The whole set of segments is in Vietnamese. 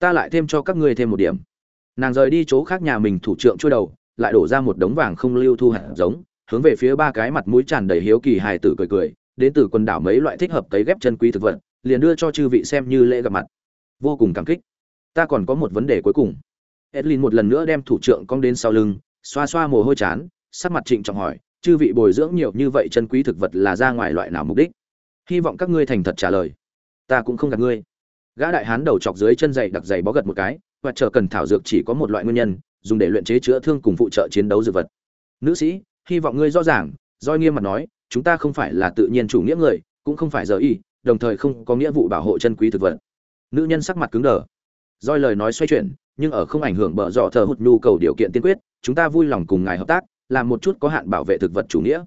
ta lại thêm cho các ngươi thêm một điểm. Nàng rời đi chỗ khác nhà mình thủ trưởng chui đầu, lại đổ ra một đống vàng không lưu thu hạt giống, hướng về phía ba cái mặt mũi tràn đầy hiếu kỳ hài tử cười cười, đến từ quần đảo mấy loại thích hợp cấy ghép chân quý thực vật, liền đưa cho chư vị xem như lễ gặp mặt. Vô cùng cảm kích. Ta còn có một vấn đề cuối cùng. Edlin một lần nữa đem thủ trưởng cong đến sau lưng, xoa xoa mồ hôi chán, sắc mặt trịnh trọng hỏi, chư vị bồi dưỡng nhiều như vậy chân quý thực vật là ra ngoài loại nào mục đích? Hy vọng các ngươi thành thật trả lời. Ta cũng không gạt ngươi gã đại hán đầu chọc dưới chân dày đặc dày bó gật một cái, và chờ cần thảo dược chỉ có một loại nguyên nhân, dùng để luyện chế chữa thương cùng phụ trợ chiến đấu dược vật. Nữ sĩ, hy vọng ngươi rõ ràng doi nghiêm mặt nói, chúng ta không phải là tự nhiên chủ nghĩa người, cũng không phải giờ y, đồng thời không có nghĩa vụ bảo hộ chân quý thực vật. Nữ nhân sắc mặt cứng đờ. Doi lời nói xoay chuyển, nhưng ở không ảnh hưởng bở dọ thờ hụt nhu cầu điều kiện tiên quyết, chúng ta vui lòng cùng ngài hợp tác, làm một chút có hạn bảo vệ thực vật chủ nghĩa.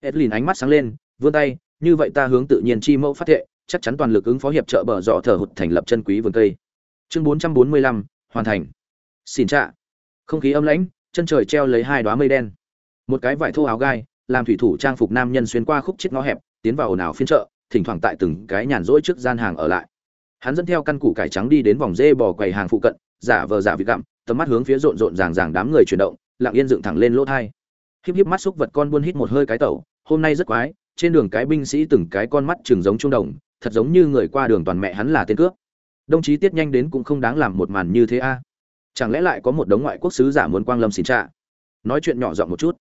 Edlin ánh mắt sáng lên, vươn tay, như vậy ta hướng tự nhiên chi mẫu phát thệ chắc chắn toàn lực ứng phó hiệp trợ bờ dọ thở hụt thành lập chân quý vườn cây. Chương 445, hoàn thành. Xin trạ. Không khí âm lãnh chân trời treo lấy hai đoá mây đen. Một cái vải thô áo gai làm thủy thủ trang phục nam nhân xuyên qua khúc chiếc ngõ hẹp tiến vào ồn ào phiên chợ thỉnh thoảng tại từng cái nhàn rỗi trước gian hàng ở lại. Hắn dẫn theo căn củ cải trắng đi đến vòng dê bò quầy hàng phụ cận giả vờ giả vị gặm tầm mắt hướng phía rộn rộn ràng ràng đám người chuyển động lặng yên dựng thẳng lên lỗ thai. Híp híp mắt xúc vật con buôn hít một hơi cái tẩu hôm nay rất quái trên đường cái binh sĩ từng cái con mắt chừng giống trung đồng thật giống như người qua đường toàn mẹ hắn là tên cướp. Đồng chí tiết nhanh đến cũng không đáng làm một màn như thế a. Chẳng lẽ lại có một đống ngoại quốc sứ giả muốn quang lâm xin trạ? Nói chuyện nhỏ giọng một chút.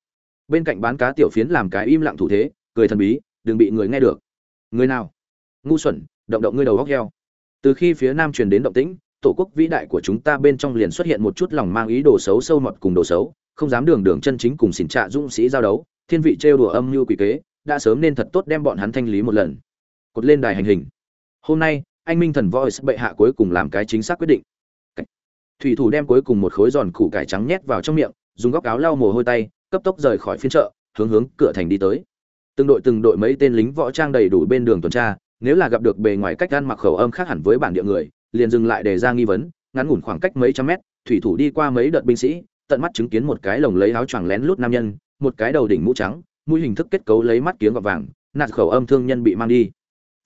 Bên cạnh bán cá tiểu phiến làm cái im lặng thủ thế, cười thần bí, đừng bị người nghe được. Người nào? Ngu xuẩn, động động ngươi đầu góc heo. Từ khi phía nam truyền đến động tĩnh, tổ quốc vĩ đại của chúng ta bên trong liền xuất hiện một chút lòng mang ý đồ xấu sâu mọt cùng đồ xấu, không dám đường đường chân chính cùng xỉn trạ dũng sĩ giao đấu, thiên vị trêu đùa âm mưu quỷ kế, đã sớm nên thật tốt đem bọn hắn thanh lý một lần cột lên đài hành hình. Hôm nay, anh minh thần voice bệ hạ cuối cùng làm cái chính xác quyết định. Thủy thủ đem cuối cùng một khối giòn củ cải trắng nhét vào trong miệng, dùng góc áo lau mồ hôi tay, cấp tốc rời khỏi phiên chợ, hướng hướng cửa thành đi tới. Từng đội từng đội mấy tên lính võ trang đầy đủ bên đường tuần tra, nếu là gặp được bề ngoài cách ăn mặc khẩu âm khác hẳn với bản địa người, liền dừng lại để ra nghi vấn, ngắn ngủn khoảng cách mấy trăm mét, thủy thủ đi qua mấy đợt binh sĩ, tận mắt chứng kiến một cái lồng lấy áo choàng lén lút nam nhân, một cái đầu đỉnh mũ trắng, mũi hình thức kết cấu lấy mắt kiếng gọt vàng, nạt khẩu âm thương nhân bị mang đi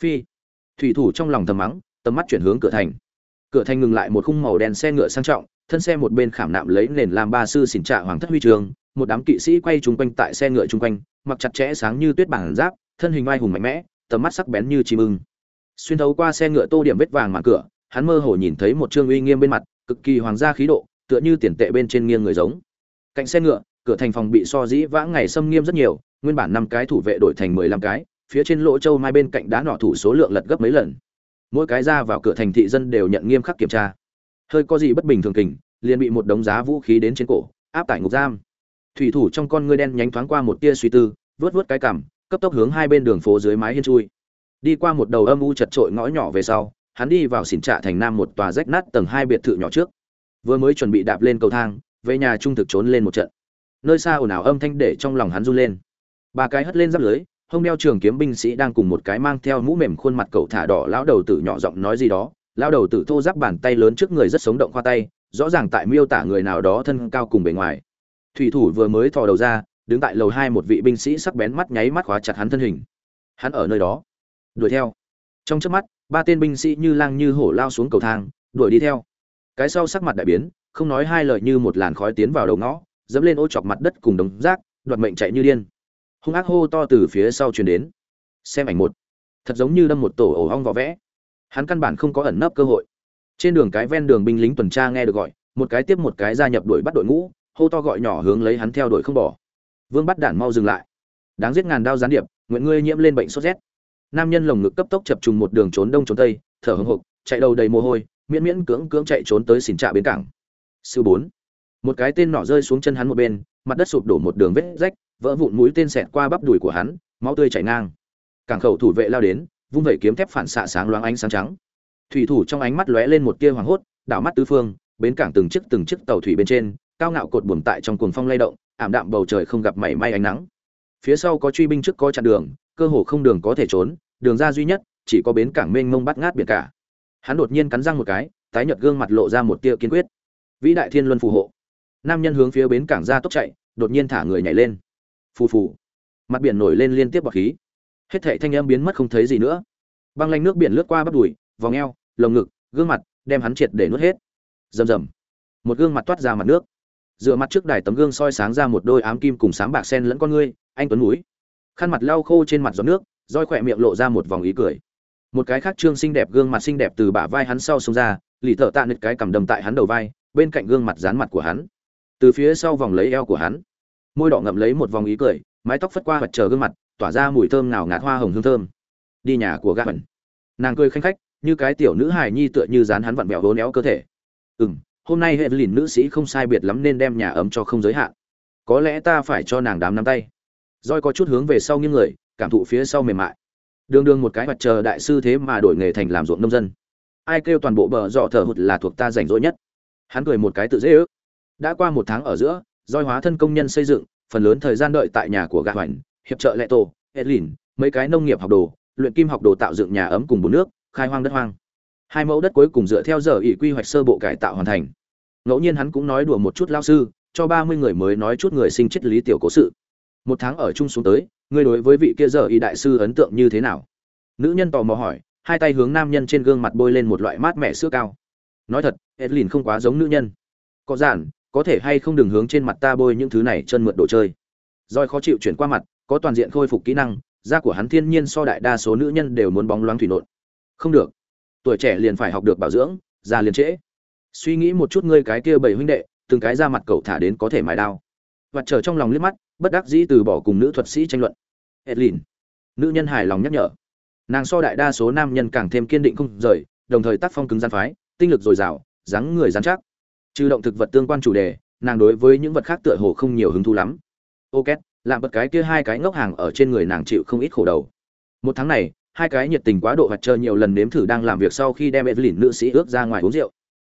phi. Thủy thủ trong lòng thầm mắng, tầm mắt chuyển hướng cửa thành. Cửa thành ngừng lại một khung màu đen xe ngựa sang trọng, thân xe một bên khảm nạm lấy nền làm ba sư xỉn trạ hoàng thất huy trường, một đám kỵ sĩ quay chung quanh tại xe ngựa chung quanh, mặc chặt chẽ sáng như tuyết bản giáp, thân hình oai hùng mạnh mẽ, tầm mắt sắc bén như chim ưng. Xuyên thấu qua xe ngựa tô điểm vết vàng màn cửa, hắn mơ hồ nhìn thấy một trương uy nghiêm bên mặt, cực kỳ hoàng gia khí độ, tựa như tiền tệ bên trên nghiêng người giống. Cạnh xe ngựa, cửa thành phòng bị so dĩ vãng ngày xâm nghiêm rất nhiều, nguyên bản năm cái thủ vệ đổi thành mười lăm cái phía trên lỗ châu mai bên cạnh đá nọ thủ số lượng lật gấp mấy lần. Mỗi cái ra vào cửa thành thị dân đều nhận nghiêm khắc kiểm tra. Hơi có gì bất bình thường kình, liền bị một đống giá vũ khí đến trên cổ, áp tải ngục giam. Thủy thủ trong con ngươi đen nhánh thoáng qua một tia suy tư, vớt vớt cái cằm, cấp tốc hướng hai bên đường phố dưới mái hiên chui. Đi qua một đầu âm u chật trội ngõ nhỏ về sau, hắn đi vào xỉn trạ thành nam một tòa rách nát tầng hai biệt thự nhỏ trước. Vừa mới chuẩn bị đạp lên cầu thang, về nhà trung thực trốn lên một trận. Nơi xa ồn ào âm thanh để trong lòng hắn run lên. Ba cái hất lên giáp lưới hông đeo trường kiếm binh sĩ đang cùng một cái mang theo mũ mềm khuôn mặt cậu thả đỏ lão đầu tử nhỏ giọng nói gì đó. Lão đầu tử thô giáp bàn tay lớn trước người rất sống động khoa tay, rõ ràng tại miêu tả người nào đó thân cao cùng bề ngoài. Thủy thủ vừa mới thò đầu ra, đứng tại lầu hai một vị binh sĩ sắc bén mắt nháy mắt khóa chặt hắn thân hình. Hắn ở nơi đó. Đuổi theo. Trong trước mắt, ba tên binh sĩ như lang như hổ lao xuống cầu thang, đuổi đi theo. Cái sau sắc mặt đại biến, không nói hai lời như một làn khói tiến vào đầu ngõ, dẫm lên ô chọc mặt đất cùng đống rác, đoạt mệnh chạy như điên hung ác hô to từ phía sau truyền đến. Xem ảnh một. Thật giống như đâm một tổ ổ ong vỏ vẽ. Hắn căn bản không có ẩn nấp cơ hội. Trên đường cái ven đường binh lính tuần tra nghe được gọi, một cái tiếp một cái gia nhập đuổi bắt đội ngũ, hô to gọi nhỏ hướng lấy hắn theo đuổi không bỏ. Vương bắt đản mau dừng lại. Đáng giết ngàn đao gián điệp, nguyện ngươi nhiễm lên bệnh sốt rét. Nam nhân lồng ngực cấp tốc chập trùng một đường trốn đông trốn tây, thở hồng hộc, chạy đầu đầy mồ hôi, miễn miễn cưỡng cưỡng chạy trốn tới xỉn trạ bến cảng. Sư bốn. Một cái tên nỏ rơi xuống chân hắn một bên, mặt đất sụp đổ một đường vết rách vỡ vụn mũi tên xẹt qua bắp đùi của hắn, máu tươi chảy ngang. Cảng khẩu thủ vệ lao đến, vung vẩy kiếm thép phản xạ sáng loáng ánh sáng trắng. Thủy thủ trong ánh mắt lóe lên một tia hoàng hốt, đảo mắt tứ phương, bến cảng từng chiếc từng chiếc tàu thủy bên trên, cao ngạo cột buồm tại trong cuồng phong lay động, ảm đạm bầu trời không gặp mảy may ánh nắng. Phía sau có truy binh trước có chặn đường, cơ hồ không đường có thể trốn, đường ra duy nhất, chỉ có bến cảng mênh mông bắt ngát biển cả. Hắn đột nhiên cắn răng một cái, tái nhợt gương mặt lộ ra một tia kiên quyết. Vĩ đại thiên luân phù hộ. Nam nhân hướng phía bến cảng ra tốc chạy, đột nhiên thả người nhảy lên phù phù. Mặt biển nổi lên liên tiếp bọt khí. Hết thảy thanh âm biến mất không thấy gì nữa. Băng lanh nước biển lướt qua bắp đùi, vòng eo, lồng ngực, gương mặt, đem hắn triệt để nuốt hết. Rầm rầm. Một gương mặt toát ra mặt nước. Dựa mặt trước đài tấm gương soi sáng ra một đôi ám kim cùng sáng bạc sen lẫn con ngươi, anh tuấn núi khăn mặt lau khô trên mặt giọt nước, roi khỏe miệng lộ ra một vòng ý cười. Một cái khác trương xinh đẹp gương mặt xinh đẹp từ bả vai hắn sau xông ra, lì thợ tạ nứt cái cầm đầm tại hắn đầu vai, bên cạnh gương mặt dán mặt của hắn. Từ phía sau vòng lấy eo của hắn môi đỏ ngậm lấy một vòng ý cười, mái tóc phất qua vật chờ gương mặt, tỏa ra mùi thơm nào ngạt hoa hồng hương thơm. Đi nhà của gã bẩn nàng cười khanh khách, như cái tiểu nữ hài nhi tựa như dán hắn vặn vẹo hố néo cơ thể. Ừ m hôm nay hệ lìn nữ sĩ không sai biệt lắm nên đem nhà ấm cho không giới hạn. Có lẽ ta phải cho nàng đám nắm tay. Roi có chút hướng về sau những người, cảm thụ phía sau mềm mại. Đương đương một cái mặt chờ đại sư thế mà đổi nghề thành làm ruộng nông dân. Ai kêu toàn bộ bờ dọ thờ hụt là thuộc ta rảnh rỗi nhất. Hắn cười một cái tự dễ ước. Đã qua một tháng ở giữa doi hóa thân công nhân xây dựng, phần lớn thời gian đợi tại nhà của gà hoành, hiệp trợ lệ tổ edlin, mấy cái nông nghiệp học đồ, luyện kim học đồ tạo dựng nhà ấm cùng bùn nước, khai hoang đất hoang. Hai mẫu đất cuối cùng dựa theo giờ ỷ quy hoạch sơ bộ cải tạo hoàn thành. Ngẫu nhiên hắn cũng nói đùa một chút lao sư, cho ba mươi người mới nói chút người sinh triết lý tiểu cố sự. Một tháng ở chung xuống tới, ngươi đối với vị kia giờ y đại sư ấn tượng như thế nào? Nữ nhân tò mò hỏi, hai tay hướng nam nhân trên gương mặt bôi lên một loại mát mẻ sữa cao. Nói thật, edlin không quá giống nữ nhân. Có giản có thể hay không đừng hướng trên mặt ta bôi những thứ này chân mượt đồ chơi. Roi khó chịu chuyển qua mặt, có toàn diện khôi phục kỹ năng, da của hắn thiên nhiên so đại đa số nữ nhân đều muốn bóng loáng thủy nộn. Không được. Tuổi trẻ liền phải học được bảo dưỡng, già liền trễ. Suy nghĩ một chút ngươi cái kia bảy huynh đệ, từng cái ra mặt cậu thả đến có thể mài đao. Và trở trong lòng liếc mắt, bất đắc dĩ từ bỏ cùng nữ thuật sĩ tranh luận. Edlin. Nữ nhân hài lòng nhắc nhở. Nàng so đại đa số nam nhân càng thêm kiên định không rời, đồng thời tác phong cứng gian phái, tinh lực dồi dào, dáng người dán chắc trừ động thực vật tương quan chủ đề, nàng đối với những vật khác tựa hồ không nhiều hứng thú lắm. Ok làm bật cái kia hai cái ngốc hàng ở trên người nàng chịu không ít khổ đầu. Một tháng này, hai cái nhiệt tình quá độ hoạt chơi nhiều lần nếm thử đang làm việc sau khi đem evelyn nữ sĩ ước ra ngoài uống rượu.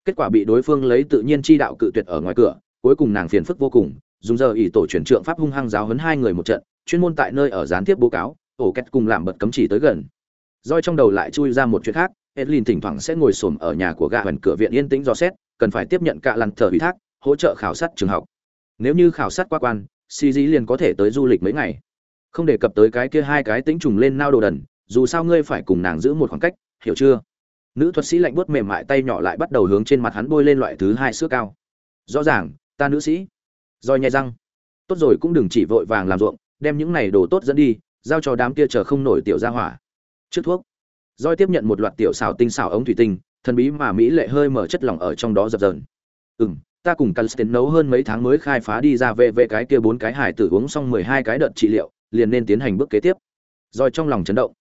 Kết quả bị đối phương lấy tự nhiên chi đạo cự tuyệt ở ngoài cửa, cuối cùng nàng phiền phức vô cùng, dùng giờ ỷ tổ chuyển trượng pháp hung hăng giáo hấn hai người một trận, chuyên môn tại nơi ở gián tiếp bố cáo ổ két cùng làm bật cấm chỉ tới gần. Roi trong đầu lại chui ra một chuyện khác edlin thỉnh thoảng sẽ ngồi xổm ở nhà của gã gần cửa viện yên tĩnh do xét, cần phải tiếp nhận cả lằn thờ ủy thác, hỗ trợ khảo sát trường học. Nếu như khảo sát qua quan si dĩ liền có thể tới du lịch mấy ngày. Không đề cập tới cái kia hai cái tính trùng lên nao đồ đần, dù sao ngươi phải cùng nàng giữ một khoảng cách, hiểu chưa? Nữ thuật sĩ lạnh buốt mềm mại tay nhỏ lại bắt đầu hướng trên mặt hắn bôi lên loại thứ hai sữa cao. Rõ ràng, ta nữ sĩ. Roi nhai răng. Tốt rồi cũng đừng chỉ vội vàng làm ruộng, đem những này đồ tốt dẫn đi, giao cho đám kia chờ không nổi tiểu ra hỏa. Trước thuốc roi tiếp nhận một loạt tiểu xảo tinh xảo ống thủy tinh thần bí mà mỹ lệ hơi mở chất lỏng ở trong đó dập dờn ừm ta cùng Calstin nấu hơn mấy tháng mới khai phá đi ra về về cái kia bốn cái hải tử uống xong mười hai cái đợt trị liệu, liền nên tiến hành bước kế tiếp. Rồi trong lòng chấn động.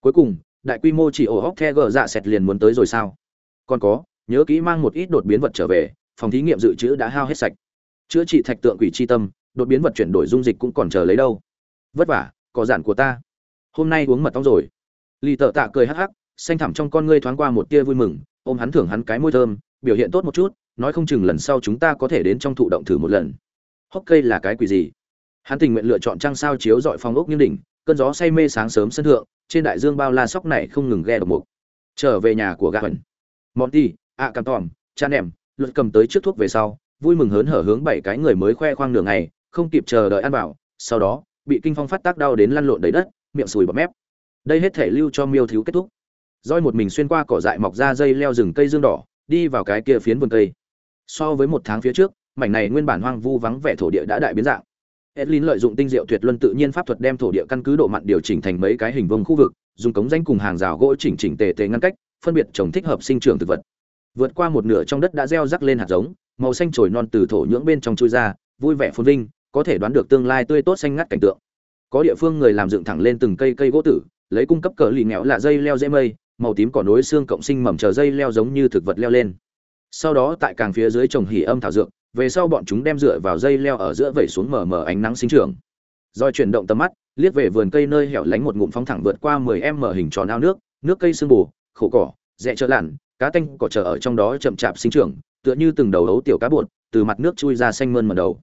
Cuối cùng, đại quy mô chỉ ổ hóc the gờ dạ sẹt liền muốn tới rồi sao? Còn có, nhớ kỹ mang một ít đột biến vật trở về, phòng thí nghiệm dự trữ đã hao hết sạch. Chữa trị thạch tượng quỷ chi tâm, đột biến vật chuyển đổi dung dịch cũng còn chờ lấy đâu. Vất vả, có giản của ta. Hôm nay uống mật tóc rồi. Lý Tở Tạ cười hắc hắc, xanh thẳm trong con ngươi thoáng qua một tia vui mừng, ôm hắn thưởng hắn cái môi thơm, biểu hiện tốt một chút, nói không chừng lần sau chúng ta có thể đến trong thụ động thử một lần. Hốc cây là cái quỷ gì? Hắn tình nguyện lựa chọn trăng sao chiếu dọi phong ốc như đỉnh cơn gió say mê sáng sớm sân thượng trên đại dương bao la sóc này không ngừng ghe độc mục. Trở về nhà của gã huẩn. Monty a cam tòm cha nèm luật cầm tới trước thuốc về sau vui mừng hớn hở hướng bảy cái người mới khoe khoang nửa ngày không kịp chờ đợi ăn bảo sau đó bị kinh phong phát tác đau đến lăn lộn đầy đất miệng sùi bọt mép đây hết thể lưu cho miêu thiếu kết thúc. Roi một mình xuyên qua cỏ dại mọc ra dây leo rừng cây dương đỏ, đi vào cái kia phiến vườn cây. So với một tháng phía trước, mảnh này nguyên bản hoang vu vắng vẻ thổ địa đã đại biến dạng. Edlin lợi dụng tinh diệu tuyệt luân tự nhiên pháp thuật đem thổ địa căn cứ độ mặn điều chỉnh thành mấy cái hình vuông khu vực, dùng cống danh cùng hàng rào gỗ chỉnh chỉnh tề tề ngăn cách, phân biệt trồng thích hợp sinh trưởng thực vật. Vượt qua một nửa trong đất đã gieo rắc lên hạt giống, màu xanh trồi non từ thổ nhưỡng bên trong chui ra, vui vẻ phồn vinh, có thể đoán được tương lai tươi tốt xanh ngắt cảnh tượng. Có địa phương người làm dựng thẳng lên từng cây cây gỗ tử lấy cung cấp cờ lì nghèo là dây leo dễ mây, màu tím cỏ nối xương cộng sinh mầm chờ dây leo giống như thực vật leo lên. Sau đó tại càng phía dưới trồng hỉ âm thảo dược, về sau bọn chúng đem dựa vào dây leo ở giữa vẩy xuống mờ mờ ánh nắng sinh trưởng. Rồi chuyển động tầm mắt, liếc về vườn cây nơi hẻo lánh một ngụm phóng thẳng vượt qua 10 em mở hình tròn ao nước nước cây sương bù, khổ cỏ, rẽ trở lặn, cá tanh cỏ trở ở trong đó chậm chạp sinh trưởng, tựa như từng đầu ấu tiểu cá bột, từ mặt nước chui ra xanh mơn mờ đầu.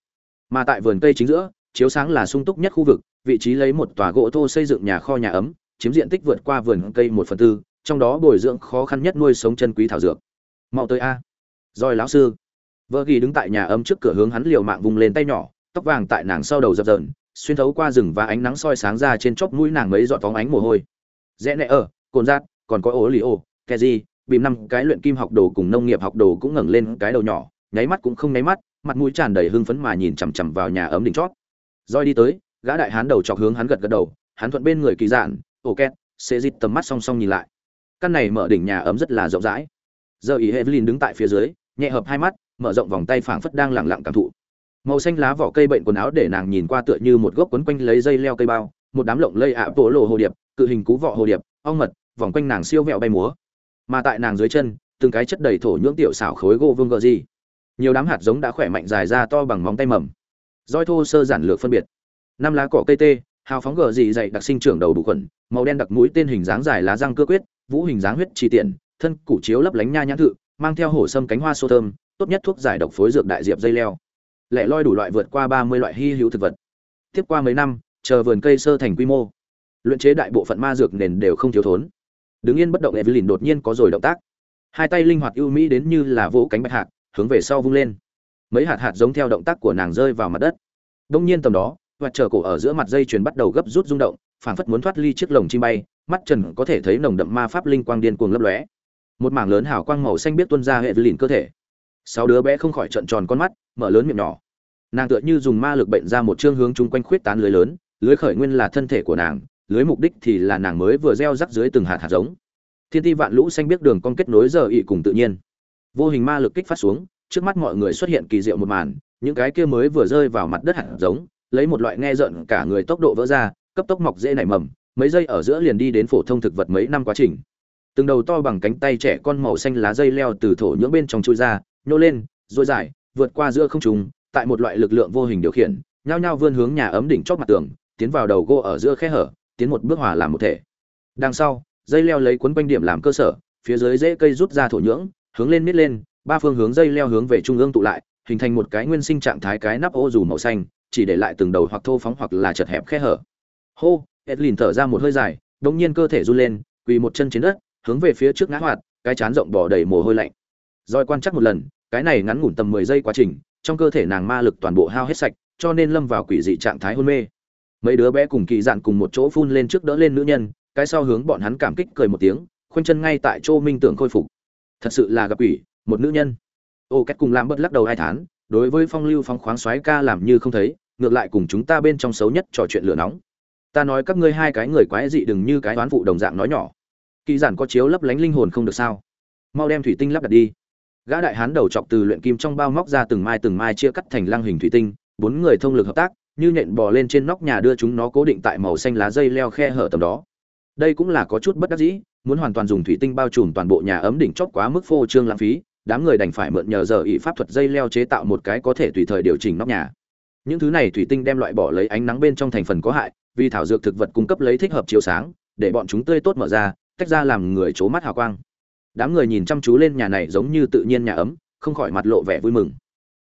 Mà tại vườn cây chính giữa, chiếu sáng là sung túc nhất khu vực, vị trí lấy một tòa gỗ thô xây dựng nhà kho nhà ấm chiếm diện tích vượt qua vườn cây một phần tư, trong đó bồi dưỡng khó khăn nhất nuôi sống chân quý thảo dược. Mau tới a. Roi lão sư. Vợ ghi đứng tại nhà âm trước cửa hướng hắn liều mạng vùng lên tay nhỏ, tóc vàng tại nàng sau đầu dập dờn, xuyên thấu qua rừng và ánh nắng soi sáng ra trên chóp mũi nàng mấy giọt phóng ánh mồ hôi. Rẽ nẹ ở, cồn rát, còn có ố lì ô keji bìm năm cái luyện kim học đồ cùng nông nghiệp học đồ cũng ngẩng lên cái đầu nhỏ, nháy mắt cũng không nháy mắt, mặt mũi tràn đầy hưng phấn mà nhìn chằm chằm vào nhà ấm đỉnh chót roi đi tới, gã đại hán đầu chọc hướng hắn gật gật đầu, hắn thuận bên người kỳ dạn ổ két sẽ dịt tầm mắt song song nhìn lại. Căn này mở đỉnh nhà ấm rất là rộng rãi. Giờ ý Evelyn đứng tại phía dưới, nhẹ hợp hai mắt, mở rộng vòng tay phảng phất đang lẳng lặng cảm thụ. Màu xanh lá vỏ cây bệnh quần áo để nàng nhìn qua tựa như một gốc quấn quanh lấy dây leo cây bao, một đám lộng lây ạ bộ lộ hồ điệp, cự hình cú vọ hồ điệp, ong mật, vòng quanh nàng siêu vẹo bay múa. Mà tại nàng dưới chân, từng cái chất đầy thổ nhưỡng tiểu xảo khối gỗ vương gờ gì. Nhiều đám hạt giống đã khỏe mạnh dài ra to bằng móng tay mầm. Roi thô sơ giản lược phân biệt. Năm lá cỏ cây tê hào phóng gờ dị dày đặc sinh trưởng đầu đủ khuẩn, màu đen đặc mũi tên hình dáng dài lá răng cơ quyết, vũ hình dáng huyết trì tiện, thân củ chiếu lấp lánh nha nhãn thự, mang theo hổ sâm cánh hoa xô thơm, tốt nhất thuốc giải độc phối dược đại diệp dây leo. Lẻ loi đủ loại vượt qua ba mươi loại hy hữu thực vật. Tiếp qua mấy năm, chờ vườn cây sơ thành quy mô. Luyện chế đại bộ phận ma dược nền đều không thiếu thốn. Đứng yên bất động evelyn đột nhiên có rồi động tác. Hai tay linh hoạt ưu mỹ đến như là vỗ cánh bạch hạt hướng về sau vung lên. Mấy hạt hạt giống theo động tác của nàng rơi vào mặt đất. Đông nhiên tầm đó và chờ cổ ở giữa mặt dây chuyền bắt đầu gấp rút rung động, phảng phất muốn thoát ly chiếc lồng chim bay, mắt trần có thể thấy nồng đậm ma pháp linh quang điên cuồng lấp lóe. Một mảng lớn hào quang màu xanh biết tuôn ra hệ lìn cơ thể. Sáu đứa bé không khỏi trợn tròn con mắt, mở lớn miệng nhỏ. Nàng tựa như dùng ma lực bệnh ra một chương hướng chung quanh khuyết tán lưới lớn, lưới khởi nguyên là thân thể của nàng, lưới mục đích thì là nàng mới vừa gieo rắc dưới từng hạt hạt giống. Thiên ti vạn lũ xanh biết đường con kết nối giờ ị cùng tự nhiên. Vô hình ma lực kích phát xuống, trước mắt mọi người xuất hiện kỳ diệu một màn, những cái kia mới vừa rơi vào mặt đất hạt giống lấy một loại nghe rợn cả người tốc độ vỡ ra, cấp tốc mọc dễ nảy mầm, mấy giây ở giữa liền đi đến phổ thông thực vật mấy năm quá trình. Từng đầu to bằng cánh tay trẻ con màu xanh lá dây leo từ thổ nhưỡng bên trong chui ra, nhô lên dối dài vượt qua giữa không trùng tại một loại lực lượng vô hình điều khiển, nhao nhao vươn hướng nhà ấm đỉnh chót mặt tường, tiến vào đầu gỗ ở giữa khe hở, tiến một bước hòa làm một thể. Đằng sau, dây leo lấy cuốn quanh điểm làm cơ sở, phía dưới rễ cây rút ra thổ nhưỡng, hướng lên miết lên, ba phương hướng dây leo hướng về trung ương tụ lại, hình thành một cái nguyên sinh trạng thái cái nắp ô dù màu xanh chỉ để lại từng đầu hoặc thô phóng hoặc là chật hẹp khe hở. Hô, edlin thở ra một hơi dài, đột nhiên cơ thể run lên, quỳ một chân trên đất, hướng về phía trước ngã hoạt, cái chán rộng bỏ đầy mồ hôi lạnh. Roi quan chắc một lần, cái này ngắn ngủn tầm mười giây quá trình, trong cơ thể nàng ma lực toàn bộ hao hết sạch, cho nên lâm vào quỷ dị trạng thái hôn mê. Mấy đứa bé cùng kỳ dạn cùng một chỗ phun lên trước đỡ lên nữ nhân, cái sau hướng bọn hắn cảm kích cười một tiếng, khoanh chân ngay tại chỗ minh tưởng khôi phục. Thật sự là gặp quỷ, một nữ nhân. Ô cách cùng làm bớt lắc đầu hai tháng đối với phong lưu phong khoáng xoáy ca làm như không thấy, ngược lại cùng chúng ta bên trong xấu nhất trò chuyện lửa nóng. Ta nói các ngươi hai cái người quái dị đừng như cái đoán vụ đồng dạng nói nhỏ. Kỳ giản có chiếu lấp lánh linh hồn không được sao? Mau đem thủy tinh lắp đặt đi. Gã đại hán đầu chọc từ luyện kim trong bao móc ra từng mai từng mai chia cắt thành lăng hình thủy tinh, bốn người thông lực hợp tác, như nhện bò lên trên nóc nhà đưa chúng nó cố định tại màu xanh lá dây leo khe hở tầm đó. Đây cũng là có chút bất đắc dĩ, muốn hoàn toàn dùng thủy tinh bao trùm toàn bộ nhà ấm đỉnh chót quá mức phô trương lãng phí đám người đành phải mượn nhờ giờ ỷ pháp thuật dây leo chế tạo một cái có thể tùy thời điều chỉnh nóc nhà. Những thứ này thủy tinh đem loại bỏ lấy ánh nắng bên trong thành phần có hại, vì thảo dược thực vật cung cấp lấy thích hợp chiếu sáng, để bọn chúng tươi tốt mở ra, tách ra làm người c mắt hào quang. Đám người nhìn chăm chú lên nhà này giống như tự nhiên nhà ấm, không khỏi mặt lộ vẻ vui mừng.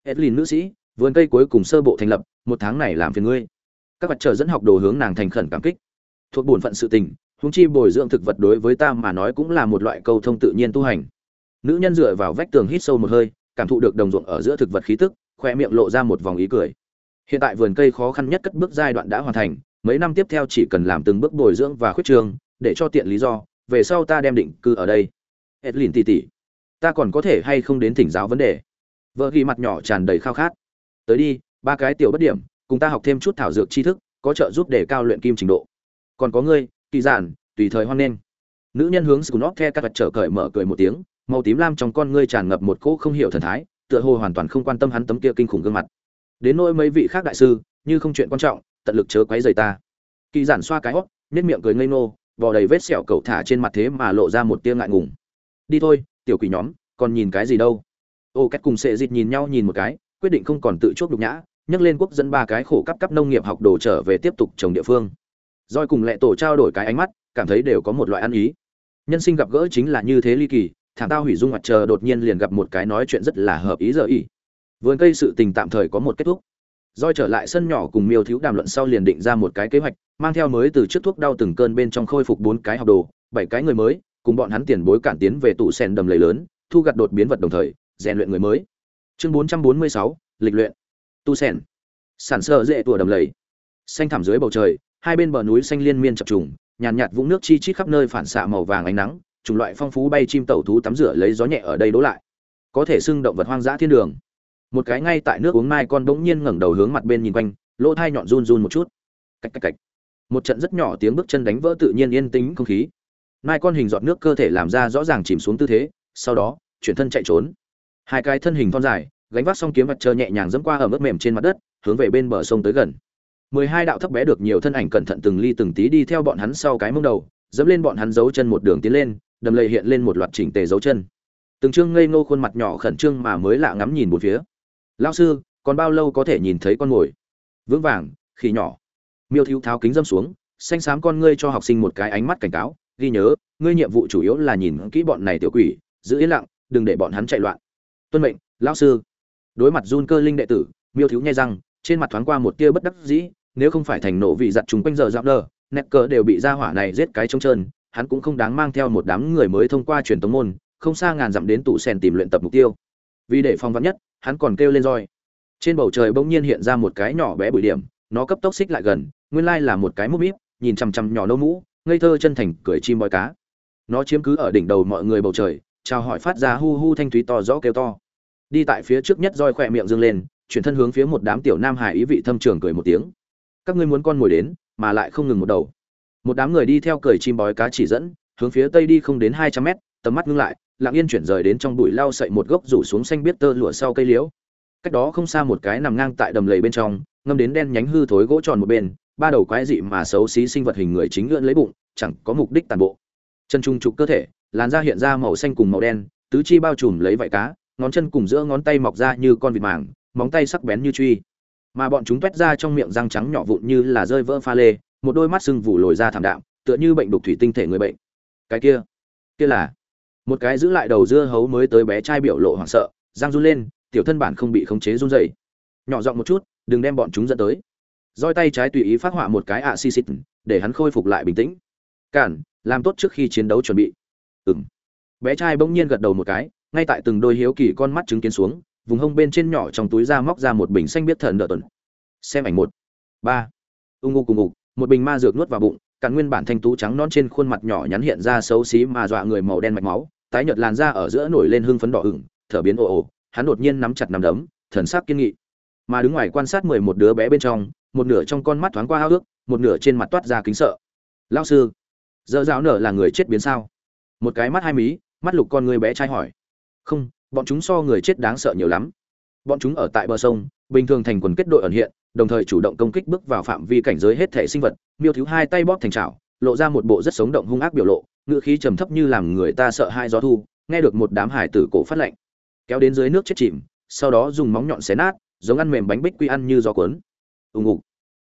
Edlin nữ sĩ, vườn cây cuối cùng sơ bộ thành lập, một tháng này làm phiền ngươi. Các vật trợ dẫn học đồ hướng nàng thành khẩn cảm kích. Thuộc bổn phận sự tình húng chi bồi dưỡng thực vật đối với ta mà nói cũng là một loại câu thông tự nhiên tu hành nữ nhân dựa vào vách tường hít sâu một hơi, cảm thụ được đồng ruộng ở giữa thực vật khí tức khoe miệng lộ ra một vòng ý cười. Hiện tại vườn cây khó khăn nhất cất bước giai đoạn đã hoàn thành, mấy năm tiếp theo chỉ cần làm từng bước bồi dưỡng và khuyết trường để cho tiện lý do, về sau ta đem định cư ở đây. Edlin tỉ tỉ, ta còn có thể hay không đến thỉnh giáo vấn đề? Vợ ghi mặt nhỏ tràn đầy khao khát. Tới đi, ba cái tiểu bất điểm, cùng ta học thêm chút thảo dược tri thức, có trợ giúp để cao luyện kim trình độ. Còn có ngươi, kỳ giản, tùy thời hoan nghênh. Nữ nhân hướng scunop the các vật trở cởi mở cười một tiếng màu tím lam trong con ngươi tràn ngập một cỗ không hiểu thần thái, tựa hồ hoàn toàn không quan tâm hắn tấm kia kinh khủng gương mặt. Đến nỗi mấy vị khác đại sư, như không chuyện quan trọng, tận lực chớ quấy rầy ta. Kỳ giản xoa cái hót nét miệng cười ngây ngô vò đầy vết sẹo cậu thả trên mặt thế mà lộ ra một tia ngại ngùng. Đi thôi, tiểu quỷ nhóm, còn nhìn cái gì đâu? Ô, két cùng sệ dịt nhìn nhau nhìn một cái, quyết định không còn tự chuốc đục nhã, nhấc lên quốc dân ba cái khổ cấp cấp nông nghiệp học đồ trở về tiếp tục trồng địa phương. Doi cùng lệ tổ trao đổi cái ánh mắt, cảm thấy đều có một loại ăn ý. Nhân sinh gặp gỡ chính là như thế ly kỳ thảm tao hủy dung mặt trời đột nhiên liền gặp một cái nói chuyện rất là hợp ý giờ ý. Vườn cây sự tình tạm thời có một kết thúc. Doi trở lại sân nhỏ cùng miêu thiếu đàm luận sau liền định ra một cái kế hoạch mang theo mới từ trước thuốc đau từng cơn bên trong khôi phục bốn cái học đồ bảy cái người mới cùng bọn hắn tiền bối cản tiến về tủ sen đầm lầy lớn thu gặt đột biến vật đồng thời rèn luyện người mới. Chương 446, lịch luyện. Tu sen sản sơ dễ tủa đầm lầy. Xanh thẳm dưới bầu trời hai bên bờ núi xanh liên miên chập trùng nhàn nhạt vũng nước chi chít khắp nơi phản xạ màu vàng ánh nắng chủng loại phong phú bay chim tẩu thú tắm rửa lấy gió nhẹ ở đây đố lại. Có thể xưng động vật hoang dã thiên đường. Một cái ngay tại nước uống mai con bỗng nhiên ngẩng đầu hướng mặt bên nhìn quanh, lỗ thai nhọn run run một chút. Cách cách cách một trận rất nhỏ tiếng bước chân đánh vỡ tự nhiên yên tĩnh không khí. Mai con hình giọt nước cơ thể làm ra rõ ràng chìm xuống tư thế, sau đó, chuyển thân chạy trốn. Hai cái thân hình thon dài, gánh vác xong kiếm mặt trời nhẹ nhàng dẫm qua ở mức mềm trên mặt đất, hướng về bên bờ sông tới gần. Mười hai đạo thấp bé được nhiều thân ảnh cẩn thận từng ly từng tí đi theo bọn hắn sau cái mông đầu, dẫm lên bọn hắn giấu chân một đường tiến lên đầm lầy hiện lên một loạt chỉnh tề dấu chân. Từng trương ngây ngô khuôn mặt nhỏ khẩn trương mà mới lạ ngắm nhìn một phía. Lao sư, còn bao lâu có thể nhìn thấy con mồi vững vàng, khỉ nhỏ. Miêu thiếu tháo kính dâm xuống, xanh xám con ngươi cho học sinh một cái ánh mắt cảnh cáo, ghi nhớ, ngươi nhiệm vụ chủ yếu là nhìn kỹ bọn này tiểu quỷ, giữ yên lặng, đừng để bọn hắn chạy loạn. Tuân mệnh, lão sư. Đối mặt run cơ linh đệ tử, miêu thiếu nhai răng, trên mặt thoáng qua một tia bất đắc dĩ, nếu không phải thành nộ vị giặt chúng quanh giờ giáp đờ nét cờ đều bị ra hỏa này giết cái trống trơn hắn cũng không đáng mang theo một đám người mới thông qua truyền tống môn, không xa ngàn dặm đến tủ sen tìm luyện tập mục tiêu. Vì để phòng vạn nhất, hắn còn kêu lên roi. Trên bầu trời bỗng nhiên hiện ra một cái nhỏ bé bụi điểm, nó cấp tốc xích lại gần, nguyên lai là một cái múp míp nhìn chằm chằm nhỏ nâu mũ, ngây thơ chân thành cười chim bói cá. Nó chiếm cứ ở đỉnh đầu mọi người bầu trời, chào hỏi phát ra hu hu thanh thúy to rõ kêu to. Đi tại phía trước nhất roi khỏe miệng dương lên, chuyển thân hướng phía một đám tiểu nam hải ý vị thâm trường cười một tiếng. Các ngươi muốn con ngồi đến, mà lại không ngừng một đầu một đám người đi theo cười chim bói cá chỉ dẫn, hướng phía tây đi không đến hai trăm mét, tầm mắt ngưng lại, lặng yên chuyển rời đến trong bụi lau sậy một gốc rủ xuống xanh biết tơ lụa sau cây liễu. Cách đó không xa một cái nằm ngang tại đầm lầy bên trong, ngâm đến đen nhánh hư thối gỗ tròn một bên, ba đầu quái dị mà xấu xí sinh vật hình người chính ngưỡng lấy bụng, chẳng có mục đích tàn bộ. Chân trung trục cơ thể, làn da hiện ra màu xanh cùng màu đen, tứ chi bao trùm lấy vảy cá, ngón chân cùng giữa ngón tay mọc ra như con vịt màng, móng tay sắc bén như truy. Mà bọn chúng toét ra trong miệng răng trắng nhỏ vụn như là rơi vỡ pha lê một đôi mắt sưng vụ lồi ra thảm đạm, tựa như bệnh đục thủy tinh thể người bệnh. Cái kia kia là, một cái giữ lại đầu dưa hấu mới tới bé trai biểu lộ hoảng sợ, giang run lên, tiểu thân bản không bị khống chế run dậy nhỏ giọng một chút, đừng đem bọn chúng dẫn tới. Roi tay trái tùy ý phát họa một cái ạ xì xịt để hắn khôi phục lại bình tĩnh. Cản, làm tốt trước khi chiến đấu chuẩn bị. Ừng bé trai bỗng nhiên gật đầu một cái, ngay tại từng đôi hiếu kỳ con mắt chứng kiến xuống, vùng hông bên trên nhỏ trong túi da móc ra một bình xanh biết thần đợt tuần. Xem ảnh một, ba. Ung ngu cùng ngục một bình ma dược nuốt vào bụng cạn nguyên bản thanh tú trắng non trên khuôn mặt nhỏ nhắn hiện ra xấu xí mà dọa người màu đen mạch máu, tái nhợt làn da ở giữa nổi lên hưng phấn đỏ ửng, thở biến ồ ồ, hắn đột nhiên nắm chặt nắm đấm, thần sắc kiên nghị. Mà đứng ngoài quan sát mười một đứa bé bên trong, một nửa trong con mắt thoáng qua hao ước một nửa trên mặt toát ra kính sợ. Lao sư dơ giáo nở là người chết biến sao? Một cái mắt hai mí, mắt lục con người bé trai hỏi. Không, bọn chúng so người chết đáng sợ nhiều lắm. Bọn chúng ở tại bờ sông bình thường thành quần kết đội ẩn hiện, đồng thời chủ động công kích bước vào phạm vi cảnh giới hết thể sinh vật, miêu thiếu hai tay bóp thành trào lộ ra một bộ rất sống động hung ác biểu lộ ngựa khí trầm thấp như làm người ta sợ hai gió thu, nghe được một đám hải tử cổ phát lạnh. Kéo đến dưới nước chết chìm, sau đó dùng móng nhọn xé nát, giống ăn mềm bánh bích quy ăn như gió cuốn. Ùng ục.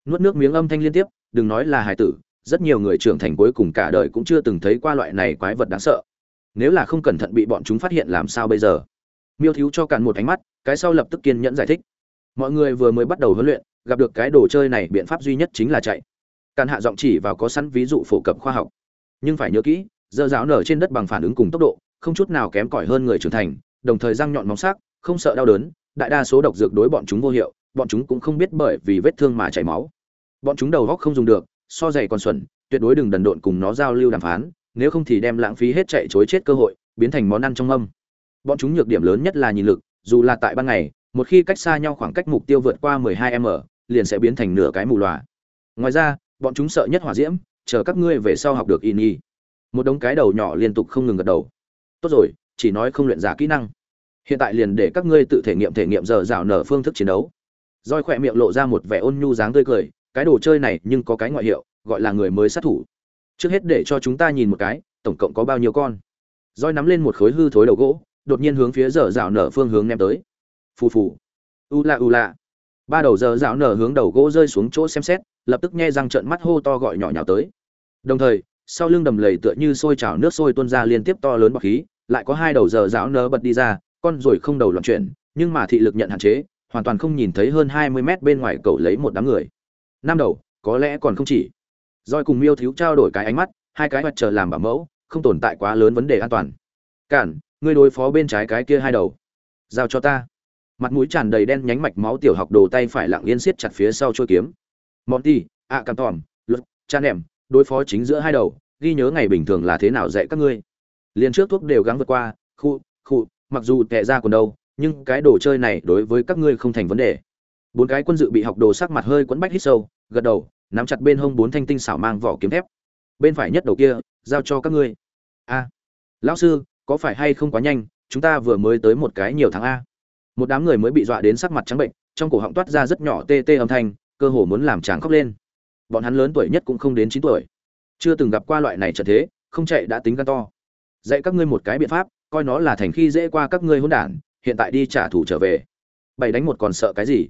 Nuốt nước miếng âm thanh liên tiếp, đừng nói là hải tử, rất nhiều người trưởng thành cuối cùng cả đời cũng chưa từng thấy qua loại này quái vật đáng sợ. Nếu là không cẩn thận bị bọn chúng phát hiện làm sao bây giờ? Miêu thiếu cho cạn một ánh mắt, cái sau lập tức kiên nhẫn giải thích mọi người vừa mới bắt đầu huấn luyện, gặp được cái đồ chơi này biện pháp duy nhất chính là chạy. Càn hạ giọng chỉ vào có sẵn ví dụ phổ cập khoa học. Nhưng phải nhớ kỹ dơ giáo nở trên đất bằng phản ứng cùng tốc độ, không chút nào kém cỏi hơn người trưởng thành, đồng thời răng nhọn móng sắc, không sợ đau đớn, đại đa số độc dược đối bọn chúng vô hiệu, bọn chúng cũng không biết bởi vì vết thương mà chảy máu. Bọn chúng đầu góc không dùng được, so dày còn xuẩn, tuyệt đối đừng đần độn cùng nó giao lưu đàm phán, nếu không thì đem lãng phí hết chạy chối chết cơ hội, biến thành món ăn trong âm bọn chúng nhược điểm lớn nhất là nhìn lực, dù là tại ban ngày một khi cách xa nhau khoảng cách mục tiêu vượt qua 12 m, liền sẽ biến thành nửa cái mù lòa ngoài ra, bọn chúng sợ nhất hỏa diễm, chờ các ngươi về sau học được in y một đống cái đầu nhỏ liên tục không ngừng gật đầu. Tốt rồi, chỉ nói không luyện giả kỹ năng. Hiện tại liền để các ngươi tự thể nghiệm thể nghiệm giờ rào nở phương thức chiến đấu. Roi khỏe miệng lộ ra một vẻ ôn nhu dáng tươi cười, cái đồ chơi này nhưng có cái ngoại hiệu, gọi là người mới sát thủ. Trước hết để cho chúng ta nhìn một cái, tổng cộng có bao nhiêu con. Roi nắm lên một khối hư thối đầu gỗ, đột nhiên hướng phía giờ rào nở phương hướng ném tới phù phù. U la u la. Ba đầu giờ rào nở hướng đầu gỗ rơi xuống chỗ xem xét, lập tức nghe răng trợn mắt hô to gọi nhỏ nhào tới. Đồng thời, sau lưng đầm lầy tựa như sôi trào nước sôi tuôn ra liên tiếp to lớn bọc khí, lại có hai đầu giờ rào nở bật đi ra, con rồi không đầu loạn chuyển, nhưng mà thị lực nhận hạn chế, hoàn toàn không nhìn thấy hơn hai mươi mét bên ngoài cậu lấy một đám người. Năm đầu, có lẽ còn không chỉ. Roi cùng miêu thiếu trao đổi cái ánh mắt, hai cái mặt trời làm bảo mẫu, không tồn tại quá lớn vấn đề an toàn. Cản, ngươi đối phó bên trái cái kia hai đầu. Giao cho ta mặt mũi tràn đầy đen nhánh mạch máu tiểu học đồ tay phải lặng yên siết chặt phía sau chuôi kiếm. Monty ạ cam tòm luật, cha nèm đối phó chính giữa hai đầu, ghi nhớ ngày bình thường là thế nào dạy các ngươi. Liền trước thuốc đều gắng vượt qua, khu khu, mặc dù tệ ra còn đâu, nhưng cái đồ chơi này đối với các ngươi không thành vấn đề. Bốn cái quân dự bị học đồ sắc mặt hơi quấn bách hít sâu, gật đầu, nắm chặt bên hông bốn thanh tinh xảo mang vỏ kiếm thép. Bên phải nhất đầu kia, giao cho các ngươi. A, lão sư, có phải hay không quá nhanh, chúng ta vừa mới tới một cái nhiều tháng a? Một đám người mới bị dọa đến sắc mặt trắng bệnh, trong cổ họng toát ra rất nhỏ tê tê âm thanh, cơ hồ muốn làm chàng khóc lên. Bọn hắn lớn tuổi nhất cũng không đến chín tuổi. Chưa từng gặp qua loại này trận thế, không chạy đã tính gan to. Dạy các ngươi một cái biện pháp, coi nó là thành khi dễ qua các ngươi hôn đản, hiện tại đi trả thù trở về. Bảy đánh một còn sợ cái gì?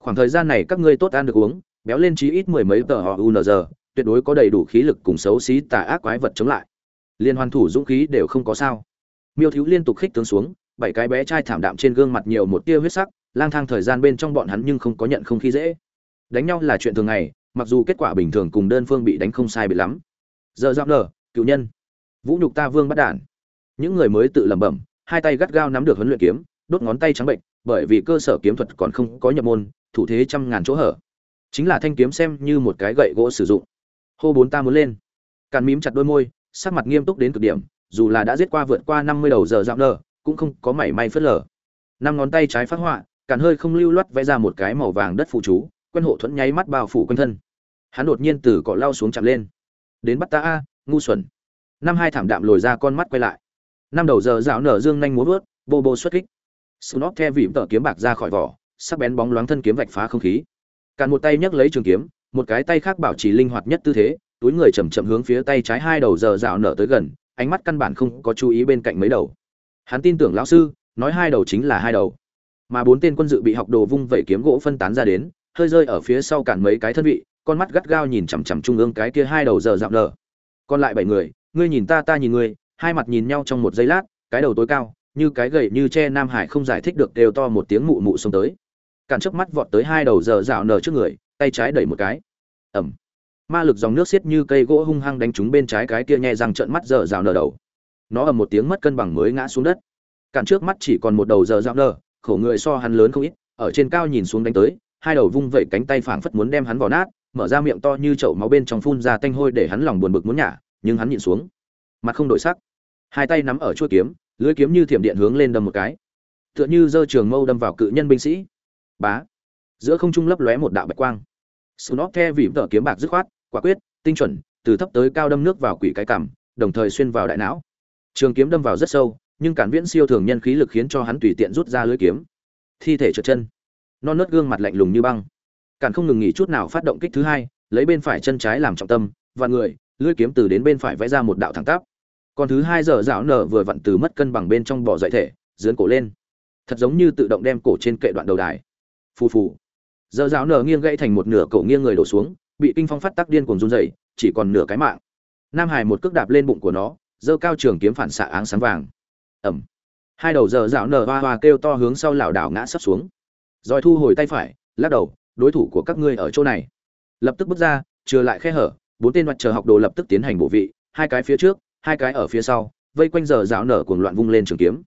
Khoảng thời gian này các ngươi tốt ăn được uống, béo lên chí ít mười mấy tờ họ unz tuyệt đối có đầy đủ khí lực cùng xấu xí tà ác quái vật chống lại. Liên hoàn thủ dũng khí đều không có sao. Miêu thiếu liên tục khích tướng xuống bảy cái bé trai thảm đạm trên gương mặt nhiều một tia huyết sắc, lang thang thời gian bên trong bọn hắn nhưng không có nhận không khí dễ. Đánh nhau là chuyện thường ngày, mặc dù kết quả bình thường cùng đơn phương bị đánh không sai bị lắm. Giờ giáp nở cựu nhân, vũ nhục ta vương bắt đản. Những người mới tự lẩm bẩm, hai tay gắt gao nắm được huấn luyện kiếm, đốt ngón tay trắng bệnh, bởi vì cơ sở kiếm thuật còn không có nhập môn, thủ thế trăm ngàn chỗ hở. Chính là thanh kiếm xem như một cái gậy gỗ sử dụng. Hô bốn ta muốn lên. Càn mím chặt đôi môi, sắc mặt nghiêm túc đến cực điểm, dù là đã giết qua vượt qua năm mươi đầu giờ giáp nở cũng không có mảy may phớt lờ. Năm ngón tay trái phát họa càn hơi không lưu loát vẽ ra một cái màu vàng đất phụ chú quen hộ thuẫn nháy mắt bao phủ quanh thân. Hắn đột nhiên từ cỏ lao xuống chạm lên. Đến bắt ta a ngu xuẩn. Năm hai thảm đạm lồi ra con mắt quay lại. Năm đầu giờ rào nở dương nhanh múa vớt bô bô xuất kích. Snot the vịm tợ kiếm bạc ra khỏi vỏ, sắc bén bóng loáng thân kiếm vạch phá không khí. Càn một tay nhấc lấy trường kiếm, một cái tay khác bảo trì linh hoạt nhất tư thế, túi người chậm chậm hướng phía tay trái hai đầu giờ dạo nở tới gần, ánh mắt căn bản không có chú ý bên cạnh mấy đầu. Hắn tin tưởng lão sư, nói hai đầu chính là hai đầu. Mà bốn tên quân dự bị học đồ vung vẩy kiếm gỗ phân tán ra đến, hơi rơi ở phía sau cản mấy cái thân vị, con mắt gắt gao nhìn chằm chằm trung ương cái kia hai đầu giờ dạo nở. Còn lại bảy người, ngươi nhìn ta ta nhìn ngươi, hai mặt nhìn nhau trong một giây lát, cái đầu tối cao, như cái gậy như che nam hải không giải thích được đều to một tiếng mụ mụ xông tới cản chớp mắt vọt tới hai đầu giờ dạo nở trước người tay trái đẩy một cái ẩm ma lực dòng nước xiết như cây gỗ hung hăng đánh trúng bên trái cái kia nhẹ răng trợn mắt giờ rào nở đầu nó ầm một tiếng mất cân bằng mới ngã xuống đất. Cản trước mắt chỉ còn một đầu giờ rào nơ khổ người so hắn lớn không ít, ở trên cao nhìn xuống đánh tới, hai đầu vung vẩy cánh tay phảng phất muốn đem hắn vào nát, mở ra miệng to như chậu máu bên trong phun ra tanh hôi để hắn lòng buồn bực muốn nhả, nhưng hắn nhìn xuống. Mặt không đổi sắc. Hai tay nắm ở chuôi kiếm, lưỡi kiếm như thiểm điện hướng lên đâm một cái. Tựa như giơ trường mâu đâm vào cự nhân binh sĩ. Bá. Giữa không trung lấp lóe một đạo bạch quang. Snob the vì tờ kiếm bạc dứt khoát, quả quyết, tinh chuẩn, từ thấp tới cao đâm nước vào quỷ cái cằm, đồng thời xuyên vào đại não trường kiếm đâm vào rất sâu nhưng cản viễn siêu thường nhân khí lực khiến cho hắn tùy tiện rút ra lưỡi kiếm. Thi thể trượt chân. Non nớt gương mặt lạnh lùng như băng. Cản không ngừng nghỉ chút nào phát động kích thứ hai lấy bên phải chân trái làm trọng tâm và người lưỡi kiếm từ đến bên phải vẽ ra một đạo thẳng tắp. Còn thứ hai giờ dạo nở vừa vặn từ mất cân bằng bên trong bỏ dậy thể giương cổ lên. Thật giống như tự động đem cổ trên kệ đoạn đầu đài. Phù phù. Giờ dạo nở nghiêng gãy thành một nửa cổ nghiêng người đổ xuống bị kinh phong phát tác điên cuồng run rẩy, chỉ còn nửa cái mạng. Nam hải một cước đạp lên bụng của nó giơ cao trường kiếm phản xạ áng sáng vàng. Ẩm. Hai đầu giờ dạo nở hoa hoa kêu to hướng sau lảo đảo ngã sấp xuống. Rồi thu hồi tay phải, lắc đầu, đối thủ của các ngươi ở chỗ này. Lập tức bước ra, trừ lại khe hở, bốn tên mặt chờ học đồ lập tức tiến hành bộ vị, hai cái phía trước, hai cái ở phía sau, vây quanh giờ dạo nở cuồng loạn vung lên trường kiếm.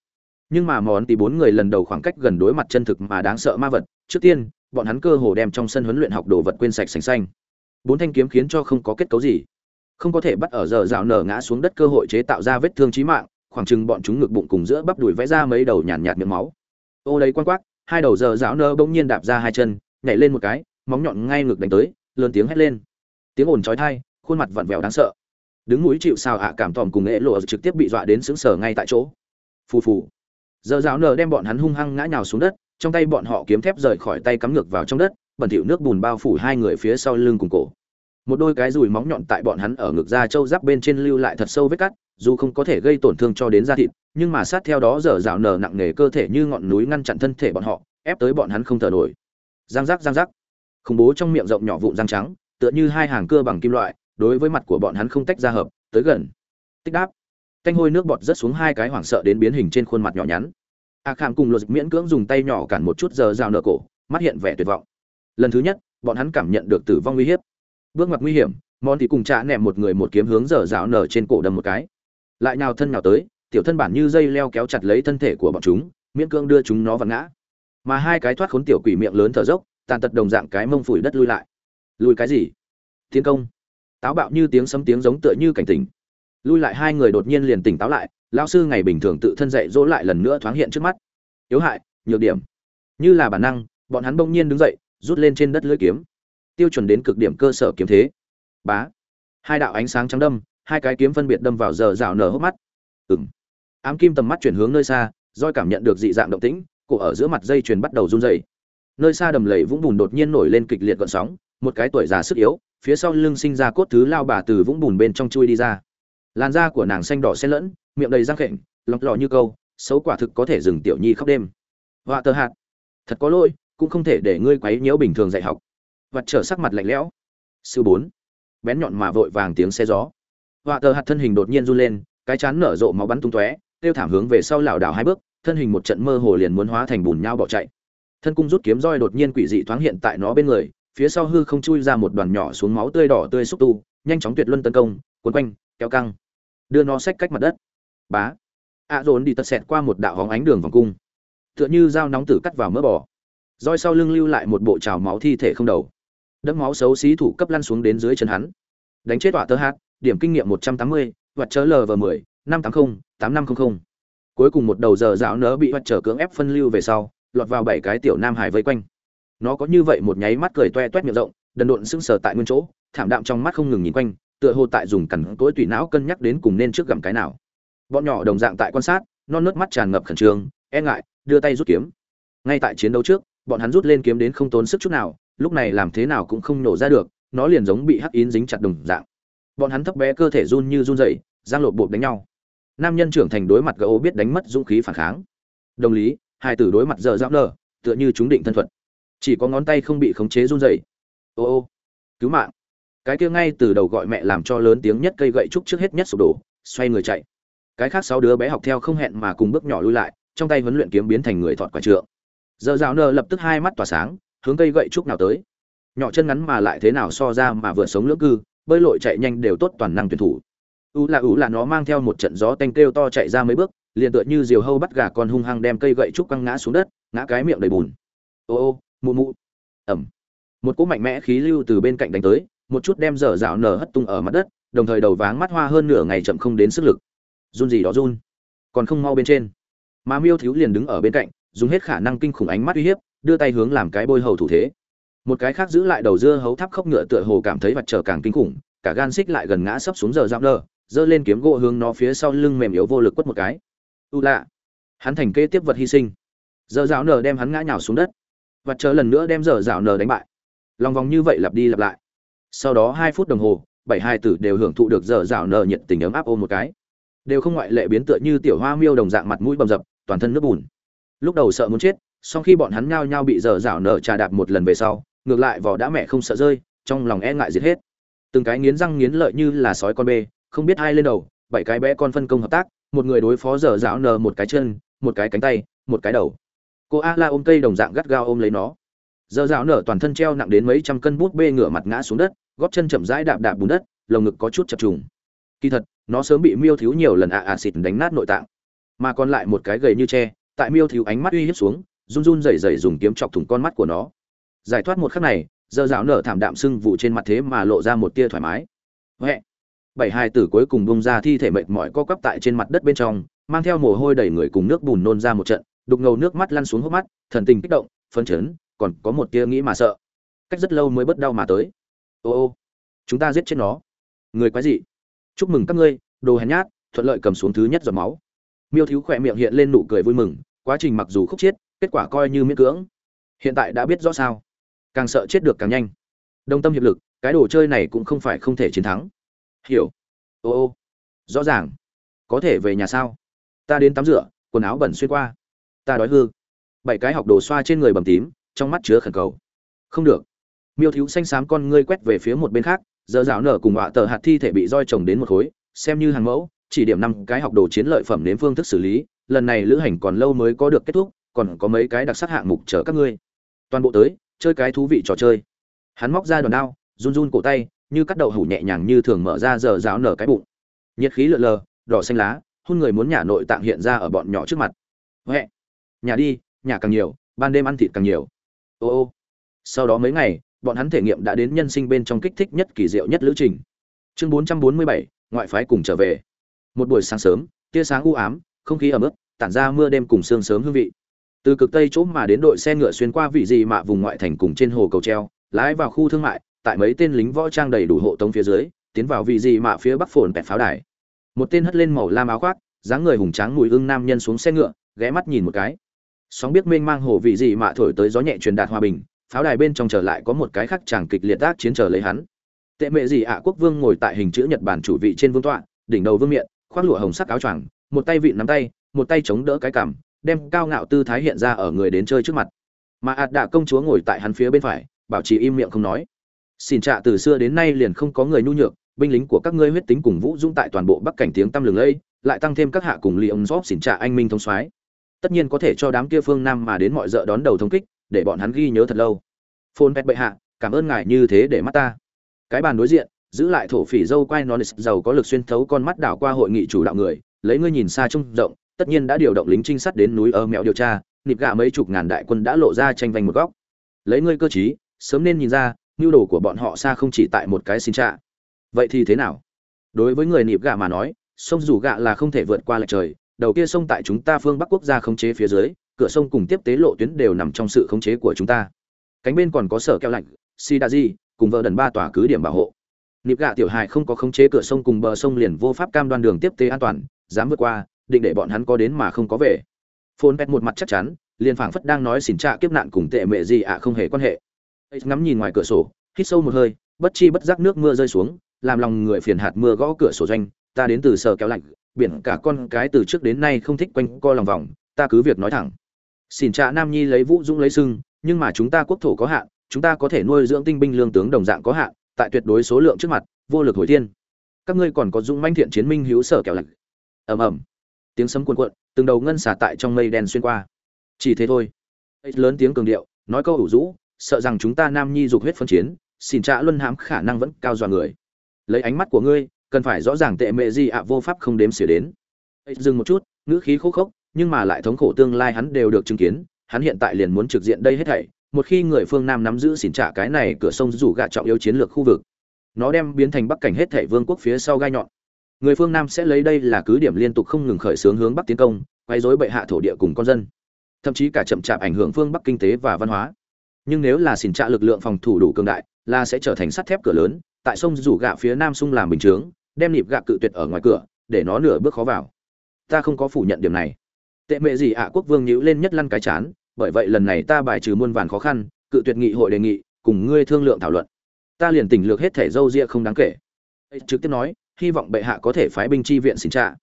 Nhưng mà món tí bốn người lần đầu khoảng cách gần đối mặt chân thực mà đáng sợ ma vật, trước tiên, bọn hắn cơ hồ đem trong sân huấn luyện học đồ vật quên sạch sành xanh. Bốn thanh kiếm khiến cho không có kết cấu gì không có thể bắt ở giờ rào nở ngã xuống đất cơ hội chế tạo ra vết thương chí mạng, khoảng chừng bọn chúng ngực bụng cùng giữa bắp đùi vẽ ra mấy đầu nhàn nhạt miệng máu. Ô lấy quan quắc, hai đầu giờ rào nở bỗng nhiên đạp ra hai chân, nhảy lên một cái, móng nhọn ngay ngực đánh tới, lớn tiếng hét lên. Tiếng ồn chói tai, khuôn mặt vặn vẹo đáng sợ. Đứng núi chịu sao ạ cảm tòm cùng nghệ lộ trực tiếp bị dọa đến sững sờ ngay tại chỗ. Phù phù. Giờ rào nở đem bọn hắn hung hăng ngã nhào xuống đất, trong tay bọn họ kiếm thép rời khỏi tay cắm ngược vào trong đất, bẩn thỉu nước bùn bao phủ hai người phía sau lưng cùng cổ một đôi cái dùi móng nhọn tại bọn hắn ở ngực da châu giáp bên trên lưu lại thật sâu vết cắt, dù không có thể gây tổn thương cho đến da thịt, nhưng mà sát theo đó dở dạo nở nặng nề cơ thể như ngọn núi ngăn chặn thân thể bọn họ, ép tới bọn hắn không thở nổi. Giang giác giang giác. Khủng bố trong miệng rộng nhỏ vụn răng trắng, tựa như hai hàng cưa bằng kim loại, đối với mặt của bọn hắn không tách ra hợp, tới gần. Tích đáp. Canh hôi nước bọt rớt xuống hai cái hoảng sợ đến biến hình trên khuôn mặt nhỏ nhắn. A à khảm cùng luật miễn cưỡng dùng tay nhỏ cản một chút giờ rào nợ cổ, mắt hiện vẻ tuyệt vọng. Lần thứ nhất, bọn hắn cảm nhận được tử vong nguy hiểm bước ngoặt nguy hiểm món thì cùng chạ nẹm một người một kiếm hướng dở dạo nở trên cổ đâm một cái. Lại nhào thân nhào tới, tiểu thân bản như dây leo kéo chặt lấy thân thể của bọn chúng, miễn cưỡng đưa chúng nó vào ngã. Mà hai cái thoát khốn tiểu quỷ miệng lớn thở dốc, tàn tật đồng dạng cái mông phủi đất lui lại. Lùi cái gì? Tiến công. Táo bạo như tiếng sấm tiếng giống tựa như cảnh tỉnh. Lui lại hai người đột nhiên liền tỉnh táo lại, lão sư ngày bình thường tự thân dạy dỗ lại lần nữa thoáng hiện trước mắt. Yếu hại, nhược điểm. Như là bản năng, bọn hắn bỗng nhiên đứng dậy, rút lên trên đất lưỡi kiếm tiêu chuẩn đến cực điểm cơ sở kiếm thế. Bá. Hai đạo ánh sáng trắng đâm, hai cái kiếm phân biệt đâm vào giờ rào nở hốc mắt. Ừng ám kim tầm mắt chuyển hướng nơi xa roi cảm nhận được dị dạng động tĩnh, cổ ở giữa mặt dây chuyền bắt đầu run rẩy. Nơi xa đầm lầy vũng bùn đột nhiên nổi lên kịch liệt gợn sóng, một cái tuổi già sức yếu, phía sau lưng sinh ra cốt thứ lao bà từ vũng bùn bên trong chui đi ra. Làn da của nàng xanh đỏ xen lẫn, miệng đầy răng khệnh lọc lò như câu, xấu quả thực có thể dừng tiểu nhi khóc đêm. Họa tờ hạt. Thật có lỗi, cũng không thể để ngươi quấy nhiễu bình thường dạy học vật trở sắc mặt lạnh lẽo. Sư bốn. Bén nhọn mà vội vàng tiếng xe gió. Họa tờ hạt thân hình đột nhiên run lên, cái chán nở rộ máu bắn tung tóe tiêu thảm hướng về sau lảo đảo hai bước, thân hình một trận mơ hồ liền muốn hóa thành bùn nhau bỏ chạy. Thân cung rút kiếm roi đột nhiên quỷ dị thoáng hiện tại nó bên người, phía sau hư không chui ra một đoàn nhỏ xuống máu tươi đỏ tươi xúc tu, nhanh chóng tuyệt luân tấn công, cuốn quanh, kéo căng. Đưa nó xách cách mặt đất. Bá. Ạ dồn đi tật xẹt qua một đạo hóng ánh đường vòng cung. Tựa như dao nóng tử cắt vào mỡ bò. Roi sau lưng lưu lại một bộ trào máu thi thể không đầu đẫm máu xấu xí thủ cấp lăn xuống đến dưới chân hắn. Đánh chết tọa tơ hát điểm kinh nghiệm một trăm tám mươi vật chớ lv mười, năm tám mươi tám năm trăm linh cuối cùng một đầu giờ dạo nỡ bị vật trở cưỡng ép phân lưu về sau, lọt vào bảy cái tiểu nam hải vây quanh. Nó có như vậy một nháy mắt cười toe toét miệng rộng, đần độn sững sờ tại nguyên chỗ, thảm đạm trong mắt không ngừng nhìn quanh, tựa hồ tại dùng cẩn tối tùy não cân nhắc đến cùng nên trước gặm cái nào. Bọn nhỏ đồng dạng tại quan sát, non nớt mắt tràn ngập khẩn trương e ngại, đưa tay rút kiếm. Ngay tại chiến đấu trước, bọn hắn rút lên kiếm đến không tốn sức chút nào lúc này làm thế nào cũng không nổ ra được, nó liền giống bị hắc yến dính chặt đồng dạng. Bọn hắn thấp bé cơ thể run như run rẩy, giang lột bột đánh nhau. Nam nhân trưởng thành đối mặt gấu biết đánh mất dũng khí phản kháng. Đồng lý, hai tử đối mặt dở giáp nở, tựa như chúng định thân thuật. Chỉ có ngón tay không bị khống chế run rẩy. Ô ô, cứu mạng. Cái kia ngay từ đầu gọi mẹ làm cho lớn tiếng nhất cây gậy trúc trước hết nhất sụp đổ, xoay người chạy. Cái khác sáu đứa bé học theo không hẹn mà cùng bước nhỏ lui lại, trong tay huấn luyện kiếm biến thành người thọt quả trượng. Giờ rào nơ lập tức hai mắt tỏa sáng hướng cây gậy trúc nào tới. Nhỏ chân ngắn mà lại thế nào so ra mà vừa sống lưỡng cư, bơi lội chạy nhanh đều tốt toàn năng tuyển thủ. U là u là nó mang theo một trận gió tanh kêu to chạy ra mấy bước, liền tựa như diều hâu bắt gà con hung hăng đem cây gậy trúc căng ngã xuống đất, ngã cái miệng đầy bùn. Ô ô, mụ mụ. Ẩm. Một cỗ mạnh mẽ khí lưu từ bên cạnh đánh tới, một chút đem dở dạo nở hất tung ở mặt đất, đồng thời đầu váng mắt hoa hơn nửa ngày chậm không đến sức lực. Run gì đó run. Còn không mau bên trên. Mà miêu thiếu liền đứng ở bên cạnh, dùng hết khả năng kinh khủng ánh mắt uy hiếp đưa tay hướng làm cái bôi hầu thủ thế. Một cái khác giữ lại đầu dưa hấu tháp khốc ngựa tựa hồ cảm thấy mặt trở càng kinh khủng, cả gan xích lại gần ngã sấp xuống giờ dạo nở giơ lên kiếm gỗ hướng nó phía sau lưng mềm yếu vô lực quất một cái. U lạ. Hắn thành kế tiếp vật hy sinh. Giờ dạo nở đem hắn ngã nhào xuống đất. Và chờ lần nữa đem giờ dạo nở đánh bại. Lòng vòng như vậy lặp đi lặp lại. Sau đó hai phút đồng hồ, bảy hai tử đều hưởng thụ được giờ dạo nở nhiệt tình ấm áp ôm một cái. Đều không ngoại lệ biến tựa như tiểu hoa miêu đồng dạng mặt mũi bầm dập, toàn thân nước bùn. Lúc đầu sợ muốn chết sau khi bọn hắn nhao nhao bị giờ dạo nở trà đạp một lần về sau, ngược lại vỏ đã mẹ không sợ rơi, trong lòng e ngại giết hết. Từng cái nghiến răng nghiến lợi như là sói con bê, không biết ai lên đầu, bảy cái bé con phân công hợp tác, một người đối phó giờ dạo nở một cái chân, một cái cánh tay, một cái đầu. Cô a la ôm cây đồng dạng gắt gao ôm lấy nó. Giờ dạo nở toàn thân treo nặng đến mấy trăm cân bút bê ngửa mặt ngã xuống đất góp chân chậm rãi đạp đạp bùn đất, lồng ngực có chút chập trùng. Kỳ thật, nó sớm bị miêu thiếu nhiều lần ạ ạ xịt đánh nát nội tạng. Mà còn lại một cái gầy như tre, tại miêu thiếu ánh mắt uy hiếp xuống run run rẩy rẩy dùng kiếm chọc thủng con mắt của nó. Giải thoát một khắc này, giờ dạo nở thảm đạm sưng vụ trên mặt thế mà lộ ra một tia thoải mái. Huệ. Bảy hai tử cuối cùng bung ra thi thể mệt mỏi co quắp tại trên mặt đất bên trong, mang theo mồ hôi đẩy người cùng nước bùn nôn ra một trận, đục ngầu nước mắt lăn xuống hốc mắt, thần tình kích động, phấn chấn, còn có một tia nghĩ mà sợ. Cách rất lâu mới bớt đau mà tới. Ô ô, chúng ta giết chết nó. Người quái dị. Chúc mừng các ngươi, đồ hèn nhát, thuận lợi cầm xuống thứ nhất giọt máu. Miêu thiếu khỏe miệng hiện lên nụ cười vui mừng, quá trình mặc dù khúc chết kết quả coi như miễn cưỡng. Hiện tại đã biết rõ sao. Càng sợ chết được càng nhanh. Đồng tâm hiệp lực, cái đồ chơi này cũng không phải không thể chiến thắng. Hiểu. Ô ô. Rõ ràng. Có thể về nhà sao? Ta đến tắm rửa, quần áo bẩn xuyên qua. Ta đói hư. Bảy cái học đồ xoa trên người bầm tím, trong mắt chứa khẩn cầu. Không được. Miêu thiếu xanh xám con ngươi quét về phía một bên khác, giờ rào nở cùng họa tờ hạt thi thể bị roi trồng đến một khối, xem như hàng mẫu, chỉ điểm năm cái học đồ chiến lợi phẩm đến phương thức xử lý, lần này lữ hành còn lâu mới có được kết thúc còn có mấy cái đặc sắc hạng mục chờ các ngươi. Toàn bộ tới chơi cái thú vị trò chơi. Hắn móc ra đòn đao run run cổ tay như cắt đậu hủ nhẹ nhàng như thường mở ra giờ rào nở cái bụng. Nhiệt khí lượn lờ đỏ xanh lá hôn người muốn nhả nội tạng hiện ra ở bọn nhỏ trước mặt. Huệ nhà đi nhà càng nhiều ban đêm ăn thịt càng nhiều. Ô ô. Sau đó mấy ngày bọn hắn thể nghiệm đã đến nhân sinh bên trong kích thích nhất kỳ diệu nhất lữ trình. Chương 447, ngoại phái cùng trở về. Một buổi sáng sớm tia sáng u ám không khí ẩm ướt tản ra mưa đêm cùng sương sớm hương vị từ cực tây chỗ mà đến đội xe ngựa xuyên qua vị gì mạ vùng ngoại thành cùng trên hồ cầu treo, lái vào khu thương mại, tại mấy tên lính võ trang đầy đủ hộ tống phía dưới, tiến vào vị gì mạ phía bắc phồn bẹt pháo đài. Một tên hất lên màu lam áo khoác, dáng người hùng tráng mùi ưng nam nhân xuống xe ngựa, ghé mắt nhìn một cái. Sóng biết mênh mang hồ vị gì mạ thổi tới gió nhẹ truyền đạt hòa bình, pháo đài bên trong trở lại có một cái khắc chàng kịch liệt tác chiến chờ lấy hắn. Tệ mẹ gì ạ, quốc vương ngồi tại hình chữ nhật bản chủ vị trên vương tọa, đỉnh đầu vương miện, khoác lụa hồng sắc áo choàng, một tay vịn nắm tay, một tay chống đỡ cái cằm đem cao ngạo tư thái hiện ra ở người đến chơi trước mặt. Mà ạt đạ công chúa ngồi tại hắn phía bên phải, bảo trì im miệng không nói. Xin trạ từ xưa đến nay liền không có người nhu nhược, binh lính của các ngươi huyết tính cùng vũ dũng tại toàn bộ bắc cảnh tiếng tăm lừng lẫy, lại tăng thêm các hạ cùng Li ông gióp xỉn trạ anh minh thông soái. Tất nhiên có thể cho đám kia phương nam mà đến mọi dợ đón đầu thông kích, để bọn hắn ghi nhớ thật lâu. Phôn pet bệ hạ, cảm ơn ngài như thế để mắt ta. Cái bàn đối diện, giữ lại thổ phỉ dâu quai nonis giàu có lực xuyên thấu con mắt đảo qua hội nghị chủ đạo người, lấy ngươi nhìn xa trông rộng tất nhiên đã điều động lính trinh sát đến núi ở mèo điều tra, nịp gạ mấy chục ngàn đại quân đã lộ ra tranh vanh một góc. Lấy ngươi cơ chí sớm nên nhìn ra, nhu đồ của bọn họ xa không chỉ tại một cái xin trạ. Vậy thì thế nào? Đối với người nịp gạ mà nói, sông rủ gạ là không thể vượt qua lệch trời, đầu kia sông tại chúng ta phương bắc quốc gia khống chế phía dưới, cửa sông cùng tiếp tế lộ tuyến đều nằm trong sự khống chế của chúng ta. Cánh bên còn có sở keo lạnh, sidaji, cùng vợ đần ba tòa cứ điểm bảo hộ. Nịp gạ tiểu hài không có khống chế cửa sông cùng bờ sông liền vô pháp cam đoan đường tiếp tế an toàn, dám vượt qua định để bọn hắn có đến mà không có về. Phồn pet một mặt chắc chắn, liền phảng phất đang nói xỉn trạ kiếp nạn cùng tệ mẹ gì ạ không hề quan hệ. Ấy ngắm nhìn ngoài cửa sổ, hít sâu một hơi, bất chi bất giác nước mưa rơi xuống, làm lòng người phiền hạt mưa gõ cửa sổ doanh, ta đến từ sở kéo lạnh, biển cả con cái từ trước đến nay không thích quanh co lòng vòng, ta cứ việc nói thẳng. Xỉn trạ nam nhi lấy vũ dũng lấy sưng, nhưng mà chúng ta quốc thổ có hạn, chúng ta có thể nuôi dưỡng tinh binh lương tướng đồng dạng có hạn, tại tuyệt đối số lượng trước mặt, vô lực hồi thiên. Các ngươi còn có dũng manh thiện chiến minh hữu sở kéo lạnh. Ầm ầm tiếng sấm cuồn cuộn, từng đầu ngân xả tại trong mây đen xuyên qua. Chỉ thế thôi. Lớn tiếng cường điệu, nói câu ủ rũ, sợ rằng chúng ta nam nhi dục huyết phân chiến, xin trạ luân hãm khả năng vẫn cao dọa người. Lấy ánh mắt của ngươi, cần phải rõ ràng tệ mệ gì ạ, vô pháp không đếm xỉa đến. Dừng một chút, ngữ khí khô khốc, nhưng mà lại thống khổ tương lai hắn đều được chứng kiến, hắn hiện tại liền muốn trực diện đây hết thảy, một khi người phương nam nắm giữ xỉn trả cái này cửa sông rủ gạ trọng yếu chiến lược khu vực. Nó đem biến thành bắc cảnh hết thảy vương quốc phía sau gai nhọn người phương nam sẽ lấy đây là cứ điểm liên tục không ngừng khởi xướng hướng bắc tiến công quay rối bệ hạ thổ địa cùng con dân. Thậm chí cả chậm chạp ảnh hưởng phương bắc kinh tế và văn hóa. Nhưng nếu là xỉn trạ lực lượng phòng thủ đủ cường đại, là sẽ trở thành sắt thép cửa lớn, tại sông rủ gạ phía nam sung làm bình chướng, đem nịp gạ cự tuyệt ở ngoài cửa, để nó nửa bước khó vào. Ta không có phủ nhận điểm này. Tệ mệ gì ạ, quốc vương nhíu lên nhất lăn cái chán, bởi vậy lần này ta bài trừ muôn vàn khó khăn, cự tuyệt nghị hội đề nghị, cùng ngươi thương lượng thảo luận. Ta liền tỉnh lược hết thể dâu ria không đáng kể. Trực tiếp nói hy vọng bệ hạ có thể phái binh chi viện xin trả.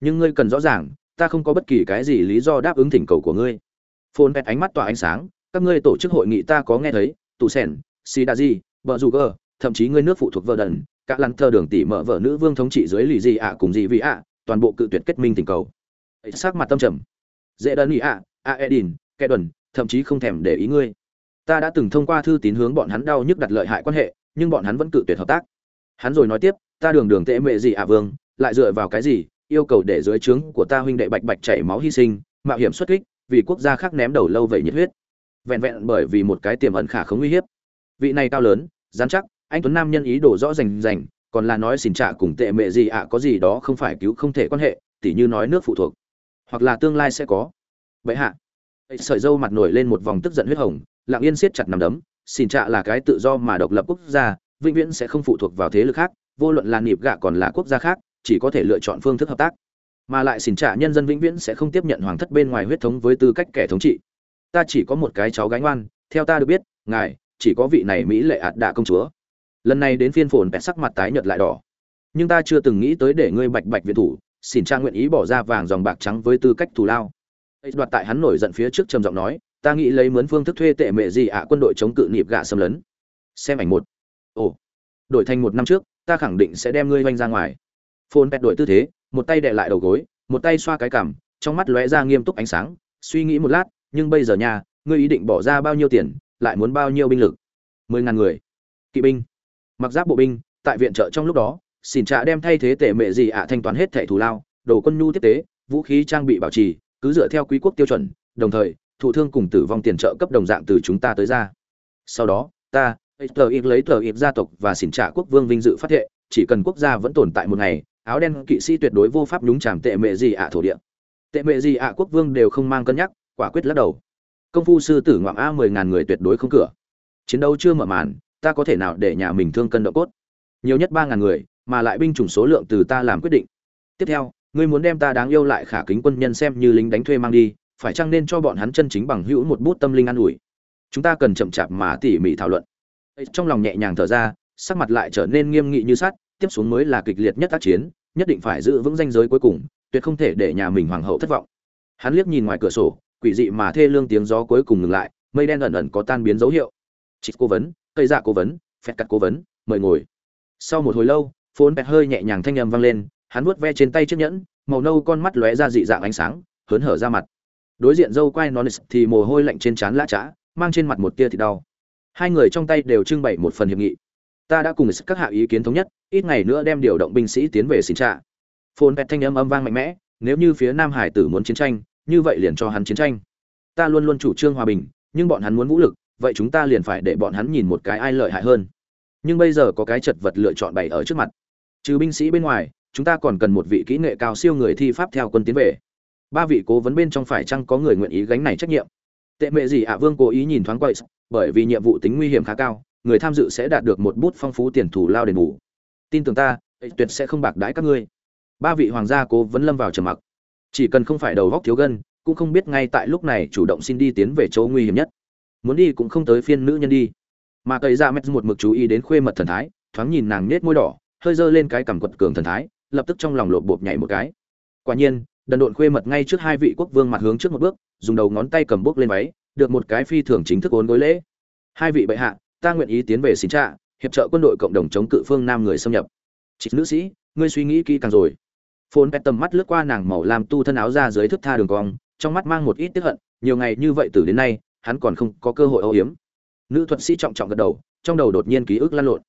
nhưng ngươi cần rõ ràng, ta không có bất kỳ cái gì lý do đáp ứng thỉnh cầu của ngươi. Phôn pet ánh mắt tỏa ánh sáng, các ngươi tổ chức hội nghị ta có nghe thấy, tù sẻn xì đa di, vợ dù gờ thậm chí ngươi nước phụ thuộc vợ đần các lăn thơ đường tỷ mở vợ nữ vương thống trị dưới lì gì ạ cùng gì vì ạ, toàn bộ cự tuyệt kết minh tình cầu. Sắc mặt tâm trầm. Dễ đơn ý ạ, a edin kẻ đần, thậm chí không thèm để ý ngươi. Ta đã từng thông qua thư tín hướng bọn hắn đau nhức đặt lợi hại quan hệ, nhưng bọn hắn vẫn cự tuyệt hợp tác. Hắn rồi nói tiếp ta đường đường tệ mệ gì ạ, vương, lại dựa vào cái gì, yêu cầu để dưới trướng của ta huynh đệ bạch bạch chảy máu hy sinh, mạo hiểm xuất kích, vì quốc gia khác ném đầu lâu vậy nhiệt huyết. Vẹn vẹn bởi vì một cái tiềm ẩn khả không uy hiếp. Vị này cao lớn dán chắc, anh tuấn nam nhân ý đồ rõ rành rành, còn là nói xin trả cùng tệ mệ gì ạ, có gì đó không phải cứu không thể quan hệ, tỉ như nói nước phụ thuộc. Hoặc là tương lai sẽ có. Vậy hạ. Sợi dâu mặt nổi lên một vòng tức giận huyết hồng, lặng yên siết chặt nằm đấm, xin trạ là cái tự do mà độc lập quốc gia, vĩnh viễn sẽ không phụ thuộc vào thế lực khác vô luận là nịp gạ còn là quốc gia khác, chỉ có thể lựa chọn phương thức hợp tác. Mà lại xin trả nhân dân vĩnh viễn sẽ không tiếp nhận hoàng thất bên ngoài huyết thống với tư cách kẻ thống trị. Ta chỉ có một cái cháu gái ngoan, theo ta được biết, ngài chỉ có vị này mỹ lệ ạt đạ công chúa. Lần này đến phiên phồn bẹt sắc mặt tái nhợt lại đỏ. Nhưng ta chưa từng nghĩ tới để ngươi bạch bạch viện thủ, xin cha nguyện ý bỏ ra vàng dòng bạc trắng với tư cách thù lao. Ấy đoạt tại hắn nổi giận phía trước trầm giọng nói, ta nghĩ lấy mướn phương thức thuê tệ mẹ gì ạ, quân đội chống cự nịp gạ xâm lấn. Xem ảnh một. Ồ. Đổi thành một năm trước ta khẳng định sẽ đem ngươi vanh ra ngoài. Phồn pet đổi tư thế một tay đè lại đầu gối một tay xoa cái cằm trong mắt lóe ra nghiêm túc ánh sáng suy nghĩ một lát nhưng bây giờ nhà, ngươi ý định bỏ ra bao nhiêu tiền lại muốn bao nhiêu binh lực? Mười ngàn người. Kỵ binh. Mặc giáp bộ binh tại viện trợ trong lúc đó xỉn trạ đem thay thế tệ mệ gì ạ thanh toán hết thẻ thù lao đồ quân nhu tiếp tế vũ khí trang bị bảo trì cứ dựa theo quý quốc tiêu chuẩn đồng thời thụ thương cùng tử vong tiền trợ cấp đồng dạng từ chúng ta tới ra. Sau đó ta tờ ít lấy tờ ít gia tộc và xỉn trả quốc vương vinh dự phát thệ, chỉ cần quốc gia vẫn tồn tại một ngày, áo đen kỵ sĩ tuyệt đối vô pháp nhúng chàm tệ mẹ gì ạ thổ địa. Tệ mẹ gì ạ quốc vương đều không mang cân nhắc, quả quyết lắc đầu. Công phu sư tử ngoạm a mười ngàn người tuyệt đối không cửa. Chiến đấu chưa mở màn, ta có thể nào để nhà mình thương cân độ cốt? Nhiều nhất ba ngàn người, mà lại binh chủng số lượng từ ta làm quyết định. Tiếp theo, ngươi muốn đem ta đáng yêu lại khả kính quân nhân xem như lính đánh thuê mang đi, phải chăng nên cho bọn hắn chân chính bằng hữu một bút tâm linh an ủi? Chúng ta cần chậm chạp mà tỉ mỉ thảo luận trong lòng nhẹ nhàng thở ra, sắc mặt lại trở nên nghiêm nghị như sắt, tiếp xuống mới là kịch liệt nhất tác chiến, nhất định phải giữ vững danh giới cuối cùng, tuyệt không thể để nhà mình hoàng hậu thất vọng. Hắn liếc nhìn ngoài cửa sổ, quỷ dị mà thê lương tiếng gió cuối cùng ngừng lại, mây đen ẩn ẩn có tan biến dấu hiệu. Chị cố vấn, cây dạ cố vấn, phẹt cắt cố vấn, mời ngồi. Sau một hồi lâu, phốn bẹt hơi nhẹ nhàng thanh âm vang lên, hắn vuốt ve trên tay chiếc nhẫn, màu nâu con mắt lóe ra dị dạng ánh sáng, hớn hở ra mặt. Đối diện dâu quai non thì mồ hôi lạnh trên trán lã chã mang trên mặt một tia thịt đau hai người trong tay đều trưng bày một phần hiệp nghị. Ta đã cùng các hạ ý kiến thống nhất, ít ngày nữa đem điều động binh sĩ tiến về xin trạ phồn pet thanh âm âm vang mạnh mẽ, nếu như phía nam hải tử muốn chiến tranh, như vậy liền cho hắn chiến tranh. Ta luôn luôn chủ trương hòa bình, nhưng bọn hắn muốn vũ lực, vậy chúng ta liền phải để bọn hắn nhìn một cái ai lợi hại hơn. Nhưng bây giờ có cái chật vật lựa chọn bày ở trước mặt. Trừ binh sĩ bên ngoài, chúng ta còn cần một vị kỹ nghệ cao siêu người thi pháp theo quân tiến về. Ba vị cố vấn bên trong phải chăng có người nguyện ý gánh này trách nhiệm? Tệ mệ gì ạ, vương cố ý nhìn thoáng quậy bởi vì nhiệm vụ tính nguy hiểm khá cao, người tham dự sẽ đạt được một bút phong phú tiền thù lao đền bù. Tin tưởng ta tuyệt sẽ không bạc đãi các ngươi. Ba vị hoàng gia cố vấn lâm vào trầm mặc. Chỉ cần không phải đầu góc thiếu gân, cũng không biết ngay tại lúc này chủ động xin đi tiến về chỗ nguy hiểm nhất. Muốn đi cũng không tới phiên nữ nhân đi. Mà cậy dạ ra mét một mực chú ý đến khuê mật thần thái, thoáng nhìn nàng nết môi đỏ, hơi dơ lên cái cằm quật cường thần thái, lập tức trong lòng lộp bộp nhảy một cái. Quả nhiên, đần độn khuê mật ngay trước hai vị quốc vương mặt hướng trước một bước dùng đầu ngón tay cầm bốc lên váy, được một cái phi thường chính thức ốn gối lễ. Hai vị bệ hạ, ta nguyện ý tiến về xin trạ, hiệp trợ quân đội cộng đồng chống cự phương nam người xâm nhập. Chị nữ sĩ, ngươi suy nghĩ kỹ càng rồi. Phồn pet tầm mắt lướt qua nàng màu làm tu thân áo ra dưới thức tha đường cong, trong mắt mang một ít tiếc hận, nhiều ngày như vậy từ đến nay, hắn còn không có cơ hội âu hiếm nữ thuật sĩ trọng trọng gật đầu, trong đầu đột nhiên ký ức lan lộn.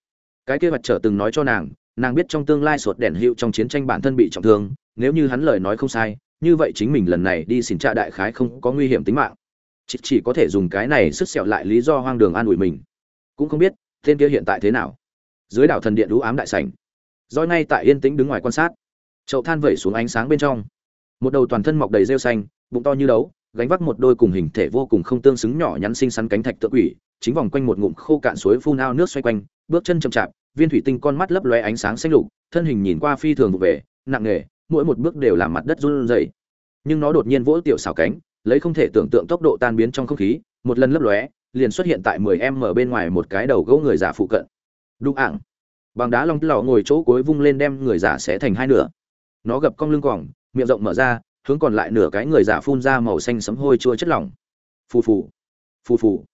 Cái kia hoạch trở từng nói cho nàng nàng biết trong tương lai sột đèn hiệu trong chiến tranh bản thân bị trọng thương, nếu như hắn lời nói không sai như vậy chính mình lần này đi xin trạ đại khái không có nguy hiểm tính mạng. Chỉ, chỉ có thể dùng cái này sức sẹo lại lý do hoang đường an ủi mình. Cũng không biết tên kia hiện tại thế nào. Dưới đảo thần điện đũ ám đại sảnh. Roi ngay tại yên tĩnh đứng ngoài quan sát. Chậu than vẩy xuống ánh sáng bên trong. Một đầu toàn thân mọc đầy rêu xanh bụng to như đấu gánh vác một đôi cùng hình thể vô cùng không tương xứng nhỏ nhắn xinh xắn cánh thạch tự quỷ chính vòng quanh một ngụm khô cạn suối phun ao nước xoay quanh bước chân chậm chạp viên thủy tinh con mắt lấp loe ánh sáng xanh lục thân hình nhìn qua phi thường vụ về nặng nề mỗi một bước đều làm mặt đất run rẩy. Nhưng nó đột nhiên vỗ tiểu xảo cánh, lấy không thể tưởng tượng tốc độ tan biến trong không khí, một lần lấp lóe, liền xuất hiện tại 10 em ở bên ngoài một cái đầu gỗ người giả phụ cận. Đụng ảng. Bằng đá long lọ ngồi chỗ cuối vung lên đem người giả sẽ thành hai nửa. Nó gập cong lưng quòng, miệng rộng mở ra, hướng còn lại nửa cái người giả phun ra màu xanh sấm hôi chua chất lỏng. Phù phù. Phù phù.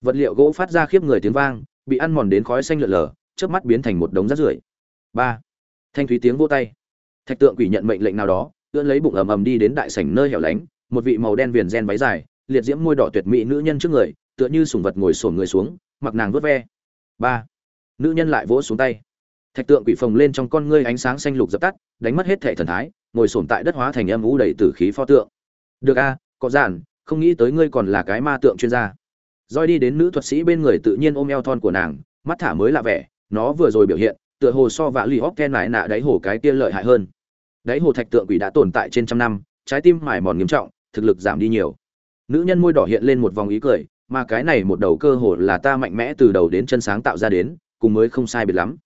Vật liệu gỗ phát ra khiếp người tiếng vang, bị ăn mòn đến khói xanh lượn lờ, chớp mắt biến thành một đống rác rưởi. Ba. Thanh thúy tiếng vỗ tay thạch tượng quỷ nhận mệnh lệnh nào đó, ưỡn lấy bụng ầm ầm đi đến đại sảnh nơi hẻo lánh, một vị màu đen viền gen váy dài, liệt diễm môi đỏ tuyệt mỹ nữ nhân trước người, tựa như sùng vật ngồi sổn người xuống, mặc nàng vớt ve. Ba, nữ nhân lại vỗ xuống tay. Thạch tượng quỷ phồng lên trong con ngươi ánh sáng xanh lục dập tắt, đánh mất hết thể thần thái, ngồi sổn tại đất hóa thành âm vũ đầy tử khí pho tượng. Được a, có giản, không nghĩ tới ngươi còn là cái ma tượng chuyên gia. Roi đi đến nữ thuật sĩ bên người tự nhiên ôm eo thon của nàng, mắt thả mới lạ vẻ, nó vừa rồi biểu hiện, tựa hồ so vạ lì hóc ken lại nạ đáy hồ cái kia lợi hại hơn đáy hồ thạch tượng quỷ đã tồn tại trên trăm năm, trái tim mải mòn nghiêm trọng, thực lực giảm đi nhiều. Nữ nhân môi đỏ hiện lên một vòng ý cười, mà cái này một đầu cơ hồ là ta mạnh mẽ từ đầu đến chân sáng tạo ra đến, cùng mới không sai biệt lắm.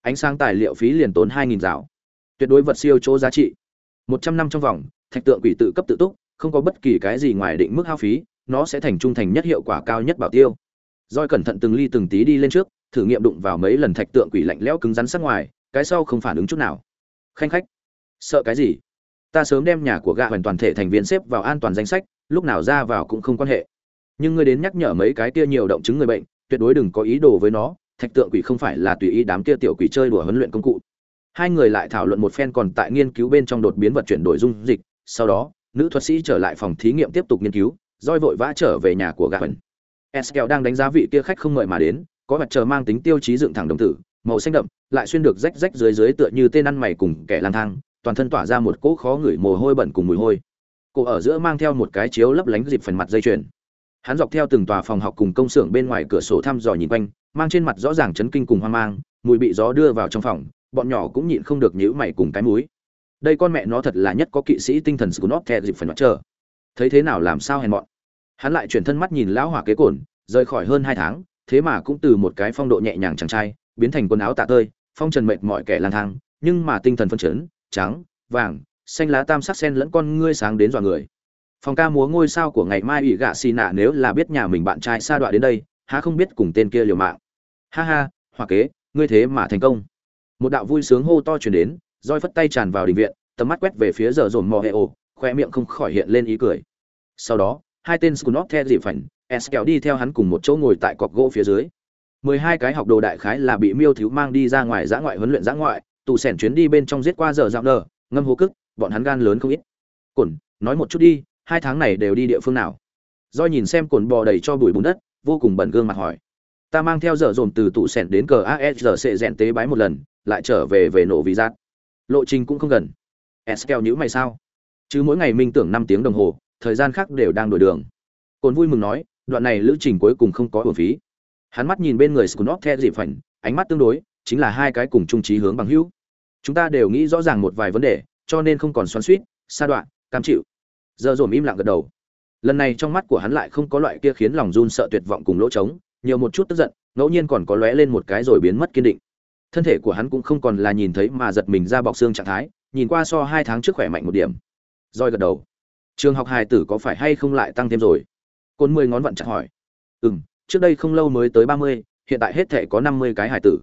Ánh sáng tài liệu phí liền tốn hai nghìn rào tuyệt đối vật siêu chỗ giá trị. Một trăm năm trong vòng, thạch tượng quỷ tự cấp tự túc, không có bất kỳ cái gì ngoài định mức hao phí, nó sẽ thành trung thành nhất hiệu quả cao nhất bảo tiêu. Roi cẩn thận từng ly từng tí đi lên trước, thử nghiệm đụng vào mấy lần thạch tượng quỷ lạnh lẽo cứng rắn sát ngoài, cái sau không phản ứng chút nào. Khanh khách sợ cái gì? Ta sớm đem nhà của gạ hoành toàn thể thành viên xếp vào an toàn danh sách, lúc nào ra vào cũng không quan hệ. Nhưng ngươi đến nhắc nhở mấy cái kia nhiều động chứng người bệnh, tuyệt đối đừng có ý đồ với nó, thạch tượng quỷ không phải là tùy ý đám kia tiểu quỷ chơi đùa huấn luyện công cụ. Hai người lại thảo luận một phen còn tại nghiên cứu bên trong đột biến vật chuyển đổi dung dịch, sau đó, nữ thuật sĩ trở lại phòng thí nghiệm tiếp tục nghiên cứu, roi vội vã trở về nhà của gạ hoành eskel đang đánh giá vị kia khách không mời mà đến, có mặt chờ mang tính tiêu chí dựng thẳng đồng tử, màu xanh đậm, lại xuyên được rách rách dưới dưới tựa như tên ăn mày cùng kẻ lang thang toàn thân tỏa ra một cỗ khó ngửi mồ hôi bẩn cùng mùi hôi. Cô ở giữa mang theo một cái chiếu lấp lánh dịp phần mặt dây chuyền. Hắn dọc theo từng tòa phòng học cùng công xưởng bên ngoài cửa sổ thăm dò nhìn quanh, mang trên mặt rõ ràng chấn kinh cùng hoang mang, mùi bị gió đưa vào trong phòng, bọn nhỏ cũng nhịn không được nhíu mày cùng cái mũi. đây con mẹ nó thật là nhất có kỵ sĩ tinh thần scunop theo dịp phải mặt chờ. Thấy thế nào làm sao hèn mọn? Hắn lại chuyển thân mắt nhìn lão hỏa kế cồn, rời khỏi hơn hai tháng, thế mà cũng từ một cái phong độ nhẹ nhàng chàng trai, biến thành quần áo tạ tơi, phong trần mệt mọi kẻ lang thang, nhưng mà tinh thần phân chấn trắng, vàng, xanh lá tam sắc sen lẫn con ngươi sáng đến dọa người. Phòng ca múa ngôi sao của ngày mai ủy gạ xì nạ nếu là biết nhà mình bạn trai xa đoạn đến đây, há không biết cùng tên kia liều mạng. Ha ha hòa kế, ngươi thế mà thành công. Một đạo vui sướng hô to truyền đến, roi phất tay tràn vào đình viện, tầm mắt quét về phía giờ dồn mò hệ ổ khoe miệng không khỏi hiện lên ý cười. Sau đó, hai tên scunop theo dị phảnh, s kéo đi theo hắn cùng một chỗ ngồi tại cọc gỗ phía dưới. Mười hai cái học đồ đại khái là bị miêu thiếu mang đi ra ngoài giã ngoại huấn luyện giã ngoại tù sẻn chuyến đi bên trong giết qua giờ dạo nở ngâm hố cức, bọn hắn gan lớn không ít. Cồn nói một chút đi, hai tháng này đều đi địa phương nào? Do nhìn xem cồn bò đầy cho bụi bùn đất, vô cùng bẩn gương mặt hỏi. Ta mang theo dở dồn từ tụ sẻn đến cờ asrc rèn tế bái một lần, lại trở về về nổ vì giác lộ trình cũng không gần. Eskel nhữ mày sao? Chứ mỗi ngày minh tưởng năm tiếng đồng hồ, thời gian khác đều đang đổi đường. Cồn vui mừng nói, đoạn này lữ trình cuối cùng không có hồn phí. Hắn mắt nhìn bên người scunop theo dịp phảnh, ánh mắt tương đối chính là hai cái cùng trung trí hướng bằng hữu. Chúng ta đều nghĩ rõ ràng một vài vấn đề, cho nên không còn xoắn suýt sa đoạn, cam chịu. Giờ dồn im lặng gật đầu. Lần này trong mắt của hắn lại không có loại kia khiến lòng run sợ tuyệt vọng cùng lỗ trống, nhiều một chút tức giận, ngẫu nhiên còn có lóe lên một cái rồi biến mất kiên định. Thân thể của hắn cũng không còn là nhìn thấy mà giật mình ra bọc xương trạng thái, nhìn qua so hai tháng trước khỏe mạnh một điểm. Roi gật đầu. Trường học hài tử có phải hay không lại tăng thêm rồi? Côn mười ngón vặn chặt hỏi. Ừ m trước đây không lâu mới tới ba mươi, hiện tại hết thể có năm mươi cái hài tử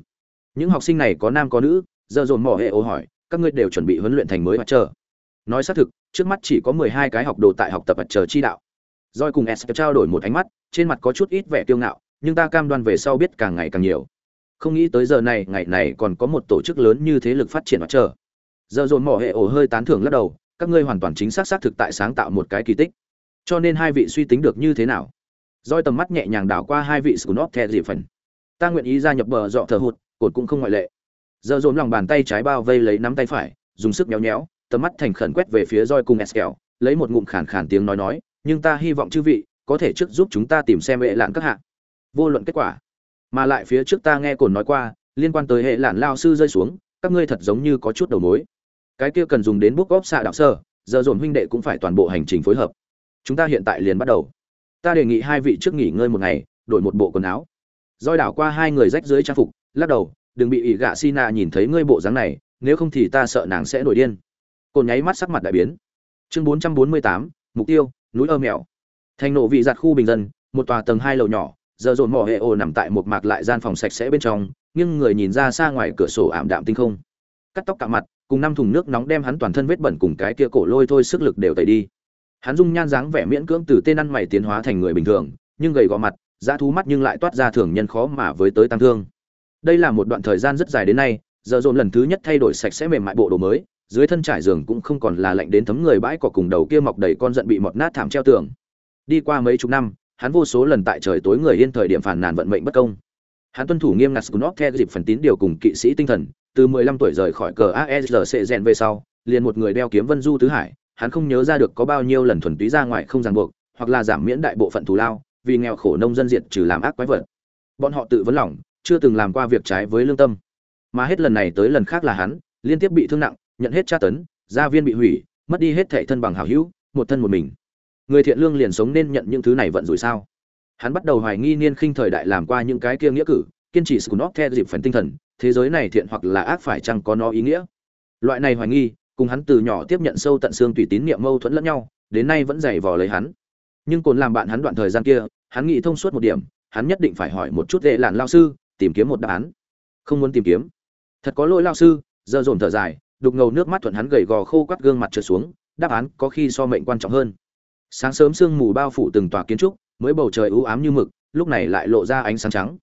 những học sinh này có nam có nữ, giờ dồn mỏ hệ ô hỏi, các ngươi đều chuẩn bị huấn luyện thành mới mặt trời. nói xác thực, trước mắt chỉ có mười hai cái học đồ tại học tập mặt trời chi đạo. Roi cùng s trao đổi một ánh mắt, trên mặt có chút ít vẻ tiêu ngạo, nhưng ta cam đoan về sau biết càng ngày càng nhiều. Không nghĩ tới giờ này, ngày này còn có một tổ chức lớn như thế lực phát triển mặt trời giờ dồn mỏ hệ ổ hơi tán thưởng lắc đầu, các ngươi hoàn toàn chính xác xác thực tại sáng tạo một cái kỳ tích. Cho nên hai vị suy tính được như thế nào? Roi tầm mắt nhẹ nhàng đảo qua hai vị scunop the dị phần. Ta nguyện ý gia nhập bờ dọ thờ hụt cột cũng không ngoại lệ. Giờ dồn lòng bàn tay trái bao vây lấy nắm tay phải, dùng sức nhéo nhéo tầm mắt thành khẩn quét về phía roi cùng eskel lấy một ngụm khàn khàn tiếng nói nói, nhưng ta hy vọng chư vị có thể trước giúp chúng ta tìm xem hệ lạn các hạng vô luận kết quả, mà lại phía trước ta nghe cồn nói qua, liên quan tới hệ lạn lao sư rơi xuống, các ngươi thật giống như có chút đầu mối. Cái kia cần dùng đến bút góp xạ đạo sơ, giờ dồn huynh đệ cũng phải toàn bộ hành trình phối hợp. Chúng ta hiện tại liền bắt đầu. Ta đề nghị hai vị trước nghỉ ngơi một ngày, đổi một bộ quần áo. Roi đảo qua hai người rách dưới trang phục lắc đầu đừng bị ỷ gạ Sina nhìn thấy ngươi bộ dáng này nếu không thì ta sợ nàng sẽ nổi điên. Cồn nháy mắt sắc mặt đại biến. Chương 448, mục tiêu núi ơ mèo thành nộ vị giặt khu bình dân một tòa tầng hai lầu nhỏ giờ dồn mỏ hệ ồ nằm tại một mạc lại gian phòng sạch sẽ bên trong nhưng người nhìn ra xa ngoài cửa sổ ảm đạm tinh không. Cắt tóc cả mặt cùng năm thùng nước nóng đem hắn toàn thân vết bẩn cùng cái kia cổ lôi thôi sức lực đều tẩy đi. Hắn dung nhan dáng vẻ miễn cưỡng từ tên ăn mày tiến hóa thành người bình thường nhưng gầy gò mặt dã thú mắt nhưng lại toát ra thường nhân khó mà với tới tăng thương đây là một đoạn thời gian rất dài đến nay, giờ dồn lần thứ nhất thay đổi sạch sẽ mềm mại bộ đồ mới, dưới thân trải giường cũng không còn là lạnh đến thấm người bãi cỏ cùng đầu kia mọc đầy con giận bị mọt nát thảm treo tường. Đi qua mấy chục năm, hắn vô số lần tại trời tối người yên thời điểm phản nàn vận mệnh bất công. Hắn tuân thủ nghiêm ngặt scunop theo dịp phần tín điều cùng kỵ sĩ tinh thần, từ 15 tuổi rời khỏi cờ ASRC rèn về sau, liền một người đeo kiếm vân du tứ hải, hắn không nhớ ra được có bao nhiêu lần thuần túy ra ngoài không ràng buộc, hoặc là giảm miễn đại bộ phận thù lao, vì nghèo khổ nông dân diệt trừ làm ác quái vật. Bọn họ tự vấn lòng chưa từng làm qua việc trái với lương tâm. Mà hết lần này tới lần khác là hắn, liên tiếp bị thương nặng, nhận hết tra tấn, gia viên bị hủy, mất đi hết thệ thân bằng hảo hữu, một thân một mình. Người thiện lương liền sống nên nhận những thứ này vận rủi sao? Hắn bắt đầu hoài nghi niên khinh thời đại làm qua những cái kia nghĩa cử, kiên trì sự nóc theo dịp phần tinh thần, thế giới này thiện hoặc là ác phải chăng có nó ý nghĩa? Loại này hoài nghi, cùng hắn từ nhỏ tiếp nhận sâu tận xương tùy tín niệm mâu thuẫn lẫn nhau, đến nay vẫn dày vò lấy hắn. Nhưng cồn làm bạn hắn đoạn thời gian kia, hắn nghĩ thông suốt một điểm, hắn nhất định phải hỏi một chút lệ làn lao sư tìm kiếm một đáp án. Không muốn tìm kiếm. Thật có lỗi lao sư, giờ dồn thở dài, đục ngầu nước mắt thuận hắn gầy gò khô quắt gương mặt trượt xuống, đáp án có khi so mệnh quan trọng hơn. Sáng sớm sương mù bao phủ từng tòa kiến trúc, mới bầu trời u ám như mực, lúc này lại lộ ra ánh sáng trắng.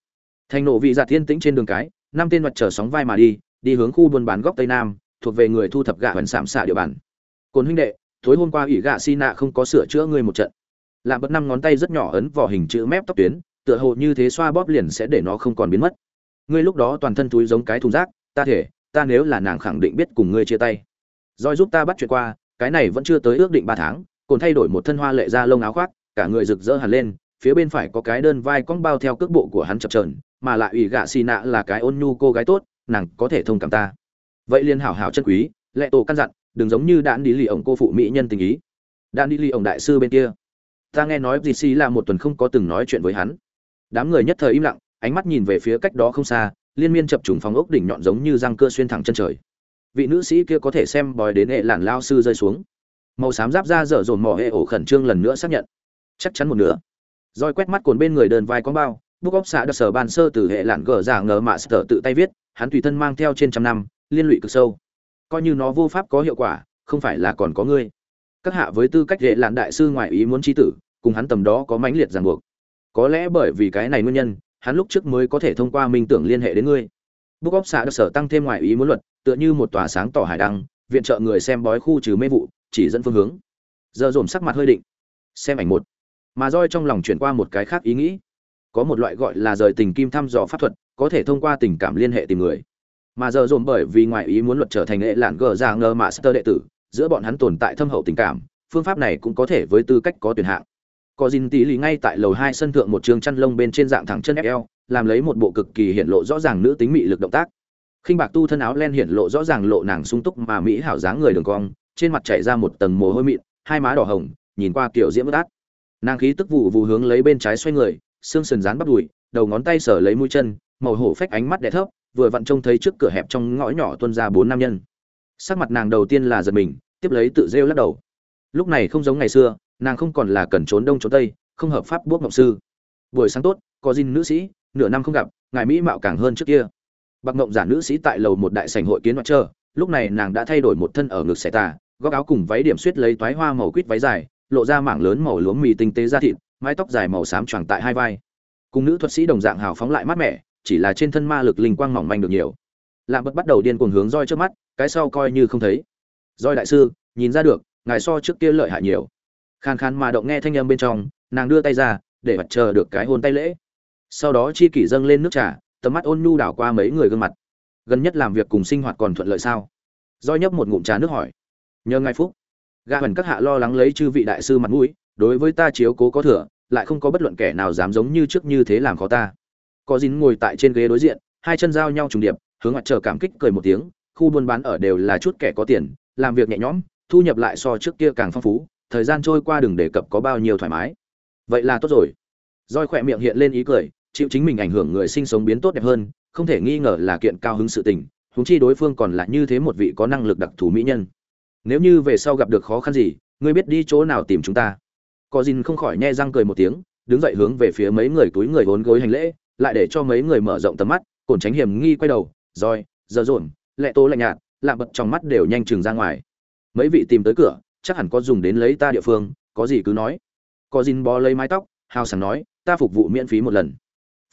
Thành nộ vị giạt thiên tĩnh trên đường cái, năm tên mặt trở sóng vai mà đi đi hướng khu buôn bán góc tây nam, thuộc về người thu thập gạ vẫn sạm xạ địa bàn. Cồn huynh đệ, tối hôm qua ủy gạ si nạ không có sửa chữa ngươi một trận. Làm bất năm ngón tay rất nhỏ ấn vỏ hình chữ mép tóc tuyến tựa hồ như thế xoa bóp liền sẽ để nó không còn biến mất. Ngươi lúc đó toàn thân túi giống cái thùng rác, ta thể, ta nếu là nàng khẳng định biết cùng ngươi chia tay. Doi giúp ta bắt chuyện qua, cái này vẫn chưa tới ước định ba tháng, còn thay đổi một thân hoa lệ ra lông áo khoác, cả người rực rỡ hẳn lên, phía bên phải có cái đơn vai cong bao theo cước bộ của hắn chập trờn mà lại ủy gạ xì nạ là cái ôn nhu cô gái tốt, nàng có thể thông cảm ta. Vậy liền hảo hảo chân quý, lệ tổ căn dặn, đừng giống như đạn đi lì ổng cô phụ mỹ nhân tình ý. Đạn đi lì ổng đại sư bên kia. Ta nghe nói gì xì là một tuần không có từng nói chuyện với hắn đám người nhất thời im lặng, ánh mắt nhìn về phía cách đó không xa, liên miên chập trùng phòng ốc đỉnh nhọn giống như răng cưa xuyên thẳng chân trời. Vị nữ sĩ kia có thể xem bòi đến hệ làn lao sư rơi xuống. Màu xám giáp ra dở dồn mỏ hệ ổ khẩn trương lần nữa xác nhận. Chắc chắn một nửa. Roi quét mắt cồn bên người đơn vai con bao, bút óc xạ đặc sở ban sơ từ hệ lạn gờ giả ngờ mạ sở tự tay viết, hắn tùy thân mang theo trên trăm năm, liên lụy cực sâu. Coi như nó vô pháp có hiệu quả, không phải là còn có ngươi. Các hạ với tư cách hệ lạn đại sư ngoại ý muốn trí tử, cùng hắn tầm đó có mãnh liệt ràng buộc có lẽ bởi vì cái này nguyên nhân, hắn lúc trước mới có thể thông qua minh tưởng liên hệ đến ngươi. Bút óc xã đặc sở tăng thêm ngoại ý muốn luật, tựa như một tòa sáng tỏ hải đăng, viện trợ người xem bói khu trừ mê vụ, chỉ dẫn phương hướng. Giờ dồn sắc mặt hơi định. Xem ảnh một. Mà roi trong lòng chuyển qua một cái khác ý nghĩ. Có một loại gọi là rời tình kim thăm dò pháp thuật, có thể thông qua tình cảm liên hệ tìm người. Mà giờ dồn bởi vì ngoại ý muốn luật trở thành nghệ lạn gờ ra ngờ mà sơ đệ tử, giữa bọn hắn tồn tại thâm hậu tình cảm, phương pháp này cũng có thể với tư cách có tuyển hạng có dìn tỷ lì ngay tại lầu hai sân thượng một trường chăn lông bên trên dạng thẳng chân fl làm lấy một bộ cực kỳ hiện lộ rõ ràng nữ tính mị lực động tác. Khinh bạc tu thân áo len hiện lộ rõ ràng lộ nàng sung túc mà mỹ hảo dáng người đường cong, trên mặt chảy ra một tầng mồ hôi mịn, hai má đỏ hồng, nhìn qua kiểu diễm bất át. Nàng khí tức vụ vụ hướng lấy bên trái xoay người, xương sườn dán bắt đùi, đầu ngón tay sở lấy mũi chân, màu hổ phách ánh mắt đẻ thấp, vừa vặn trông thấy trước cửa hẹp trong ngõ nhỏ tuân ra bốn nam nhân. Sắc mặt nàng đầu tiên là giật mình, tiếp lấy tự rêu lắc đầu. Lúc này không giống ngày xưa nàng không còn là cần trốn đông trốn tây, không hợp pháp buốc ngọc sư. Buổi sáng tốt, có dinh nữ sĩ, nửa năm không gặp, ngài mỹ mạo càng hơn trước kia. Bạc ngộng giả nữ sĩ tại lầu một đại sảnh hội kiến mặt trơ, lúc này nàng đã thay đổi một thân ở ngực xẻ tà, góc áo cùng váy điểm suýt lấy toái hoa màu quýt váy dài, lộ ra mảng lớn màu lúa mì tinh tế da thịt, mái tóc dài màu xám choàng tại hai vai. Cùng nữ thuật sĩ đồng dạng hào phóng lại mát mẻ, chỉ là trên thân ma lực linh quang mỏng manh được nhiều. Lạm bật bắt đầu điên cuồng hướng roi trước mắt, cái sau coi như không thấy. Roi đại sư, nhìn ra được, ngài so trước kia lợi hại nhiều khan khan mà động nghe thanh âm bên trong, nàng đưa tay ra, để mặt chờ được cái hôn tay lễ. Sau đó chi kỷ dâng lên nước trà, tầm mắt ôn nhu đảo qua mấy người gương mặt. Gần nhất làm việc cùng sinh hoạt còn thuận lợi sao? Do nhấp một ngụm trà nước hỏi. Nhờ ngài phúc. Gã hẳn các hạ lo lắng lấy chư vị đại sư mặt mũi, đối với ta chiếu cố có thừa, lại không có bất luận kẻ nào dám giống như trước như thế làm khó ta. Có dính ngồi tại trên ghế đối diện, hai chân giao nhau trùng điệp, hướng mặt trời cảm kích cười một tiếng, khu buôn bán ở đều là chút kẻ có tiền, làm việc nhẹ nhõm, thu nhập lại so trước kia càng phong phú thời gian trôi qua đừng đề cập có bao nhiêu thoải mái. Vậy là tốt rồi. Roi khỏe miệng hiện lên ý cười, chịu chính mình ảnh hưởng người sinh sống biến tốt đẹp hơn, không thể nghi ngờ là kiện cao hứng sự tình húng chi đối phương còn là như thế một vị có năng lực đặc thù mỹ nhân. Nếu như về sau gặp được khó khăn gì, ngươi biết đi chỗ nào tìm chúng ta. Có dìn không khỏi nhe răng cười một tiếng, đứng dậy hướng về phía mấy người túi người vốn gối hành lễ, lại để cho mấy người mở rộng tầm mắt cổn tránh hiểm nghi quay đầu Roi giờ dồn, lẹ tố lạnh nhạt lạ bật trong mắt đều nhanh chừng ra ngoài. Mấy vị tìm tới cửa chắc hẳn có dùng đến lấy ta địa phương, có gì cứ nói. Có dìn bó lấy mái tóc, hào sảng nói, ta phục vụ miễn phí một lần.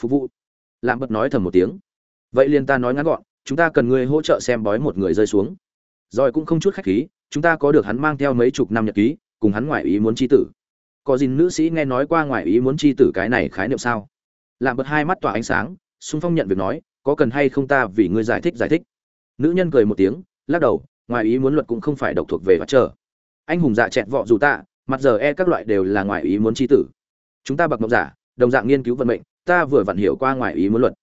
Phục vụ? Lạm bật nói thầm một tiếng. Vậy liền ta nói ngắn gọn, chúng ta cần người hỗ trợ xem bói một người rơi xuống. Rồi cũng không chút khách khí, chúng ta có được hắn mang theo mấy chục năm nhật ký, cùng hắn ngoại ý muốn chi tử. Có gì nữ sĩ nghe nói qua ngoại ý muốn chi tử cái này khái niệm sao? Lạm bật hai mắt tỏa ánh sáng, xung phong nhận việc nói, có cần hay không ta vì ngươi giải thích giải thích? Nữ nhân cười một tiếng, lắc đầu, ngoại ý muốn luật cũng không phải độc thuộc về vật trở anh hùng dạ chẹt vọ dù tạ, mặt giờ e các loại đều là ngoại ý muốn chi tử. Chúng ta bậc mộng giả, đồng dạng nghiên cứu vận mệnh, ta vừa vặn hiểu qua ngoại ý muốn luật.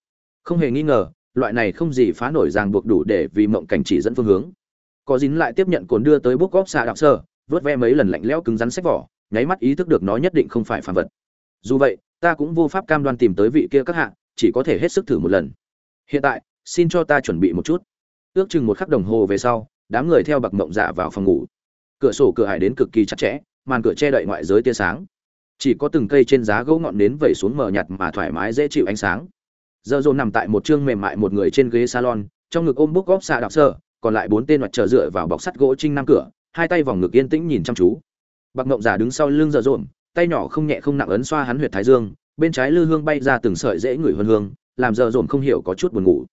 Không hề nghi ngờ, loại này không gì phá nổi ràng buộc đủ để vì mộng cảnh chỉ dẫn phương hướng. Có dính lại tiếp nhận cồn đưa tới bút góp xạ đạo sơ, vớt ve mấy lần lạnh lẽo cứng rắn sách vỏ, nháy mắt ý thức được nó nhất định không phải phản vật. Dù vậy, ta cũng vô pháp cam đoan tìm tới vị kia các hạ, chỉ có thể hết sức thử một lần. Hiện tại, xin cho ta chuẩn bị một chút. Ước chừng một khắc đồng hồ về sau, đám người theo bậc mộng dạ vào phòng ngủ cửa sổ cửa hải đến cực kỳ chặt chẽ màn cửa che đậy ngoại giới tia sáng. Chỉ có từng cây trên giá gỗ ngọn nến vẩy xuống mờ nhạt mà thoải mái dễ chịu ánh sáng. Giờ dồn nằm tại một chương mềm mại một người trên ghế salon trong ngực ôm bút góp xạ đạp sơ còn lại bốn tên mặt trở dựa vào bọc sắt gỗ trinh nam cửa hai tay vòng ngực yên tĩnh nhìn chăm chú. Bạc ngộng giả đứng sau lưng giờ dồn, tay nhỏ không nhẹ không nặng ấn xoa hắn huyệt thái dương bên trái lư hương bay ra từng sợi dễ ngửi hơn hương làm giờ dồn không hiểu có chút buồn ngủ.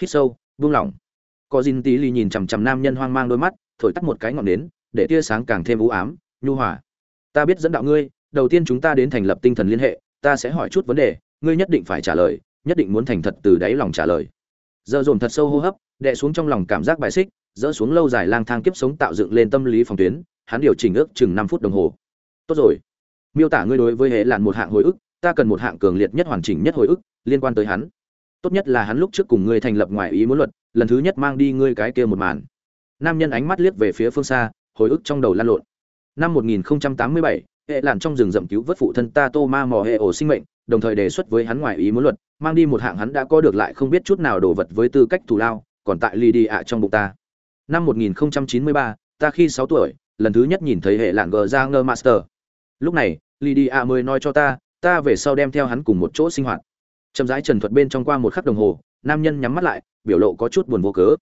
Hít sâu buông lỏng. Có dinh tí lì nhìn chằm chằm nam nhân hoang mang đôi mắt thổi tắt một cái ngọn nến để tia sáng càng thêm u ám, nhu hòa. Ta biết dẫn đạo ngươi, đầu tiên chúng ta đến thành lập tinh thần liên hệ, ta sẽ hỏi chút vấn đề, ngươi nhất định phải trả lời, nhất định muốn thành thật từ đáy lòng trả lời. Giờ dồn thật sâu hô hấp, đè xuống trong lòng cảm giác bài xích, dỡ xuống lâu dài lang thang kiếp sống tạo dựng lên tâm lý phòng tuyến, hắn điều chỉnh ước chừng năm phút đồng hồ. Tốt rồi. Miêu tả ngươi đối với hệ làn một hạng hồi ức, ta cần một hạng cường liệt nhất hoàn chỉnh nhất hồi ức, liên quan tới hắn. Tốt nhất là hắn lúc trước cùng ngươi thành lập ngoài ý muốn luật, lần thứ nhất mang đi ngươi cái kia một màn. Nam nhân ánh mắt liếc về phía phương xa hồi ức trong đầu lan lộn. Năm 1087, hệ làn trong rừng rậm cứu vớt phụ thân ta tô ma mò hệ ổ sinh mệnh đồng thời đề xuất với hắn ngoài ý muốn luật mang đi một hạng hắn đã có được lại không biết chút nào đồ vật với tư cách thù lao còn tại lì đi ạ trong bụng ta. Năm 1093, ta khi 6 tuổi lần thứ nhất nhìn thấy hệ làn gờ ra ngơ master. Lúc này lì đi ạ mới nói cho ta ta về sau đem theo hắn cùng một chỗ sinh hoạt. Chậm rãi trần thuật bên trong qua một khắc đồng hồ nam nhân nhắm mắt lại biểu lộ có chút buồn vô cớ.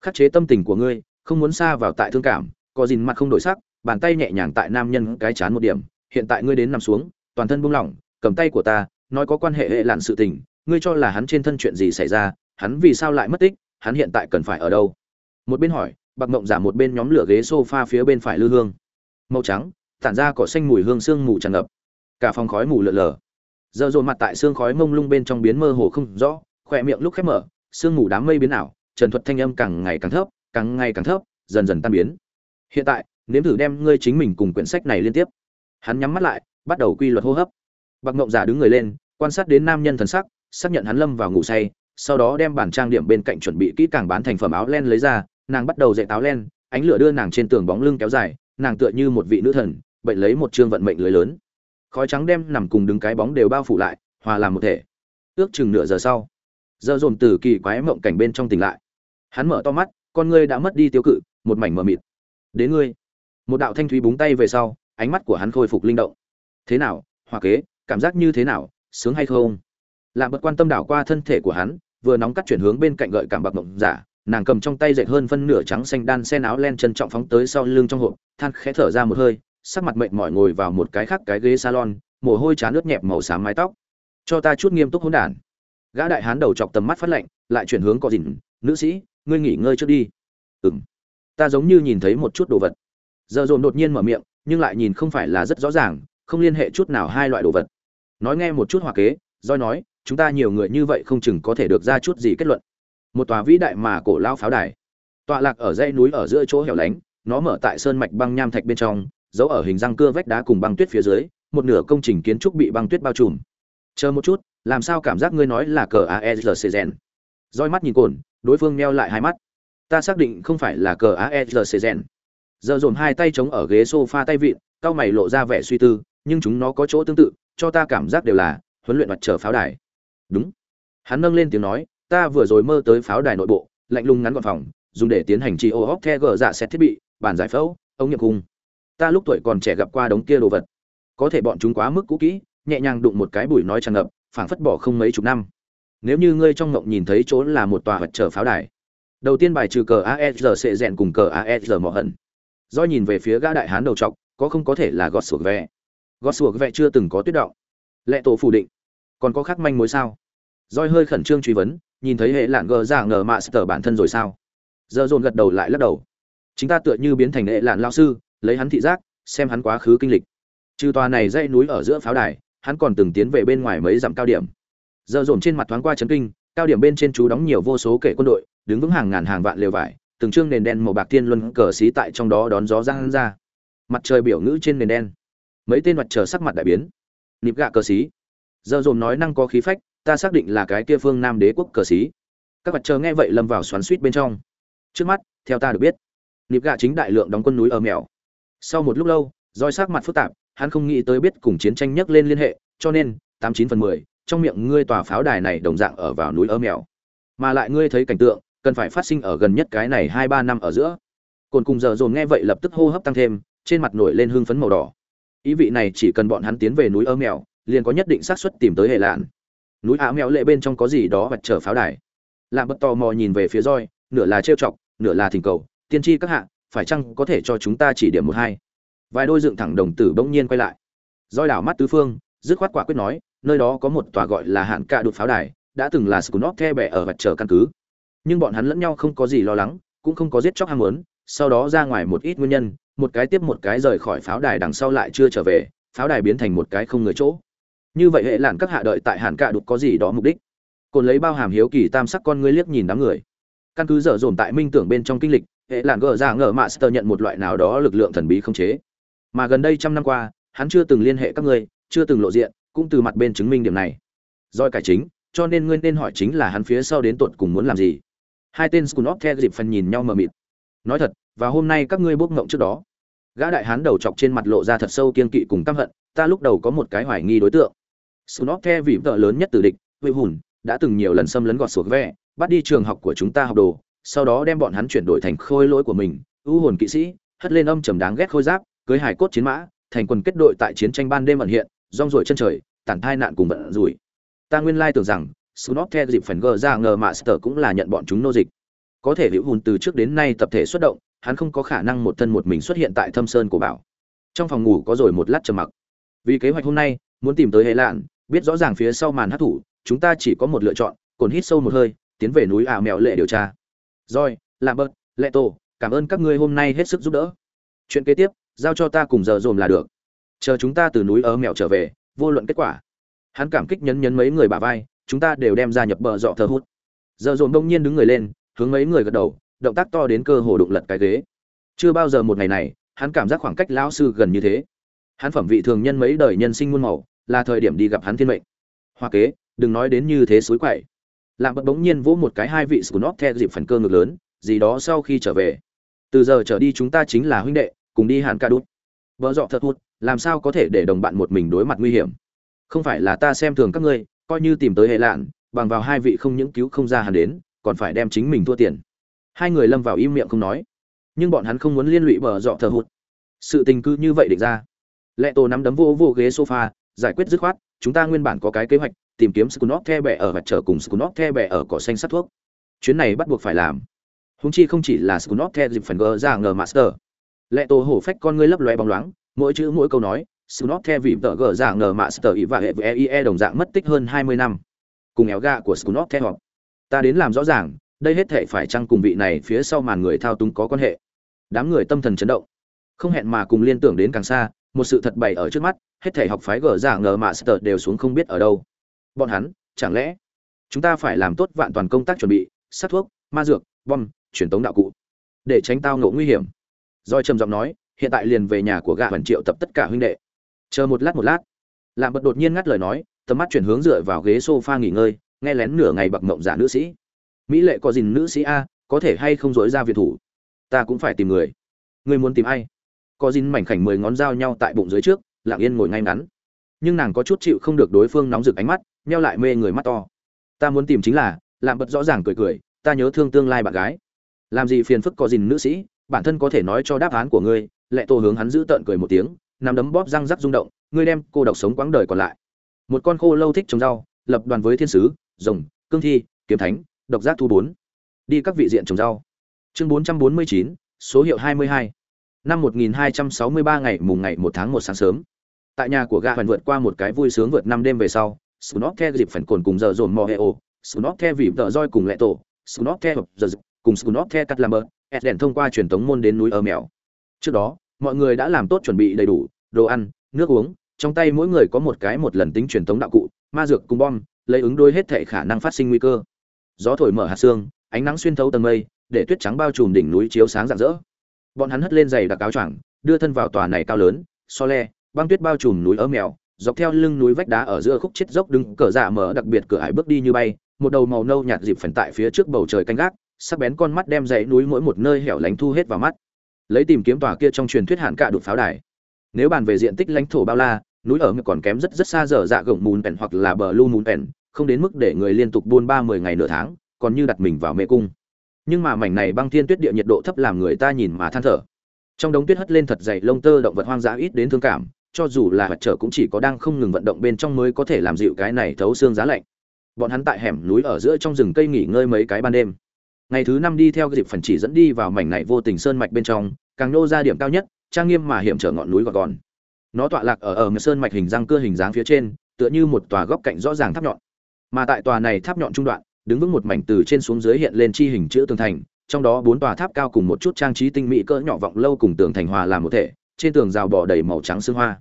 Khắc chế tâm tình của ngươi không muốn xa vào tại thương cảm có dìn mặt không đổi sắc, bàn tay nhẹ nhàng tại nam nhân cái chán một điểm, hiện tại ngươi đến nằm xuống, toàn thân buông lỏng, cầm tay của ta, nói có quan hệ hệ lạn sự tình, ngươi cho là hắn trên thân chuyện gì xảy ra, hắn vì sao lại mất tích, hắn hiện tại cần phải ở đâu? Một bên hỏi, bạc mộng giả một bên nhóm lửa ghế sofa phía bên phải lư hương. Màu trắng, tản ra cỏ xanh mùi hương sương mù tràn ngập. Cả phòng khói mù lợn lờ giờ dồn mặt tại xương khói mông lung bên trong biến mơ hồ không rõ, khỏe miệng lúc khép mở, sương mù đám mây biến ảo, trần thuật thanh âm càng ngày càng thấp, càng ngày càng thấp, dần dần tan biến hiện tại, nếm thử đem ngươi chính mình cùng quyển sách này liên tiếp. Hắn nhắm mắt lại, bắt đầu quy luật hô hấp. Bạc ngộng giả đứng người lên, quan sát đến nam nhân thần sắc, xác nhận hắn lâm vào ngủ say, sau đó đem bản trang điểm bên cạnh chuẩn bị kỹ càng bán thành phẩm áo len lấy ra, nàng bắt đầu dạy táo len, ánh lửa đưa nàng trên tường bóng lưng kéo dài, nàng tựa như một vị nữ thần, bệnh lấy một chương vận mệnh lưới lớn. Khói trắng đem nằm cùng đứng cái bóng đều bao phủ lại, hòa làm một thể. Ước chừng nửa giờ sau, giờ dồn từ kỳ quái mộng cảnh bên trong tỉnh lại. Hắn mở to mắt, con ngươi đã mất đi tiêu cự, một mảnh mờ mịt đến ngươi. Một đạo thanh thúy búng tay về sau, ánh mắt của hắn khôi phục linh động. Thế nào hòa kế, cảm giác như thế nào, sướng hay không? Làm bật quan tâm đảo qua thân thể của hắn, vừa nóng cắt chuyển hướng bên cạnh gợi cảm bạc mộng giả, nàng cầm trong tay dệt hơn phân nửa trắng xanh đan sen áo len trân trọng phóng tới sau lưng trong hộp, than khẽ thở ra một hơi, sắc mặt mệt mỏi ngồi vào một cái khác cái ghế salon, mồ hôi chán ướt nhẹp màu xám mái tóc. Cho ta chút nghiêm túc hỗn đản. Gã đại hán đầu chọc tầm mắt phát lạnh, lại chuyển hướng có dìn nữ sĩ, ngươi nghỉ ngơi trước đi. Ừm ta giống như nhìn thấy một chút đồ vật. Giờ dồn đột nhiên mở miệng, nhưng lại nhìn không phải là rất rõ ràng, không liên hệ chút nào hai loại đồ vật. Nói nghe một chút hòa kế doi nói, chúng ta nhiều người như vậy không chừng có thể được ra chút gì kết luận. Một tòa vĩ đại mà cổ lao pháo đài. Tọa lạc ở dãy núi ở giữa chỗ hẻo lánh, nó mở tại sơn mạch băng nham thạch bên trong, giấu ở hình răng cưa vách đá cùng băng tuyết phía dưới, một nửa công trình kiến trúc bị băng tuyết bao trùm. Chờ một chút, làm sao cảm giác ngươi nói là cờ aesc gen roi mắt nhìn cồn, đối phương meo lại hai mắt ta xác định không phải là cờ aesc gen giờ dồn hai tay chống ở ghế sofa tay vịn, cao mày lộ ra vẻ suy tư, nhưng chúng nó có chỗ tương tự, cho ta cảm giác đều là huấn luyện mặt trở pháo đài. Đúng. Hắn nâng lên tiếng nói, ta vừa rồi mơ tới pháo đài nội bộ, lạnh lùng ngắn gọn phòng, dùng để tiến hành chi ô hóc the gờ dạ xét thiết bị bản giải phẫu, ống nghiệm cung ta lúc tuổi còn trẻ gặp qua đống kia đồ vật. Có thể bọn chúng quá mức cũ kỹ, nhẹ nhàng đụng một cái bụi nói tràn ngập, phảng phất bỏ không mấy chục năm. Nếu như ngươi trong ngộng nhìn thấy chỗ là một tòa vật trở pháo đài đầu tiên bài trừ cờ asr sệ rèn cùng cờ asr mỏ hận. Do nhìn về phía gã đại hán đầu trọc, có không có thể là gót sủa vẹ gót sủa vẹ chưa từng có tuyết động. Lệ tổ phủ định. Còn có khác manh mối sao? Roi hơi khẩn trương truy vấn, nhìn thấy hệ lạn gờ ra ngờ mạ sở bản thân rồi sao? Giờ dồn gật đầu lại lắc đầu. Chính ta tựa như biến thành hệ lạn lao sư, lấy hắn thị giác, xem hắn quá khứ kinh lịch. Trừ tòa này dãy núi ở giữa pháo đài, hắn còn từng tiến về bên ngoài mấy dặm cao điểm. Giờ dồn trên mặt thoáng qua chấn kinh cao điểm bên trên chú đóng nhiều vô số kể quân đội, đứng vững hàng ngàn hàng vạn lều vải, từng trương nền đen màu bạc tiên luân cờ xí tại trong đó đón gió giang ra. Mặt trời biểu ngữ trên nền đen. Mấy tên mặt trời sắc mặt đại biến. Nịp gạ cờ xí. Giờ dồn nói năng có khí phách, ta xác định là cái kia phương nam đế quốc cờ xí. Các mặt trời nghe vậy lâm vào xoắn suýt bên trong. Trước mắt, theo ta được biết, nịp gạ chính đại lượng đóng quân núi ở mèo. Sau một lúc lâu, roi sắc mặt phức tạp, hắn không nghĩ tới biết cùng chiến tranh nhắc lên liên hệ, cho nên tám chín phần mười trong miệng ngươi tòa pháo đài này đồng dạng ở vào núi ơ mèo mà lại ngươi thấy cảnh tượng, cần phải phát sinh ở gần nhất cái này hai ba năm ở giữa. Cồn cùng giờ dồn nghe vậy lập tức hô hấp tăng thêm, trên mặt nổi lên hương phấn màu đỏ. Ý vị này chỉ cần bọn hắn tiến về núi ơ mèo liền có nhất định xác suất tìm tới hệ lạn. Núi á mèo lệ bên trong có gì đó vạch trở pháo đài. Làm bất tò mò nhìn về phía roi, nửa là trêu chọc, nửa là thỉnh cầu, tiên tri các hạ, phải chăng có thể cho chúng ta chỉ điểm một hai? Vài đôi dựng thẳng đồng tử bỗng nhiên quay lại. Roi đảo mắt tứ phương, dứt khoát quả quyết nói nơi đó có một tòa gọi là hạn cạ đột pháo đài, đã từng là scunop the bẻ ở vạch trở căn cứ. Nhưng bọn hắn lẫn nhau không có gì lo lắng, cũng không có giết chóc ham muốn, sau đó ra ngoài một ít nguyên nhân, một cái tiếp một cái rời khỏi pháo đài đằng sau lại chưa trở về, pháo đài biến thành một cái không người chỗ. Như vậy hệ lạn các hạ đợi tại hạn cạ đột có gì đó mục đích? Cồn lấy bao hàm hiếu kỳ tam sắc con ngươi liếc nhìn đám người. Căn cứ dở dồn tại minh tưởng bên trong kinh lịch, hệ lạn gờ ra ngờ mạ sơ nhận một loại nào đó lực lượng thần bí không chế. Mà gần đây trăm năm qua, hắn chưa từng liên hệ các ngươi, chưa từng lộ diện cũng từ mặt bên chứng minh điểm này. Doi cải chính, cho nên ngươi nên hỏi chính là hắn phía sau đến tuột cùng muốn làm gì. Hai tên scunop theo dịp phần nhìn nhau mờ mịt. Nói thật và hôm nay các ngươi bốc ngộng trước đó. Gã đại hán đầu chọc trên mặt lộ ra thật sâu kiên kỵ cùng căm hận, ta lúc đầu có một cái hoài nghi đối tượng. Scunop theo vị vợ lớn nhất từ địch vị hùn, đã từng nhiều lần xâm lấn gọt xuống ve, bắt đi trường học của chúng ta học đồ, sau đó đem bọn hắn chuyển đổi thành khôi lỗi của mình, ưu hồn kỵ sĩ, hất lên âm trầm đáng ghét khôi giáp, cưới hải cốt chiến mã, thành quân kết đội tại chiến tranh ban đêm ẩn hiện rong ruổi chân trời tản thai nạn cùng vận rủi ta nguyên lai tưởng rằng Snot theo dịp phần gờ ra ngờ Master cũng là nhận bọn chúng nô dịch. Có thể Hữu Hồn từ trước đến nay tập thể xuất động, hắn không có khả năng một thân một mình xuất hiện tại Thâm Sơn của bảo. Trong phòng ngủ có rồi một lát trầm mặc. Vì kế hoạch hôm nay, muốn tìm tới Hệ Lạn, biết rõ ràng phía sau màn hắc thủ, chúng ta chỉ có một lựa chọn, cồn hít sâu một hơi, tiến về núi ảo mèo lệ điều tra. Rồi, làm bớt, lệ tổ, cảm ơn các ngươi hôm nay hết sức giúp đỡ. Chuyện kế tiếp, giao cho ta cùng giờ dồn là được. Chờ chúng ta từ núi ở mèo trở về, vô luận kết quả. Hắn cảm kích nhấn nhấn mấy người bả vai, chúng ta đều đem ra nhập bờ dọ thờ hút. Giờ dồn đông nhiên đứng người lên hướng mấy người gật đầu động tác to đến cơ hồ đụng lật cái ghế. Chưa bao giờ một ngày này hắn cảm giác khoảng cách lão sư gần như thế. Hắn phẩm vị thường nhân mấy đời nhân sinh muôn màu là thời điểm đi gặp hắn thiên mệnh. Hoa kế đừng nói đến như thế suối quậy. Lạm bật bỗng nhiên vỗ một cái hai vị scunop theo dịp phần cơ ngực lớn gì đó sau khi trở về. Từ giờ trở đi chúng ta chính là huynh đệ cùng đi hàn ca đút. Vợ dọ thật hút làm sao có thể để đồng bạn một mình đối mặt nguy hiểm? Không phải là ta xem thường các ngươi, coi như tìm tới hệ lạn, bằng vào hai vị không những cứu không ra hắn đến, còn phải đem chính mình thua tiền. Hai người lâm vào im miệng không nói. Nhưng bọn hắn không muốn liên lụy bờ dọ thờ hụt. Sự tình cứ như vậy định ra. Lệ tổ nắm đấm vô vô ghế sofa, giải quyết dứt khoát, chúng ta nguyên bản có cái kế hoạch, tìm kiếm scunop the bẹ ở và trở cùng scunop the bẹ ở cỏ xanh sắt thuốc. Chuyến này bắt buộc phải làm. Húng chi không chỉ là scunop the dịp phần gờ ra ngờ master. Lệ tổ hổ phách con ngươi lấp loe bóng loáng mỗi chữ mỗi câu nói Snot theo vị tờ gờ giả ngờ mạ sở ý và hệ với EIE đồng dạng mất tích hơn 20 năm. Cùng éo gạ của Snot theo họ. Ta đến làm rõ ràng, đây hết thảy phải chăng cùng vị này phía sau màn người thao túng có quan hệ. Đám người tâm thần chấn động. Không hẹn mà cùng liên tưởng đến càng xa, một sự thật bày ở trước mắt, hết thảy học phái gờ giả ngờ mạ sở đều xuống không biết ở đâu. Bọn hắn, chẳng lẽ chúng ta phải làm tốt vạn toàn công tác chuẩn bị, sát thuốc, ma dược, bom, truyền tống đạo cụ, để tránh tao ngộ nguy hiểm. Rồi trầm giọng nói, hiện tại liền về nhà của gã Hoàn Triệu tập tất cả huynh đệ. Chờ một lát một lát làm bật đột nhiên ngắt lời nói, tầm mắt chuyển hướng dựa vào ghế sofa nghỉ ngơi, nghe lén nửa ngày bậc mộng giả nữ sĩ. Mỹ lệ có dìn nữ sĩ a, có thể hay không dối ra việt thủ? Ta cũng phải tìm người. Người muốn tìm ai? Có dìn mảnh khảnh mười ngón dao nhau tại bụng dưới trước lặng yên ngồi ngay ngắn. Nhưng nàng có chút chịu không được đối phương nóng rực ánh mắt neo lại mê người mắt to. Ta muốn tìm chính là làm bật rõ ràng cười cười, ta nhớ thương tương lai bạn gái. Làm gì phiền phức có dìn nữ sĩ, bản thân có thể nói cho đáp án của ngươi lệ tô hướng hắn giữ tợn cười một tiếng nằm đấm bóp răng rắc rung động, ngươi đem cô độc sống quãng đời còn lại. Một con khô lâu thích trồng rau, lập đoàn với thiên sứ, rồng, cương thi, kiếm thánh, độc giác thu bốn. Đi các vị diện trồng rau. Chương bốn trăm bốn mươi chín, số hiệu hai mươi hai. Năm một nghìn hai trăm sáu mươi ba ngày, mùng ngày một tháng một sáng sớm. Tại nhà của gã hoàn vượt qua một cái vui sướng vượt năm đêm về sau Snot the dịp phần cồn cùng giờ dồn mò heo Snot the vì vợ roi cùng lệ tổ snop the hợp giờ cùng Snot the cắt làm bờ đèn thông qua truyền tống môn đến núi ở mèo trước đó, mọi người đã làm tốt chuẩn bị đầy đủ, đồ ăn, nước uống, trong tay mỗi người có một cái một lần tính truyền thống đạo cụ, ma dược cùng bom, lấy ứng đôi hết thảy khả năng phát sinh nguy cơ. Gió thổi mở hạt xương, ánh nắng xuyên thấu tầng mây, để tuyết trắng bao trùm đỉnh núi chiếu sáng rạng rỡ. Bọn hắn hất lên giày đặc áo choàng, đưa thân vào tòa này cao lớn, so le, băng tuyết bao trùm núi ớ mèo, dọc theo lưng núi vách đá ở giữa khúc chết dốc đứng, cờ dạ mở đặc biệt cửa ải bước đi như bay, một đầu màu nâu nhạt dịp phần tại phía trước bầu trời canh gác, sắc bén con mắt đem dãy núi mỗi một nơi hẻo lánh thu hết vào mắt lấy tìm kiếm tòa kia trong truyền thuyết hạn Cả đột pháo đài. Nếu bàn về diện tích lãnh thổ bao la, núi ở còn kém rất rất xa dở dạ gồng mùn pèn hoặc là bờ lu mùn pèn, không đến mức để người liên tục buôn ba mười ngày nửa tháng, còn như đặt mình vào mê cung. Nhưng mà mảnh này băng thiên tuyết địa nhiệt độ thấp làm người ta nhìn mà than thở. Trong đống tuyết hất lên thật dày lông tơ động vật hoang dã ít đến thương cảm, cho dù là vật trở cũng chỉ có đang không ngừng vận động bên trong mới có thể làm dịu cái này thấu xương giá lạnh. Bọn hắn tại hẻm núi ở giữa trong rừng cây nghỉ ngơi mấy cái ban đêm ngày thứ năm đi theo dịp phần chỉ dẫn đi vào mảnh này vô tình sơn mạch bên trong, càng nô ra điểm cao nhất, trang nghiêm mà hiểm trở ngọn núi gọt gòn nó tọa lạc ở ở ngựa sơn mạch hình răng cưa hình dáng phía trên, tựa như một tòa góc cạnh rõ ràng tháp nhọn. Mà tại tòa này tháp nhọn trung đoạn, đứng vững một mảnh từ trên xuống dưới hiện lên chi hình chữ tường thành, trong đó bốn tòa tháp cao cùng một chút trang trí tinh mỹ cỡ nhỏ vọng lâu cùng tường thành hòa làm một thể, trên tường rào bỏ đầy màu trắng xương hoa.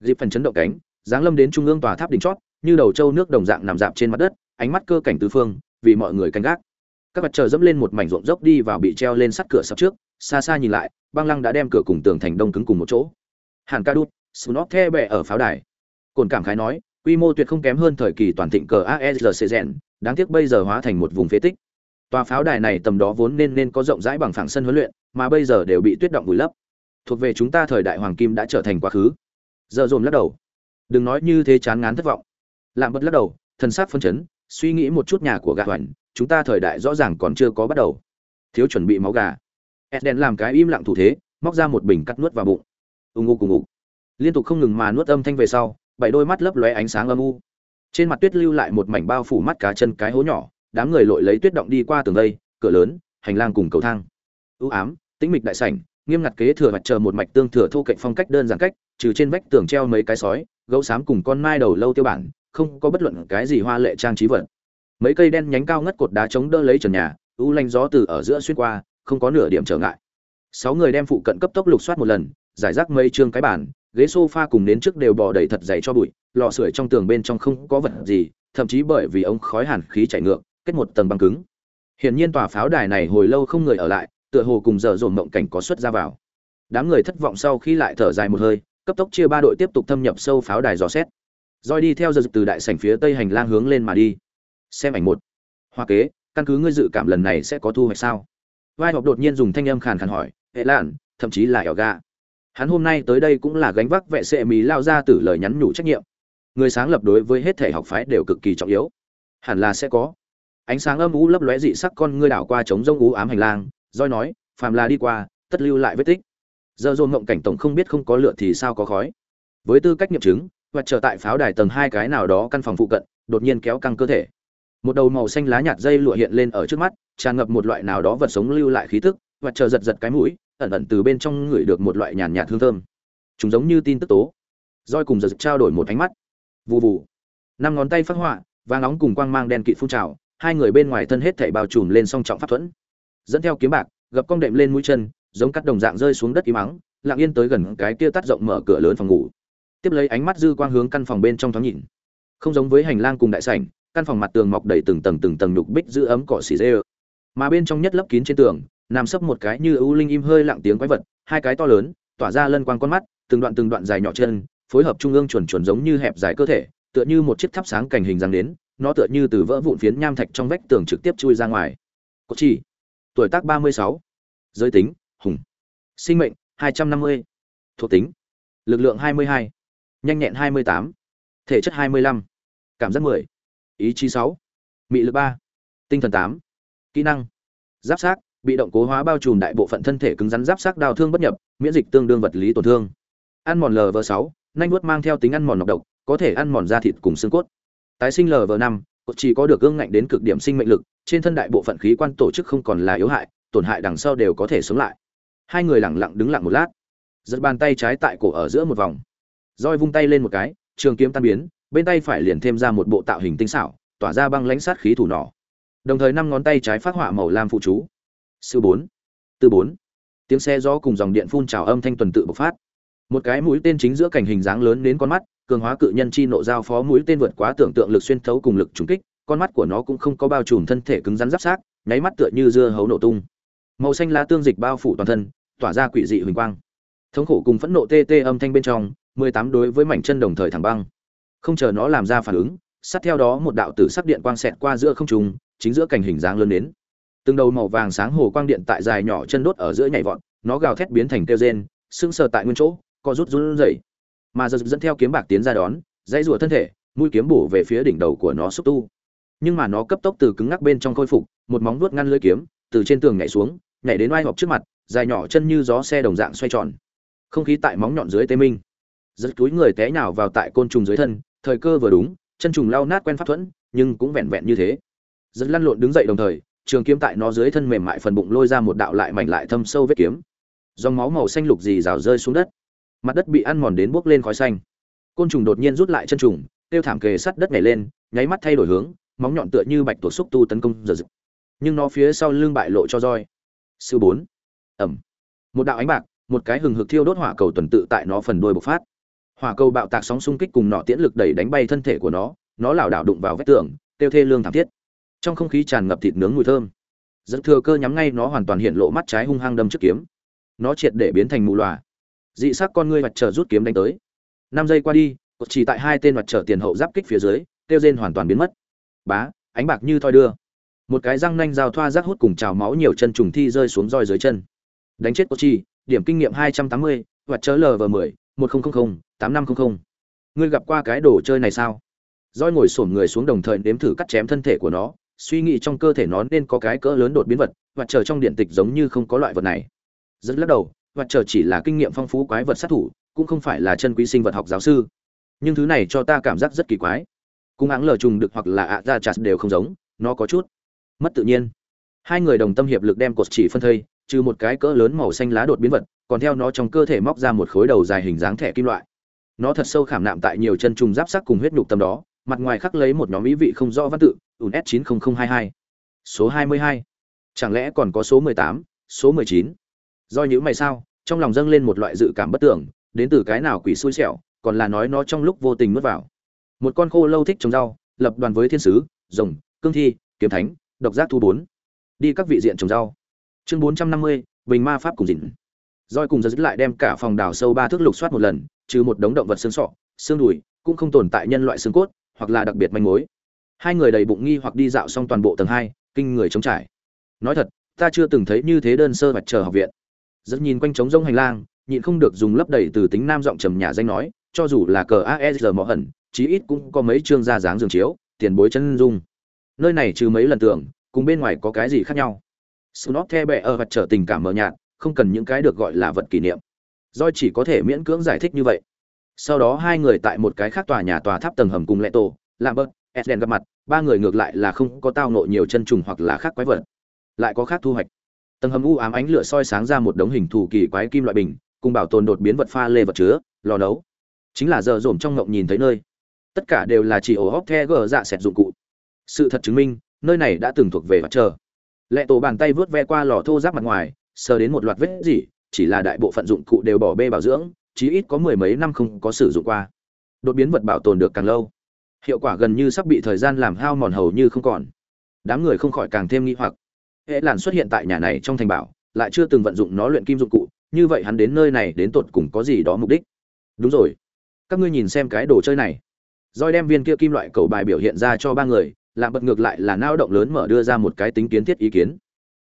Dịp phần chấn động cánh, giáng lâm đến trung ương tòa tháp đỉnh chót, như đầu trâu nước đồng dạng nằm dạp trên mặt đất, ánh mắt cơ cảnh tứ phương, vì mọi người canh gác các vật trời dẫm lên một mảnh ruộng dốc đi vào bị treo lên sắt cửa sắp trước, xa xa nhìn lại, băng lăng đã đem cửa cùng tường thành đông cứng cùng một chỗ. Hàn ca đút snob the bẹ ở pháo đài. Cồn cảm khái nói, quy mô tuyệt không kém hơn thời kỳ toàn thịnh cờ AESC rèn đáng tiếc bây giờ hóa thành một vùng phế tích. Tòa pháo đài này tầm đó vốn nên nên có rộng rãi bằng phẳng sân huấn luyện, mà bây giờ đều bị tuyết động vùi lấp. Thuộc về chúng ta thời đại hoàng kim đã trở thành quá khứ. Giờ dồn lắc đầu. Đừng nói như thế chán ngán thất vọng. Lạm bật lắc đầu, thần sắc phân chấn, suy nghĩ một chút nhà của gạ hoành chúng ta thời đại rõ ràng còn chưa có bắt đầu. Thiếu chuẩn bị máu gà. Edden làm cái im lặng thủ thế, móc ra một bình cắt nuốt vào bụng. Ù ngụ cùng ngụ liên tục không ngừng mà nuốt âm thanh về sau, bảy đôi mắt lấp lóe ánh sáng âm u. Trên mặt tuyết lưu lại một mảnh bao phủ mắt cá chân cái hố nhỏ, đám người lội lấy tuyết động đi qua tường đây, cửa lớn, hành lang cùng cầu thang. Ưu ám, tĩnh mịch đại sảnh, nghiêm ngặt kế thừa mặt chờ một mạch tương thừa thô cạnh phong cách đơn giản cách, trừ trên vách tường treo mấy cái sói, gấu xám cùng con mai đầu lâu tiêu bản, không có bất luận cái gì hoa lệ trang trí vật mấy cây đen nhánh cao ngất cột đá chống đỡ lấy trần nhà, u lanh gió từ ở giữa xuyên qua, không có nửa điểm trở ngại. Sáu người đem phụ cận cấp tốc lục soát một lần, giải rác mây trương cái bản ghế sofa cùng đến trước đều bò đầy thật dày cho bụi, lò sưởi trong tường bên trong không có vật gì, thậm chí bởi vì ống khói hàn khí chảy ngược, kết một tầng băng cứng. Hiển nhiên tòa pháo đài này hồi lâu không người ở lại, tựa hồ cùng giờ dồn mộng cảnh có xuất ra vào. Đám người thất vọng sau khi lại thở dài một hơi, cấp tốc chia ba đội tiếp tục thâm nhập sâu pháo đài dò xét. Roi đi theo giờ từ đại sảnh phía tây hành lang hướng lên mà đi xem ảnh một. Hoa kế, căn cứ ngươi dự cảm lần này sẽ có thu hoạch sao? Vai họp đột nhiên dùng thanh âm khàn khàn hỏi, hệ lạn, thậm chí là ẻo ga? Hắn hôm nay tới đây cũng là gánh vác vệ sệ mì lao ra từ lời nhắn nhủ trách nhiệm. Người sáng lập đối với hết thể học phái đều cực kỳ trọng yếu. Hẳn là sẽ có. Ánh sáng âm u lấp lóe dị sắc con ngươi đảo qua trống rông u ám hành lang roi nói, phàm là đi qua, tất lưu lại vết tích. Giờ dồn ngộng cảnh tổng không biết không có lửa thì sao có khói. Với tư cách nghiệm chứng và trở tại pháo đài tầng hai cái nào đó căn phòng phụ cận, đột nhiên kéo căng cơ thể một đầu màu xanh lá nhạt dây lụa hiện lên ở trước mắt, tràn ngập một loại nào đó vật sống lưu lại khí tức, và chờ giật giật cái mũi, ẩn ẩn từ bên trong ngửi được một loại nhàn nhạt hương thơm. Chúng giống như tin tức tố. Roi cùng giật trao đổi một ánh mắt. Vù vù. Năm ngón tay phát họa vàng nóng cùng quang mang đen kịt phun trào, hai người bên ngoài thân hết thảy bao trùm lên song trọng pháp thuẫn. Dẫn theo kiếm bạc, gập cong đệm lên mũi chân, giống cắt đồng dạng rơi xuống đất im mắng lặng yên tới gần cái kia tắt rộng mở cửa lớn phòng ngủ. Tiếp lấy ánh mắt dư quang hướng căn phòng bên trong thoáng nhìn. Không giống với hành lang cùng đại sảnh căn phòng mặt tường mọc đầy từng tầng từng tầng nhục bích giữ ấm cỏ xì dê mà bên trong nhất lấp kín trên tường, nằm sấp một cái như ưu linh im hơi lặng tiếng quái vật, hai cái to lớn, tỏa ra lân quang con mắt, từng đoạn từng đoạn dài nhỏ chân, phối hợp trung ương chuẩn chuẩn giống như hẹp dài cơ thể, tựa như một chiếc thắp sáng cảnh hình răng đến, nó tựa như từ vỡ vụn phiến nham thạch trong vách tường trực tiếp chui ra ngoài. Có chỉ tuổi tác ba mươi sáu. Giới tính, hùng. Sinh mệnh, hai trăm năm mươi. Thuộc tính, lực lượng hai mươi hai. Nhanh nhẹn hai mươi tám. Thể chất hai mươi lăm. Cảm giác mười ý chí sáu. Mị lực ba. Tinh thần tám. Kỹ năng. Giáp sát, bị động cố hóa bao trùm đại bộ phận thân thể cứng rắn giáp sát đào thương bất nhập, miễn dịch tương đương vật lý tổn thương. Ăn mòn lv sáu, nhanh vuốt mang theo tính ăn mòn nọc độc, có thể ăn mòn da thịt cùng xương cốt. Tái sinh lv năm chỉ có được gương ngạnh đến cực điểm sinh mệnh lực, trên thân đại bộ phận khí quan tổ chức không còn là yếu hại, tổn hại đằng sau đều có thể sống lại. Hai người lẳng lặng đứng lặng một lát. Giật bàn tay trái tại cổ ở giữa một vòng. Roi vung tay lên một cái, trường kiếm tan biến bên tay phải liền thêm ra một bộ tạo hình tinh xảo, tỏa ra băng lãnh sát khí thủ nỏ. Đồng thời năm ngón tay trái phát họa màu lam phụ chú. Sư bốn, tư bốn. Tiếng xe gió cùng dòng điện phun trào âm thanh tuần tự bộc phát. Một cái mũi tên chính giữa cảnh hình dáng lớn đến con mắt, cường hóa cự nhân chi nộ giao phó mũi tên vượt quá tưởng tượng lực xuyên thấu cùng lực trúng kích, con mắt của nó cũng không có bao trùm thân thể cứng rắn giáp sát, nháy mắt tựa như dưa hấu nổ tung. Màu xanh lá tương dịch bao phủ toàn thân, tỏa ra quỷ dị huỳnh quang. Thống khổ cùng phẫn nộ tê tê âm thanh bên trong, mười tám đối với mảnh chân đồng thời thẳng băng không chờ nó làm ra phản ứng, sát theo đó một đạo tử sắc điện quang xẹt qua giữa không trung, chính giữa cảnh hình dáng lớn đến. Từng đầu màu vàng sáng hồ quang điện tại dài nhỏ chân đốt ở giữa nhảy vọt, nó gào thét biến thành kêu rên sưng sờ tại nguyên chỗ, co rút run rẩy. Mà giật dẫn theo kiếm bạc tiến ra đón, dãy rùa thân thể, mũi kiếm bổ về phía đỉnh đầu của nó xúc tu. Nhưng mà nó cấp tốc từ cứng ngắc bên trong khôi phục, một móng vuốt ngăn lưỡi kiếm, từ trên tường nhảy xuống, nhảy đến oai họp trước mặt, dài nhỏ chân như gió xe đồng dạng xoay tròn. Không khí tại móng nhọn dưới tê minh. Giật túi người té nhào vào tại côn trùng dưới thân thời cơ vừa đúng, chân trùng lao nát quen pháp thuẫn, nhưng cũng vẹn vẹn như thế. Giật lăn lộn đứng dậy đồng thời, trường kiếm tại nó dưới thân mềm mại phần bụng lôi ra một đạo lại mảnh lại thâm sâu vết kiếm. Dòng máu màu xanh lục dì rào rơi xuống đất. Mặt đất bị ăn mòn đến bốc lên khói xanh. Côn trùng đột nhiên rút lại chân trùng, tiêu thảm kề sắt đất nhảy lên, nháy mắt thay đổi hướng, móng nhọn tựa như bạch tuộc xúc tu tấn công giật giật. Nhưng nó phía sau lưng bại lộ cho roi. Sư bốn. Ẩm một đạo ánh bạc, một cái hừng hực thiêu đốt hỏa cầu tuần tự tại nó phần đuôi bộc phát hỏa cầu bạo tạc sóng xung kích cùng nọ tiễn lực đẩy đánh bay thân thể của nó nó lảo đảo đụng vào vách tường, tiêu thê lương thảm thiết. Trong không khí tràn ngập thịt nướng mùi thơm. Dẫn thừa cơ nhắm ngay nó hoàn toàn hiện lộ mắt trái hung hăng đâm trước kiếm. Nó triệt để biến thành mù lòa dị sắc con ngươi mặt trở rút kiếm đánh tới. Năm giây qua đi chỉ tại hai tên mặt trở tiền hậu giáp kích phía dưới, tiêu rên hoàn toàn biến mất. Bá, ánh bạc như thoi đưa. Một cái răng nanh dao thoa rác hút cùng trào máu nhiều chân trùng thi rơi xuống roi dưới chân. Đánh chết cô chi điểm kinh nghiệm hai trăm tám mươi hoặc chớ lv mười một nghìn tám năm trăm linh ngươi gặp qua cái đồ chơi này sao? Roi ngồi xổm người xuống đồng thời nếm thử cắt chém thân thể của nó, suy nghĩ trong cơ thể nó nên có cái cỡ lớn đột biến vật, và chờ trong điện tịch giống như không có loại vật này. Rất lắc đầu, và chờ chỉ là kinh nghiệm phong phú quái vật sát thủ, cũng không phải là chân quý sinh vật học giáo sư. Nhưng thứ này cho ta cảm giác rất kỳ quái. Cung áng lờ trùng được hoặc là ạ ra chặt đều không giống, nó có chút mất tự nhiên. Hai người đồng tâm hiệp lực đem cột chỉ phân thây, trừ một cái cỡ lớn màu xanh lá đột biến vật còn theo nó trong cơ thể móc ra một khối đầu dài hình dáng thẻ kim loại. Nó thật sâu khảm nạm tại nhiều chân trùng giáp sắc cùng huyết nhục tâm đó, mặt ngoài khắc lấy một nhóm ý vị không rõ văn tự, ùn s chín nghìn hai hai. Số hai mươi hai. Chẳng lẽ còn có số mười tám, số mười chín? Do những mày sao, trong lòng dâng lên một loại dự cảm bất tưởng, đến từ cái nào quỷ xui xẻo, còn là nói nó trong lúc vô tình nuốt vào. Một con khô lâu thích trồng rau, lập đoàn với thiên sứ, rồng, cương thi, kiếm thánh, độc giác thu bốn. Đi các vị diện trồng rau. Chương bốn trăm năm mươi, bình ma pháp cùng dịnh roi cùng giật lại đem cả phòng đào sâu ba thước lục soát một lần, trừ một đống động vật xương sọ, xương đùi, cũng không tồn tại nhân loại xương cốt, hoặc là đặc biệt manh mối. Hai người đầy bụng nghi hoặc đi dạo xong toàn bộ tầng hai, kinh người chống trải. Nói thật, ta chưa từng thấy như thế đơn sơ vạch chờ học viện. Rất nhìn quanh trống rông hành lang, nhịn không được dùng lấp đầy từ tính nam giọng trầm nhà danh nói, cho dù là cờ aesr mỏ hẩn, chí ít cũng có mấy chương ra dáng giường chiếu, tiền bối chân dung. Nơi này trừ mấy lần tưởng, cùng bên ngoài có cái gì khác nhau? Snot the bẹ ở vật trở tình cảm mờ nhạt không cần những cái được gọi là vật kỷ niệm. Doi chỉ có thể miễn cưỡng giải thích như vậy. Sau đó hai người tại một cái khác tòa nhà tòa tháp tầng hầm cùng lệ tổ lạm bớt edden gặp mặt, ba người ngược lại là không có tao nộ nhiều chân trùng hoặc là khác quái vật, lại có khác thu hoạch. Tầng hầm u ám ánh lửa soi sáng ra một đống hình thù kỳ quái kim loại bình, cùng bảo tồn đột biến vật pha lê vật chứa, lò nấu. Chính là giờ dồn trong ngộng nhìn thấy nơi. Tất cả đều là chỉ ổ hóc the gờ dạ xẹt dụng cụ. Sự thật chứng minh, nơi này đã từng thuộc về vật chờ. Lệ tổ bàn tay vớt ve qua lò thô giáp mặt ngoài sờ đến một loạt vết gì chỉ là đại bộ phận dụng cụ đều bỏ bê bảo dưỡng, chí ít có mười mấy năm không có sử dụng qua. Đột biến vật bảo tồn được càng lâu, hiệu quả gần như sắp bị thời gian làm hao mòn hầu như không còn. Đám người không khỏi càng thêm nghi hoặc. Hệ làn xuất hiện tại nhà này trong thành bảo, lại chưa từng vận dụng nó luyện kim dụng cụ, như vậy hắn đến nơi này đến tột cùng có gì đó mục đích? Đúng rồi. Các ngươi nhìn xem cái đồ chơi này. Rồi đem viên kia kim loại cầu bài biểu hiện ra cho ba người làm bật ngược lại là nao động lớn mở đưa ra một cái tính kiến thiết ý kiến.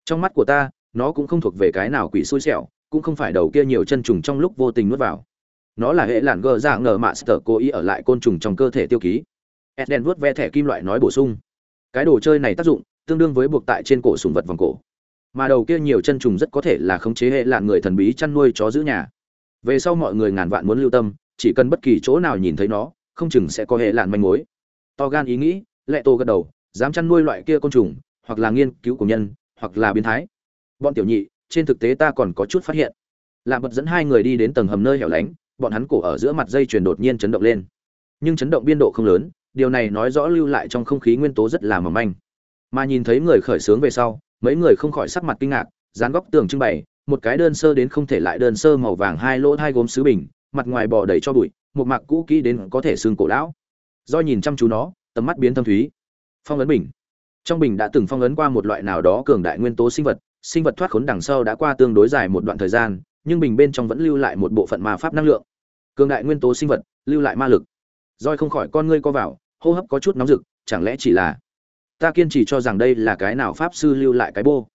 Trong mắt của ta nó cũng không thuộc về cái nào quỷ xui xẻo, cũng không phải đầu kia nhiều chân trùng trong lúc vô tình nuốt vào. Nó là hệ lạn gờ ra ngờ mạ sờ cố ý ở lại côn trùng trong cơ thể tiêu ký. Edden vuốt ve thẻ kim loại nói bổ sung. Cái đồ chơi này tác dụng, tương đương với buộc tại trên cổ sùng vật vòng cổ. Mà đầu kia nhiều chân trùng rất có thể là khống chế hệ lạn người thần bí chăn nuôi chó giữ nhà. Về sau mọi người ngàn vạn muốn lưu tâm, chỉ cần bất kỳ chỗ nào nhìn thấy nó, không chừng sẽ có hệ lạn manh mối. To gan ý nghĩ, lệ tô gật đầu, dám chăn nuôi loại kia côn trùng, hoặc là nghiên cứu của nhân, hoặc là biến thái bọn tiểu nhị, trên thực tế ta còn có chút phát hiện. Làm bật dẫn hai người đi đến tầng hầm nơi hẻo lánh, bọn hắn cổ ở giữa mặt dây chuyền đột nhiên chấn động lên. Nhưng chấn động biên độ không lớn, điều này nói rõ lưu lại trong không khí nguyên tố rất là mỏng manh. Mà nhìn thấy người khởi sướng về sau, mấy người không khỏi sắc mặt kinh ngạc, dán góc tường trưng bày, một cái đơn sơ đến không thể lại đơn sơ màu vàng hai lỗ hai gốm sứ bình, mặt ngoài bò đầy cho bụi, một mạc cũ kỹ đến có thể xương cổ lão. Do nhìn chăm chú nó, tầm mắt biến thâm thúy. Phong ấn bình. Trong bình đã từng phong ấn qua một loại nào đó cường đại nguyên tố sinh vật sinh vật thoát khốn đằng sau đã qua tương đối dài một đoạn thời gian, nhưng bình bên trong vẫn lưu lại một bộ phận ma pháp năng lượng. Cường đại nguyên tố sinh vật, lưu lại ma lực. Roi không khỏi con ngươi co vào, hô hấp có chút nóng rực, chẳng lẽ chỉ là ta kiên trì cho rằng đây là cái nào pháp sư lưu lại cái bô?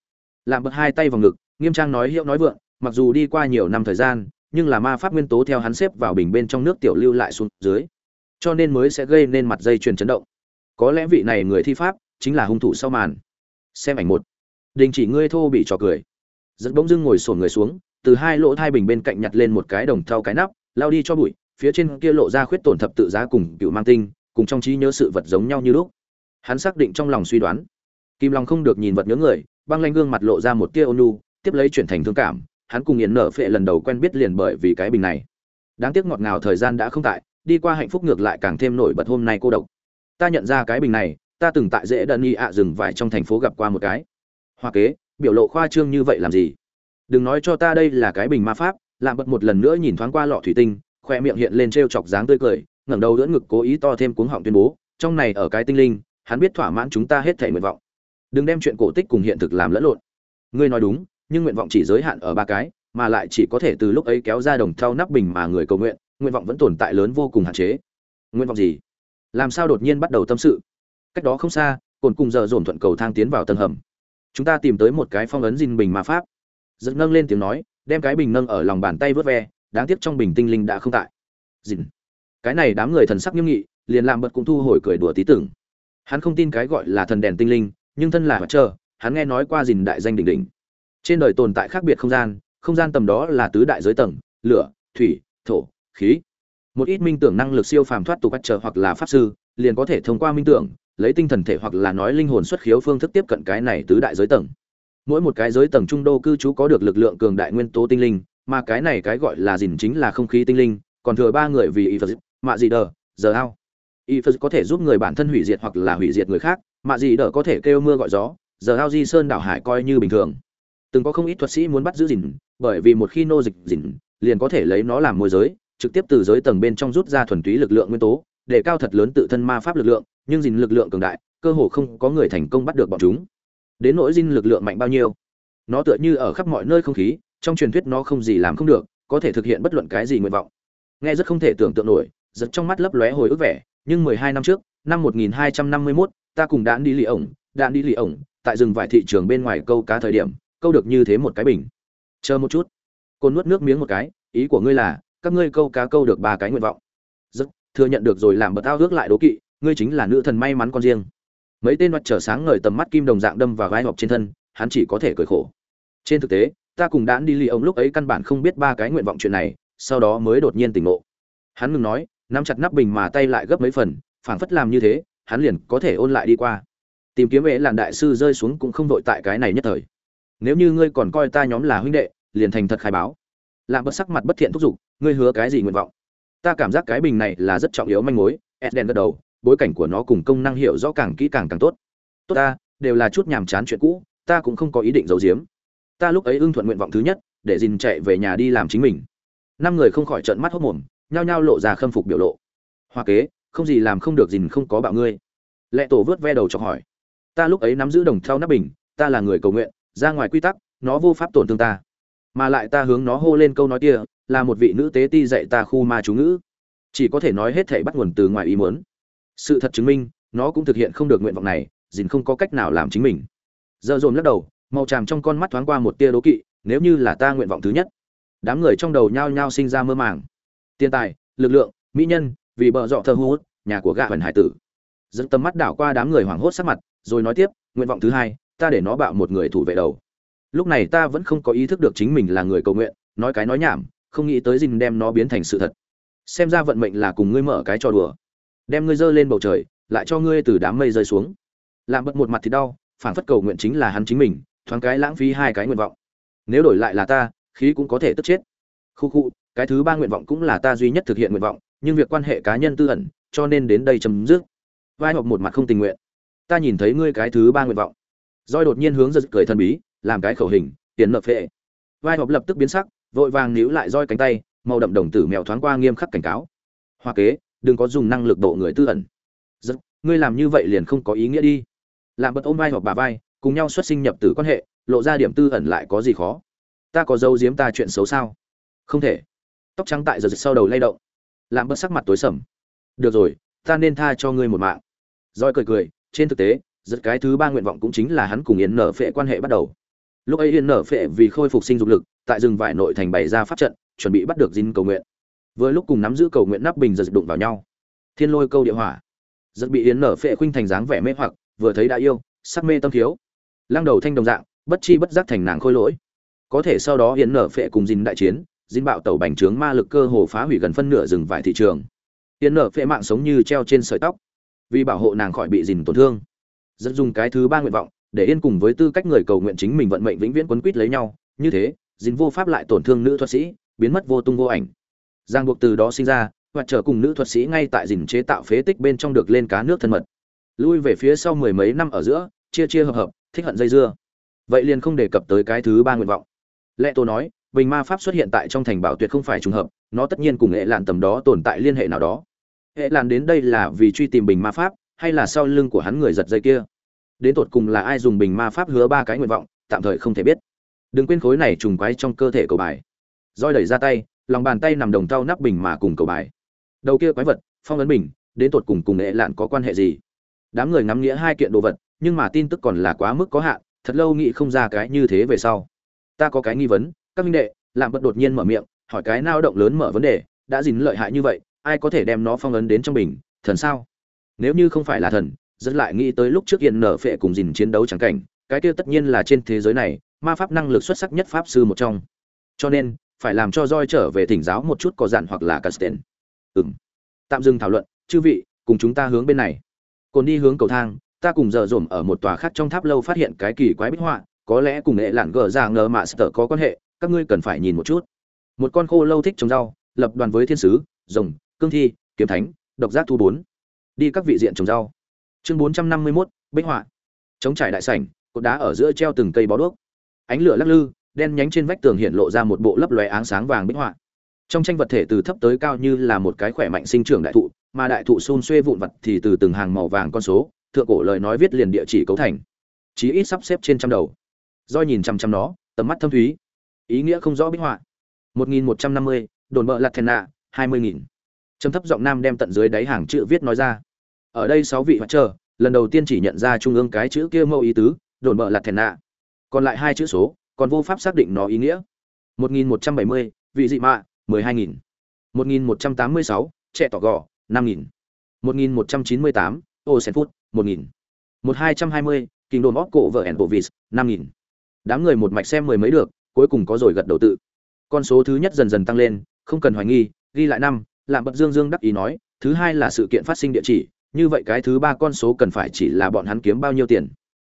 Làm bật hai tay vào ngực, nghiêm trang nói hiệu nói vượng, mặc dù đi qua nhiều năm thời gian, nhưng là ma pháp nguyên tố theo hắn xếp vào bình bên trong nước tiểu lưu lại xuống dưới, cho nên mới sẽ gây nên mặt dây chuyền chấn động. Có lẽ vị này người thi pháp chính là hung thủ sau màn. Xem ảnh một đình chỉ ngươi thô bị trò cười. Rất bỗng dưng ngồi sổn người xuống, từ hai lỗ thai bình bên cạnh nhặt lên một cái đồng thau cái nắp, lao đi cho bụi, phía trên kia lộ ra khuyết tổn thập tự giá cùng cựu mang tinh, cùng trong trí nhớ sự vật giống nhau như lúc. Hắn xác định trong lòng suy đoán. Kim long không được nhìn vật nhớ người, băng lanh gương mặt lộ ra một tia ônu tiếp lấy chuyển thành thương cảm, hắn cùng yến nở phệ lần đầu quen biết liền bởi vì cái bình này. Đáng tiếc ngọt ngào thời gian đã không tại, đi qua hạnh phúc ngược lại càng thêm nổi bật hôm nay cô độc. Ta nhận ra cái bình này, ta từng tại dễ đần y ạ rừng vải trong thành phố gặp qua một cái hoa kế, biểu lộ khoa trương như vậy làm gì? Đừng nói cho ta đây là cái bình ma pháp làm bật một lần nữa nhìn thoáng qua lọ thủy tinh khoe miệng hiện lên t r e o chọc dáng tươi cười, ngẩng đầu đỡ ngực cố ý to thêm cuống họng tuyên bố, trong này ở cái tinh linh, hắn biết thỏa mãn chúng ta hết thể nguyện vọng. Đừng đem chuyện cổ tích cùng hiện thực làm lẫn lộn. Ngươi nói đúng, nhưng nguyện vọng chỉ giới hạn ở ba cái, mà lại chỉ có thể từ lúc ấy kéo ra đồng thau nắp bình mà người cầu nguyện nguyện vọng vẫn tồn tại lớn vô cùng hạn chế. Nguyện vọng gì? Làm sao đột nhiên bắt đầu tâm sự? Cách đó không xa, cồn cùng giờ dồn thuận cầu thang tiến vào tầng hầm chúng ta tìm tới một cái phong ấn dinh bình ma pháp. Giật nâng lên tiếng nói, đem cái bình nâng ở lòng bàn tay vớt ve, đáng tiếc trong bình tinh linh đã không tại. Dìn cái này đám người thần sắc nghiêm nghị, liền làm bật cũng thu hồi cười đùa tí tưởng. Hắn không tin cái gọi là thần đèn tinh linh, nhưng thân là mặt trơ, hắn nghe nói qua dìn đại danh đỉnh đỉnh. Trên đời tồn tại khác biệt không gian không gian tầm đó là tứ đại giới tầng, lửa, thủy, thổ, khí. Một ít minh tưởng năng lực siêu phàm thoát tục bắt trở hoặc là pháp sư, liền có thể thông qua minh tưởng lấy tinh thần thể hoặc là nói linh hồn xuất khiếu phương thức tiếp cận cái này tứ đại giới tầng. Mỗi một cái giới tầng trung đô cư trú có được lực lượng cường đại nguyên tố tinh linh, mà cái này cái gọi là dìn chính là không khí tinh linh, còn thừa ba người vì ifaz mạ gì đờ, giờ ao. Y có thể giúp người bản thân hủy diệt hoặc là hủy diệt người khác, mạ gì đờ có thể kêu mưa gọi gió, giờ ao di sơn đảo hải coi như bình thường. Từng có không ít thuật sĩ muốn bắt giữ dìn bởi vì một khi nô dịch dìn liền có thể lấy nó làm môi giới, trực tiếp từ giới tầng bên trong rút ra thuần túy lực lượng nguyên tố, để cao thật lớn tự thân ma pháp lực lượng nhưng dìn lực lượng cường đại cơ hồ không có người thành công bắt được bọn chúng. Đến nỗi dìn lực lượng mạnh bao nhiêu nó tựa như ở khắp mọi nơi không khí trong truyền thuyết nó không gì làm không được có thể thực hiện bất luận cái gì nguyện vọng. Nghe rất không thể tưởng tượng nổi giật trong mắt lấp lóe hồi ức vẻ nhưng mười hai năm trước năm một nghìn hai trăm năm mươi 1251, ta cùng đạn đi lì ổng đạn đi lì ổng tại rừng vải thị trường bên ngoài câu cá thời điểm câu được như thế một cái bình. Chờ một chút. Côn nuốt nước miếng một cái ý của ngươi là các ngươi câu cá câu được ba cái nguyện vọng. Rất thừa nhận được rồi làm bật ao ước lại đố kỵ ngươi chính là nữ thần may mắn con riêng. Mấy tên mặt trở sáng ngời tầm mắt kim đồng dạng đâm vào gai họp trên thân, hắn chỉ có thể cười khổ. Trên thực tế, ta cùng đãn đi lì ông lúc ấy căn bản không biết ba cái nguyện vọng chuyện này, sau đó mới đột nhiên tỉnh ngộ. Hắn ngừng nói, nắm chặt nắp bình mà tay lại gấp mấy phần, phảng phất làm như thế, hắn liền có thể ôn lại đi qua. Tìm kiếm vệ làn đại sư rơi xuống cũng không vội tại cái này nhất thời. Nếu như ngươi còn coi ta nhóm là huynh đệ, liền thành thật khai báo. Làm bất sắc mặt bất thiện thúc giục, ngươi hứa cái gì nguyện vọng? Ta cảm giác cái bình này là rất trọng yếu manh mối edden gật đầu bối cảnh của nó cùng công năng hiểu rõ càng kỹ càng càng tốt. Tốt ta, đều là chút nhàm chán chuyện cũ, ta cũng không có ý định giấu giếm. Ta lúc ấy ưng thuận nguyện vọng thứ nhất, để dìn chạy về nhà đi làm chính mình. Năm người không khỏi trợn mắt hốc mồm, nhao nhao lộ ra khâm phục biểu lộ. Hoa kế, không gì làm không được dìn không có bạo ngươi. Lệ tổ vớt ve đầu cho hỏi. Ta lúc ấy nắm giữ đồng theo nắp bình, ta là người cầu nguyện, ra ngoài quy tắc, nó vô pháp tổn thương ta. Mà lại ta hướng nó hô lên câu nói kia, là một vị nữ tế ti dạy ta khu ma chú ngữ. Chỉ có thể nói hết thể bắt nguồn từ ngoài ý muốn sự thật chứng minh, nó cũng thực hiện không được nguyện vọng này, dìn không có cách nào làm chính mình. Dợ dồn lắc đầu, màu tràm trong con mắt thoáng qua một tia đố kỵ, nếu như là ta nguyện vọng thứ nhất. Đám người trong đầu nhao nhao sinh ra mơ màng. Tiền tài, lực lượng, mỹ nhân, vì bợ dọ thơ hút, nhà của gạ hần hải tử. Dẫn tầm mắt đảo qua đám người hoảng hốt sắc mặt, rồi nói tiếp, nguyện vọng thứ hai, ta để nó bạo một người thủ vệ đầu. Lúc này ta vẫn không có ý thức được chính mình là người cầu nguyện, nói cái nói nhảm, không nghĩ tới dìn đem nó biến thành sự thật. Xem ra vận mệnh là cùng ngươi mở cái trò đùa đem ngươi dơ lên bầu trời, lại cho ngươi từ đám mây rơi xuống. Làm bật một mặt thì đau phản phất cầu nguyện chính là hắn chính mình, thoáng cái lãng phí hai cái nguyện vọng. Nếu đổi lại là ta, khí cũng có thể tức chết. Khu khu, cái thứ ba nguyện vọng cũng là ta duy nhất thực hiện nguyện vọng, nhưng việc quan hệ cá nhân tư ẩn, cho nên đến đây chấm dứt. Vai họp một mặt không tình nguyện. Ta nhìn thấy ngươi cái thứ ba nguyện vọng. Roi đột nhiên hướng giật cười thần bí, làm cái khẩu hình, tiền nợ phệ. Vai họp lập tức biến sắc, vội vàng níu lại roi cánh tay, màu đậm đồng tử mèo thoáng qua nghiêm khắc cảnh cáo. Hoa kế đừng có dùng năng lực độ người tư ẩn. Giật, ngươi làm như vậy liền không có ý nghĩa đi. Làm bật ôm vai hoặc bà vai, cùng nhau xuất sinh nhập tử quan hệ, lộ ra điểm tư ẩn lại có gì khó? Ta có dâu giếm ta chuyện xấu sao? Không thể. Tóc trắng tại giờ sau đầu lay động. Làm bớt sắc mặt tối sầm. Được rồi, ta nên tha cho ngươi một mạng. Roi cười cười, trên thực tế, giật cái thứ ba nguyện vọng cũng chính là hắn cùng yến nở phệ quan hệ bắt đầu. Lúc ấy yến nở phệ vì khôi phục sinh dục lực, tại rừng vải nội thành bày ra pháp trận, chuẩn bị bắt được dinh cầu nguyện vừa lúc cùng nắm giữ cầu nguyện nắp bình giật đụng vào nhau. Thiên lôi câu địa hỏa. Rất bị yến nở phệ khuynh thành dáng vẻ mê hoặc, vừa thấy đã yêu, sắc mê tâm thiếu. Lăng đầu thanh đồng dạng, bất chi bất giác thành nàng khôi lỗi. Có thể sau đó yến nở phệ cùng dinh đại chiến dinh bạo tàu bành trướng ma lực cơ hồ phá hủy gần phân nửa rừng vải thị trường. Yến nở phệ mạng sống như treo trên sợi tóc, vì bảo hộ nàng khỏi bị dình tổn thương. Dẫn dùng cái thứ ba nguyện vọng, để yên cùng với tư cách người cầu nguyện chính mình vận mệnh vĩnh viễn quấn quýt lấy nhau. Như thế dính vô pháp lại tổn thương nữ thuật sĩ, biến mất vô tung vô ảnh giang buộc từ đó sinh ra, và trở cùng nữ thuật sĩ ngay tại dình chế tạo phế tích bên trong được lên cá nước thân mật. Lui về phía sau mười mấy năm ở giữa, chia chia hợp hợp, thích hận dây dưa. Vậy liền không đề cập tới cái thứ ba nguyện vọng. Lệ tô nói, bình ma pháp xuất hiện tại trong thành bảo tuyệt không phải trùng hợp, nó tất nhiên cùng hệ làn tầm đó tồn tại liên hệ nào đó. Hệ làn đến đây là vì truy tìm bình ma pháp, hay là sau lưng của hắn người giật dây kia? Đến tột cùng là ai dùng bình ma pháp hứa ba cái nguyện vọng, tạm thời không thể biết. Đừng quên khối này trùng quái trong cơ thể cầu bài. Roi đẩy ra tay lòng bàn tay nằm đồng tao nắp bình mà cùng cầu bài. Đầu kia quái vật, phong ấn bình, đến tột cùng cùng nghệ lạn có quan hệ gì? Đám người ngắm nghĩa hai kiện đồ vật, nhưng mà tin tức còn là quá mức có hạn, thật lâu nghĩ không ra cái như thế về sau. Ta có cái nghi vấn, các minh đệ làm bật đột nhiên mở miệng, hỏi cái nao động lớn mở vấn đề, đã dính lợi hại như vậy, ai có thể đem nó phong ấn đến trong bình, thần sao? Nếu như không phải là thần, rất lại nghĩ tới lúc trước hiện nở phệ cùng dình chiến đấu chẳng cảnh, cái kia tất nhiên là trên thế giới này, ma pháp năng lực xuất sắc nhất pháp sư một trong. Cho nên phải làm cho roi trở về thỉnh giáo một chút có dặn hoặc là casten Ừm. tạm dừng thảo luận. Chư vị cùng chúng ta hướng bên này. Còn đi hướng cầu thang ta cùng dở dồn ở một tòa khác trong tháp lâu phát hiện cái kỳ quái bích họa có lẽ cùng nghệ lặn gờ ra ngờ mạ sợ có quan hệ các ngươi cần phải nhìn một chút. Một con khô lâu thích trồng rau lập đoàn với thiên sứ rồng cương thi kiếm thánh độc giác thu bốn. Đi các vị diện trồng rau. Chương bốn trăm năm mươi 451, bích họa. Chống trải đại sảnh cột đá ở giữa treo từng cây bó đuốc. Ánh lửa lắc lư đen nhánh trên vách tường hiện lộ ra một bộ lấp lóe áng sáng vàng bích họa. Trong tranh vật thể từ thấp tới cao như là một cái khỏe mạnh sinh trưởng đại thụ, mà đại thụ xôn xuê vụn vật thì từ từng hàng màu vàng con số, thượng cổ lời nói viết liền địa chỉ cấu thành. Chí ít sắp xếp trên trăm đầu. Doi nhìn chăm chăm nó, tầm mắt thâm thúy. Ý nghĩa không rõ bích họa. Một nghìn một trăm năm mươi, đồn bợ lạt thèn nạ hai mươi nghìn. Trầm thấp giọng nam đem tận dưới đáy hàng chữ viết nói ra. Ở đây sáu vị hoạt chờ lần đầu tiên chỉ nhận ra trung ương cái chữ kia mâu ý tứ, đồn bợ lạt thèn nạ còn lại hai chữ số còn vô pháp xác định nó ý nghĩa. 1170, vị dị mạ 12.000 1186, trẻ tỏ gò 5.000 1198, ô sen phút 1.000 1220, kinh đồn óc cổ vợ ẻn bộ vis 5.000 đám người một mạch xem mười mấy được cuối cùng có rồi gật đầu tự. Con số thứ nhất dần dần tăng lên không cần hoài nghi ghi lại năm làm bật dương dương đắc ý nói thứ hai là sự kiện phát sinh địa chỉ như vậy cái thứ ba con số cần phải chỉ là bọn hắn kiếm bao nhiêu tiền.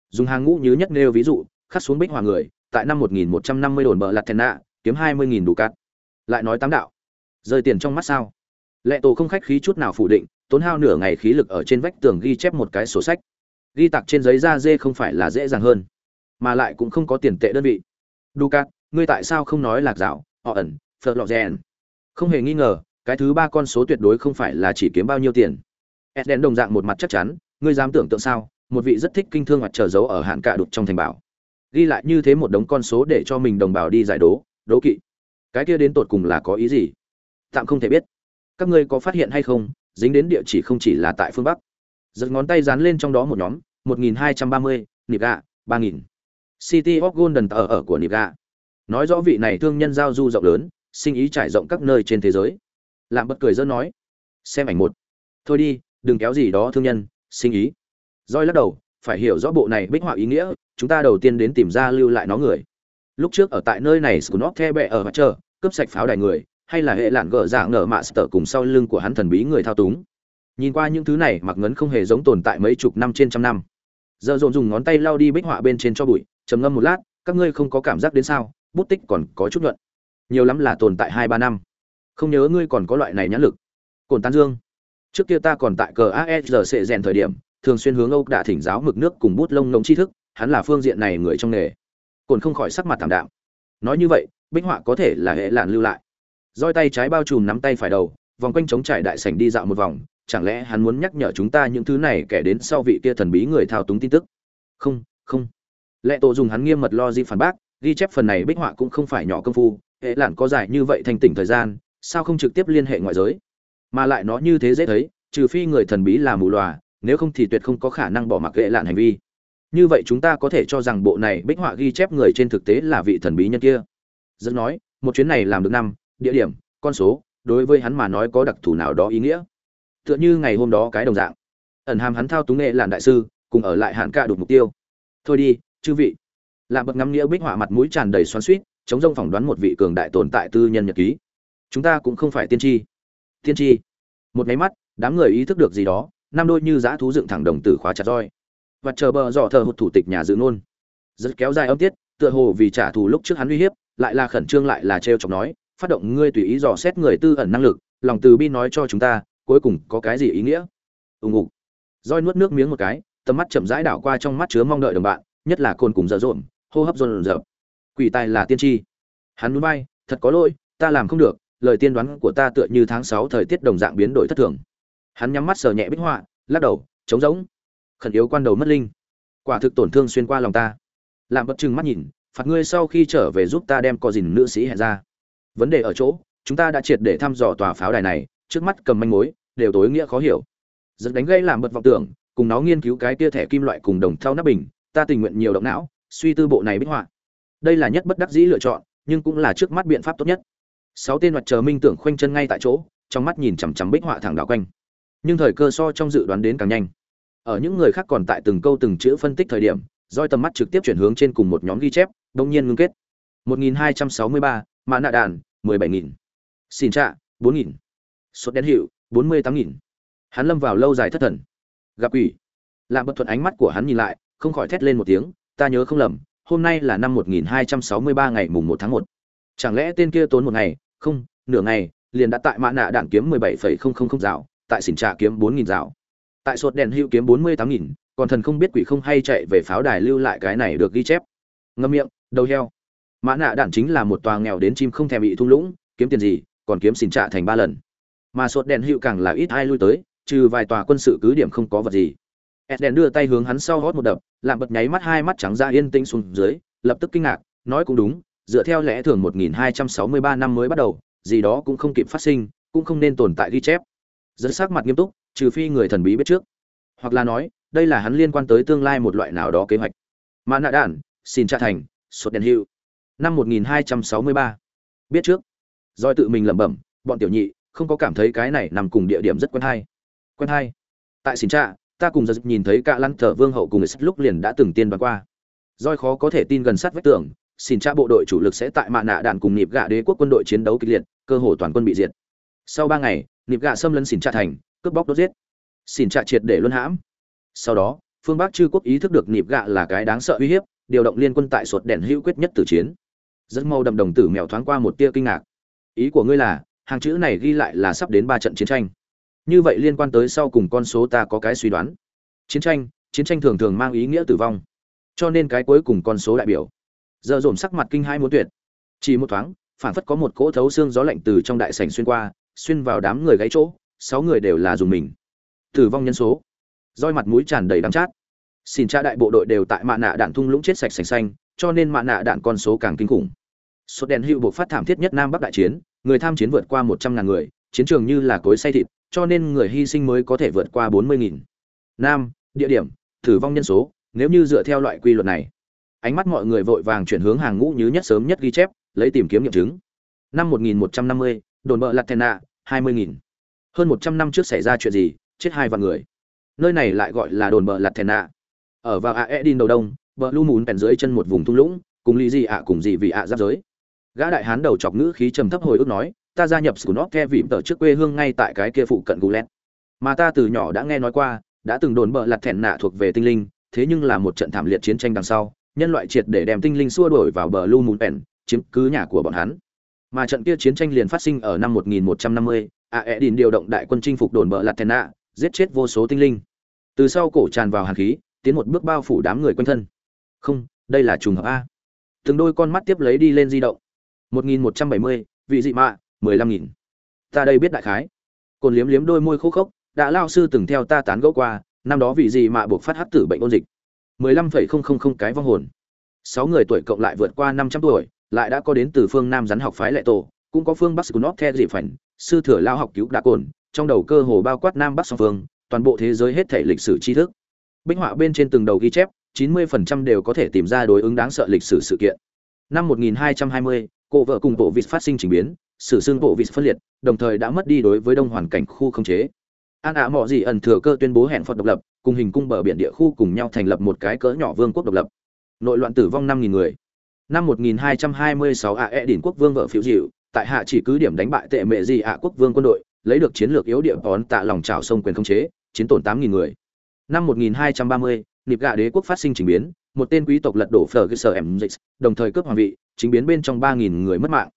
Dùng hàng ngũ như nhất nêu ví dụ khắc xuống bích hòa người tại năm 1150 đồn bờ lạt thèn nạ, kiếm 20.000 đủ cát. Lại nói tám đạo. Rơi tiền trong mắt sao? Lệ tổ không khách khí chút nào phủ định, tốn hao nửa ngày khí lực ở trên vách tường ghi chép một cái sổ sách. Ghi tặc trên giấy da dê không phải là dễ dàng hơn, mà lại cũng không có tiền tệ đơn vị. Ducat ngươi tại sao không nói lạc dạo, họ ẩn phật lọ rèn? Không hề nghi ngờ, cái thứ ba con số tuyệt đối không phải là chỉ kiếm bao nhiêu tiền. Eden đồng dạng một mặt chắc chắn, ngươi dám tưởng tượng sao, một vị rất thích kinh thương hoặc trở giấu ở hạn cạ đục trong thành bảo ghi lại như thế một đống con số để cho mình đồng bào đi giải đố đố kỵ. Cái kia đến tột cùng là có ý gì? Tạm không thể biết. Các ngươi có phát hiện hay không dính đến địa chỉ không chỉ là tại phương bắc. Giật ngón tay dán lên trong đó một nhóm 1230, nịp ba 3000. city of golden ở ở của nịp gà. Nói rõ vị này thương nhân giao du rộng lớn sinh ý trải rộng các nơi trên thế giới. Làm bất cười dỡ nói xem ảnh một. Thôi đi đừng kéo gì đó thương nhân sinh ý. Roi lắc đầu phải hiểu rõ bộ này bích họa ý nghĩa, chúng ta đầu tiên đến tìm ra lưu lại nó người. Lúc trước ở tại nơi này, scunop the bẹ ở mặt trời, cướp sạch pháo đài người, hay là hệ lạn gỡ giả ngờ mạ sở cùng sau lưng của hắn thần bí người thao túng. Nhìn qua những thứ này, mặc ngấn không hề giống tồn tại mấy chục năm trên trăm năm. Giờ dồn dùng ngón tay lau đi bích họa bên trên cho bụi, trầm ngâm một lát, các ngươi không có cảm giác đến sao, bút tích còn có chút nhuận. Nhiều lắm là tồn tại hai ba năm. Không nhớ ngươi còn có loại này nhãn lực. Cồn tan dương. Trước kia ta còn tại cờ asr sệ rèn thời điểm thường xuyên hướng âu đã thỉnh giáo mực nước cùng bút lông ngỗng tri thức, hắn là phương diện này người trong nghề. Cổn không khỏi sắc mặt thảm đạm. Nói như vậy, bích họa có thể là hệ lạn lưu lại. Roi tay trái bao trùm nắm tay phải đầu, vòng quanh chống trải đại sảnh đi dạo một vòng, chẳng lẽ hắn muốn nhắc nhở chúng ta những thứ này kẻ đến sau vị kia thần bí người thao túng tin tức? Không không. Lệ tổ dùng hắn nghiêm mật lo di phản bác, ghi chép phần này bích họa cũng không phải nhỏ công phu, hệ lạn có giải như vậy thành tỉnh thời gian, sao không trực tiếp liên hệ ngoại giới? Mà lại nó như thế dễ thấy, trừ phi người thần bí là mù lòa nếu không thì tuyệt không có khả năng bỏ mặc hệ lạn hành vi. Như vậy chúng ta có thể cho rằng bộ này bích họa ghi chép người trên thực tế là vị thần bí nhân kia. Dân nói, một chuyến này làm được năm, địa điểm, con số, đối với hắn mà nói có đặc thù nào đó ý nghĩa? Tựa như ngày hôm đó cái đồng dạng. Ẩn hàm hắn thao túng nghệ làn đại sư, cùng ở lại hạn ca đục mục tiêu. Thôi đi, chư vị. Làm bậc ngắm nghĩa bích họa mặt mũi tràn đầy xoắn suýt chống rông phỏng đoán một vị cường đại tồn tại tư nhân nhật ký. Chúng ta cũng không phải tiên tri. Tiên tri. Một máy mắt, đám người ý thức được gì đó năm đôi như dã thú dựng thẳng đồng tử khóa chặt roi. Và chờ bờ dò thờ hụt thủ tịch nhà dự ngôn. Rất kéo dài âm tiết, tựa hồ vì trả thù lúc trước hắn uy hiếp, lại là khẩn trương lại là trêu chọc nói, phát động ngươi tùy ý dò xét người tư ẩn năng lực, lòng từ bi nói cho chúng ta, cuối cùng có cái gì ý nghĩa? Ùng ục. Roi nuốt nước miếng một cái, tầm mắt chậm rãi đảo qua trong mắt chứa mong đợi đồng bạn, nhất là côn cùng dở dộn hô hấp dồn dập quỷ tài là tiên tri. Hắn núi bay thật có lỗi, ta làm không được, lời tiên đoán của ta tựa như tháng sáu thời tiết đồng dạng biến đổi thất thường hắn nhắm mắt sờ nhẹ bích họa, lắc đầu, trống rỗng. Khẩn yếu quan đầu mất linh. Quả thực tổn thương xuyên qua lòng ta. Làm bất chừng mắt nhìn, phạt ngươi sau khi trở về giúp ta đem co dìn nữ sĩ hẹn ra. Vấn đề ở chỗ, chúng ta đã triệt để thăm dò tòa pháo đài này, trước mắt cầm manh mối, đều tối nghĩa khó hiểu. Giật đánh gây làm bật vọng tưởng, cùng nó nghiên cứu cái kia thẻ kim loại cùng đồng thau nắp bình, ta tình nguyện nhiều động não, suy tư bộ này bích họa. Đây là nhất bất đắc dĩ lựa chọn, nhưng cũng là trước mắt biện pháp tốt nhất. Sáu tên mặt chờ minh tưởng khoanh chân ngay tại chỗ, trong mắt nhìn chằm chằm bích họa thẳng đảo quanh nhưng thời cơ so trong dự đoán đến càng nhanh ở những người khác còn tại từng câu từng chữ phân tích thời điểm roi tầm mắt trực tiếp chuyển hướng trên cùng một nhóm ghi chép đông nhiên ngưng kết 1263, mã nạ đàn 17.000. xin trạ 4.000. sốt đen hiệu 48.000. hắn lâm vào lâu dài thất thần gặp ủy làm bất thuận ánh mắt của hắn nhìn lại không khỏi thét lên một tiếng ta nhớ không lầm hôm nay là năm 1263 ngày mùng 1 tháng 1. chẳng lẽ tên kia tốn một ngày không nửa ngày liền đã tại mã nạ đạn kiếm 17,000 rào tại xỉn trà kiếm 4.000 rào tại sột đèn hữu kiếm 48.000, còn thần không biết quỷ không hay chạy về pháo đài lưu lại cái này được ghi chép. Ngâm miệng đầu heo. Mã nạ đạn chính là một tòa nghèo đến chim không thèm bị thung lũng kiếm tiền gì còn kiếm xỉn trạ thành ba lần. Mà sột đèn hiệu càng là ít ai lui tới trừ vài tòa quân sự cứ điểm không có vật gì. Eden đưa tay hướng hắn sau hót một đập, làm bật nháy mắt hai mắt trắng ra yên tĩnh xuống dưới, lập tức kinh ngạc, nói cũng đúng, dựa theo lẽ thường 1263 năm mới bắt đầu, gì đó cũng không kịp phát sinh, cũng không nên tồn tại ghi chép. Dẫn sắc mặt nghiêm túc, trừ phi người thần bí biết trước, hoặc là nói, đây là hắn liên quan tới tương lai một loại nào đó kế hoạch. Mà nạ đản xin trả thành, sốt đèn Hưu, Năm 1263. Biết trước. Rồi tự mình lẩm bẩm, bọn tiểu nhị, không có cảm thấy cái này nằm cùng địa điểm rất quen hay. Quen hay. Tại xin trả, ta cùng giật nhìn thấy cả lăn thở vương hậu cùng lúc liền đã từng tiên đoán qua doi khó có thể tin gần sát vách tường xin cha bộ đội chủ lực sẽ tại mạ nạ đạn cùng nhịp gạ đế quốc quân đội chiến đấu kịch liệt cơ hồ toàn quân bị diệt sau ba ngày nịp gạ xâm lấn xỉn trạ thành, cướp bóc đốt giết. Xỉn trạ triệt để luân hãm. Sau đó, phương bắc chư quốc ý thức được nịp gạ là cái đáng sợ uy hiếp, điều động liên quân tại sột đèn hữu quyết nhất tử chiến. Rất mau đầm đồng tử mèo thoáng qua một tia kinh ngạc. Ý của ngươi là, hàng chữ này ghi lại là sắp đến ba trận chiến tranh. Như vậy liên quan tới sau cùng con số ta có cái suy đoán. Chiến tranh chiến tranh thường thường mang ý nghĩa tử vong. Cho nên cái cuối cùng con số đại biểu. Giờ dồn sắc mặt kinh hai muốn tuyệt. Chỉ một thoáng phản phất có một cỗ thấu xương gió lạnh từ trong đại sảnh xuyên qua xuyên vào đám người gáy chỗ sáu người đều là dùng mình. Tử vong nhân số. Roi mặt mũi tràn đầy đắng chát. Xin cha đại bộ đội đều tại mạ nạ đạn thung lũng chết sạch sành xanh cho nên mạ nạ đạn con số càng kinh khủng. Số đèn hữu buộc phát thảm thiết nhất nam bắc đại chiến người tham chiến vượt qua một trăm ngàn người chiến trường như là cối say thịt cho nên người hy sinh mới có thể vượt qua bốn mươi nghìn. Nam địa điểm tử vong nhân số nếu như dựa theo loại quy luật này. Ánh mắt mọi người vội vàng chuyển hướng hàng ngũ như nhất sớm nhất ghi chép lấy tìm kiếm nghiệm chứng. Năm 1150, đồn Mỡ Lạt Thèn Nạ, hai mươi nghìn. hơn 100 năm trước xảy ra chuyện gì chết hai vạn người nơi này lại gọi là đồn bờ latena ở vào aedin đầu đông bờ lu mùn bèn dưới chân một vùng thung lũng cùng lý gì ạ cùng gì vì ạ giáp giới gã đại hán đầu chọc ngữ khí trầm thấp hồi ức nói ta gia nhập Skunot The vịm tờ trước quê hương ngay tại cái kia phụ cận Gulet. Mà ta từ nhỏ đã nghe nói qua, đã từng đồn bợ Lạt thẹn nạ thuộc về tinh linh, thế nhưng là một trận thảm liệt chiến tranh đằng sau, nhân loại triệt để đem tinh linh xua đuổi vào bờ lu mùn bèn chiếm cứ nhà của bọn hắn. Mà trận kia chiến tranh liền phát sinh ở năm 1150, Aedin điều động đại quân chinh phục đồn bờ Latena, giết chết vô số tinh linh. Từ sau cổ tràn vào hàn khí, tiến một bước bao phủ đám người quanh thân. Không, đây là trùng hợp a. Từng đôi con mắt tiếp lấy đi lên di động. 1170, vị dị mạ, mười lăm nghìn ta đây biết đại khái Côn liếm liếm đôi môi khô khốc đã lao sư từng theo ta tán gẫu qua năm đó vị gì mà buộc phát hắc tử bệnh ôn dịch mười lăm phẩy không không không cái vong hồn sáu người tuổi cộng lại vượt qua năm trăm tuổi lại đã có đến từ phương nam rắn học phái lệ tổ, cũng có phương bắc của nó theo dị phảnh sư thừa lao học cứu đã cồn, trong đầu cơ hồ bao quát nam bắc song phương, toàn bộ thế giới hết thể lịch sử tri thức. Bích họa bên trên từng đầu ghi chép, chín mươi phần trăm đều có thể tìm ra đối ứng đáng sợ lịch sử sự kiện. Năm một nghìn hai trăm hai mươi cô vợ cùng bộ vịt phát sinh trình biến, sử xương bộ vị phân liệt, đồng thời đã mất đi đối với đông hoàn cảnh khu không chế. An ả mọi gì ẩn thừa cơ tuyên bố hẹn phật độc lập, cùng hình cung bờ biển địa khu cùng nhau thành lập một cái cỡ nhỏ vương quốc độc lập. Nội loạn tử vong năm nghìn người năm 1226 AE đỉnh quốc vương vợ phiếu dịu tại hạ chỉ cứ điểm đánh bại tệ mẹ gì ạ quốc vương quân đội lấy được chiến lược yếu địa bón tạ lòng trào sông quyền không chế chiến tổn 8.000 người năm 1230 nịp gạ đế quốc phát sinh chính biến một tên quý tộc lật đổ phở cơ sở em đồng thời cướp hoàng vị chính biến bên trong 3.000 người mất mạng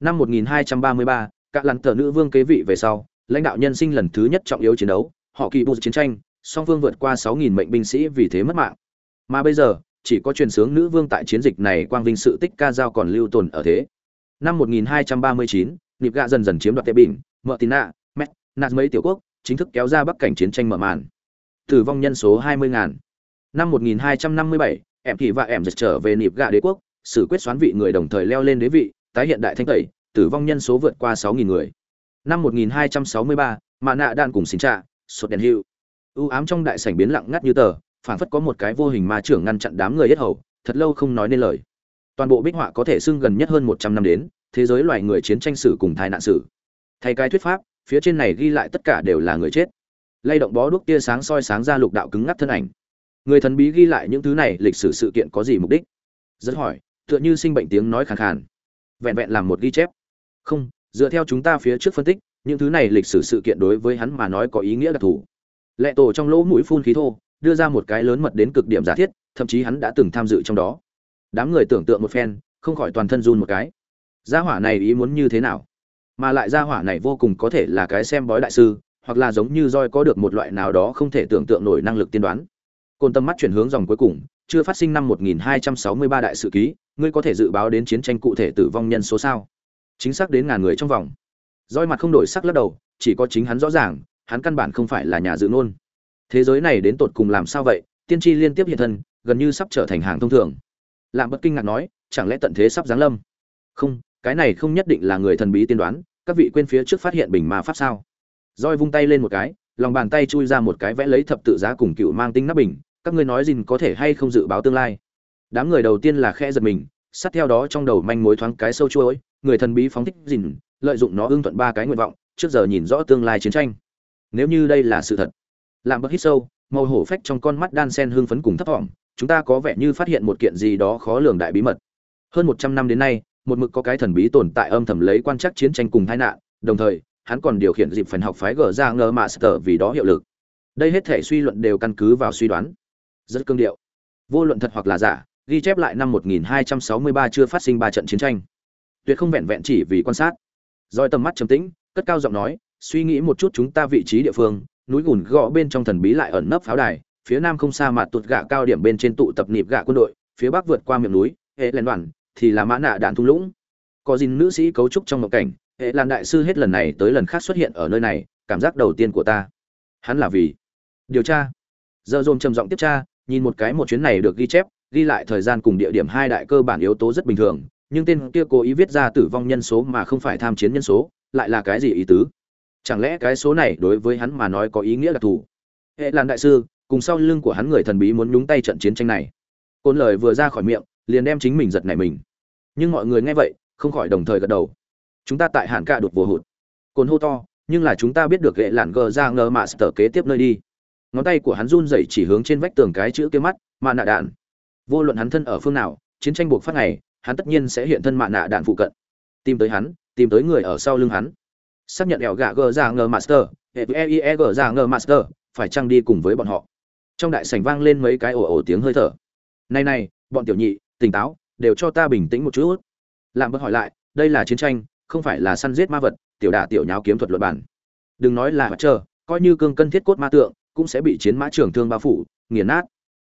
Năm 1233, các lăn tờ nữ vương kế vị về sau, lãnh đạo nhân sinh lần thứ nhất trọng yếu chiến đấu, họ kỳ bút chiến tranh, song vương vượt qua 6.000 mệnh binh sĩ vì thế mất mạng. Mà bây giờ, chỉ có truyền sướng nữ vương tại chiến dịch này quang vinh sự tích ca dao còn lưu tồn ở thế. Năm 1239, Nịp Gạ dần dần chiếm đoạt Tệ Bình, Mở Tín Mét, Nạt mấy tiểu quốc, chính thức kéo ra bắc cảnh chiến tranh mở màn. Tử vong nhân số 20.000. Năm 1257, em thị và em dịch trở về Nịp Gạ đế quốc, xử quyết xoán vị người đồng thời leo lên đế vị, tái hiện đại thanh tẩy, tử vong nhân số vượt qua 6.000 người. Năm 1263, mà nạ đạn cùng xin trạ sột đèn hiệu u ám trong đại sảnh biến lặng ngắt như tờ phảng phất có một cái vô hình ma trưởng ngăn chặn đám người yết hầu, thật lâu không nói nên lời. Toàn bộ bích họa có thể xưng gần nhất hơn một trăm năm đến, thế giới loài người chiến tranh sử cùng tai nạn sử. Thay cái thuyết pháp, phía trên này ghi lại tất cả đều là người chết. Lay động bó đuốc tia sáng soi sáng ra lục đạo cứng ngắt thân ảnh. Người thần bí ghi lại những thứ này lịch sử sự kiện có gì mục đích? Rất hỏi, tựa như sinh bệnh tiếng nói khàn khàn. Vẹn vẹn làm một ghi chép. Không, dựa theo chúng ta phía trước phân tích, những thứ này lịch sử sự kiện đối với hắn mà nói có ý nghĩa đặc thù. Lệ tổ trong lỗ mũi phun khí thô đưa ra một cái lớn mật đến cực điểm giả thiết, thậm chí hắn đã từng tham dự trong đó. Đám người tưởng tượng một phen, không khỏi toàn thân run một cái. Gia hỏa này ý muốn như thế nào? Mà lại gia hỏa này vô cùng có thể là cái xem bói đại sư, hoặc là giống như roi có được một loại nào đó không thể tưởng tượng nổi năng lực tiên đoán. Côn tâm mắt chuyển hướng dòng cuối cùng, chưa phát sinh năm 1263 đại sự ký, ngươi có thể dự báo đến chiến tranh cụ thể tử vong nhân số sao? Chính xác đến ngàn người trong vòng. Roi mặt không đổi sắc lắc đầu, chỉ có chính hắn rõ ràng, hắn căn bản không phải là nhà dự ngôn thế giới này đến tột cùng làm sao vậy? Tiên tri liên tiếp hiện thân, gần như sắp trở thành hàng thông thường. Lạm bất kinh ngạc nói, chẳng lẽ tận thế sắp giáng lâm? Không, cái này không nhất định là người thần bí tiên đoán, các vị quên phía trước phát hiện bình ma pháp sao? Roi vung tay lên một cái, lòng bàn tay chui ra một cái vẽ lấy thập tự giá cùng cựu mang tinh nắp bình, các ngươi nói gì có thể hay không dự báo tương lai? Đám người đầu tiên là khe giật mình, sát theo đó trong đầu manh mối thoáng cái sâu chuỗi, người thần bí phóng thích gìn, lợi dụng nó ưng thuận ba cái nguyện vọng, trước giờ nhìn rõ tương lai chiến tranh. Nếu như đây là sự thật làm bậc hít sâu, màu hổ phách trong con mắt đan sen hương phấn cùng thấp thỏm, chúng ta có vẻ như phát hiện một kiện gì đó khó lường đại bí mật. Hơn một trăm năm đến nay, một mực có cái thần bí tồn tại âm thầm lấy quan trắc chiến tranh cùng tai nạn, đồng thời, hắn còn điều khiển dịp phần học phái gờ ra ngờ mạ sở vì đó hiệu lực. Đây hết thể suy luận đều căn cứ vào suy đoán. Rất cương điệu. Vô luận thật hoặc là giả, ghi chép lại năm 1263 chưa phát sinh ba trận chiến tranh. Tuyệt không vẹn vẹn chỉ vì quan sát. Roi tầm mắt trầm tĩnh, cất cao giọng nói, suy nghĩ một chút chúng ta vị trí địa phương núi gùn gõ bên trong thần bí lại ẩn nấp pháo đài, phía nam không xa mặt tụt gạ cao điểm bên trên tụ tập nịp gạ quân đội, phía bắc vượt qua miệng núi, hệ lèn đoàn, thì là mã nạ đạn thung lũng. Có dìn nữ sĩ cấu trúc trong một cảnh, hệ làn đại sư hết lần này tới lần khác xuất hiện ở nơi này, cảm giác đầu tiên của ta. Hắn là vì? Điều tra. Giờ dồn trầm giọng tiếp tra, nhìn một cái một chuyến này được ghi chép, ghi lại thời gian cùng địa điểm hai đại cơ bản yếu tố rất bình thường, nhưng tên kia cố ý viết ra tử vong nhân số mà không phải tham chiến nhân số, lại là cái gì ý tứ? Chẳng lẽ cái số này đối với hắn mà nói có ý nghĩa là thù? Hệ làn đại sư, cùng sau lưng của hắn người thần bí muốn nhúng tay trận chiến tranh này. Côn lời vừa ra khỏi miệng, liền đem chính mình giật nảy mình. Nhưng mọi người nghe vậy, không khỏi đồng thời gật đầu. Chúng ta tại hạn ca đột vô hụt. Cồn hô to, nhưng là chúng ta biết được hệ lạn gờ ra ngờ mà sở kế tiếp nơi đi. Ngón tay của hắn run rẩy chỉ hướng trên vách tường cái chữ kia mắt, mạ nạ đạn. Vô luận hắn thân ở phương nào, chiến tranh buộc phát này hắn tất nhiên sẽ hiện thân mạ nạ đạn phụ cận. Tìm tới hắn, tìm tới người ở sau lưng hắn xác nhận ẻo gạ gờ ra ngờ master, hệ e, e gờ ra ngờ master, phải chăng đi cùng với bọn họ? Trong đại sảnh vang lên mấy cái ồ ồ tiếng hơi thở. Này này, bọn tiểu nhị, tỉnh táo, đều cho ta bình tĩnh một chút. Làm bớt hỏi lại, đây là chiến tranh, không phải là săn giết ma vật, tiểu đả tiểu nháo kiếm thuật luật bản. Đừng nói là mặt trơ coi như cương cân thiết cốt ma tượng, cũng sẽ bị chiến mã trưởng thương bao phủ, nghiền nát.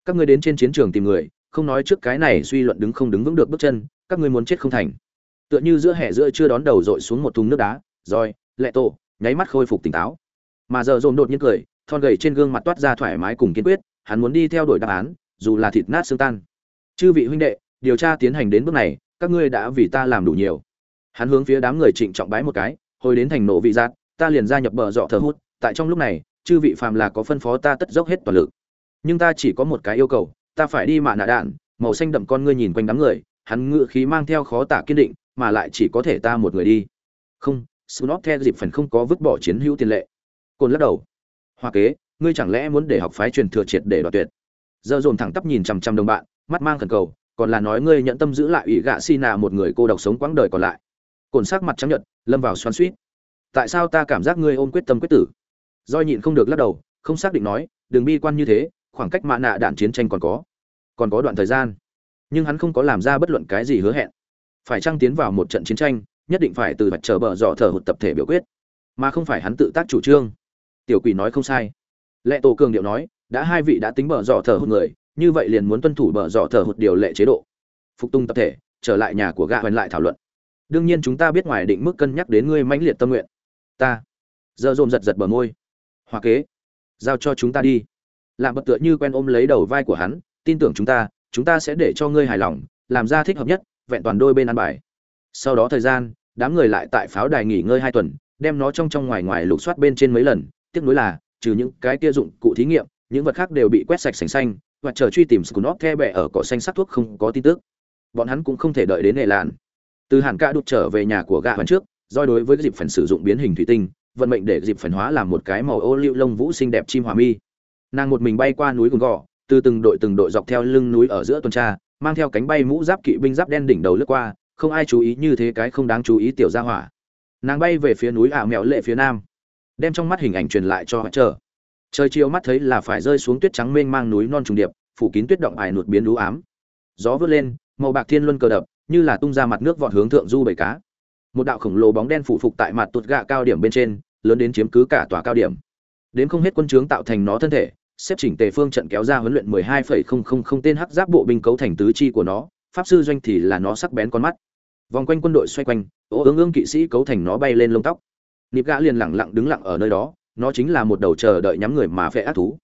Các ngươi đến trên chiến trường tìm người, không nói trước cái này suy luận đứng không đứng vững được bước chân, các ngươi muốn chết không thành. Tựa như giữa hè giữa chưa đón đầu dội xuống một thùng nước đá rồi lệ tổ, nháy mắt khôi phục tỉnh táo. Mà giờ dồn đột nhiên cười, thon gầy trên gương mặt toát ra thoải mái cùng kiên quyết, hắn muốn đi theo đuổi đáp án, dù là thịt nát xương tan. Chư vị huynh đệ, điều tra tiến hành đến bước này, các ngươi đã vì ta làm đủ nhiều. Hắn hướng phía đám người trịnh trọng bái một cái, hồi đến thành nộ vị giác, ta liền gia nhập bờ dọ thờ hút, tại trong lúc này, chư vị phàm là có phân phó ta tất dốc hết toàn lực. Nhưng ta chỉ có một cái yêu cầu, ta phải đi mạ nạ đạn, màu xanh đậm con ngươi nhìn quanh đám người, hắn ngự khí mang theo khó tả kiên định, mà lại chỉ có thể ta một người đi. Không Snot theo dịp phần không có vứt bỏ chiến hữu tiền lệ. Côn lắc đầu. Hoa kế, ngươi chẳng lẽ muốn để học phái truyền thừa triệt để đoạt tuyệt? Giờ dồn thẳng tắp nhìn chằm chằm đồng bạn, mắt mang khẩn cầu, còn là nói ngươi nhận tâm giữ lại ủy gạ si nà một người cô độc sống quãng đời còn lại. Cồn sắc mặt trắng nhợt, lâm vào xoắn xuýt. tại sao ta cảm giác ngươi ôm quyết tâm quyết tử? Doi nhịn không được lắc đầu, không xác định nói, đừng bi quan như thế, khoảng cách mạ nạ đạn chiến tranh còn có. Còn có đoạn thời gian. Nhưng hắn không có làm ra bất luận cái gì hứa hẹn. Phải chăng tiến vào một trận chiến tranh nhất định phải từ mặt chờ bờ dọ thở hụt tập thể biểu quyết. Mà không phải hắn tự tác chủ trương. Tiểu quỷ nói không sai. Lệ tổ cường điệu nói, đã hai vị đã tính bờ dọ thở hụt người, như vậy liền muốn tuân thủ bờ dọ thở hụt điều lệ chế độ. Phục tung tập thể, trở lại nhà của gạ hoành lại thảo luận. Đương nhiên chúng ta biết ngoài định mức cân nhắc đến ngươi mãnh liệt tâm nguyện. Ta. Giờ dồn giật giật bờ môi. Hoa kế. Giao cho chúng ta đi. Làm bật tựa như quen ôm lấy đầu vai của hắn, tin tưởng chúng ta chúng ta sẽ để cho ngươi hài lòng, làm ra thích hợp nhất, vẹn toàn đôi bên ăn bài sau đó thời gian, đám người lại tại pháo đài nghỉ ngơi hai tuần, đem nó trong trong ngoài ngoài lục soát bên trên mấy lần. Tiếc nuối là, trừ những cái kia dụng cụ thí nghiệm, những vật khác đều bị quét sạch sành xanh, và chờ truy tìm scunop the bẹ ở cỏ xanh sắc thuốc không có tin tức. Bọn hắn cũng không thể đợi đến hệ làn từ hàn ca đục trở về nhà của gạ hoàn trước, do đối với dịp phần sử dụng biến hình thủy tinh, vận mệnh để dịp phần hóa làm một cái màu ô liu lông vũ xinh đẹp chim hòa mi. Nàng một mình bay qua núi gùng gò, từ từng đội từng đội dọc theo lưng núi ở giữa tuần tra, mang theo cánh bay mũ giáp kỵ binh giáp đen đỉnh đầu lướt qua không ai chú ý như thế cái không đáng chú ý tiểu gia hỏa. Nàng bay về phía núi ảo mẹo lệ phía nam đem trong mắt hình ảnh truyền lại cho họ chờ trời chiều mắt thấy là phải rơi xuống tuyết trắng mênh mang núi non trùng điệp phủ kín tuyết động ải nụt biến lũ ám. Gió vớt lên màu bạc thiên luân cờ đập như là tung ra mặt nước vọt hướng thượng du bầy cá. Một đạo khổng lồ bóng đen phủ phục tại mặt tuột gạ cao điểm bên trên lớn đến chiếm cứ cả tòa cao điểm. Đến không hết quân trướng tạo thành nó thân thể xếp chỉnh tề phương trận kéo ra huấn luyện 12,000 tên hắc giáp bộ binh cấu thành tứ chi của nó pháp sư doanh thì là nó sắc bén con mắt. Vòng quanh quân đội xoay quanh ô ương ương kỵ sĩ cấu thành nó bay lên lông tóc. Nịp gã liền lặng lặng đứng lặng ở nơi đó nó chính là một đầu chờ đợi nhắm người mà phệ ác thú.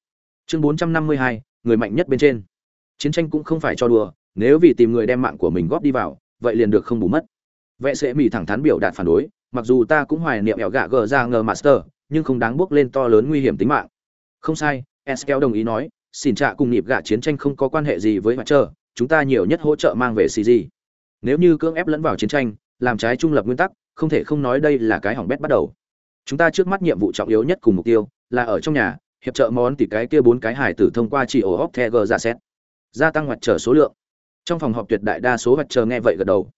Chương 452, người mạnh nhất bên trên. Chiến tranh cũng không phải cho đùa nếu vì tìm người đem mạng của mình góp đi vào vậy liền được không bù mất. Vệ sẽ mỹ thẳng thắn biểu đạt phản đối mặc dù ta cũng hoài niệm ẻo gạ gờ ra ngờ master nhưng không đáng bước lên to lớn nguy hiểm tính mạng. Không sai eskel đồng ý nói xin trạ cùng nhịp gạ chiến tranh không có quan hệ gì với mặt trời chúng ta nhiều nhất hỗ trợ mang về cg nếu như cưỡng ép lẫn vào chiến tranh, làm trái trung lập nguyên tắc, không thể không nói đây là cái hỏng bét bắt đầu. Chúng ta trước mắt nhiệm vụ trọng yếu nhất cùng mục tiêu là ở trong nhà, hiệp trợ món tỉ cái kia bốn cái hải tử thông qua chỉ ổ óc the ra xét. Gia tăng hoạt trở số lượng. Trong phòng họp tuyệt đại đa số hoạt chờ nghe vậy gật đầu.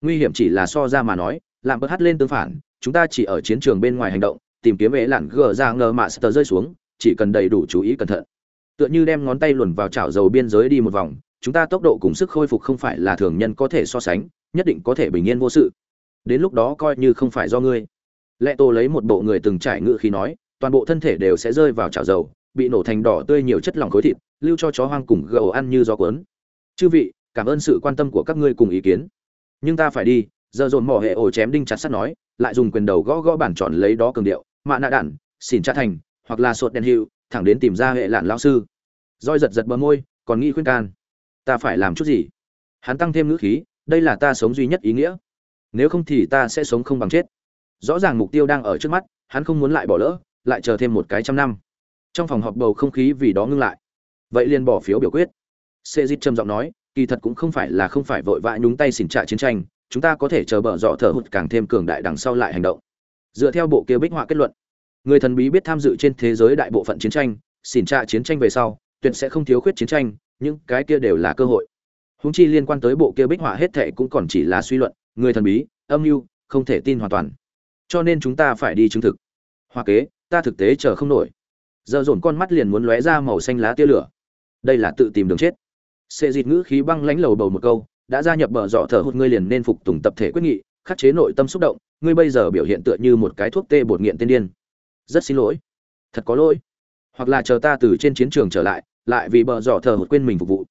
Nguy hiểm chỉ là so ra mà nói làm bất hắt lên tương phản, chúng ta chỉ ở chiến trường bên ngoài hành động, tìm kiếm ế lặn gờ ra ngờ mạ sờ rơi xuống, chỉ cần đầy đủ chú ý cẩn thận. Tựa như đem ngón tay luồn vào chảo dầu biên giới đi một vòng chúng ta tốc độ cùng sức khôi phục không phải là thường nhân có thể so sánh, nhất định có thể bình yên vô sự. Đến lúc đó coi như không phải do ngươi. Lệ tô lấy một bộ người từng trải ngự khi nói, toàn bộ thân thể đều sẽ rơi vào chảo dầu, bị nổ thành đỏ tươi nhiều chất lỏng khối thịt, lưu cho chó hoang cùng gầu ăn như gió cuốn. Chư vị, cảm ơn sự quan tâm của các ngươi cùng ý kiến. Nhưng ta phải đi. Giờ dồn mỏ hệ ổ chém đinh chặt sắt nói, lại dùng quyền đầu gõ gõ bản tròn lấy đó cường điệu, mạ nạ đản xỉn tra thành, hoặc là sột đèn hiệu, thẳng đến tìm ra hệ lạn lao sư. Roi giật giật bờ môi, còn nghĩ khuyên can ta phải làm chút gì? Hắn tăng thêm ngữ khí, đây là ta sống duy nhất ý nghĩa. Nếu không thì ta sẽ sống không bằng chết. Rõ ràng mục tiêu đang ở trước mắt, hắn không muốn lại bỏ lỡ, lại chờ thêm một cái trăm năm. Trong phòng họp bầu không khí vì đó ngưng lại. Vậy liền bỏ phiếu biểu quyết. Sê dít trầm giọng nói, kỳ thật cũng không phải là không phải vội vã nhúng tay xỉn trạ chiến tranh, chúng ta có thể chờ bở dọ thở hụt càng thêm cường đại đằng sau lại hành động. Dựa theo bộ kia bích họa kết luận, người thần bí biết tham dự trên thế giới đại bộ phận chiến tranh, xỉn trạ chiến tranh về sau, tuyệt sẽ không thiếu khuyết chiến tranh những cái kia đều là cơ hội. Húng chi liên quan tới bộ kia bích họa hết thệ cũng còn chỉ là suy luận, người thần bí, âm mưu, không thể tin hoàn toàn. Cho nên chúng ta phải đi chứng thực. Hoa kế, ta thực tế chờ không nổi. Giờ dồn con mắt liền muốn lóe ra màu xanh lá tia lửa. Đây là tự tìm đường chết. Sệ dịt ngữ khí băng lãnh lầu bầu một câu, đã gia nhập bờ dọ thở hụt ngươi liền nên phục tùng tập thể quyết nghị, khắc chế nội tâm xúc động, ngươi bây giờ biểu hiện tựa như một cái thuốc tê bột nghiện tiên điên. Rất xin lỗi. Thật có lỗi. Hoặc là chờ ta từ trên chiến trường trở lại lại vì bờ dọ thờ hụt quên mình phục vụ.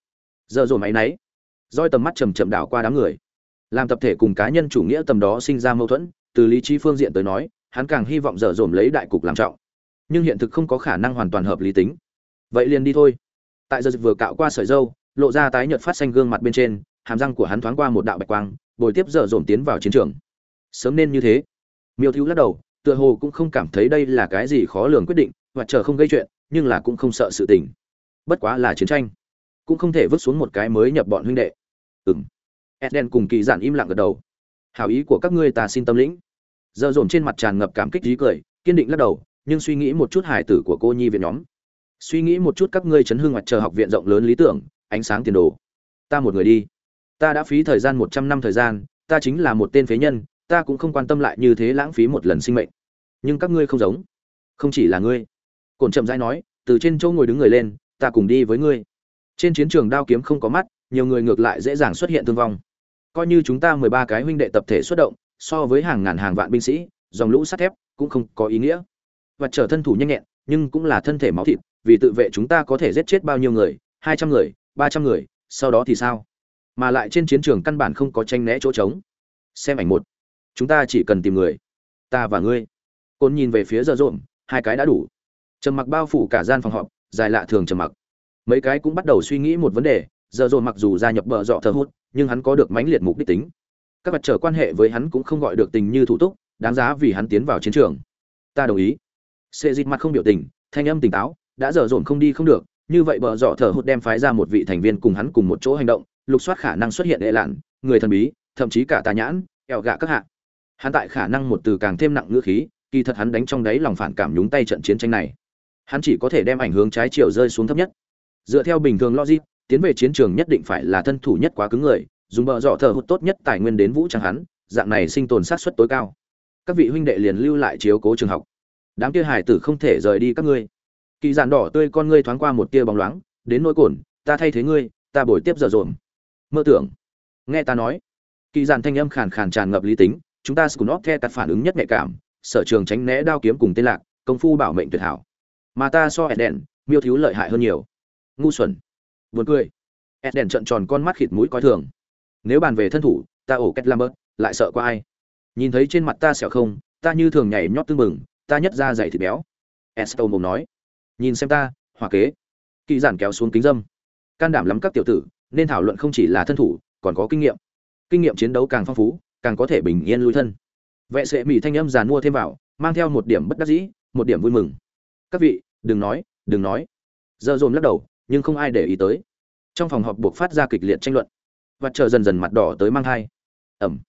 Giờ rồi máy nấy roi tầm mắt chầm chậm đảo qua đám người. Làm tập thể cùng cá nhân chủ nghĩa tầm đó sinh ra mâu thuẫn, từ lý trí phương diện tới nói, hắn càng hy vọng dở dồn lấy đại cục làm trọng. Nhưng hiện thực không có khả năng hoàn toàn hợp lý tính. Vậy liền đi thôi. Tại giờ vừa cạo qua sợi dâu, lộ ra tái nhợt phát xanh gương mặt bên trên, hàm răng của hắn thoáng qua một đạo bạch quang, bồi tiếp dở dồn tiến vào chiến trường. Sớm nên như thế. Miêu thiếu lắc đầu, tựa hồ cũng không cảm thấy đây là cái gì khó lường quyết định, và chờ không gây chuyện, nhưng là cũng không sợ sự tình bất quá là chiến tranh. Cũng không thể vứt xuống một cái mới nhập bọn huynh đệ. Ừng edden cùng kỳ giản im lặng gật đầu. Hảo ý của các ngươi ta xin tâm lĩnh. Giờ dồn trên mặt tràn ngập cảm kích trí cười, kiên định lắc đầu, nhưng suy nghĩ một chút hài tử của cô nhi viện nhóm. Suy nghĩ một chút các ngươi chấn hương mặt chờ học viện rộng lớn lý tưởng, ánh sáng tiền đồ. Ta một người đi. Ta đã phí thời gian một trăm năm thời gian, ta chính là một tên phế nhân, ta cũng không quan tâm lại như thế lãng phí một lần sinh mệnh. Nhưng các ngươi không giống. Không chỉ là ngươi. Cổn chậm rãi nói, từ trên chỗ ngồi đứng người lên ta cùng đi với ngươi. Trên chiến trường đao kiếm không có mắt, nhiều người ngược lại dễ dàng xuất hiện thương vong. Coi như chúng ta mười ba cái huynh đệ tập thể xuất động, so với hàng ngàn hàng vạn binh sĩ, dòng lũ sắt thép cũng không có ý nghĩa. Và trở thân thủ nhanh nhẹn, nhưng cũng là thân thể máu thịt, vì tự vệ chúng ta có thể giết chết bao nhiêu người, hai trăm người, ba trăm người, sau đó thì sao? Mà lại trên chiến trường căn bản không có tranh né chỗ trống. Xem ảnh một. Chúng ta chỉ cần tìm người. Ta và ngươi. Côn nhìn về phía giờ rộn hai cái đã đủ. Trầm mặc bao phủ cả gian phòng họp dài lạ thường trầm mặc. Mấy cái cũng bắt đầu suy nghĩ một vấn đề, giờ rồi mặc dù gia nhập bờ dọ thờ hút, nhưng hắn có được mãnh liệt mục đích tính. Các vật trở quan hệ với hắn cũng không gọi được tình như thủ túc, đáng giá vì hắn tiến vào chiến trường. Ta đồng ý. Sệ dịt mặt không biểu tình, thanh âm tỉnh táo, đã dở dồn không đi không được, như vậy bờ dọ thở hụt đem phái ra một vị thành viên cùng hắn cùng một chỗ hành động, lục soát khả năng xuất hiện đệ lạn, người thần bí, thậm chí cả tà nhãn eo gạ các hạ. Hắn tại khả năng một từ càng thêm nặng ngữ khí, kỳ thật hắn đánh trong đáy lòng phản cảm nhúng tay trận chiến tranh này hắn chỉ có thể đem ảnh hướng trái chiều rơi xuống thấp nhất. Dựa theo bình thường logic, tiến về chiến trường nhất định phải là thân thủ nhất quá cứng người, dùng bờ dọ thờ hụt tốt nhất tài nguyên đến vũ trang hắn, dạng này sinh tồn sát suất tối cao. Các vị huynh đệ liền lưu lại chiếu cố trường học. Đám kia hải tử không thể rời đi các ngươi. Kỳ giản đỏ tươi con ngươi thoáng qua một tia bóng loáng, đến nỗi cồn, ta thay thế ngươi, ta bồi tiếp giờ dồn. Mơ tưởng. Nghe ta nói, kỳ giản thanh âm khàn khàn tràn ngập lý tính, chúng ta scunop the cắt phản ứng nhất nhạy cảm, sở trường tránh né đao kiếm cùng tên lạc, công phu bảo mệnh tuyệt hảo mà ta so đèn, miêu thiếu lợi hại hơn nhiều. Ngu xuẩn. Buồn cười. Đèn trợn tròn con mắt khịt mũi coi thường. Nếu bàn về thân thủ, ta ổ két lam bớt lại sợ qua ai? Nhìn thấy trên mặt ta sẹo không, ta như thường nhảy nhót tư mừng ta nhất ra dày thịt béo. Esto mồm nói. Nhìn xem ta, hòa kế. Kỳ giản kéo xuống kính dâm. Can đảm lắm các tiểu tử, nên thảo luận không chỉ là thân thủ, còn có kinh nghiệm. Kinh nghiệm chiến đấu càng phong phú, càng có thể bình yên lui thân. Vệ sệ mỹ thanh âm giàn mua thêm vào, mang theo một điểm bất đắc dĩ, một điểm vui mừng các vị, đừng nói đừng nói. Giờ dồn lắc đầu, nhưng không ai để ý tới. Trong phòng họp buộc phát ra kịch liệt tranh luận. Và chờ dần dần mặt đỏ tới mang thai. Ẩm.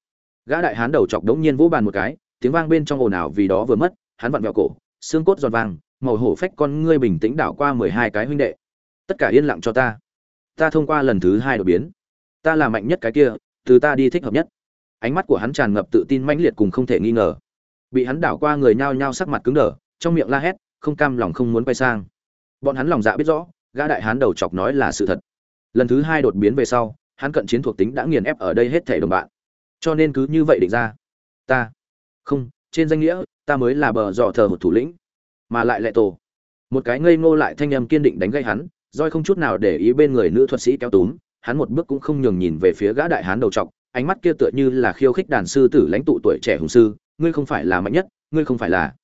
Gã đại hán đầu chọc đống nhiên vỗ bàn một cái, tiếng vang bên trong ồn ào vì đó vừa mất, hắn vặn vẹo cổ, xương cốt giòn vàng, màu hổ phách con ngươi bình tĩnh đảo qua mười hai cái huynh đệ. Tất cả yên lặng cho ta. Ta thông qua lần thứ hai đột biến. Ta là mạnh nhất cái kia, từ ta đi thích hợp nhất. Ánh mắt của hắn tràn ngập tự tin mãnh liệt cùng không thể nghi ngờ. Bị hắn đảo qua người nhao nhao sắc mặt cứng đờ, trong miệng la hét không cam lòng không muốn quay sang. Bọn hắn lòng dạ biết rõ, gã đại hán đầu chọc nói là sự thật. Lần thứ hai đột biến về sau, hắn cận chiến thuộc tính đã nghiền ép ở đây hết thể đồng bạn. Cho nên cứ như vậy định ra. Ta. Không, trên danh nghĩa, ta mới là bờ dò thờ một thủ lĩnh, mà lại lệ tổ. Một cái ngây ngô lại thanh âm kiên định đánh gây hắn, roi không chút nào để ý bên người nữ thuật sĩ kéo túm, hắn một bước cũng không nhường nhìn về phía gã đại hán đầu trọc ánh mắt kia tựa như là khiêu khích đàn sư tử lãnh tụ tuổi trẻ hùng sư, ngươi không phải là mạnh nhất, ngươi không phải là.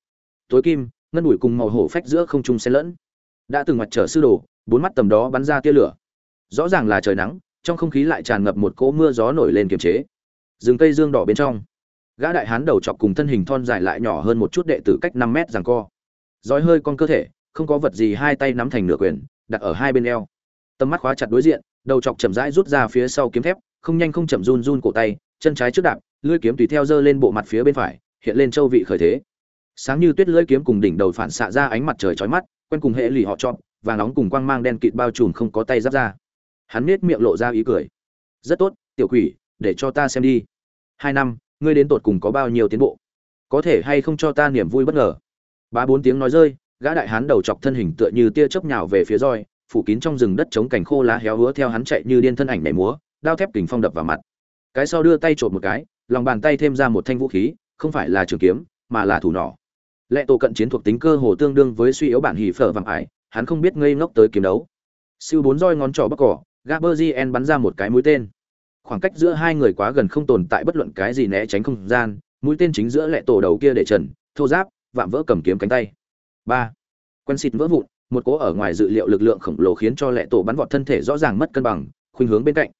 Tối kim ngân bụi cùng màu hổ phách giữa không trung xen lẫn. Đã từng mặt trở sư đồ, bốn mắt tầm đó bắn ra tia lửa. Rõ ràng là trời nắng, trong không khí lại tràn ngập một cỗ mưa gió nổi lên kiềm chế. Rừng cây dương đỏ bên trong, gã đại hán đầu chọc cùng thân hình thon dài lại nhỏ hơn một chút đệ tử cách năm mét rằng co. Dói hơi con cơ thể, không có vật gì hai tay nắm thành nửa quyền, đặt ở hai bên eo. Tầm mắt khóa chặt đối diện, đầu chọc chậm rãi rút ra phía sau kiếm thép, không nhanh không chậm run run cổ tay, chân trái trước đạp, lưỡi kiếm tùy theo giơ lên bộ mặt phía bên phải, hiện lên châu vị khởi thế sáng như tuyết lưỡi kiếm cùng đỉnh đầu phản xạ ra ánh mặt trời chói mắt, quen cùng hệ lì họ chọn, và nóng cùng quang mang đen kịt bao trùm không có tay giáp ra. Hắn nết miệng lộ ra ý cười. Rất tốt, tiểu quỷ, để cho ta xem đi. Hai năm, ngươi đến tột cùng có bao nhiêu tiến bộ? Có thể hay không cho ta niềm vui bất ngờ? Ba bốn tiếng nói rơi, gã đại hán đầu chọc thân hình tựa như tia chớp nhào về phía roi, phủ kín trong rừng đất chống cảnh khô lá héo hứa theo hắn chạy như điên thân ảnh nhảy múa, đao thép kình phong đập vào mặt. Cái sau đưa tay trộm một cái, lòng bàn tay thêm ra một thanh vũ khí, không phải là trường kiếm, mà là thủ nỏ lệ tổ cận chiến thuộc tính cơ hồ tương đương với suy yếu bản hỉ phở vàng ải, hắn không biết ngây ngốc tới kiếm đấu. Siêu bốn roi ngón trỏ bắc cỏ gaberzien bắn ra một cái mũi tên. Khoảng cách giữa hai người quá gần không tồn tại bất luận cái gì né tránh không gian, mũi tên chính giữa lệ tổ đầu kia để trần, thô giáp, vạm vỡ cầm kiếm cánh tay. Ba. Quen xịt vỡ vụn, một cố ở ngoài dự liệu lực lượng khổng lồ khiến cho lệ tổ bắn vọt thân thể rõ ràng mất cân bằng, khuynh hướng bên cạnh.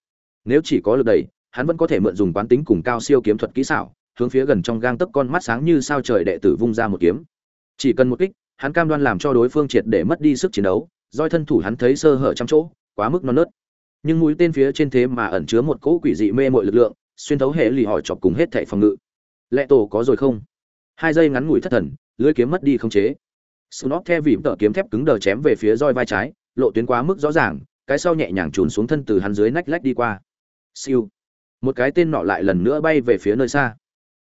Nếu chỉ có lực đẩy, hắn vẫn có thể mượn dùng quán tính cùng cao siêu kiếm thuật kỹ xảo hướng phía gần trong gang tấc con mắt sáng như sao trời đệ tử vung ra một kiếm chỉ cần một kích hắn cam đoan làm cho đối phương triệt để mất đi sức chiến đấu doi thân thủ hắn thấy sơ hở trăm chỗ quá mức non nớt nhưng mũi tên phía trên thế mà ẩn chứa một cỗ quỷ dị mê muội lực lượng xuyên thấu hệ lì hỏi chọc cùng hết thảy phòng ngự lệ tổ có rồi không hai giây ngắn ngủi thất thần lưỡi kiếm mất đi không chế Snot theo vỉm tợ kiếm thép cứng đờ chém về phía roi vai trái, lộ tuyến quá mức rõ ràng, cái sau nhẹ nhàng trùn xuống thân từ hắn dưới nách lách đi qua. Siêu. Một cái tên nọ lại lần nữa bay về phía nơi xa.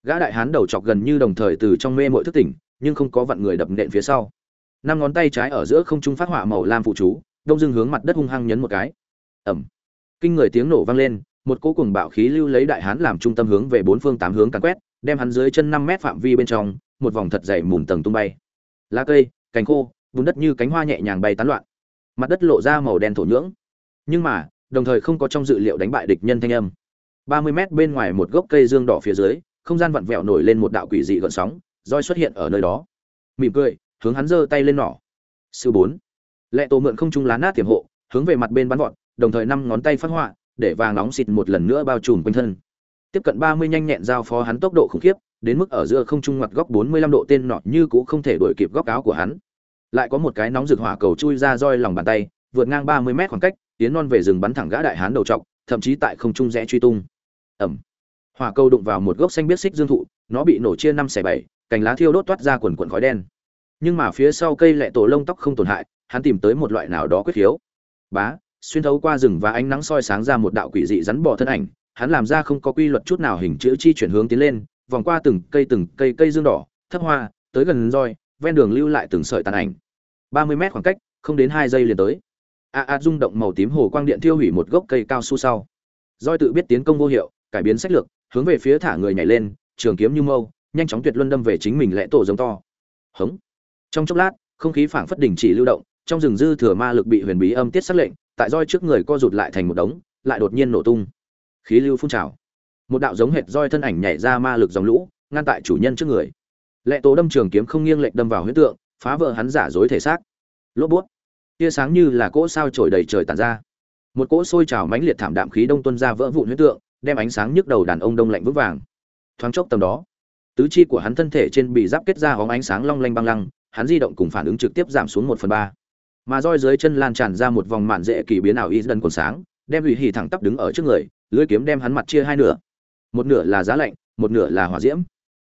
Gã đại hán đầu chọc gần như đồng thời từ trong mê muội thức tỉnh, nhưng không có vặn người đập nện phía sau. Năm ngón tay trái ở giữa không trung phát họa màu lam phụ chú, đông dương hướng mặt đất hung hăng nhấn một cái. Ầm. Kinh người tiếng nổ vang lên, một cỗ cuồng bạo khí lưu lấy đại hán làm trung tâm hướng về bốn phương tám hướng càn quét, đem hắn dưới chân năm mét phạm vi bên trong, một vòng thật dày mùn tầng tung bay. Lá cây, cành khô bùn đất như cánh hoa nhẹ nhàng bay tán loạn mặt đất lộ ra màu đen thổ nhưỡng nhưng mà đồng thời không có trong dự liệu đánh bại địch nhân thanh âm ba mươi mét bên ngoài một gốc cây dương đỏ phía dưới không gian vặn vẹo nổi lên một đạo quỷ dị gợn sóng roi xuất hiện ở nơi đó mỉm cười hướng hắn giơ tay lên nỏ sư bốn lệ tổ mượn không trung lá nát tiềm hộ hướng về mặt bên bắn vọt đồng thời năm ngón tay phát họa để vàng nóng xịt một lần nữa bao trùm quanh thân tiếp cận ba mươi nhanh nhẹn giao phó hắn tốc độ khủng khiếp đến mức ở giữa không trung ngoặt góc 45 độ tên nọ như cũng không thể đuổi kịp góc áo của hắn. Lại có một cái nóng rực hỏa cầu chui ra roi lòng bàn tay, vượt ngang 30 mét khoảng cách, tiến non về rừng bắn thẳng gã đại hán đầu trọc, thậm chí tại không trung rẽ truy tung. Ầm. Hỏa cầu đụng vào một gốc xanh biết xích dương thụ, nó bị nổ chia năm xẻ bảy, cành lá thiêu đốt toát ra quần quần khói đen. Nhưng mà phía sau cây lẹ tổ lông tóc không tổn hại, hắn tìm tới một loại nào đó quyết khiếu. Bá, xuyên thấu qua rừng và ánh nắng soi sáng ra một đạo quỷ dị rắn bò thân ảnh, hắn làm ra không có quy luật chút nào hình chữ chi chuyển hướng tiến lên, vòng qua từng cây từng cây cây dương đỏ, thấp hoa, tới gần roi, ven đường lưu lại từng sợi tàn ảnh. 30 mét khoảng cách, không đến 2 giây liền tới. A a rung động màu tím hồ quang điện thiêu hủy một gốc cây cao su sau. Roi tự biết tiến công vô hiệu, cải biến sách lược, hướng về phía thả người nhảy lên, trường kiếm như mâu, nhanh chóng tuyệt luân đâm về chính mình lẽ tổ giống to. Hống. Trong chốc lát, không khí phảng phất đỉnh chỉ lưu động, trong rừng dư thừa ma lực bị huyền bí âm tiết sắc lệnh, tại roi trước người co rụt lại thành một đống, lại đột nhiên nổ tung. Khí lưu phun trào. Một đạo giống hệt roi thân ảnh nhảy ra ma lực dòng lũ, ngăn tại chủ nhân trước người. Lệ tổ đâm trường kiếm không nghiêng lệch đâm vào huyết tượng, phá vỡ hắn giả dối thể xác. Lốp bút. Tia sáng như là cỗ sao trổi đầy trời tàn ra. Một cỗ sôi trào mãnh liệt thảm đạm khí đông tuôn ra vỡ vụn huyết tượng, đem ánh sáng nhức đầu đàn ông đông lạnh vững vàng. Thoáng chốc tầm đó, tứ chi của hắn thân thể trên bị giáp kết ra hóng ánh sáng long lanh băng lăng, hắn di động cùng phản ứng trực tiếp giảm xuống một phần ba. Mà roi dưới chân lan tràn ra một vòng mạn dễ kỳ biến ảo y dần còn sáng đem ủy hỉ thẳng tắp đứng ở trước người lưỡi kiếm đem hắn mặt chia hai nửa. Một nửa là giá lạnh một nửa là hỏa diễm.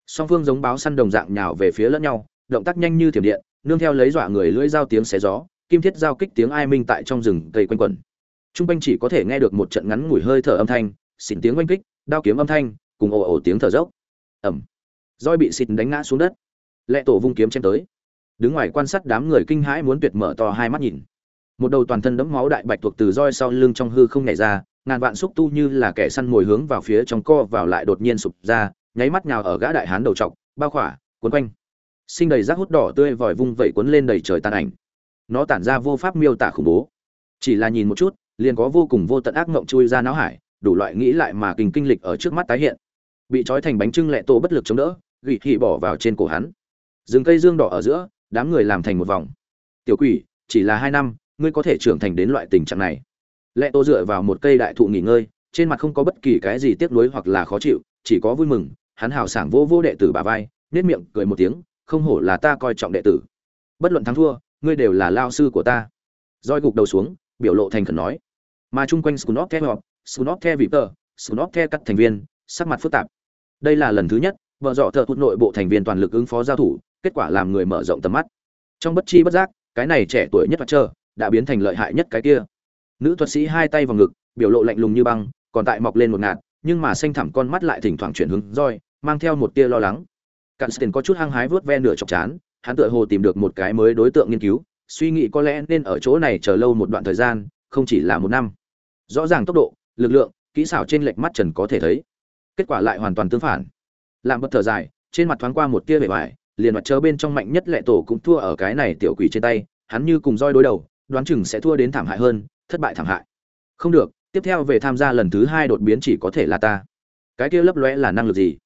Song phương giống báo săn đồng dạng nhào về phía lẫn nhau động tác nhanh như thiểm điện nương theo lấy dọa người lưỡi dao tiếng xé gió kim thiết giao kích tiếng ai minh tại trong rừng cây quanh quẩn. Trung quanh chỉ có thể nghe được một trận ngắn ngủi hơi thở âm thanh xịn tiếng oanh kích, đao kiếm âm thanh, cùng ồ ồ tiếng thở dốc. Ẩm roi bị xịt đánh ngã xuống đất. Lệ tổ vung kiếm chém tới. Đứng ngoài quan sát đám người kinh hãi muốn tuyệt mở to hai mắt nhìn. Một đầu toàn thân đẫm máu đại bạch thuộc từ roi sau lưng trong hư không nhảy ra, ngàn vạn xúc tu như là kẻ săn mồi hướng vào phía trong co vào lại đột nhiên sụp ra, nháy mắt nhào ở gã đại hán đầu trọc, bao khỏa, cuốn quanh. Sinh đầy rác hút đỏ tươi vòi vung vẩy cuốn lên đầy trời tàn ảnh. Nó tản ra vô pháp miêu tả khủng bố. Chỉ là nhìn một chút, liền có vô cùng vô tận ác mộng chui ra não hải đủ loại nghĩ lại mà kinh kinh lịch ở trước mắt tái hiện. Bị trói thành bánh trưng lẹ tổ bất lực chống đỡ, gỉ thị bỏ vào trên cổ hắn. Rừng cây dương đỏ ở giữa, đám người làm thành một vòng. Tiểu quỷ, chỉ là hai năm, ngươi có thể trưởng thành đến loại tình trạng này. Lẹ tô dựa vào một cây đại thụ nghỉ ngơi, trên mặt không có bất kỳ cái gì tiếc nuối hoặc là khó chịu, chỉ có vui mừng, hắn hào sảng vô vô đệ tử bà vai, nết miệng cười một tiếng, không hổ là ta coi trọng đệ tử. Bất luận thắng thua, ngươi đều là lao sư của ta. Roi gục đầu xuống, biểu lộ thành khẩn nói. Mà chung quanh scunop theo họp scunop The vị tờ The các thành viên, sắc mặt phức tạp. Đây là lần thứ nhất, vợ dọ thợ hụt nội bộ thành viên toàn lực ứng phó giao thủ, kết quả làm người mở rộng tầm mắt. Trong bất chi bất giác, cái này trẻ tuổi nhất vật chờ đã biến thành lợi hại nhất cái kia. Nữ thuật sĩ hai tay vào ngực, biểu lộ lạnh lùng như băng, còn tại mọc lên một ngạt, nhưng mà xanh thẳm con mắt lại thỉnh thoảng chuyển hướng roi, mang theo một tia lo lắng. Cặn tiền có chút hăng hái vớt ve nửa chọc chán, hắn tựa hồ tìm được một cái mới đối tượng nghiên cứu, suy nghĩ có lẽ nên ở chỗ này chờ lâu một đoạn thời gian, không chỉ là một năm. Rõ ràng tốc độ lực lượng kỹ xảo trên lệch mắt trần có thể thấy. Kết quả lại hoàn toàn tương phản. Làm bất thở dài trên mặt thoáng qua một tia vẻ bài, liền mặt chớ bên trong mạnh nhất lệ tổ cũng thua ở cái này tiểu quỷ trên tay hắn như cùng roi đối đầu đoán chừng sẽ thua đến thảm hại hơn thất bại thảm hại. Không được tiếp theo về tham gia lần thứ hai đột biến chỉ có thể là ta. Cái kia lấp lóe là năng lực gì?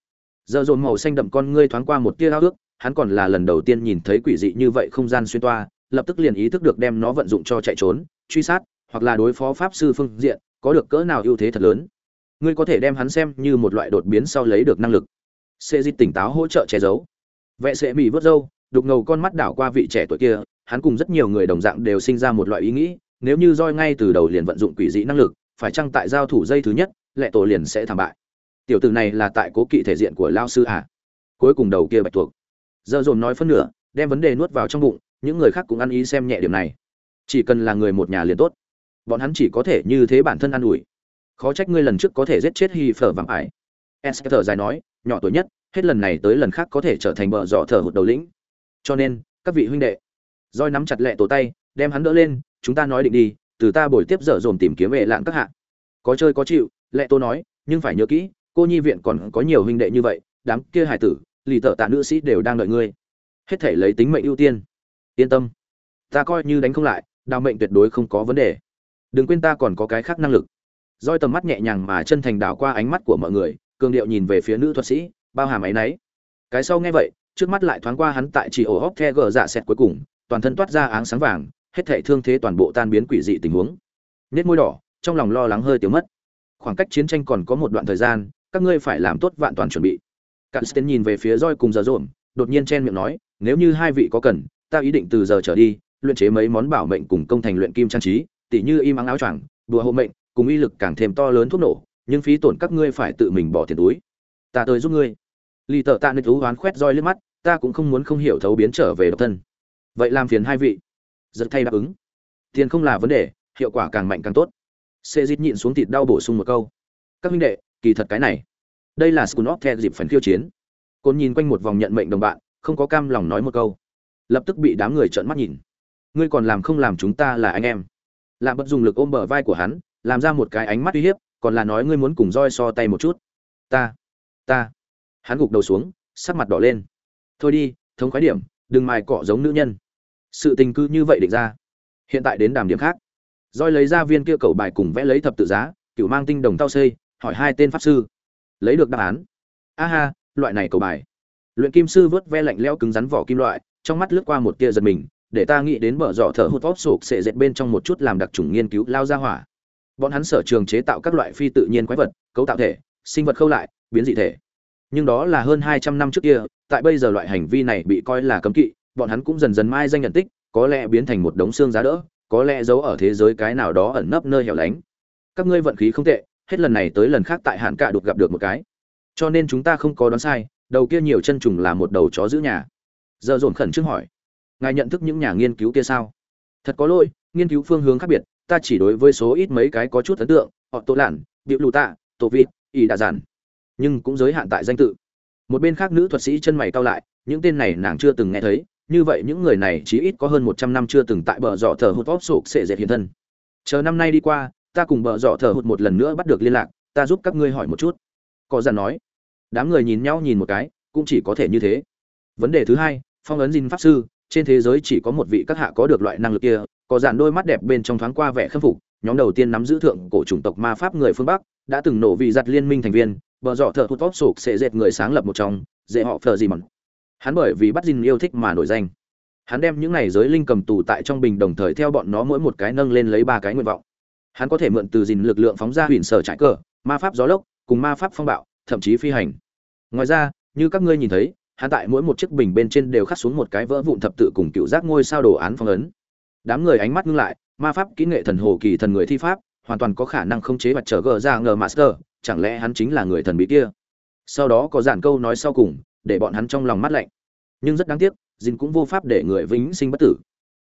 Giờ dồn màu xanh đậm con ngươi thoáng qua một tia ao ước hắn còn là lần đầu tiên nhìn thấy quỷ dị như vậy không gian xuyên toa lập tức liền ý thức được đem nó vận dụng cho chạy trốn truy sát hoặc là đối phó pháp sư phương diện, có được cỡ nào ưu thế thật lớn. Ngươi có thể đem hắn xem như một loại đột biến sau lấy được năng lực. Sẽ dịch tỉnh táo hỗ trợ che giấu. Vệ sệ mỹ vớt râu, đục ngầu con mắt đảo qua vị trẻ tuổi kia, hắn cùng rất nhiều người đồng dạng đều sinh ra một loại ý nghĩ, nếu như roi ngay từ đầu liền vận dụng quỷ dị năng lực, phải chăng tại giao thủ dây thứ nhất, lệ tổ liền sẽ thảm bại. Tiểu tử này là tại cố kỵ thể diện của lao sư à? Cuối cùng đầu kia bạch tuộc. Giờ dồn nói phân nửa, đem vấn đề nuốt vào trong bụng, những người khác cũng ăn ý xem nhẹ điểm này. Chỉ cần là người một nhà liền tốt bọn hắn chỉ có thể như thế bản thân ăn ủi. Khó trách ngươi lần trước có thể giết chết hy phở vàng ải. Esther dài nói, nhỏ tuổi nhất, hết lần này tới lần khác có thể trở thành bờ dọ thở hụt đầu lĩnh. Cho nên, các vị huynh đệ, roi nắm chặt lẹ tổ tay, đem hắn đỡ lên, chúng ta nói định đi, từ ta buổi tiếp dở dồn tìm kiếm vệ lạng các hạ. Có chơi có chịu lẹ tô nói, nhưng phải nhớ kỹ, cô nhi viện còn có nhiều huynh đệ như vậy, đám kia hải tử, lì tợ tạ nữ sĩ đều đang đợi ngươi. Hết thể lấy tính mệnh ưu tiên. Yên tâm. Ta coi như đánh không lại, đào mệnh tuyệt đối không có vấn đề đừng quên ta còn có cái khác năng lực. Roi tầm mắt nhẹ nhàng mà chân thành đảo qua ánh mắt của mọi người, cường điệu nhìn về phía nữ thuật sĩ, bao hàm ấy nấy cái sau nghe vậy, trước mắt lại thoáng qua hắn tại chỉ ổ hóc the gờ dạ xẹt cuối cùng, toàn thân toát ra áng sáng vàng, hết thảy thương thế toàn bộ tan biến quỷ dị tình huống. Nét môi đỏ, trong lòng lo lắng hơi tiêu mất. Khoảng cách chiến tranh còn có một đoạn thời gian, các ngươi phải làm tốt vạn toàn chuẩn bị. Cặn sten nhìn về phía roi cùng giờ rộn đột nhiên chen miệng nói, nếu như hai vị có cần, ta ý định từ giờ trở đi, luyện chế mấy món bảo mệnh cùng công thành luyện kim trang trí tỉ như im ắng áo choàng, đùa hộ mệnh, cùng uy lực càng thêm to lớn thuốc nổ, nhưng phí tổn các ngươi phải tự mình bỏ tiền túi. Ta tới giúp ngươi. Lì tợ tạ nơi thú oán khoét roi lên mắt, ta cũng không muốn không hiểu thấu biến trở về độc thân. Vậy làm phiền hai vị. Giật thay đáp ứng. Tiền không là vấn đề, hiệu quả càng mạnh càng tốt. Sẽ dít nhịn xuống thịt đau bổ sung một câu. Các huynh đệ, kỳ thật cái này, đây là scunop the dịp phần khiêu chiến. Côn nhìn quanh một vòng nhận mệnh đồng bạn, không có cam lòng nói một câu. Lập tức bị đám người trợn mắt nhìn. Ngươi còn làm không làm chúng ta là anh em? Lạm bật dùng lực ôm bờ vai của hắn, làm ra một cái ánh mắt uy hiếp, còn là nói ngươi muốn cùng roi so tay một chút. Ta ta. Hắn gục đầu xuống, sắc mặt đỏ lên. Thôi đi, thống khoái điểm, đừng mài cọ giống nữ nhân. Sự tình cư như vậy định ra. Hiện tại đến đàm điểm khác. Roi lấy ra viên kia cầu bài cùng vẽ lấy thập tự giá cựu mang tinh đồng tao xây hỏi hai tên pháp sư. Lấy được đáp án. A ha, loại này cầu bài. Luyện kim sư vớt ve lạnh leo cứng rắn vỏ kim loại, trong mắt lướt qua một tia giật mình để ta nghĩ đến bờ dọ thở hụt vót sụp sệ dệt bên trong một chút làm đặc trùng nghiên cứu lao ra hỏa. Bọn hắn sở trường chế tạo các loại phi tự nhiên quái vật, cấu tạo thể, sinh vật khâu lại, biến dị thể. Nhưng đó là hơn hai trăm năm trước kia, tại bây giờ loại hành vi này bị coi là cấm kỵ, bọn hắn cũng dần dần mai danh nhận tích, có lẽ biến thành một đống xương giá đỡ, có lẽ giấu ở thế giới cái nào đó ẩn nấp nơi hẻo lánh. Các ngươi vận khí không tệ, hết lần này tới lần khác tại hạn cạ đột gặp được một cái. Cho nên chúng ta không có đoán sai, đầu kia nhiều chân trùng là một đầu chó giữ nhà. Giờ dồn khẩn trương hỏi ngài nhận thức những nhà nghiên cứu kia sao? Thật có lỗi, nghiên cứu phương hướng khác biệt, ta chỉ đối với số ít mấy cái có chút ấn tượng, họ tổ lản điệu lù tạ tổ vịt, ỷ đà giản. Nhưng cũng giới hạn tại danh tự. Một bên khác nữ thuật sĩ chân mày cao lại, những tên này nàng chưa từng nghe thấy, như vậy những người này chỉ ít có hơn một trăm năm chưa từng tại bờ dọ thờ hụt vóp sụp sệ dệt hiện thân. Chờ năm nay đi qua, ta cùng bờ dọ thờ hụt một lần nữa bắt được liên lạc, ta giúp các ngươi hỏi một chút. Có giản nói. Đám người nhìn nhau nhìn một cái, cũng chỉ có thể như thế. Vấn đề thứ hai, phong ấn dinh pháp sư trên thế giới chỉ có một vị các hạ có được loại năng lực kia, có dàn đôi mắt đẹp bên trong thoáng qua vẻ khâm phục, nhóm đầu tiên nắm giữ thượng cổ chủng tộc ma pháp người phương bắc, đã từng nổ vị giặt liên minh thành viên, bờ dọ thợ thụt vóp sụp sẽ dệt người sáng lập một trong, dễ họ phờ gì mòn hắn bởi vì bắt dinh yêu thích mà nổi danh. Hắn đem những này giới linh cầm tù tại trong bình đồng thời theo bọn nó mỗi một cái nâng lên lấy ba cái nguyện vọng. Hắn có thể mượn từ dìn lực lượng phóng ra huyền sở trải cờ, ma pháp gió lốc, cùng ma pháp phong bạo, thậm chí phi hành. Ngoài ra, như các ngươi nhìn thấy hắn tại mỗi một chiếc bình bên trên đều khắc xuống một cái vỡ vụn thập tự cùng cựu giác ngôi sao đồ án phong ấn. Đám người ánh mắt ngưng lại, ma pháp, kỹ nghệ thần hồ, kỳ thần người thi pháp, hoàn toàn có khả năng không chế vật trở gờ ra ngờ master, chẳng lẽ hắn chính là người thần bí kia? Sau đó có giản câu nói sau cùng, để bọn hắn trong lòng mắt lạnh. Nhưng rất đáng tiếc dìn cũng vô pháp để người vĩnh sinh bất tử.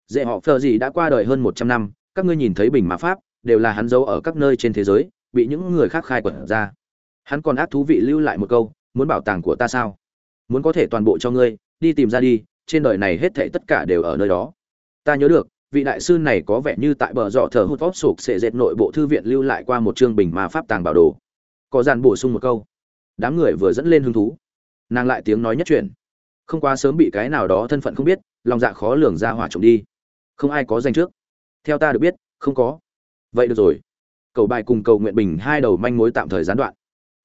Dễ họ phờ gì đã qua đời hơn một trăm năm, các ngươi nhìn thấy bình ma pháp, đều là hắn giấu ở các nơi trên thế giới, bị những người khác khai quật ra. Hắn còn ác thú vị lưu lại một câu, muốn bảo tàng của ta sao? Muốn có thể toàn bộ cho ngươi, đi tìm ra đi, trên đời này hết thảy tất cả đều ở nơi đó. Ta nhớ được, vị đại sư này có vẻ như tại bờ dọ thờ hút vóc sụp sẽ dệt nội bộ thư viện lưu lại qua một chương bình mà pháp tàng bảo đồ. Có dàn bổ sung một câu. Đám người vừa dẫn lên hứng thú. Nàng lại tiếng nói nhất truyền không quá sớm bị cái nào đó thân phận không biết, lòng dạ khó lường ra hỏa trộm đi. Không ai có danh trước. Theo ta được biết, không có. Vậy được rồi. Cầu bài cùng cầu nguyện bình hai đầu manh mối tạm thời gián đoạn.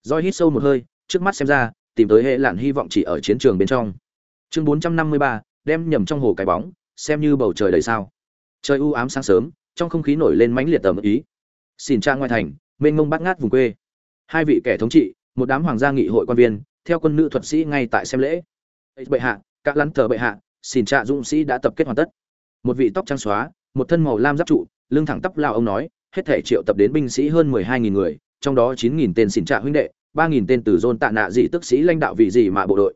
Roi hít sâu một hơi, trước mắt xem ra tìm tới hệ lạn hy vọng chỉ ở chiến trường bên trong. Chương bốn trăm năm mươi ba, đem nhầm trong hồ cái bóng, xem như bầu trời đầy sao. Trời u ám sáng sớm, trong không khí nổi lên mãnh liệt tầm ý. Xin trang ngoài thành, mênh mông bát ngát vùng quê. Hai vị kẻ thống trị, một đám hoàng gia nghị hội quan viên, theo quân nữ thuật sĩ ngay tại xem lễ. Bệ hạ các lăn thờ bệ hạ, xin trạ dũng sĩ đã tập kết hoàn tất. Một vị tóc trắng xóa, một thân màu lam giáp trụ, lưng thẳng tắp lao ông nói, hết thể triệu tập đến binh sĩ hơn mười hai nghìn người, trong đó chín nghìn tên xin trạ huynh đệ ba nghìn tên từ dôn tạ nạ dị tức sĩ lãnh đạo vị gì mà bộ đội.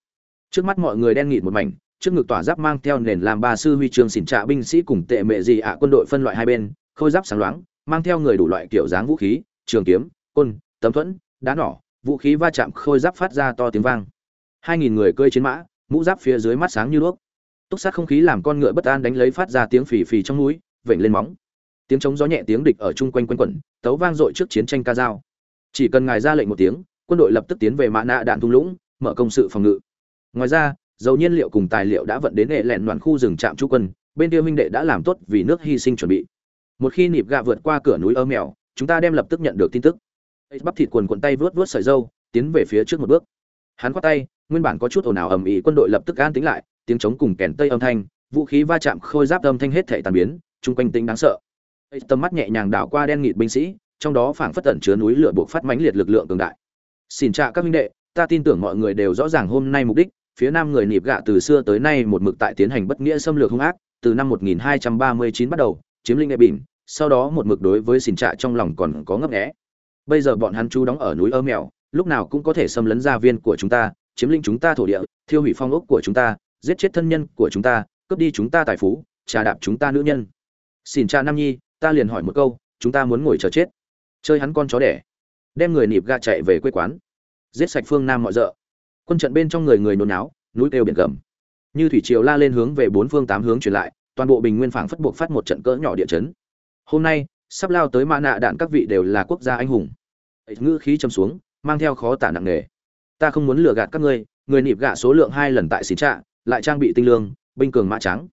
Trước mắt mọi người đen nghịt một mảnh, trước ngực tỏa giáp mang theo nền làm ba sư huy trường xỉn trạ binh sĩ cùng tệ mệ gì ạ quân đội phân loại hai bên, khôi giáp sáng loáng, mang theo người đủ loại kiểu dáng vũ khí, trường kiếm côn tấm thuẫn, đá nỏ, vũ khí va chạm khôi giáp phát ra to tiếng vang. hai nghìn người cơi chiến mã, mũ giáp phía dưới mắt sáng như đuốc. Túc sát không khí làm con ngựa bất an đánh lấy phát ra tiếng phì phì trong núi, vểnh lên móng. Tiếng trống gió nhẹ tiếng địch ở chung quanh quanh quẩn tấu vang dội trước chiến tranh ca dao. Chỉ cần ngài ra lệnh một tiếng quân đội lập tức tiến về mã nạ đạn thung lũng, mở công sự phòng ngự. Ngoài ra, dầu nhiên liệu cùng tài liệu đã vận đến hệ lẹn đoàn khu rừng trạm trú quân, bên tiêu minh đệ đã làm tốt vì nước hy sinh chuẩn bị. Một khi nịp gạ vượt qua cửa núi ơ mèo, chúng ta đem lập tức nhận được tin tức. Bắp thịt quần quần tay vớt vớt sợi dâu, tiến về phía trước một bước. Hắn khoát tay, nguyên bản có chút ồn ào ầm ĩ, quân đội lập tức an tính lại, tiếng trống cùng kèn tây âm thanh, vũ khí va chạm khôi giáp âm thanh hết thể tàn biến, chung quanh tính đáng sợ. Tầm mắt nhẹ nhàng đảo qua đen nghịt binh sĩ, trong đó phảng phất tẩn chứa núi lửa buộc phát mãnh liệt lực lượng cường đại xin chào các huynh đệ ta tin tưởng mọi người đều rõ ràng hôm nay mục đích phía nam người nịp gạ từ xưa tới nay một mực tại tiến hành bất nghĩa xâm lược hung ác từ năm 1239 bắt đầu chiếm lĩnh nghệ bình, sau đó một mực đối với xỉn trạ trong lòng còn có ngấp nghẽ bây giờ bọn hắn chú đóng ở núi ơ mèo lúc nào cũng có thể xâm lấn gia viên của chúng ta chiếm lĩnh chúng ta thổ địa thiêu hủy phong ốc của chúng ta giết chết thân nhân của chúng ta cướp đi chúng ta tài phú trà đạp chúng ta nữ nhân. Xin cha nam nhi ta liền hỏi một câu chúng ta muốn ngồi chờ chết. Chơi hắn con chó đẻ đem người nịp gạ chạy về quê quán. Giết sạch phương nam mọi rợ. Quân trận bên trong người người nôn náo, núi kêu biển gầm. Như thủy triều la lên hướng về bốn phương tám hướng truyền lại, toàn bộ bình nguyên phảng phất buộc phát một trận cỡ nhỏ địa chấn. Hôm nay, sắp lao tới mã nạ đạn các vị đều là quốc gia anh hùng. Ngữ khí châm xuống, mang theo khó tả nặng nề. Ta không muốn lừa gạt các ngươi, người nịp gạ số lượng hai lần tại xín trạ, lại trang bị tinh lương, binh cường mã trắng.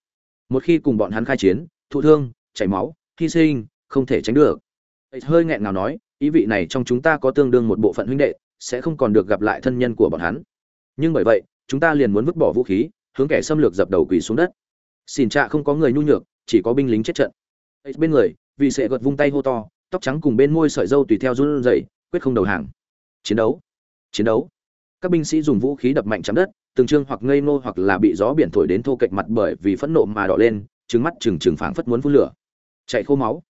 Một khi cùng bọn hắn khai chiến, thụ thương, chảy máu, hy sinh, không thể tránh được. Hơi nghẹn ngào nói ý vị này trong chúng ta có tương đương một bộ phận huynh đệ, sẽ không còn được gặp lại thân nhân của bọn hắn. Nhưng bởi vậy, chúng ta liền muốn vứt bỏ vũ khí, hướng kẻ xâm lược dập đầu quỳ xuống đất. Xin trạ không có người nhu nhược, chỉ có binh lính chết trận. Bên người, vì sẽ gật vung tay hô to, tóc trắng cùng bên môi sợi dâu tùy theo run rẩy, quyết không đầu hàng. Chiến đấu chiến đấu. Các binh sĩ dùng vũ khí đập mạnh chạm đất, từng trương hoặc ngây ngô hoặc là bị gió biển thổi đến thô kệch mặt bởi vì phẫn nộ mà đỏ lên trứng mắt trừng trừng phảng phất muốn phun lửa. Chạy khô máu.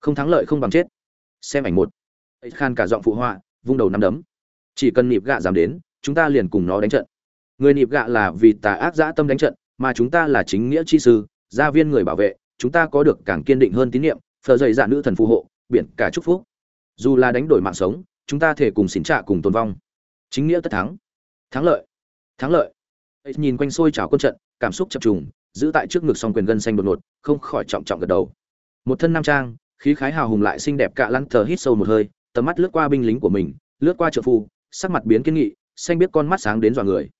Không thắng lợi không bằng chết. Xem ảnh một khan cả giọng phụ họa, vung đầu nắm đấm. Chỉ cần nịp gạ dám đến, chúng ta liền cùng nó đánh trận. Người nịp gạ là vì tà ác dã tâm đánh trận, mà chúng ta là chính nghĩa chi sư, gia viên người bảo vệ, chúng ta có được càng kiên định hơn tín nhiệm phờ dày dạ nữ thần phù hộ, biển cả chúc phúc. Dù là đánh đổi mạng sống, chúng ta thể cùng xỉn trạ cùng tồn vong. Chính nghĩa tất thắng. Thắng lợi. Thắng lợi. Nhìn quanh xôi trào quân trận, cảm xúc chập trùng, giữ tại trước ngực song quyền gân xanh đột ngột, không khỏi trọng trọng gật đầu. Một thân nam trang, khí khái hào hùng lại xinh đẹp cạ lăn thờ hít sâu một hơi tầm mắt lướt qua binh lính của mình, lướt qua trợ phu, sắc mặt biến kiên nghị, xanh biết con mắt sáng đến dọa người.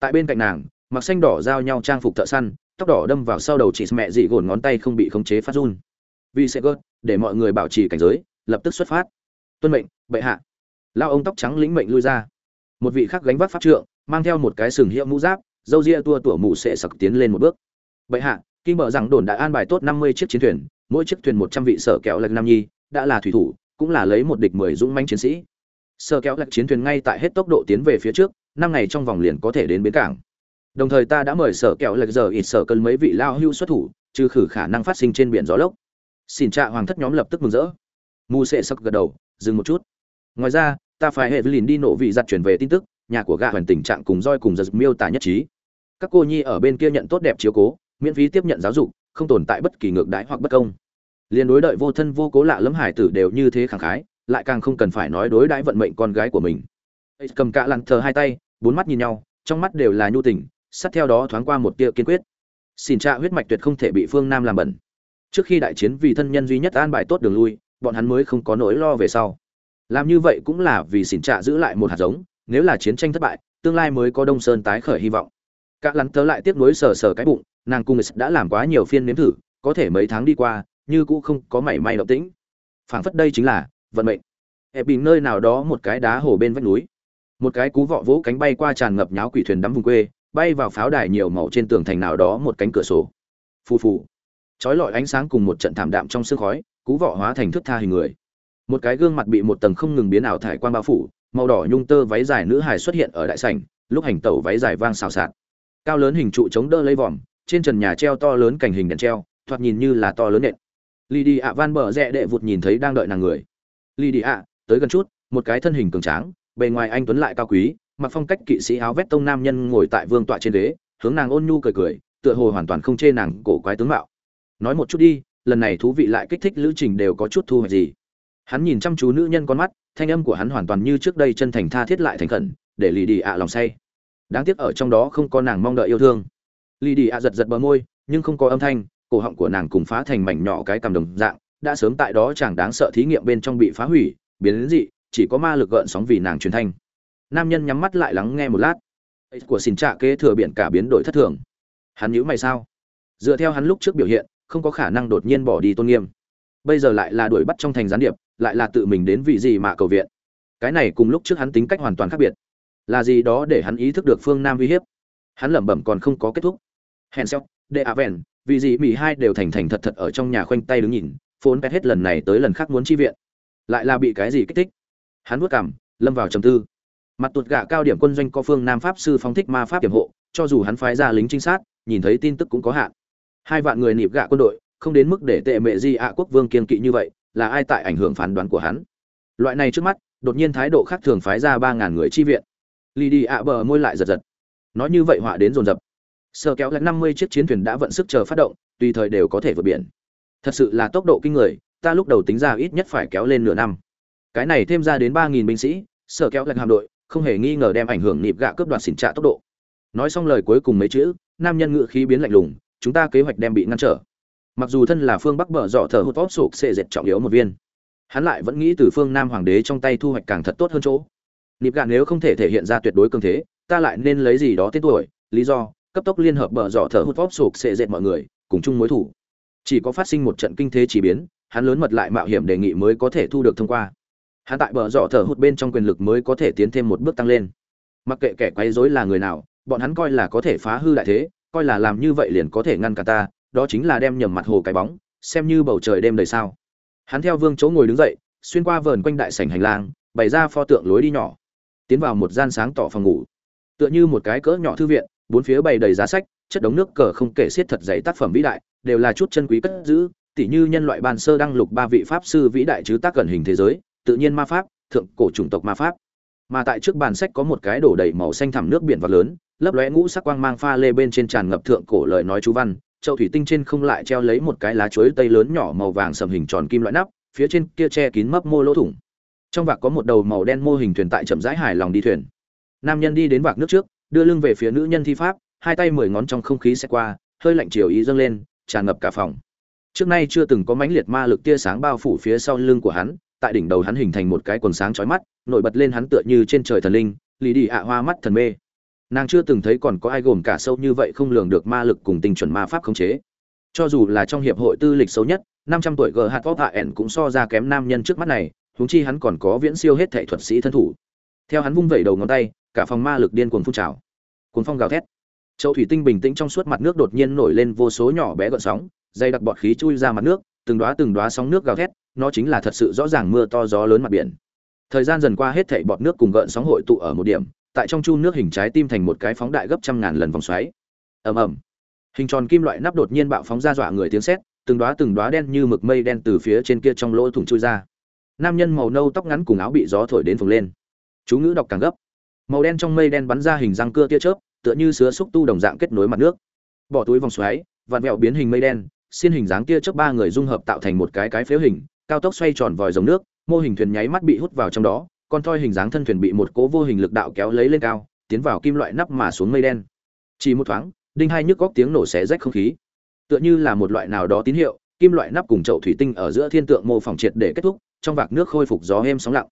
Tại bên cạnh nàng, mặc xanh đỏ giao nhau trang phục thợ săn, tóc đỏ đâm vào sau đầu chị mẹ dị gồn ngón tay không bị khống chế phát run. Vì sẽ gớt, để mọi người bảo trì cảnh giới, lập tức xuất phát. Tuân mệnh, bệ hạ. Lao ông tóc trắng lĩnh mệnh lui ra. Một vị khác gánh vác pháp trượng, mang theo một cái sừng hiệu mũ giáp, dâu ria tua tủa mù sẽ sặc tiến lên một bước. Bệ hạ, kinh mở rằng đồn đã an bài tốt năm mươi chiếc chiến thuyền, mỗi chiếc thuyền một trăm vị sở kéo lạch nam nhi, đã là thủy thủ cũng là lấy một địch mười dũng manh chiến sĩ. Sơ kéo lạch chiến thuyền ngay tại hết tốc độ tiến về phía trước, năm ngày trong vòng liền có thể đến bến cảng. Đồng thời ta đã mời sở kéo lệch giờ ít sở cân mấy vị lao hưu xuất thủ, trừ khử khả năng phát sinh trên biển gió lốc. Xin trạ hoàng thất nhóm lập tức mừng rỡ. Mù sẽ sắc gật đầu, dừng một chút. Ngoài ra, ta phải hệ lìn đi nổ vị giặt chuyển về tin tức, nhà của gạ hoàn tình trạng cùng roi cùng giật miêu tả nhất trí. Các cô nhi ở bên kia nhận tốt đẹp chiếu cố, miễn phí tiếp nhận giáo dục, không tồn tại bất kỳ ngược đãi hoặc bất công liên đối đợi vô thân vô cố lạ lẫm hải tử đều như thế khẳng khái, lại càng không cần phải nói đối đãi vận mệnh con gái của mình. Cầm cạ lặng thờ hai tay, bốn mắt nhìn nhau, trong mắt đều là nhu tình, sát theo đó thoáng qua một tia kiên quyết. Xin cha huyết mạch tuyệt không thể bị phương nam làm bẩn. Trước khi đại chiến vì thân nhân duy nhất an bài tốt đường lui, bọn hắn mới không có nỗi lo về sau. Làm như vậy cũng là vì xỉn trạ giữ lại một hạt giống, nếu là chiến tranh thất bại, tương lai mới có đông sơn tái khởi hy vọng. Các lắn tớ lại tiếp nối sờ sờ cái bụng, nàng cung đã làm quá nhiều phiên nếm thử, có thể mấy tháng đi qua như cũ không có mảy may động tĩnh. Phảng phất đây chính là vận mệnh. Hẹp bình nơi nào đó một cái đá hồ bên vách núi. Một cái cú vọ vỗ cánh bay qua tràn ngập nháo quỷ thuyền đắm vùng quê, bay vào pháo đài nhiều màu trên tường thành nào đó một cánh cửa sổ. Phù phù. Chói lọi ánh sáng cùng một trận thảm đạm trong sương khói, cú vọ hóa thành thức tha hình người. Một cái gương mặt bị một tầng không ngừng biến ảo thải quan bao phủ, màu đỏ nhung tơ váy dài nữ hài xuất hiện ở đại sảnh, lúc hành tẩu váy dài vang xào xạc. Cao lớn hình trụ chống đỡ lấy vòm, trên trần nhà treo to lớn cảnh hình đèn treo, thoạt nhìn như là to lớn nện lì đi ạ van bờ rẽ đệ vụt nhìn thấy đang đợi nàng người. Lì đi ạ tới gần chút một cái thân hình cường tráng bề ngoài anh tuấn lại cao quý mặc phong cách kỵ sĩ áo vét tông nam nhân ngồi tại vương tọa trên đế, hướng nàng ôn nhu cười cười tựa hồ hoàn toàn không chê nàng cổ quái tướng mạo. Nói một chút đi lần này thú vị lại kích thích lữ trình đều có chút thu hoạch gì? Hắn nhìn chăm chú nữ nhân con mắt thanh âm của hắn hoàn toàn như trước đây chân thành tha thiết lại thành khẩn để lì đi ạ lòng say. Đáng tiếc ở trong đó không có nàng mong đợi yêu thương. Lì đi ạ giật giật bờ môi nhưng không có âm thanh cổ họng của nàng cùng phá thành mảnh nhỏ cái cầm đồng dạng đã sớm tại đó chẳng đáng sợ thí nghiệm bên trong bị phá hủy biến đến dị chỉ có ma lực gợn sóng vì nàng truyền thanh. Nam nhân nhắm mắt lại lắng nghe một lát. Của xin trả kế thừa biển cả biến đổi thất thường. Hắn nhíu mày sao? Dựa theo hắn lúc trước biểu hiện không có khả năng đột nhiên bỏ đi tôn nghiêm. Bây giờ lại là đuổi bắt trong thành gián điệp lại là tự mình đến vị gì mà cầu viện. Cái này cùng lúc trước hắn tính cách hoàn toàn khác biệt. Là gì đó để hắn ý thức được phương nam uy hiếp. Hắn lẩm bẩm còn không có kết thúc. Hèn xéo, đệ a vẹn vì gì mỹ hai đều thành thành thật thật ở trong nhà khoanh tay đứng nhìn, phốn pet hết lần này tới lần khác muốn chi viện. Lại là bị cái gì kích thích? Hắn vuốt cảm lâm vào trầm tư. Mặt tuột gạ cao điểm quân doanh có phương nam pháp sư phóng thích ma pháp hiểm hộ, cho dù hắn phái ra lính trinh sát, nhìn thấy tin tức cũng có hạn. Hai vạn người nịp gạ quân đội, không đến mức để tệ mệ di ạ quốc vương kiên kỵ như vậy, là ai tại ảnh hưởng phán đoán của hắn? Loại này trước mắt, đột nhiên thái độ khác thường phái ra ba ngàn người chi viện. Lì đi ạ bờ môi lại giật giật. Nói như vậy họa đến dồn dập sơ kéo lại năm mươi chiếc chiến thuyền đã vận sức chờ phát động, tùy thời đều có thể vượt biển. Thật sự là tốc độ kinh người, ta lúc đầu tính ra ít nhất phải kéo lên nửa năm. Cái này thêm ra đến ba nghìn binh sĩ sở kéo lại hạm đội, không hề nghi ngờ đem ảnh hưởng nịp gạ cướp đoạt xỉn trạ tốc độ. Nói xong lời cuối cùng mấy chữ, nam nhân ngự khí biến lạnh lùng, chúng ta kế hoạch đem bị ngăn trở. Mặc dù thân là phương bắc bờ dọ thờ hút tốt sụp xệ dệt trọng yếu một viên. Hắn lại vẫn nghĩ từ phương nam hoàng đế trong tay thu hoạch càng thật tốt hơn chỗ. Nịp gạ nếu không thể thể hiện ra tuyệt đối cường thế, ta lại nên lấy gì đó tên tuổi, lý do cấp tốc liên hợp bờ dọ thở hút vóp sụp sệ dệt mọi người, cùng chung mối thủ. Chỉ có phát sinh một trận kinh thế chỉ biến, hắn lớn mật lại mạo hiểm đề nghị mới có thể thu được thông qua. Hắn tại bờ dọ thở hụt bên trong quyền lực mới có thể tiến thêm một bước tăng lên. Mặc kệ kẻ quấy rối là người nào, bọn hắn coi là có thể phá hư đại thế, coi là làm như vậy liền có thể ngăn cả ta, đó chính là đem nhầm mặt hồ cái bóng, xem như bầu trời đêm đầy sao. Hắn theo vương chỗ ngồi đứng dậy, xuyên qua vườn quanh đại sảnh hành lang, bày ra pho tượng lối đi nhỏ, tiến vào một gian sáng tỏ phòng ngủ. Tựa như một cái cỡ nhỏ thư viện bốn phía bày đầy giá sách, chất đống nước cờ không kể xiết thật dày tác phẩm vĩ đại, đều là chút chân quý cất giữ, tỉ như nhân loại ban sơ đăng lục ba vị pháp sư vĩ đại chứ tác gần hình thế giới, tự nhiên ma pháp, thượng cổ chủng tộc ma pháp. Mà tại trước bàn sách có một cái đổ đầy màu xanh thẳm nước biển và lớn, lấp lóe ngũ sắc quang mang pha lê bên trên tràn ngập thượng cổ lời nói chú văn, Chậu thủy tinh trên không lại treo lấy một cái lá chuối tây lớn nhỏ màu vàng sầm hình tròn kim loại nắp, phía trên kia che kín mấp mô lỗ thủng. Trong vạc có một đầu màu đen mô hình thuyền tại chậm rãi hài lòng đi thuyền. Nam nhân đi đến vạc nước trước đưa lưng về phía nữ nhân thi pháp, hai tay mười ngón trong không khí sẽ qua, hơi lạnh chiều ý dâng lên, tràn ngập cả phòng. Trước nay chưa từng có mãnh liệt ma lực tia sáng bao phủ phía sau lưng của hắn, tại đỉnh đầu hắn hình thành một cái quần sáng chói mắt, nổi bật lên hắn tựa như trên trời thần linh, lì đi ạ hoa mắt thần mê. Nàng chưa từng thấy còn có ai gồm cả sâu như vậy không lường được ma lực cùng tinh chuẩn ma pháp khống chế. Cho dù là trong hiệp hội tư lịch xấu nhất, năm trăm tuổi g hạt vóc hạ ẻn cũng so ra kém nam nhân trước mắt này, huống chi hắn còn có viễn siêu hết thể thuật sĩ thân thủ. Theo hắn vung vẩy đầu ngón tay cả phòng ma lực điên cuồng phun trào. Cuốn phong gào thét. Châu thủy tinh bình tĩnh trong suốt mặt nước đột nhiên nổi lên vô số nhỏ bé gợn sóng dây đặc bọt khí chui ra mặt nước, từng đóa từng đóa sóng nước gào thét, nó chính là thật sự rõ ràng mưa to gió lớn mặt biển. Thời gian dần qua hết thảy bọt nước cùng gợn sóng hội tụ ở một điểm, tại trong chu nước hình trái tim thành một cái phóng đại gấp trăm ngàn lần vòng xoáy. Ầm ầm. Hình tròn kim loại nắp đột nhiên bạo phóng ra dọa người tiếng sét, từng đóa từng đóa đen như mực mây đen từ phía trên kia trong lỗ thủng chui ra. Nam nhân màu nâu tóc ngắn cùng áo bị gió thổi đến phồng lên. Chú ngữ đọc càng gấp màu đen trong mây đen bắn ra hình răng cưa tia chớp, tựa như sứa xúc tu đồng dạng kết nối mặt nước. Bỏ túi vòng xoáy, vặn vẹo biến hình mây đen xin hình dáng tia chớp ba người dung hợp tạo thành một cái cái phếu hình, cao tốc xoay tròn vòi dòng nước, mô hình thuyền nháy mắt bị hút vào trong đó, con thoi hình dáng thân thuyền bị một cố vô hình lực đạo kéo lấy lên cao, tiến vào kim loại nắp mà xuống mây đen. Chỉ một thoáng, đinh hai nhức góc tiếng nổ xé rách không khí. Tựa như là một loại nào đó tín hiệu, kim loại nắp cùng chậu thủy tinh ở giữa thiên tượng mô phỏng triệt để kết thúc, trong vạc nước khôi phục gió êm sóng lặng.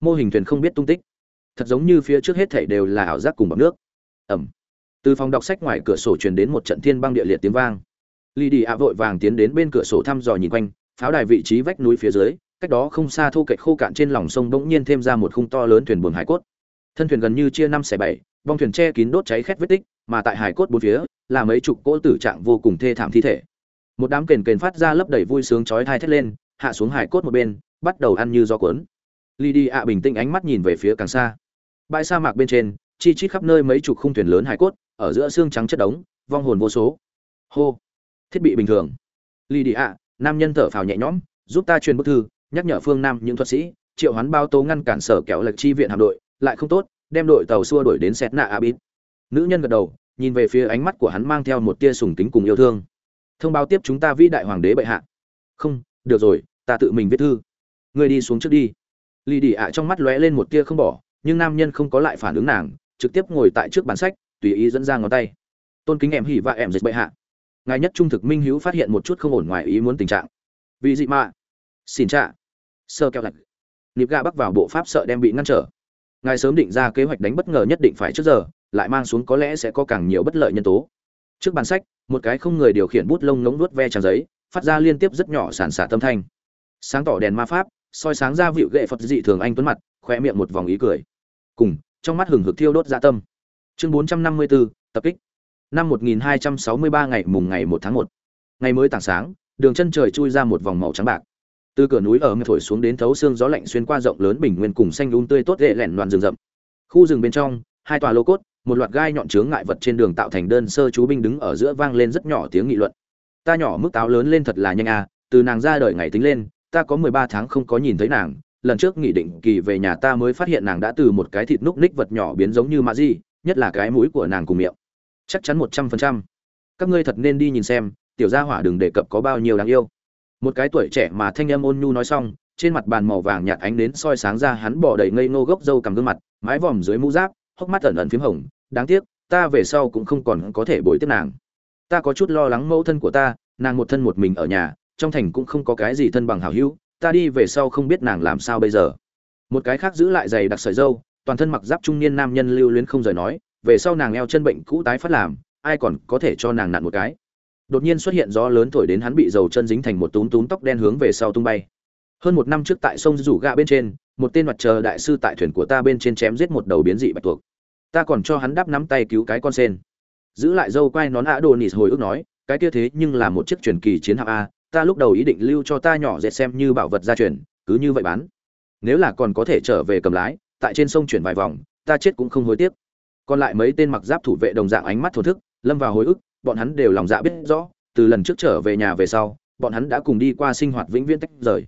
Mô hình thuyền không biết tung tích thật giống như phía trước hết thảy đều là ảo giác cùng bọt nước. Ẩm từ phòng đọc sách ngoài cửa sổ truyền đến một trận thiên băng địa liệt tiếng vang. Lì đi ạ vội vàng tiến đến bên cửa sổ thăm dò nhìn quanh, pháo đài vị trí vách núi phía dưới, cách đó không xa thô kệch khô cạn trên lòng sông bỗng nhiên thêm ra một khung to lớn thuyền buồm hải cốt. Thân thuyền gần như chia năm xẻ bảy, bong thuyền che kín đốt cháy khét vết tích, mà tại hải cốt bốn phía, là mấy chục cỗ tử trạng vô cùng thê thảm thi thể. Một đám kền kền phát ra lấp đầy vui sướng chói thai thét lên, hạ xuống hải cốt một bên, bắt đầu ăn như gió cuốn. Lì đi ạ bình tĩnh ánh mắt nhìn về phía càng xa bãi sa mạc bên trên, chi chít khắp nơi mấy chục khung thuyền lớn hải cốt, ở giữa xương trắng chất đống, vong hồn vô số. Hô. Thiết bị bình thường. Lì đi ạ nam nhân thở phào nhẹ nhõm, giúp ta truyền bức thư, nhắc nhở phương nam những thuật sĩ, triệu hoán bao tố ngăn cản sở kéo lệch chi viện hạm đội, lại không tốt, đem đội tàu xua đuổi đến xét nạ abit nữ nhân gật đầu, nhìn về phía ánh mắt của hắn mang theo một tia sùng kính cùng yêu thương. Thông báo tiếp chúng ta vĩ đại hoàng đế bệ hạ. Không, được rồi, ta tự mình viết thư. Ngươi đi xuống trước đi. Lì đi ạ trong mắt lóe lên một tia không bỏ nhưng nam nhân không có lại phản ứng nàng, trực tiếp ngồi tại trước bàn sách, tùy ý dẫn ra ngón tay. Tôn kính em hỉ và em dịch bệ hạ. Ngài nhất trung thực minh hữu phát hiện một chút không ổn ngoài ý muốn tình trạng. Vì dị mạ. Xin trạ sơ keo lạch nịp gà bắc vào bộ pháp sợ đem bị ngăn trở. Ngài sớm định ra kế hoạch đánh bất ngờ nhất định phải trước giờ, lại mang xuống có lẽ sẽ có càng nhiều bất lợi nhân tố. Trước bàn sách, một cái không người điều khiển bút lông ngống nuốt ve trang giấy, phát ra liên tiếp rất nhỏ sản xả tâm thanh. Sáng tỏ đèn ma pháp, soi sáng ra vịu gệ phật dị thường anh tuấn mặt khoe miệng một vòng ý cười. Cùng, trong mắt hừng hực thiêu đốt dạ tâm. Chương bốn trăm năm mươi bốn tập kích. Năm một nghìn hai trăm sáu mươi ba ngày mùng ngày một tháng một. Ngày mới tảng sáng, đường chân trời chui ra một vòng màu trắng bạc. Từ cửa núi ở thổi xuống đến thấu xương gió lạnh xuyên qua rộng lớn bình nguyên cùng xanh um tươi tốt lệ lẻn đoàn rừng rậm. Khu rừng bên trong, hai tòa lô cốt, một loạt gai nhọn chướng ngại vật trên đường tạo thành đơn sơ chú binh đứng ở giữa vang lên rất nhỏ tiếng nghị luận. Ta nhỏ mức táo lớn lên thật là nhanh à từ nàng ra đời ngày tính lên, ta có mười ba tháng không có nhìn thấy nàng lần trước nghỉ định kỳ về nhà ta mới phát hiện nàng đã từ một cái thịt núc ních vật nhỏ biến giống như mã di, nhất là cái mũi của nàng cùng miệng. Chắc chắn một trăm phần trăm. Các ngươi thật nên đi nhìn xem, tiểu gia hỏa đừng đề cập có bao nhiêu đáng yêu. Một cái tuổi trẻ mà thanh em ôn nhu nói xong, trên mặt bàn màu vàng nhạt ánh đến soi sáng ra hắn bỏ đầy ngây ngô gốc râu cầm gương mặt, mái vòm dưới mũ giáp, hốc mắt ẩn ẩn phím hồng, đáng tiếc, ta về sau cũng không còn có thể bồi tiếp nàng. Ta có chút lo lắng mẫu thân của ta, nàng một thân một mình ở nhà, trong thành cũng không có cái gì thân bằng hảo hữu ta đi về sau không biết nàng làm sao bây giờ. Một cái khác giữ lại giày đặc sợi dâu, toàn thân mặc giáp trung niên nam nhân lưu luyến không rời nói, về sau nàng eo chân bệnh cũ tái phát làm, ai còn có thể cho nàng nặn một cái. Đột nhiên xuất hiện gió lớn thổi đến hắn bị dầu chân dính thành một túm túm tóc đen hướng về sau tung bay. Hơn một năm trước tại sông rủ gạ bên trên, một tên mặt trời đại sư tại thuyền của ta bên trên chém giết một đầu biến dị bạch tuộc. Ta còn cho hắn đắp nắm tay cứu cái con sen. Giữ lại dâu quai nón ạ đồ nịt hồi ức nói, cái kia thế nhưng là một chiếc truyền kỳ chiến hạm a ta lúc đầu ý định lưu cho ta nhỏ dệt xem như bảo vật gia truyền, cứ như vậy bán. Nếu là còn có thể trở về cầm lái, tại trên sông chuyển vài vòng, ta chết cũng không hối tiếc. Còn lại mấy tên mặc giáp thủ vệ đồng dạng ánh mắt thổ thức, lâm vào hồi ức, bọn hắn đều lòng dạ biết rõ, từ lần trước trở về nhà về sau, bọn hắn đã cùng đi qua sinh hoạt vĩnh viễn tách rời.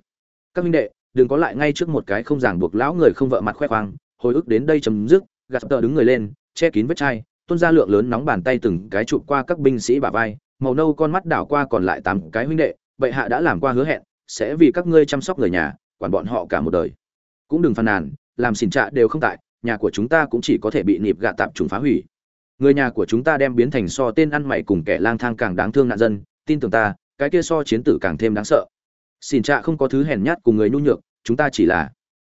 Các minh đệ, đừng có lại ngay trước một cái không ràng buộc lão người không vợ mặt khoe khoang, hồi ức đến đây chấm dứt, gạt tờ đứng người lên, che kín vết chai, tuôn ra lượng lớn nóng bàn tay từng cái chụp qua các binh sĩ bả vai, màu nâu con mắt đảo qua còn lại tám cái huynh đệ bệ hạ đã làm qua hứa hẹn, sẽ vì các ngươi chăm sóc người nhà, quản bọn họ cả một đời. Cũng đừng phàn nàn, làm xỉn trạ đều không tại, nhà của chúng ta cũng chỉ có thể bị nịp gạ tạp trùng phá hủy. Người nhà của chúng ta đem biến thành so tên ăn mày cùng kẻ lang thang càng đáng thương nạn dân, tin tưởng ta, cái kia so chiến tử càng thêm đáng sợ. Xỉn trạ không có thứ hèn nhát cùng người nhu nhược, chúng ta chỉ là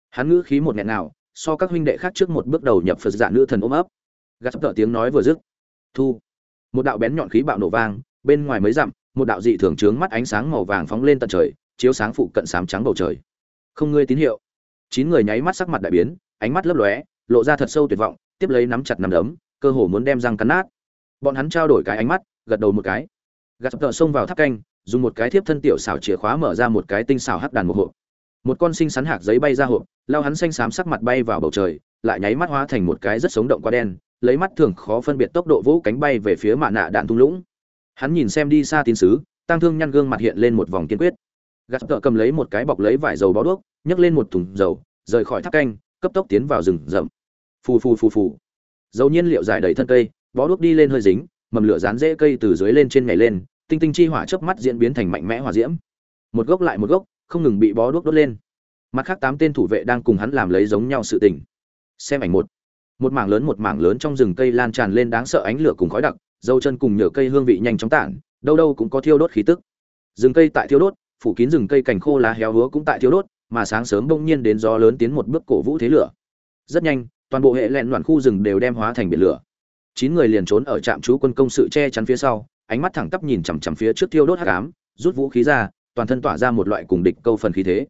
hắn ngữ khí một nghẹn nào so các huynh đệ khác trước một bước đầu nhập phật dạ nữ thần ôm ấp. Gạt tợ tiếng nói vừa dứt. Thu. Một đạo bén nhọn khí bạo nổ vang, bên ngoài mấy dặm một đạo dị thường trướng mắt ánh sáng màu vàng phóng lên tận trời, chiếu sáng phụ cận sám trắng bầu trời. Không ngươi tín hiệu. Chín người nháy mắt sắc mặt đại biến, ánh mắt lấp lóe, lộ ra thật sâu tuyệt vọng, tiếp lấy nắm chặt nằm đấm, cơ hồ muốn đem răng cắn nát. Bọn hắn trao đổi cái ánh mắt, gật đầu một cái. Gạt tợ xông vào tháp canh, dùng một cái thiếp thân tiểu xảo chìa khóa mở ra một cái tinh xảo hắc đàn một hộp. Một con sinh sắn hạc giấy bay ra hộp, lao hắn xanh xám sắc mặt bay vào bầu trời, lại nháy mắt hóa thành một cái rất sống động quá đen, lấy mắt thường khó phân biệt tốc độ vũ cánh bay về phía mạ nạ đạn thung lũng hắn nhìn xem đi xa tín sứ tăng thương nhăn gương mặt hiện lên một vòng kiên quyết. Gạt tợ cầm lấy một cái bọc lấy vải dầu bó đuốc, nhấc lên một thùng dầu, rời khỏi tháp canh, cấp tốc tiến vào rừng rậm. Phù phù phù phù. Dầu nhiên liệu dài đầy thân cây, bó đuốc đi lên hơi dính, mầm lửa dán dễ cây từ dưới lên trên ngày lên, tinh tinh chi hỏa chớp mắt diễn biến thành mạnh mẽ hỏa diễm. Một gốc lại một gốc, không ngừng bị bó đuốc đốt lên. Mặt khác tám tên thủ vệ đang cùng hắn làm lấy giống nhau sự tình. Xem ảnh một. Một mảng lớn một mảng lớn trong rừng cây lan tràn lên đáng sợ ánh lửa cùng khói đặc dâu chân cùng nhựa cây hương vị nhanh chóng tản, đâu đâu cũng có thiêu đốt khí tức. Rừng cây tại thiêu đốt, phủ kín rừng cây cành khô lá héo húa cũng tại thiêu đốt, mà sáng sớm bỗng nhiên đến gió lớn tiến một bước cổ vũ thế lửa. Rất nhanh, toàn bộ hệ lẹn loạn khu rừng đều đem hóa thành biển lửa. Chín người liền trốn ở trạm trú quân công sự che chắn phía sau, ánh mắt thẳng tắp nhìn chằm chằm phía trước thiêu đốt hắc ám, rút vũ khí ra, toàn thân tỏa ra một loại cùng địch câu phần khí thế.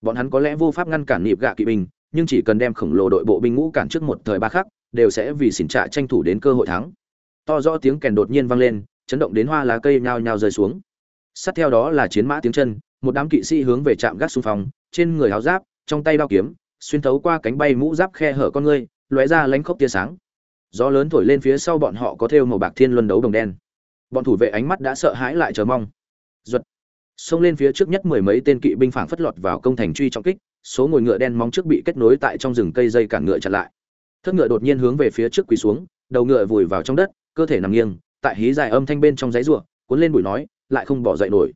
Bọn hắn có lẽ vô pháp ngăn cản nịp gạ kỵ binh, nhưng chỉ cần đem khổng lồ đội bộ binh ngũ cản trước một thời ba khắc, đều sẽ vì xỉn trạ tranh thủ đến cơ hội thắng to rõ tiếng kèn đột nhiên vang lên, chấn động đến hoa lá cây nhao nhao rơi xuống. Sát theo đó là chiến mã tiếng chân, một đám kỵ sĩ hướng về trạm gác xung phong, trên người áo giáp, trong tay đao kiếm, xuyên thấu qua cánh bay mũ giáp khe hở con ngươi, lóe ra lánh khốc tia sáng. Gió lớn thổi lên phía sau bọn họ có thêu màu bạc thiên luân đấu đồng đen. Bọn thủ vệ ánh mắt đã sợ hãi lại chờ mong. Giật xông lên phía trước nhất mười mấy tên kỵ binh phảng phất lọt vào công thành truy trọng kích, số ngồi ngựa đen móng trước bị kết nối tại trong rừng cây dây cản ngựa chặn lại. Thất ngựa đột nhiên hướng về phía trước quỳ xuống, đầu ngựa vùi vào trong đất cơ thể nằm nghiêng, tại hí dài âm thanh bên trong giấy ruộng cuốn lên bụi nói, lại không bỏ dậy nổi.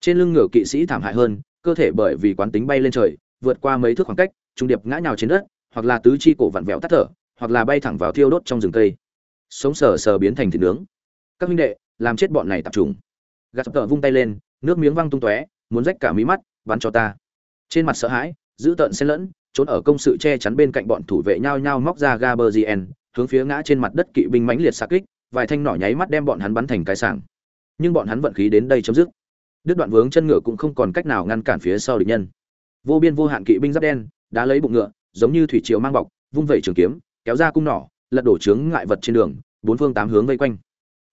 Trên lưng ngựa kỵ sĩ thảm hại hơn, cơ thể bởi vì quán tính bay lên trời, vượt qua mấy thước khoảng cách, trung điệp ngã nhào trên đất, hoặc là tứ chi cổ vặn vẹo tắt thở, hoặc là bay thẳng vào thiêu đốt trong rừng cây. Sống sờ sờ biến thành thịt nướng. Các huynh đệ, làm chết bọn này tập trung gạt tợ vung tay lên, nước miếng văng tung tóe, muốn rách cả mí mắt, bắn cho ta. Trên mặt sợ hãi, giữ tợn xen lẫn, trốn ở công sự che chắn bên cạnh bọn thủ vệ nhao nhao móc ra gaberzien hướng phía ngã trên mặt đất kỵ binh mãnh liệt xa kích vài thanh nỏ nháy mắt đem bọn hắn bắn thành cái sảng. Nhưng bọn hắn vận khí đến đây chấm dứt. Đứt đoạn vướng chân ngựa cũng không còn cách nào ngăn cản phía sau địch nhân. Vô biên vô hạn kỵ binh giáp đen đã lấy bụng ngựa, giống như thủy triều mang bọc, vung vẩy trường kiếm, kéo ra cung nỏ, lật đổ chướng ngại vật trên đường, bốn phương tám hướng vây quanh.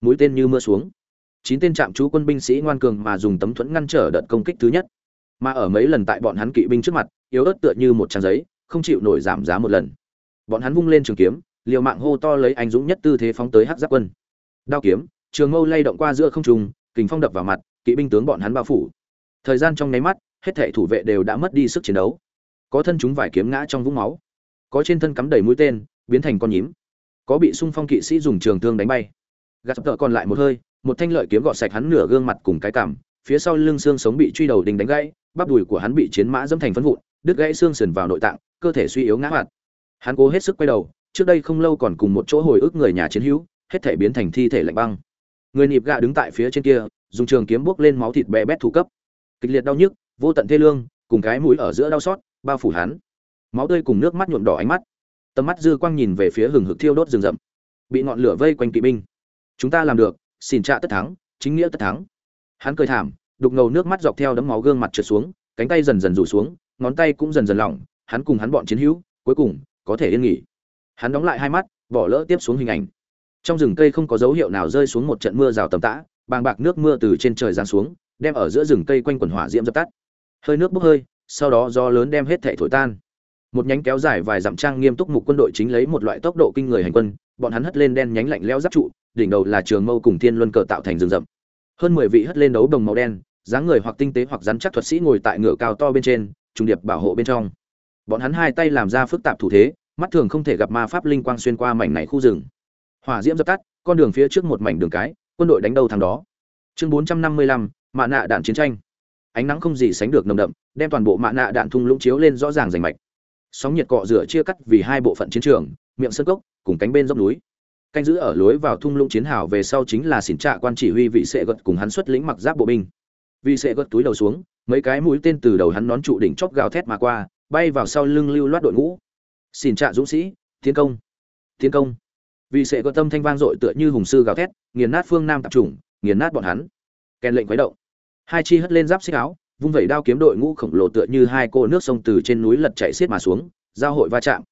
Mũi tên như mưa xuống. Chín tên trạm trú quân binh sĩ ngoan cường mà dùng tấm thuẫn ngăn trở đợt công kích thứ nhất. Mà ở mấy lần tại bọn hắn kỵ binh trước mặt, yếu ớt tựa như một trang giấy, không chịu nổi giảm giá một lần. Bọn hắn vung lên trường kiếm liều mạng hô to lấy anh dũng nhất tư thế phóng tới hắc giáp quân. Đao kiếm, trường mâu lay động qua giữa không trung, kình phong đập vào mặt, kỵ binh tướng bọn hắn bao phủ. Thời gian trong nháy mắt, hết thảy thủ vệ đều đã mất đi sức chiến đấu. Có thân chúng vải kiếm ngã trong vũng máu. Có trên thân cắm đầy mũi tên, biến thành con nhím. Có bị sung phong kỵ sĩ dùng trường thương đánh bay. Gạt tợ còn lại một hơi, một thanh lợi kiếm gọt sạch hắn nửa gương mặt cùng cái cằm, phía sau lưng xương sống bị truy đầu đình đánh gãy, bắp đùi của hắn bị chiến mã dẫm thành phân vụn, đứt gãy xương sườn vào nội tạng, cơ thể suy yếu ngã hoạt. Hắn cố hết sức quay đầu trước đây không lâu còn cùng một chỗ hồi ức người nhà chiến hữu, hết thể biến thành thi thể lạnh băng. Người nịp gạ đứng tại phía trên kia, dùng trường kiếm buốc lên máu thịt bè bét thủ cấp. Kịch liệt đau nhức, vô tận thê lương, cùng cái mũi ở giữa đau xót, bao phủ hắn. Máu tươi cùng nước mắt nhuộm đỏ ánh mắt. Tầm mắt dư quang nhìn về phía hừng hực thiêu đốt rừng rậm. Bị ngọn lửa vây quanh kỵ binh. Chúng ta làm được, xin trạ tất thắng, chính nghĩa tất thắng. Hắn cười thảm, đục ngầu nước mắt dọc theo đấm máu gương mặt trượt xuống, cánh tay dần dần rủ xuống, ngón tay cũng dần dần lỏng, hắn cùng hắn bọn chiến hữu, cuối cùng, có thể yên nghỉ hắn đóng lại hai mắt, bỏ lỡ tiếp xuống hình ảnh. Trong rừng cây không có dấu hiệu nào rơi xuống một trận mưa rào tầm tã, bàng bạc nước mưa từ trên trời giáng xuống, đem ở giữa rừng cây quanh quần hỏa diễm dập tắt. Hơi nước bốc hơi, sau đó do lớn đem hết thảy thổi tan. Một nhánh kéo dài vài dặm trang nghiêm túc mục quân đội chính lấy một loại tốc độ kinh người hành quân, bọn hắn hất lên đen nhánh lạnh lẽo giáp trụ, đỉnh đầu là trường mâu cùng thiên luân cờ tạo thành rừng rậm. Hơn mười vị hất lên đấu đồng màu đen, dáng người hoặc tinh tế hoặc rắn chắc thuật sĩ ngồi tại ngựa cao to bên trên, trung điệp bảo hộ bên trong. Bọn hắn hai tay làm ra phức tạp thủ thế mắt thường không thể gặp ma pháp linh quang xuyên qua mảnh này khu rừng. Hỏa diễm dập tắt, con đường phía trước một mảnh đường cái, quân đội đánh đầu thằng đó. Chương bốn trăm năm mươi lăm, mạ nạ đạn chiến tranh. Ánh nắng không gì sánh được nồng đậm, đem toàn bộ mạ nạ đạn thung lũng chiếu lên rõ ràng rành mạch. Sóng nhiệt cọ rửa chia cắt vì hai bộ phận chiến trường, miệng sân cốc, cùng cánh bên dốc núi. Canh giữ ở lối vào thung lũng chiến hào về sau chính là xỉn trạ quan chỉ huy vị sệ gật cùng hắn xuất lĩnh mặc giáp bộ binh. Vị sệ gật túi đầu xuống, mấy cái mũi tên từ đầu hắn nón trụ đỉnh chóp gào thét mà qua, bay vào sau lưng lưu loát đội ngũ xin trạ dũng sĩ, tiến công. Tiến công. Vì sẽ có tâm thanh vang dội tựa như hùng sư gào thét, nghiền nát phương nam tập trung nghiền nát bọn hắn. Kèn lệnh quấy động. Hai chi hất lên giáp xích áo, vung vẩy đao kiếm đội ngũ khổng lồ tựa như hai cô nước sông từ trên núi lật chạy xiết mà xuống, giao hội va chạm.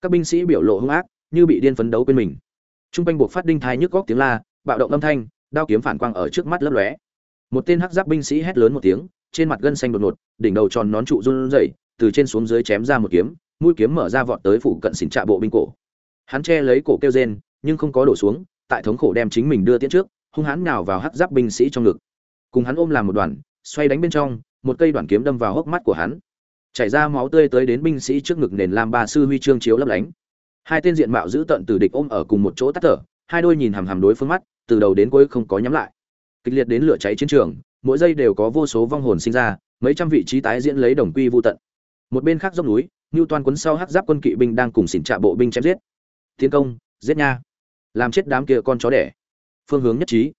Các binh sĩ biểu lộ hung ác, như bị điên phấn đấu quên mình. Trung quanh buộc phát đinh thai nhức góc tiếng la, bạo động âm thanh, đao kiếm phản quang ở trước mắt lấp lóe. Một tên hắc giáp binh sĩ hét lớn một tiếng, trên mặt gân xanh đột ngột, đỉnh đầu tròn nón trụ run rẩy, từ trên xuống dưới chém ra một kiếm mũi kiếm mở ra vọt tới phủ cận xỉn trạ bộ binh cổ. Hắn che lấy cổ kêu rên, nhưng không có đổ xuống, tại thống khổ đem chính mình đưa tiến trước, hung hãn nào vào hắc giáp binh sĩ trong ngực. Cùng hắn ôm làm một đoàn, xoay đánh bên trong, một cây đoạn kiếm đâm vào hốc mắt của hắn. Chảy ra máu tươi tới đến binh sĩ trước ngực nền làm ba sư huy chương chiếu lấp lánh. Hai tên diện mạo giữ tận từ địch ôm ở cùng một chỗ tắt thở, hai đôi nhìn hằm hằm đối phương mắt, từ đầu đến cuối không có nhắm lại. Kịch liệt đến lửa cháy chiến trường, mỗi giây đều có vô số vong hồn sinh ra, mấy trăm vị trí tái diễn lấy đồng quy vô tận. Một bên khác dốc núi Ngưu Toàn quấn sau hắc giáp quân kỵ binh đang cùng xỉn trạ bộ binh chém giết. Tiến công, giết nha. Làm chết đám kia con chó đẻ. Phương hướng nhất trí.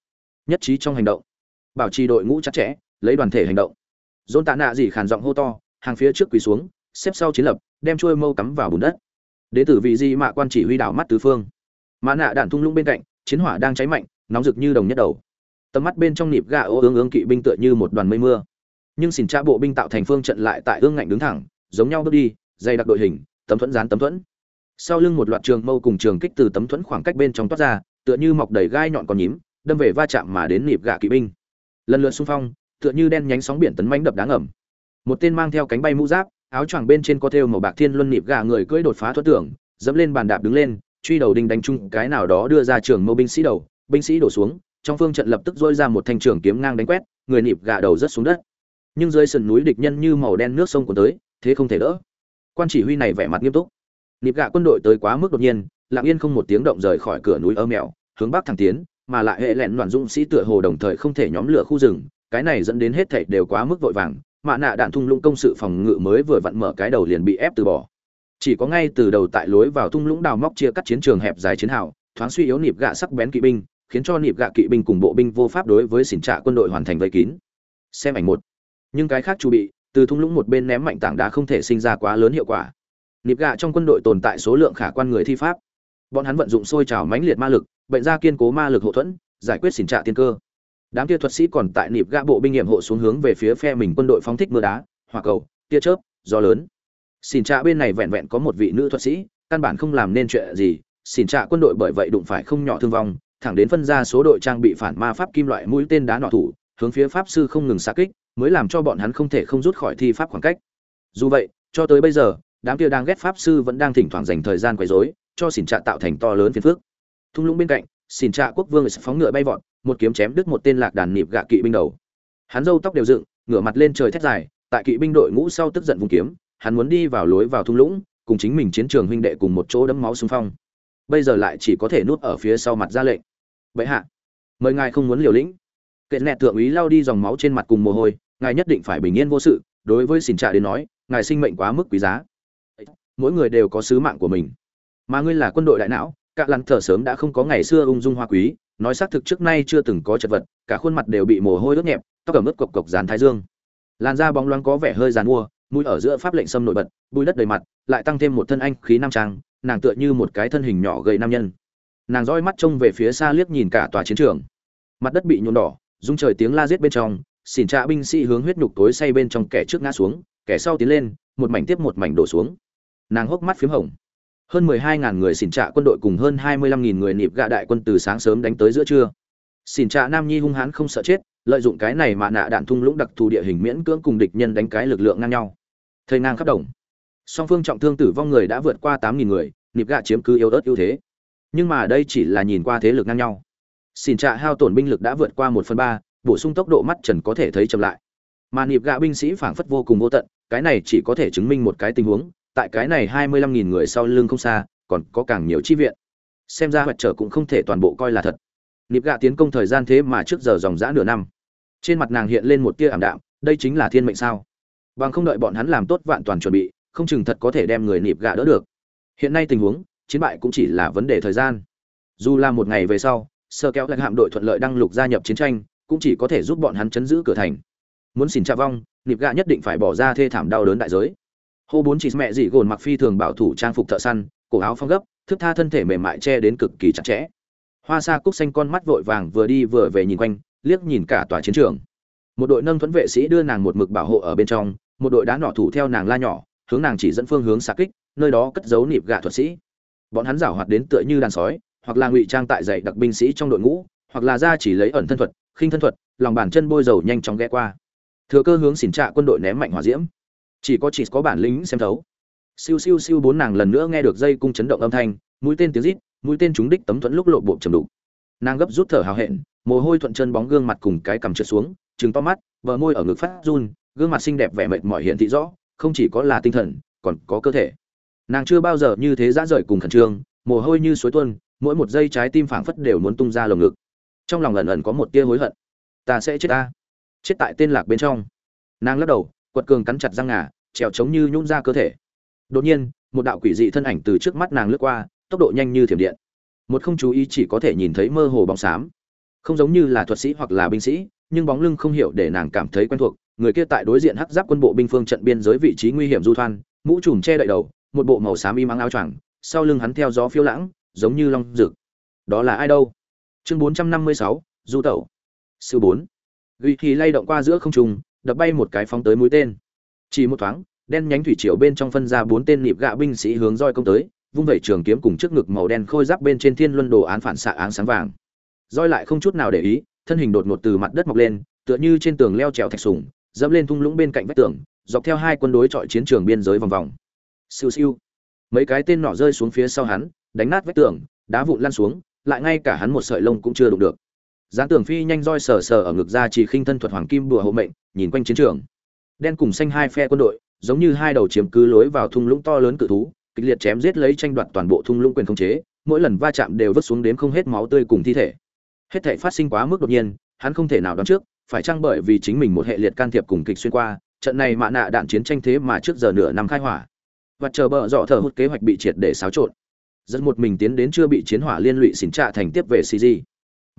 Nhất trí trong hành động. Bảo trì đội ngũ chặt chẽ, lấy đoàn thể hành động. Dôn Tạ Nạ gì khàn giọng hô to, hàng phía trước quỳ xuống, xếp sau chiến lập, đem chuôi mâu cắm vào bùn đất. Đế tử vị di mạ quan chỉ huy đảo mắt tứ phương. Mã nạ đạn thung lũng bên cạnh, chiến hỏa đang cháy mạnh, nóng rực như đồng nhất đầu. Tầm mắt bên trong nịp gà ô ương ương kỵ binh tựa như một đoàn mây mưa. Nhưng xỉn trạ bộ binh tạo thành phương trận lại tại ương ngạnh đứng thẳng, giống nhau bước đi, dày đặc đội hình, tấm thuẫn dán tấm thuẫn. Sau lưng một loạt trường mâu cùng trường kích từ tấm thuẫn khoảng cách bên trong toát ra, tựa như mọc đầy gai nhọn còn nhím, đâm về va chạm mà đến nịp gạ kỵ binh. Lần lượt xung phong, tựa như đen nhánh sóng biển tấn mãnh đập đáng ẩm một tên mang theo cánh bay mũ giáp, áo choàng bên trên có thêu màu bạc thiên luân nịp gạ người cưỡi đột phá thoát tưởng dẫm lên bàn đạp đứng lên, truy đầu đinh đánh chung, cái nào đó đưa ra trường mâu binh sĩ đầu, binh sĩ đổ xuống, trong phương trận lập tức dôi ra một thanh trường kiếm ngang đánh quét, người nịp gạ đầu rất xuống đất. Nhưng dưới sườn núi địch nhân như màu đen nước sông cuốn tới, thế không thể đỡ quan chỉ huy này vẻ mặt nghiêm túc. Nịp gạ quân đội tới quá mức đột nhiên, lặng yên không một tiếng động rời khỏi cửa núi ơ mèo hướng bắc thẳng tiến, mà lại hệ lẹn đoàn dũng sĩ tựa hồ đồng thời không thể nhóm lửa khu rừng, cái này dẫn đến hết thảy đều quá mức vội vàng mạ nạ đạn thung lũng công sự phòng ngự mới vừa vặn mở cái đầu liền bị ép từ bỏ. Chỉ có ngay từ đầu tại lối vào thung lũng đào móc chia cắt chiến trường hẹp dài chiến hào, thoáng suy yếu nịp gạ sắc bén kỵ binh, khiến cho nịp gạ kỵ binh cùng bộ binh vô pháp đối với xỉn trạ quân đội hoàn thành vây kín. Xem ảnh một. Nhưng cái khác chu bị từ thung lũng một bên ném mạnh tảng đá không thể sinh ra quá lớn hiệu quả. Nịp gạ trong quân đội tồn tại số lượng khả quan người thi pháp. Bọn hắn vận dụng sôi trào mãnh liệt ma lực, bệnh ra kiên cố ma lực hậu thuẫn, giải quyết xỉn trạ tiên cơ. Đám tia thuật sĩ còn tại nịp gạ bộ binh nghiệm hộ xuống hướng về phía phe mình quân đội phóng thích mưa đá, hỏa cầu, tia chớp, gió lớn. Xỉn trạ bên này vẹn vẹn có một vị nữ thuật sĩ, căn bản không làm nên chuyện gì. Xỉn trạ quân đội bởi vậy đụng phải không nhỏ thương vong, thẳng đến phân ra số đội trang bị phản ma pháp kim loại mũi tên đá nọ thủ, hướng phía pháp sư không ngừng xa kích mới làm cho bọn hắn không thể không rút khỏi thi pháp khoảng cách. Dù vậy, cho tới bây giờ, đám kia đang ghét pháp sư vẫn đang thỉnh thoảng dành thời gian quấy rối, cho xỉn trạ tạo thành to lớn phiền phức. Thung lũng bên cạnh xỉn trạ quốc vương phóng ngựa bay vọt, một kiếm chém đứt một tên lạc đàn nịp gạ kỵ binh đầu. Hắn râu tóc đều dựng, ngửa mặt lên trời thét dài, tại kỵ binh đội ngũ sau tức giận vùng kiếm, hắn muốn đi vào lối vào thung lũng, cùng chính mình chiến trường huynh đệ cùng một chỗ đấm máu xung phong. Bây giờ lại chỉ có thể nuốt ở phía sau mặt ra lệnh. Bệ hạ, mời ngài không muốn liều lĩnh. Kệ nẹt thượng úy lao đi dòng máu trên mặt cùng mồ hôi ngài nhất định phải bình yên vô sự, đối với xỉn trả đến nói, ngài sinh mệnh quá mức quý giá. Mỗi người đều có sứ mạng của mình. Mà ngươi là quân đội đại não, cả lăn thở sớm đã không có ngày xưa ung dung hoa quý, nói xác thực trước nay chưa từng có chật vật, cả khuôn mặt đều bị mồ hôi ướt nhẹp, tóc cầm ướt cộc cộc dán thái dương. Làn da bóng loáng có vẻ hơi dàn mua, mũi ở giữa pháp lệnh sâm nổi bật bụi đất đầy mặt, lại tăng thêm một thân anh khí nam trang, nàng tựa như một cái thân hình nhỏ gầy nam nhân. Nàng roi mắt trông về phía xa liếc nhìn cả tòa chiến trường. Mặt đất bị nhuộm đỏ, rung trời tiếng la giết bên trong xỉn trạ binh sĩ hướng huyết nhục tối say bên trong kẻ trước ngã xuống, kẻ sau tiến lên, một mảnh tiếp một mảnh đổ xuống. Nàng hốc mắt p h í m hồng. Hơn mười hai ngàn người xỉn trạ quân đội cùng hơn hai mươi lăm nghìn người nịp gạ đại quân từ sáng sớm đánh tới giữa trưa. Xỉn trạ nam nhi hung hãn không sợ chết, lợi dụng cái này mà nạ đạn thung lũng đặc thù địa hình miễn cưỡng cùng địch nhân đánh cái lực lượng ngang nhau. Thời ngang khắp đồng. Song phương trọng thương tử vong người đã vượt qua tám nghìn người, nịp gạ chiếm cứ yếu ớt ưu thế. Nhưng mà đây chỉ là nhìn qua thế lực ngang nhau. Xỉn trạ hao tổn binh lực đã vượt qua một phần ba bổ sung tốc độ mắt trần có thể thấy chậm lại. Mà nịp gạ binh sĩ phảng phất vô cùng vô tận, cái này chỉ có thể chứng minh một cái tình huống, tại cái này hai mươi lăm nghìn người sau lưng không xa, còn có càng nhiều chi viện. Xem ra hoạt trở cũng không thể toàn bộ coi là thật. Nịp gạ tiến công thời gian thế mà trước giờ dòng dã nửa năm. Trên mặt nàng hiện lên một tia ảm đạm, đây chính là thiên mệnh sao? Bằng không đợi bọn hắn làm tốt vạn toàn chuẩn bị, không chừng thật có thể đem người nịp gạ đỡ được. Hiện nay tình huống, chiến bại cũng chỉ là vấn đề thời gian. Dù là một ngày về sau sơ kéo lại hạm đội thuận lợi đăng lục gia nhập chiến tranh cũng chỉ có thể giúp bọn hắn chấn giữ cửa thành. Muốn xin cha vong, nịp gạ nhất định phải bỏ ra thê thảm đau đớn đại giới. Hô bốn chị mẹ dị gồn mặc phi thường bảo thủ trang phục thợ săn, cổ áo phong gấp, thức tha thân thể mềm mại che đến cực kỳ chặt chẽ. Hoa sa cúc xanh con mắt vội vàng vừa đi vừa về nhìn quanh, liếc nhìn cả tòa chiến trường. Một đội nâng thuẫn vệ sĩ đưa nàng một mực bảo hộ ở bên trong, một đội đá nỏ thủ theo nàng la nhỏ, hướng nàng chỉ dẫn phương hướng xạ kích, nơi đó cất giấu nịp gạ thuật sĩ. Bọn hắn giảo hoạt đến tựa như đàn sói, hoặc là ngụy trang tại dạy đặc binh sĩ trong đội ngũ, hoặc là ra chỉ lấy ẩn thân thuật khinh thân thuật, lòng bàn chân bôi dầu nhanh chóng ghé qua. Thừa cơ hướng xỉn trạ quân đội ném mạnh hỏa diễm. Chỉ có chỉ có bản lĩnh xem thấu. Siêu siêu siêu bốn nàng lần nữa nghe được dây cung chấn động âm thanh, mũi tên tiếng rít, mũi tên trúng đích tấm thuẫn lúc lộ bộ trầm đục. Nàng gấp rút thở hào hẹn, mồ hôi thuận chân bóng gương mặt cùng cái cầm trượt xuống, trừng to mắt, bờ môi ở ngực phát run, gương mặt xinh đẹp vẻ mệt mỏi hiện thị rõ, không chỉ có là tinh thần, còn có cơ thể. Nàng chưa bao giờ như thế dã rời cùng khẩn trương, mồ hôi như suối tuôn, mỗi một giây trái tim phảng phất đều muốn tung ra lồng ngực trong lòng ẩn ẩn có một tia hối hận. Ta sẽ chết ta. Chết tại tên lạc bên trong. Nàng lắc đầu, quật cường cắn chặt răng ngà, trèo trống như nhún ra cơ thể. Đột nhiên, một đạo quỷ dị thân ảnh từ trước mắt nàng lướt qua, tốc độ nhanh như thiểm điện. Một không chú ý chỉ có thể nhìn thấy mơ hồ bóng xám. Không giống như là thuật sĩ hoặc là binh sĩ, nhưng bóng lưng không hiểu để nàng cảm thấy quen thuộc. Người kia tại đối diện hắc giáp quân bộ binh phương trận biên giới vị trí nguy hiểm du thoan, mũ trùm che đậy đầu, một bộ màu xám y mắng áo choàng, sau lưng hắn theo gió phiêu lãng, giống như long rực đó là ai đâu? Chương bốn trăm năm mươi sáu, du tẩu. Sư bốn. Ghi thì lay động qua giữa không trung, đập bay một cái phóng tới mũi tên. Chỉ một thoáng, đen nhánh thủy triều bên trong phân ra bốn tên nịp gạ binh sĩ hướng roi công tới, vung vẩy trường kiếm cùng trước ngực màu đen khôi giáp bên trên thiên luân đồ án phản xạ áng sáng vàng. Roi lại không chút nào để ý, thân hình đột ngột từ mặt đất mọc lên, tựa như trên tường leo trèo thạch sùng, dẫm lên thung lũng bên cạnh vách tường, dọc theo hai quân đối chọi chiến trường biên giới vòng vòng. Siêu siêu. Mấy cái tên nọ rơi xuống phía sau hắn, đánh nát vách tường, đá vụn lăn xuống lại ngay cả hắn một sợi lông cũng chưa đụng được. Gián tường phi nhanh roi sờ sờ ở ngực ra chỉ khinh thân thuật hoàng kim bùa hộ mệnh, nhìn quanh chiến trường. Đen cùng xanh hai phe quân đội, giống như hai đầu chiếm cứ lối vào thung lũng to lớn cự thú, kịch liệt chém giết lấy tranh đoạt toàn bộ thung lũng quyền khống chế, mỗi lần va chạm đều vứt xuống đến không hết máu tươi cùng thi thể. Hết thể phát sinh quá mức đột nhiên, hắn không thể nào đoán trước, phải chăng bởi vì chính mình một hệ liệt can thiệp cùng kịch xuyên qua, trận này mạ nạ đạn chiến tranh thế mà trước giờ nửa năm khai hỏa. Và chờ bờ dọ thở hút kế hoạch bị triệt để xáo trộn dẫn một mình tiến đến chưa bị chiến hỏa liên lụy xỉn trạ thành tiếp về cg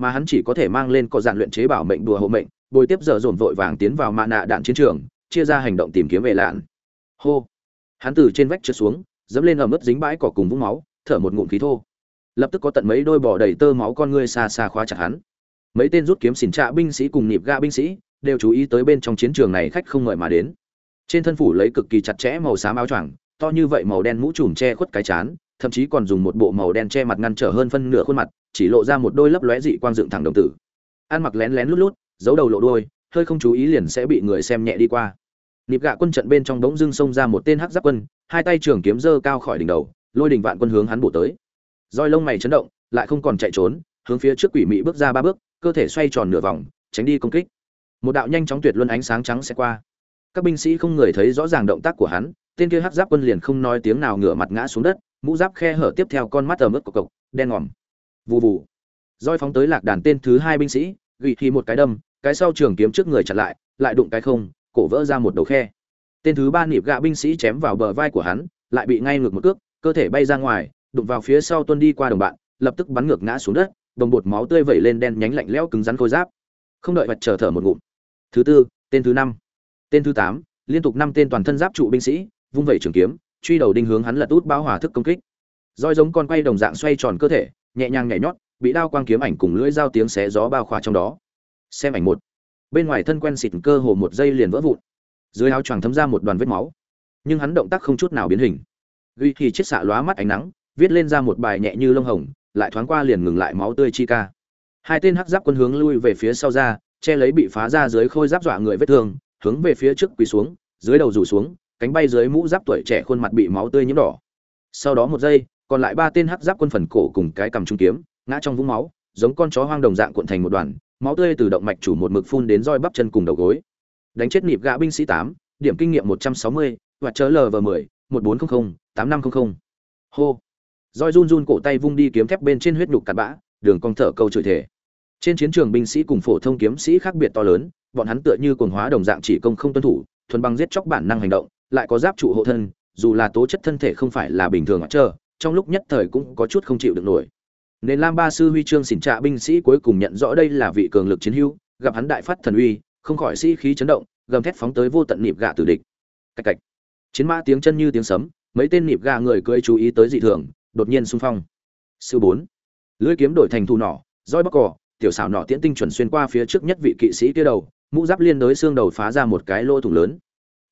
mà hắn chỉ có thể mang lên có dạn luyện chế bảo mệnh đùa hộ mệnh, bồi tiếp giờ dồn vội vàng tiến vào mạ nạ đạn chiến trường, chia ra hành động tìm kiếm về lạn. Hô! Hắn từ trên vách trượt xuống, dẫm lên ẩm ướt dính bãi cỏ cùng vũng máu, thở một ngụm khí thô. Lập tức có tận mấy đôi bỏ đầy tơ máu con ngươi xa xa khóa chặt hắn. Mấy tên rút kiếm xỉn trạ binh sĩ cùng nhịp ga binh sĩ đều chú ý tới bên trong chiến trường này khách không ngợi mà đến. Trên thân phủ lấy cực kỳ chặt chẽ màu xám áo choàng, to như vậy màu đen mũ trùm che khuất cái chán thậm chí còn dùng một bộ màu đen che mặt ngăn trở hơn phân nửa khuôn mặt, chỉ lộ ra một đôi lấp lóe dị quang dựng thẳng đồng tử. Ăn mặc lén lén lút lút, giấu đầu lộ đôi hơi không chú ý liền sẽ bị người xem nhẹ đi qua. Nịp gạ quân trận bên trong đống dưng xông ra một tên hắc giáp quân, hai tay trường kiếm dơ cao khỏi đỉnh đầu, lôi đình vạn quân hướng hắn bổ tới. Roi lông mày chấn động, lại không còn chạy trốn, hướng phía trước quỷ mị bước ra ba bước, cơ thể xoay tròn nửa vòng, tránh đi công kích. Một đạo nhanh chóng tuyệt luân ánh sáng trắng sẽ qua. Các binh sĩ không người thấy rõ ràng động tác của hắn, tên kia hắc giáp quân liền không nói tiếng nào ngửa mặt ngã xuống đất mũ giáp khe hở tiếp theo con mắt ở mức cộc cộc, đen ngòm. Vù vù. Roi phóng tới lạc đàn tên thứ hai binh sĩ, gỉ thì một cái đâm, cái sau trường kiếm trước người chặn lại lại đụng cái không, cổ vỡ ra một đầu khe. Tên thứ ba nịp gạ binh sĩ chém vào bờ vai của hắn, lại bị ngay ngược một cước, cơ thể bay ra ngoài, đụng vào phía sau tuân đi qua đồng bạn, lập tức bắn ngược ngã xuống đất, đồng bột máu tươi vẩy lên đen nhánh lạnh lẽo cứng rắn khôi giáp. Không đợi vật chờ thở một ngụm. Thứ tư, tên thứ năm. Tên thứ tám, liên tục năm tên toàn thân giáp trụ binh sĩ, vung vẩy trường kiếm truy đầu đinh hướng hắn lật út báo hòa thức công kích. Roi giống con quay đồng dạng xoay tròn cơ thể, nhẹ nhàng nhảy nhót, bị đao quang kiếm ảnh cùng lưỡi dao tiếng xé gió bao khỏa trong đó. Xem ảnh một. Bên ngoài thân quen xịt cơ hồ một giây liền vỡ vụn. Dưới áo choàng thấm ra một đoàn vết máu. Nhưng hắn động tác không chút nào biến hình. Ghi thì chiết xạ lóa mắt ánh nắng, viết lên ra một bài nhẹ như lông hồng, lại thoáng qua liền ngừng lại máu tươi chi ca. Hai tên hắc giáp quân hướng lui về phía sau ra, che lấy bị phá ra dưới khôi giáp dọa người vết thương, hướng về phía trước quỳ xuống, dưới đầu rủ xuống cánh bay dưới mũ giáp tuổi trẻ khuôn mặt bị máu tươi nhiễm đỏ. Sau đó một giây, còn lại ba tên hắc giáp quân phần cổ cùng cái cầm trung kiếm, ngã trong vũng máu, giống con chó hoang đồng dạng cuộn thành một đoàn, máu tươi từ động mạch chủ một mực phun đến roi bắp chân cùng đầu gối. Đánh chết nịp gã binh sĩ tám, điểm kinh nghiệm một trăm sáu mươi, và chớ lv mười, một bốn trăm linh tám năm trăm linh hô. Roi run run cổ tay vung đi kiếm thép bên trên huyết nhục cặn bã, đường cong thở câu chửi thể trên chiến trường binh sĩ cùng phổ thông kiếm sĩ khác biệt to lớn, bọn hắn tựa như cồn hóa đồng dạng chỉ công không tuân thủ, thuần bằng giết chóc bản năng hành động lại có giáp trụ hộ thân, dù là tố chất thân thể không phải là bình thường ở chờ, trong lúc nhất thời cũng có chút không chịu được nổi. Nên lam ba sư huy chương xỉn trạ binh sĩ cuối cùng nhận rõ đây là vị cường lực chiến hữu, gặp hắn đại phát thần uy, không khỏi sĩ khí chấn động, gầm thét phóng tới vô tận nịp gạ tử địch. Cạch cạch. Chiến mã tiếng chân như tiếng sấm, mấy tên nịp gà người cưỡi chú ý tới dị thường, đột nhiên xung phong. Sư bốn. Lưỡi kiếm đổi thành thu nỏ, roi bắc cỏ, tiểu xảo nỏ tiễn tinh chuẩn xuyên qua phía trước nhất vị kỵ sĩ kia đầu, mũ giáp liên đối xương đầu phá ra một cái lỗ thủng lớn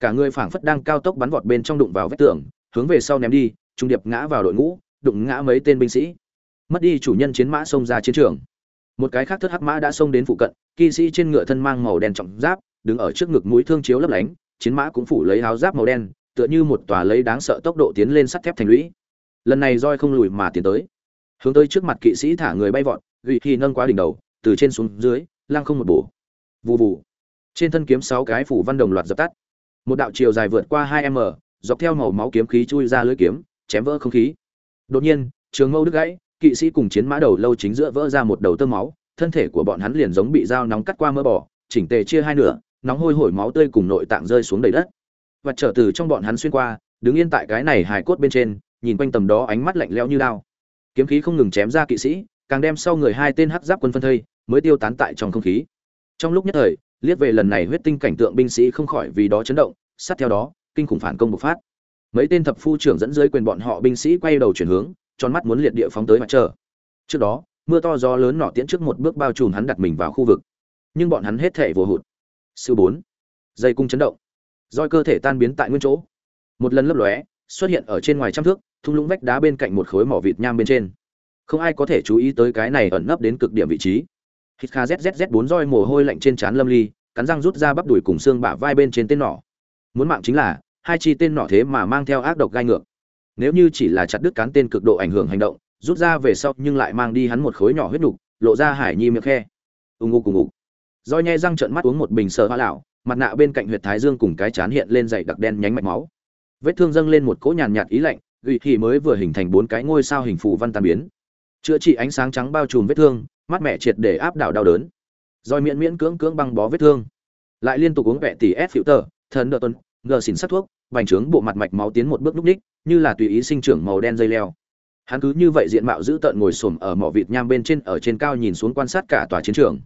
cả người phảng phất đang cao tốc bắn vọt bên trong đụng vào vách tường, hướng về sau ném đi, trung điệp ngã vào đội ngũ, đụng ngã mấy tên binh sĩ. Mất đi chủ nhân chiến mã xông ra chiến trường. Một cái khác thất hắc mã đã xông đến phụ cận, kỵ sĩ trên ngựa thân mang màu đen trọng giáp, đứng ở trước ngực mũi thương chiếu lấp lánh, chiến mã cũng phủ lấy áo giáp màu đen, tựa như một tòa lấy đáng sợ tốc độ tiến lên sắt thép thành lũy. Lần này roi không lùi mà tiến tới. Hướng tới trước mặt kỵ sĩ thả người bay vọt gỉ khi nâng quá đỉnh đầu, từ trên xuống dưới lang không một bổ. Vù vù. Trên thân kiếm sáu cái phủ văn đồng loạt dập tắt một đạo chiều dài vượt qua hai m, dọc theo màu máu kiếm khí chui ra lưỡi kiếm, chém vỡ không khí. Đột nhiên, trường mâu đứt gãy, kỵ sĩ cùng chiến mã đầu lâu chính giữa vỡ ra một đầu tơ máu, thân thể của bọn hắn liền giống bị dao nóng cắt qua mỡ bỏ chỉnh tề chia hai nửa, nóng hôi hổi máu tươi cùng nội tạng rơi xuống đầy đất. Và trở từ trong bọn hắn xuyên qua, đứng yên tại cái này hài cốt bên trên, nhìn quanh tầm đó ánh mắt lạnh lẽo như đao. Kiếm khí không ngừng chém ra kỵ sĩ, càng đem sau người hai tên hắc giáp quân phân thây, mới tiêu tán tại trong không khí. Trong lúc nhất thời liếc về lần này huyết tinh cảnh tượng binh sĩ không khỏi vì đó chấn động, sát theo đó, kinh khủng phản công bộc phát. Mấy tên thập phu trưởng dẫn dưới quyền bọn họ binh sĩ quay đầu chuyển hướng, tròn mắt muốn liệt địa phóng tới mặt trời. Trước đó, mưa to gió lớn nọ tiễn trước một bước bao trùm hắn đặt mình vào khu vực. Nhưng bọn hắn hết thể vô hụt. Sư bốn. Dây cung chấn động. Roi cơ thể tan biến tại nguyên chỗ. Một lần lấp lóe, xuất hiện ở trên ngoài trăm thước, thung lũng vách đá bên cạnh một khối mỏ vịt nham bên trên. Không ai có thể chú ý tới cái này ẩn nấp đến cực điểm vị trí hít kha zzz bốn roi mồ hôi lạnh trên trán lâm ly, cắn răng rút ra bắp đùi cùng xương bả vai bên trên tên nỏ. Muốn mạng chính là, hai chi tên nỏ thế mà mang theo ác độc gai ngược. Nếu như chỉ là chặt đứt cán tên cực độ ảnh hưởng hành động, rút ra về sau nhưng lại mang đi hắn một khối nhỏ huyết nục, lộ ra hải nhi miệng khe. Ù ngục cùng ngục. Roi nhai răng trợn mắt uống một bình sờ hoa lão mặt nạ bên cạnh huyệt thái dương cùng cái chán hiện lên dày đặc đen nhánh mạch máu. Vết thương dâng lên một cỗ nhàn nhạt ý lạnh gỉ thì mới vừa hình thành bốn cái ngôi sao hình phù văn tan biến. Chữa trị ánh sáng trắng bao trùm vết thương mắt mẹ triệt để áp đảo đau đớn. Rồi miễn miễn cưỡng cưỡng băng bó vết thương. Lại liên tục uống vẹ tỷ ép phiệu tờ thần đỡ tuần, ngờ xỉn sát thuốc bành trướng bộ mặt mạch máu tiến một bước núc ních, như là tùy ý sinh trưởng màu đen dây leo. Hắn cứ như vậy diện mạo giữ tợn ngồi xổm ở mỏ vịt nham bên trên ở trên cao nhìn xuống quan sát cả tòa chiến trường.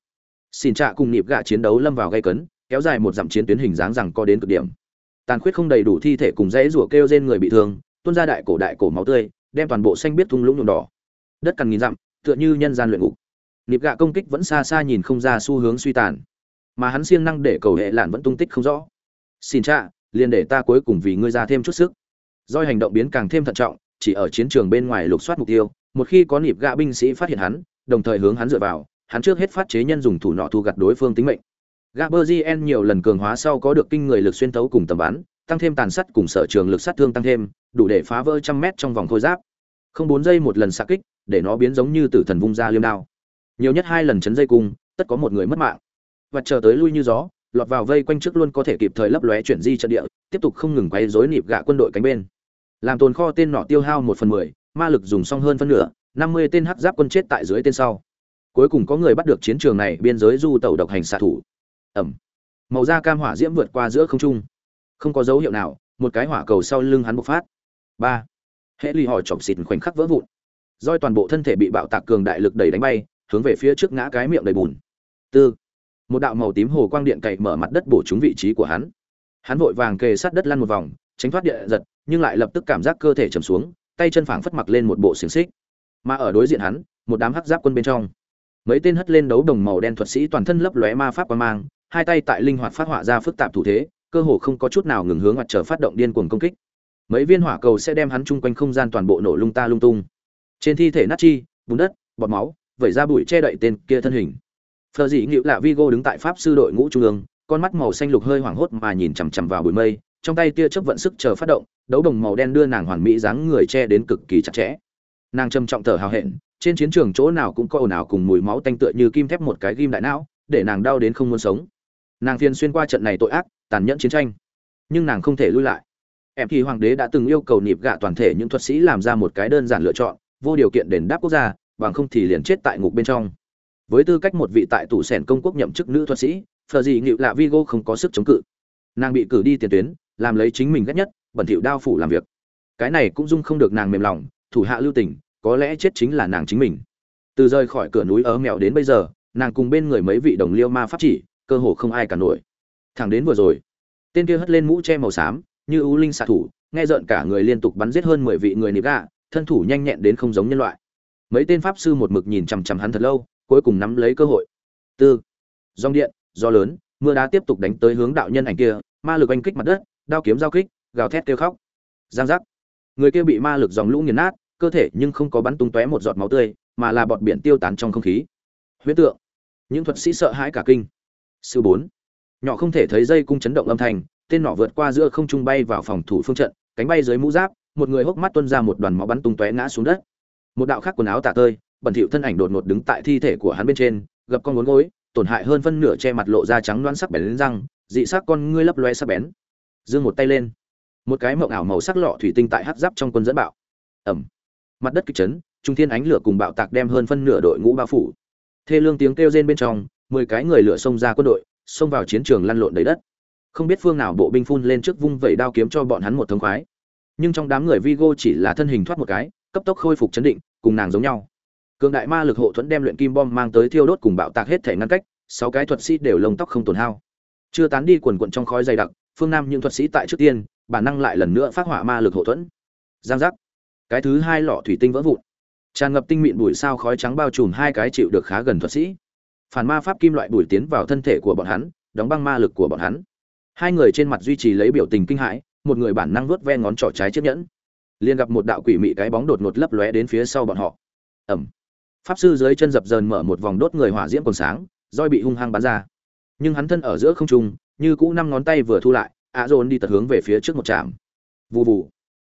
Xin trạ cùng nhịp gạ chiến đấu lâm vào gây cấn, kéo dài một dặm chiến tuyến hình dáng rằng có đến cực điểm. Tàn khuyết không đầy đủ thi thể cùng dãy rủa kêu trên người bị thương, tuôn ra đại cổ đại cổ máu tươi, đem toàn bộ xanh biết thung lũng nhuộm đỏ. Đất cằn nghìn dặm, tựa như nhân gian luyện ngục nịp gạ công kích vẫn xa xa nhìn không ra xu hướng suy tàn mà hắn siêng năng để cầu hệ lạn vẫn tung tích không rõ xin cha liền để ta cuối cùng vì ngươi ra thêm chút sức doi hành động biến càng thêm thận trọng chỉ ở chiến trường bên ngoài lục soát mục tiêu một khi có nịp gạ binh sĩ phát hiện hắn đồng thời hướng hắn dựa vào hắn trước hết phát chế nhân dùng thủ nọ thu gặt đối phương tính mệnh Gaberzien nhiều lần cường hóa sau có được kinh người lực xuyên thấu cùng tầm bắn, tăng thêm tàn sát cùng sở trường lực sát thương tăng thêm, đủ để phá vỡ trăm mét trong vòng khôi giáp. Không bốn giây một lần xạ kích, để nó biến giống như tử thần vung ra liêm đao. Nhiều nhất hai lần chấn dây cung, tất có một người mất mạng. Và chờ tới lui như gió, lọt vào vây quanh trước luôn có thể kịp thời lấp lóe chuyển di trận địa, tiếp tục không ngừng quay rối nịp gạ quân đội cánh bên. Làm tồn kho tên nọ tiêu hao một phần mười, ma lực dùng xong hơn phân nửa, năm mươi tên hắc giáp quân chết tại dưới tên sau. Cuối cùng có người bắt được chiến trường này biên giới du tàu độc hành xạ thủ. Ẩm màu da cam hỏa diễm vượt qua giữa không trung không có dấu hiệu nào một cái hỏa cầu sau lưng hắn bộc phát ba hệ ly hỏi chọc xịt khoảnh khắc vỡ vụn roi toàn bộ thân thể bị bạo tạc cường đại lực đẩy đánh bay hướng về phía trước ngã cái miệng đầy bùn. Tư. Một đạo màu tím hồ quang điện cậy mở mặt đất bổ trúng vị trí của hắn. Hắn vội vàng kề sát đất lăn một vòng, tránh thoát địa giật, nhưng lại lập tức cảm giác cơ thể trầm xuống, tay chân phảng phất mặc lên một bộ xiềng xích. Mà ở đối diện hắn, một đám hắc giáp quân bên trong. Mấy tên hất lên đấu đồng màu đen thuật sĩ toàn thân lấp lóe ma pháp quang mang, hai tay tại linh hoạt phát họa ra phức tạp thủ thế, cơ hồ không có chút nào ngừng hướng mặt trời phát động điên cuồng công kích. Mấy viên hỏa cầu sẽ đem hắn chung quanh không gian toàn bộ nổ lung ta lung tung. Trên thi thể nát chi, bùn đất, bọt máu vẩy ra bụi che đậy tên kia thân hình. Phờ dị nghịu lạ vigo đứng tại pháp sư đội ngũ trung ương, con mắt màu xanh lục hơi hoảng hốt mà nhìn chằm chằm vào bụi mây, trong tay tia chớp vận sức chờ phát động, đấu đồng màu đen đưa nàng hoàn mỹ dáng người che đến cực kỳ chặt chẽ. Nàng trầm trọng thở hào hẹn, trên chiến trường chỗ nào cũng có ồn ào cùng mùi máu tanh tựa như kim thép một cái ghim đại não, để nàng đau đến không muốn sống. Nàng phiền xuyên qua trận này tội ác, tàn nhẫn chiến tranh. Nhưng nàng không thể lui lại. Em thì hoàng đế đã từng yêu cầu nịp gạ toàn thể những thuật sĩ làm ra một cái đơn giản lựa chọn, vô điều kiện đền đáp quốc gia bằng không thì liền chết tại ngục bên trong. Với tư cách một vị tại tủ sẻn công quốc nhậm chức nữ thuật sĩ phờ gì nghịu lạ vigo không có sức chống cự. Nàng bị cử đi tiền tuyến, làm lấy chính mình ghét nhất, bẩn thỉu đao phủ làm việc. Cái này cũng dung không được nàng mềm lòng, thủ hạ lưu tình, có lẽ chết chính là nàng chính mình. Từ rời khỏi cửa núi ớ mèo đến bây giờ, nàng cùng bên người mấy vị đồng liêu ma pháp chỉ, cơ hồ không ai cả nổi. Thẳng đến vừa rồi, tên kia hất lên mũ che màu xám, như ưu linh xạ thủ, nghe rợn cả người liên tục bắn giết hơn mười vị người nịp gạ, thân thủ nhanh nhẹn đến không giống nhân loại mấy tên pháp sư một mực nhìn chằm chằm hắn thật lâu, cuối cùng nắm lấy cơ hội. Tư, dòng điện do lớn, mưa đá tiếp tục đánh tới hướng đạo nhân ảnh kia, ma lực oanh kích mặt đất, đao kiếm giao kích, gào thét kêu khóc. Giang giác. Người kia bị ma lực dòng lũ nghiền nát, cơ thể nhưng không có bắn tung tóe một giọt máu tươi, mà là bọt biển tiêu tán trong không khí. Huyết tượng. Những thuật sĩ sợ hãi cả kinh. Sư bốn. Nhỏ không thể thấy dây cung chấn động âm thanh, tên nỏ vượt qua giữa không trung bay vào phòng thủ phương trận, cánh bay dưới mũ giáp, một người hốc mắt tuôn ra một đoàn máu bắn tung tóe ngã xuống đất một đạo khác quần áo tả tơi, bẩn thỉu thân ảnh đột ngột đứng tại thi thể của hắn bên trên gập con ngốn gối, tổn hại hơn phân nửa che mặt lộ ra trắng đoán sắc bén lên răng, dị sắc con ngươi lấp loe sắc bén. Giương một tay lên. Một cái mộng ảo màu sắc lọ thủy tinh tại hắc giáp trong quân dẫn bạo. Ẩm. Mặt đất kịch chấn, trung thiên ánh lửa cùng bạo tạc đem hơn phân nửa đội ngũ bao phủ. Thê lương tiếng kêu rên bên trong, mười cái người lửa xông ra quân đội, xông vào chiến trường lăn lộn đầy đất. Không biết phương nào bộ binh phun lên trước vung vẩy đao kiếm cho bọn hắn một thống khoái. Nhưng trong đám người vigo chỉ là thân hình thoát một cái, cấp tốc khôi phục chấn định cùng nàng giống nhau. Cường đại ma lực hộ thuẫn đem luyện kim bom mang tới thiêu đốt cùng bạo tạc hết thể ngăn cách, sáu cái thuật sĩ đều lông tóc không tổn hao. Chưa tán đi quần quận trong khói dày đặc, phương nam những thuật sĩ tại trước tiên, bản năng lại lần nữa phát hỏa ma lực hộ thuẫn. Giang giác. Cái thứ hai lọ thủy tinh vỡ vụn. Tràn ngập tinh mịn bụi sao khói trắng bao trùm hai cái chịu được khá gần thuật sĩ. Phản ma pháp kim loại bụi tiến vào thân thể của bọn hắn, đóng băng ma lực của bọn hắn. Hai người trên mặt duy trì lấy biểu tình kinh hãi, một người bản năng vuốt ve ngón trỏ trái chiếc nhẫn liền gặp một đạo quỷ mị cái bóng đột ngột lấp lóe đến phía sau bọn họ. Ẩm. Pháp sư dưới chân dập dờn mở một vòng đốt người hỏa diễm còn sáng, roi bị hung hăng bắn ra. Nhưng hắn thân ở giữa không trung, như cũ năm ngón tay vừa thu lại, ạ dồn đi tật hướng về phía trước một trạm. Vù vù.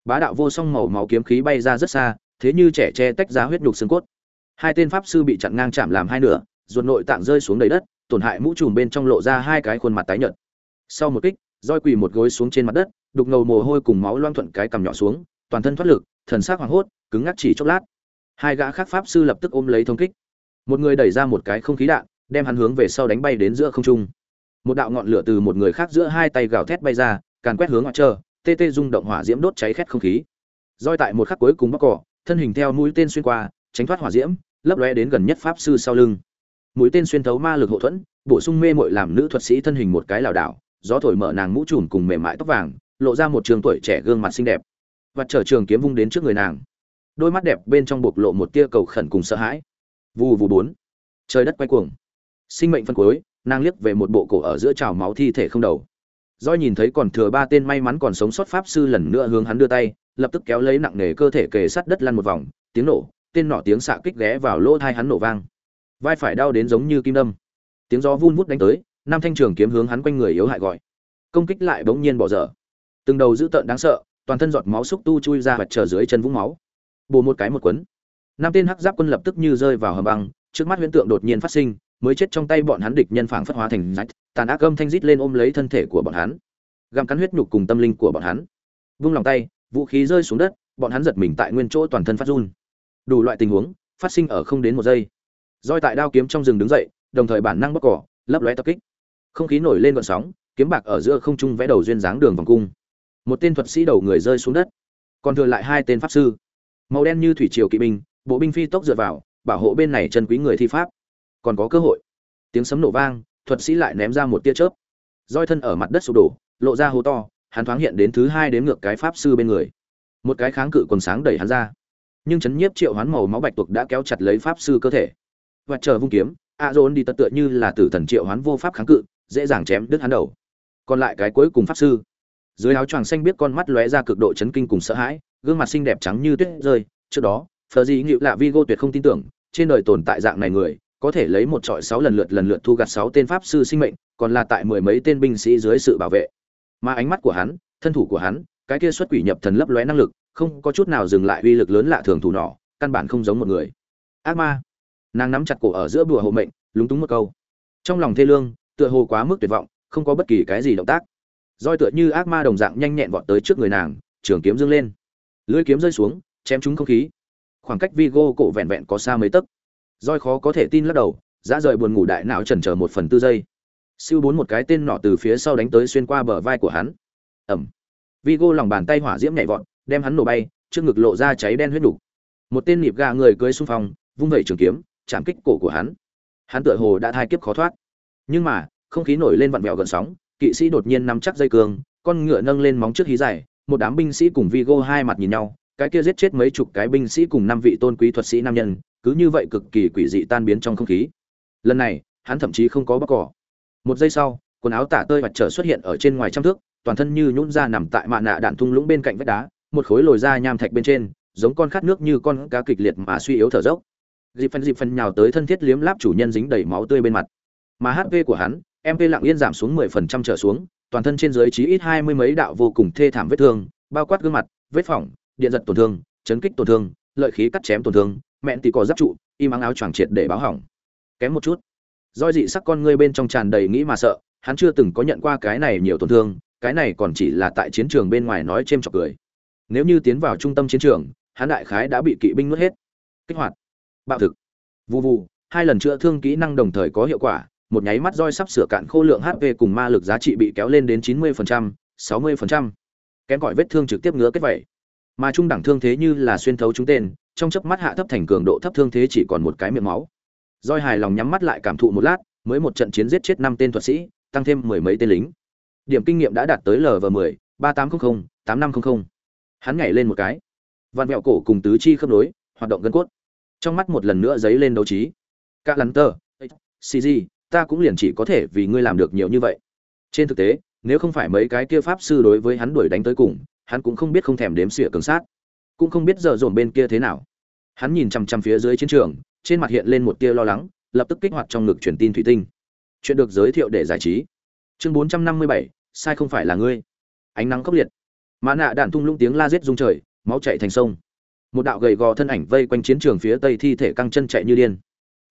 Bá đạo vô song màu máu kiếm khí bay ra rất xa, thế như trẻ che tách ra huyết nhục xương cốt. Hai tên pháp sư bị chặn ngang chạm làm hai nửa, ruột nội tạng rơi xuống đầy đất, tổn hại mũ trùm bên trong lộ ra hai cái khuôn mặt tái nhợt. Sau một kích, roi quỳ một gối xuống trên mặt đất, đục ngầu mồ hôi cùng máu loang thuận cái cằm nhỏ xuống toàn thân thoát lực, thần sắc hoảng hốt, cứng ngắc chỉ chốc lát. Hai gã khác pháp sư lập tức ôm lấy thông kích. Một người đẩy ra một cái không khí đạn, đem hắn hướng về sau đánh bay đến giữa không trung. Một đạo ngọn lửa từ một người khác giữa hai tay gào thét bay ra, càn quét hướng ngoại trơ tê tê rung động hỏa diễm đốt cháy khét không khí. Roi tại một khắc cuối cùng bóc cỏ, thân hình theo mũi tên xuyên qua, tránh thoát hỏa diễm, lấp lóe đến gần nhất pháp sư sau lưng. Mũi tên xuyên thấu ma lực hậu thuẫn, bổ sung mê mội làm nữ thuật sĩ thân hình một cái lảo đảo, gió thổi mở nàng mũ trùm cùng mềm mại tóc vàng, lộ ra một trường tuổi trẻ gương mặt xinh đẹp và trở trường kiếm vung đến trước người nàng. Đôi mắt đẹp bên trong bộc lộ một tia cầu khẩn cùng sợ hãi. Vù vù bốn. Trời đất quay cuồng. Sinh mệnh phân cuối nàng liếc về một bộ cổ ở giữa trào máu thi thể không đầu. Do nhìn thấy còn thừa ba tên may mắn còn sống sót pháp sư lần nữa hướng hắn đưa tay, lập tức kéo lấy nặng nề cơ thể kề sát đất lăn một vòng, tiếng nổ, tên nỏ tiếng xạ kích ghé vào lỗ thai hắn nổ vang. Vai phải đau đến giống như kim đâm. Tiếng gió vun vút đánh tới nam thanh trường kiếm hướng hắn quanh người yếu hại gọi. Công kích lại bỗng nhiên bỏ dở. Từng đầu dữ tợn đáng sợ toàn thân giọt máu xúc tu chui ra vật trở dưới chân vũng máu. Bù một cái một quấn năm tên hắc giáp quân lập tức như rơi vào hầm băng, trước mắt huyễn tượng đột nhiên phát sinh, mới chết trong tay bọn hắn địch nhân phảng phất hóa thành rách, tàn ác âm thanh rít lên ôm lấy thân thể của bọn hắn. Găm cắn huyết nhục cùng tâm linh của bọn hắn. Vung lòng tay, vũ khí rơi xuống đất, bọn hắn giật mình tại nguyên chỗ toàn thân phát run. Đủ loại tình huống, phát sinh ở không đến một giây. Roi tại đao kiếm trong rừng đứng dậy, đồng thời bản năng bóc cỏ, lấp lóe tập kích. Không khí nổi lên gọn sóng, kiếm bạc ở giữa không trung vẽ đầu duyên dáng đường vòng cung một tên thuật sĩ đầu người rơi xuống đất. Còn thừa lại hai tên pháp sư. Màu đen như thủy triều kỵ binh, bộ binh phi tốc dựa vào, bảo hộ bên này chân quý người thi pháp. Còn có cơ hội. Tiếng sấm nổ vang, thuật sĩ lại ném ra một tia chớp. Roi thân ở mặt đất sụp đổ, lộ ra hố to, hắn thoáng hiện đến thứ hai đến ngược cái pháp sư bên người. Một cái kháng cự còn sáng đẩy hắn ra. Nhưng chấn nhiếp triệu hoán màu máu bạch tuộc đã kéo chặt lấy pháp sư cơ thể. Và chờ vung kiếm, a dồn đi tật tựa như là tử thần triệu hoán vô pháp kháng cự, dễ dàng chém đứt hắn đầu. Còn lại cái cuối cùng pháp sư dưới áo choàng xanh biết con mắt lóe ra cực độ chấn kinh cùng sợ hãi, gương mặt xinh đẹp trắng như tuyết rơi. Trước đó, phờ gì nghịu lạ vigo tuyệt không tin tưởng, trên đời tồn tại dạng này người, có thể lấy một trọi sáu lần lượt lần lượt thu gặt sáu tên pháp sư sinh mệnh, còn là tại mười mấy tên binh sĩ dưới sự bảo vệ. Mà ánh mắt của hắn, thân thủ của hắn, cái kia xuất quỷ nhập thần lấp lóe năng lực, không có chút nào dừng lại uy lực lớn lạ thường thủ nỏ căn bản không giống một người. Ác ma. Nàng nắm chặt cổ ở giữa bùa hộ mệnh, lúng túng một câu. Trong lòng thê lương, tựa hồ quá mức tuyệt vọng, không có bất kỳ cái gì động tác roi tựa như ác ma đồng dạng nhanh nhẹn vọt tới trước người nàng, trường kiếm dương lên. Lưỡi kiếm rơi xuống, chém trúng không khí. Khoảng cách vigo cổ vẹn vẹn có xa mấy tấc. Roi khó có thể tin lắc đầu, dã rời buồn ngủ đại não chần chờ một phần tư giây. Siêu bốn một cái tên nọ từ phía sau đánh tới xuyên qua bờ vai của hắn. Ẩm. Vigo lòng bàn tay hỏa diễm nhảy vọt, đem hắn nổ bay, trước ngực lộ ra cháy đen huyết đủ. một tên nịp gà người cưới xung phong, vung vẩy trường kiếm, chạm kích cổ của hắn. Hắn tựa hồ đã thai kiếp khó thoát. Nhưng mà, không khí nổi lên vặn vẹo gần sóng kỵ sĩ đột nhiên nắm chắc dây cương, con ngựa nâng lên móng trước hí dài, một đám binh sĩ cùng vigo hai mặt nhìn nhau, cái kia giết chết mấy chục cái binh sĩ cùng năm vị tôn quý thuật sĩ nam nhân, cứ như vậy cực kỳ quỷ dị tan biến trong không khí. Lần này, hắn thậm chí không có bóc cỏ. Một giây sau, quần áo tả tơi mặt trở xuất hiện ở trên ngoài trăm thước, toàn thân như nhũn ra nằm tại mạ nạ đạn thung lũng bên cạnh vách đá, một khối lồi ra nham thạch bên trên, giống con khát nước như con cá kịch liệt mà suy yếu thở dốc. Dịp phân dịp phân nhào tới thân thiết liếm láp chủ nhân dính đầy máu tươi bên mặt. Mà hp của hắn mp lặng yên giảm xuống 10% trở xuống toàn thân trên dưới chí ít hai mươi mấy đạo vô cùng thê thảm vết thương bao quát gương mặt vết phỏng điện giật tổn thương chấn kích tổn thương lợi khí cắt chém tổn thương mẹn tì cò giáp trụ im mang áo choàng triệt để báo hỏng. Kém một chút. Doi dị sắc con ngươi bên trong tràn đầy nghĩ mà sợ hắn chưa từng có nhận qua cái này nhiều tổn thương cái này còn chỉ là tại chiến trường bên ngoài nói chêm chọc cười. Nếu như tiến vào trung tâm chiến trường hắn đại khái đã bị kỵ binh nuốt hết. Kích hoạt. Bạo thực. Vù vù, hai lần chữa thương kỹ năng đồng thời có hiệu quả một nháy mắt roi sắp sửa cạn khô lượng hp cùng ma lực giá trị bị kéo lên đến 90%, 60%. kém gọi vết thương trực tiếp ngứa kết vậy mà trung đẳng thương thế như là xuyên thấu chúng tên trong chớp mắt hạ thấp thành cường độ thấp thương thế chỉ còn một cái miệng máu. Roi hài lòng nhắm mắt lại cảm thụ một lát mới một trận chiến giết chết năm tên thuật sĩ tăng thêm mười mấy tên lính. Điểm kinh nghiệm đã đạt tới lv 10 3800 8500 hắn nhảy lên một cái. Vặn vẹo cổ cùng tứ chi khớp nối hoạt động gân cốt. Trong mắt một lần nữa dấy lên đấu trí. Các lắn tơ cg ta cũng liền chỉ có thể vì ngươi làm được nhiều như vậy. Trên thực tế, nếu không phải mấy cái kia pháp sư đối với hắn đuổi đánh tới cùng, hắn cũng không biết không thèm đếm xỉa cường sát, cũng không biết giờ dồn bên kia thế nào. Hắn nhìn chằm chằm phía dưới chiến trường, trên mặt hiện lên một tia lo lắng, lập tức kích hoạt trong ngực truyền tin thủy tinh. Chuyện được giới thiệu để giải trí. Chương bốn trăm năm mươi bảy, sai không phải là ngươi. Ánh nắng khốc liệt. Mã nạ đạn tung lũng tiếng la giết rung trời, máu chạy thành sông. Một đạo gầy gò thân ảnh vây quanh chiến trường phía tây thi thể căng chân chạy như điên.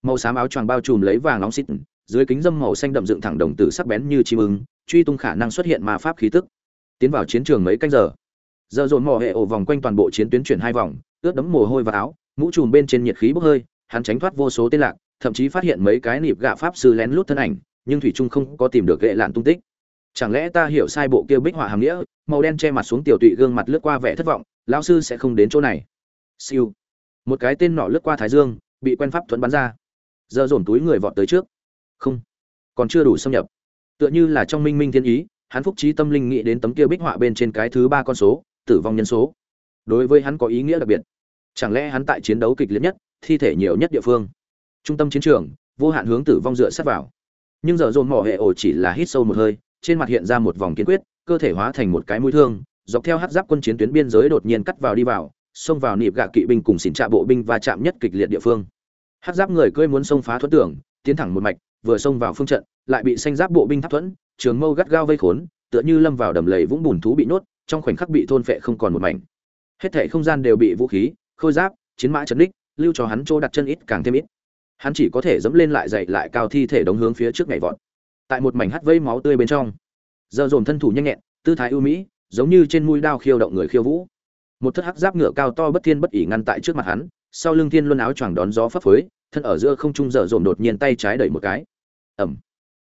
Màu xám áo choàng bao trùm lấy vàng nóng xịt dưới kính dâm màu xanh đậm dựng thẳng đồng tử sắc bén như chim ưng, truy tung khả năng xuất hiện ma pháp khí tức. Tiến vào chiến trường mấy canh giờ giờ dồn mò hệ ổ vòng quanh toàn bộ chiến tuyến chuyển hai vòng, ướt đẫm mồ hôi và áo, mũ trùm bên trên nhiệt khí bốc hơi, hắn tránh thoát vô số tên lạc, thậm chí phát hiện mấy cái nịp gạ pháp sư lén lút thân ảnh, nhưng thủy trung không có tìm được gệ lạn tung tích. Chẳng lẽ ta hiểu sai bộ kia bích họa hàm nghĩa, màu đen che mặt xuống tiểu tụy gương mặt lướt qua vẻ thất vọng, lão sư sẽ không đến chỗ này. Siêu. Một cái tên nọ lướt qua thái dương, bị quen pháp thuẫn bắn ra. Giờ dồn túi người vọt tới trước không. Còn chưa đủ xâm nhập. Tựa như là trong minh minh thiên ý, hắn phúc trí tâm linh nghĩ đến tấm kia bích họa bên trên cái thứ ba con số, tử vong nhân số. Đối với hắn có ý nghĩa đặc biệt. Chẳng lẽ hắn tại chiến đấu kịch liệt nhất, thi thể nhiều nhất địa phương? Trung tâm chiến trường, vô hạn hướng tử vong dựa sát vào. Nhưng giờ dồn mỏ hệ ổ chỉ là hít sâu một hơi, trên mặt hiện ra một vòng kiên quyết, cơ thể hóa thành một cái mũi thương, dọc theo hát giáp quân chiến tuyến biên giới đột nhiên cắt vào đi vào, xông vào nịp gạ kỵ binh cùng xỉn trạ bộ binh và chạm nhất kịch liệt địa phương. Hát giáp người cơi muốn xông phá thuẫn tưởng, tiến thẳng một mạch vừa xông vào phương trận, lại bị xanh giáp bộ binh tháp thuẫn, trường mâu gắt gao vây khốn, tựa như lâm vào đầm lầy vũng bùn thú bị nhốt, trong khoảnh khắc bị thôn phệ không còn một mảnh. Hết thảy không gian đều bị vũ khí, khôi giáp, chiến mã chấn đích lưu cho hắn chỗ đặt chân ít càng thêm ít. Hắn chỉ có thể dẫm lên lại dậy lại cao thi thể đống hướng phía trước nhảy vọt. Tại một mảnh hắt vây máu tươi bên trong giờ dồn thân thủ nhanh nhẹn, tư thái ưu mỹ, giống như trên mũi đao khiêu động người khiêu vũ. Một thất hắc giáp ngựa cao to bất thiên bất ỉ ngăn tại trước mặt hắn, sau lưng thiên luân áo choàng đón gió phấp phới, thân ở giữa không trung dở dồn đột nhiên tay trái đẩy một cái ẩm.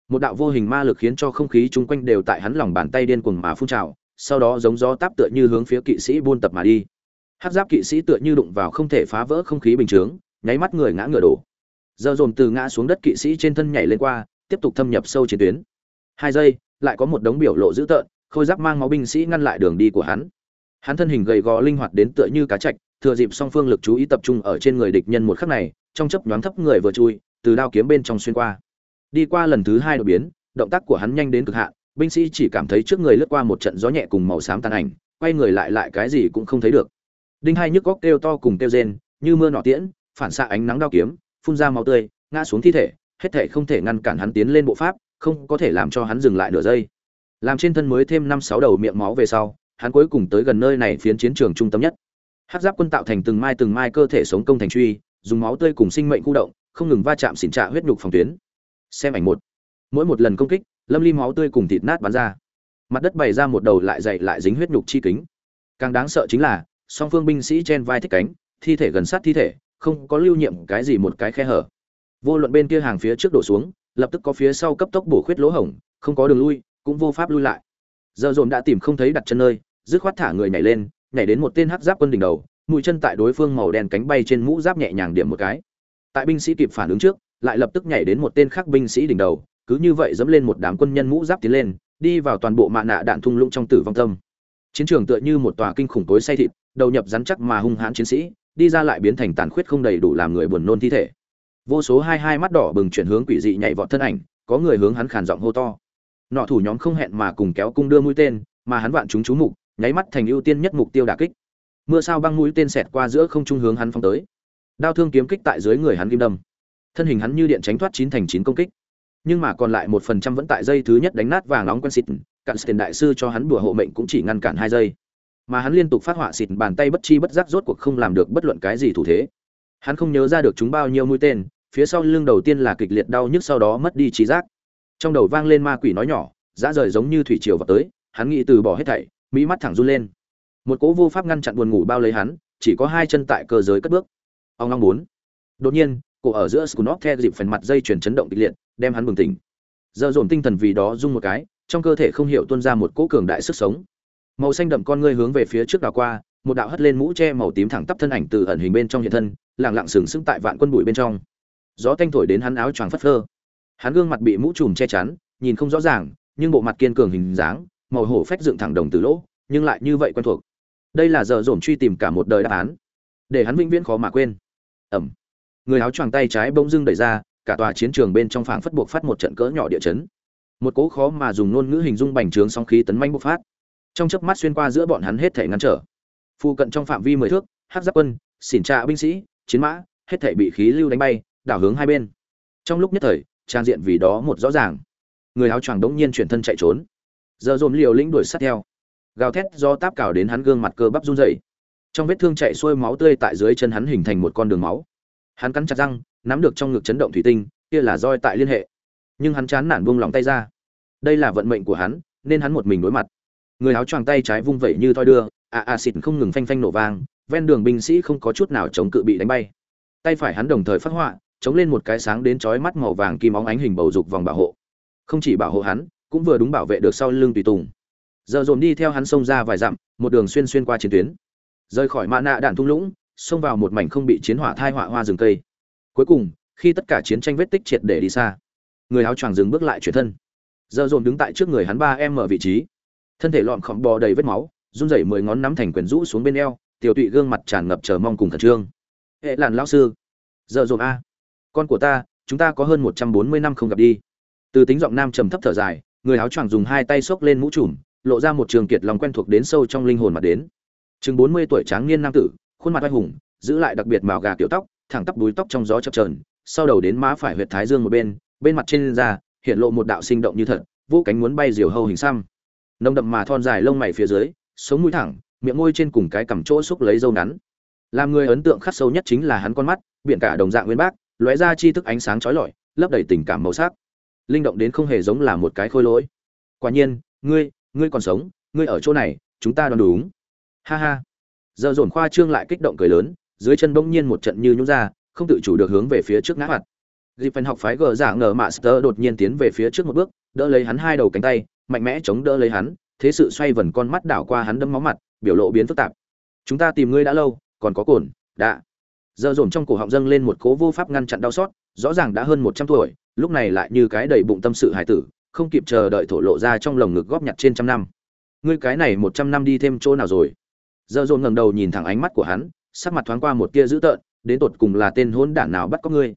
Một đạo vô hình ma lực khiến cho không khí chung quanh đều tại hắn lòng bàn tay điên cuồng mà phun trào, sau đó giống gió táp tựa như hướng phía kỵ sĩ buôn tập mà đi. Hắc giáp kỵ sĩ tựa như đụng vào không thể phá vỡ không khí bình chướng, nháy mắt người ngã ngựa đổ. Giờ dồn từ ngã xuống đất kỵ sĩ trên thân nhảy lên qua, tiếp tục thâm nhập sâu chiến tuyến. Hai giây, lại có một đống biểu lộ dữ tợn, khôi giáp mang máu binh sĩ ngăn lại đường đi của hắn. Hắn thân hình gầy gò linh hoạt đến tựa như cá chạch, thừa dịp song phương lực chú ý tập trung ở trên người địch nhân một khắc này, trong chấp nhoáng thấp người vừa chui, từ đao kiếm bên trong xuyên qua đi qua lần thứ hai đột biến, động tác của hắn nhanh đến cực hạn, binh sĩ chỉ cảm thấy trước người lướt qua một trận gió nhẹ cùng màu xám tàn ảnh, quay người lại lại cái gì cũng không thấy được. Đinh hai nhức góc kêu to cùng kêu rên, như mưa nọ tiễn, phản xạ ánh nắng đao kiếm, phun ra máu tươi, ngã xuống thi thể, hết thể không thể ngăn cản hắn tiến lên bộ pháp, không có thể làm cho hắn dừng lại nửa giây. Làm trên thân mới thêm năm sáu đầu miệng máu về sau, hắn cuối cùng tới gần nơi này phiến chiến trường trung tâm nhất. Hát giáp quân tạo thành từng mai từng mai cơ thể sống công thành truy, dùng máu tươi cùng sinh mệnh khu động, không ngừng va chạm xỉn trạ huyết nhục phòng tuyến xem ảnh một. Mỗi một lần công kích, lâm ly máu tươi cùng thịt nát bắn ra. Mặt đất bày ra một đầu lại dày lại dính huyết nhục chi kính. Càng đáng sợ chính là, song phương binh sĩ trên vai thích cánh, thi thể gần sát thi thể, không có lưu nhiệm cái gì một cái khe hở. Vô luận bên kia hàng phía trước đổ xuống, lập tức có phía sau cấp tốc bổ khuyết lỗ hổng, không có đường lui, cũng vô pháp lui lại. Giờ dồn đã tìm không thấy đặt chân nơi, dứt khoát thả người nhảy lên, nhảy đến một tên hắc giáp quân đỉnh đầu, mũi chân tại đối phương màu đen cánh bay trên mũ giáp nhẹ nhàng điểm một cái. Tại binh sĩ kịp phản ứng trước lại lập tức nhảy đến một tên khác binh sĩ đỉnh đầu, cứ như vậy dẫm lên một đám quân nhân mũ giáp tiến lên, đi vào toàn bộ mạ nạ đạn thung lũng trong tử vong tâm. Chiến trường tựa như một tòa kinh khủng tối say thịt, đầu nhập rắn chắc mà hung hãn chiến sĩ, đi ra lại biến thành tàn khuyết không đầy đủ làm người buồn nôn thi thể. Vô số hai hai mắt đỏ bừng chuyển hướng quỷ dị nhảy vọt thân ảnh, có người hướng hắn khàn giọng hô to. Nọ thủ nhóm không hẹn mà cùng kéo cung đưa mũi tên, mà hắn vạn chúng chú mục, nháy mắt thành ưu tiên nhất mục tiêu đả kích. Mưa sao băng mũi tên xẹt qua giữa không trung hướng hắn phong tới. Đao thương kiếm kích tại dưới người hắn kim đâm thân hình hắn như điện tránh thoát chín thành chín công kích. Nhưng mà còn lại một phần trăm vẫn tại dây thứ nhất đánh nát vàng nóng quen xịt, cạn tiền đại sư cho hắn bùa hộ mệnh cũng chỉ ngăn cản hai giây. Mà hắn liên tục phát họa xịt bàn tay bất chi bất giác rốt cuộc không làm được bất luận cái gì thủ thế. Hắn không nhớ ra được chúng bao nhiêu mũi tên, phía sau lưng đầu tiên là kịch liệt đau nhức sau đó mất đi trí giác. Trong đầu vang lên ma quỷ nói nhỏ, dã rời giống như thủy triều vào tới, hắn nghĩ từ bỏ hết thảy, mỹ mắt thẳng run lên. Một cỗ vô pháp ngăn chặn buồn ngủ bao lấy hắn, chỉ có hai chân tại cơ giới cất bước. Ông long bốn. Đột nhiên cổ ở giữa Skunov theo dịp phần mặt dây chuyển chấn động kịch liệt, đem hắn bừng tỉnh. Giờ dồn tinh thần vì đó rung một cái, trong cơ thể không hiểu tuôn ra một cỗ cường đại sức sống. Màu xanh đậm con ngươi hướng về phía trước đảo qua, một đạo hất lên mũ che màu tím thẳng tắp thân ảnh từ ẩn hình bên trong hiện thân lẳng lặng sừng sững tại vạn quân bụi bên trong. Gió tanh thổi đến hắn áo choàng phất phơ. Hắn gương mặt bị mũ trùm che chắn, nhìn không rõ ràng, nhưng bộ mặt kiên cường hình dáng, màu hổ phách dựng thẳng đồng từ lỗ, nhưng lại như vậy quen thuộc. Đây là giờ dồn truy tìm cả một đời đáp án. Để hắn vĩnh viễn khó mà quên. Ẩm người áo choàng tay trái bỗng dưng đẩy ra, cả tòa chiến trường bên trong phảng phất buộc phát một trận cỡ nhỏ địa chấn. Một cố khó mà dùng ngôn ngữ hình dung bành trướng song khí tấn manh bộc phát. Trong chớp mắt xuyên qua giữa bọn hắn hết thể ngăn trở. Phụ cận trong phạm vi mười thước hát giáp quân xỉn trạ binh sĩ, chiến mã, hết thể bị khí lưu đánh bay, đảo hướng hai bên. Trong lúc nhất thời, trang diện vì đó một rõ ràng. Người áo choàng đống nhiên chuyển thân chạy trốn. Giờ dồn liều lĩnh đuổi sát theo. Gào thét do táp cào đến hắn gương mặt cơ bắp run rẩy. Trong vết thương chạy xuôi máu tươi tại dưới chân hắn hình thành một con đường máu hắn cắn chặt răng, nắm được trong ngực chấn động thủy tinh, kia là roi tại liên hệ. Nhưng hắn chán nản buông lòng tay ra. Đây là vận mệnh của hắn, nên hắn một mình đối mặt. Người áo choàng tay trái vung vẩy như thoi đưa, a a xịt không ngừng phanh phanh nổ vang, ven đường binh sĩ không có chút nào chống cự bị đánh bay. Tay phải hắn đồng thời phát họa, chống lên một cái sáng đến chói mắt màu vàng kim óng ánh hình bầu dục vòng bảo hộ. Không chỉ bảo hộ hắn, cũng vừa đúng bảo vệ được sau lưng tùy tùng. Giờ dồn đi theo hắn xông ra vài dặm, một đường xuyên xuyên qua chiến tuyến. Rời khỏi mạ nạ đạn thung lũng xông vào một mảnh không bị chiến hỏa thai họa hoa rừng cây. Cuối cùng, khi tất cả chiến tranh vết tích triệt để đi xa, người áo choàng dừng bước lại chuyển thân. Giờ dồn đứng tại trước người hắn ba em ở vị trí. Thân thể lọn khổng bò đầy vết máu, run rẩy mười ngón nắm thành quyền rũ xuống bên eo, tiểu tụy gương mặt tràn ngập chờ mong cùng khẩn trương. Hệ làn lão sư, giờ dồn a, con của ta, chúng ta có hơn một trăm bốn mươi năm không gặp đi. Từ tính giọng nam trầm thấp thở dài, người áo choàng dùng hai tay xốc lên mũ trùm, lộ ra một trường kiệt lòng quen thuộc đến sâu trong linh hồn mặt đến. Chừng bốn mươi tuổi tráng niên nam tử khuôn mặt oai hùng, giữ lại đặc biệt màu gà kiểu tóc, thẳng tắp đuôi tóc trong gió chập trờn sau đầu đến má phải huyệt thái dương một bên bên mặt trên da hiện lộ một đạo sinh động như thật, vũ cánh muốn bay diều hâu hình xăm. Nông đậm mà thon dài lông mày phía dưới, sống mũi thẳng, miệng môi trên cùng cái cằm chỗ xúc lấy dâu ngắn. Làm người ấn tượng khắc sâu nhất chính là hắn con mắt, biển cả đồng dạng nguyên bác, lóe ra chi thức ánh sáng chói lọi, lấp đầy tình cảm màu sắc. Linh động đến không hề giống là một cái khôi lỗi. Quả nhiên, ngươi ngươi còn sống, ngươi ở chỗ này, chúng ta đoán đúng. Ha ha giờ dồn khoa trương lại kích động cười lớn, dưới chân bỗng nhiên một trận như nhún ra, không tự chủ được hướng về phía trước ngã mặt. Dịp phần học phái gờ giả ngờ master đột nhiên tiến về phía trước một bước, đỡ lấy hắn hai đầu cánh tay, mạnh mẽ chống đỡ lấy hắn, thế sự xoay vần con mắt đảo qua hắn đâm máu mặt, biểu lộ biến phức tạp. Chúng ta tìm ngươi đã lâu, còn có cồn, đã. Giờ dồn trong cổ họng dâng lên một cố vô pháp ngăn chặn đau xót, rõ ràng đã hơn một trăm tuổi, lúc này lại như cái đầy bụng tâm sự hải tử, không kịp chờ đợi thổ lộ ra trong lồng ngực góp nhặt trên trăm năm. Ngươi cái này một trăm năm đi thêm chỗ nào rồi? Giờ dồn ngẩng đầu nhìn thẳng ánh mắt của hắn, sắc mặt thoáng qua một tia dữ tợn, đến tột cùng là tên hôn đản nào bắt có ngươi?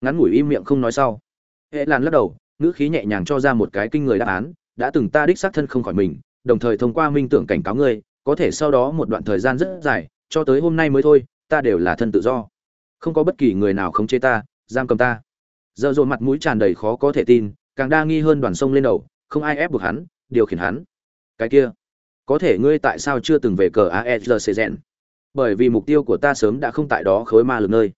Ngắn ngủi im miệng không nói sau. Hệ lan lắc đầu, ngữ khí nhẹ nhàng cho ra một cái kinh người đáp án, đã từng ta đích xác thân không khỏi mình, đồng thời thông qua minh tưởng cảnh cáo ngươi, có thể sau đó một đoạn thời gian rất dài, cho tới hôm nay mới thôi, ta đều là thân tự do. Không có bất kỳ người nào khống chế ta, giam cầm ta. Giờ dồn mặt mũi tràn đầy khó có thể tin, càng đa nghi hơn đoàn sông lên đầu, không ai ép buộc hắn, điều khiển hắn. Cái kia có thể ngươi tại sao chưa từng về cờ aesrc rèn bởi vì mục tiêu của ta sớm đã không tại đó khối ma lực nơi.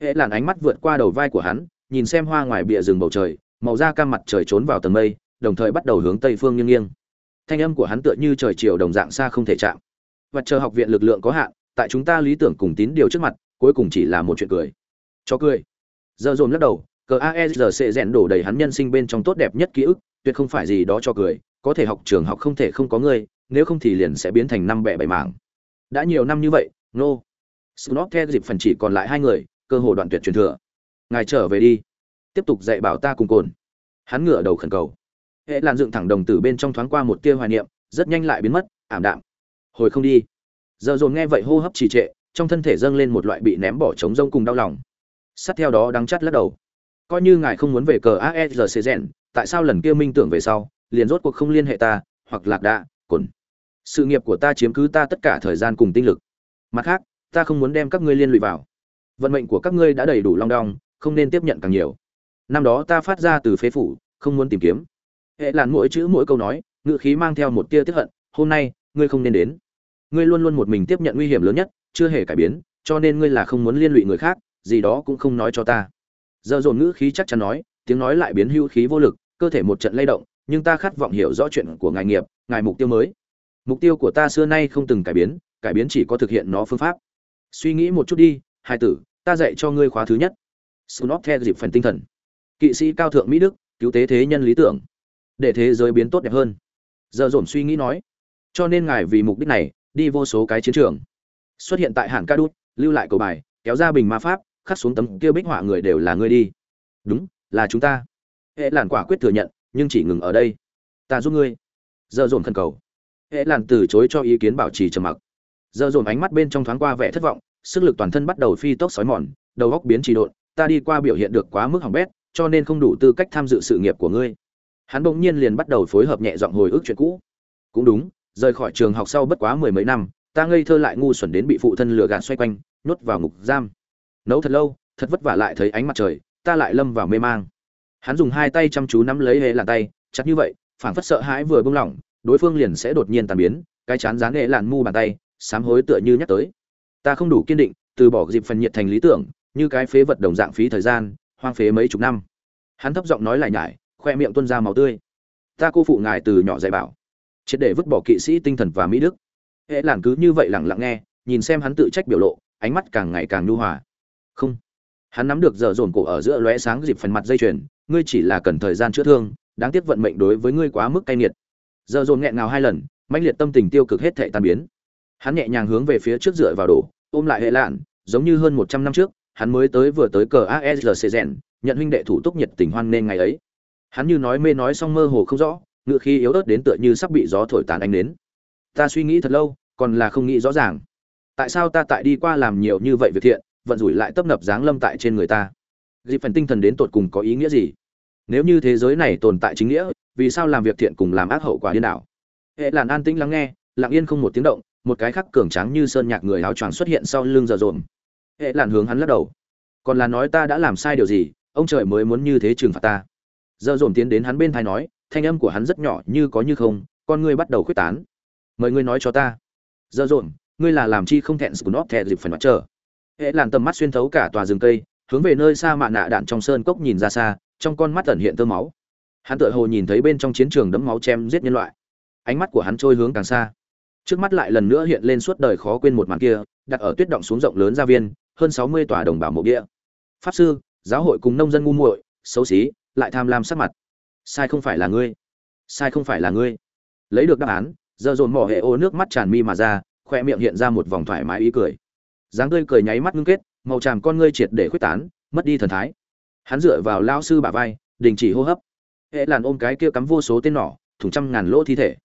Hễ làn ánh mắt vượt qua đầu vai của hắn, nhìn xem hoa ngoài bìa rừng bầu trời, màu da cam mặt trời trốn vào tầng mây, đồng thời bắt đầu hướng tây phương nghiêng nghiêng. Thanh âm của hắn tựa như trời chiều đồng dạng xa không thể chạm. Và chờ học viện lực lượng có hạn, tại chúng ta lý tưởng cùng tín điều trước mặt, cuối cùng chỉ là một chuyện cười. Cho cười. Giờ dồn lắc đầu, cờ aesrc rèn đổ đầy hắn nhân sinh bên trong tốt đẹp nhất ký ức, tuyệt không phải gì đó cho cười, có thể học trường học không thể không có ngươi nếu không thì liền sẽ biến thành năm bẻ bảy mảng. Đã nhiều năm như vậy, nô. No. snob theo dịp phần chỉ còn lại hai người, cơ hồ đoạn tuyệt truyền thừa. Ngài trở về đi. Tiếp tục dạy bảo ta cùng cồn. Hắn ngửa đầu khẩn cầu. Hệ làn dựng thẳng đồng tử bên trong thoáng qua một tia hoài niệm, rất nhanh lại biến mất, ảm đạm. Hồi không đi. Giờ dồn nghe vậy hô hấp trì trệ, trong thân thể dâng lên một loại bị ném bỏ trống rông cùng đau lòng. Sát theo đó đắng chắt lắc đầu. Coi như ngài không muốn về cờ aesrc rèn tại sao lần kia minh tưởng về sau, liền rốt cuộc không liên hệ ta, hoặc lạc đạ cồn sự nghiệp của ta chiếm cứ ta tất cả thời gian cùng tinh lực. Mặt khác, ta không muốn đem các ngươi liên lụy vào. Vận mệnh của các ngươi đã đầy đủ long đong, không nên tiếp nhận càng nhiều. Năm đó ta phát ra từ phế phủ, không muốn tìm kiếm. Hệ làn mỗi chữ mỗi câu nói ngự khí mang theo một tia tiếp hận, hôm nay, ngươi không nên đến. Ngươi luôn luôn một mình tiếp nhận nguy hiểm lớn nhất, chưa hề cải biến, cho nên ngươi là không muốn liên lụy người khác, gì đó cũng không nói cho ta. Giờ dồn ngữ khí chắc chắn nói, tiếng nói lại biến hưu khí vô lực, cơ thể một trận lay động nhưng ta khát vọng hiểu rõ chuyện của ngài nghiệp, ngài mục tiêu mới. Mục tiêu của ta xưa nay không từng cải biến cải biến chỉ có thực hiện nó phương pháp. Suy nghĩ một chút đi, hai tử, ta dạy cho ngươi khóa thứ nhất. Snot theo dịp phần tinh thần. Kỵ sĩ cao thượng mỹ đức, cứu tế thế nhân lý tưởng. Để thế giới biến tốt đẹp hơn. Giờ dồn suy nghĩ nói, cho nên ngài vì mục đích này, đi vô số cái chiến trường. Xuất hiện tại hàn ca đút, lưu lại cầu bài, kéo ra bình ma pháp, khắc xuống tấm kia bích họa người đều là ngươi đi. Đúng, là chúng ta. Hệ làn quả quyết thừa nhận nhưng chỉ ngừng ở đây. Ta giúp ngươi. Giờ dồn khẩn cầu. Hệ làn từ chối cho ý kiến bảo trì trầm mặc. Giờ dồn ánh mắt bên trong thoáng qua vẻ thất vọng, sức lực toàn thân bắt đầu phi tốc sói mòn, đầu góc biến trì độn, ta đi qua biểu hiện được quá mức hỏng bét, cho nên không đủ tư cách tham dự sự nghiệp của ngươi. Hắn bỗng nhiên liền bắt đầu phối hợp nhẹ giọng hồi ức chuyện cũ. Cũng đúng, rời khỏi trường học sau bất quá mười mấy năm, ta ngây thơ lại ngu xuẩn đến bị phụ thân lừa gạt xoay quanh, nhốt vào ngục giam. Nấu thật lâu, thật vất vả lại thấy ánh mặt trời, ta lại lâm vào mê mang hắn dùng hai tay chăm chú nắm lấy hệ làn tay, chặt như vậy, phảng phất sợ hãi vừa bông lỏng, đối phương liền sẽ đột nhiên tàn biến, cái chán dán hệ làn mu bàn tay, sám hối tựa như nhắc tới. Ta không đủ kiên định, từ bỏ dịp phần nhiệt thành lý tưởng, như cái phế vật đồng dạng phí thời gian, hoang phế mấy chục năm. Hắn thấp giọng nói lại nhải, khoe miệng tuôn ra máu tươi. Ta cô phụ ngài từ nhỏ dạy bảo, triệt để vứt bỏ kỵ sĩ tinh thần và mỹ đức. Hệ làn cứ như vậy lẳng lặng nghe, nhìn xem hắn tự trách biểu lộ, ánh mắt càng ngày càng nhu hòa. Không hắn nắm được giờ dồn cổ ở giữa lóe sáng dịp phần mặt dây chuyền, ngươi chỉ là cần thời gian chữa thương, đáng tiếc vận mệnh đối với ngươi quá mức cay nghiệt. Giờ dồn nghẹn ngào hai lần, mãnh liệt tâm tình tiêu cực hết thệ tan biến. Hắn nhẹ nhàng hướng về phía trước dựa vào đổ, ôm lại hệ lạn, giống như hơn một trăm năm trước, hắn mới tới vừa tới cờ aslc rèn nhận huynh đệ thủ túc nhiệt tình hoan nên ngày ấy. Hắn như nói mê nói xong mơ hồ không rõ, ngựa khi yếu ớt đến tựa như sắp bị gió thổi tàn anh đến ta suy nghĩ thật lâu, còn là không nghĩ rõ ràng. Tại sao ta tại đi qua làm nhiều như vậy việc thiện vận rủi lại tấp nập dáng lâm tại trên người ta. Dịp phần tinh thần đến tột cùng có ý nghĩa gì? Nếu như thế giới này tồn tại chính nghĩa vì sao làm việc thiện cùng làm ác hậu quả điên đảo? Hệ làn an tĩnh lắng nghe lặng yên không một tiếng động một cái khắc cường tráng như sơn nhạc người áo choàng xuất hiện sau lưng giờ dồn hệ làn hướng hắn lắc đầu. Còn là nói ta đã làm sai điều gì ông trời mới muốn như thế trừng phạt ta. Giờ dồn tiến đến hắn bên thai nói, thanh âm của hắn rất nhỏ như có như không, con ngươi bắt đầu khuyết tán. Mời ngươi nói cho ta. Giờ dồn, ngươi là làm chi không thẹn Scunop thẹn dịp phải mặt trở Hệ làn tầm mắt xuyên thấu cả tòa rừng cây, hướng về nơi xa mạ nạ đạn trong sơn cốc nhìn ra xa, trong con mắt ẩn hiện tơ máu. Hắn tựa hồ nhìn thấy bên trong chiến trường đẫm máu chém giết nhân loại. Ánh mắt của hắn trôi hướng càng xa. Trước mắt lại lần nữa hiện lên suốt đời khó quên một màn kia, đặt ở tuyết động xuống rộng lớn gia viên, hơn 60 tòa đồng bào mộ địa. Pháp sư, giáo hội cùng nông dân ngu muội, xấu xí, lại tham lam sắc mặt. Sai không phải là ngươi, sai không phải là ngươi. Lấy được đáp án, giờ dồn mỏ hệ ô nước mắt tràn mi mà ra, khoe miệng hiện ra một vòng thoải mái ý cười. Dáng tươi cười nháy mắt ngưng kết, màu tràm con ngươi triệt để khuếch tán, mất đi thần thái. Hắn dựa vào lao sư bả vai, đình chỉ hô hấp. Hệ làn ôm cái kia cắm vô số tên nỏ, thủng trăm ngàn lỗ thi thể.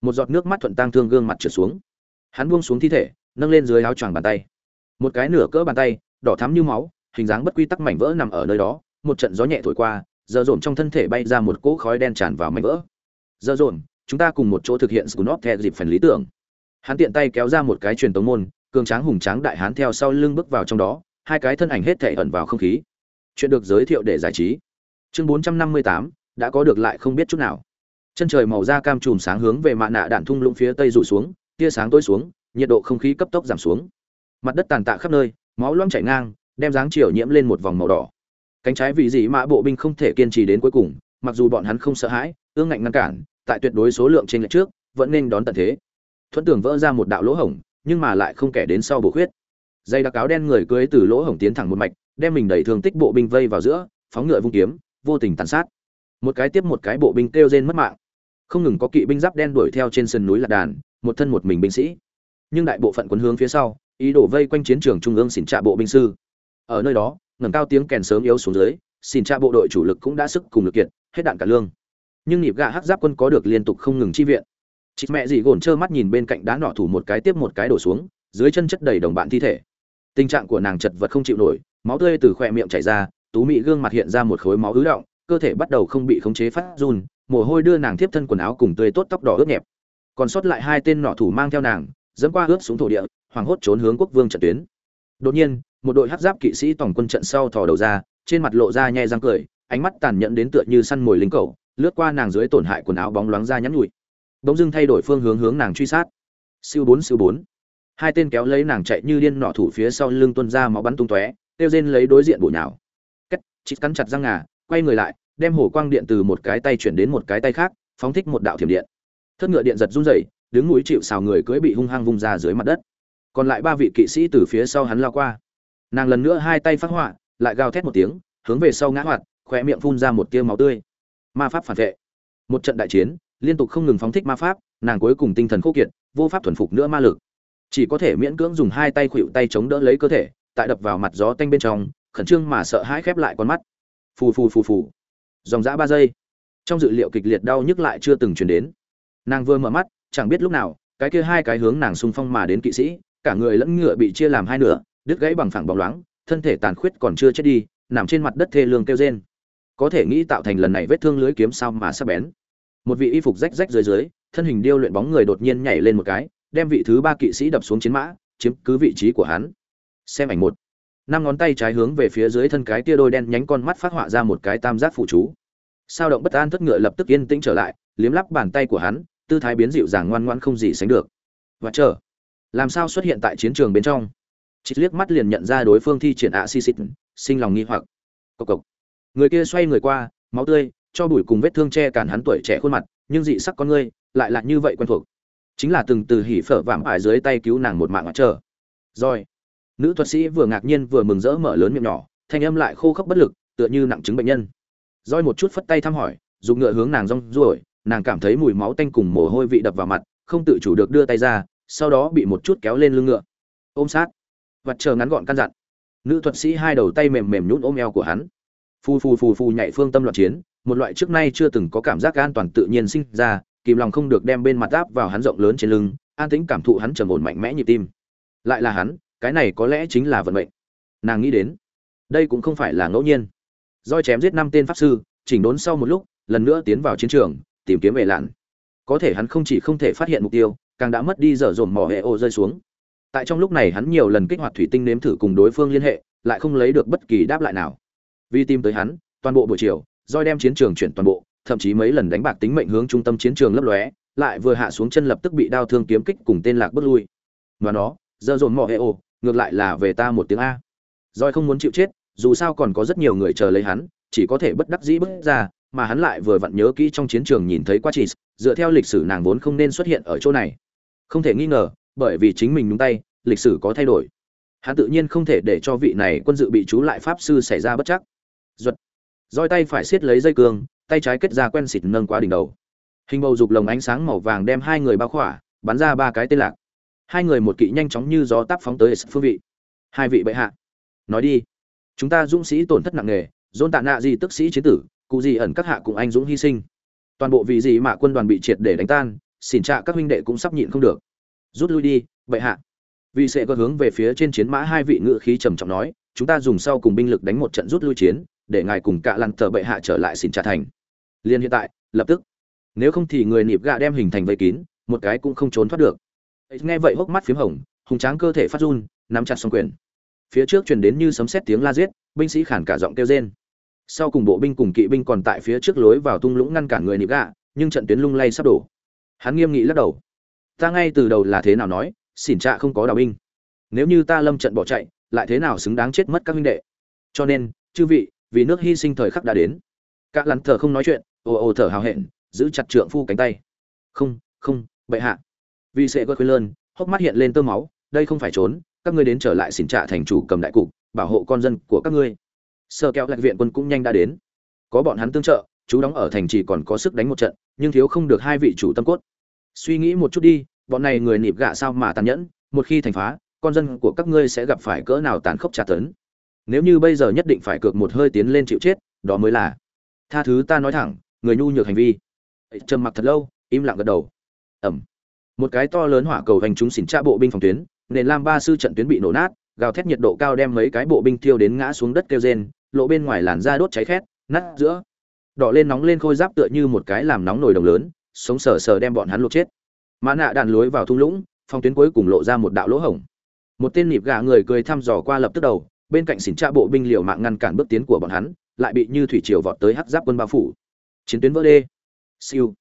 Một giọt nước mắt thuận tang thương gương mặt trượt xuống. Hắn buông xuống thi thể, nâng lên dưới áo choàng bàn tay. Một cái nửa cỡ bàn tay, đỏ thắm như máu, hình dáng bất quy tắc mảnh vỡ nằm ở nơi đó, một trận gió nhẹ thổi qua, giờ dồn trong thân thể bay ra một cỗ khói đen tràn vào mảnh vỡ. Giờ dồn, chúng ta cùng một chỗ thực hiện scunop theo dịp phần lý tưởng. Hắn tiện tay kéo ra một cái truyền tống môn, cường tráng hùng tráng đại hán theo sau lưng bước vào trong đó, hai cái thân ảnh hết thảy ẩn vào không khí. Chuyện được giới thiệu để giải trí. Chương 458, đã có được lại không biết chút nào. Chân trời màu da cam trùm sáng hướng về mạ nạ đạn thung lũng phía tây rủ xuống, tia sáng tối xuống, nhiệt độ không khí cấp tốc giảm xuống. Mặt đất tàn tạ khắp nơi, máu loãng chảy ngang, đem dáng chiều nhiễm lên một vòng màu đỏ. Cánh trái vì gì mã bộ binh không thể kiên trì đến cuối cùng, mặc dù bọn hắn không sợ hãi, ương ngạnh ngăn cản, tại tuyệt đối số lượng trên lệch trước, vẫn nên đón tận thế. Thuẫn tường vỡ ra một đạo lỗ hổng, nhưng mà lại không kẻ đến sau bổ khuyết. Dây đặc áo đen người cưới từ lỗ hổng tiến thẳng một mạch, đem mình đẩy thương tích bộ binh vây vào giữa, phóng ngựa vung kiếm, vô tình tàn sát. Một cái tiếp một cái bộ binh kêu rên mất mạng. Không ngừng có kỵ binh giáp đen đuổi theo trên sườn núi lạc đàn, một thân một mình binh sĩ. Nhưng đại bộ phận quân hướng phía sau, ý đồ vây quanh chiến trường trung ương xỉn trạ bộ binh sư. Ở nơi đó, ngẩng cao tiếng kèn sớm yếu xuống dưới, xỉn trạ bộ đội chủ lực cũng đã sức cùng lực kiệt, hết đạn cả lương. Nhưng nhịp gạ hắc giáp quân có được liên tục không ngừng chi viện. Chị mẹ gì gồn trơ mắt nhìn bên cạnh đá nọ thủ một cái tiếp một cái đổ xuống, dưới chân chất đầy đồng bạn thi thể. Tình trạng của nàng chật vật không chịu nổi, máu tươi từ khoe miệng chảy ra, tú mị gương mặt hiện ra một khối máu ứ động, cơ thể bắt đầu không bị khống chế phát run, mồ hôi đưa nàng tiếp thân quần áo cùng tươi tốt tóc đỏ ướt nhẹp. Còn sót lại hai tên nọ thủ mang theo nàng, dẫm qua ướt xuống thổ địa, hoảng hốt trốn hướng quốc vương trận tuyến. Đột nhiên, một đội hát giáp kỵ sĩ tổng quân trận sau thò đầu ra, trên mặt lộ ra nhe răng cười, ánh mắt tàn nhẫn đến tựa như săn mồi lính cẩu, lướt qua nàng dưới tổn hại quần áo bóng loáng ra nhắn nhụi bỗng dưng thay đổi phương hướng hướng nàng truy sát. Siêu bốn siêu bốn. Hai tên kéo lấy nàng chạy như điên nọ thủ phía sau lưng tuân ra máu bắn tung tóe tiêu rên lấy đối diện bụi nhào. Cách chị cắn chặt răng ngà, quay người lại, đem hổ quang điện từ một cái tay chuyển đến một cái tay khác, phóng thích một đạo thiểm điện. Thất ngựa điện giật run rẩy, đứng núi chịu xào người cưỡi bị hung hăng vung ra dưới mặt đất. Còn lại ba vị kỵ sĩ từ phía sau hắn lao qua. Nàng lần nữa hai tay phát họa, lại gào thét một tiếng, hướng về sau ngã hoạt khỏe miệng phun ra một tia máu tươi. Ma pháp phản vệ. Một trận đại chiến liên tục không ngừng phóng thích ma pháp, nàng cuối cùng tinh thần khô kiệt, vô pháp thuần phục nữa ma lực. Chỉ có thể miễn cưỡng dùng hai tay khuỵu tay chống đỡ lấy cơ thể, tại đập vào mặt gió tanh bên trong, khẩn trương mà sợ hãi khép lại con mắt. Phù phù phù phù. Dòng dã ba giây. Trong dự liệu kịch liệt đau nhức lại chưa từng chuyển đến. Nàng vừa mở mắt, chẳng biết lúc nào, cái kia hai cái hướng nàng xung phong mà đến kỵ sĩ, cả người lẫn ngựa bị chia làm hai nửa, đứt gãy bằng phẳng bóng loáng, thân thể tàn khuyết còn chưa chết đi, nằm trên mặt đất thê lương kêu rên. Có thể nghĩ tạo thành lần này vết thương lưới kiếm sao mà sắc bén một vị y phục rách rách dưới dưới, thân hình điêu luyện bóng người đột nhiên nhảy lên một cái, đem vị thứ ba kỵ sĩ đập xuống chiến mã, chiếm cứ vị trí của hắn. Xem ảnh một. Năm ngón tay trái hướng về phía dưới thân cái tia đôi đen nhánh con mắt phát họa ra một cái tam giác phụ chú. Sao động bất an thất ngựa lập tức yên tĩnh trở lại, liếm lắp bàn tay của hắn, tư thái biến dịu dàng ngoan ngoan không gì sánh được. Và chờ. Làm sao xuất hiện tại chiến trường bên trong? Chị liếc mắt liền nhận ra đối phương thi triển ạ xi xịt sinh lòng nghi hoặc. Cộc cộc. Người kia xoay người qua, máu tươi cho bụi cùng vết thương che cản hắn tuổi trẻ khuôn mặt, nhưng dị sắc con ngươi lại là như vậy quen thuộc. Chính là từng từ hỉ phở vạm ải dưới tay cứu nàng một mạng ngoại trời rồi, nữ thuật sĩ vừa ngạc nhiên vừa mừng rỡ mở lớn miệng nhỏ, thanh âm lại khô khốc bất lực, tựa như nặng chứng bệnh nhân. Roi một chút phất tay thăm hỏi, dùng ngựa hướng nàng rong ruổi, nàng cảm thấy mùi máu tanh cùng mồ hôi vị đập vào mặt, không tự chủ được đưa tay ra, sau đó bị một chút kéo lên lưng ngựa. Ôm sát. Vặt chờ ngắn gọn căn dặn. Nữ thuật sĩ hai đầu tay mềm mềm nhún ôm eo của hắn phù phù phù phù nhảy phương tâm loạn chiến, một loại trước nay chưa từng có cảm giác an toàn tự nhiên sinh ra, kìm lòng không được đem bên mặt áp vào hắn rộng lớn trên lưng, an tĩnh cảm thụ hắn trầm ổn mạnh mẽ nhịp tim. Lại là hắn, cái này có lẽ chính là vận mệnh. Nàng nghĩ đến, đây cũng không phải là ngẫu nhiên. Doi chém giết năm tên pháp sư, chỉnh đốn sau một lúc, lần nữa tiến vào chiến trường, tìm kiếm về lạn. Có thể hắn không chỉ không thể phát hiện mục tiêu, càng đã mất đi dở dồn mỏ hệ ô rơi xuống. Tại trong lúc này hắn nhiều lần kích hoạt thủy tinh nếm thử cùng đối phương liên hệ, lại không lấy được bất kỳ đáp lại nào vì tìm tới hắn, toàn bộ buổi chiều, roi đem chiến trường chuyển toàn bộ, thậm chí mấy lần đánh bạc tính mệnh hướng trung tâm chiến trường lấp lóe, lại vừa hạ xuống chân lập tức bị đao thương kiếm kích cùng tên lạc bất lui. Và nó dơ dồn mò hệ ồ ngược lại là về ta một tiếng a. Roi không muốn chịu chết, dù sao còn có rất nhiều người chờ lấy hắn, chỉ có thể bất đắc dĩ bước ra, mà hắn lại vừa vặn nhớ kỹ trong chiến trường nhìn thấy qua chị dựa theo lịch sử nàng vốn không nên xuất hiện ở chỗ này. Không thể nghi ngờ, bởi vì chính mình nhúng tay, lịch sử có thay đổi. Hắn tự nhiên không thể để cho vị này quân dự bị chú lại pháp sư xảy ra bất chắc. Duật, roi tay phải siết lấy dây cương tay trái kết ra quen xịt nâng qua đỉnh đầu. Hình bầu dục lồng ánh sáng màu vàng đem hai người bao khỏa bắn ra ba cái tên lạc. Hai người một kỵ nhanh chóng như gió táp phóng tới phương vị. Hai vị bệ hạ. Nói đi. Chúng ta dũng sĩ tổn thất nặng nề dôn tạ nạ gì tức sĩ chiến tử cụ gì ẩn các hạ cùng anh dũng hy sinh. Toàn bộ vì gì mà quân đoàn bị triệt để đánh tan xỉn trạ các huynh đệ cũng sắp nhịn không được. Rút lui đi bệ hạ. Vì sẽ có hướng về phía trên chiến mã hai vị ngự khí trầm trọng nói chúng ta dùng sau cùng binh lực đánh một trận rút lui chiến để ngài cùng cạ lăn tờ bệ hạ trở lại xin trả thành. Liền hiện tại, lập tức. Nếu không thì người nịp gạ đem hình thành vây kín, một cái cũng không trốn thoát được. Nghe vậy hốc mắt p h í m hồng, hùng tráng cơ thể phát run, nắm chặt xong quyền. Phía trước truyền đến như sấm sét tiếng la giết, binh sĩ khản cả giọng kêu rên. Sau cùng bộ binh cùng kỵ binh còn tại phía trước lối vào tung lũng ngăn cản người nịp gạ, nhưng trận tuyến lung lay sắp đổ. Hắn nghiêm nghị lắc đầu. Ta ngay từ đầu là thế nào nói, xỉn trạ không có đào binh. Nếu như ta lâm trận bỏ chạy, lại thế nào xứng đáng chết mất các huynh đệ? Cho nên, chư vị vì nước hy sinh thời khắc đã đến. Cả lắn thở không nói chuyện, ồ ồ thở hào hẹn, giữ chặt trượng phu cánh tay. Không không, bệ hạ. Vì sẽ gật khuyên lơn, hốc mắt hiện lên tơ máu, đây không phải trốn, các ngươi đến trở lại xỉn trả thành chủ cầm đại cục, bảo hộ con dân của các ngươi. Sơ kéo lạc viện quân cũng nhanh đã đến. Có bọn hắn tương trợ, chú đóng ở thành chỉ còn có sức đánh một trận, nhưng thiếu không được hai vị chủ tâm cốt. Suy nghĩ một chút đi, bọn này người nịp gạ sao mà tàn nhẫn, một khi thành phá, con dân của các ngươi sẽ gặp phải cỡ nào tàn khốc trả tấn nếu như bây giờ nhất định phải cược một hơi tiến lên chịu chết, đó mới là. Tha thứ ta nói thẳng, người nhu nhược hành vi. Trầm mặc thật lâu, im lặng gật đầu. Ẩm. Một cái to lớn hỏa cầu hành chúng xỉn tra bộ binh phòng tuyến, nền lam ba sư trận tuyến bị nổ nát, gào thét nhiệt độ cao đem mấy cái bộ binh thiêu đến ngã xuống đất kêu rên, lộ bên ngoài làn da đốt cháy khét, nát giữa. Đỏ lên nóng lên khôi giáp tựa như một cái làm nóng nồi đồng lớn, sống sờ sờ đem bọn hắn luộc chết. Mã nạ đàn lối vào thung lũng phong tuyến cuối cùng lộ ra một đạo lỗ hổng. Một tên nịp gà người cười thăm dò qua lập tức đầu bên cạnh xỉn tra bộ binh liều mạng ngăn cản bước tiến của bọn hắn, lại bị như thủy triều vọt tới hắc giáp quân bao phủ. Chiến tuyến vỡ đê. Siêu.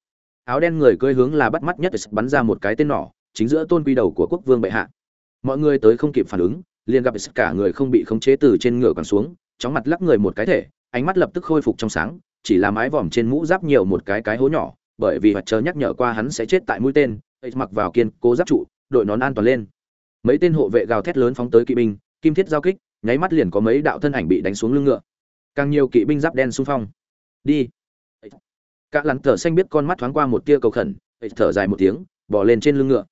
Áo đen người cơi hướng là bắt mắt nhất bắn ra một cái tên nỏ, chính giữa tôn quy đầu của quốc vương bệ hạ. Mọi người tới không kịp phản ứng, liền gặp cả người không bị khống chế từ trên ngựa còn xuống, chóng mặt lắc người một cái thể, ánh mắt lập tức khôi phục trong sáng, chỉ là mái vòm trên mũ giáp nhiều một cái cái hố nhỏ, bởi vì mặt trời nhắc nhở qua hắn sẽ chết tại mũi tên mặc vào kiên cố giáp trụ, đội nón an toàn lên. Mấy tên hộ vệ gào thét lớn phóng tới kỵ binh, kim thiết giao kích nháy mắt liền có mấy đạo thân ảnh bị đánh xuống lưng ngựa. Càng nhiều kỵ binh giáp đen xung phong. Đi. Cả lắn thở xanh biết con mắt thoáng qua một tia cầu khẩn, thở dài một tiếng bỏ lên trên lưng ngựa.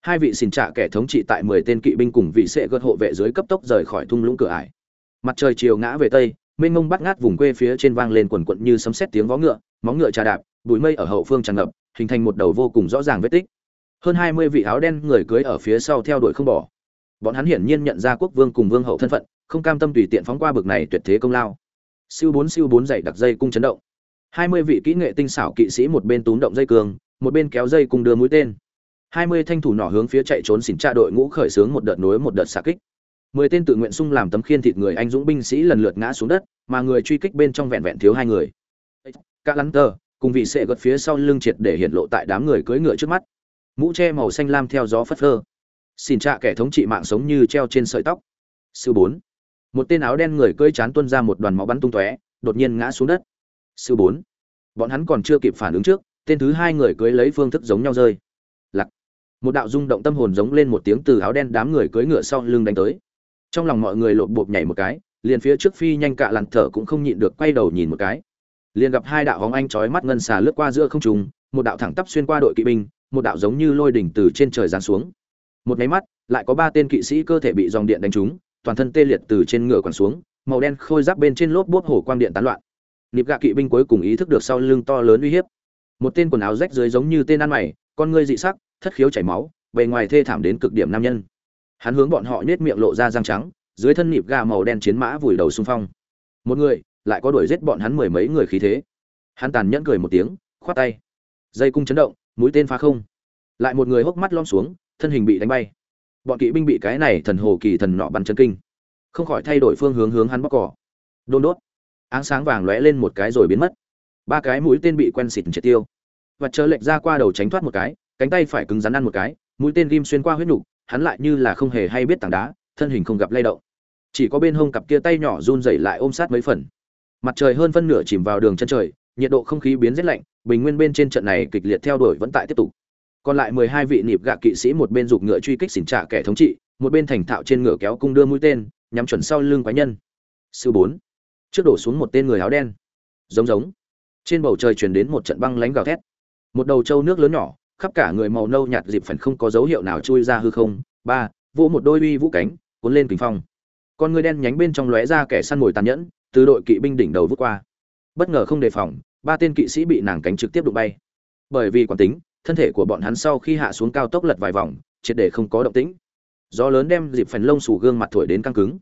Hai vị xin trả kẻ thống trị tại mười tên kỵ binh cùng vị sệ gật hộ vệ dưới cấp tốc rời khỏi thung lũng cửa ải. Mặt trời chiều ngã về tây, mênh mông bắt ngát vùng quê phía trên vang lên quần quận như sấm sét tiếng vó ngựa, móng ngựa trà đạp, bụi mây ở hậu phương tràn ngập, hình thành một đầu vô cùng rõ ràng vết tích. Hơn hai mươi vị áo đen người cưới ở phía sau theo đuổi không bỏ. Bọn hắn hiển nhiên nhận ra quốc vương cùng vương hậu thân phận không cam tâm tùy tiện phóng qua bực này tuyệt thế công lao. Siêu bốn siêu bốn dày đặc dây cung chấn động. Hai mươi vị kỹ nghệ tinh xảo kỵ sĩ một bên túm động dây cường, một bên kéo dây cung đưa mũi tên. Hai mươi thanh thủ nỏ hướng phía chạy trốn xỉn tra đội ngũ khởi xướng một đợt nối một đợt xạ kích. Mười tên tự nguyện sung làm tấm khiên thịt người anh dũng binh sĩ lần lượt ngã xuống đất, mà người truy kích bên trong vẹn vẹn thiếu hai người. Cả lắn tờ, cùng vị sệ gật phía sau lưng triệt để hiện lộ tại đám người cưỡi ngựa trước mắt. Mũ che màu xanh lam theo gió phất phơ. Xin trạ kẻ thống trị mạng sống như treo trên sợi tóc. Sư bốn một tên áo đen người cưỡi chán tuôn ra một đoàn máu bắn tung tóe, đột nhiên ngã xuống đất. Sư bốn. Bọn hắn còn chưa kịp phản ứng trước, tên thứ hai người cưỡi lấy phương thức giống nhau rơi. Lặc. Một đạo rung động tâm hồn giống lên một tiếng từ áo đen đám người cưỡi ngựa sau lưng đánh tới. Trong lòng mọi người lộp bộp nhảy một cái, liền phía trước phi nhanh cạ lặn thở cũng không nhịn được quay đầu nhìn một cái. Liền gặp hai đạo hóng anh chói mắt ngân xà lướt qua giữa không trung, một đạo thẳng tắp xuyên qua đội kỵ binh, một đạo giống như lôi đỉnh từ trên trời giáng xuống. Một máy mắt, lại có ba tên kỵ sĩ cơ thể bị dòng điện đánh trúng toàn thân tê liệt từ trên ngựa quằn xuống, màu đen khôi giáp bên trên lốp bốt hổ quang điện tán loạn. Nịp gạ kỵ binh cuối cùng ý thức được sau lưng to lớn uy hiếp. Một tên quần áo rách dưới giống như tên ăn mày, con ngươi dị sắc, thất khiếu chảy máu, bề ngoài thê thảm đến cực điểm nam nhân. Hắn hướng bọn họ nhếch miệng lộ ra răng trắng, dưới thân nịp gà màu đen chiến mã vùi đầu xung phong. Một người, lại có đuổi giết bọn hắn mười mấy người khí thế. Hắn tàn nhẫn cười một tiếng, khoát tay. Dây cung chấn động, mũi tên phá không. Lại một người hốc mắt lom xuống, thân hình bị đánh bay bọn kỵ binh bị cái này thần hồ kỳ thần nọ bắn chân kinh. Không khỏi thay đổi phương hướng hướng hắn bóc cỏ. Đôn đốt. Áng sáng vàng lóe lên một cái rồi biến mất. Ba cái mũi tên bị quen xịt triệt tiêu. Và chờ lệch ra qua đầu tránh thoát một cái, cánh tay phải cứng rắn ăn một cái, mũi tên ghim xuyên qua huyết nhục hắn lại như là không hề hay biết tảng đá, thân hình không gặp lay động. Chỉ có bên hông cặp kia tay nhỏ run rẩy lại ôm sát mấy phần. Mặt trời hơn phân nửa chìm vào đường chân trời, nhiệt độ không khí biến rất lạnh, bình nguyên bên trên trận này kịch liệt theo đuổi vẫn tại tiếp tục còn lại mười hai vị nịp gạ kỵ sĩ một bên giục ngựa truy kích xỉn trả kẻ thống trị, một bên thành thạo trên ngựa kéo cung đưa mũi tên, nhắm chuẩn sau lưng quái nhân. Sư bốn. Trước đổ xuống một tên người áo đen. Giống giống. Trên bầu trời truyền đến một trận băng lánh gào thét. Một đầu trâu nước lớn nhỏ, khắp cả người màu nâu nhạt dịp phần không có dấu hiệu nào chui ra hư không. Ba, vỗ một đôi uy vũ cánh, cuốn lên kính phong. Con người đen nhánh bên trong lóe ra kẻ săn mồi tàn nhẫn, từ đội kỵ binh đỉnh đầu vút qua. Bất ngờ không đề phòng, ba tên kỵ sĩ bị nàng cánh trực tiếp đụng bay. Bởi vì quán tính thân thể của bọn hắn sau khi hạ xuống cao tốc lật vài vòng, triệt để không có động tĩnh. Gió lớn đem dịp phần lông sủ gương mặt thổi đến căng cứng.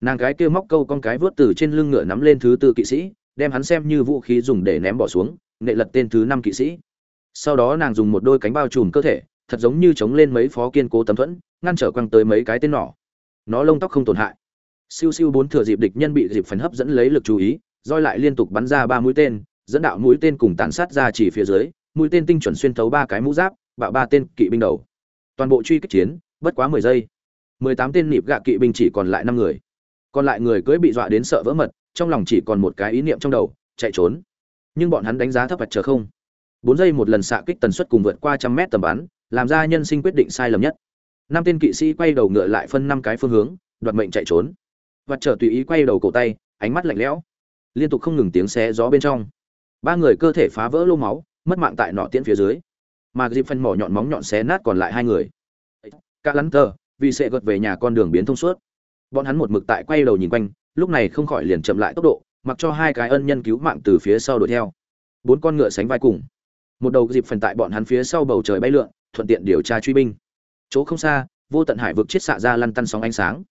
Nàng gái kia móc câu con cái vớt từ trên lưng ngựa nắm lên thứ tư kỵ sĩ, đem hắn xem như vũ khí dùng để ném bỏ xuống nệ lật tên thứ năm kỵ sĩ. Sau đó nàng dùng một đôi cánh bao trùm cơ thể, thật giống như chống lên mấy phó kiên cố tấm thuẫn, ngăn trở quăng tới mấy cái tên nỏ. Nó lông tóc không tổn hại. Siêu siêu bốn thừa dịp địch nhân bị dịp phần hấp dẫn lấy lực chú ý, roi lại liên tục bắn ra ba mũi tên, dẫn đạo mũi tên cùng tàn sát ra chỉ phía dưới mũi tên tinh chuẩn xuyên thấu ba cái mũ giáp, bạo ba tên kỵ binh đầu. Toàn bộ truy kích chiến, bất quá mười giây. Mười tám tên nịp gạ kỵ binh chỉ còn lại năm người. Còn lại người cưỡi bị dọa đến sợ vỡ mật, trong lòng chỉ còn một cái ý niệm trong đầu, chạy trốn. Nhưng bọn hắn đánh giá thấp vật chờ không. Bốn giây một lần xạ kích tần suất cùng vượt qua trăm mét tầm bắn, làm ra nhân sinh quyết định sai lầm nhất. Năm tên kỵ sĩ quay đầu ngựa lại phân năm cái phương hướng, đoạt mệnh chạy trốn. Vật chờ tùy ý quay đầu cổ tay, ánh mắt lạnh lẽo, liên tục không ngừng tiếng xé gió bên trong. Ba người cơ thể phá vỡ lô máu mất mạng tại nọ tiễn phía dưới. Mà dịp phân mỏ nhọn móng nhọn xé nát còn lại hai người. Cả lắn tờ, vì sẽ gật về nhà con đường biến thông suốt. Bọn hắn một mực tại quay đầu nhìn quanh, lúc này không khỏi liền chậm lại tốc độ, mặc cho hai cái ân nhân cứu mạng từ phía sau đuổi theo. Bốn con ngựa sánh vai cùng. Một đầu dịp phần tại bọn hắn phía sau bầu trời bay lượn, thuận tiện điều tra truy binh. Chỗ không xa, vô tận hải vực chiết xạ ra lăn tăn sóng ánh sáng.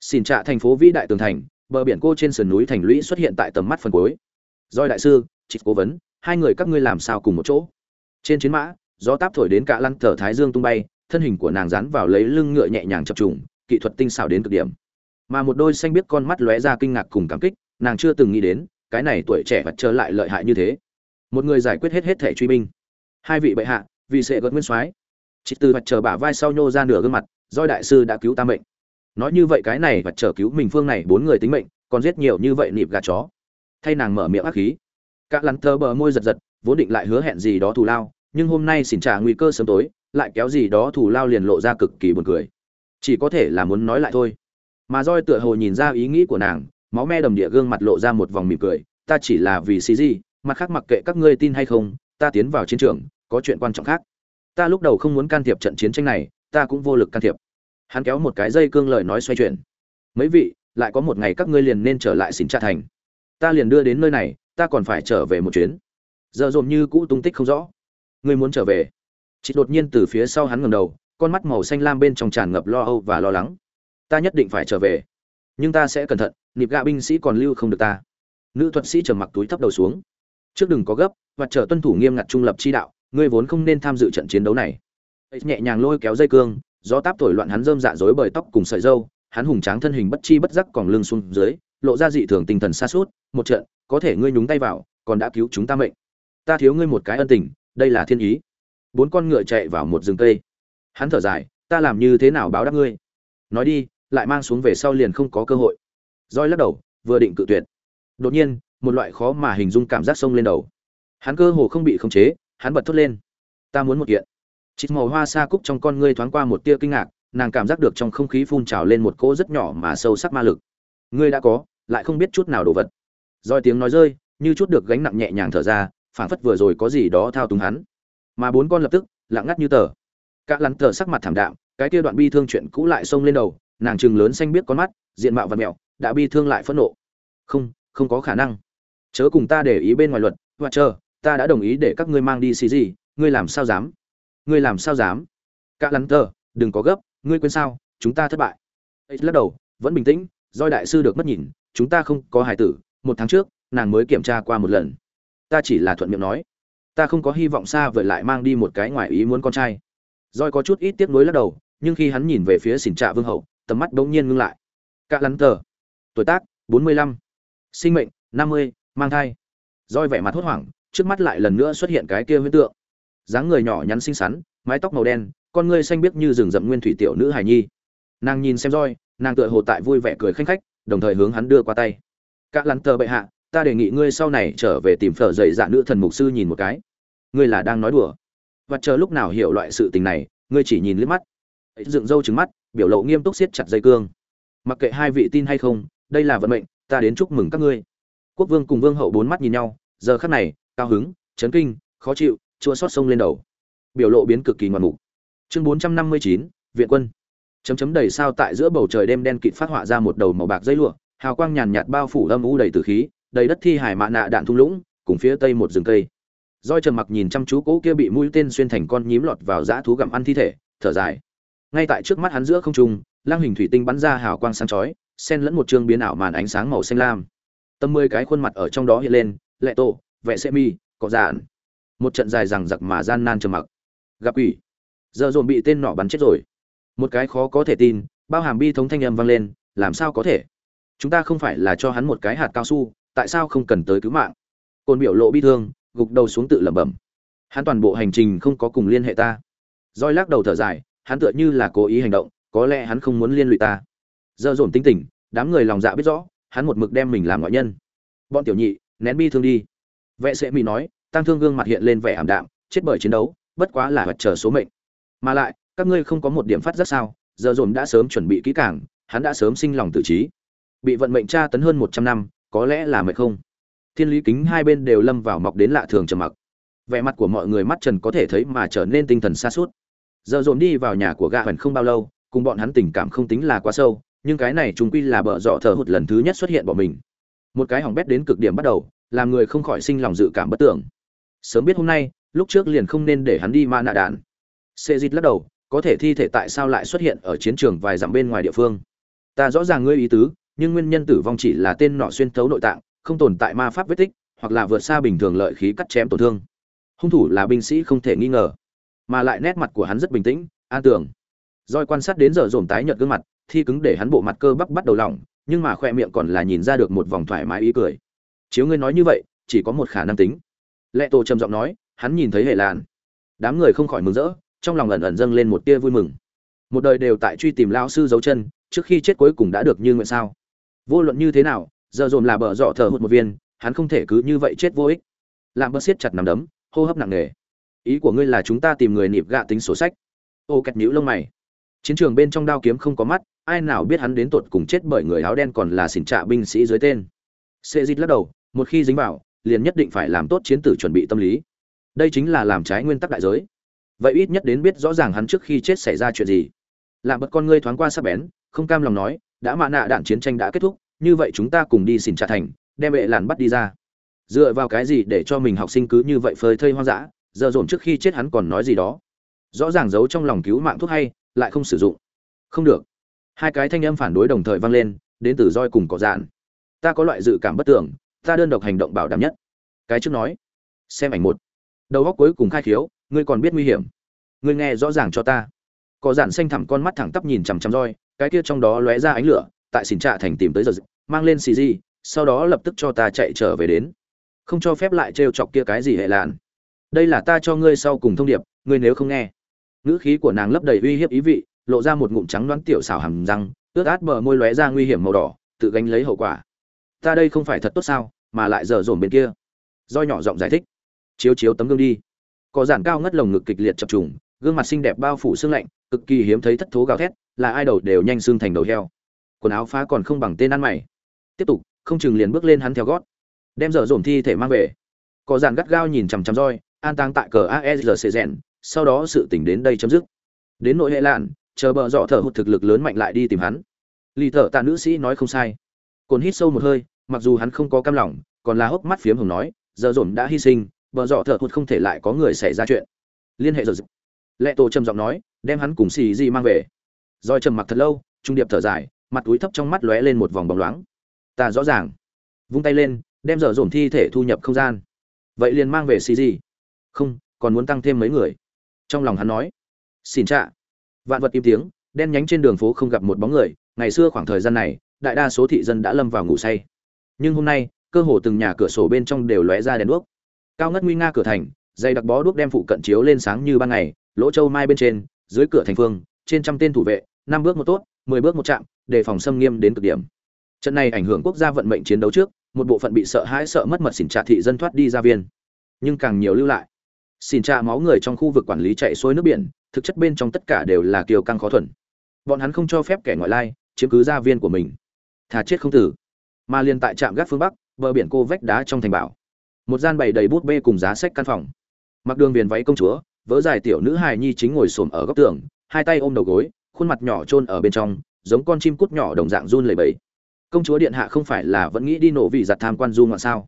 Xin trạ thành phố vĩ đại tường thành, bờ biển cô trên sườn núi thành lũy xuất hiện tại tầm mắt phần cuối. Doi đại sư trịch cố vấn hai người các ngươi làm sao cùng một chỗ? Trên chiến mã, gió táp thổi đến cả lăn thở thái dương tung bay, thân hình của nàng dán vào lấy lưng ngựa nhẹ nhàng chập trùng, kỹ thuật tinh xảo đến cực điểm. Mà một đôi xanh biết con mắt lóe ra kinh ngạc cùng cảm kích, nàng chưa từng nghĩ đến, cái này tuổi trẻ vật trở lại lợi hại như thế. Một người giải quyết hết hết thể truy binh. Hai vị bệ hạ, vì sẽ gật nguyên soái. Chỉ từ vật trở bả vai sau nhô ra nửa gương mặt doi đại sư đã cứu ta mệnh. Nói như vậy cái này vật trở cứu mình phương này bốn người tính mệnh, còn giết nhiều như vậy nịp gà chó. Thay nàng mở miệng ác khí các lắn thơ bờ môi giật giật, vốn định lại hứa hẹn gì đó thù lao, nhưng hôm nay xỉn trả nguy cơ sớm tối, lại kéo gì đó thù lao liền lộ ra cực kỳ buồn cười. Chỉ có thể là muốn nói lại thôi. Mà roi tựa hồ nhìn ra ý nghĩ của nàng, máu me đầm địa gương mặt lộ ra một vòng mỉm cười, ta chỉ là vì xì gì, mặt khác mặc kệ các ngươi tin hay không, ta tiến vào chiến trường, có chuyện quan trọng khác. Ta lúc đầu không muốn can thiệp trận chiến tranh này, ta cũng vô lực can thiệp. Hắn kéo một cái dây cương lời nói xoay chuyển. Mấy vị, lại có một ngày các ngươi liền nên trở lại xỉn trả thành. Ta liền đưa đến nơi này ta còn phải trở về một chuyến. Giờ dồn như cũ tung tích không rõ. Ngươi muốn trở về? Chị đột nhiên từ phía sau hắn ngầm đầu, con mắt màu xanh lam bên trong tràn ngập lo âu và lo lắng. Ta nhất định phải trở về. Nhưng ta sẽ cẩn thận, nịp gạ binh sĩ còn lưu không được ta. Nữ thuật sĩ trầm mặc túi thấp đầu xuống. Trước đừng có gấp, và chờ tuân thủ nghiêm ngặt trung lập chi đạo, ngươi vốn không nên tham dự trận chiến đấu này. Nhẹ nhàng lôi kéo dây cương, gió táp thổi loạn hắn rơm dạ rối bởi tóc cùng sợi dâu hắn hùng tráng thân hình bất chi bất giác còn lưng xuống dưới lộ ra dị thường tinh thần xa suốt, một trận, có thể ngươi nhúng tay vào, còn đã cứu chúng ta mệnh. Ta thiếu ngươi một cái ân tình, đây là thiên ý. Bốn con ngựa chạy vào một rừng cây. Hắn thở dài, ta làm như thế nào báo đáp ngươi? Nói đi, lại mang xuống về sau liền không có cơ hội. Roi lắc đầu, vừa định cự tuyệt. Đột nhiên, một loại khó mà hình dung cảm giác sông lên đầu. Hắn cơ hồ không bị khống chế, hắn bật thốt lên. Ta muốn một kiện. Chít màu hoa sa cúc trong con ngươi thoáng qua một tia kinh ngạc, nàng cảm giác được trong không khí phun trào lên một cỗ rất nhỏ mà sâu sắc ma lực ngươi đã có, lại không biết chút nào đồ vật. Roi tiếng nói rơi, như chút được gánh nặng nhẹ nhàng thở ra, phảng phất vừa rồi có gì đó thao túng hắn. Mà bốn con lập tức, lặng ngắt như tờ. Cả lắn tờ sắc mặt thảm đạm, cái kia đoạn bi thương chuyện cũ lại xông lên đầu, nàng trừng lớn xanh biết con mắt, diện mạo và mẹo, đã bi thương lại phẫn nộ. Không không có khả năng. Chớ cùng ta để ý bên ngoài luật hoặc chờ, ta đã đồng ý để các ngươi mang đi xì gì, ngươi làm sao dám? Ngươi làm sao dám? Cả lắn tờ, đừng có gấp, ngươi quên sao, chúng ta thất bại. Ấy, lắc đầu, vẫn bình tĩnh doi đại sư được mất nhìn, chúng ta không có hài tử, một tháng trước, nàng mới kiểm tra qua một lần. Ta chỉ là thuận miệng nói. Ta không có hy vọng xa vời lại mang đi một cái ngoài ý muốn con trai. Doi có chút ít tiếc nuối lắc đầu, nhưng khi hắn nhìn về phía xỉn trạ vương hậu, tầm mắt bỗng nhiên ngưng lại. Cả lắn tờ. Tuổi tác, bốn mươi lăm. Sinh mệnh, năm mươi. Mang thai. Roi vẻ mặt hốt hoảng, trước mắt lại lần nữa xuất hiện cái kia huyễn tượng. Dáng người nhỏ nhắn xinh xắn, mái tóc màu đen, con ngươi xanh biếc như rừng rậm nguyên thủy tiểu nữ hài nhi nàng nhìn xem roi, nàng tựa hồ tại vui vẻ cười khanh khách, đồng thời hướng hắn đưa qua tay. Các lắn tờ bệ hạ, ta đề nghị ngươi sau này trở về tìm phở dậy dạ nữ thần mục sư nhìn một cái. Ngươi là đang nói đùa. Và chờ lúc nào hiểu loại sự tình này, ngươi chỉ nhìn liếc mắt. Dựng râu trứng mắt, biểu lộ nghiêm túc siết chặt dây cương. Mặc kệ hai vị tin hay không, đây là vận mệnh, ta đến chúc mừng các ngươi. Quốc vương cùng vương hậu bốn mắt nhìn nhau, giờ khắc này, cao hứng, chấn kinh, khó chịu, chua xót sông lên đầu. Biểu lộ biến cực kỳ ngoạn mục. Chương bốn trăm năm mươi chín, viện quân chấm chấm đầy sao tại giữa bầu trời đêm đen kịt phát họa ra một đầu màu bạc dây lụa, hào quang nhàn nhạt bao phủ âm u đầy tử khí, đầy đất thi hải mạ nạ đạn thung lũng, cùng phía tây một rừng cây. Roi trầm mặc nhìn chăm chú cỗ kia bị mũi tên xuyên thành con nhím lọt vào dã thú gặm ăn thi thể, thở dài. Ngay tại trước mắt hắn giữa không trung lang hình thủy tinh bắn ra hào quang sáng chói, xen lẫn một chương biến ảo màn ánh sáng màu xanh lam. Tầm mười cái khuôn mặt ở trong đó hiện lên, lệ tổ vệ xe mi có dạn một trận dài rằng giặc mà gian nan trầm mặc. Gặp quỷ. Giờ dồn bị tên nọ bắn chết rồi một cái khó có thể tin, bao hàm bi thống thanh âm vang lên, làm sao có thể? Chúng ta không phải là cho hắn một cái hạt cao su, tại sao không cần tới cứu mạng? Côn biểu lộ bi thương, gục đầu xuống tự lẩm bẩm. Hắn toàn bộ hành trình không có cùng liên hệ ta. Roi lắc đầu thở dài, hắn tựa như là cố ý hành động, có lẽ hắn không muốn liên lụy ta. Giờ dồn tinh tỉnh đám người lòng dạ biết rõ, hắn một mực đem mình làm ngoại nhân. Bọn tiểu nhị, nén bi thương đi. Vệ sẽ mỹ nói tăng thương gương mặt hiện lên vẻ ảm đạm, chết bởi chiến đấu, bất quá là vật chờ số mệnh. Mà lại các ngươi không có một điểm phát rất sao? Giờ dồn đã sớm chuẩn bị kỹ càng, hắn đã sớm sinh lòng tự trí. Bị vận mệnh tra tấn hơn một trăm năm, có lẽ là mệt không? Thiên lý kính hai bên đều lâm vào mọc đến lạ thường trầm mặc. Vẻ mặt của mọi người mắt trần có thể thấy mà trở nên tinh thần xa suốt giờ dồn đi vào nhà của gạ hẳn không bao lâu, cùng bọn hắn tình cảm không tính là quá sâu, nhưng cái này chúng quy là bợ dọ thờ hụt lần thứ nhất xuất hiện bọn mình. Một cái hỏng bét đến cực điểm bắt đầu, làm người không khỏi sinh lòng dự cảm bất tưởng. Sớm biết hôm nay, lúc trước liền không nên để hắn đi ma nạ đạn. Xê dít lắc đầu có thể thi thể tại sao lại xuất hiện ở chiến trường vài dặm bên ngoài địa phương. Ta rõ ràng ngươi ý tứ, nhưng nguyên nhân tử vong chỉ là tên nọ xuyên thấu nội tạng, không tồn tại ma pháp vết tích, hoặc là vượt xa bình thường lợi khí cắt chém tổn thương. Hung thủ là binh sĩ không thể nghi ngờ, mà lại nét mặt của hắn rất bình tĩnh, an tưởng roi quan sát đến giờ dồn tái nhợt gương mặt, thi cứng để hắn bộ mặt cơ bắp bắt đầu lỏng, nhưng mà khoe miệng còn là nhìn ra được một vòng thoải mái ý cười. Chiếu ngươi nói như vậy, chỉ có một khả năng tính. Lệ tổ trầm giọng nói, hắn nhìn thấy hệ làn đám người không khỏi mừng rỡ trong lòng ẩn ẩn dâng lên một tia vui mừng. Một đời đều tại truy tìm lao sư dấu chân, trước khi chết cuối cùng đã được như nguyện sao? Vô luận như thế nào, giờ dồn là bờ dọ thở hụt một viên, hắn không thể cứ như vậy chết vô ích. Làm bớt siết chặt nằm đấm, hô hấp nặng nề. Ý của ngươi là chúng ta tìm người nịp gạ tính sổ sách. Ô, kẹt nhíu lông mày. Chiến trường bên trong đao kiếm không có mắt, ai nào biết hắn đến tột cùng chết bởi người áo đen còn là xỉn trạ binh sĩ dưới tên. Xê dít lắc đầu, một khi dính vào, liền nhất định phải làm tốt chiến tử chuẩn bị tâm lý. Đây chính là làm trái nguyên tắc đại giới vậy ít nhất đến biết rõ ràng hắn trước khi chết xảy ra chuyện gì. Làm bật con ngươi thoáng qua sắc bén, không cam lòng nói, đã mạ nạ đạn chiến tranh đã kết thúc, như vậy chúng ta cùng đi xỉn trả thành, đem bệ làn bắt đi ra. Dựa vào cái gì để cho mình học sinh cứ như vậy phơi thây hoang dã, giờ dồn trước khi chết hắn còn nói gì đó. Rõ ràng giấu trong lòng cứu mạng thuốc hay, lại không sử dụng. Không được. Hai cái thanh âm phản đối đồng thời vang lên, đến từ roi cùng cỏ dạn. Ta có loại dự cảm bất tưởng ta đơn độc hành động bảo đảm nhất. Cái trước nói. Xem ảnh một. Đầu góc cuối cùng khai khiếu ngươi còn biết nguy hiểm. Ngươi nghe rõ ràng cho ta. Có dạn xanh thẳm con mắt thẳng tắp nhìn chằm chằm roi, cái kia trong đó lóe ra ánh lửa, tại xỉn trạ thành tìm tới giờ mang lên xì di sau đó lập tức cho ta chạy trở về đến. Không cho phép lại trêu chọc kia cái gì hệ làn đây là ta cho ngươi sau cùng thông điệp, ngươi nếu không nghe. Ngữ khí của nàng lấp đầy uy hiếp ý vị, lộ ra một ngụm trắng đoán tiểu xảo hầm răng, ướt át bờ môi lóe ra nguy hiểm màu đỏ, tự gánh lấy hậu quả. Ta đây không phải thật tốt sao, mà lại dở dồn bên kia. Do nhỏ giọng giải thích. Chiếu chiếu tấm gương đi có giản cao ngất lồng ngực kịch liệt chập trùng, gương mặt xinh đẹp bao phủ xương lạnh, cực kỳ hiếm thấy thất thố gào thét, là ai đầu đều nhanh xương thành đầu heo. Quần áo phá còn không bằng tên ăn mày. Tiếp tục, không chừng liền bước lên hắn theo gót. Đem dở dồn thi thể mang về. Có giản gắt gao nhìn chằm chằm roi, an táng tại cờ aesrc rèn, sau đó sự tỉnh đến đây chấm dứt. Đến nội hệ lạn, chờ bờ dọ thở hụt thực lực lớn mạnh lại đi tìm hắn. Lì thở tạ nữ sĩ nói không sai. Cồn hít sâu một hơi, mặc dù hắn không có cam lòng, còn là hốc mắt phiếm hồng nói giờ dồn đã hy sinh bờ dọ thở hụt không thể lại có người xảy ra chuyện. Liên hệ giờ dịp lệ tổ trầm giọng nói, đem hắn cùng xì di mang về. Roi trầm mặc thật lâu, trung điệp thở dài, mặt túi thấp trong mắt lóe lên một vòng bóng loáng. Ta rõ ràng. Vung tay lên, đem dở dồn thi thể thu nhập không gian. Vậy liền mang về xì di. Không, còn muốn tăng thêm mấy người. Trong lòng hắn nói, xin trạ vạn vật im tiếng, đen nhánh trên đường phố không gặp một bóng người. Ngày xưa khoảng thời gian này, đại đa số thị dân đã lâm vào ngủ say. Nhưng hôm nay, cơ hồ từng nhà cửa sổ bên trong đều lóe ra đèn đuốc cao ngất nguy nga cửa thành dây đặc bó đuốc đem phụ cận chiếu lên sáng như ban ngày, lỗ châu mai bên trên, dưới cửa thành phương, trên trăm tên thủ vệ, năm bước một tốt, mười bước một chạm, đề phòng xâm nghiêm đến cực điểm. Trận này ảnh hưởng quốc gia vận mệnh chiến đấu trước, một bộ phận bị sợ hãi sợ mất mật xỉn trạ thị dân thoát đi ra viên. Nhưng càng nhiều lưu lại, xỉn trạ máu người trong khu vực quản lý chạy xuôi nước biển, thực chất bên trong tất cả đều là kiều căng khó thuần. Bọn hắn không cho phép kẻ ngoại lai chiếm cứ gia viên của mình. Thà chết không tử. Mà liền tại trạm gác phương bắc, bờ biển cô vách đá trong thành bảo một gian bày đầy bút bê cùng giá sách căn phòng. Mặc đường viền váy công chúa vỡ dài tiểu nữ hài nhi chính ngồi xổm ở góc tường, hai tay ôm đầu gối, khuôn mặt nhỏ chôn ở bên trong, giống con chim cút nhỏ đồng dạng run lẩy bẩy. Công chúa điện hạ không phải là vẫn nghĩ đi nổ vị giặt tham quan du ngoạn sao?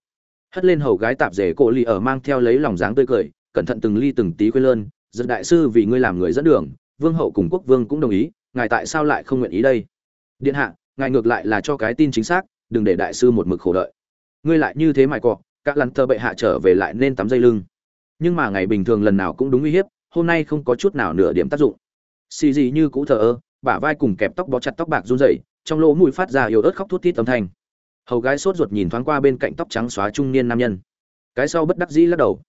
Hất lên hầu gái tạp rể cổ lì ở mang theo lấy lòng dáng tươi cười, cẩn thận từng ly từng tí quê lơn, giật đại sư, vì ngươi làm người dẫn đường, vương hậu cùng quốc vương cũng đồng ý, ngài tại sao lại không nguyện ý đây? Điện hạ, ngài ngược lại là cho cái tin chính xác, đừng để đại sư một mực khổ đợi. Ngươi lại như thế mài cọ các lắn thơ bệ hạ trở về lại nên tắm dây lưng. Nhưng mà ngày bình thường lần nào cũng đúng uy hiếp, hôm nay không có chút nào nửa điểm tác dụng. Xì gì như cũ thờ ơ, bả vai cùng kẹp tóc bó chặt tóc bạc run rẩy, trong lỗ mũi phát ra yếu ớt khóc thút thít âm thanh. Hầu gái sốt ruột nhìn thoáng qua bên cạnh tóc trắng xóa trung niên nam nhân. Cái sau bất đắc dĩ lắc đầu.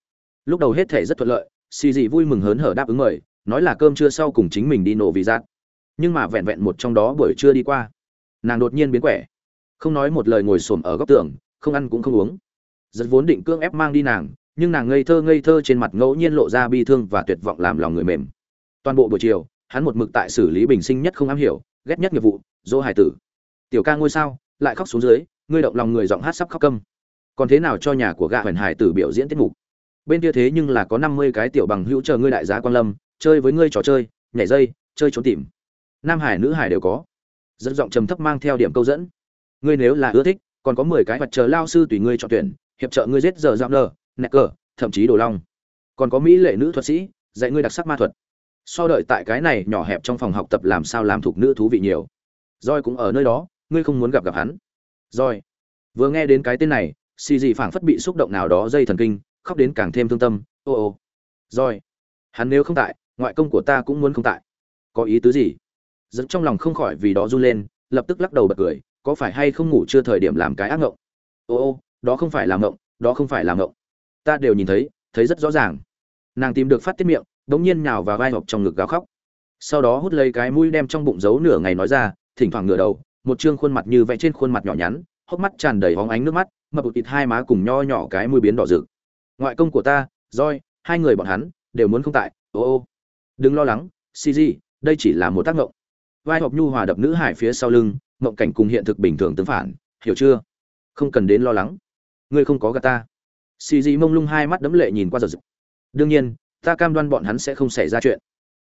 Lúc đầu hết thể rất thuận lợi, xì dị vui mừng hớn hở đáp ứng mời, nói là cơm trưa sau cùng chính mình đi nổ vì giác. Nhưng mà vẹn vẹn một trong đó buổi trưa đi qua, nàng đột nhiên biến quẻ. Không nói một lời ngồi xổm ở góc tường, không ăn cũng không uống rất vốn định cưỡng ép mang đi nàng, nhưng nàng ngây thơ ngây thơ trên mặt ngẫu nhiên lộ ra bi thương và tuyệt vọng làm lòng người mềm. Toàn bộ buổi chiều, hắn một mực tại xử lý bình sinh nhất không am hiểu, ghét nhất nghiệp vụ, dỗ hải tử. Tiểu ca ngôi sao? Lại khóc xuống dưới, ngươi động lòng người giọng hát sắp khóc câm. Còn thế nào cho nhà của gạ huyền hải tử biểu diễn tiết mục? Bên kia thế nhưng là có năm mươi cái tiểu bằng hữu chờ ngươi đại giá quan lâm, chơi với ngươi trò chơi, nhảy dây, chơi trốn tìm. Nam hải, nữ hải đều có. Dẫn giọng trầm thấp mang theo điểm câu dẫn. Ngươi nếu là ưa thích, còn có mười cái mặt chờ lao sư tùy ngươi chọn tuyển hiệp trợ ngươi giết giờ giam nờ nẹt cờ, thậm chí đồ long. Còn có mỹ lệ nữ thuật sĩ, dạy ngươi đặc sắc ma thuật. So đợi tại cái này nhỏ hẹp trong phòng học tập làm sao làm thuộc nữ thú vị nhiều. Roi cũng ở nơi đó, ngươi không muốn gặp gặp hắn. Roi vừa nghe đến cái tên này, xì gì phảng phất bị xúc động nào đó dây thần kinh, khóc đến càng thêm thương tâm, ô ô. Roi hắn nếu không tại, ngoại công của ta cũng muốn không tại. Có ý tứ gì? Dẫn trong lòng không khỏi vì đó run lên, lập tức lắc đầu bật cười, có phải hay không ngủ chưa thời điểm làm cái ác ngộng? Ô ô đó không phải là ngộng đó không phải là ngộng ta đều nhìn thấy thấy rất rõ ràng. Nàng tìm được phát tiết miệng, đống nhiên nhào vào vai ngọc trong ngực gào khóc. Sau đó hút lấy cái mũi đem trong bụng giấu nửa ngày nói ra, thỉnh thoảng ngửa đầu, một trương khuôn mặt như vẽ trên khuôn mặt nhỏ nhắn, hốc mắt tràn đầy hóng ánh nước mắt, mập ụt thịt hai má cùng nho nhỏ cái mũi biến đỏ rực. Ngoại công của ta roi hai người bọn hắn, đều muốn không tại, ô ô. Đừng lo lắng cg đây chỉ là một tác ngộng. Vai ngọc nhu hòa đập nữ hải phía sau lưng ngộng cảnh cùng hiện thực bình thường tương phản, hiểu chưa? Không cần đến lo lắng ngươi không có gạt ta. Cg mông lung hai mắt đấm lệ nhìn qua giật giật. Đương nhiên, ta cam đoan bọn hắn sẽ không xảy ra chuyện.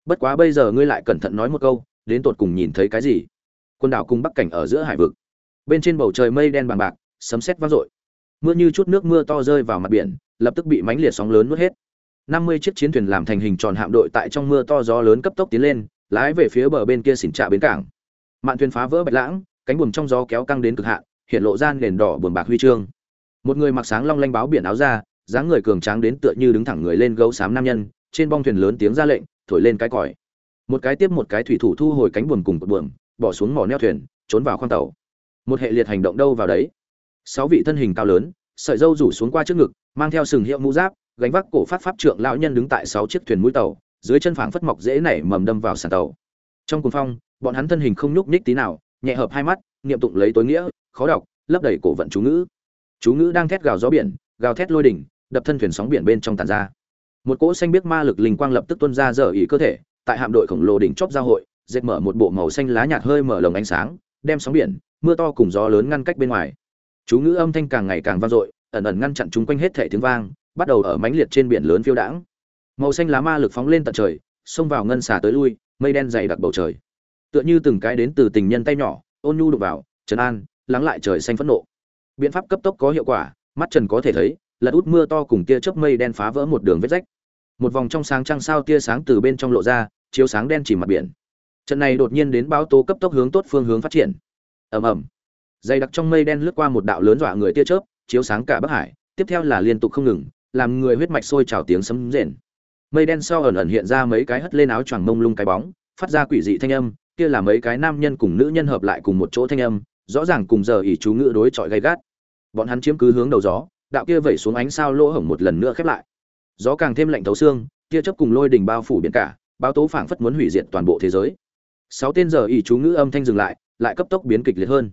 Bất quá bây giờ ngươi lại cẩn thận nói một câu, đến tột cùng nhìn thấy cái gì? Quần đảo cùng bắc cảnh ở giữa hải vực. Bên trên bầu trời mây đen bàng bạc, sấm sét vang dội. Mưa như chút nước mưa to rơi vào mặt biển, lập tức bị mánh liệt sóng lớn nuốt hết. Năm mươi chiếc chiến thuyền làm thành hình tròn hạm đội tại trong mưa to gió lớn cấp tốc tiến lên, lái về phía bờ bên kia xỉn trạ bến cảng. Mạn thuyền phá vỡ bạch lãng, cánh buồm trong gió kéo căng đến cực hạn, hiện lộ ra nền đỏ buồm bạc huy chương một người mặc sáng long lanh báo biển áo ra dáng người cường tráng đến tựa như đứng thẳng người lên gấu xám nam nhân, trên bong thuyền lớn tiếng ra lệnh, thổi lên cái còi. Một cái tiếp một cái thủy thủ thu hồi cánh buồm cùng cột buồm, bỏ xuống mỏ neo thuyền, trốn vào khoang tàu. Một hệ liệt hành động đâu vào đấy. Sáu vị thân hình cao lớn, sợi dâu rủ xuống qua trước ngực, mang theo sừng hiệu mũ giáp, gánh vác cổ phát pháp trượng lão nhân đứng tại sáu chiếc thuyền mũi tàu, dưới chân phảng phất mọc dễ nảy mầm đâm vào sàn tàu. Trong cuồng phong, bọn hắn thân hình không nhúc nhích tí nào, nhẹ hợp hai mắt, niệm tụng lấy tối nghĩa, khó đọc, lấp đầy cổ vận chú ngữ chú ngữ đang thét gào gió biển, gào thét lôi đỉnh, đập thân thuyền sóng biển bên trong tàn ra. Một cỗ xanh biết ma lực linh quang lập tức tuôn ra dở ỉ cơ thể, tại hạm đội khổng lồ đỉnh chóp giao hội, dệt mở một bộ màu xanh lá nhạt hơi mở lồng ánh sáng, đem sóng biển, mưa to cùng gió lớn ngăn cách bên ngoài. Chú ngữ âm thanh càng ngày càng vang dội, ẩn ẩn ngăn chặn chúng quanh hết thể tiếng vang, bắt đầu ở mãnh liệt trên biển lớn phiêu đãng. Màu xanh lá ma lực phóng lên tận trời, xông vào ngân xà tới lui, mây đen dày đặc bầu trời. Tựa như từng cái đến từ tình nhân tay nhỏ, ôn nhu đục vào, trấn an, lắng lại trời xanh phẫn nộ biện pháp cấp tốc có hiệu quả, mắt trần có thể thấy, lật út mưa to cùng tia chớp mây đen phá vỡ một đường vết rách. Một vòng trong sáng trăng sao tia sáng từ bên trong lộ ra, chiếu sáng đen chỉ mặt biển. Trận này đột nhiên đến báo tố cấp tốc hướng tốt phương hướng phát triển. Ầm ầm. Dày đặc trong mây đen lướt qua một đạo lớn dọa người tia chớp, chiếu sáng cả bắc hải, tiếp theo là liên tục không ngừng, làm người huyết mạch sôi trào tiếng sấm rền. Mây đen sau ẩn ẩn hiện ra mấy cái hất lên áo choàng mông lung cái bóng, phát ra quỷ dị thanh âm, kia là mấy cái nam nhân cùng nữ nhân hợp lại cùng một chỗ thanh âm, rõ ràng cùng giờ ỷ chú ngữ đối chọi gay gắt bọn hắn chiếm cứ hướng đầu gió, đạo kia vẩy xuống ánh sao lỗ hổng một lần nữa khép lại. Gió càng thêm lạnh thấu xương, tia chớp cùng lôi đỉnh bao phủ biển cả, báo tố phảng phất muốn hủy diệt toàn bộ thế giới. Sáu tên giờ ỉ chú ngữ âm thanh dừng lại lại cấp tốc biến kịch liệt hơn.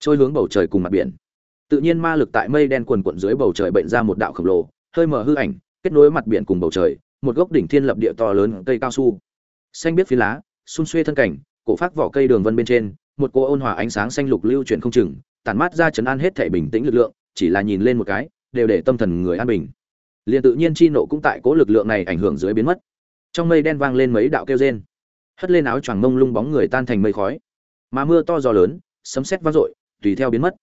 Trôi hướng bầu trời cùng mặt biển. Tự nhiên ma lực tại mây đen quần quận dưới bầu trời bệnh ra một đạo khổng lồ, hơi mở hư ảnh, kết nối mặt biển cùng bầu trời, một gốc đỉnh thiên lập địa to lớn cây cao su. Xanh biết phi lá xun xuê thân cảnh, cổ phát vỏ cây đường vân bên trên, một cô ôn hòa ánh sáng xanh lục lưu chuyển không chừng tản mát ra chấn an hết thể bình tĩnh lực lượng, chỉ là nhìn lên một cái, đều để tâm thần người an bình. Liền tự nhiên chi nộ cũng tại cố lực lượng này ảnh hưởng dưới biến mất. Trong mây đen vang lên mấy đạo kêu rên. Hất lên áo choàng mông lung bóng người tan thành mây khói. Mà mưa to gió lớn, sấm sét vang dội, tùy theo biến mất.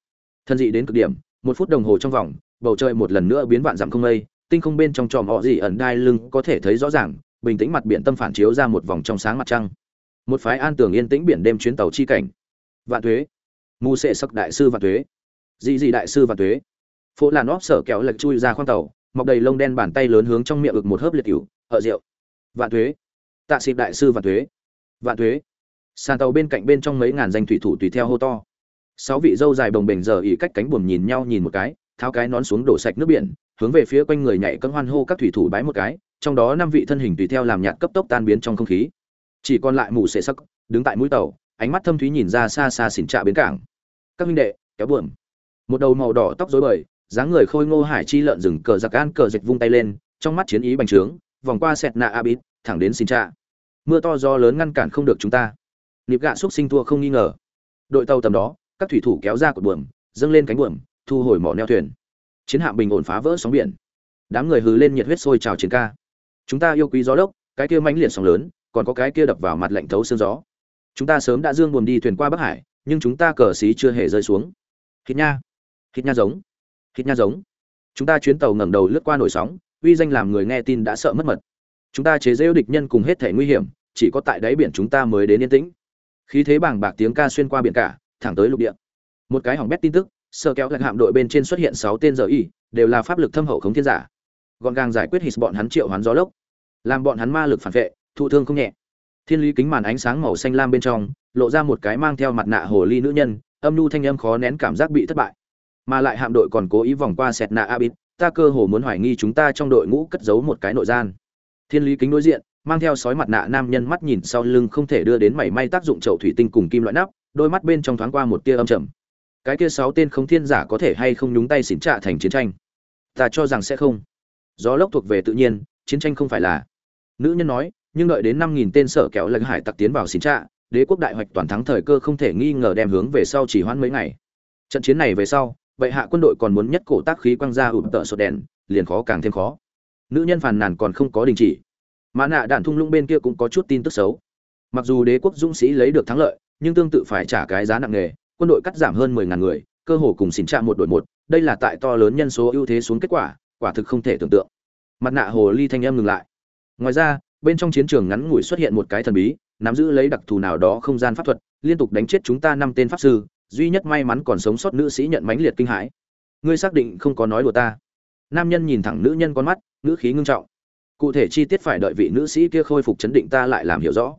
Thân dị đến cực điểm, một phút đồng hồ trong vòng, bầu trời một lần nữa biến vạn dặm không mây, tinh không bên trong tròm họ gì ẩn đai lưng có thể thấy rõ ràng, bình tĩnh mặt biển tâm phản chiếu ra một vòng trong sáng mặt trăng. Một phái an tường yên tĩnh biển đêm chuyến tàu chi cảnh. Vạn thuế mù sệ sắc đại sư vạn thuế. Dị dị đại sư vạn thuế. Phố làn óp sở kéo lệch chui ra khoang tàu, mọc đầy lông đen bàn tay lớn hướng trong miệng ực một hớp liệt cửu hợ rượu. Vạn thuế. Tạ xịt đại sư vạn thuế. Vạn thuế. Sàn tàu bên cạnh bên trong mấy ngàn danh thủy thủ tùy theo hô to. Sáu vị dâu dài bồng bềnh giờ ỉ cách cánh buồm nhìn nhau nhìn một cái, tháo cái nón xuống đổ sạch nước biển, hướng về phía quanh người nhảy cân hoan hô các thủy thủ bái một cái, trong đó năm vị thân hình tùy theo làm nhạt cấp tốc tan biến trong không khí. Chỉ còn lại mù sệ sắc đứng tại mũi tàu, ánh mắt thâm thúy nhìn ra xa xa xỉn trạ bến cảng các minh đệ, kéo buồm. Một đầu màu đỏ tóc rối bời, dáng người khôi ngô hải chi lợn rừng cờ giặc an cờ dịch vung tay lên, trong mắt chiến ý bành trướng, vòng qua sẹt nạ abit thẳng đến xin trạ mưa to gió lớn ngăn cản không được chúng ta. Nịp gạ xúc sinh thua không nghi ngờ. Đội tàu tầm đó, các thủy thủ kéo ra cột buồm, dâng lên cánh buồm, thu hồi mỏ neo thuyền. Chiến hạm bình ổn phá vỡ sóng biển. Đám người hừ lên nhiệt huyết sôi trào chiến ca. Chúng ta yêu quý gió lốc, cái kia mãnh liệt sóng lớn, còn có cái kia đập vào mặt lạnh thấu xương gió. Chúng ta sớm đã dương buồm đi thuyền qua bắc hải nhưng chúng ta cờ xí chưa hề rơi xuống. Hít nha. Hít nha giống. Hít nha giống. Chúng ta chuyến tàu ngẩng đầu lướt qua nổi sóng, uy danh làm người nghe tin đã sợ mất mật. Chúng ta chế giễu địch nhân cùng hết thể nguy hiểm, chỉ có tại đáy biển chúng ta mới đến yên tĩnh. Khí thế bảng bạc tiếng ca xuyên qua biển cả, thẳng tới lục địa. Một cái hỏng bét tin tức sơ kéo lạc hạm đội bên trên xuất hiện sáu tên giờ y, đều là pháp lực thâm hậu khống thiên giả. Gọn gàng giải quyết hít bọn hắn triệu hoán gió lốc. Làm bọn hắn ma lực phản vệ, thụ thương không nhẹ thiên lý kính màn ánh sáng màu xanh lam bên trong, lộ ra một cái mang theo mặt nạ hồ ly nữ nhân, âm nu thanh âm khó nén cảm giác bị thất bại. Mà lại hạm đội còn cố ý vòng qua sẹt nạ abit ta cơ hồ muốn hoài nghi chúng ta trong đội ngũ cất giấu một cái nội gian. Thiên lý kính đối diện, mang theo sói mặt nạ nam nhân mắt nhìn sau lưng không thể đưa đến mảy may tác dụng chậu thủy tinh cùng kim loại nắp, đôi mắt bên trong thoáng qua một tia âm trầm. Cái kia sáu tên không thiên giả có thể hay không nhúng tay xỉn trạ thành chiến tranh? Ta cho rằng sẽ không. Gió lốc thuộc về tự nhiên, chiến tranh không phải là. Nữ nhân nói nhưng đợi đến năm nghìn tên sở kéo lệnh hải tặc tiến vào xin trạ, đế quốc đại hoạch toàn thắng thời cơ không thể nghi ngờ đem hướng về sau chỉ hoãn mấy ngày. Trận chiến này về sau, vậy hạ quân đội còn muốn nhất cổ tác khí quăng ra ụp tợ sột đèn, liền khó càng thêm khó. Nữ nhân phàn nàn còn không có đình chỉ. Mã nạ đạn thung lũng bên kia cũng có chút tin tức xấu. Mặc dù đế quốc dũng sĩ lấy được thắng lợi, nhưng tương tự phải trả cái giá nặng nề, quân đội cắt giảm hơn mười ngàn người, cơ hồ cùng xỉn trạ một đội một, đây là tại to lớn nhân số ưu thế xuống kết quả quả thực không thể tưởng tượng. Mặt nạ hồ ly thanh em ngừng lại. Ngoài ra bên trong chiến trường ngắn ngủi xuất hiện một cái thần bí, nắm giữ lấy đặc thù nào đó không gian pháp thuật, liên tục đánh chết chúng ta năm tên pháp sư, duy nhất may mắn còn sống sót nữ sĩ nhận mãnh liệt kinh hãi. Ngươi xác định không có nói của ta? Nam nhân nhìn thẳng nữ nhân con mắt nữ khí ngưng trọng. Cụ thể chi tiết phải đợi vị nữ sĩ kia khôi phục chấn định ta lại làm hiểu rõ.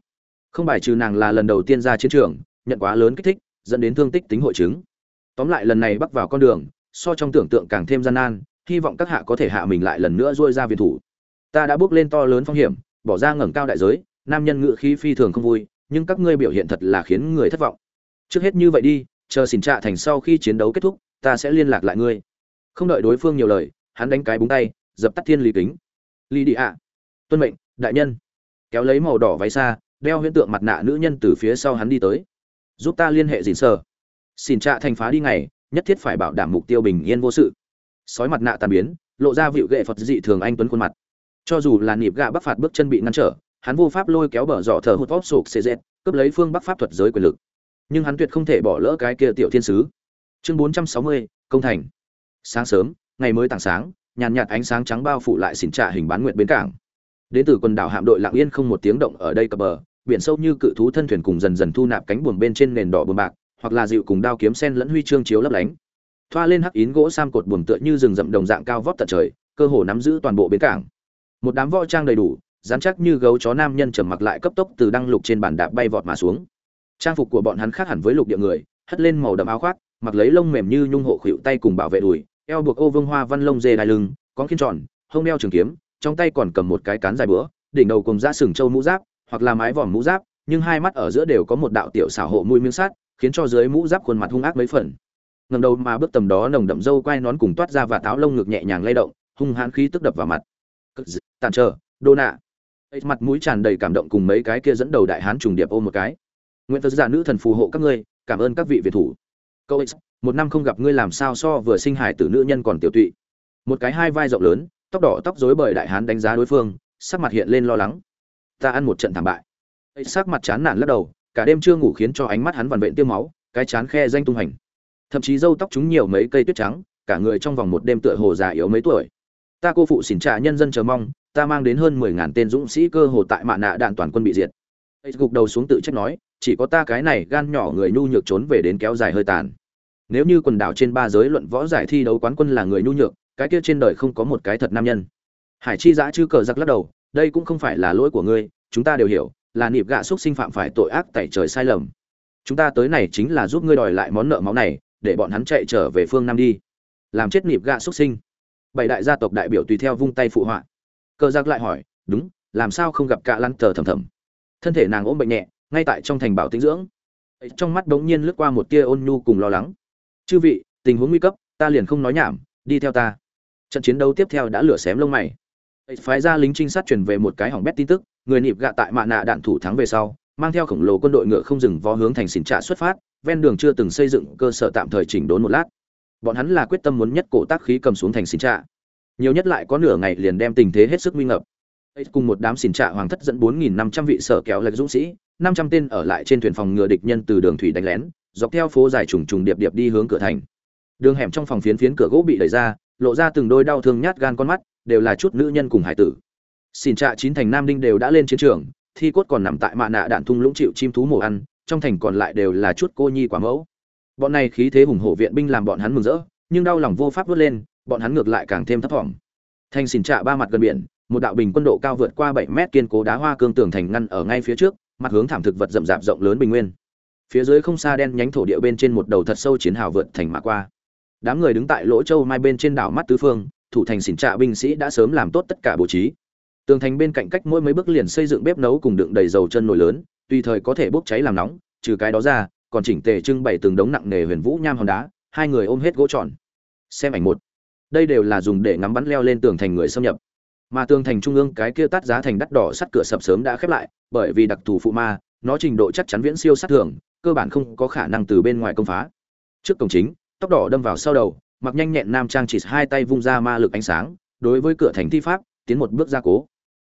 Không bài trừ nàng là lần đầu tiên ra chiến trường, nhận quá lớn kích thích, dẫn đến thương tích tính hội chứng. Tóm lại lần này bắc vào con đường, so trong tưởng tượng càng thêm gian nan, hy vọng các hạ có thể hạ mình lại lần nữa dôi ra viện thủ. Ta đã bước lên to lớn phong hiểm bỏ ra ngẩng cao đại giới, nam nhân ngự khí phi thường không vui, nhưng các ngươi biểu hiện thật là khiến người thất vọng. Trước hết như vậy đi, chờ xỉn trạ thành sau khi chiến đấu kết thúc, ta sẽ liên lạc lại ngươi. Không đợi đối phương nhiều lời, hắn đánh cái búng tay, dập tắt thiên lý kính. Lý đi ạ. Tuân mệnh, đại nhân. Kéo lấy màu đỏ váy xa, đeo huyễn tượng mặt nạ nữ nhân từ phía sau hắn đi tới. Giúp ta liên hệ dình sờ. Xỉn trạ thành phá đi ngày, nhất thiết phải bảo đảm mục tiêu bình yên vô sự. Sói mặt nạ tàn biến, lộ ra vịu gệ phật dị thường anh tuấn khuôn mặt cho dù là nịp gạ bắc phạt bước chân bị ngăn trở, hắn vô pháp lôi kéo bờ dọ thờ hụt vót sụp xê dệt cướp lấy phương bắc pháp thuật giới quyền lực. Nhưng hắn tuyệt không thể bỏ lỡ cái kia tiểu thiên sứ. Chương bốn trăm sáu mươi, công thành. Sáng sớm, ngày mới tảng sáng, nhàn nhạt ánh sáng trắng bao phủ lại xỉn trạ hình bán nguyện bến cảng. Đến từ quần đảo hạm đội lạng yên không một tiếng động ở đây cập bờ, biển sâu như cự thú thân thuyền cùng dần dần thu nạp cánh buồm bên trên nền đỏ buồm bạc, hoặc là dịu cùng đao kiếm sen lẫn huy chương chiếu lấp lánh. Thoa lên hắc yến gỗ sam cột buồm tựa như rừng rậm đồng dạng cao vót tận trời, cơ hồ nắm giữ toàn bộ bến cảng một đám võ trang đầy đủ, dán chắc như gấu chó nam nhân trầm mặc lại cấp tốc từ đăng lục trên bàn đạp bay vọt mà xuống. Trang phục của bọn hắn khác hẳn với lục địa người, hất lên màu đậm áo khoác, mặc lấy lông mềm như nhung hộ khuỵu tay cùng bảo vệ đùi, eo buộc ô vương hoa văn lông dê đai lưng, có khiên tròn, hông đeo trường kiếm, trong tay còn cầm một cái cán dài bữa đỉnh đầu cùng da sừng trâu mũ giáp, hoặc là mái vòm mũ giáp, nhưng hai mắt ở giữa đều có một đạo tiểu xảo hộ mũi miếng sắt, khiến cho dưới mũ giáp khuôn mặt hung ác mấy phần. Ngầm đầu mà bước tầm đó nồng đậm dâu quai nón cùng toát ra và táo lông ngực nhẹ nhàng lay động, hung hãn khí tức đập vào mặt tàn trở, đô nạ. Mặt mũi tràn đầy cảm động cùng mấy cái kia dẫn đầu đại hán trùng điệp ôm một cái. Nguyện phật giả nữ thần phù hộ các ngươi, cảm ơn các vị việt thủ. Câu ấy, một năm không gặp ngươi làm sao so vừa sinh hải tử nữ nhân còn tiểu tụy. Một cái hai vai rộng lớn, tóc đỏ tóc rối bởi đại hán đánh giá đối phương, sắc mặt hiện lên lo lắng. Ta ăn một trận thảm bại. Sắc mặt chán nản lắc đầu, cả đêm chưa ngủ khiến cho ánh mắt hắn vằn vện tiêu máu, cái chán khe danh tung hành. Thậm chí râu tóc chúng nhiều mấy cây tuyết trắng, cả người trong vòng một đêm tựa hồ già yếu mấy tuổi. Ta cô phụ xỉn trà nhân dân chờ mong ta mang đến hơn mười ngàn tên dũng sĩ cơ hồ tại mạ nạ đạn toàn quân bị diệt. Ấy gục đầu xuống tự trách nói, chỉ có ta cái này gan nhỏ người nhu nhược trốn về đến kéo dài hơi tàn. Nếu như quần đảo trên ba giới luận võ giải thi đấu quán quân là người nhu nhược, cái kia trên đời không có một cái thật nam nhân. Hải chi giã chư cờ giặc lắc đầu, đây cũng không phải là lỗi của ngươi, chúng ta đều hiểu, là nịp gạ xúc sinh phạm phải tội ác tẩy trời sai lầm. Chúng ta tới này chính là giúp ngươi đòi lại món nợ máu này, để bọn hắn chạy trở về phương nam đi. Làm chết nịp gạ xúc sinh. Bảy đại gia tộc đại biểu tùy theo vung tay phụ họa cờ giặc lại hỏi, đúng, làm sao không gặp cả lăn tờ thầm thầm? Thân thể nàng ốm bệnh nhẹ, ngay tại trong thành bảo Tinh dưỡng. Trong mắt đống nhiên lướt qua một tia ôn nhu cùng lo lắng. Chư vị, tình huống nguy cấp, ta liền không nói nhảm, đi theo ta. Trận chiến đấu tiếp theo đã lửa xém lông mày. Phái ra lính trinh sát truyền về một cái hỏng bét tin tức, người nịp gạ tại mạ nạ đạn thủ thắng về sau, mang theo khổng lồ quân đội ngựa không dừng vó hướng thành xỉn trạ xuất phát, ven đường chưa từng xây dựng cơ sở tạm thời chỉnh đốn một lát. Bọn hắn là quyết tâm muốn nhất cổ tác khí cầm xuống thành xỉn trạ nhiều nhất lại có nửa ngày liền đem tình thế hết sức nguy ngập. Cùng một đám xỉn trạ hoàng thất dẫn 4.500 vị sở kéo lệch dũng sĩ 500 tên ở lại trên thuyền phòng ngừa địch nhân từ đường thủy đánh lén, dọc theo phố dài trùng trùng điệp điệp đi hướng cửa thành. Đường hẻm trong phòng phiến phiến cửa gỗ bị đẩy ra, lộ ra từng đôi đau thương nhát gan con mắt, đều là chút nữ nhân cùng hải tử. Xỉn trạ chín thành nam đinh đều đã lên chiến trường, thi cốt còn nằm tại mạ nạ đạn thung lũng chịu chim thú mổ ăn, trong thành còn lại đều là chút cô nhi quả mẫu. Bọn này khí thế hùng hổ viện binh làm bọn hắn mừng rỡ, nhưng đau lòng vô pháp vớt lên bọn hắn ngược lại càng thêm thấp thỏm. Thành xỉn trạ ba mặt gần biển, một đạo bình quân độ cao vượt qua bảy mét kiên cố đá hoa cương tường thành ngăn ở ngay phía trước, mặt hướng thảm thực vật rậm rạp rộng lớn bình nguyên. Phía dưới không xa đen nhánh thổ địa bên trên một đầu thật sâu chiến hào vượt thành mạ qua. Đám người đứng tại lỗ châu mai bên trên đảo mắt tứ phương, thủ thành xỉn trạ binh sĩ đã sớm làm tốt tất cả bố trí. Tường thành bên cạnh cách mỗi mấy bước liền xây dựng bếp nấu cùng đựng đầy dầu chân nồi lớn, tùy thời có thể bốc cháy làm nóng, trừ cái đó ra, còn chỉnh tề trưng bày từng đống nặng nề huyền vũ nham hòn đá, hai người ôm hết gỗ tròn. Xem ảnh một đây đều là dùng để ngắm bắn leo lên tường thành người xâm nhập. Mà tường thành trung ương cái kia tát giá thành đắt đỏ sắt cửa sập sớm đã khép lại, bởi vì đặc thù phụ ma, nó trình độ chắc chắn viễn siêu sát thường, cơ bản không có khả năng từ bên ngoài công phá. Trước cổng chính, tóc đỏ đâm vào sau đầu, mặc nhanh nhẹn nam trang chỉ hai tay vung ra ma lực ánh sáng, đối với cửa thành thi pháp, tiến một bước ra cố.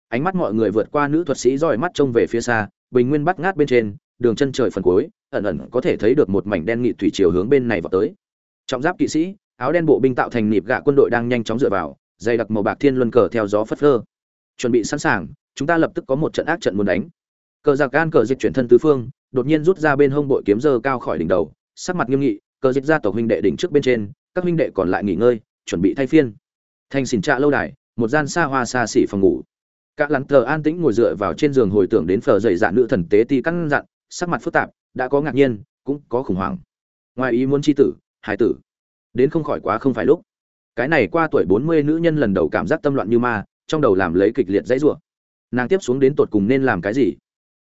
Ánh mắt mọi người vượt qua nữ thuật sĩ roi mắt trông về phía xa, bình nguyên bắt ngát bên trên, đường chân trời phần cuối, ẩn ẩn có thể thấy được một mảnh đen nghị thủy chiều hướng bên này vào tới. Trọng giáp kỵ sĩ áo đen bộ binh tạo thành nịp gạ quân đội đang nhanh chóng dựa vào, dày đặc màu bạc thiên luân cờ theo gió phất phơ. Chuẩn bị sẵn sàng, chúng ta lập tức có một trận ác trận muốn đánh. Cờ giặc gan cờ dịch chuyển thân tứ phương, đột nhiên rút ra bên hông bội kiếm dơ cao khỏi đỉnh đầu, sắc mặt nghiêm nghị, cờ dịch ra tổ huynh đệ đỉnh trước bên trên, các huynh đệ còn lại nghỉ ngơi, chuẩn bị thay phiên. Thành xỉn trạ lâu đài, một gian xa hoa xa xỉ phòng ngủ. Các lắn tờ an tĩnh ngồi dựa vào trên giường hồi tưởng đến phở dày dạ nữ thần tế ti căn dặn, sắc mặt phức tạp, đã có ngạc nhiên, cũng có khủng hoảng. Ngoài ý muốn chi tử, hải tử đến không khỏi quá không phải lúc. Cái này qua tuổi bốn mươi nữ nhân lần đầu cảm giác tâm loạn như ma, trong đầu làm lấy kịch liệt dãy rủa. Nàng tiếp xuống đến tột cùng nên làm cái gì?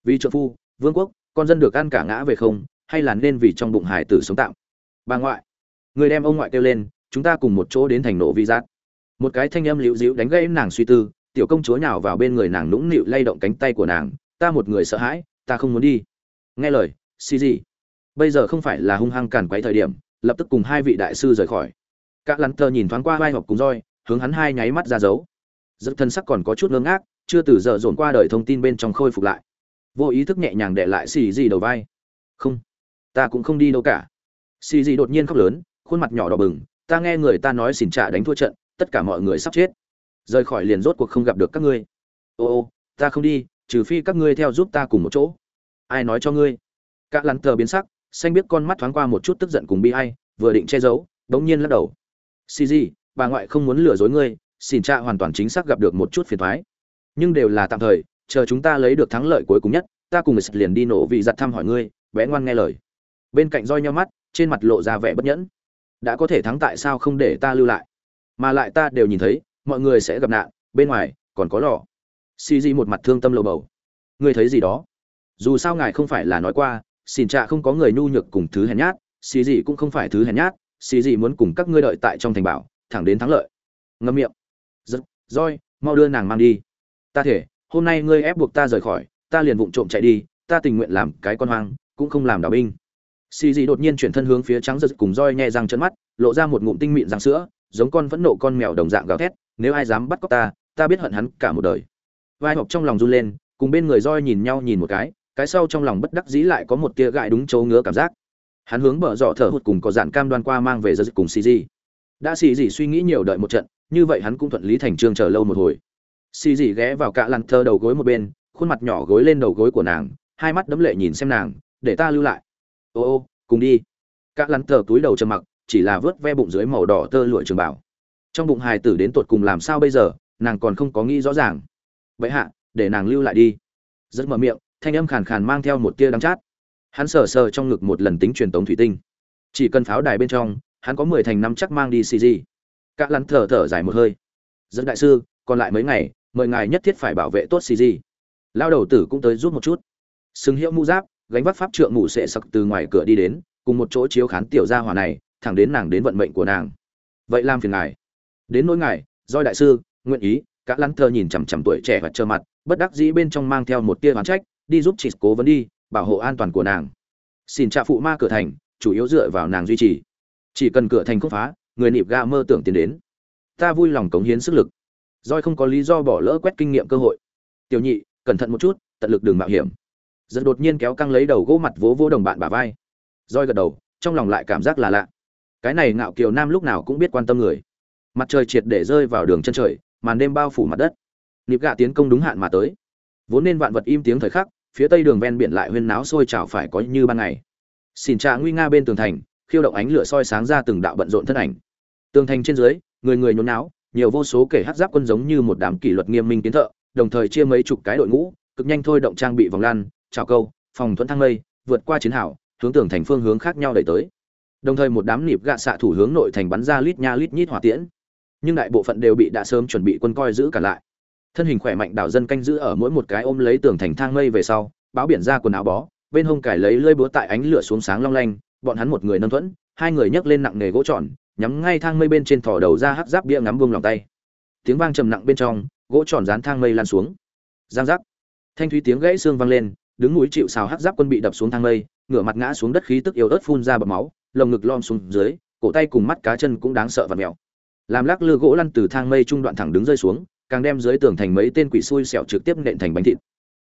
Vì trợ phu, vương quốc, con dân được ăn cả ngã về không, hay là nên vì trong bụng hải tử sống tạm? Bà ngoại, người đem ông ngoại kêu lên, chúng ta cùng một chỗ đến thành nổ vi giác. Một cái thanh âm liễu dĩu đánh gãy nàng suy tư, tiểu công chúa nào vào bên người nàng nũng nịu lay động cánh tay của nàng, ta một người sợ hãi, ta không muốn đi. Nghe lời, xì gì? Bây giờ không phải là hung hăng càn quấy thời điểm lập tức cùng hai vị đại sư rời khỏi. Cả lắn tờ nhìn thoáng qua vai học cùng roi, hướng hắn hai nháy mắt ra dấu. Giật thân sắc còn có chút ngơ ngác, chưa từ giờ dồn qua đời thông tin bên trong khôi phục lại. Vô ý thức nhẹ nhàng để lại xì gì đầu vai. Không, ta cũng không đi đâu cả. Xì gì đột nhiên khóc lớn, khuôn mặt nhỏ đỏ bừng, ta nghe người ta nói xỉn trả đánh thua trận, tất cả mọi người sắp chết. Rời khỏi liền rốt cuộc không gặp được các ngươi. Ô ô, ta không đi, trừ phi các ngươi theo giúp ta cùng một chỗ. Ai nói cho ngươi? Cả lắn tờ biến sắc xanh biết con mắt thoáng qua một chút tức giận cùng bi ai, vừa định che giấu, bỗng nhiên lắc đầu. Xì gì bà ngoại không muốn lừa dối ngươi xỉn cha hoàn toàn chính xác gặp được một chút phiền thoái nhưng đều là tạm thời, chờ chúng ta lấy được thắng lợi cuối cùng nhất, ta cùng người liền đi nổ vị giặt thăm hỏi ngươi. Bé ngoan nghe lời. Bên cạnh roi nhau mắt, trên mặt lộ ra vẻ bất nhẫn. Đã có thể thắng tại sao không để ta lưu lại? Mà lại ta đều nhìn thấy, mọi người sẽ gặp nạn, bên ngoài còn có lò. Xì gì một mặt thương tâm lầu bầu. Ngươi thấy gì đó? Dù sao ngài không phải là nói qua xin trạ không có người nhu nhược cùng thứ hèn nhát, xì gì cũng không phải thứ hèn nhát, xì gì muốn cùng các ngươi đợi tại trong thành bảo, thẳng đến thắng lợi. Ngâm miệng. Rất roi, mau đưa nàng mang đi. Ta thể, hôm nay ngươi ép buộc ta rời khỏi, ta liền vụng trộm chạy đi, ta tình nguyện làm cái con hoang, cũng không làm đảo binh. Xì gì đột nhiên chuyển thân hướng phía trắng giật cùng roi nhẹ răng chân mắt, lộ ra một ngụm tinh mịn răng sữa, giống con vẫn nộ con mèo đồng dạng gào thét, nếu ai dám bắt cóc ta ta biết hận hắn cả một đời. Vai học trong lòng run lên, cùng bên người roi nhìn nhau nhìn một cái cái sau trong lòng bất đắc dĩ lại có một tia gãi đúng chỗ ngứa cảm giác. Hắn hướng bờ dọ thở hụt cùng có dạn cam đoan qua mang về giật cùng cg đã xì gì suy nghĩ nhiều đợi một trận, như vậy hắn cũng thuận lý thành trương chờ lâu một hồi. Xì gì ghé vào cạ lăn thơ đầu gối một bên, khuôn mặt nhỏ gối lên đầu gối của nàng, hai mắt đấm lệ nhìn xem nàng, để ta lưu lại. Ô ô, cùng đi. Cạ lăn thơ túi đầu trầm mặc, chỉ là vớt ve bụng dưới màu đỏ tơ lụa trường bảo. Trong bụng hài tử đến tột cùng làm sao bây giờ, nàng còn không có nghĩ rõ ràng. Vậy hạ, để nàng lưu lại đi. Rất mở miệng thanh âm khàn khàn mang theo một tia đắng chát. Hắn sờ sờ trong ngực một lần tính truyền tống thủy tinh. Chỉ cần pháo đài bên trong, hắn có mười thành năm chắc mang đi cg gì. Cả lăn thở thở dài một hơi. Dẫn đại sư, còn lại mấy ngày, mời ngài nhất thiết phải bảo vệ tốt cg gì. Lao đầu tử cũng tới giúp một chút. Sừng hiệu mũ giáp, gánh vác pháp trượng mũ sẽ sặc từ ngoài cửa đi đến, cùng một chỗ chiếu khán tiểu gia hỏa này, thẳng đến nàng đến vận mệnh của nàng. Vậy làm phiền ngài. Đến nỗi ngài doi đại sư, nguyện ý, cả lăn thơ nhìn chằm chằm tuổi trẻ và trơ mặt, bất đắc dĩ bên trong mang theo một tia oán trách đi giúp chị cố vấn đi, bảo hộ an toàn của nàng. Xin trạ phụ ma cửa thành, chủ yếu dựa vào nàng duy trì. Chỉ cần cửa thành không phá, người nịp ga mơ tưởng tiến đến. Ta vui lòng cống hiến sức lực. Roi không có lý do bỏ lỡ quét kinh nghiệm cơ hội. Tiểu nhị, cẩn thận một chút, tận lực đường mạo hiểm. Giật đột nhiên kéo căng lấy đầu gỗ mặt vỗ vỗ đồng bạn bà vai. Roi gật đầu, trong lòng lại cảm giác là lạ. Cái này ngạo kiều nam lúc nào cũng biết quan tâm người. Mặt trời triệt để rơi vào đường chân trời, màn đêm bao phủ mặt đất. Nịp gạ tiến công đúng hạn mà tới. Vốn nên vạn vật im tiếng thời khắc phía tây đường ven biển lại huyên náo sôi trào phải có như ban ngày. Xin trà nguy nga bên tường thành, khiêu động ánh lửa soi sáng ra từng đạo bận rộn thân ảnh. Tường thành trên dưới, người người nhốn náo nhiều vô số kẻ hát giáp quân giống như một đám kỷ luật nghiêm minh kiến thợ, đồng thời chia mấy chục cái đội ngũ, cực nhanh thôi động trang bị vòng lan trào câu, phòng thuẫn thang lây vượt qua chiến hào, hướng tường thành phương hướng khác nhau đẩy tới. Đồng thời một đám nịp gạ xạ thủ hướng nội thành bắn ra lít nha lít nhít hỏa tiễn. Nhưng đại bộ phận đều bị đã sớm chuẩn bị quân coi giữ cả lại thân hình khỏe mạnh đảo dân canh giữ ở mỗi một cái ôm lấy tường thành thang mây về sau, báo biển ra quần áo bó, bên hông cải lấy lơi búa tại ánh lửa xuống sáng long lanh, bọn hắn một người nâng thuẫn, hai người nhấc lên nặng nghề gỗ tròn, nhắm ngay thang mây bên trên thỏ đầu ra hắc giáp bia ngắm buông lòng tay. Tiếng vang trầm nặng bên trong, gỗ tròn dán thang mây lan xuống. Giang giác. Thanh thúy tiếng gãy xương vang lên, đứng núi chịu xào hắc giáp quân bị đập xuống thang mây, ngửa mặt ngã xuống đất khí tức yếu ớt phun ra bọt máu, lồng ngực lom xuống dưới, cổ tay cùng mắt cá chân cũng đáng sợ và mèo. Làm lắc lư gỗ lăn từ thang mây trung đoạn thẳng đứng rơi xuống càng đem dưới tường thành mấy tên quỷ xui xẻo trực tiếp nện thành bánh thịt.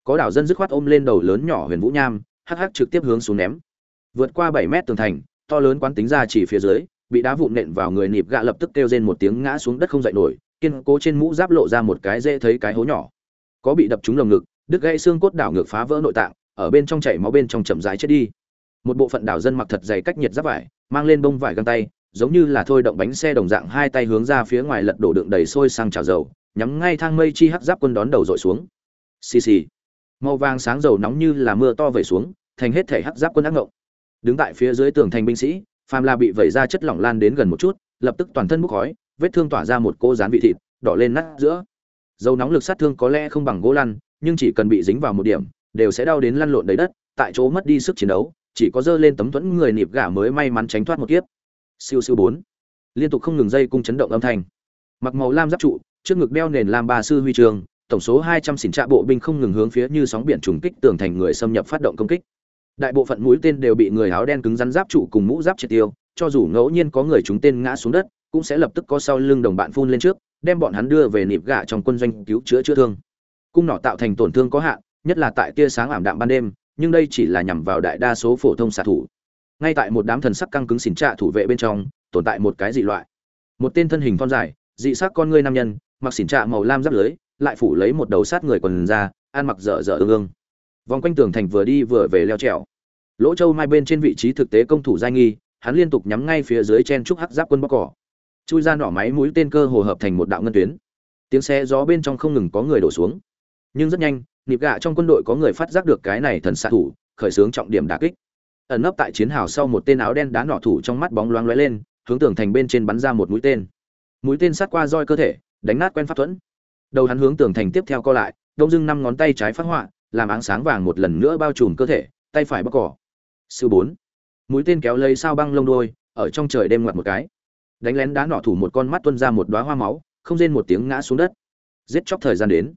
Có đảo dân dứt khoát ôm lên đầu lớn nhỏ huyền vũ nham, hắc hắc trực tiếp hướng xuống ném. Vượt qua bảy mét tường thành, to lớn quán tính ra chỉ phía dưới, bị đá vụn nện vào người nịp gạ lập tức kêu rên một tiếng ngã xuống đất không dậy nổi, kiên cố trên mũ giáp lộ ra một cái dễ thấy cái hố nhỏ. Có bị đập trúng lồng ngực, đứt gãy xương cốt đảo ngược phá vỡ nội tạng, ở bên trong chảy máu bên trong chậm rãi chết đi. Một bộ phận đảo dân mặc thật dày cách nhiệt giáp vải, mang lên bông vải găng tay, giống như là thôi động bánh xe đồng dạng hai tay hướng ra phía ngoài lật đổ đựng đầy sôi sang chảo dầu nhắm ngay thang mây chi hắc giáp quân đón đầu dội xuống. Xì xì. Màu vàng sáng dầu nóng như là mưa to về xuống, thành hết thể hắc giáp quân ác ngộng. Đứng tại phía dưới tường thành binh sĩ, phàm là bị vẩy ra chất lỏng lan đến gần một chút, lập tức toàn thân bốc khói, vết thương tỏa ra một cô rán vị thịt, đỏ lên nát giữa. Dầu nóng lực sát thương có lẽ không bằng gỗ lăn, nhưng chỉ cần bị dính vào một điểm, đều sẽ đau đến lăn lộn đầy đất, tại chỗ mất đi sức chiến đấu, chỉ có dơ lên tấm thuẫn người nịp gả mới may mắn tránh thoát một kiếp. Siêu siêu bốn. Liên tục không ngừng dây cung chấn động âm thanh. Mặc màu lam giáp trụ trước ngực đeo nền lam ba sư huy trường, tổng số hai trăm xỉn trạ bộ binh không ngừng hướng phía như sóng biển trùng kích tường thành người xâm nhập phát động công kích. Đại bộ phận mũi tên đều bị người áo đen cứng rắn giáp trụ cùng mũ giáp triệt tiêu, cho dù ngẫu nhiên có người chúng tên ngã xuống đất, cũng sẽ lập tức có sau lưng đồng bạn phun lên trước, đem bọn hắn đưa về nịp gạ trong quân doanh cứu chữa chữa thương. Cung nỏ tạo thành tổn thương có hạn, nhất là tại tia sáng ảm đạm ban đêm, nhưng đây chỉ là nhằm vào đại đa số phổ thông xạ thủ. Ngay tại một đám thần sắc căng cứng xỉn trạ thủ vệ bên trong, tồn tại một cái dị loại. Một tên thân hình thon dài, dị sắc con ngươi nam nhân mặc xỉn trạ màu lam giáp lưới, lại phủ lấy một đầu sát người quần ra ăn mặc dở dở ương ương. Vòng quanh tường thành vừa đi vừa về leo trèo. Lỗ châu mai bên trên vị trí thực tế công thủ giai nghi, hắn liên tục nhắm ngay phía dưới chen trúc hắc giáp quân bóc cỏ. Chui ra nỏ máy mũi tên cơ hồ hợp thành một đạo ngân tuyến. Tiếng xe gió bên trong không ngừng có người đổ xuống. Nhưng rất nhanh, nịp gạ trong quân đội có người phát giác được cái này thần xạ thủ, khởi xướng trọng điểm đà kích. Ẩn nấp tại chiến hào sau một tên áo đen đá nỏ thủ trong mắt bóng loáng lóe lên, hướng tường thành bên trên bắn ra một mũi tên. Mũi tên sát qua roi cơ thể đánh nát quen pháp thuẫn. Đầu hắn hướng tường thành tiếp theo co lại, đông dưng năm ngón tay trái phát họa, làm áng sáng vàng một lần nữa bao trùm cơ thể, tay phải bóc cỏ. Sư bốn. Mũi tên kéo lấy sao băng lông đôi ở trong trời đêm ngoặt một cái. Đánh lén đá nọ thủ một con mắt tuôn ra một đóa hoa máu, không rên một tiếng ngã xuống đất. Giết chóc thời gian đến.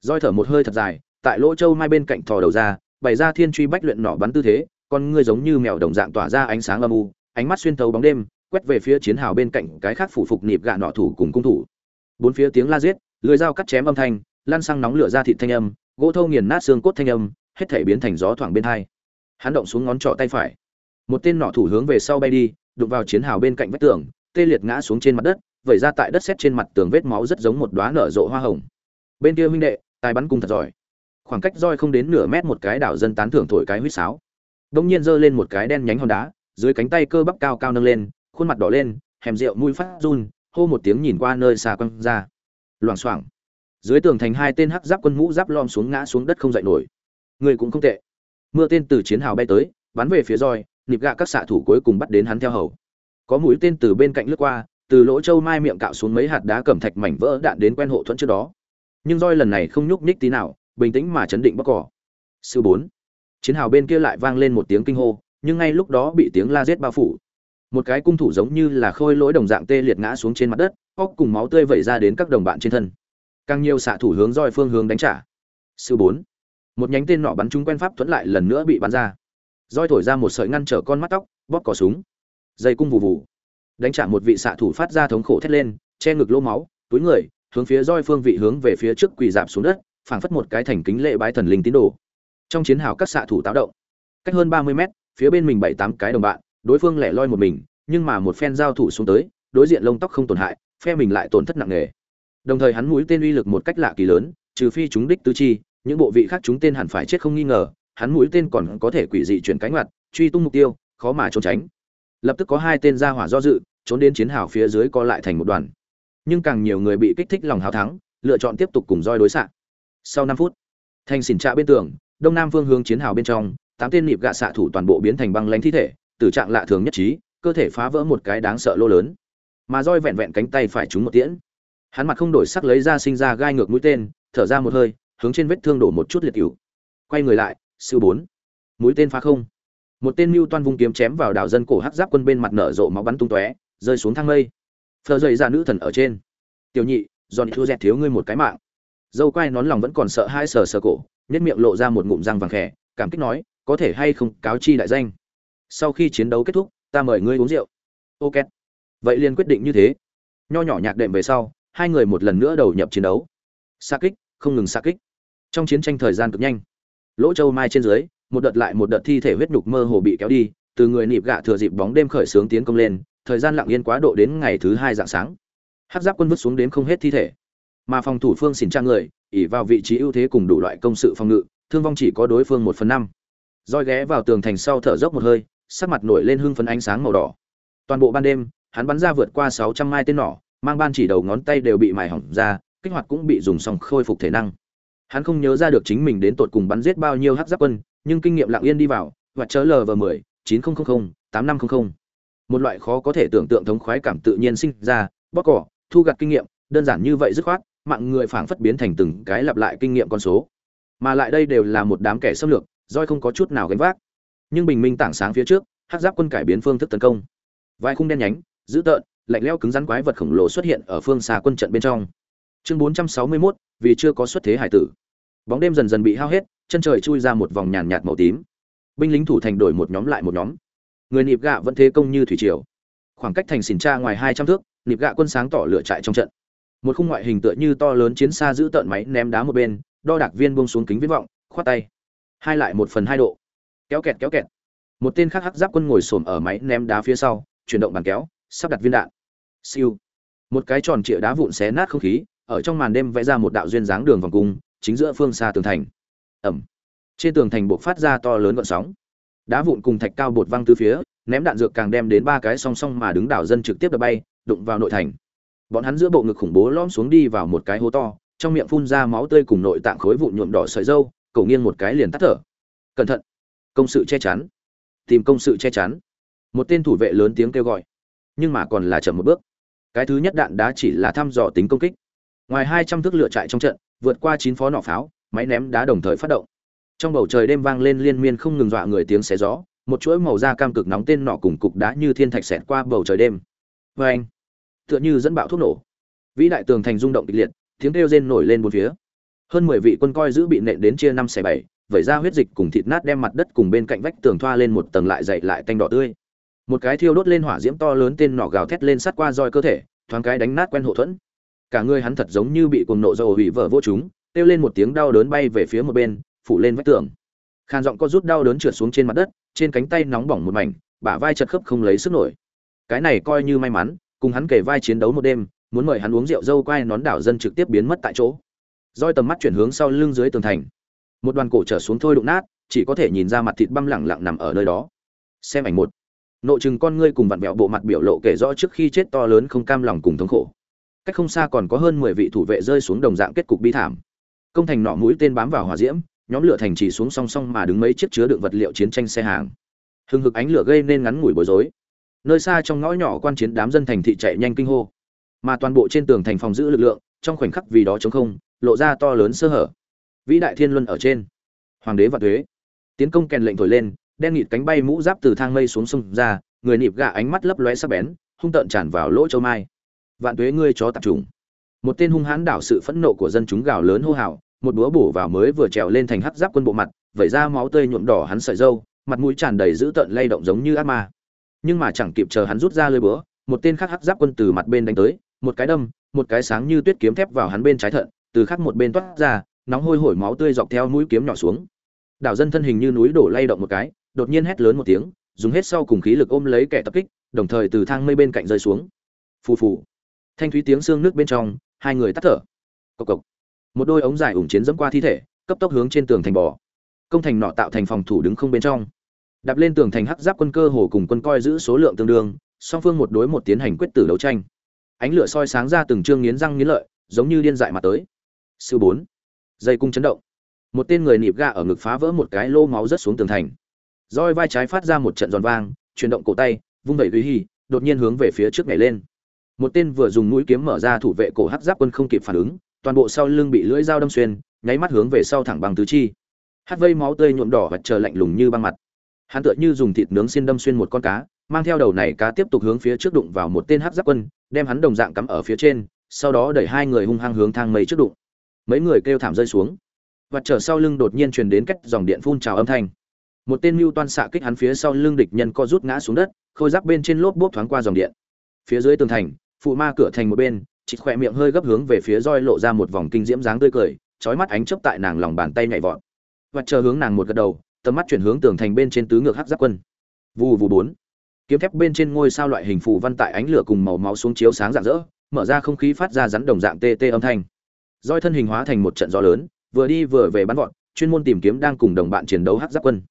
Roi thở một hơi thật dài, tại lỗ châu mai bên cạnh thò đầu ra, bày ra thiên truy bách luyện nỏ bắn tư thế, con ngươi giống như mèo đồng dạng tỏa ra ánh sáng âm u, ánh mắt xuyên thấu bóng đêm, quét về phía chiến hào bên cạnh cái khác phủ phục nịp gạ nọ thủ cùng cung thủ bốn phía tiếng la giết lưỡi dao cắt chém âm thanh, lan sang nóng lửa ra thịt thanh âm, gỗ thâu nghiền nát xương cốt thanh âm, hết thể biến thành gió thoảng bên hai. Hắn động xuống ngón trỏ tay phải. Một tên nọ thủ hướng về sau bay đi, đụng vào chiến hào bên cạnh vách tường, tê liệt ngã xuống trên mặt đất, vẩy ra tại đất xét trên mặt tường vết máu rất giống một đóa nở rộ hoa hồng. Bên kia huynh đệ, tài bắn cung thật giỏi. Khoảng cách roi không đến nửa mét một cái đảo dân tán thưởng thổi cái huýt sáo. Đông nhiên giơ lên một cái đen nhánh hòn đá, dưới cánh tay cơ bắp cao cao nâng lên, khuôn mặt đỏ lên hèm rượu mũi phát run hô một tiếng nhìn qua nơi xa quăng ra. Loảng xoảng. Dưới tường thành hai tên hắc giáp quân mũ giáp lom xuống ngã xuống đất không dậy nổi. Người cũng không tệ. Mưa tên từ chiến hào bay tới, bắn về phía roi, nịp gạ các xạ thủ cuối cùng bắt đến hắn theo hầu. Có mũi tên từ bên cạnh lướt qua, từ lỗ châu mai miệng cạo xuống mấy hạt đá cẩm thạch mảnh vỡ đạn đến quen hộ thuẫn trước đó. Nhưng roi lần này không nhúc nhích tí nào, bình tĩnh mà chấn định bóc cỏ. Sư bốn. Chiến hào bên kia lại vang lên một tiếng kinh hô, nhưng ngay lúc đó bị tiếng la giết bao phủ một cái cung thủ giống như là khôi lỗi đồng dạng tê liệt ngã xuống trên mặt đất, óc cùng máu tươi vẩy ra đến các đồng bạn trên thân. Càng nhiều xạ thủ hướng roi phương hướng đánh trả. Sư bốn. Một nhánh tên nọ bắn trúng quen pháp thuẫn lại lần nữa bị bắn ra. Roi thổi ra một sợi ngăn trở con mắt tóc, bóp cỏ súng. Dây cung vù vù. Đánh trả một vị xạ thủ phát ra thống khổ thét lên, che ngực lỗ máu, túi người, hướng phía roi phương vị hướng về phía trước quỳ dạp xuống đất, phảng phất một cái thành kính lệ bái thần linh tín đồ. Trong chiến hào các xạ thủ táo động. Cách hơn ba mươi mét, phía bên mình bảy tám cái đồng bạn đối phương lẻ loi một mình, nhưng mà một phen giao thủ xuống tới, đối diện lông tóc không tổn hại, phe mình lại tổn thất nặng nề. Đồng thời hắn mũi tên uy lực một cách lạ kỳ lớn, trừ phi chúng đích tứ chi, những bộ vị khác chúng tên hẳn phải chết không nghi ngờ, hắn mũi tên còn có thể quỷ dị chuyển cánh ngoặt, truy tung mục tiêu, khó mà trốn tránh. Lập tức có hai tên ra hỏa do dự, trốn đến chiến hào phía dưới co lại thành một đoàn. Nhưng càng nhiều người bị kích thích lòng hào thắng, lựa chọn tiếp tục cùng roi đối xạ. Sau năm phút, thành xỉn trạ bên tường, đông nam phương hướng chiến hào bên trong, tám tên nịp gạ xạ thủ toàn bộ biến thành băng lánh thi thể tử trạng lạ thường nhất trí, cơ thể phá vỡ một cái đáng sợ lô lớn. Mà roi vẹn vẹn cánh tay phải trúng một tiễn. Hắn mặt không đổi sắc lấy ra sinh ra gai ngược mũi tên, thở ra một hơi, hướng trên vết thương đổ một chút liệt cựu quay người lại, sư bốn. Mũi tên phá không. Một tên mưu toan vung kiếm chém vào đảo dân cổ hắc giáp quân bên mặt nở rộ máu bắn tung tóe, rơi xuống thang mây. Phờ dậy ra nữ thần ở trên. Tiểu nhị, Johnny thua dẹt thiếu ngươi một cái mạng. Dâu quay nón lòng vẫn còn sợ hai sờ sờ cổ nhất miệng lộ ra một ngụm răng vàng khè cảm kích nói, có thể hay không cáo chi đại danh? Sau khi chiến đấu kết thúc, ta mời ngươi uống rượu. Ok. Vậy liền quyết định như thế. Nho nhỏ nhạc đệm về sau, hai người một lần nữa đầu nhập chiến đấu. Xa kích, không ngừng xa kích. Trong chiến tranh thời gian cực nhanh. Lỗ châu mai trên dưới, một đợt lại một đợt thi thể huyết nhục mơ hồ bị kéo đi, từ người nịp gạ thừa dịp bóng đêm khởi xướng tiến công lên, thời gian lặng yên quá độ đến ngày thứ hai dạng sáng. Hát giáp quân vứt xuống đến không hết thi thể. Mà phòng thủ phương xỉn trang người ỉ vào vị trí ưu thế cùng đủ loại công sự phòng ngự, thương vong chỉ có đối phương một phần năm. Roi ghé vào tường thành sau thở dốc một hơi sắc mặt nổi lên hưng phấn ánh sáng màu đỏ. Toàn bộ ban đêm, hắn bắn ra vượt qua sáu trăm mai tên nỏ, mang ban chỉ đầu ngón tay đều bị mài hỏng ra, kích hoạt cũng bị dùng xong khôi phục thể năng. Hắn không nhớ ra được chính mình đến tột cùng bắn giết bao nhiêu hắc giáp quân, nhưng kinh nghiệm lặng yên đi vào, và chớ lv mười, chín nghìn tám năm một loại khó có thể tưởng tượng thống khoái cảm tự nhiên sinh ra bóc cỏ, thu gặt kinh nghiệm, đơn giản như vậy dứt khoát, mạng người phảng phất biến thành từng cái lặp lại kinh nghiệm con số. Mà lại đây đều là một đám kẻ xâm lược, roi không có chút nào gánh vác nhưng bình minh tảng sáng phía trước hắc giáp quân cải biến phương thức tấn công. Vài khung đen nhánh dữ tợn lạnh lẽo cứng rắn quái vật khổng lồ xuất hiện ở phương xa quân trận bên trong. Chương 461, vì chưa có xuất thế hải tử. Bóng đêm dần dần bị hao hết chân trời chui ra một vòng nhàn nhạt màu tím. Binh lính thủ thành đổi một nhóm lại một nhóm. Người nịp gạ vẫn thế công như thủy triều. Khoảng cách thành xỉn tra ngoài hai trăm thước nịp gạ quân sáng tỏ lửa trại trong trận. Một khung ngoại hình tựa như to lớn chiến xa giữ tợn máy ném đá một bên đo đạc viên buông xuống kính viễn vọng khoát tay. Hai lại một phần hai độ kéo kẹt kéo kẹt. Một tên khác hắc giáp quân ngồi xổm ở máy ném đá phía sau, chuyển động bàn kéo, sắp đặt viên đạn. Siêu. Một cái tròn trịa đá vụn xé nát không khí, ở trong màn đêm vẽ ra một đạo duyên dáng đường vòng cung, chính giữa phương xa tường thành. Ẩm. Trên tường thành buộc phát ra to lớn gọn sóng. Đá vụn cùng thạch cao bột văng từ phía, ném đạn dược càng đem đến ba cái song song mà đứng đảo dân trực tiếp đập bay, đụng vào nội thành. Bọn hắn giữa bộ ngực khủng bố lom xuống đi vào một cái hố to, trong miệng phun ra máu tươi cùng nội tạng khối vụn nhuộm đỏ sợi dâu, cầu nghiêng một cái liền tắt thở. Cẩn thận công sự che chắn. Tìm công sự che chắn. Một tên thủ vệ lớn tiếng kêu gọi. Nhưng mà còn là chậm một bước. Cái thứ nhất đạn đá chỉ là thăm dò tính công kích. Ngoài hai trăm thước lựa trại trong trận, vượt qua chín phó nỏ pháo, máy ném đá đồng thời phát động. Trong bầu trời đêm vang lên liên miên không ngừng dọa người tiếng xé gió, một chuỗi màu da cam cực nóng tên nọ cùng cục đá như thiên thạch xẹt qua bầu trời đêm. Vê anh, tựa như dẫn bạo thuốc nổ. Vĩ đại tường thành rung động kịch liệt, tiếng kêu rên nổi lên bốn phía. Hơn mười vị quân coi giữ bị nện đến chia năm xẻ bảy vẩy ra huyết dịch cùng thịt nát đem mặt đất cùng bên cạnh vách tường thoa lên một tầng lại dậy lại tanh đỏ tươi. Một cái thiêu đốt lên hỏa diễm to lớn tên nọ gào thét lên sát qua roi cơ thể, thoáng cái đánh nát quen hộ thuẫn. Cả người hắn thật giống như bị cuồng nộ dầu hủy vỡ vô chúng, kêu lên một tiếng đau đớn bay về phía một bên, phủ lên vách tường. Khàn giọng có rút đau đớn trượt xuống trên mặt đất, trên cánh tay nóng bỏng một mảnh, bả vai chật khớp không lấy sức nổi. Cái này coi như may mắn, cùng hắn kể vai chiến đấu một đêm, muốn mời hắn uống rượu dâu quai nón đảo dân trực tiếp biến mất tại chỗ. Roi tầm mắt chuyển hướng sau lưng dưới tường thành một đoàn cổ trở xuống thôi đụng nát, chỉ có thể nhìn ra mặt thịt băm lẳng lặng nằm ở nơi đó. Xem ảnh một. Nội chừng con ngươi cùng vặn vẹo bộ mặt biểu lộ kể rõ trước khi chết to lớn không cam lòng cùng thống khổ. Cách không xa còn có hơn mười vị thủ vệ rơi xuống đồng dạng kết cục bi thảm. Công thành nọ mũi tên bám vào hỏa diễm, nhóm lửa thành chỉ xuống song song mà đứng mấy chiếc chứa đựng vật liệu chiến tranh xe hàng. Hừng hực ánh lửa gây nên ngắn ngủi bối rối. Nơi xa trong ngõ nhỏ quan chiến đám dân thành thị chạy nhanh kinh hô. Mà toàn bộ trên tường thành phòng giữ lực lượng, trong khoảnh khắc vì đó chống không, lộ ra to lớn sơ hở vĩ đại thiên luân ở trên. Hoàng đế và thuế tiến công kèn lệnh thổi lên, đen nghịt cánh bay mũ giáp từ thang mây xuống sông ra, người nịp gạ ánh mắt lấp lóe sắc bén, hung tợn tràn vào lỗ châu mai. Vạn tuế ngươi chó tạp trùng một tên hung hãn đảo sự phẫn nộ của dân chúng gào lớn hô hào, một búa bổ vào mới vừa trèo lên thành hắc giáp quân bộ mặt, vẩy ra máu tươi nhuộm đỏ hắn sợi dâu mặt mũi tràn đầy dữ tợn lay động giống như ác ma. Nhưng mà chẳng kịp chờ hắn rút ra lơi búa, một tên khác hắc giáp quân từ mặt bên đánh tới, một cái đâm, một cái sáng như tuyết kiếm thép vào hắn bên trái thận, từ khắc một bên toát ra nóng hôi hổi máu tươi dọc theo mũi kiếm nhỏ xuống. Đảo dân thân hình như núi đổ lay động một cái, đột nhiên hét lớn một tiếng, dùng hết sau cùng khí lực ôm lấy kẻ tập kích, đồng thời từ thang mây bên cạnh rơi xuống. Phù phù. Thanh thúy tiếng xương nước bên trong, hai người tắt thở. Cộc cộc. Một đôi ống dài ủng chiến dẫm qua thi thể, cấp tốc hướng trên tường thành bò. Công thành nọ tạo thành phòng thủ đứng không bên trong. Đạp lên tường thành hắc giáp quân cơ hồ cùng quân coi giữ số lượng tương đương, song phương một đối một tiến hành quyết tử đấu tranh. Ánh lửa soi sáng ra từng trương nghiến răng nghiến lợi, giống như điên dại mà tới. Sư bốn dây cung chấn động. Một tên người nịp ga ở ngực phá vỡ một cái lô máu rớt xuống tường thành. Roi vai trái phát ra một trận giòn vang, chuyển động cổ tay, vung vẩy uy hi đột nhiên hướng về phía trước nhảy lên. Một tên vừa dùng mũi kiếm mở ra thủ vệ cổ hắc giáp quân không kịp phản ứng, toàn bộ sau lưng bị lưỡi dao đâm xuyên, nháy mắt hướng về sau thẳng bằng tứ chi. Hát vây máu tươi nhuộm đỏ và chờ lạnh lùng như băng mặt. Hắn tựa như dùng thịt nướng xiên đâm xuyên một con cá, mang theo đầu này cá tiếp tục hướng phía trước đụng vào một tên hắc giáp quân, đem hắn đồng dạng cắm ở phía trên, sau đó đẩy hai người hung hăng hướng thang mây trước đụng mấy người kêu thảm rơi xuống. Và trở sau lưng đột nhiên truyền đến cách dòng điện phun trào âm thanh. Một tên mưu toan xạ kích hắn phía sau lưng địch nhân co rút ngã xuống đất, khôi giáp bên trên lốp bốp thoáng qua dòng điện. Phía dưới tường thành, phụ ma cửa thành một bên, chị khỏe miệng hơi gấp hướng về phía roi lộ ra một vòng kinh diễm dáng tươi cười trói mắt ánh chớp tại nàng lòng bàn tay nhảy vọt. Và chờ hướng nàng một gật đầu, tầm mắt chuyển hướng tường thành bên trên tứ ngược hắc giáp quân. Vù vù bốn. Kiếm thép bên trên ngôi sao loại hình phù văn tại ánh lửa cùng màu máu xuống chiếu sáng rạng rỡ, mở ra không khí phát ra rắn đồng dạng tê tê âm thanh roi thân hình hóa thành một trận gió lớn, vừa đi vừa về bắn gọn, chuyên môn tìm kiếm đang cùng đồng bạn chiến đấu hắc giáp quân.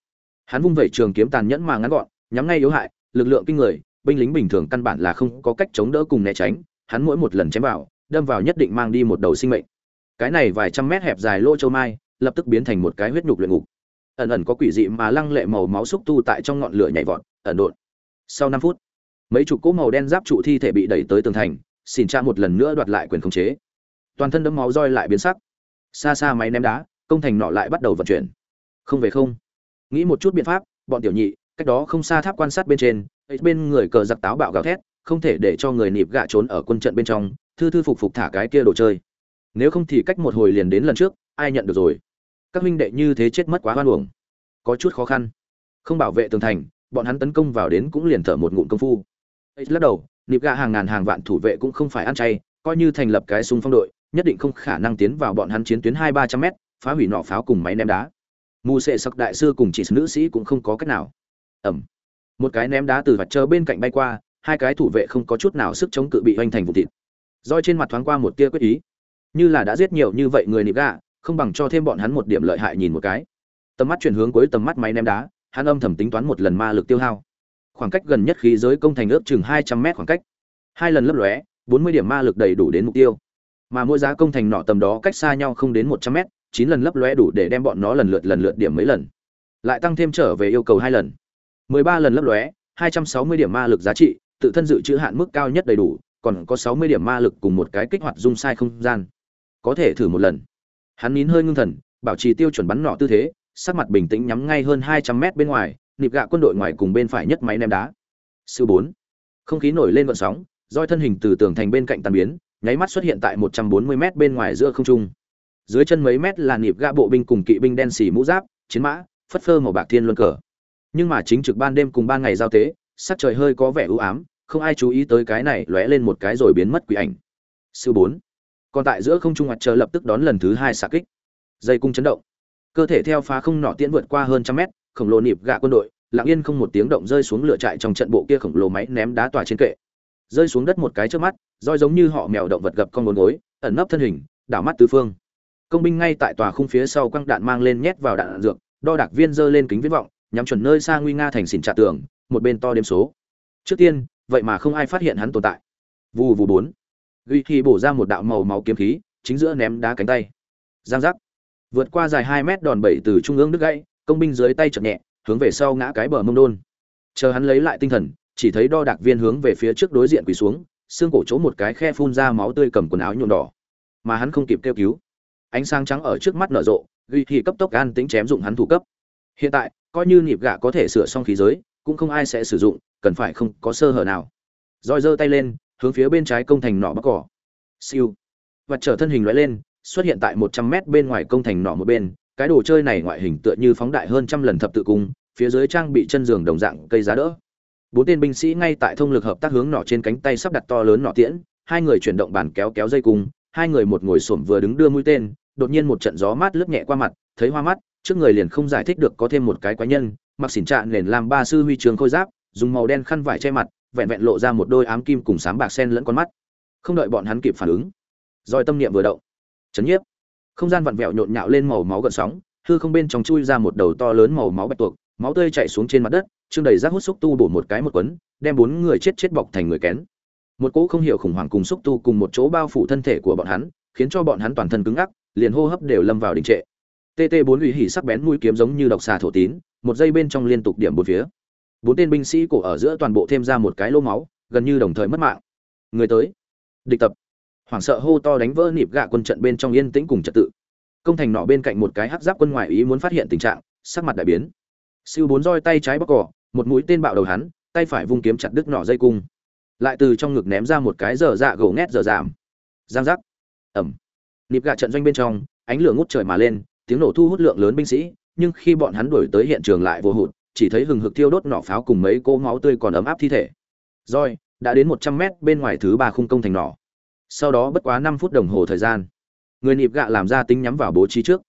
Hắn vung vẩy trường kiếm tàn nhẫn mà ngắn gọn, nhắm ngay yếu hại, lực lượng kinh người, binh lính bình thường căn bản là không có cách chống đỡ cùng né tránh, hắn mỗi một lần chém vào, đâm vào nhất định mang đi một đầu sinh mệnh. Cái này vài trăm mét hẹp dài lỗ châu mai, lập tức biến thành một cái huyết nhục luyện ngục. Ẩn ẩn có quỷ dị mà lăng lệ màu máu xúc tu tại trong ngọn lửa nhảy vọt, ẩn đột sau năm phút, mấy chục cỗ màu đen giáp trụ thi thể bị đẩy tới tường thành, xin cha một lần nữa đoạt lại quyền khống chế toàn thân đấm máu roi lại biến sắc. Xa xa máy ném đá, công thành nọ lại bắt đầu vận chuyển. Không về không. Nghĩ một chút biện pháp, bọn tiểu nhị, cách đó không xa tháp quan sát bên trên bên người cờ giặc táo bạo gào thét, không thể để cho người nịp gạ trốn ở quân trận bên trong, thư thư phục phục thả cái kia đồ chơi. Nếu không thì cách một hồi liền đến lần trước, ai nhận được rồi? Các huynh đệ như thế chết mất quá hoan uổng. Có chút khó khăn. Không bảo vệ tường thành, bọn hắn tấn công vào đến cũng liền thở một ngụm công phu. Lắc đầu, nịp gạ hàng ngàn hàng vạn thủ vệ cũng không phải ăn chay, coi như thành lập cái súng phong đội nhất định không khả năng tiến vào bọn hắn chiến tuyến hai ba trăm mét, phá hủy nỏ pháo cùng máy ném đá. Mù sệ sặc đại sư cùng chỉ nữ sĩ cũng không có cách nào. Ẩm. Một cái ném đá từ vạch trơ bên cạnh bay qua, hai cái thủ vệ không có chút nào sức chống cự bị hoành thành vùng thịt. Roi trên mặt thoáng qua một tia quyết ý. Như là đã giết nhiều như vậy người nịp gạ không bằng cho thêm bọn hắn một điểm lợi hại nhìn một cái. Tầm mắt chuyển hướng cuối tầm mắt máy ném đá, hắn âm thầm tính toán một lần ma lực tiêu hao. Khoảng cách gần nhất khí giới công thành ước chừng hai trăm mét khoảng cách. Hai lần lấp lóe, bốn mươi điểm ma lực đầy đủ đến mục tiêu mà mỗi giá công thành nọ tầm đó cách xa nhau không đến một trăm mét, chín lần lấp lóe đủ để đem bọn nó lần lượt lần lượt điểm mấy lần. Lại tăng thêm trở về yêu cầu hai lần. 13 lần lấp lóe 260 điểm ma lực giá trị, tự thân dự trữ hạn mức cao nhất đầy đủ, còn có 60 điểm ma lực cùng một cái kích hoạt dung sai không gian. Có thể thử một lần. Hắn nín hơi ngưng thần, bảo trì tiêu chuẩn bắn nọ tư thế, sắc mặt bình tĩnh nhắm ngay hơn 200 mét bên ngoài, nịp gạ quân đội ngoài cùng bên phải nhất máy ném đá. Sư bốn. Không khí nổi lên vận sóng, roi thân hình từ tường thành bên cạnh tàn biến nháy mắt xuất hiện tại 140 mét bên ngoài giữa không trung. Dưới chân mấy mét là nịp gạ bộ binh cùng kỵ binh đen xì mũ giáp, chiến mã, phất phơ màu bạc thiên luân cờ. Nhưng mà chính trực ban đêm cùng ban ngày giao tế, sắc trời hơi có vẻ u ám, không ai chú ý tới cái này lóe lên một cái rồi biến mất quỷ ảnh. Sư bốn. Còn tại giữa không trung mặt trời lập tức đón lần thứ hai xạ kích. Dây cung chấn động. Cơ thể theo phá không nọ tiễn vượt qua hơn trăm mét, khổng lồ nịp gạ quân đội, lặng yên không một tiếng động rơi xuống lửa trại trong trận bộ kia khổng lồ máy ném đá tỏa trên kệ. Rơi xuống đất một cái trước mắt roi giống như họ mèo động vật gập con bốn gối, ẩn nấp thân hình, đảo mắt tứ phương. Công binh ngay tại tòa khung phía sau quăng đạn mang lên nhét vào đạn dược, đo đạc viên giơ lên kính viễn vọng, nhắm chuẩn nơi xa nguy nga thành xỉn trả tường, một bên to đếm số. Trước tiên, vậy mà không ai phát hiện hắn tồn tại. Vù vù bốn. Ghi khi bổ ra một đạo màu máu kiếm khí, chính giữa ném đá cánh tay. Giang giác. Vượt qua dài hai mét đòn bẩy từ trung ương đứt gãy, công binh dưới tay chậm nhẹ, hướng về sau ngã cái bờ mông đôn. Chờ hắn lấy lại tinh thần, chỉ thấy đo đạc viên hướng về phía trước đối diện quỳ xuống xương cổ chỗ một cái khe phun ra máu tươi cầm quần áo nhuộm đỏ. Mà hắn không kịp kêu cứu. Ánh sáng trắng ở trước mắt nở rộ, ghi thì cấp tốc gan tính chém dụng hắn thủ cấp. Hiện tại, coi như nhịp gạ có thể sửa xong khí giới, cũng không ai sẽ sử dụng, cần phải không có sơ hở nào. Roi giơ tay lên, hướng phía bên trái công thành nỏ bắc cỏ. Siêu. Vật trở thân hình loại lên, xuất hiện tại một trăm mét bên ngoài công thành nỏ một bên, cái đồ chơi này ngoại hình tựa như phóng đại hơn trăm lần thập tự cung, phía dưới trang bị chân giường đồng dạng cây giá đỡ bốn tên binh sĩ ngay tại thông lực hợp tác hướng nỏ trên cánh tay sắp đặt to lớn nỏ tiễn, hai người chuyển động bàn kéo kéo dây cung, hai người một ngồi xổm vừa đứng đưa mũi tên, đột nhiên một trận gió mát lướt nhẹ qua mặt, thấy hoa mắt, trước người liền không giải thích được có thêm một cái quái nhân, mặc xỉn trạ nền làm ba sư huy trường khôi giáp, dùng màu đen khăn vải che mặt, vẹn vẹn lộ ra một đôi ám kim cùng sám bạc sen lẫn con mắt. Không đợi bọn hắn kịp phản ứng roi tâm niệm vừa động. Chấn nhiếp. Không gian vặn vẹo nhộn nhạo lên màu máu gợn sóng, hư không bên trong chui ra một đầu to lớn màu máu bạch tuộc máu tươi chảy xuống trên mặt đất, trương đầy rác hút xúc tu bổ một cái một quấn, đem bốn người chết chết bọc thành người kén. Một cỗ không hiểu khủng hoảng cùng xúc tu cùng một chỗ bao phủ thân thể của bọn hắn, khiến cho bọn hắn toàn thân cứng ngắc, liền hô hấp đều lâm vào đình trệ. Tt bốn ủy hỉ sắc bén mũi kiếm giống như độc xà thổ tín, một giây bên trong liên tục điểm bốn phía. Bốn tên binh sĩ cổ ở giữa toàn bộ thêm ra một cái lô máu, gần như đồng thời mất mạng. Người tới. Địch tập. Hoảng sợ hô to đánh vỡ nịp gạ quân trận bên trong yên tĩnh cùng trật tự. Công thành nọ bên cạnh một cái hắc giáp quân ngoại ý muốn phát hiện tình trạng, sắc mặt đại biến siêu bốn roi tay trái bóc cỏ một mũi tên bạo đầu hắn tay phải vung kiếm chặt đứt nỏ dây cung. Lại từ trong ngực ném ra một cái dở dạ gỗ ngét dở giảm giang giác. Ầm, nịp gạ trận doanh bên trong ánh lửa ngút trời mà lên tiếng nổ thu hút lượng lớn binh sĩ nhưng khi bọn hắn đuổi tới hiện trường lại vô hụt chỉ thấy hừng hực thiêu đốt nỏ pháo cùng mấy cỗ máu tươi còn ấm áp thi thể. Rồi, đã đến một trăm mét bên ngoài thứ ba khung công thành nỏ. Sau đó bất quá năm phút đồng hồ thời gian người nịp gạ làm ra tính nhắm vào bố trí trước.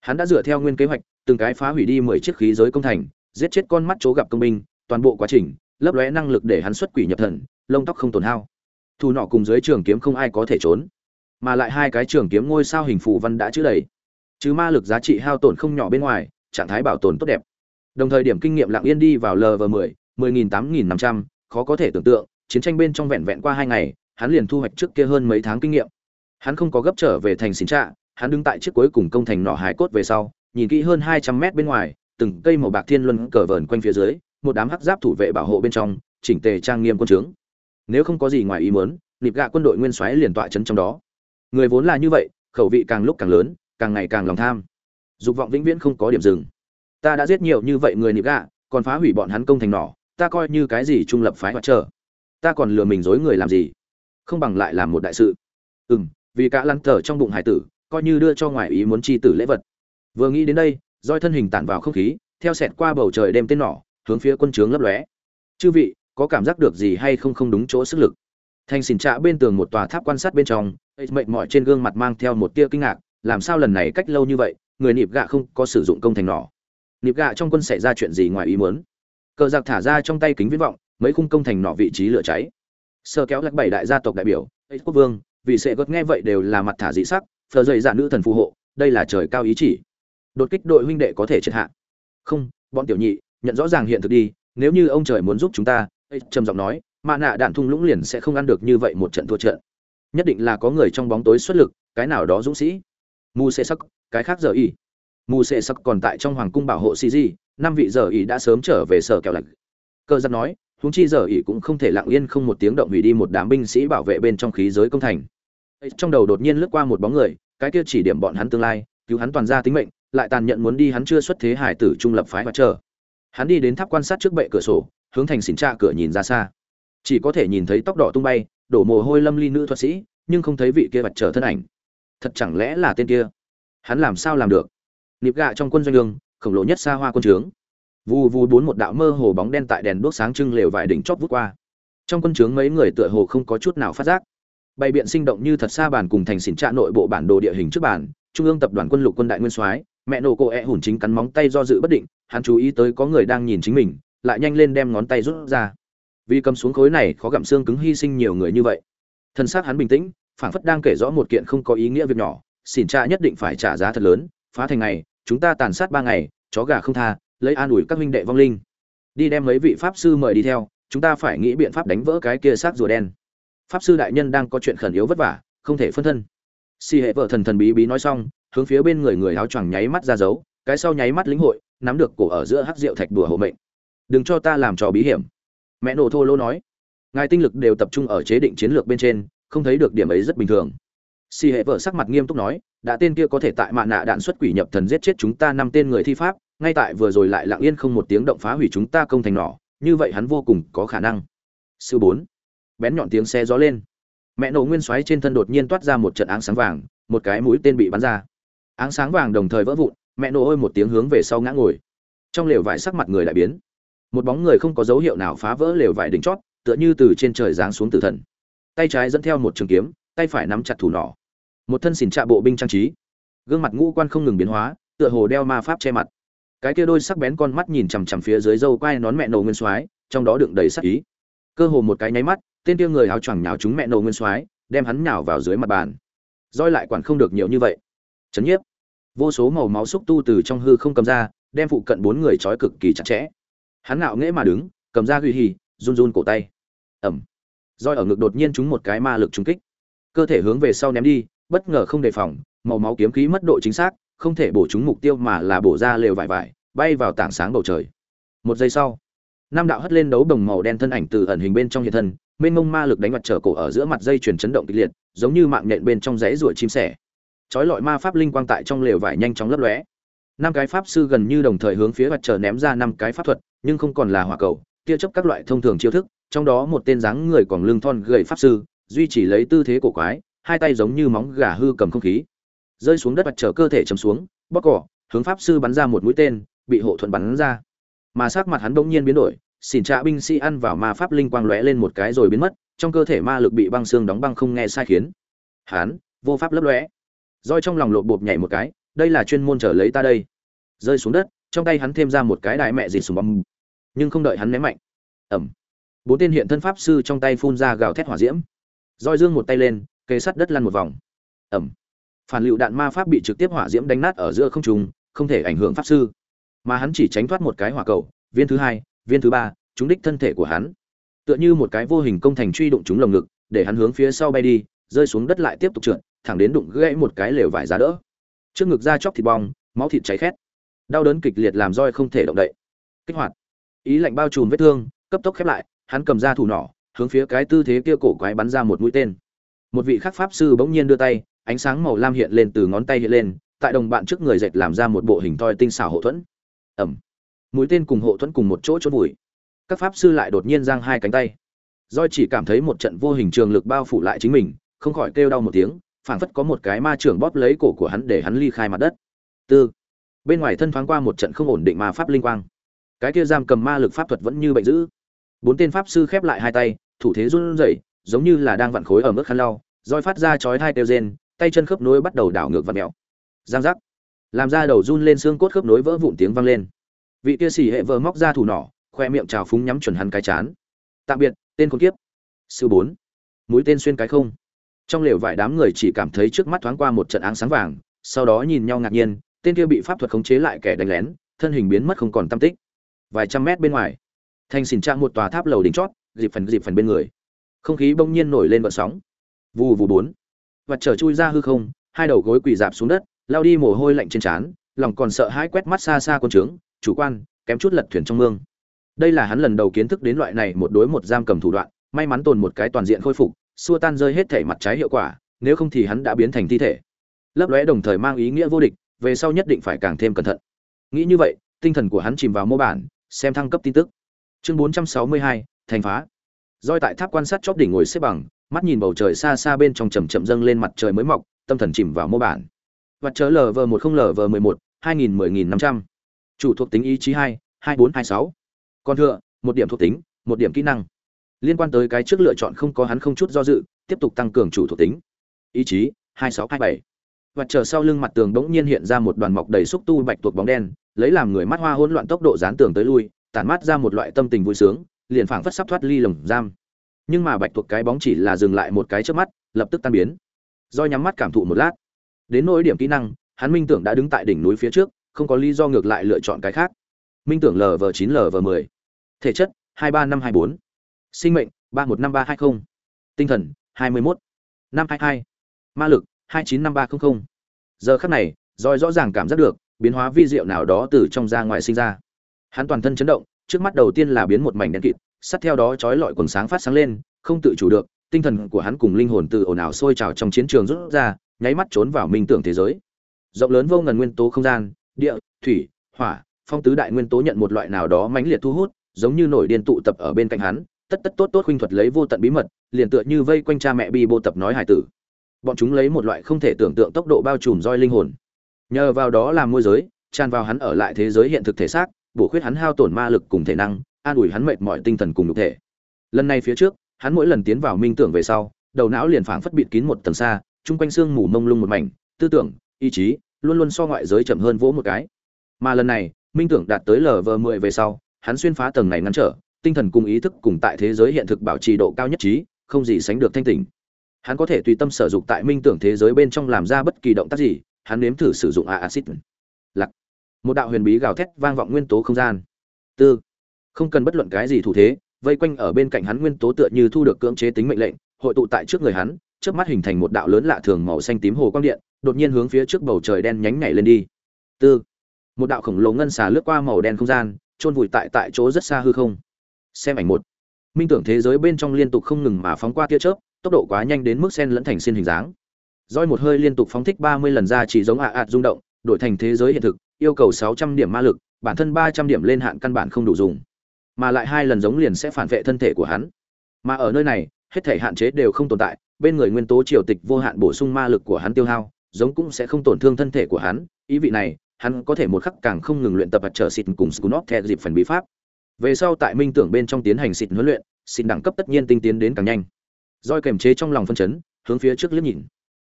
Hắn đã dựa theo nguyên kế hoạch từng cái phá hủy đi mười chiếc khí giới công thành giết chết con mắt chỗ gặp công binh toàn bộ quá trình lấp lóe năng lực để hắn xuất quỷ nhập thần lông tóc không tổn hao. Thu nọ cùng dưới trường kiếm không ai có thể trốn mà lại hai cái trường kiếm ngôi sao hình phù văn đã chữ đầy. Chứ ma lực giá trị hao tổn không nhỏ bên ngoài trạng thái bảo tồn tốt đẹp. Đồng thời điểm kinh nghiệm lặng yên đi vào lv 10 10.000 8.500, khó có thể tưởng tượng chiến tranh bên trong vẹn vẹn qua hai ngày hắn liền thu hoạch trước kia hơn mấy tháng kinh nghiệm. Hắn không có gấp trở về thành xỉn trạ hắn đứng tại chiếc cuối cùng công thành nọ hải cốt về sau nhìn kỹ hơn 200 mét bên ngoài, từng cây màu bạc thiên luân cờ vờn quanh phía dưới, một đám hắc giáp thủ vệ bảo hộ bên trong, chỉnh tề trang nghiêm quân trướng. Nếu không có gì ngoài ý muốn, nịp gạ quân đội nguyên soái liền tọa chấn trong đó. Người vốn là như vậy, khẩu vị càng lúc càng lớn, càng ngày càng lòng tham. Dục vọng vĩnh viễn không có điểm dừng. Ta đã giết nhiều như vậy người nịp gạ, còn phá hủy bọn hắn công thành nỏ, ta coi như cái gì trung lập phái hoạt trở. Ta còn lừa mình dối người làm gì? Không bằng lại làm một đại sự. Ừ vì cả lăn tở trong bụng hải tử, coi như đưa cho ngoài ý muốn chi tử lễ vật vừa nghĩ đến đây, roi thân hình tản vào không khí, theo sẹt qua bầu trời đêm tên nỏ, hướng phía quân trướng lấp lóe. Chư vị, có cảm giác được gì hay không không đúng chỗ sức lực? Thành xỉn trạ bên tường một tòa tháp quan sát bên trong mệnh mọi trên gương mặt mang theo một tia kinh ngạc, làm sao lần này cách lâu như vậy, người nịp gạ không có sử dụng công thành nỏ? Nịp gạ trong quân xảy ra chuyện gì ngoài ý muốn? Cờ giặc thả ra trong tay kính viễn vọng, mấy khung công thành nỏ vị trí lửa cháy. Sơ kéo lắc bảy đại gia tộc đại biểu quốc vương, vì sẽ gót nghe vậy đều là mặt thả dị sắc, phờ dày dạ nữ thần phù hộ, đây là trời cao ý chỉ đột kích đội huynh đệ có thể triệt hạ. Không, bọn tiểu nhị, nhận rõ ràng hiện thực đi, nếu như ông trời muốn giúp chúng ta trầm giọng nói mạ nạ đạn thung lũng liền sẽ không ăn được như vậy một trận thua trận. Nhất định là có người trong bóng tối xuất lực, cái nào đó dũng sĩ. Mù xê sắc cái khác giờ y. Mù xê sắc còn tại trong hoàng cung bảo hộ cg năm vị giờ y đã sớm trở về sở kẹo lạch cơ giặc nói, huống chi giờ y cũng không thể lặng yên không một tiếng động hủy đi một đám binh sĩ bảo vệ bên trong khí giới công thành. Trong đầu đột nhiên lướt qua một bóng người, cái kia chỉ điểm bọn hắn tương lai, cứu hắn toàn ra tính mệnh lại tàn nhận muốn đi hắn chưa xuất thế hải tử trung lập phái và chờ. Hắn đi đến tháp quan sát trước bệ cửa sổ, hướng thành xỉn trạ cửa nhìn ra xa. Chỉ có thể nhìn thấy tóc đỏ tung bay, đổ mồ hôi lâm ly nữ thuật sĩ, nhưng không thấy vị kia vật trở thân ảnh. Thật chẳng lẽ là tên kia? Hắn làm sao làm được? Nịp gạ trong quân doanh đường, khổng lồ nhất xa hoa quân trướng. Vù vù bốn một đạo mơ hồ bóng đen tại đèn đuốc sáng trưng lều vải đỉnh chót vút qua. Trong quân trướng mấy người tựa hồ không có chút nào phát giác. Bày biện sinh động như thật xa bàn cùng thành xỉn trạ nội bộ bản đồ địa hình trước bàn, trung ương tập đoàn quân lục quân đại nguyên soái mẹ nổ cô e hùn chính cắn móng tay do dự bất định, hắn chú ý tới có người đang nhìn chính mình, lại nhanh lên đem ngón tay rút ra. Vì cầm xuống khối này khó gặm xương cứng hy sinh nhiều người như vậy. Thân xác hắn bình tĩnh, phảng phất đang kể rõ một kiện không có ý nghĩa việc nhỏ, xỉn cha nhất định phải trả giá thật lớn, phá thành ngày, chúng ta tàn sát ba ngày, chó gà không tha, lấy an ủi các huynh đệ vong linh. Đi đem mấy vị pháp sư mời đi theo, chúng ta phải nghĩ biện pháp đánh vỡ cái kia xác rùa đen. Pháp sư đại nhân đang có chuyện khẩn yếu vất vả, không thể phân thân. Si hệ vợ thần thần bí bí nói xong hướng phía bên người người áo choàng nháy mắt ra dấu, cái sau nháy mắt lĩnh hội, nắm được cổ ở giữa hắc rượu thạch đùa hộ mệnh. Đừng cho ta làm trò bí hiểm. Mẹ nổ thô lô nói. Ngài tinh lực đều tập trung ở chế định chiến lược bên trên, không thấy được điểm ấy rất bình thường. Si hệ vợ sắc mặt nghiêm túc nói, đã tên kia có thể tại mạ nạ đạn xuất quỷ nhập thần giết chết chúng ta năm tên người thi pháp, ngay tại vừa rồi lại lặng yên không một tiếng động phá hủy chúng ta công thành nỏ, như vậy hắn vô cùng có khả năng. Sư bốn, bén nhọn tiếng xe gió lên. Mẹ nổ nguyên xoáy trên thân đột nhiên toát ra một trận áng sáng vàng, một cái mũi tên bị bắn ra áng sáng vàng đồng thời vỡ vụn, mẹ nổ ôi một tiếng hướng về sau ngã ngồi. Trong lều vải sắc mặt người lại biến. Một bóng người không có dấu hiệu nào phá vỡ lều vải đỉnh chót, tựa như từ trên trời giáng xuống tử thần. Tay trái dẫn theo một trường kiếm, tay phải nắm chặt thủ nỏ. Một thân xỉn trạ bộ binh trang trí. Gương mặt ngũ quan không ngừng biến hóa, tựa hồ đeo ma pháp che mặt. Cái kia đôi sắc bén con mắt nhìn chằm chằm phía dưới dâu quai nón mẹ nổ nguyên soái, trong đó đựng đầy sắc ý. Cơ hồ một cái nháy mắt, tên kia người áo choàng nhào chúng mẹ nổ nguyên soái, đem hắn nhào vào dưới mặt bàn. Roi lại quản không được nhiều như vậy. Chấn nhiếp vô số màu máu xúc tu từ trong hư không cầm ra, đem phụ cận bốn người trói cực kỳ chặt chẽ. Hắn ngạo nghễ mà đứng, cầm ra ghi hì run run cổ tay. Ẩm roi ở ngực đột nhiên trúng một cái ma lực trúng kích. Cơ thể hướng về sau ném đi, bất ngờ không đề phòng, màu máu kiếm khí mất độ chính xác, không thể bổ trúng mục tiêu mà là bổ ra lều vải vải, bay vào tảng sáng bầu trời. Một giây sau nam đạo hất lên đấu đồng màu đen thân ảnh từ ẩn hình bên trong hiện thân, mênh mông ma lực đánh mặt trở cổ ở giữa mặt dây chuyển chấn động kịch liệt, giống như mạng nhện bên trong rẫy ruột chim sẻ chói lọi ma pháp linh quang tại trong lều vải nhanh chóng lấp lóe. Năm cái pháp sư gần như đồng thời hướng phía mặt trời ném ra năm cái pháp thuật, nhưng không còn là hỏa cầu, tia chớp các loại thông thường chiêu thức, trong đó một tên dáng người còn lưng thon gầy pháp sư, duy trì lấy tư thế cổ quái, hai tay giống như móng gà hư cầm không khí. Rơi xuống đất mặt trời cơ thể chầm xuống bóc cỏ, hướng pháp sư bắn ra một mũi tên, bị hộ thuận bắn ra. Mà sắc mặt hắn bỗng nhiên biến đổi, xỉn trạ binh sĩ ăn vào ma pháp linh quang lóe lên một cái rồi biến mất, trong cơ thể ma lực bị băng xương đóng băng không nghe sai khiến. Hắn, vô pháp lấp lóe roi trong lòng lộp bộp nhảy một cái, đây là chuyên môn trở lấy ta đây. Rơi xuống đất, trong tay hắn thêm ra một cái đại mẹ dịt sùng bom nhưng không đợi hắn ném mạnh. Ẩm bốn tên hiện thân pháp sư trong tay phun ra gào thét hỏa diễm. Roi dương một tay lên, kề sắt đất lăn một vòng. Ẩm phản lựu đạn ma pháp bị trực tiếp hỏa diễm đánh nát ở giữa không trung, không thể ảnh hưởng pháp sư. Mà hắn chỉ tránh thoát một cái hỏa cầu, viên thứ hai, viên thứ ba chúng đích thân thể của hắn. Tựa như một cái vô hình công thành truy đụng chúng lồng ngực, để hắn hướng phía sau bay đi, rơi xuống đất lại tiếp tục trượt thẳng đến đụng gãy một cái lều vải giá đỡ. Trước ngực da chóc thịt bong, máu thịt cháy khét. Đau đớn kịch liệt làm roi không thể động đậy. Kích hoạt. Ý lạnh bao trùm vết thương, cấp tốc khép lại, hắn cầm ra thủ nỏ, hướng phía cái tư thế kia cổ quái bắn ra một mũi tên. Một vị khắc pháp sư bỗng nhiên đưa tay, ánh sáng màu lam hiện lên từ ngón tay hiện lên, tại đồng bạn trước người dệt làm ra một bộ hình thoi tinh xảo hộ thuẫn. Ẩm mũi tên cùng hộ thuẫn cùng một chỗ chốt vùi. Các pháp sư lại đột nhiên giang hai cánh tay. Roi chỉ cảm thấy một trận vô hình trường lực bao phủ lại chính mình, không khỏi kêu đau một tiếng phảng phất có một cái ma trưởng bóp lấy cổ của hắn để hắn ly khai mặt đất. Tư. Bên ngoài thân thoáng qua một trận không ổn định ma pháp linh quang. Cái kia giam cầm ma lực pháp thuật vẫn như bệnh dữ. Bốn tên pháp sư khép lại hai tay, thủ thế run rẩy, giống như là đang vặn khối ở mức khăn lau, roi phát ra chói tai kêu rên, tay chân khớp nối bắt đầu đảo ngược và mèo. Giang giác. Làm ra đầu run lên xương cốt khớp nối vỡ vụn tiếng vang lên. Vị kia xỉ hệ vợ móc ra thủ nỏ, khoe miệng trào phúng nhắm chuẩn hắn cái chán. Tạm biệt, tên con kiếp. Sư bốn. Mũi tên xuyên cái không trong lều vải đám người chỉ cảm thấy trước mắt thoáng qua một trận áng sáng vàng, sau đó nhìn nhau ngạc nhiên, tên kia bị pháp thuật khống chế lại kẻ đánh lén, thân hình biến mất không còn tam tích. Vài trăm mét bên ngoài thanh xỉn trang một tòa tháp lầu đỉnh chót, dịp phần dịp phần bên người. Không khí bỗng nhiên nổi lên vận sóng. Vù vù bốn. Và trở chui ra hư không, hai đầu gối quỳ dạp xuống đất, lao đi mồ hôi lạnh trên trán, lòng còn sợ hãi quét mắt xa xa quân trướng chủ quan, kém chút lật thuyền trong mương. Đây là hắn lần đầu kiến thức đến loại này một đối một giam cầm thủ đoạn, may mắn tồn một cái toàn diện khôi phục xua tan rơi hết thể mặt trái hiệu quả nếu không thì hắn đã biến thành thi thể. Lấp lóe đồng thời mang ý nghĩa vô địch về sau nhất định phải càng thêm cẩn thận. Nghĩ như vậy tinh thần của hắn chìm vào mô bản xem thăng cấp tin tức. Chương 462, thành phá. Roi tại tháp quan sát chóp đỉnh ngồi xếp bằng mắt nhìn bầu trời xa xa bên trong chầm chậm dâng lên mặt trời mới mọc tâm thần chìm vào mô bản. Vật chớ lv một không lv mười một hai nghìn mười nghìn năm trăm. Chủ thuộc tính ý chí hai hai bốn hai sáu. Con thựa một điểm thuộc tính một điểm kỹ năng liên quan tới cái trước lựa chọn không có hắn không chút do dự, tiếp tục tăng cường chủ thuộc tính. Ý chí, hai sáu hai bảy. Và chờ sau lưng mặt tường bỗng nhiên hiện ra một đoàn mọc đầy xúc tu bạch tuộc bóng đen, lấy làm người mắt hoa hỗn loạn tốc độ dán tường tới lui, tản mát ra một loại tâm tình vui sướng, liền phảng phất sắp thoát ly lồng giam. Nhưng mà bạch tuộc cái bóng chỉ là dừng lại một cái trước mắt, lập tức tan biến. Do nhắm mắt cảm thụ một lát. Đến nỗi điểm kỹ năng, hắn minh tưởng đã đứng tại đỉnh núi phía trước, không có lý do ngược lại lựa chọn cái khác. Minh tưởng lv chín lv mười. Thể chất, hai ba năm hai bốn sinh mệnh, ba một năm ba hai mươi tinh thần, hai mươi một năm hai hai. Ma lực, hai chín năm ba trăm không. giờ khắc này roi rõ ràng cảm giác được, biến hóa vi diệu nào đó từ trong ra ngoài sinh ra. Hắn toàn thân chấn động, trước mắt đầu tiên là biến một mảnh đen kịt sát theo đó chói lọi quần sáng phát sáng lên, không tự chủ được, tinh thần của hắn cùng linh hồn từ ồn ào sôi trào trong chiến trường rút ra, nháy mắt trốn vào minh tưởng thế giới. Rộng lớn vô ngần nguyên tố không gian, địa, thủy, hỏa, phong tứ đại nguyên tố nhận một loại nào đó mãnh liệt thu hút, giống như nổi điên tụ tập ở bên cạnh hắn tất tất tốt tốt khuynh thuật lấy vô tận bí mật, liền tựa như vây quanh cha mẹ bi bô tập nói hải tử. Bọn chúng lấy một loại không thể tưởng tượng tốc độ bao trùm roi linh hồn. Nhờ vào đó làm môi giới, tràn vào hắn ở lại thế giới hiện thực thể xác, bổ khuyết hắn hao tổn ma lực cùng thể năng, an ủi hắn mệt mỏi tinh thần cùng nhục thể. Lần này phía trước, hắn mỗi lần tiến vào minh tưởng về sau, đầu não liền phảng phất bịt kín một tầng xa, chung quanh xương mù mông lung một mảnh, tư tưởng, ý chí luôn luôn so ngoại giới chậm hơn vỗ một cái. Mà lần này, minh tưởng đạt tới lv mười về sau, hắn xuyên phá tầng này ngăn trở tinh thần cùng ý thức cùng tại thế giới hiện thực bảo trì độ cao nhất trí, không gì sánh được thanh tỉnh. Hắn có thể tùy tâm sở dụng tại minh tưởng thế giới bên trong làm ra bất kỳ động tác gì, hắn nếm thử sử dụng a acid. Lạc. một đạo huyền bí gào thét vang vọng nguyên tố không gian. Tư. Không cần bất luận cái gì thủ thế, vây quanh ở bên cạnh hắn nguyên tố tựa như thu được cưỡng chế tính mệnh lệnh, hội tụ tại trước người hắn trước mắt hình thành một đạo lớn lạ thường màu xanh tím hồ quang điện, đột nhiên hướng phía trước bầu trời đen nhánh nhảy lên đi. Tư. Một đạo khổng lồ ngân xà lướt qua màu đen không gian, chôn vùi tại tại chỗ rất xa hư không xem ảnh một. Minh tưởng thế giới bên trong liên tục không ngừng mà phóng qua tia chớp, tốc độ quá nhanh đến mức sen lẫn thành xin hình dáng. Roi một hơi liên tục phóng thích ba mươi lần ra chỉ giống ạ ạt rung động, đổi thành thế giới hiện thực, yêu cầu sáu trăm điểm ma lực, bản thân ba trăm điểm lên hạn căn bản không đủ dùng. Mà lại hai lần giống liền sẽ phản vệ thân thể của hắn. Mà ở nơi này, hết thể hạn chế đều không tồn tại, bên người nguyên tố triều tịch vô hạn bổ sung ma lực của hắn tiêu hao, giống cũng sẽ không tổn thương thân thể của hắn. Ý vị này, hắn có thể một khắc càng không ngừng luyện tập và trở xịt cùng scunop theo dịp phần bí pháp. Về sau tại minh tưởng bên trong tiến hành xịt huấn luyện, xịt đẳng cấp tất nhiên tinh tiến đến càng nhanh. Doi kềm chế trong lòng phân chấn, hướng phía trước liếc nhìn.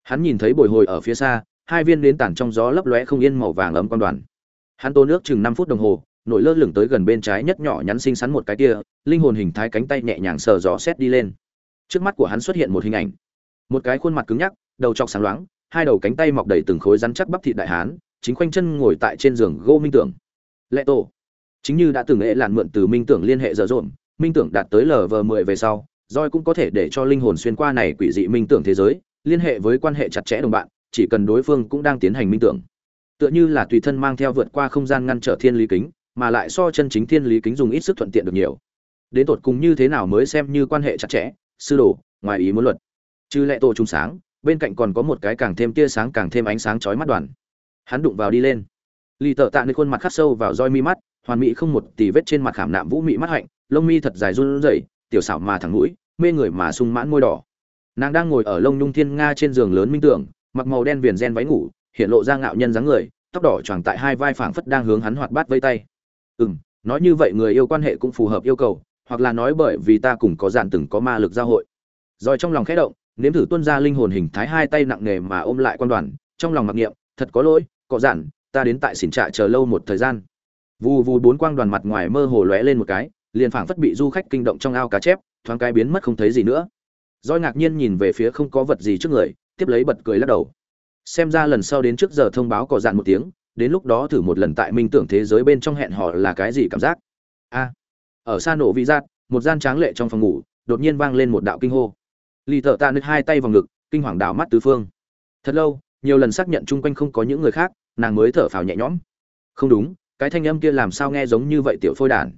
Hắn nhìn thấy bồi hồi ở phía xa, hai viên nến tản trong gió lấp lóe không yên màu vàng ấm quan đoàn. Hắn tô nước chừng năm phút đồng hồ, nổi lơ lửng tới gần bên trái nhất nhỏ nhắn xinh xắn một cái kia, linh hồn hình thái cánh tay nhẹ nhàng sờ gió xét đi lên. Trước mắt của hắn xuất hiện một hình ảnh. Một cái khuôn mặt cứng nhắc, đầu trọc sáng loáng, hai đầu cánh tay mọc đầy từng khối rắn chắc bắp thịt đại hán, chính khoanh chân ngồi tại trên giường gỗ minh tưởng lệ tổ chính như đã từng hệ lạn mượn từ minh tưởng liên hệ dở dộn minh tưởng đạt tới lv mười về sau roi cũng có thể để cho linh hồn xuyên qua này quỷ dị minh tưởng thế giới, liên hệ với quan hệ chặt chẽ đồng bạn, chỉ cần đối phương cũng đang tiến hành minh tưởng. Tựa như là tùy thân mang theo vượt qua không gian ngăn trở thiên lý kính, mà lại so chân chính thiên lý kính dùng ít sức thuận tiện được nhiều. Đến tột cùng như thế nào mới xem như quan hệ chặt chẽ, sư đồ, ngoài ý muốn luật. Chứ lệ tổ trung sáng, bên cạnh còn có một cái càng thêm tia sáng càng thêm ánh sáng chói mắt đoàn. Hắn đụng vào đi lên. Lì tợ tạ nơi khuôn mặt khắc sâu vào roi mi mắt hoàn mỹ không một tì vết trên mặt khảm nạm vũ mị mắt hạnh, lông mi thật dài run rẩy, tiểu xảo mà thẳng mũi, mê người mà sung mãn môi đỏ. Nàng đang ngồi ở lông nhung thiên nga trên giường lớn minh tưởng, mặc màu đen viền gen váy ngủ, hiện lộ ra ngạo nhân dáng người, tóc đỏ choàng tại hai vai phảng phất đang hướng hắn hoạt bát vây tay. Ừ m nói như vậy người yêu quan hệ cũng phù hợp yêu cầu, hoặc là nói bởi vì ta cùng có dạn từng có ma lực giao hội. Rồi trong lòng khẽ động, nếm thử tuân ra linh hồn hình thái hai tay nặng nề mà ôm lại quan đoàn, trong lòng mặc niệm, thật có lỗi cọ dạn, ta đến tại xỉn trạ chờ lâu một thời gian vù vù bốn quang đoàn mặt ngoài mơ hồ lóe lên một cái, liền phảng phất bị du khách kinh động trong ao cá chép, thoáng cái biến mất không thấy gì nữa. Doi ngạc nhiên nhìn về phía không có vật gì trước người, tiếp lấy bật cười lắc đầu. Xem ra lần sau đến trước giờ thông báo cỏ dạn một tiếng, đến lúc đó thử một lần tại minh tưởng thế giới bên trong hẹn họ là cái gì cảm giác. A. Ở xa nổ vị giác, một gian tráng lệ trong phòng ngủ, đột nhiên vang lên một đạo kinh hô. Lì thợ ta nứt hai tay vào ngực, kinh hoàng đảo mắt tứ phương. Thật lâu, nhiều lần xác nhận chung quanh không có những người khác, nàng mới thở phào nhẹ nhõm. Không đúng cái thanh âm kia làm sao nghe giống như vậy tiểu phôi đản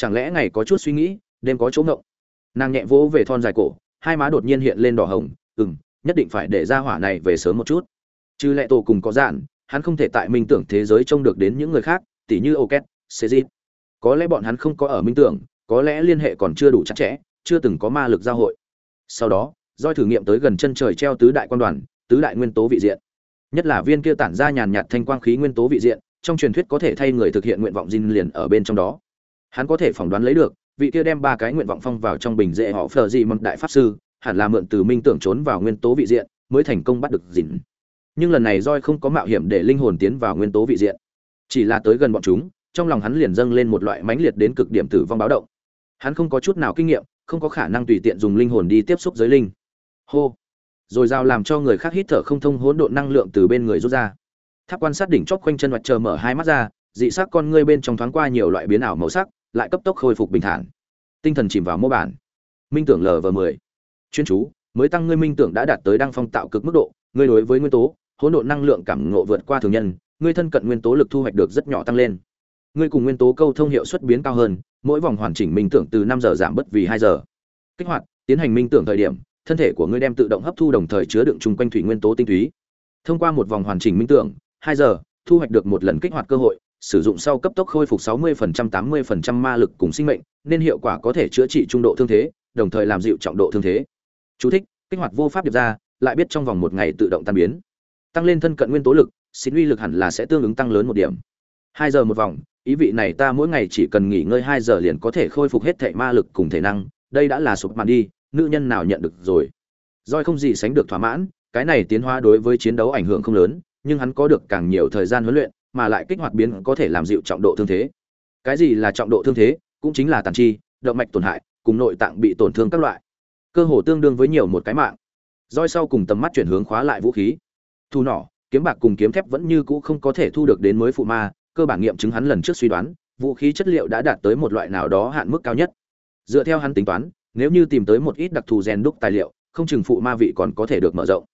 chẳng lẽ ngày có chút suy nghĩ, đêm có chỗ ngộng? Nàng nhẹ vỗ về thon dài cổ, hai má đột nhiên hiện lên đỏ hồng, ừm, nhất định phải để ra hỏa này về sớm một chút. Chứ lệ tổ cùng có dạn, hắn không thể tại minh tưởng thế giới trông được đến những người khác, tỉ như oket, sejit. Có lẽ bọn hắn không có ở minh tưởng, có lẽ liên hệ còn chưa đủ chặt chẽ, chưa từng có ma lực giao hội. Sau đó doi thử nghiệm tới gần chân trời treo tứ đại quan đoàn, tứ đại nguyên tố vị diện. Nhất là viên kia tản ra nhàn nhạt thanh quang khí nguyên tố vị diện trong truyền thuyết có thể thay người thực hiện nguyện vọng Jin liền ở bên trong đó. Hắn có thể phỏng đoán lấy được, vị kia đem ba cái nguyện vọng phong vào trong bình dễ họ phờ gì mật đại pháp sư, hẳn là mượn từ minh tưởng trốn vào nguyên tố vị diện, mới thành công bắt được Jin. nhưng lần này roi không có mạo hiểm để linh hồn tiến vào nguyên tố vị diện. Chỉ là tới gần bọn chúng, trong lòng hắn liền dâng lên một loại mãnh liệt đến cực điểm tử vong báo động. Hắn không có chút nào kinh nghiệm, không có khả năng tùy tiện dùng linh hồn đi tiếp xúc giới linh. Hô. Rồi giao làm cho người khác hít thở không thông hỗn độn năng lượng từ bên người rút ra tháp quan sát đỉnh chóp quanh chân mặt chờ mở hai mắt ra, dị sắc con ngươi bên trong thoáng qua nhiều loại biến ảo màu sắc, lại cấp tốc khôi phục bình thản. Tinh thần chìm vào mô bản. Minh tưởng lv mười. Chuyên chú, mới tăng ngươi minh tưởng đã đạt tới đăng phong tạo cực mức độ, ngươi đối với nguyên tố, hỗn độn năng lượng cảm ngộ vượt qua thường nhân, ngươi thân cận nguyên tố lực thu hoạch được rất nhỏ tăng lên. Ngươi cùng nguyên tố câu thông hiệu suất biến cao hơn, mỗi vòng hoàn chỉnh minh tưởng từ năm giờ giảm bất vì hai giờ. Kích hoạt, tiến hành minh tưởng thời điểm, thân thể của ngươi đem tự động hấp thu đồng thời chứa đựng chung quanh thủy nguyên tố tinh túy. Thông qua một vòng hoàn chỉnh minh tưởng hai giờ thu hoạch được một lần kích hoạt cơ hội sử dụng sau cấp tốc khôi phục 60% 80% ma lực cùng sinh mệnh nên hiệu quả có thể chữa trị trung độ thương thế đồng thời làm dịu trọng độ thương thế Chú thích: Kích hoạt vô pháp điệp ra, lại biết trong vòng một ngày tự động tan biến. Tăng lên thân cận nguyên tố lực, xin uy lực hẳn là sẽ tương ứng tăng lớn một điểm. Hai giờ một vòng, ý vị này ta mỗi ngày chỉ cần nghỉ ngơi hai giờ liền có thể khôi phục hết thể ma lực cùng thể năng, đây đã là sụp màn đi, nữ nhân nào nhận được rồi. Rồi không gì sánh được thỏa mãn, cái này tiến hóa đối với chiến đấu ảnh hưởng không lớn, nhưng hắn có được càng nhiều thời gian huấn luyện, mà lại kích hoạt biến có thể làm dịu trọng độ thương thế. Cái gì là trọng độ thương thế? Cũng chính là tàn chi, động mạch tổn hại, cùng nội tạng bị tổn thương các loại. Cơ hồ tương đương với nhiều một cái mạng. Roi sau cùng tầm mắt chuyển hướng khóa lại vũ khí. Thu nỏ kiếm bạc cùng kiếm thép vẫn như cũ không có thể thu được đến mới phụ ma cơ bản nghiệm chứng hắn lần trước suy đoán vũ khí chất liệu đã đạt tới một loại nào đó hạn mức cao nhất. Dựa theo hắn tính toán nếu như tìm tới một ít đặc thù rèn đúc tài liệu không chừng phụ ma vị còn có thể được mở rộng.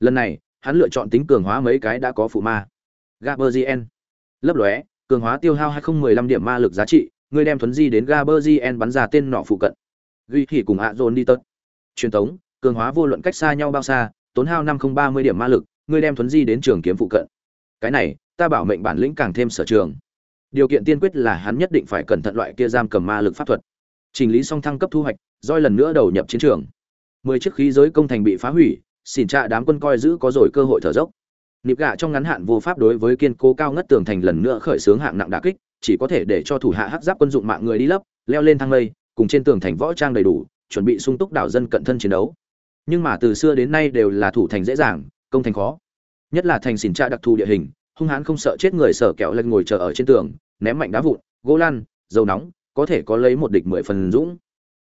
Lần này hắn lựa chọn tính cường hóa mấy cái đã có phụ ma. Gaberzien lấp lóe cường hóa tiêu hao 2015 điểm ma lực giá trị người đem thuấn di đến gaberzien bắn ra tên nọ phụ cận. Duy thì cùng ạ dồn đi tớt. Truyền thống, cường hóa vô luận cách xa nhau bao xa tốn hao năm không ba mươi điểm ma lực ngươi đem thuấn di đến trường kiếm phụ cận. Cái này ta bảo mệnh bản lĩnh càng thêm sở trường. Điều kiện tiên quyết là hắn nhất định phải cẩn thận loại kia giam cầm ma lực pháp thuật. Trình lý song thăng cấp thu hoạch roi lần nữa đầu nhập chiến trường. Mười chiếc khí giới công thành bị phá hủy xỉn trạ đám quân coi giữ có rồi cơ hội thở dốc. Nịp gạ trong ngắn hạn vô pháp đối với kiên cố cao ngất tường thành lần nữa khởi xướng hạng nặng đả kích, chỉ có thể để cho thủ hạ hắc giáp quân dụng mạng người đi lấp, leo lên thang lây, cùng trên tường thành võ trang đầy đủ, chuẩn bị sung túc đảo dân cận thân chiến đấu. Nhưng mà từ xưa đến nay đều là thủ thành dễ dàng, công thành khó. Nhất là thành xỉn trạ đặc thù địa hình, hung hãn không sợ chết người sở kẹo lên ngồi chờ ở trên tường, ném mạnh đá vụn, gỗ lan dầu nóng, có thể có lấy một địch mười phần dũng.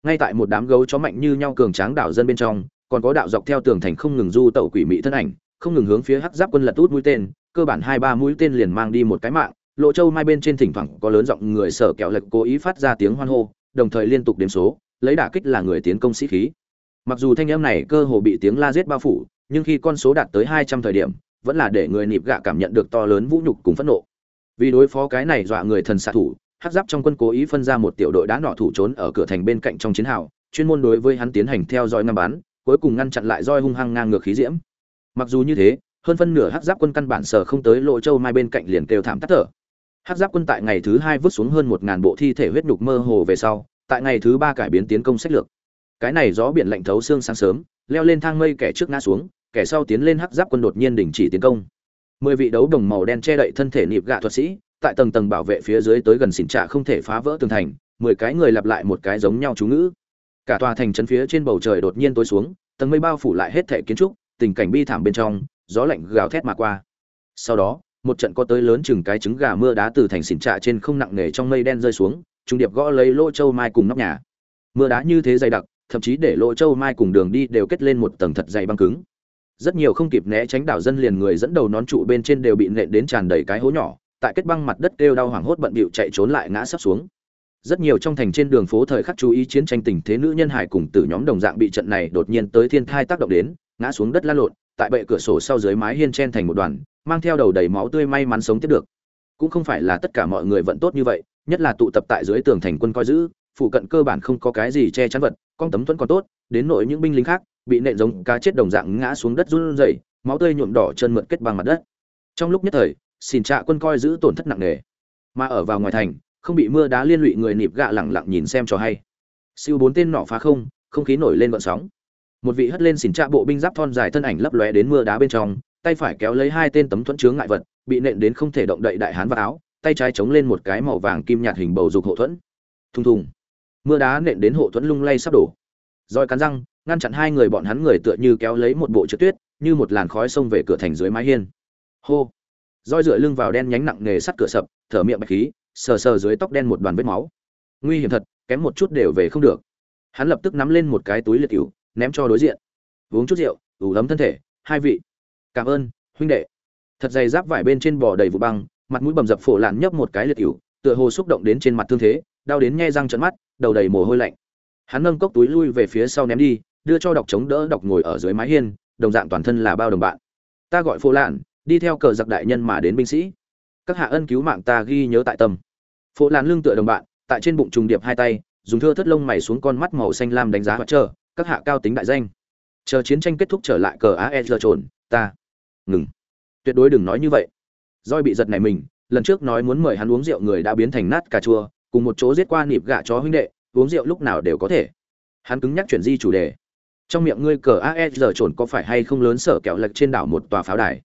Ngay tại một đám gấu chó mạnh như nhau cường tráng đảo dân bên trong còn có đạo dọc theo tường thành không ngừng du tẩu quỷ mị thân ảnh, không ngừng hướng phía hắc giáp quân lật út mũi tên, cơ bản hai ba mũi tên liền mang đi một cái mạng. Lộ châu mai bên trên thỉnh thoảng có lớn giọng người sở kẹo lệch cố ý phát ra tiếng hoan hô, đồng thời liên tục đếm số, lấy đả kích là người tiến công sĩ khí. Mặc dù thanh âm này cơ hồ bị tiếng la giết bao phủ, nhưng khi con số đạt tới hai trăm thời điểm, vẫn là để người nịp gạ cảm nhận được to lớn vũ nhục cùng phẫn nộ. Vì đối phó cái này dọa người thần xạ thủ, hắc giáp trong quân cố ý phân ra một tiểu đội đá nọ thủ trốn ở cửa thành bên cạnh trong chiến hào, chuyên môn đối với hắn tiến hành theo dõi ngắm bắn cuối cùng ngăn chặn lại roi hung hăng ngang ngược khí diễm. Mặc dù như thế, hơn phân nửa hắc giáp quân căn bản sở không tới lộ châu mai bên cạnh liền kêu thảm tắt thở. Hắc giáp quân tại ngày thứ hai vứt xuống hơn một ngàn bộ thi thể huyết nhục mơ hồ về sau, tại ngày thứ ba cải biến tiến công sách lược. Cái này gió biển lạnh thấu xương sáng sớm, leo lên thang mây kẻ trước ngã xuống, kẻ sau tiến lên hắc giáp quân đột nhiên đình chỉ tiến công. Mười vị đấu đồng màu đen che đậy thân thể nịp gạ thuật sĩ, tại tầng tầng bảo vệ phía dưới tới gần xỉn trạ không thể phá vỡ tường thành, mười cái người lặp lại một cái giống nhau chú ngữ cả tòa thành trấn phía trên bầu trời đột nhiên tối xuống, tầng mây bao phủ lại hết thể kiến trúc, tình cảnh bi thảm bên trong, gió lạnh gào thét mà qua. Sau đó, một trận có tới lớn chừng cái trứng gà mưa đá từ thành xỉn trạ trên không nặng nề trong mây đen rơi xuống, trung điệp gõ lấy lỗ châu mai cùng nóc nhà. Mưa đá như thế dày đặc, thậm chí để lỗ châu mai cùng đường đi đều kết lên một tầng thật dày băng cứng. Rất nhiều không kịp né tránh đảo dân liền người dẫn đầu nón trụ bên trên đều bị nện đến tràn đầy cái hố nhỏ, tại kết băng mặt đất kêu đau hoảng hốt bận bịu chạy trốn lại ngã sắp xuống rất nhiều trong thành trên đường phố thời khắc chú ý chiến tranh tình thế nữ nhân hải cùng tử nhóm đồng dạng bị trận này đột nhiên tới thiên thai tác động đến, ngã xuống đất lăn lộn, tại bệ cửa sổ sau dưới mái hiên chen thành một đoàn, mang theo đầu đầy máu tươi may mắn sống tiếp được. Cũng không phải là tất cả mọi người vẫn tốt như vậy, nhất là tụ tập tại dưới tường thành quân coi giữ, phụ cận cơ bản không có cái gì che chắn vật, con tấm thuẫn còn tốt, đến nội những binh lính khác, bị nện giống cá chết đồng dạng ngã xuống đất run rẩy, máu tươi nhuộm đỏ chân mượn kết bằng mặt đất. Trong lúc nhất thời, xin trạ quân coi giữ tổn thất nặng nề. Mà ở vào ngoài thành không bị mưa đá liên lụy người nịp gạ lẳng lặng nhìn xem cho hay. Siêu bốn tên nọ phá không không khí nổi lên vận sóng. Một vị hất lên xỉn trạ bộ binh giáp thon dài thân ảnh lấp lóe đến mưa đá bên trong, tay phải kéo lấy hai tên tấm thuẫn chướng ngại vật, bị nện đến không thể động đậy đại hán vào áo, tay trái chống lên một cái màu vàng kim nhạt hình bầu dục hộ thuẫn. Thùng thùng. Mưa đá nện đến hộ thuẫn lung lay sắp đổ. Roi cắn răng, ngăn chặn hai người bọn hắn người tựa như kéo lấy một bộ trượt tuyết, như một làn khói xông về cửa thành dưới mái hiên. Hô. Roi dựa lưng vào đen nhánh nặng nề sắt cửa sập, thở miệng bạch khí sờ sờ dưới tóc đen một đoàn vết máu. Nguy hiểm thật, kém một chút đều về không được. Hắn lập tức nắm lên một cái túi liệt cựu ném cho đối diện. Uống chút rượu, ủ lấm thân thể, hai vị. Cảm ơn, huynh đệ. Thật dày giáp vải bên trên bò đầy vụ băng, mặt mũi bầm dập phổ lạn nhấp một cái liệt cựu tựa hồ xúc động đến trên mặt thương thế, đau đến nhe răng trận mắt, đầu đầy mồ hôi lạnh. Hắn nâng cốc túi lui về phía sau ném đi, đưa cho đọc chống đỡ đọc ngồi ở dưới mái hiên, đồng dạng toàn thân là bao đồng bạn. Ta gọi phổ lạn, đi theo cờ giặc đại nhân mà đến binh sĩ các hạ ân cứu mạng ta ghi nhớ tại tâm. Phố lạn lưng tựa đồng bạn, tại trên bụng trùng điệp hai tay, dùng thưa thất lông mày xuống con mắt màu xanh lam đánh giá và chờ, các hạ cao tính đại danh. Chờ chiến tranh kết thúc trở lại cờ aes trồn, ta. Ngừng. Tuyệt đối đừng nói như vậy. Roi bị giật này mình, lần trước nói muốn mời hắn uống rượu người đã biến thành nát cà chua, cùng một chỗ giết qua nịp gạ chó huynh đệ, uống rượu lúc nào đều có thể. Hắn cứng nhắc chuyển di chủ đề. Trong miệng ngươi cờ aes trồn có phải hay không lớn sở kẹo lệch trên đảo một tòa pháo đài?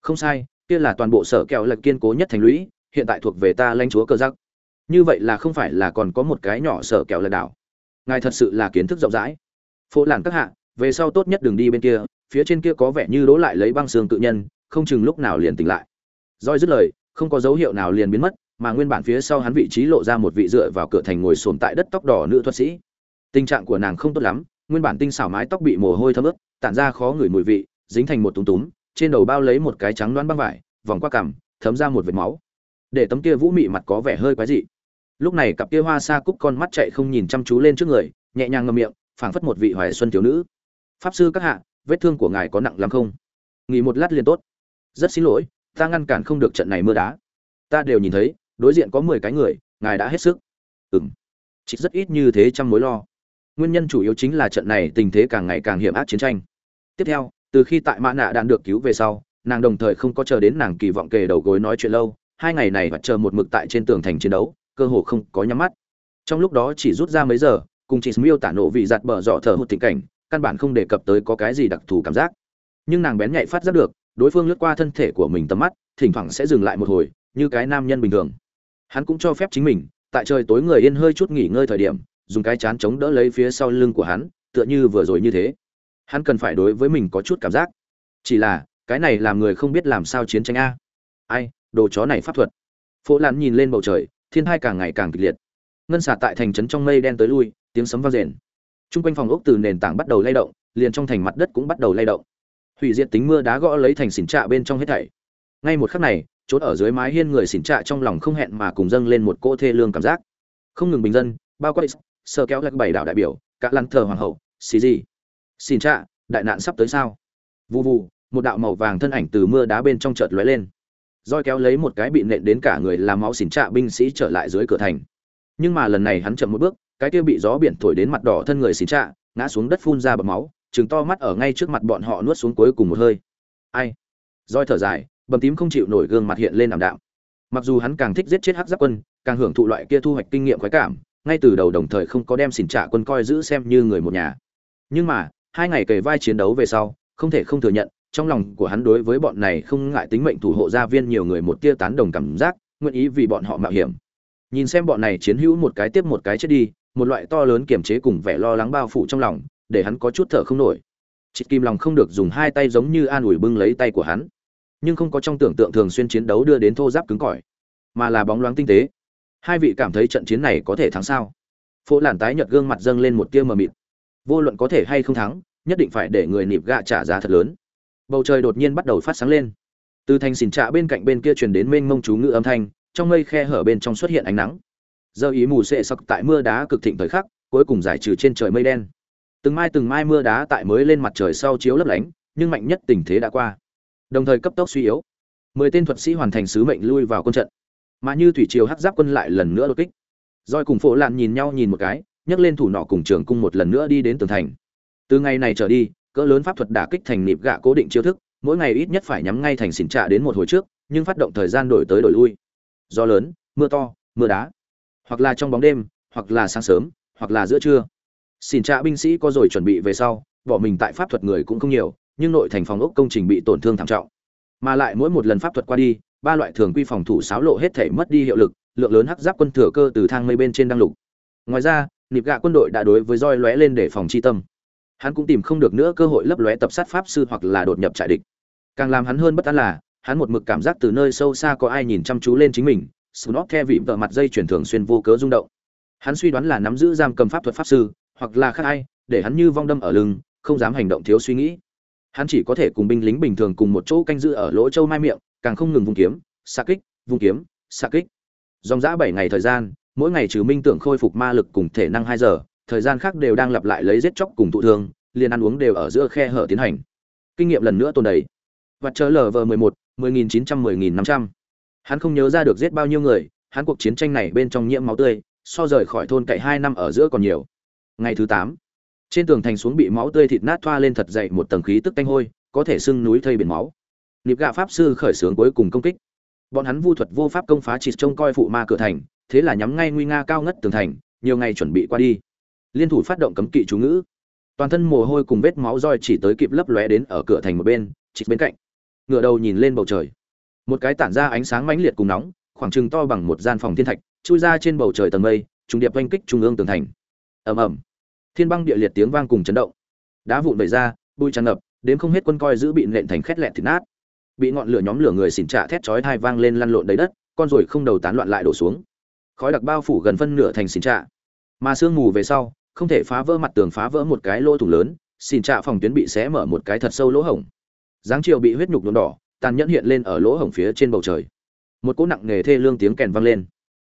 Không sai kia là toàn bộ sở kẹo lệch kiên cố nhất thành lũy, hiện tại thuộc về ta lãnh chúa cơ giác như vậy là không phải là còn có một cái nhỏ sở kẹo lệch đảo. Ngài thật sự là kiến thức rộng rãi. Phố làn các hạ, về sau tốt nhất đừng đi bên kia, phía trên kia có vẻ như đỗ lại lấy băng xương cự nhân, không chừng lúc nào liền tỉnh lại. Roi dứt lời, không có dấu hiệu nào liền biến mất, mà nguyên bản phía sau hắn vị trí lộ ra một vị dựa vào cửa thành ngồi xổm tại đất tóc đỏ nữ thuật sĩ. Tình trạng của nàng không tốt lắm, nguyên bản tinh xảo mái tóc bị mồ hôi thấm ướt, tản ra khó ngửi mùi vị, dính thành một túm túm trên đầu bao lấy một cái trắng đoán băng vải, vòng qua cằm, thấm ra một vệt máu. Để tấm kia vũ mị mặt có vẻ hơi quái dị. Lúc này cặp kia hoa sa cúc con mắt chạy không nhìn chăm chú lên trước người, nhẹ nhàng ngâm miệng, phảng phất một vị hoài xuân thiếu nữ. Pháp sư các hạ, vết thương của ngài có nặng lắm không? Nghỉ một lát liền tốt. Rất xin lỗi, ta ngăn cản không được trận này mưa đá. Ta đều nhìn thấy, đối diện có mười cái người, ngài đã hết sức. Ừng chỉ rất ít như thế trăm mối lo. Nguyên nhân chủ yếu chính là trận này tình thế càng ngày càng hiểm ác chiến tranh. Tiếp theo từ khi tại mã nạ đạn được cứu về sau, nàng đồng thời không có chờ đến nàng kỳ vọng kề đầu gối nói chuyện lâu, hai ngày này và chờ một mực tại trên tường thành chiến đấu, cơ hồ không có nhắm mắt. Trong lúc đó chỉ rút ra mấy giờ, cùng chị miêu tả nộ vị giặt bờ dọ thở hụt tình cảnh, căn bản không đề cập tới có cái gì đặc thù cảm giác. Nhưng nàng bén nhạy phát giác được, đối phương lướt qua thân thể của mình tầm mắt, thỉnh thoảng sẽ dừng lại một hồi, như cái nam nhân bình thường. Hắn cũng cho phép chính mình, tại trời tối người yên hơi chút nghỉ ngơi thời điểm, dùng cái chán chống đỡ lấy phía sau lưng của hắn, tựa như vừa rồi như thế hắn cần phải đối với mình có chút cảm giác chỉ là cái này làm người không biết làm sao chiến tranh a ai đồ chó này pháp thuật phỗ lan nhìn lên bầu trời thiên hai càng ngày càng kịch liệt ngân xả tại thành trấn trong mây đen tới lui tiếng sấm vang rền Trung quanh phòng ốc từ nền tảng bắt đầu lay động, liền trong thành mặt đất cũng bắt đầu lay động. Hủy diệt tính mưa đá gõ lấy thành xỉn trạ bên trong hết thảy. Ngay một khắc này, chốt ở dưới mái hiên người xỉn trạ trong lòng không hẹn mà cùng dâng lên một cỗ thê lương cảm giác. Không ngừng bình dân, bao quát sơ kéo lạch bảy đảo đại biểu, cả lăn thờ hoàng hậu, xì gì xin trạ, đại nạn sắp tới sao? Vù vù, một đạo màu vàng thân ảnh từ mưa đá bên trong chợt lóe lên. Roi kéo lấy một cái bị nện đến cả người làm máu xỉn trạ binh sĩ trở lại dưới cửa thành. Nhưng mà lần này hắn chậm một bước, cái kia bị gió biển thổi đến mặt đỏ thân người xỉn trạ ngã xuống đất phun ra bọt máu chừng to mắt ở ngay trước mặt bọn họ nuốt xuống cuối cùng một hơi ai roi thở dài bầm tím không chịu nổi gương mặt hiện lên ảm đạm mặc dù hắn càng thích giết chết hắc giáp quân càng hưởng thụ loại kia thu hoạch kinh nghiệm khoái cảm ngay từ đầu đồng thời không có đem xỉn trạ quân coi giữ xem như người một nhà nhưng mà hai ngày kề vai chiến đấu về sau, không thể không thừa nhận, trong lòng của hắn đối với bọn này không ngại tính mệnh thủ hộ gia viên nhiều người một tia tán đồng cảm giác, nguyện ý vì bọn họ mạo hiểm. Nhìn xem bọn này chiến hữu một cái tiếp một cái chết đi, một loại to lớn kiềm chế cùng vẻ lo lắng bao phủ trong lòng, để hắn có chút thở không nổi. Chịt kim lòng không được dùng hai tay giống như an ủi bưng lấy tay của hắn, nhưng không có trong tưởng tượng thường xuyên chiến đấu đưa đến thô giáp cứng cỏi, mà là bóng loáng tinh tế. Hai vị cảm thấy trận chiến này có thể thắng sao? Phố làn tái nhợt gương mặt dâng lên một tia mờ mịt vô luận có thể hay không thắng, nhất định phải để người nịp gạ trả giá thật lớn. Bầu trời đột nhiên bắt đầu phát sáng lên. Từ thành xỉn trạ bên cạnh bên kia truyền đến mênh mông chú ngữ âm thanh, trong mây khe hở bên trong xuất hiện ánh nắng. Giờ ý mù sệ sặc tại mưa đá cực thịnh thời khắc, cuối cùng giải trừ trên trời mây đen. Từng mai từng mai mưa đá tại mới lên mặt trời sau chiếu lấp lánh, nhưng mạnh nhất tình thế đã qua. Đồng thời cấp tốc suy yếu. Mười tên thuật sĩ hoàn thành sứ mệnh lui vào quân trận. Mà như thủy triều hắc giáp quân lại lần nữa đột kích. Roi cùng phổ lạn nhìn nhau nhìn một cái nhấc lên thủ nọ cùng trường cung một lần nữa đi đến tường thành. Từ ngày này trở đi, cỡ lớn pháp thuật đả kích thành nịp gạ cố định chiêu thức, mỗi ngày ít nhất phải nhắm ngay thành xỉn trạ đến một hồi trước, nhưng phát động thời gian đổi tới đổi lui. Gió lớn, mưa to, mưa đá. Hoặc là trong bóng đêm, hoặc là sáng sớm, hoặc là giữa trưa. Xỉn trạ binh sĩ có rồi chuẩn bị về sau, bỏ mình tại pháp thuật người cũng không nhiều, nhưng nội thành phòng ốc công trình bị tổn thương thảm trọng. Mà lại mỗi một lần pháp thuật qua đi, ba loại thường quy phòng thủ xáo lộ hết thể mất đi hiệu lực, lượng lớn hắc giáp quân thừa cơ từ thang mây bên trên đang lục. Ngoài ra nịp gạ quân đội đã đối với roi lóe lên để phòng chi tâm hắn cũng tìm không được nữa cơ hội lấp lóe tập sát pháp sư hoặc là đột nhập trại địch càng làm hắn hơn bất an là hắn một mực cảm giác từ nơi sâu xa có ai nhìn chăm chú lên chính mình Snot the vị vợ mặt dây chuyển thường xuyên vô cớ rung động. Hắn suy đoán là nắm giữ giam cầm pháp thuật pháp sư, hoặc là khác ai, để hắn như vong đâm ở lưng, không dám hành động thiếu suy nghĩ. Hắn chỉ có thể cùng binh lính bình thường cùng một chỗ canh giữ ở lỗ châu mai miệng, càng không ngừng vung kiếm, xa kích, vung kiếm, xa kích. Dòng dã bảy ngày thời gian, mỗi ngày trừ minh tưởng khôi phục ma lực cùng thể năng 2 giờ, thời gian khác đều đang lặp lại lấy giết chóc cùng tụ thương, liền ăn uống đều ở giữa khe hở tiến hành. Kinh nghiệm lần nữa tồn đầy. Vật chờ LV11, 10900 10500. Hắn không nhớ ra được giết bao nhiêu người, hắn cuộc chiến tranh này bên trong nhiễm máu tươi, so rời khỏi thôn cậy 2 năm ở giữa còn nhiều. Ngày thứ 8, trên tường thành xuống bị máu tươi thịt nát thoa lên thật dày một tầng khí tức tanh hôi, có thể sưng núi thây biển máu. Niệm gạ pháp sư khởi xướng cuối cùng công kích. Bọn hắn vu thuật vô pháp công phá chỉ trông coi phụ ma cửa thành, thế là nhắm ngay nguy nga cao ngất tường thành, nhiều ngày chuẩn bị qua đi. Liên thủ phát động cấm kỵ chú ngữ. Toàn thân mồ hôi cùng vết máu roi chỉ tới kịp lấp lóe đến ở cửa thành một bên, chỉ bên cạnh. Ngửa đầu nhìn lên bầu trời một cái tản ra ánh sáng mãnh liệt cùng nóng khoảng chừng to bằng một gian phòng thiên thạch chui ra trên bầu trời tầng mây trùng điệp oanh kích trung ương tường thành ầm ầm thiên băng địa liệt tiếng vang cùng chấn động đá vụn vẩy ra bụi tràn ngập đến không hết quân coi giữ bị nện thành khét lẹt thịt nát bị ngọn lửa nhóm lửa người xỉn trạ thét chói thai vang lên lăn lộn đầy đất con ruồi không đầu tán loạn lại đổ xuống khói đặc bao phủ gần phân nửa thành xin trạ. Mà sương mù về sau, không thể phá vỡ mặt tường phá vỡ một cái lỗ thủng lớn xin trạ phòng tuyến bị xé mở một cái thật sâu lỗ hổng. Dáng chiều bị huyết nhục nhuộm đỏ, tàn nhẫn hiện lên ở lỗ hổng phía trên bầu trời. Một cỗ nặng nề thê lương tiếng kèn vang lên.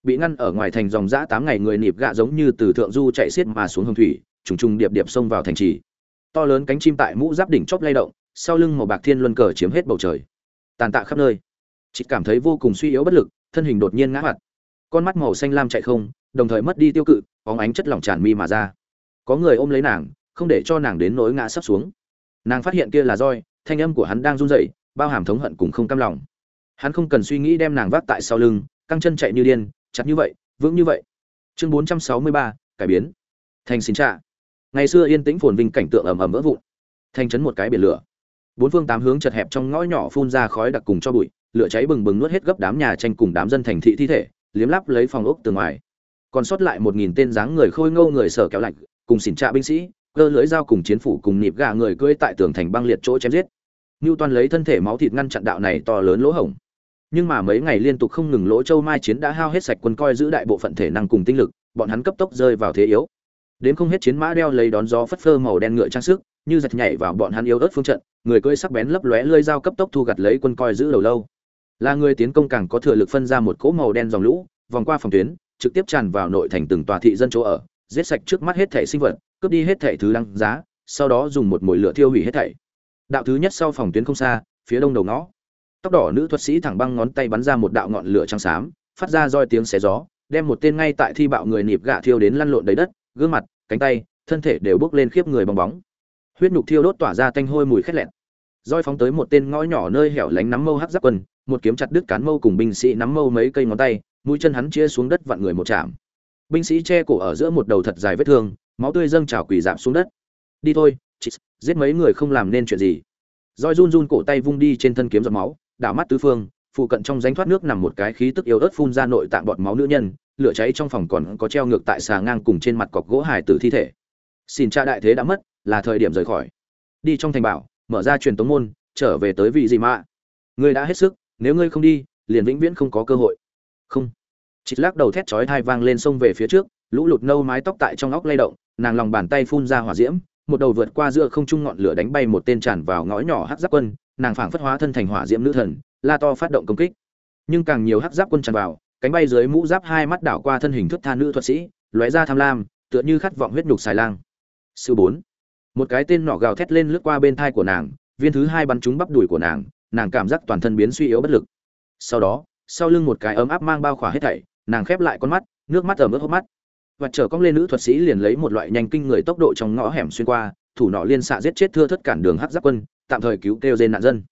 Bị ngăn ở ngoài thành dòng dã tám ngày người nịp gạ giống như từ thượng du chạy xiết mà xuống hồng thủy, trùng trùng điệp điệp xông vào thành trì. To lớn cánh chim tại mũ giáp đỉnh chóp lay động, sau lưng màu bạc thiên luân cờ chiếm hết bầu trời. Tàn tạ khắp nơi. Chị cảm thấy vô cùng suy yếu bất lực, thân hình đột nhiên ngã mặt con mắt màu xanh lam chạy không đồng thời mất đi tiêu cự bóng ánh chất lỏng tràn mi mà ra. Có người ôm lấy nàng không để cho nàng đến nỗi ngã sắp xuống. Nàng phát hiện kia là roi thanh âm của hắn đang run rẩy bao hàm thống hận cùng không cam lòng. Hắn không cần suy nghĩ đem nàng vác tại sau lưng căng chân chạy như điên chặt như vậy vững như vậy. Chương 463, cải biến. Thành xin trạ. Ngày xưa yên tĩnh phồn vinh cảnh tượng ầm ầm vỡ vụn. Thành chấn một cái biển lửa. Bốn phương tám hướng chật hẹp trong ngõ nhỏ phun ra khói đặc cùng cho bụi lửa cháy bừng bừng nuốt hết gấp đám nhà tranh cùng đám dân thành thị thi thể liếm lắp lấy phòng ốc từ ngoài còn sót lại một nghìn tên dáng người khôi ngô người sở kéo lạnh cùng xỉn trạ binh sĩ cơ lưỡi dao cùng chiến phủ cùng nịp gà người cưỡi tại tường thành băng liệt chỗ chém giết Newton lấy thân thể máu thịt ngăn chặn đạo này to lớn lỗ hổng. Nhưng mà mấy ngày liên tục không ngừng lỗ châu mai chiến đã hao hết sạch quân coi giữ đại bộ phận thể năng cùng tinh lực, bọn hắn cấp tốc rơi vào thế yếu. Đến không hết chiến mã đeo lấy đón gió phất phơ màu đen ngựa trang sức, như giật nhảy vào bọn hắn yếu ớt phương trận, người cưỡi sắc bén lấp lóe lưỡi dao cấp tốc thu gặt lấy quân coi giữ đầu lâu. Là người tiến công càng có thừa lực phân ra một cỗ màu đen dòng lũ, vòng qua phòng tuyến, trực tiếp tràn vào nội thành từng tòa thị dân chỗ ở, giết sạch trước mắt hết thẻ sinh vật, cướp đi hết thẻ thứ đăng giá, sau đó dùng một mồi lửa thiêu hủy hết thảy. Đạo thứ nhất sau phòng tuyến không xa phía đông đầu ngõ. Tóc đỏ nữ thuật sĩ thẳng băng ngón tay bắn ra một đạo ngọn lửa trắng xám phát ra roi tiếng xé gió đem một tên ngay tại thi bạo người nịp gạ thiêu đến lăn lộn đầy đất gương mặt cánh tay thân thể đều bước lên khiếp người bong bóng. Huyết nhục thiêu đốt tỏa ra tanh hôi mùi khét lẹn roi phóng tới một tên ngõ nhỏ nơi hẻo lánh nắm mâu hắc giáp quân một kiếm chặt đứt cán mâu cùng binh sĩ nắm mâu mấy cây ngón tay, mũi chân hắn chia xuống đất vặn người một chạm. Binh sĩ che cổ ở giữa một đầu thật dài vết thương, máu tươi dâng trào quỳ giảm xuống đất. Đi thôi, chị, giết mấy người không làm nên chuyện gì. Roi run run cổ tay vung đi trên thân kiếm giọt máu, đảo mắt tứ phương, phụ cận trong rãnh thoát nước nằm một cái khí tức yếu ớt phun ra nội tạng bọt máu nữ nhân, lửa cháy trong phòng còn có treo ngược tại xà ngang cùng trên mặt cọc gỗ hài tử thi thể. Xin cha đại thế đã mất, là thời điểm rời khỏi. Đi trong thành bảo, mở ra truyền tống môn, trở về tới vị gì mà ngươi đã hết sức nếu ngươi không đi, liền vĩnh viễn không có cơ hội. Không. Chị lắc đầu thét chói thai vang lên sông về phía trước, lũ lụt nâu mái tóc tại trong óc lay động, nàng lòng bàn tay phun ra hỏa diễm, một đầu vượt qua giữa không trung ngọn lửa đánh bay một tên tràn vào ngõ nhỏ hắc giáp quân, nàng phảng phất hóa thân thành hỏa diễm nữ thần, la to phát động công kích. Nhưng càng nhiều hắc giáp quân tràn vào, cánh bay dưới mũ giáp hai mắt đảo qua thân hình thức tha nữ thuật sĩ, lóe ra tham lam, tựa như khát vọng huyết nhục xài lang. Sư bốn. Một cái tên nọ gào thét lên lướt qua bên thai của nàng, viên thứ hai bắn trúng bắp đùi của nàng nàng cảm giác toàn thân biến suy yếu bất lực. Sau đó, sau lưng một cái ấm áp mang bao khỏa hết thảy, nàng khép lại con mắt, nước mắt ở mức hốc mắt. Và trở cong lên nữ thuật sĩ liền lấy một loại nhanh kinh người tốc độ trong ngõ hẻm xuyên qua, thủ nọ liên xạ giết chết thưa thất cản đường hắc giáp quân, tạm thời cứu kêu dên nạn dân.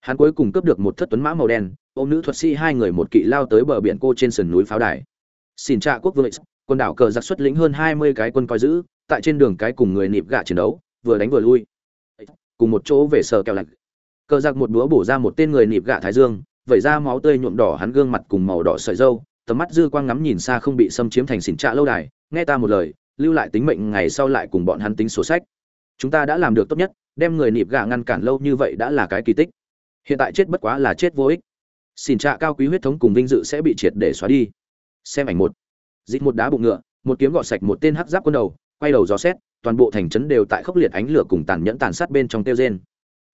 Hắn cuối cùng cướp được một thất tuấn mã màu đen, ôm nữ thuật sĩ hai người một kỵ lao tới bờ biển cô trên sườn núi pháo đài. Xin trạ quốc vương quân đảo cờ giặc xuất lĩnh hơn hai mươi cái quân coi giữ, tại trên đường cái cùng người nịp gạ chiến đấu, vừa đánh vừa lui. Cùng một chỗ về sở kẹo lạch cờ giặc một búa bổ ra một tên người nịp gạ thái dương, vẩy ra máu tươi nhuộm đỏ hắn gương mặt cùng màu đỏ sợi dâu tầm mắt dư quang ngắm nhìn xa không bị xâm chiếm thành xỉn trạ lâu đài, nghe ta một lời, lưu lại tính mệnh ngày sau lại cùng bọn hắn tính sổ sách. Chúng ta đã làm được tốt nhất, đem người nịp gạ ngăn cản lâu như vậy đã là cái kỳ tích. Hiện tại chết bất quá là chết vô ích. Xỉn trạ cao quý huyết thống cùng vinh dự sẽ bị triệt để xóa đi. Xem ảnh một. Dịt một đá bụng ngựa, một kiếm gọt sạch một tên hắc giáp quân đầu, quay đầu gió xét, toàn bộ thành trấn đều tại khốc liệt ánh lửa cùng tàn nhẫn tàn sát bên trong tiêu rên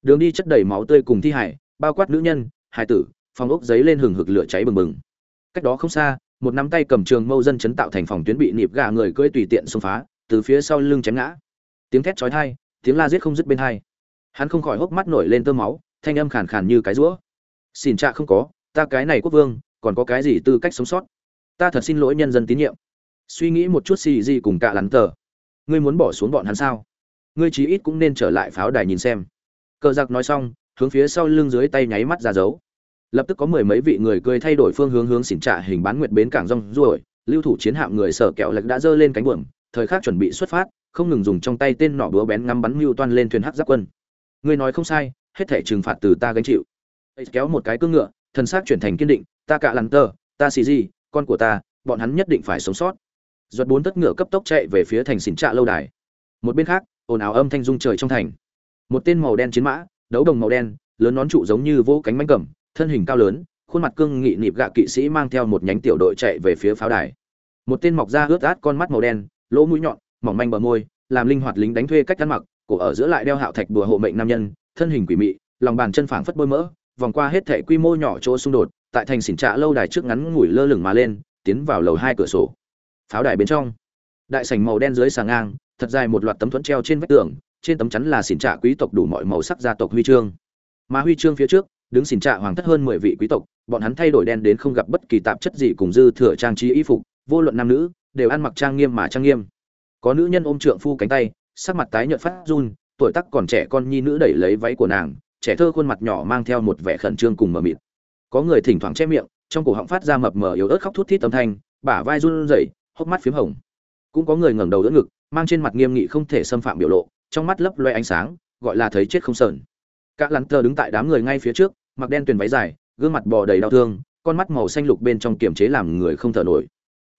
đường đi chất đầy máu tươi cùng thi hải bao quát nữ nhân hải tử, phòng ốc giấy lên hừng hực lửa cháy bừng bừng. Cách đó không xa, một nắm tay cầm trường mâu dân chấn tạo thành phòng tuyến bị nịp gà người cưỡi tùy tiện xông phá, từ phía sau lưng chém ngã. Tiếng thét chói tai, tiếng la giết không dứt bên hai. Hắn không khỏi hốc mắt nổi lên tơ máu, thanh âm khàn khàn như cái rũa xin cha không có, ta cái này quốc vương, còn có cái gì tư cách sống sót? Ta thật xin lỗi nhân dân tín nhiệm. Suy nghĩ một chút xì gì cùng cả lắn tờ. Ngươi muốn bỏ xuống bọn hắn sao? Ngươi chí ít cũng nên trở lại pháo đài nhìn xem cờ giặc nói xong, hướng phía sau lưng dưới tay nháy mắt ra dấu. Lập tức có mười mấy vị người cười thay đổi phương hướng hướng xỉn trạ hình bán nguyệt bến cảng rong ruổi. Lưu thủ chiến hạm người sở kẹo lệch đã giơ lên cánh buồm, thời khắc chuẩn bị xuất phát, không ngừng dùng trong tay tên nỏ búa bén ngắm bắn mưu toan lên thuyền hắc giáp quân. Ngươi nói không sai, hết thể trừng phạt từ ta gánh chịu. Kéo một cái cương ngựa thân xác chuyển thành kiên định, ta cạ lằn tờ ta xì gì, con của ta, bọn hắn nhất định phải sống sót. Giọt bốn tất ngựa cấp tốc chạy về phía thành xỉn trạ lâu đài. Một bên khác, ồn ào âm thanh rung trời trong thành một tên màu đen chiến mã, đấu đồng màu đen, lớn nón trụ giống như vỗ cánh mánh cầm, thân hình cao lớn, khuôn mặt cương nghị nịp gạ kỵ sĩ mang theo một nhánh tiểu đội chạy về phía pháo đài. Một tên mọc da ướt át con mắt màu đen, lỗ mũi nhọn, mỏng manh bờ môi, làm linh hoạt lính đánh thuê cách ăn mặc, cổ ở giữa lại đeo hạo thạch bùa hộ mệnh nam nhân, thân hình quỷ mị, lòng bàn chân phảng phất bôi mỡ, vòng qua hết thể quy mô nhỏ chỗ xung đột, tại thành xỉn trạ lâu đài trước ngắn ngủi lơ lửng mà lên, tiến vào lầu hai cửa sổ. Pháo đài bên trong, đại sảnh màu đen dưới sàng ngang, thật dài một loạt tấm thuẫn treo trên vách tường trên tấm chắn là xỉn trạ quý tộc đủ mọi màu sắc gia tộc huy chương. Mà huy chương phía trước, đứng xỉn trạ hoàng thất hơn mười vị quý tộc, bọn hắn thay đổi đen đến không gặp bất kỳ tạp chất gì cùng dư thừa trang trí y phục, vô luận nam nữ, đều ăn mặc trang nghiêm mà trang nghiêm. Có nữ nhân ôm trượng phu cánh tay, sắc mặt tái nhợt phát run, tuổi tác còn trẻ con nhi nữ đẩy lấy váy của nàng, trẻ thơ khuôn mặt nhỏ mang theo một vẻ khẩn trương cùng mờ mịt. Có người thỉnh thoảng che miệng, trong cổ họng phát ra mập mờ yếu ớt khóc thút thít âm thanh, bả vai run rẩy, hốc mắt phím hồng. Cũng có người ngẩng đầu đỡ ngực, mang trên mặt nghiêm nghị không thể xâm phạm biểu lộ trong mắt lấp loe ánh sáng, gọi là thấy chết không sờn. Các lắn tờ đứng tại đám người ngay phía trước, mặc đen tuyền váy dài, gương mặt bò đầy đau thương, con mắt màu xanh lục bên trong kiềm chế làm người không thở nổi.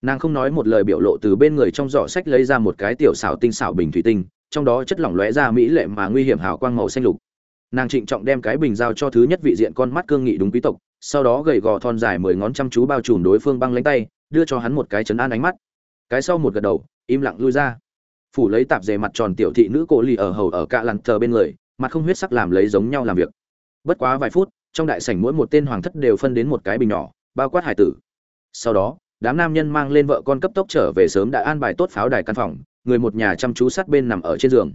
Nàng không nói một lời biểu lộ từ bên người trong giỏ sách lấy ra một cái tiểu xảo tinh xảo bình thủy tinh, trong đó chất lỏng lóe ra mỹ lệ mà nguy hiểm hào quang màu xanh lục. Nàng trịnh trọng đem cái bình giao cho thứ nhất vị diện con mắt cương nghị đúng quý tộc, sau đó gầy gò thon dài mười ngón chăm chú bao trùm đối phương băng lánh tay, đưa cho hắn một cái chấn an ánh mắt. Cái sau một gật đầu, im lặng lui ra phủ lấy tạp dề mặt tròn tiểu thị nữ cổ lì ở hầu ở cạ lằn thờ bên người, mặt không huyết sắc làm lấy giống nhau làm việc. Bất quá vài phút, trong đại sảnh mỗi một tên hoàng thất đều phân đến một cái bình nhỏ, bao quát hải tử. Sau đó, đám nam nhân mang lên vợ con cấp tốc trở về sớm đã an bài tốt pháo đài căn phòng, người một nhà chăm chú sát bên nằm ở trên giường.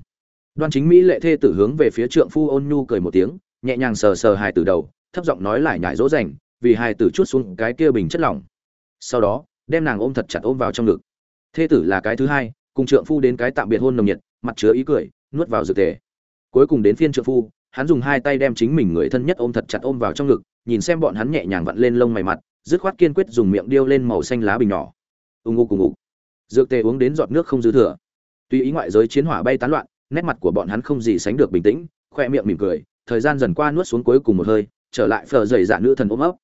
Đoan chính mỹ lệ thê tử hướng về phía trượng phu ôn nhu cười một tiếng, nhẹ nhàng sờ sờ hài tử đầu, thấp giọng nói lại nhại dỗ dành, vì hài tử chút xuống cái kia bình chất lỏng. Sau đó, đem nàng ôm thật chặt ôm vào trong ngực. Thê tử là cái thứ hai cùng trượng phu đến cái tạm biệt hôn nồng nhiệt, mặt chứa ý cười, nuốt vào dược tề. Cuối cùng đến phiên trượng phu, hắn dùng hai tay đem chính mình người thân nhất ôm thật chặt ôm vào trong ngực, nhìn xem bọn hắn nhẹ nhàng vặn lên lông mày mặt, dứt khoát kiên quyết dùng miệng điêu lên màu xanh lá bình nhỏ. Ù ngụ cùng ngụ dược tề uống đến giọt nước không dư thừa. Tuy ý ngoại giới chiến hỏa bay tán loạn, nét mặt của bọn hắn không gì sánh được bình tĩnh, khoe miệng mỉm cười, thời gian dần qua nuốt xuống cuối cùng một hơi, trở lại phờ dày dạ nữ thần ôm ấp.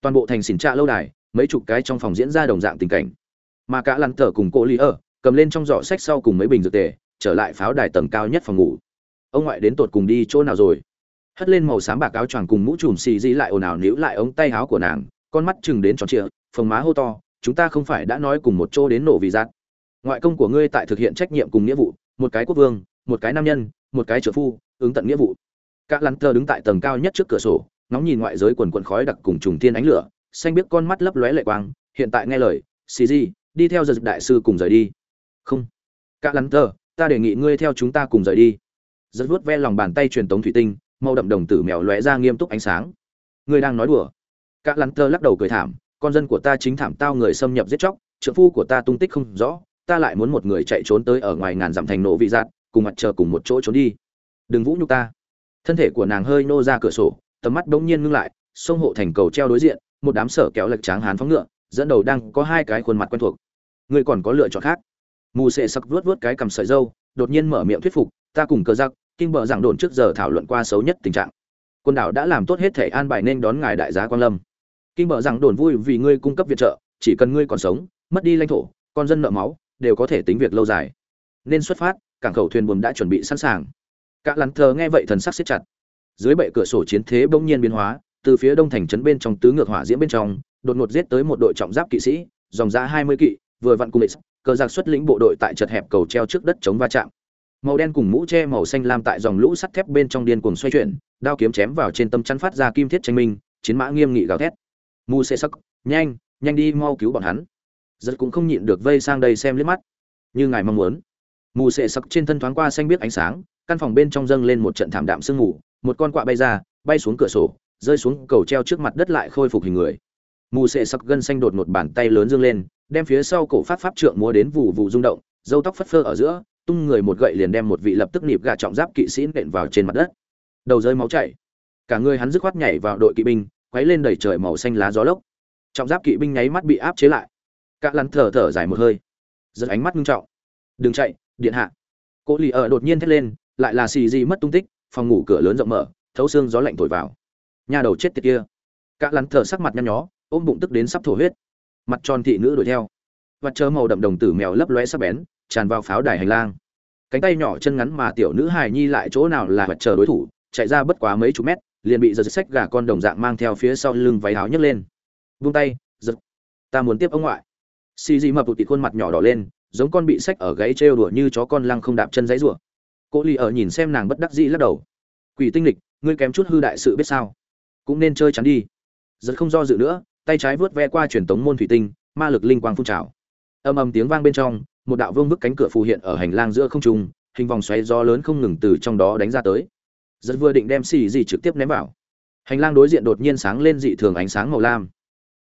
Toàn bộ thành xỉn trạ lâu đài, mấy chục cái trong phòng diễn ra đồng dạng tình cảnh. Mà cả lăn tở cùng cô lý ở cầm lên trong giỏ sách sau cùng mấy bình dược tề, trở lại pháo đài tầng cao nhất phòng ngủ. Ông ngoại đến tột cùng đi chỗ nào rồi? Hất lên màu xám bạc áo choàng cùng mũ trùm xì dĩ lại ồn ào níu lại ống tay áo của nàng, con mắt chừng đến tròn trịa, phồng má hô to, chúng ta không phải đã nói cùng một chỗ đến nổ vì giác. Ngoại công của ngươi tại thực hiện trách nhiệm cùng nghĩa vụ, một cái quốc vương, một cái nam nhân, một cái trợ phu, ứng tận nghĩa vụ. Các lắn tơ đứng tại tầng cao nhất trước cửa sổ, ngóng nhìn ngoại giới quần quần khói đặc cùng trùng thiên ánh lửa, xanh biết con mắt lấp lóe lệ quang, hiện tại nghe lời, xì di đi theo giật đại sư cùng rời đi không. Cả lắn tờ, ta đề nghị ngươi theo chúng ta cùng rời đi. Giật vuốt ve lòng bàn tay truyền tống thủy tinh, màu đậm đồng tử mèo lóe ra nghiêm túc ánh sáng. Ngươi đang nói đùa. Cả lắn tơ lắc đầu cười thảm, con dân của ta chính thảm tao người xâm nhập giết chóc, trợ phu của ta tung tích không rõ, ta lại muốn một người chạy trốn tới ở ngoài ngàn dặm thành nổ vị giạt cùng mặt chờ cùng một chỗ trốn đi. Đừng vũ nhục ta. Thân thể của nàng hơi nô ra cửa sổ, tầm mắt bỗng nhiên ngưng lại, sông hộ thành cầu treo đối diện, một đám sở kéo lệch tráng hán phóng ngựa, dẫn đầu đang có hai cái khuôn mặt quen thuộc. Ngươi còn có lựa chọn khác mù sệ sặc vuốt vuốt cái cầm sợi dâu, đột nhiên mở miệng thuyết phục, ta cùng cơ giặc kinh bờ giảng đồn trước giờ thảo luận qua xấu nhất tình trạng. Quân đảo đã làm tốt hết thể an bài nên đón ngài đại giá quan lâm. Kinh bờ giảng đồn vui vì ngươi cung cấp viện trợ, chỉ cần ngươi còn sống, mất đi lãnh thổ, con dân nợ máu, đều có thể tính việc lâu dài. Nên xuất phát, cảng khẩu thuyền buồm đã chuẩn bị sẵn sàng. Cả lắn thờ nghe vậy thần sắc siết chặt. Dưới bệ cửa sổ chiến thế bỗng nhiên biến hóa, từ phía đông thành trấn bên trong tứ ngược hỏa diễm bên trong, đột ngột giết tới một đội trọng giáp kỵ sĩ, dòng giá hai mươi kỵ, vừa vặn cùng cờ giặc xuất lĩnh bộ đội tại chật hẹp cầu treo trước đất chống va chạm. Màu đen cùng mũ che màu xanh lam tại dòng lũ sắt thép bên trong điên cuồng xoay chuyển, đao kiếm chém vào trên tâm chắn phát ra kim thiết tranh minh, chiến mã nghiêm nghị gào thét. Mu xê sắc, nhanh nhanh đi mau cứu bọn hắn. Giật cũng không nhịn được vây sang đây xem liếc mắt. Như ngài mong muốn. Mù xệ sặc trên thân thoáng qua xanh biết ánh sáng, căn phòng bên trong dâng lên một trận thảm đạm sương mù, một con quạ bay ra, bay xuống cửa sổ, rơi xuống cầu treo trước mặt đất lại khôi phục hình người. Mù xệ sặc gân xanh đột một bàn tay lớn dương lên đem phía sau cổ phát pháp trượng múa đến vụ vụ rung động, dâu tóc phất phơ ở giữa, tung người một gậy liền đem một vị lập tức nịp gà trọng giáp kỵ sĩ nện vào trên mặt đất. Đầu rơi máu chảy. Cả người hắn dứt khoát nhảy vào đội kỵ binh, quấy lên đầy trời màu xanh lá gió lốc. Trọng giáp kỵ binh nháy mắt bị áp chế lại. Cạ lăn thở thở dài một hơi. Giật ánh mắt nghiêm trọng. Đừng chạy, điện hạ. Cố lì ở đột nhiên thét lên, lại là xì gì mất tung tích, phòng ngủ cửa lớn rộng mở, thấu xương gió lạnh thổi vào. Nhà đầu chết tiệt kia. Cạ lăn thở sắc mặt nhăn nhó, ôm bụng tức đến sắp thổ huyết mặt tròn thị nữ đuổi theo. Mặt chớ màu đậm đồng tử mèo lấp lóe sắc bén, tràn vào pháo đài hành lang. Cánh tay nhỏ chân ngắn mà tiểu nữ hài nhi lại chỗ nào là vật chờ đối thủ, chạy ra bất quá mấy chục mét, liền bị giật sách gà con đồng dạng mang theo phía sau lưng váy áo nhấc lên. Vung tay, giật. Ta muốn tiếp ông ngoại. Xì dị mập tụt tịt khuôn mặt nhỏ đỏ lên, giống con bị sách ở gáy trêu đùa như chó con lăng không đạp chân giấy rủa. Cô lì ở nhìn xem nàng bất đắc dĩ lắc đầu. Quỷ tinh lịch, ngươi kém chút hư đại sự biết sao? Cũng nên chơi chắn đi. Giật không do dự nữa tay trái vớt ve qua truyền tống môn thủy tinh ma lực linh quang phun trào. Âm ầm tiếng vang bên trong một đạo vương bức cánh cửa phù hiện ở hành lang giữa không trung hình vòng xoáy gió lớn không ngừng từ trong đó đánh ra tới. Rất vừa định đem xì gì trực tiếp ném vào. Hành lang đối diện đột nhiên sáng lên dị thường ánh sáng màu lam.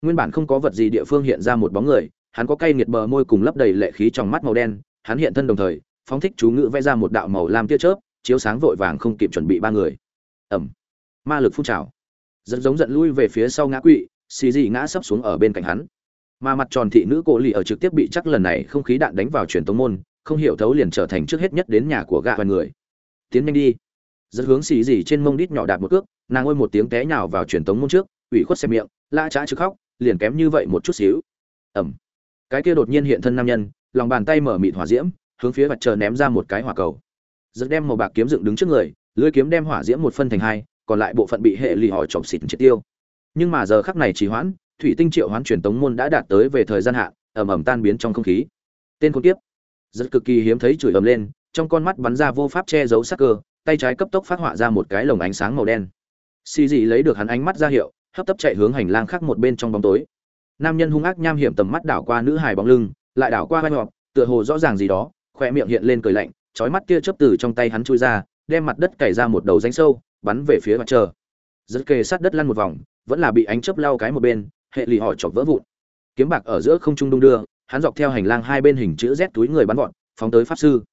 Nguyên bản không có vật gì địa phương hiện ra một bóng người hắn có cay nghiệt bờ môi cùng lấp đầy lệ khí trong mắt màu đen hắn hiện thân đồng thời phóng thích chú ngữ vẽ ra một đạo màu lam tia chớp chiếu sáng vội vàng không kịp chuẩn bị ba người. Ầm, ma lực phun trào. Dẫn giống giận lui về phía sau ngã quỵ xì dị ngã sấp xuống ở bên cạnh hắn. Mà mặt tròn thị nữ cổ lì ở trực tiếp bị chắc lần này không khí đạn đánh vào truyền tống môn, không hiểu thấu liền trở thành trước hết nhất đến nhà của gạ và người. Tiến nhanh đi. Dẫn hướng xì dị trên mông đít nhỏ đạp một cước, nàng ôi một tiếng té nhào vào truyền tống môn trước, ủy khuất xem miệng, la trá chứ khóc, liền kém như vậy một chút xíu. Ẩm cái kia đột nhiên hiện thân nam nhân, lòng bàn tay mở mịt hỏa diễm, hướng phía mặt trời ném ra một cái hỏa cầu. Giật đem màu bạc kiếm dựng đứng trước người lưỡi kiếm đem hỏa diễm một phân thành hai, còn lại bộ phận bị hệ lì hỏi chọc xịt triệt tiêu nhưng mà giờ khắc này trì hoãn, thủy tinh triệu hoán truyền tống môn đã đạt tới về thời gian hạn ẩm ẩm tan biến trong không khí. Tên con tiếp rất cực kỳ hiếm thấy chửi ầm lên, trong con mắt bắn ra vô pháp che giấu sắc cơ, tay trái cấp tốc phát họa ra một cái lồng ánh sáng màu đen. Xì dị lấy được hắn ánh mắt ra hiệu, hấp tấp chạy hướng hành lang khác một bên trong bóng tối. Nam nhân hung ác nham hiểm tầm mắt đảo qua nữ hài bóng lưng, lại đảo qua vai ngọc tựa hồ rõ ràng gì đó khoe miệng hiện lên cười lạnh, chói mắt tia chớp từ trong tay hắn chui ra, đem mặt đất cày ra một đầu rãnh sâu, bắn về phía mặt trời dứt kề sát đất lăn một vòng, vẫn là bị ánh chớp lao cái một bên, hệ lì họ chọc vỡ vụn. Kiếm bạc ở giữa không trung đung đưa, hắn dọc theo hành lang hai bên hình chữ Z túi người bắn vọt, phóng tới pháp sư.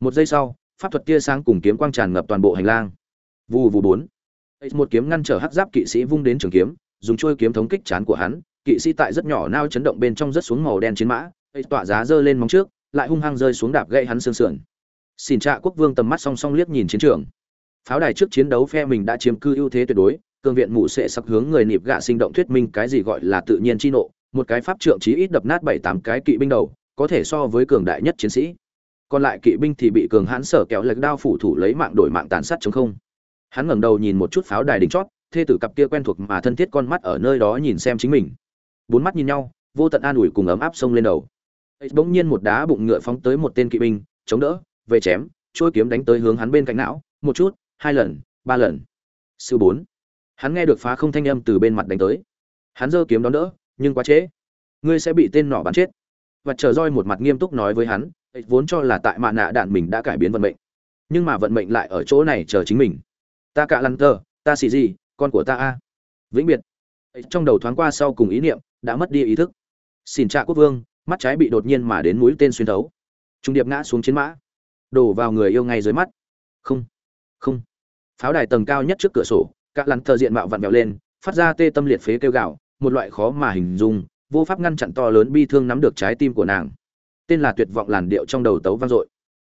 Một giây sau, pháp thuật tia sáng cùng kiếm quang tràn ngập toàn bộ hành lang. Vù vù bốn. Một kiếm ngăn trở hắc giáp kỵ sĩ vung đến trường kiếm, dùng chuôi kiếm thống kích chán của hắn, kỵ sĩ tại rất nhỏ nao chấn động bên trong rất xuống màu đen chiến mã, ấy giá giơ lên móng trước, lại hung hăng rơi xuống đạp gãy hắn xương sườn. Xin trạ quốc vương tầm mắt song song liếc nhìn chiến trường pháo đài trước chiến đấu phe mình đã chiếm cư ưu thế tuyệt đối, cường viện mụ sẽ sắc hướng người nịp gạ sinh động thuyết minh cái gì gọi là tự nhiên chi nộ, một cái pháp trượng chí ít đập nát bảy tám cái kỵ binh đầu, có thể so với cường đại nhất chiến sĩ. Còn lại kỵ binh thì bị cường hãn sở kéo lệch đao phủ thủ lấy mạng đổi mạng tàn sát chống không. Hắn ngẩng đầu nhìn một chút pháo đài đỉnh chót, thê tử cặp kia quen thuộc mà thân thiết con mắt ở nơi đó nhìn xem chính mình. Bốn mắt nhìn nhau, vô tận an ủi cùng ấm áp sông lên đầu. Bỗng nhiên một đá bụng ngựa phóng tới một tên kỵ binh, chống đỡ, về chém, trôi kiếm đánh tới hướng hắn bên cạnh não, một chút hai lần, ba lần. Sư bốn. Hắn nghe được phá không thanh âm từ bên mặt đánh tới. Hắn giơ kiếm đón đỡ, nhưng quá trễ. Ngươi sẽ bị tên nỏ bắn chết. Và chờ roi một mặt nghiêm túc nói với hắn vốn cho là tại mạ nạ đạn mình đã cải biến vận mệnh. Nhưng mà vận mệnh lại ở chỗ này chờ chính mình. Ta cạ lăn tơ, ta xì gì, con của ta a. Vĩnh biệt. Trong đầu thoáng qua sau cùng ý niệm, đã mất đi ý thức. Xin trạ quốc vương, mắt trái bị đột nhiên mà đến mũi tên xuyên thấu. Trung điệp ngã xuống chiến mã. Đổ vào người yêu ngay dưới mắt. Không không. Pháo đài tầng cao nhất trước cửa sổ các lắn thờ diện mạo vặn vẹo lên, phát ra tê tâm liệt phế kêu gạo một loại khó mà hình dung, vô pháp ngăn chặn to lớn bi thương nắm được trái tim của nàng. Tên là tuyệt vọng làn điệu trong đầu tấu vang dội.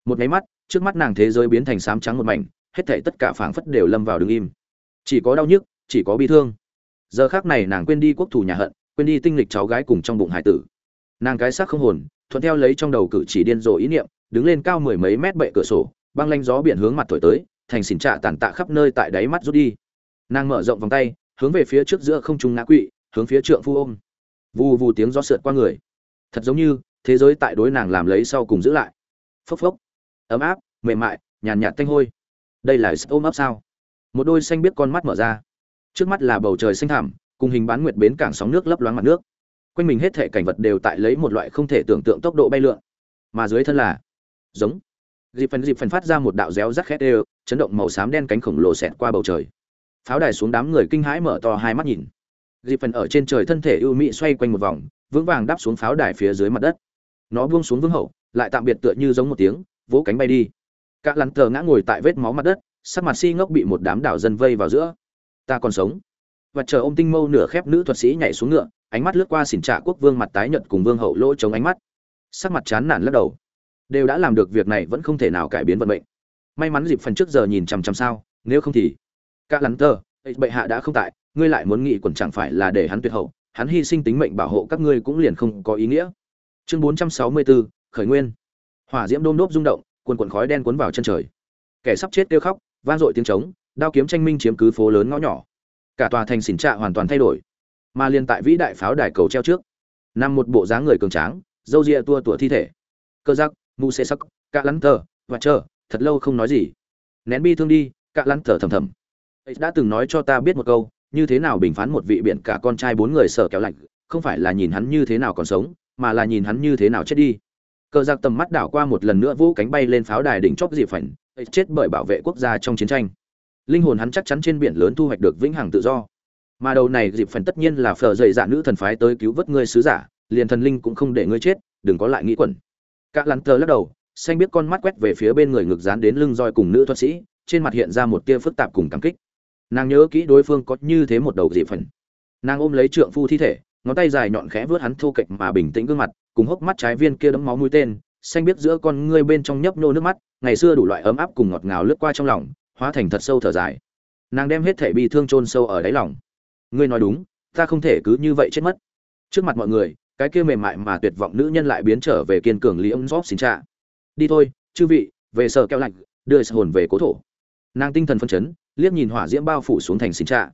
Một nháy mắt, trước mắt nàng thế giới biến thành sám trắng một mảnh, hết thảy tất cả phảng phất đều lâm vào đứng im. Chỉ có đau nhức, chỉ có bi thương. Giờ khác này nàng quên đi quốc thủ nhà hận, quên đi tinh lịch cháu gái cùng trong bụng hải tử. Nàng cái xác không hồn, thuận theo lấy trong đầu cử chỉ điên rồ ý niệm, đứng lên cao mười mấy mét bệ cửa sổ, băng lanh gió biển hướng mặt thổi tới thành xỉn trạ tàn tạ khắp nơi tại đáy mắt rút đi. Nàng mở rộng vòng tay, hướng về phía trước giữa không trung ngã quỵ, hướng phía trượng phu ôm. Vù vù tiếng gió sượt qua người. Thật giống như thế giới tại đối nàng làm lấy sau cùng giữ lại. Phốc phốc. Ấm áp, mềm mại, nhàn nhạt tanh hôi. Đây là ôm ấp sao? Một đôi xanh biết con mắt mở ra. Trước mắt là bầu trời xanh thảm cùng hình bán nguyệt bến cảng sóng nước lấp loáng mặt nước. Quanh mình hết thể cảnh vật đều tại lấy một loại không thể tưởng tượng tốc độ bay lượn. Mà dưới thân là, giống dịp phần dịp phần phát ra một đạo réo rắc khét đều, chấn động màu xám đen cánh khổng lồ xẹt qua bầu trời. Pháo đài xuống đám người kinh hãi mở to hai mắt nhìn. Dịp phần ở trên trời thân thể ưu mỹ xoay quanh một vòng, vững vàng đáp xuống pháo đài phía dưới mặt đất. Nó buông xuống vững hậu, lại tạm biệt tựa như giống một tiếng, vỗ cánh bay đi. Các lắn tờ ngã ngồi tại vết máu mặt đất, sắc mặt si ngốc bị một đám đảo dân vây vào giữa. Ta còn sống. Và chờ ông tinh mâu nửa khép nữ thuật sĩ nhảy xuống ngựa, ánh mắt lướt qua xỉn trạ quốc vương mặt tái nhợt cùng vương hậu lỗ chống ánh mắt. Sắc mặt chán nản lắc đầu đều đã làm được việc này vẫn không thể nào cải biến vận mệnh. May mắn dịp phần trước giờ nhìn chằm chằm sao nếu không thì. Cả lắn tờ bệ hạ đã không tại ngươi lại muốn nghị quần chẳng phải là để hắn tuyệt hậu hắn hy sinh tính mệnh bảo hộ các ngươi cũng liền không có ý nghĩa. Chương 464, khởi nguyên. Hỏa diễm đôm đốp rung động quần quần khói đen cuốn vào chân trời. Kẻ sắp chết kêu khóc vang dội tiếng trống đao kiếm tranh minh chiếm cứ phố lớn ngõ nhỏ. Cả tòa thành xỉn trạ hoàn toàn thay đổi. Mà liên tại vĩ đại pháo đài cầu treo trước nằm một bộ dáng người cường tráng dâu ria tua tủa thi thể. Cơ giác mu xê sắc, cạ lắn thờ và chờ, thật lâu không nói gì. Nén bi thương đi, cạ lắn thờ thầm thầm. Ấy đã từng nói cho ta biết một câu, như thế nào bình phán một vị biển cả con trai bốn người sợ kéo lạnh, không phải là nhìn hắn như thế nào còn sống, mà là nhìn hắn như thế nào chết đi. Cờ giặc tầm mắt đảo qua một lần nữa vũ cánh bay lên pháo đài đỉnh chóp dịp phảnh chết bởi bảo vệ quốc gia trong chiến tranh. Linh hồn hắn chắc chắn trên biển lớn thu hoạch được vĩnh hằng tự do. Mà đầu này dịp phần tất nhiên là phở dậy dạ nữ thần phái tới cứu vớt ngươi sứ giả, liền thần linh cũng không để ngươi chết, đừng có lại nghĩ quẩn. Cả lắn tờ lắc đầu, xanh biết con mắt quét về phía bên người ngực dán đến lưng roi cùng nữ thuật sĩ, trên mặt hiện ra một tia phức tạp cùng cảm kích. Nàng nhớ kỹ đối phương có như thế một đầu dị phần. Nàng ôm lấy trượng phu thi thể, ngón tay dài nhọn khẽ vướt hắn thô kệch mà bình tĩnh gương mặt, cùng hốc mắt trái viên kia đấm máu mũi tên, xanh biết giữa con ngươi bên trong nhấp nô nước mắt, ngày xưa đủ loại ấm áp cùng ngọt ngào lướt qua trong lòng, hóa thành thật sâu thở dài. Nàng đem hết thể bi thương chôn sâu ở đáy lòng. Ngươi nói đúng, ta không thể cứ như vậy chết mất. Trước mặt mọi người cái kia mềm mại mà tuyệt vọng nữ nhân lại biến trở về kiên cường lý ông gióp xin trả. Đi thôi, chư vị, về sở keo lạnh, đưa hồn về cố thổ. Nàng tinh thần phân chấn, liếc nhìn hỏa diễm bao phủ xuống thành xin trả.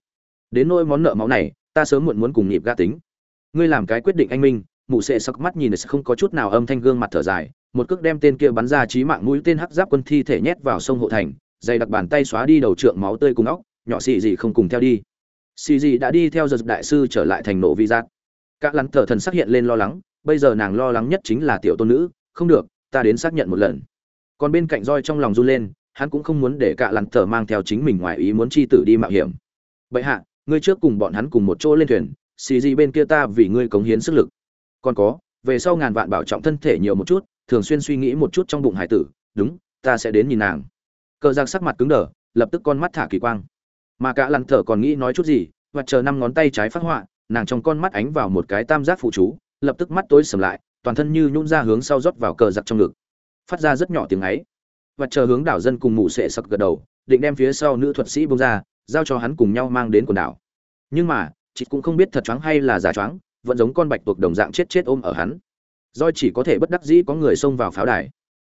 Đến nỗi món nợ máu này, ta sớm muộn muốn cùng nhịp ga tính. Ngươi làm cái quyết định anh minh, mụ sệ sắc mắt nhìn không có chút nào âm thanh gương mặt thở dài, một cước đem tên kia bắn ra trí mạng mũi tên hắc giáp quân thi thể nhét vào sông hộ thành, dày đặc bàn tay xóa đi đầu trượng máu tươi cùng óc, nhỏ xì gì không cùng theo đi. Xì gì đã đi theo giật đại sư trở lại thành nộ vi giác. Cả lắn thở thần xác hiện lên lo lắng, bây giờ nàng lo lắng nhất chính là tiểu tôn nữ, không được, ta đến xác nhận một lần. Còn bên cạnh roi trong lòng run lên, hắn cũng không muốn để cả lắn thở mang theo chính mình ngoài ý muốn chi tử đi mạo hiểm. Bệ hạ, ngươi trước cùng bọn hắn cùng một chỗ lên thuyền, xì gì bên kia ta vì ngươi cống hiến sức lực. Còn có, về sau ngàn vạn bảo trọng thân thể nhiều một chút, thường xuyên suy nghĩ một chút trong bụng hải tử, đúng, ta sẽ đến nhìn nàng. Cờ giặc sắc mặt cứng đờ, lập tức con mắt thả kỳ quang. Mà cả lăn thở còn nghĩ nói chút gì, và chờ năm ngón tay trái phát họa nàng trong con mắt ánh vào một cái tam giác phụ chú, lập tức mắt tối sầm lại, toàn thân như nhún ra hướng sau rót vào cờ giặc trong ngực. Phát ra rất nhỏ tiếng ấy. Và chờ hướng đảo dân cùng mụ sệ sặc gật đầu, định đem phía sau nữ thuật sĩ bông ra, giao cho hắn cùng nhau mang đến quần đảo. Nhưng mà, chị cũng không biết thật choáng hay là giả choáng, vẫn giống con bạch tuộc đồng dạng chết chết ôm ở hắn. Doi chỉ có thể bất đắc dĩ có người xông vào pháo đài.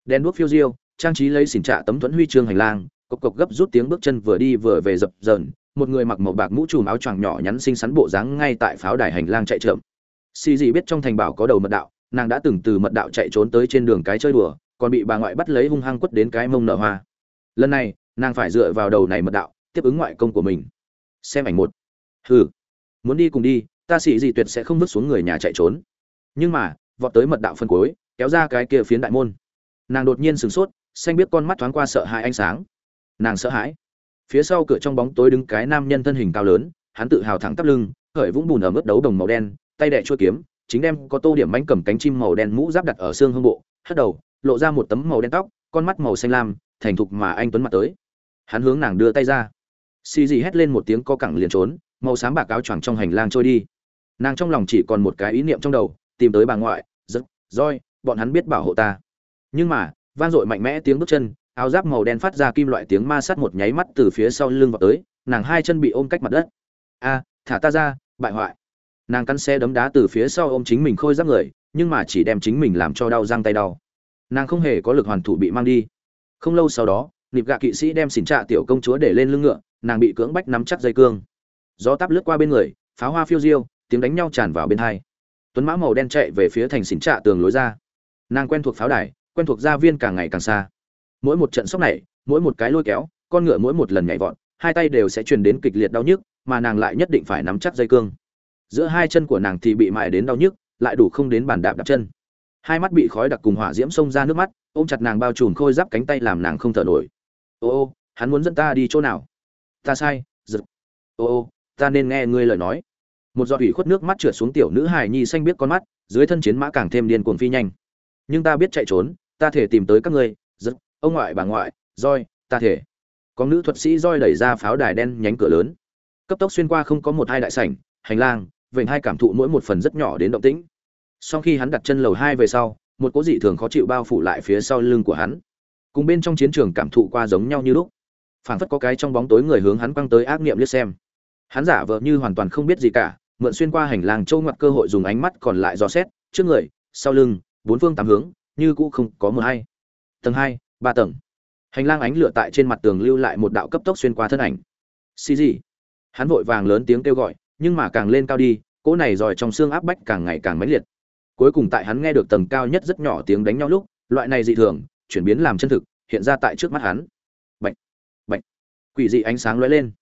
Đen đuốc phiêu diêu, trang trí lấy xỉn trạ tấm thuẫn huy chương hành lang, cộc cộc gấp rút tiếng bước chân vừa đi vừa về dập dờn một người mặc màu bạc mũ trùm áo choàng nhỏ nhắn xinh xắn bộ dáng ngay tại pháo đài hành lang chạy trộm xì gì biết trong thành bảo có đầu mật đạo, nàng đã từng từ mật đạo chạy trốn tới trên đường cái chơi đùa, còn bị bà ngoại bắt lấy hung hăng quất đến cái mông nở hoa. Lần này, nàng phải dựa vào đầu này mật đạo, tiếp ứng ngoại công của mình. Xem ảnh một. Hừ. Muốn đi cùng đi, ta xì gì tuyệt sẽ không vứt xuống người nhà chạy trốn. Nhưng mà, vọt tới mật đạo phân cuối, kéo ra cái kia phiến đại môn. Nàng đột nhiên sửng sốt, xanh biết con mắt thoáng qua sợ hãi ánh sáng. Nàng sợ hãi phía sau cửa trong bóng tối đứng cái nam nhân thân hình cao lớn, hắn tự hào thẳng tắp lưng, khởi vũng bùn ở mức đấu đồng màu đen, tay đẻ chuôi kiếm, chính đem có tô điểm mánh cầm cánh chim màu đen mũ giáp đặt ở xương hông bộ, hất đầu, lộ ra một tấm màu đen tóc, con mắt màu xanh lam, thành thục mà anh tuấn mặt tới. Hắn hướng nàng đưa tay ra. Xì gì hét lên một tiếng co cẳng liền trốn, màu xám bạc áo choàng trong hành lang trôi đi. Nàng trong lòng chỉ còn một cái ý niệm trong đầu, tìm tới bà ngoại, giật roi bọn hắn biết bảo hộ ta. Nhưng mà, vang dội mạnh mẽ tiếng bước chân áo giáp màu đen phát ra kim loại tiếng ma sát một nháy mắt từ phía sau lưng vào tới, nàng hai chân bị ôm cách mặt đất. A, thả ta ra, bại hoại. Nàng cắn xe đấm đá từ phía sau ôm chính mình khôi giáp người, nhưng mà chỉ đem chính mình làm cho đau răng tay đau. Nàng không hề có lực hoàn thủ bị mang đi. Không lâu sau đó, nịp gạ kỵ sĩ đem xỉn trạ tiểu công chúa để lên lưng ngựa, nàng bị cưỡng bách nắm chắc dây cương. Gió táp lướt qua bên người pháo hoa phiêu diêu, tiếng đánh nhau tràn vào bên hai. Tuấn mã màu đen chạy về phía thành xỉn trạ tường lối ra. Nàng quen thuộc pháo đài, quen thuộc gia viên càng ngày càng xa mỗi một trận sốc này, mỗi một cái lôi kéo, con ngựa mỗi một lần nhảy vọt, hai tay đều sẽ truyền đến kịch liệt đau nhức, mà nàng lại nhất định phải nắm chắc dây cương. Giữa hai chân của nàng thì bị mại đến đau nhức, lại đủ không đến bàn đạp đạp chân. Hai mắt bị khói đặc cùng hỏa diễm xông ra nước mắt, ôm chặt nàng bao trùm khôi giáp cánh tay làm nàng không thở nổi. Ô ô, hắn muốn dẫn ta đi chỗ nào? Ta sai, giật. Ô ô, ta nên nghe ngươi lời nói. Một giọt ủy khuất nước mắt trượt xuống tiểu nữ hài nhi xanh biết con mắt, dưới thân chiến mã càng thêm điên cuồng phi nhanh. Nhưng ta biết chạy trốn, ta thể tìm tới các ngươi, giật ông ngoại bà ngoại, roi, ta thể. Có nữ thuật sĩ roi đẩy ra pháo đài đen nhánh cửa lớn. Cấp tốc xuyên qua không có một hai đại sảnh, hành lang vệnh hai cảm thụ mỗi một phần rất nhỏ đến động tĩnh. Sau khi hắn đặt chân lầu hai về sau, một cố dị thường khó chịu bao phủ lại phía sau lưng của hắn. Cùng bên trong chiến trường cảm thụ qua giống nhau như lúc. Phảng phất có cái trong bóng tối người hướng hắn quăng tới ác niệm liếc xem. Hắn giả vờ như hoàn toàn không biết gì cả, mượn xuyên qua hành lang trâu ngoặt cơ hội dùng ánh mắt còn lại dò xét, trước người, sau lưng, bốn phương tám hướng, như cũ không có mờ hay. Tầng hai ba tầng. Hành lang ánh lửa tại trên mặt tường lưu lại một đạo cấp tốc xuyên qua thân ảnh. Xì gì hắn vội vàng lớn tiếng kêu gọi, nhưng mà càng lên cao đi, cỗ này dòi trong xương áp bách càng ngày càng mãnh liệt. Cuối cùng tại hắn nghe được tầng cao nhất rất nhỏ tiếng đánh nhau lúc, loại này dị thường, chuyển biến làm chân thực, hiện ra tại trước mắt hắn. Bệnh bệnh quỷ dị ánh sáng lóe lên.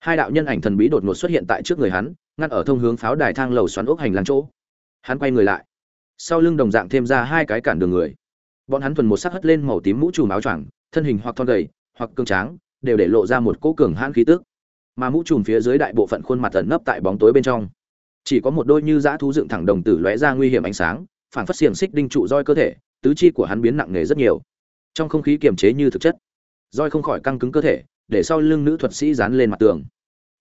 Hai đạo nhân ảnh thần bí đột ngột xuất hiện tại trước người hắn, ngăn ở thông hướng pháo đài thang lầu xoắn ốc hành lang chỗ. Hắn quay người lại. Sau lưng đồng dạng thêm ra hai cái cản đường người bọn hắn thuần một sắc hất lên màu tím mũ trùm áo choàng, thân hình hoặc thon gầy, hoặc cường tráng, đều để lộ ra một cỗ cường hãn khí tức. Mà mũ trùm phía dưới đại bộ phận khuôn mặt ẩn nấp tại bóng tối bên trong. Chỉ có một đôi như dã thú dựng thẳng đồng tử lóe ra nguy hiểm ánh sáng, phản phát xiềng xích đinh trụ roi cơ thể, tứ chi của hắn biến nặng nề rất nhiều. Trong không khí kiềm chế như thực chất, roi không khỏi căng cứng cơ thể, để sau lưng nữ thuật sĩ dán lên mặt tường.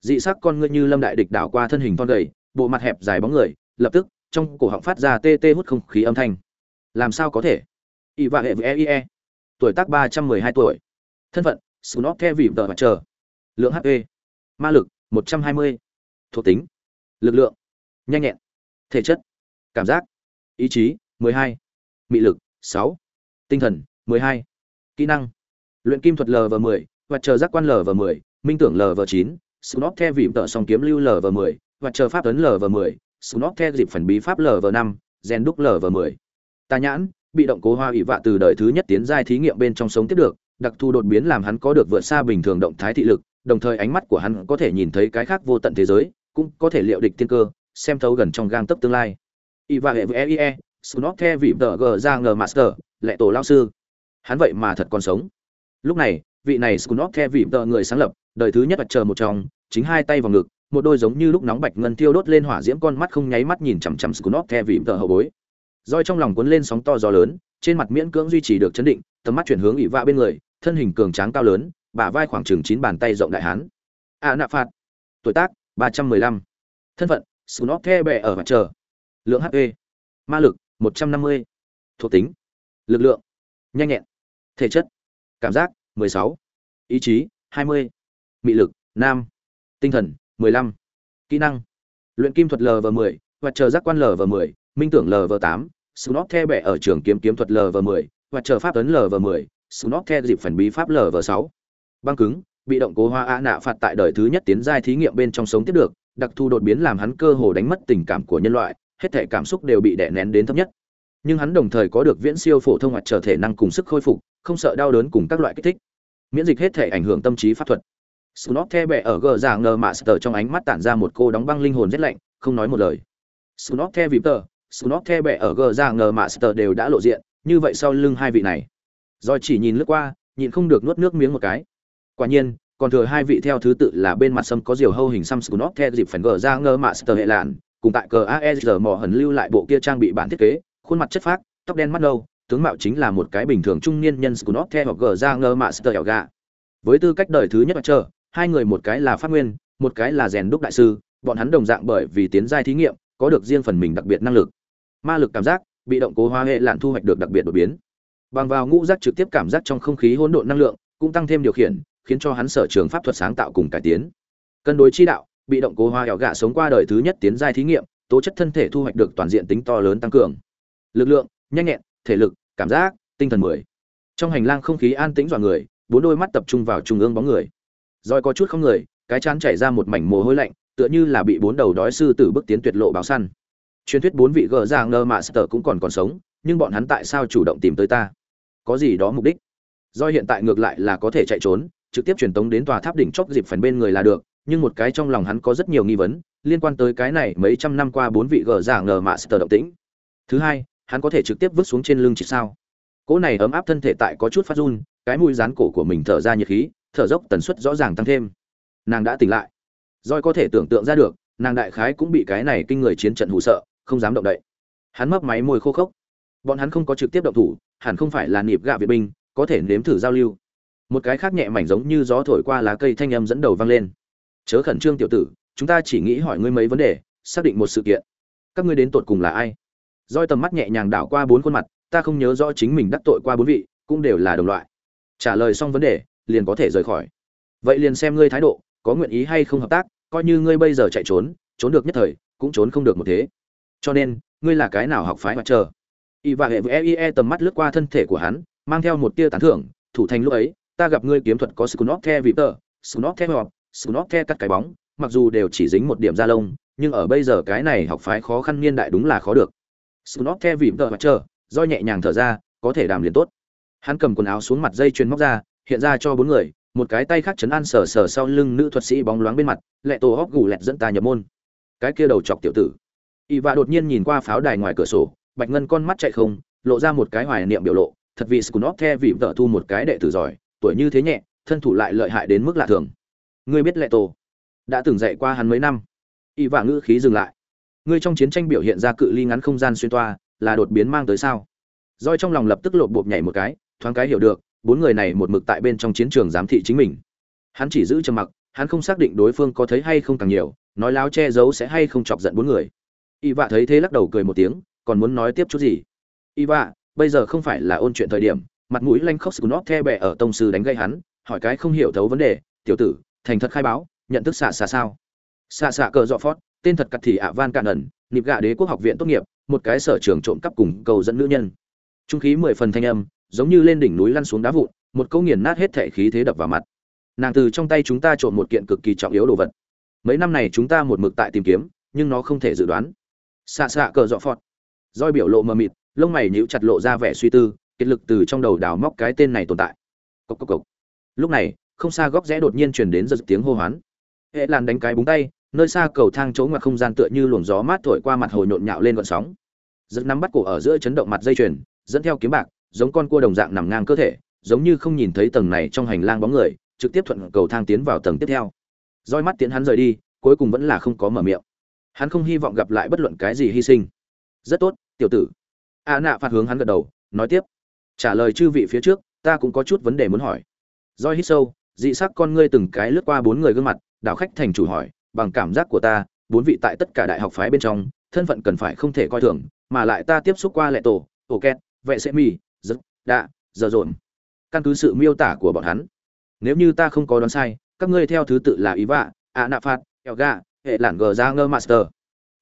Dị sắc con ngươi như lâm đại địch đảo qua thân hình thon gầy, bộ mặt hẹp dài bóng người, lập tức, trong cổ họng phát ra tê tê hút không khí âm thanh. Làm sao có thể? Y và hệ với e. Tuổi tác ba trăm mười hai tuổi. Thân phận snot the vị tờ mặt chờ. Lượng hp ma lực, một trăm hai mươi. Thuộc tính, lực lượng, nhanh nhẹn. Thể chất, cảm giác, ý chí, mười hai. Mị lực, sáu. Tinh thần, mười hai. Kỹ năng, luyện kim thuật l và mười, và chờ giác quan l và mười, minh tưởng l và chín. Snot the vị tờ song kiếm lưu l và mười, và chờ pháp tấn l và mười. Snot the dịp phần bí pháp l và năm gen đúc l và mười. Tà nhãn bị động cố hoa ủy vạ từ đời thứ nhất tiến giai thí nghiệm bên trong sống tiếp được, đặc thù đột biến làm hắn có được vượt xa bình thường động thái thị lực, đồng thời ánh mắt của hắn có thể nhìn thấy cái khác vô tận thế giới, cũng có thể liệu địch tiên cơ, xem thấu gần trong gang tấc tương lai. Y vạ hệ với E snot the vị tờ g ra ngờ master, lệ tổ lao sư. Hắn vậy mà thật còn sống. Lúc này, vị này snot the vị tờ người sáng lập, đời thứ nhất mặt chờ một trong, chính hai tay vào ngực, một đôi giống như lúc nóng bạch ngân tiêu đốt lên hỏa diễm con mắt không nháy mắt nhìn chằm chằm snot the vị tờ hậu bối roi trong lòng cuốn lên sóng to gió lớn, trên mặt miễn cưỡng duy trì được chấn định, tầm mắt chuyển hướng ỷ vạ bên người, thân hình cường tráng cao lớn, bả vai khoảng chừng chín bàn tay rộng đại hán. A nạ phạt. Tuổi tác, ba trăm mười lăm. Thân phận snot the bẹ ở mặt trời. Lượng hp ma lực, một trăm năm mươi. Thuộc tính, lực lượng, nhanh nhẹn. Thể chất, cảm giác, mười sáu. Ý chí, hai mươi. Mị lực, nam. Tinh thần, mười lăm. Kỹ năng, luyện kim thuật lv mười và chờ giác quan lv mười minh tưởng lv tám snot the bệ ở trường kiếm kiếm thuật lv mười, và chờ pháp tấn lv mười snot the dịp phần bí pháp lv sáu. Băng cứng, bị động cố hoa a nạ phạt tại đời thứ nhất tiến giai thí nghiệm bên trong sống tiếp được, đặc thù đột biến làm hắn cơ hồ đánh mất tình cảm của nhân loại, hết thể cảm xúc đều bị đè nén đến thấp nhất. Nhưng hắn đồng thời có được viễn siêu phổ thông hoặc trở thể năng cùng sức khôi phục, không sợ đau đớn cùng các loại kích thích. Miễn dịch hết thể ảnh hưởng tâm trí pháp thuật. Snot the bệ ở gờ giảng ngờ mạ sờ trong ánh mắt tản ra một cô đóng băng linh hồn rất lạnh, không nói một lời. Snot the vipter Snot the Bẻ ở gờ ra ngờ Master đều đã lộ diện, như vậy sau lưng hai vị này. Rồi chỉ nhìn lướt qua, nhịn không được nuốt nước miếng một cái. Quả nhiên, còn thừa hai vị theo thứ tự là bên mặt sâm có diều hâu hình xăm Snot The dịp phần gờ ra ngờ Master hệ lạn, cùng tại cờ aesr mò hần lưu lại bộ kia trang bị bản thiết kế, khuôn mặt chất phác, tóc đen mắt nâu, tướng mạo chính là một cái bình thường trung niên nhân Snot The hoặc gờ ra ngờ Master sờ gà. Với tư cách đời thứ nhất ở chờ hai người một cái là phát nguyên, một cái là rèn đúc đại sư, bọn hắn đồng dạng bởi vì tiến giai thí nghiệm, có được riêng phần mình đặc biệt năng lực ma lực cảm giác, bị động cố hóa hệ lạn thu hoạch được đặc biệt đột biến. Bằng vào ngũ giác trực tiếp cảm giác trong không khí hỗn độn năng lượng, cũng tăng thêm điều khiển, khiến cho hắn sở trường pháp thuật sáng tạo cùng cải tiến. Cân đối chi đạo, bị động cố hóa hẻo gạ sống qua đời thứ nhất tiến giai thí nghiệm, tố chất thân thể thu hoạch được toàn diện tính to lớn tăng cường. Lực lượng, nhanh nhẹn, thể lực, cảm giác, tinh thần mười. Trong hành lang không khí an tĩnh dọa người, bốn đôi mắt tập trung vào trung ương bóng người. Rồi có chút không người, cái chán chảy ra một mảnh mồ hôi lạnh, tựa như là bị bốn đầu đói sư tử bước tiến tuyệt lộ báo săn truyền thuyết bốn vị gờ ra ngơ mạ sở cũng còn còn sống, nhưng bọn hắn tại sao chủ động tìm tới ta? Có gì đó mục đích? Do hiện tại ngược lại là có thể chạy trốn, trực tiếp truyền tống đến tòa tháp đỉnh chóp dịp phần bên người là được, nhưng một cái trong lòng hắn có rất nhiều nghi vấn, liên quan tới cái này mấy trăm năm qua bốn vị gờ giả ngờ mạ sờ động tĩnh. Thứ hai, hắn có thể trực tiếp vứt xuống trên lưng chỉ sao? Cỗ này ấm áp thân thể tại có chút phát run, cái mũi rán cổ của mình thở ra nhiệt khí, thở dốc tần suất rõ ràng tăng thêm. Nàng đã tỉnh lại. Roi có thể tưởng tượng ra được, nàng đại khái cũng bị cái này kinh người chiến trận hù sợ không dám động đậy. Hắn mấp máy môi khô khốc. Bọn hắn không có trực tiếp động thủ, hẳn không phải là nịp gạ viện binh, có thể nếm thử giao lưu. Một cái khác nhẹ mảnh giống như gió thổi qua lá cây thanh âm dẫn đầu vang lên. Chớ khẩn trương tiểu tử, chúng ta chỉ nghĩ hỏi ngươi mấy vấn đề, xác định một sự kiện. Các ngươi đến tột cùng là ai? Roi tầm mắt nhẹ nhàng đảo qua bốn khuôn mặt, ta không nhớ rõ chính mình đắc tội qua bốn vị, cũng đều là đồng loại. Trả lời xong vấn đề, liền có thể rời khỏi. Vậy liền xem ngươi thái độ, có nguyện ý hay không hợp tác, coi như ngươi bây giờ chạy trốn trốn được nhất thời, cũng trốn không được một thế cho nên, ngươi là cái nào học phái mặt chờ? Y và hệ với eie tầm mắt lướt qua thân thể của hắn, mang theo một tia tán thưởng, thủ thành lúc ấy, ta gặp ngươi kiếm thuật có scunop the vipter scunop the họp scunop the cắt cái bóng, mặc dù đều chỉ dính một điểm da lông, nhưng ở bây giờ cái này học phái khó khăn niên đại đúng là khó được. Scunop the vipter mặt chờ, do nhẹ nhàng thở ra, có thể đàm liền tốt. Hắn cầm quần áo xuống mặt dây chuyền móc ra, hiện ra cho bốn người, một cái tay khác chấn an sờ sờ sau lưng nữ thuật sĩ bóng loáng bên mặt, lẹ tổ hóc gù lẹt dẫn ta nhập môn. Cái kia đầu chọc tiểu tử y và đột nhiên nhìn qua pháo đài ngoài cửa sổ, bạch ngân con mắt chạy không, lộ ra một cái hoài niệm biểu lộ, thật vì scunop the vì vợ thu một cái đệ tử giỏi, tuổi như thế nhẹ, thân thủ lại lợi hại đến mức lạ thường. Ngươi biết lệ tổ đã từng dạy qua hắn mấy năm. Y vạ ngữ khí dừng lại. Ngươi trong chiến tranh biểu hiện ra cự ly ngắn không gian xuyên toa, là đột biến mang tới sao? Roi trong lòng lập tức lột bột nhảy một cái, thoáng cái hiểu được, bốn người này một mực tại bên trong chiến trường giám thị chính mình. Hắn chỉ giữ trầm mặc, hắn không xác định đối phương có thấy hay không càng nhiều, nói láo che giấu sẽ hay không chọc giận bốn người y vạ thấy thế lắc đầu cười một tiếng, còn muốn nói tiếp chút gì? Y vạ, bây giờ không phải là ôn chuyện thời điểm, mặt mũi lanh khóc scunop the bẹ ở tông sư đánh gây hắn, hỏi cái không hiểu thấu vấn đề, tiểu tử, thành thật khai báo, nhận thức xạ xạ sao? Xạ xạ cờ dọ phót, tên thật cặt thì ạ van cạn ẩn, nịp gạ đế quốc học viện tốt nghiệp, một cái sở trường trộm cắp cùng cầu dẫn nữ nhân. Trung khí mười phần thanh âm, giống như lên đỉnh núi lăn xuống đá vụn, một câu nghiền nát hết thể khí thế đập vào mặt. Nàng từ trong tay chúng ta trộm một kiện cực kỳ trọng yếu đồ vật. Mấy năm này chúng ta một mực tại tìm kiếm, nhưng nó không thể dự đoán xạ xạ cờ dọ phọt. Roi biểu lộ mờ mịt, lông mày nhíu chặt lộ ra vẻ suy tư, kiệt lực từ trong đầu đào móc cái tên này tồn tại. Cốc cốc cốc. lúc này, không xa góc rẽ đột nhiên truyền đến giật tiếng hô hoán. Hệ làn đánh cái búng tay, nơi xa cầu thang chỗ ngoặt không gian tựa như luồng gió mát thổi qua mặt hồi nhộn nhạo lên gọn sóng. Giật nắm bắt cổ ở giữa chấn động mặt dây chuyền, dẫn theo kiếm bạc, giống con cua đồng dạng nằm ngang cơ thể, giống như không nhìn thấy tầng này trong hành lang bóng người, trực tiếp thuận cầu thang tiến vào tầng tiếp theo. Roi mắt tiến hắn rời đi, cuối cùng vẫn là không có mở miệng hắn không hy vọng gặp lại bất luận cái gì hy sinh. Rất tốt, tiểu tử. A nạ phạt hướng hắn gật đầu, nói tiếp. Trả lời chư vị phía trước, ta cũng có chút vấn đề muốn hỏi. Roi hít sâu, dị sắc con ngươi từng cái lướt qua bốn người gương mặt, đảo khách thành chủ hỏi, bằng cảm giác của ta, bốn vị tại tất cả đại học phái bên trong, thân phận cần phải không thể coi thường, mà lại ta tiếp xúc qua lệ tổ tổ két vệ sẽ mì rất đạ, giờ dồn. Căn cứ sự miêu tả của bọn hắn. Nếu như ta không có đoán sai, các ngươi theo thứ tự là ý vạ ạ nạ phạt, eo gà hệ lản gờ ra ngơ master.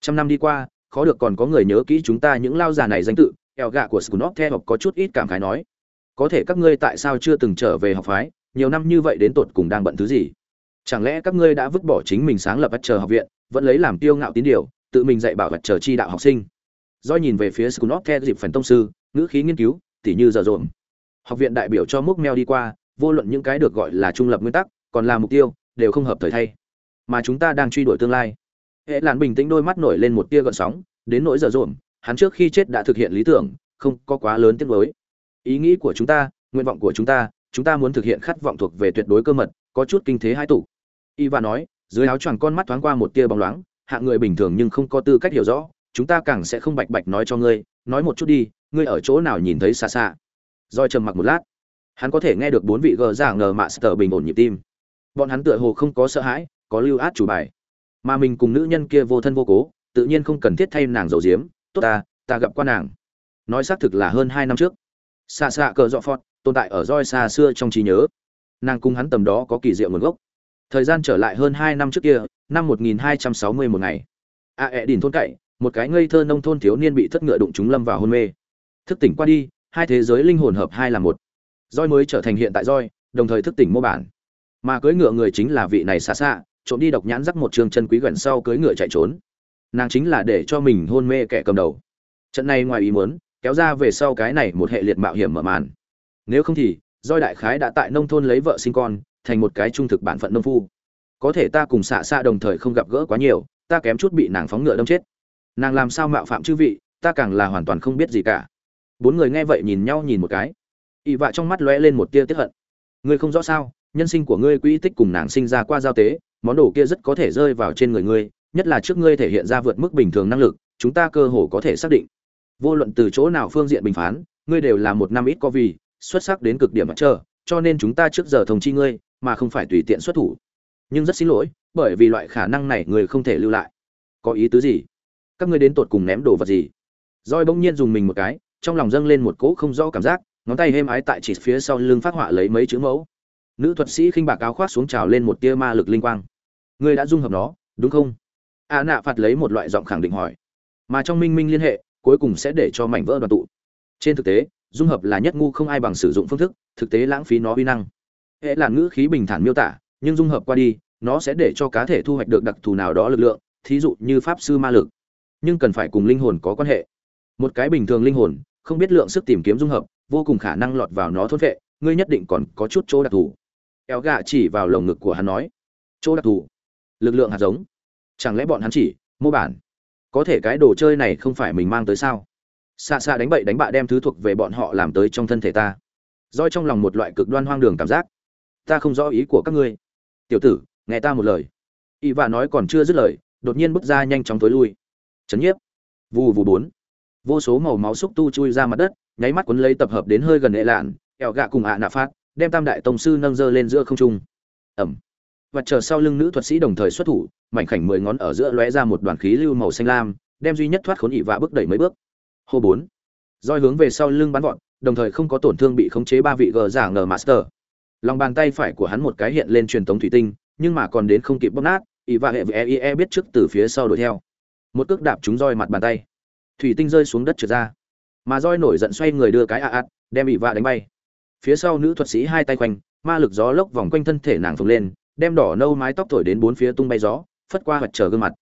Trăm năm đi qua, khó được còn có người nhớ kỹ chúng ta những lao già này danh tự, eo gạ của scunop theo có chút ít cảm khái nói. Có thể các ngươi tại sao chưa từng trở về học phái, nhiều năm như vậy đến tột cùng đang bận thứ gì? Chẳng lẽ các ngươi đã vứt bỏ chính mình sáng lập vật chờ học viện, vẫn lấy làm tiêu ngạo tín điều, tự mình dạy bảo vật chờ chi đạo học sinh? Do nhìn về phía scunop theo dịp phần tông sư, ngữ khí nghiên cứu, tỉ như giờ rộn học viện đại biểu cho múc meo đi qua, vô luận những cái được gọi là trung lập nguyên tắc, còn là mục tiêu, đều không hợp thời thay mà chúng ta đang truy đuổi tương lai. Hệ lạn bình tĩnh đôi mắt nổi lên một tia gợn sóng, đến nỗi giờ rộn, hắn trước khi chết đã thực hiện lý tưởng, không có quá lớn tiếc nuối. Ý nghĩ của chúng ta, nguyện vọng của chúng ta chúng ta muốn thực hiện khát vọng thuộc về tuyệt đối cơ mật, có chút kinh thế hai tủ y và nói, dưới áo choàng con mắt thoáng qua một tia bóng loáng, hạ người bình thường nhưng không có tư cách hiểu rõ, chúng ta càng sẽ không bạch bạch nói cho ngươi, nói một chút đi, ngươi ở chỗ nào nhìn thấy xa xa. Roi trầm mặc một lát. Hắn có thể nghe được bốn vị gờ giả ngờ mạ sờ bình ổn nhịp tim. Bọn hắn tựa hồ không có sợ hãi có lưu át chủ bài. Mà mình cùng nữ nhân kia vô thân vô cố, tự nhiên không cần thiết thay nàng dầu diếm tốt ta ta gặp qua nàng. Nói xác thực là hơn hai năm trước. Xa xa cờ dọ phọt, tồn tại ở roi xa xưa trong trí nhớ. Nàng cùng hắn tầm đó có kỳ diệu nguồn gốc. Thời gian trở lại hơn hai năm trước kia, năm một nghìn hai trăm sáu mươi một ngày. A ẹ đìn thôn cậy, một cái ngây thơ nông thôn thiếu niên bị thất ngựa đụng chúng lâm vào hôn mê. Thức tỉnh qua đi, hai thế giới linh hồn hợp hai là một. Roi mới trở thành hiện tại roi, đồng thời thức tỉnh mô bản. Mà cưỡi ngựa người chính là vị này xa xa trộm đi độc nhãn rắc một trường chân quý gần sau cưỡi ngựa chạy trốn. Nàng chính là để cho mình hôn mê kẻ cầm đầu. Trận này ngoài ý muốn, kéo ra về sau cái này một hệ liệt mạo hiểm mở màn. Nếu không thì doi đại khái đã tại nông thôn lấy vợ sinh con, thành một cái trung thực bản phận nông phu. Có thể ta cùng xạ xạ đồng thời không gặp gỡ quá nhiều, ta kém chút bị nàng phóng ngựa đâm chết. Nàng làm sao mạo phạm chư vị, ta càng là hoàn toàn không biết gì cả. Bốn người nghe vậy nhìn nhau nhìn một cái. Ị vạ trong mắt lóe lên một tia tiếp hận. Ngươi không rõ sao, nhân sinh của ngươi quỹ tích cùng nàng sinh ra qua giao tế món đồ kia rất có thể rơi vào trên người ngươi, nhất là trước ngươi thể hiện ra vượt mức bình thường năng lực, chúng ta cơ hồ có thể xác định. Vô luận từ chỗ nào phương diện bình phán, ngươi đều là một năm ít có vì, xuất sắc đến cực điểm mặt trời cho nên chúng ta trước giờ thông chi ngươi, mà không phải tùy tiện xuất thủ. Nhưng rất xin lỗi, bởi vì loại khả năng này người không thể lưu lại. Có ý tứ gì? Các ngươi đến tột cùng ném đồ vật gì? Roi bỗng nhiên dùng mình một cái, trong lòng dâng lên một cỗ không rõ cảm giác, ngón tay êm ái tại chỉ phía sau lưng phát họa lấy mấy chữ mẫu nữ thuật sĩ khinh bạc áo khoác xuống trào lên một tia ma lực linh quang. Ngươi đã dung hợp nó đúng không? A à, nạ phạt lấy một loại giọng khẳng định hỏi. Mà trong minh minh liên hệ cuối cùng sẽ để cho mảnh vỡ đoàn tụ. Trên thực tế dung hợp là nhất ngu không ai bằng sử dụng phương thức thực tế lãng phí nó uy năng. Hệ là ngữ khí bình thản miêu tả nhưng dung hợp qua đi nó sẽ để cho cá thể thu hoạch được đặc thù nào đó lực lượng thí dụ như pháp sư ma lực. Nhưng cần phải cùng linh hồn có quan hệ. Một cái bình thường linh hồn không biết lượng sức tìm kiếm dung hợp vô cùng khả năng lọt vào nó thốt vệ ngươi nhất định còn có chút chỗ đặc thù éo gạ chỉ vào lồng ngực của hắn nói, chỗ đặc thù, lực lượng hạt giống. Chẳng lẽ bọn hắn chỉ mô bản? Có thể cái đồ chơi này không phải mình mang tới sao? Xa xa đánh bậy đánh bạ đem thứ thuộc về bọn họ làm tới trong thân thể ta. Roi trong lòng một loại cực đoan hoang đường cảm giác. Ta không rõ ý của các ngươi. Tiểu tử, nghe ta một lời. Y và nói còn chưa dứt lời, đột nhiên bước ra nhanh chóng tối lui. Chấn nhiếp. Vù vù bốn. Vô số màu máu xúc tu chui ra mặt đất, nháy mắt cuốn lấy tập hợp đến hơi gần hệ lạn, ẻo gạ cùng ạ nạ phát đem tam đại tông sư nâng dơ lên giữa không trung. Ẩm. Và chờ sau lưng nữ thuật sĩ đồng thời xuất thủ, mảnh khảnh mười ngón ở giữa lóe ra một đoàn khí lưu màu xanh lam, đem duy nhất thoát khốn ị và bước đẩy mấy bước. Hô bốn. Roi hướng về sau lưng bắn vọt, đồng thời không có tổn thương bị khống chế ba vị gờ giả ngờ master. Lòng bàn tay phải của hắn một cái hiện lên truyền tống thủy tinh, nhưng mà còn đến không kịp bóp nát ị và hệ với e, e biết trước từ phía sau đuổi theo. Một cước đạp trúng roi mặt bàn tay. Thủy tinh rơi xuống đất trượt ra. Mà roi nổi giận xoay người đưa cái a ạt đem ị vạ đánh bay phía sau nữ thuật sĩ hai tay quanh, ma lực gió lốc vòng quanh thân thể nàng phồng lên, đem đỏ nâu mái tóc thổi đến bốn phía tung bay gió, phất qua mặt trở gương mặt.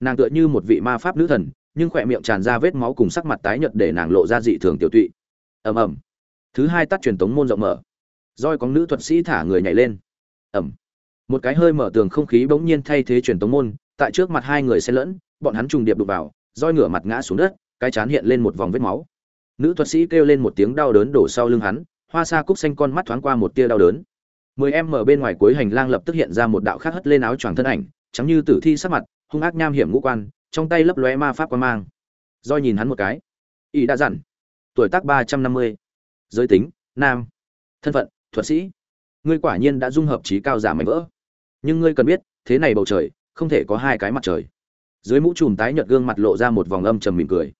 Nàng tựa như một vị ma pháp nữ thần, nhưng khỏe miệng tràn ra vết máu cùng sắc mặt tái nhợt để nàng lộ ra dị thường tiểu tụy. Ầm ầm. Thứ hai tắt truyền tống môn rộng mở. Roi có nữ thuật sĩ thả người nhảy lên. Ầm. Một cái hơi mở tường không khí bỗng nhiên thay thế truyền tống môn, tại trước mặt hai người xen lẫn, bọn hắn trùng điệp đụng vào roi ngửa mặt ngã xuống đất, cái chán hiện lên một vòng vết máu. Nữ thuật sĩ kêu lên một tiếng đau đớn đổ sau lưng hắn hoa sa cúc xanh con mắt thoáng qua một tia đau đớn. Mười em mở bên ngoài cuối hành lang lập tức hiện ra một đạo khác hất lên áo choàng thân ảnh, trắng như tử thi sắc mặt, hung ác nham hiểm ngũ quan, trong tay lấp lóe ma pháp quan mang. Doi nhìn hắn một cái. Ý đã dặn, tuổi tác ba trăm năm mươi, giới tính, nam, thân phận, thuật sĩ. Ngươi quả nhiên đã dung hợp trí cao giả mạnh vỡ. Nhưng ngươi cần biết, thế này bầu trời, không thể có hai cái mặt trời. Dưới mũ trùm tái nhợt gương mặt lộ ra một vòng âm trầm mỉm cười.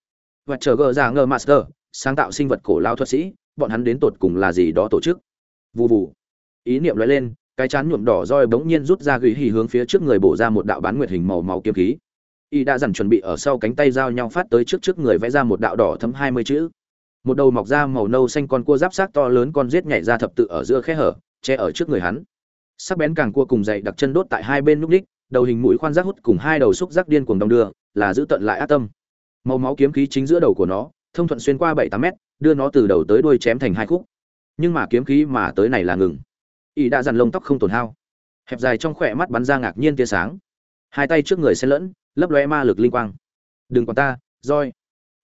Và chờ gờ ra ngờ master, sáng tạo sinh vật cổ lao thuật sĩ bọn hắn đến tột cùng là gì đó tổ chức. Vù vù. Ý niệm lóe lên, cái chán nhuộm đỏ roi bỗng nhiên rút ra gửi hì hướng phía trước người bổ ra một đạo bán nguyệt hình màu màu kiếm khí. Y đã dần chuẩn bị ở sau cánh tay giao nhau phát tới trước trước người vẽ ra một đạo đỏ thấm hai mươi chữ. Một đầu mọc ra màu nâu xanh con cua giáp sát to lớn con giết nhảy ra thập tự ở giữa khe hở, che ở trước người hắn. Sắc bén càng cua cùng dậy đặc chân đốt tại hai bên núc đích, đầu hình mũi khoan rác hút cùng hai đầu xúc rác điên cuồng đong đưa, là giữ tận lại ác tâm. Màu máu kiếm khí chính giữa đầu của nó, thông thuận xuyên qua bảy tám mét đưa nó từ đầu tới đuôi chém thành hai khúc. Nhưng mà kiếm khí mà tới này là ngừng. Y đã dằn lông tóc không tổn hao. Hẹp dài trong khỏe mắt bắn ra ngạc nhiên tia sáng. Hai tay trước người xen lẫn lấp lóe ma lực linh quang. Đừng còn ta roi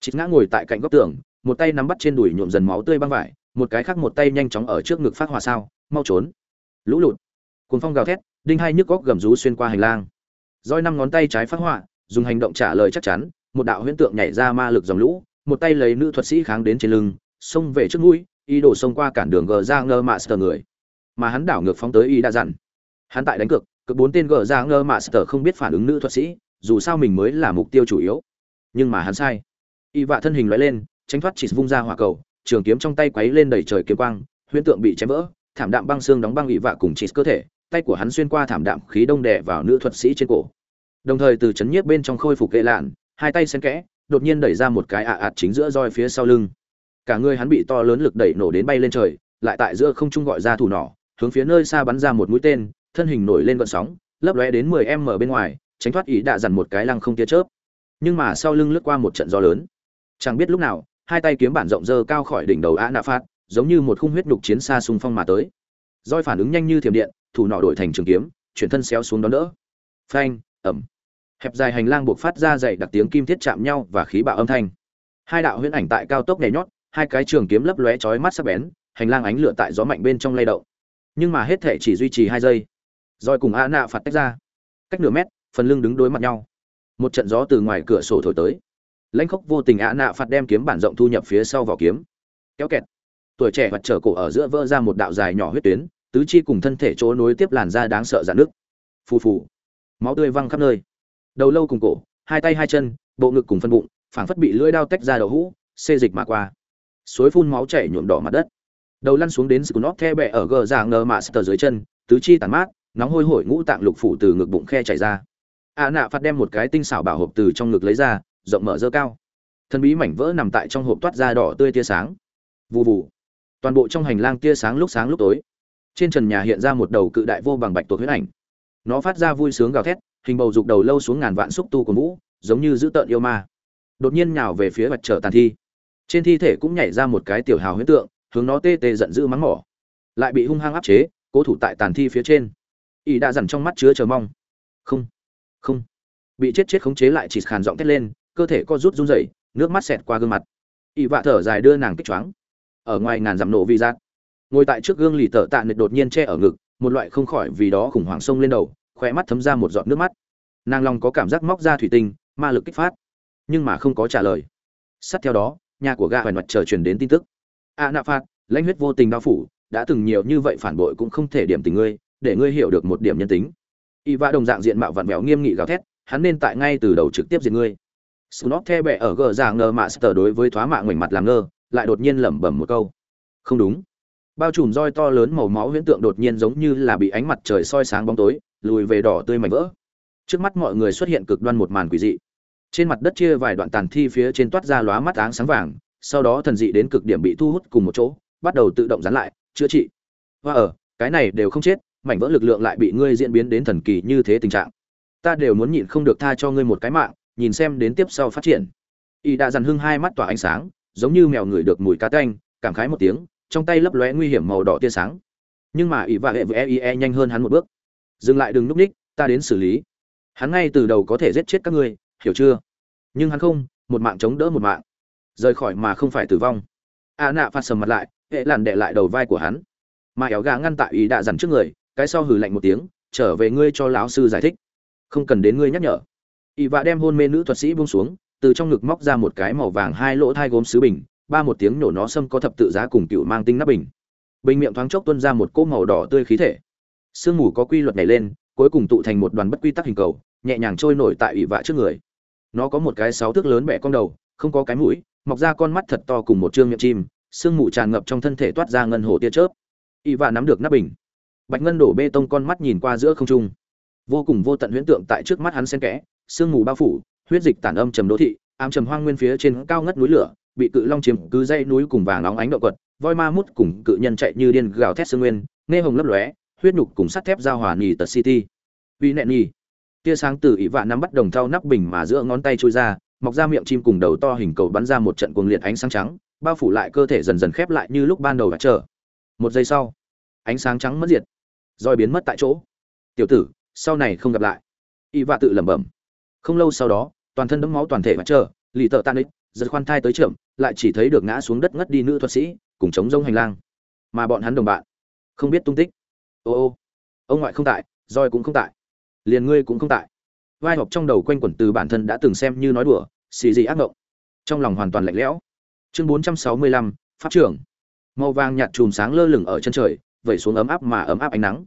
chịt ngã ngồi tại cạnh góc tường một tay nắm bắt trên đùi nhuộm dần máu tươi băng vải một cái khác một tay nhanh chóng ở trước ngực phát hỏa sao mau trốn. Lũ lụt. Cuồng phong gào thét đinh hai nhức góc gầm rú xuyên qua hành lang. Roi năm ngón tay trái phát hỏa, dùng hành động trả lời chắc chắn một đạo huyễn tượng nhảy ra ma lực dòng lũ một tay lấy nữ thuật sĩ kháng đến trên lưng, xông về trước mũi, ý đồ xông qua cản đường gờ ra ngơ mạ sờ người. Mà hắn đảo ngược phóng tới y đã dặn. Hắn tại đánh cược cực bốn tên gờ ra ngơ mạ sờ không biết phản ứng nữ thuật sĩ, dù sao mình mới là mục tiêu chủ yếu. Nhưng mà hắn sai. Y vạ thân hình loại lên, tránh thoát chỉ vung ra hỏa cầu, trường kiếm trong tay quấy lên đầy trời kiếm quang, huyễn tượng bị chém vỡ, thảm đạm băng xương đóng băng y vạ cùng chỉ cơ thể, tay của hắn xuyên qua thảm đạm khí đông đè vào nữ thuật sĩ trên cổ. Đồng thời từ chấn nhiếp bên trong khôi phục kệ lạn, hai tay xen kẽ đột nhiên đẩy ra một cái ạ ạt chính giữa roi phía sau lưng. Cả người hắn bị to lớn lực đẩy nổ đến bay lên trời, lại tại giữa không trung gọi ra thủ nỏ, hướng phía nơi xa bắn ra một mũi tên, thân hình nổi lên gọn sóng, lấp lóe đến 10 m bên ngoài, tránh thoát ý đạ dằn một cái lăng không tia chớp. Nhưng mà sau lưng lướt qua một trận gió lớn. Chẳng biết lúc nào, hai tay kiếm bản rộng dơ cao khỏi đỉnh đầu ạ nạ phát giống như một khung huyết đục chiến xa xung phong mà tới. Roi phản ứng nhanh như thiểm điện, thủ nỏ đổi thành trường kiếm, chuyển thân xéo xuống đón đỡ. Phanh ẩm hẹp dài hành lang buộc phát ra dày đặc tiếng kim thiết chạm nhau và khí bạo âm thanh. Hai đạo huyễn ảnh tại cao tốc nhảy nhót, hai cái trường kiếm lấp lóe chói mắt sắc bén, hành lang ánh lửa tại gió mạnh bên trong lay động. Nhưng mà hết thể chỉ duy trì hai giây. Rồi cùng a nạ phạt tách ra. Cách nửa mét, phần lưng đứng đối mặt nhau. Một trận gió từ ngoài cửa sổ thổi tới. Lãnh khốc vô tình a nạ phạt đem kiếm bản rộng thu nhập phía sau vỏ kiếm. Kéo kẹt. Tuổi trẻ mặt trở cổ ở giữa vỡ ra một đạo dài nhỏ huyết tuyến, tứ chi cùng thân thể chỗ nối tiếp làn da đáng sợ dạn nước phù phù. Máu tươi văng khắp nơi đầu lâu cùng cổ, hai tay hai chân, bộ ngực cùng phân bụng, phảng phất bị lưỡi đao tách ra đầu hũ, xê dịch mà qua. Suối phun máu chảy nhuộm đỏ mặt đất. Đầu lăn xuống đến sừng nóc the bẹ ở gờ dạng ngờ mạ sờ dưới chân, tứ chi tàn mát, nóng hôi hổi ngũ tạng lục phủ từ ngực bụng khe chảy ra. A nạ phát đem một cái tinh xảo bảo hộp từ trong ngực lấy ra, rộng mở dơ cao. Thân bí mảnh vỡ nằm tại trong hộp toát ra đỏ tươi tia sáng. Vù vù. Toàn bộ trong hành lang tia sáng lúc sáng lúc tối. Trên trần nhà hiện ra một đầu cự đại vô bằng bạch tuộc huyết ảnh. Nó phát ra vui sướng gào thét hình bầu dục đầu lâu xuống ngàn vạn xúc tu của vũ giống như giữ tợn yêu ma. Đột nhiên nhào về phía vật trở tàn thi. Trên thi thể cũng nhảy ra một cái tiểu hào huyễn tượng, hướng nó tê tê giận dữ mắng mỏ. Lại bị hung hăng áp chế, cố thủ tại tàn thi phía trên. Ý đã dằn trong mắt chứa chờ mong. Không không. Bị chết chết khống chế lại chỉ khàn giọng thét lên, cơ thể co rút run rẩy, nước mắt xẹt qua gương mặt. Ý vạ thở dài đưa nàng kích choáng. Ở ngoài ngàn dặm nổ vi giác. Ngồi tại trước gương lì tở tạ nệt đột nhiên che ở ngực, một loại không khỏi vì đó khủng hoảng sông lên đầu khóe mắt thấm ra một giọt nước mắt. Nàng lòng có cảm giác móc ra thủy tinh, ma lực kích phát, nhưng mà không có trả lời. Sát theo đó, nhà của gã hoài mặt chờ truyền đến tin tức. A nạ phạt, lãnh huyết vô tình bao phủ, đã từng nhiều như vậy phản bội cũng không thể điểm tình ngươi, để ngươi hiểu được một điểm nhân tính. Y vạ đồng dạng diện mạo vặn vẹo nghiêm nghị gào thét, hắn nên tại ngay từ đầu trực tiếp diệt ngươi. Snot the bẹ ở gờ dạng ngờ mạ sờ đối với thoá mạ ngoảnh mặt làm ngơ, lại đột nhiên lẩm bẩm một câu. Không đúng. Bao trùm roi to lớn màu máu huyễn tượng đột nhiên giống như là bị ánh mặt trời soi sáng bóng tối lùi về đỏ tươi mảnh vỡ. Trước mắt mọi người xuất hiện cực đoan một màn quỷ dị. Trên mặt đất chia vài đoạn tàn thi phía trên toát ra lóa mắt áng sáng vàng, sau đó thần dị đến cực điểm bị thu hút cùng một chỗ, bắt đầu tự động dán lại, chữa trị. Và ở, cái này đều không chết, mảnh vỡ lực lượng lại bị ngươi diễn biến đến thần kỳ như thế tình trạng. Ta đều muốn nhịn không được tha cho ngươi một cái mạng, nhìn xem đến tiếp sau phát triển. Y đã dằn hưng hai mắt tỏa ánh sáng, giống như mèo ngửi được mùi cá tanh, cảm khái một tiếng, trong tay lấp lóe nguy hiểm màu đỏ tia sáng. Nhưng mà ỷ và hệ với e nhanh hơn hắn một bước dừng lại đừng núp ních, ta đến xử lý. Hắn ngay từ đầu có thể giết chết các ngươi, hiểu chưa? Nhưng hắn không, một mạng chống đỡ một mạng. Rời khỏi mà không phải tử vong. A nạ phạt sầm mặt lại, hệ làn đệ lại đầu vai của hắn. Mà éo gà ngăn tại ý đạ dằn trước người, cái sau hử lạnh một tiếng, trở về ngươi cho lão sư giải thích. Không cần đến ngươi nhắc nhở. Ỵ vạ đem hôn mê nữ thuật sĩ buông xuống, từ trong ngực móc ra một cái màu vàng hai lỗ thai gốm sứ bình, ba một tiếng nổ nó xâm có thập tự giá cùng cựu mang tinh nắp bình. Bình miệng thoáng chốc tuôn ra một cỗ màu đỏ tươi khí thể sương mù có quy luật nhảy lên, cuối cùng tụ thành một đoàn bất quy tắc hình cầu, nhẹ nhàng trôi nổi tại ủy vạ trước người. Nó có một cái sáu thước lớn bẻ con đầu, không có cái mũi, mọc ra con mắt thật to cùng một trương miệng chim, sương mù tràn ngập trong thân thể toát ra ngân hồ tia chớp. Ỵ vạ nắm được nắp bình. Bạch ngân đổ bê tông con mắt nhìn qua giữa không trung. Vô cùng vô tận huyễn tượng tại trước mắt hắn xen kẽ, sương mù bao phủ, huyết dịch tản âm trầm đô thị, ám trầm hoang nguyên phía trên cao ngất núi lửa, bị cự long chiếm cứ dây núi cùng vàng nóng ánh động quật, voi ma mút cùng cự nhân chạy như điên gào thét sương nguyên, nghe hồng lấp lóe huyết nhục cùng sắt thép giao hòa nhì tật city. Vì nẹn nhì tia sáng từ ỷ vạ nắm bắt đồng thau nắp bình mà giữa ngón tay trôi ra, mọc ra miệng chim cùng đầu to hình cầu bắn ra một trận cuồng liệt ánh sáng trắng, bao phủ lại cơ thể dần dần khép lại như lúc ban đầu và chờ. Một giây sau, ánh sáng trắng mất diệt, roi biến mất tại chỗ. Tiểu tử, sau này không gặp lại. Ỷ vạ tự lẩm bẩm. Không lâu sau đó, toàn thân đẫm máu toàn thể và chờ, lì tợ tan ích giật khoan thai tới trưởng, lại chỉ thấy được ngã xuống đất ngất đi nữ thuật sĩ, cùng chống rông hành lang. Mà bọn hắn đồng bạn, không biết tung tích ô ô, ông ngoại không tại, roi cũng không tại, liền ngươi cũng không tại. Vai họp trong đầu quanh quẩn từ bản thân đã từng xem như nói đùa, xì gì ác mộng trong lòng hoàn toàn lạnh lẽo. Chương bốn trăm sáu mươi lăm, pháp trưởng. Màu vàng nhạt chùm sáng lơ lửng ở chân trời, vẩy xuống ấm áp mà ấm áp ánh nắng.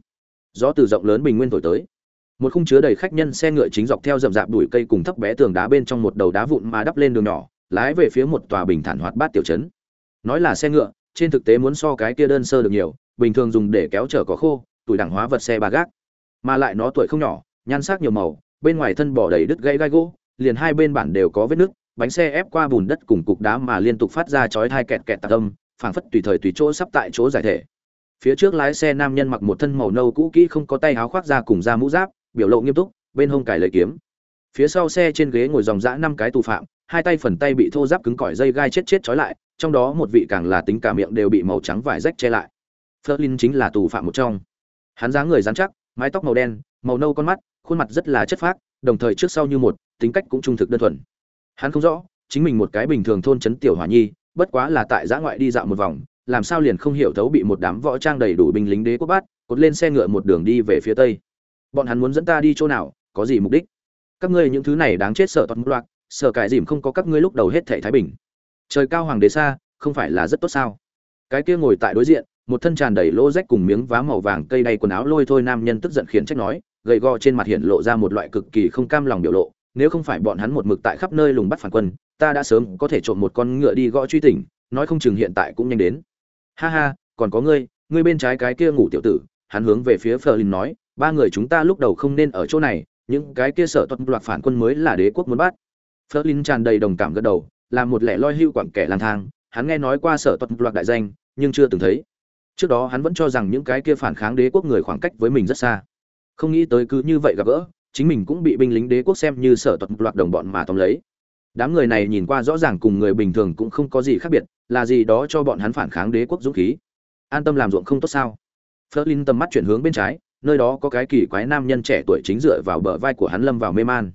Gió từ rộng lớn bình nguyên thổi tới. Một khung chứa đầy khách nhân xe ngựa chính dọc theo rậm rạp đuổi cây cùng thấp bé tường đá bên trong một đầu đá vụn mà đắp lên đường nhỏ, lái về phía một tòa bình thản hoạt bát tiểu trấn. Nói là xe ngựa, trên thực tế muốn so cái kia đơn sơ được nhiều, bình thường dùng để kéo chở có khô tuổi đẳng hóa vật xe ba gác. Mà lại nó tuổi không nhỏ, nhan sắc nhiều màu, bên ngoài thân bỏ đầy đứt gãy gai gỗ, liền hai bên bản đều có vết nứt, bánh xe ép qua bùn đất cùng cục đá mà liên tục phát ra chói thai kẹt kẹt tạc âm, phảng phất tùy thời tùy chỗ sắp tại chỗ giải thể. Phía trước lái xe nam nhân mặc một thân màu nâu cũ kỹ không có tay áo khoác ra cùng da mũ giáp, biểu lộ nghiêm túc, bên hông cài lấy kiếm. Phía sau xe trên ghế ngồi dòng dã năm cái tù phạm, hai tay phần tay bị thô giáp cứng cỏi dây gai chết chết trói lại, trong đó một vị càng là tính cả miệng đều bị màu trắng vải rách che lại. Flerlin chính là tù phạm một trong hắn dáng người rắn chắc, mái tóc màu đen, màu nâu con mắt, khuôn mặt rất là chất phác, đồng thời trước sau như một, tính cách cũng trung thực đơn thuần. Hắn không rõ, chính mình một cái bình thường thôn trấn tiểu hòa nhi, bất quá là tại giã ngoại đi dạo một vòng, làm sao liền không hiểu thấu bị một đám võ trang đầy đủ binh lính đế quốc bắt, cột lên xe ngựa một đường đi về phía tây. Bọn hắn muốn dẫn ta đi chỗ nào, có gì mục đích? Các ngươi những thứ này đáng chết sợ toàn loạt, sợ cải dìm không có các ngươi lúc đầu hết thể thái bình. Trời cao hoàng đế xa, không phải là rất tốt sao? Cái kia ngồi tại đối diện một thân tràn đầy lỗ rách cùng miếng vá màu vàng cây đay quần áo lôi thôi nam nhân tức giận khiển trách nói gầy gò trên mặt hiện lộ ra một loại cực kỳ không cam lòng biểu lộ nếu không phải bọn hắn một mực tại khắp nơi lùng bắt phản quân ta đã sớm có thể trộm một con ngựa đi gõ truy tỉnh nói không chừng hiện tại cũng nhanh đến ha ha còn có ngươi ngươi bên trái cái kia ngủ tiểu tử hắn hướng về phía Fleur nói, ba người chúng ta lúc đầu không nên ở chỗ này, những cái kia sợ tuân loạt phản quân mới là đế quốc muốn bắt. Fleur tràn đầy đồng cảm gật đầu, làm một lẻ loi hưu quặng kẻ lang thang, hắn nghe nói qua sợ tuân loạt đại danh, nhưng chưa từng thấy. Trước đó hắn vẫn cho rằng những cái kia phản kháng đế quốc người khoảng cách với mình rất xa. Không nghĩ tới cứ như vậy gặp gỡ, chính mình cũng bị binh lính đế quốc xem như sở tuật loạt đồng bọn mà tóm lấy. Đám người này nhìn qua rõ ràng cùng người bình thường cũng không có gì khác biệt, là gì đó cho bọn hắn phản kháng đế quốc dũng khí. An tâm làm ruộng không tốt sao? Flerlin tầm mắt chuyển hướng bên trái, nơi đó có cái kỳ quái nam nhân trẻ tuổi chính dựa vào bờ vai của hắn lâm vào mê man.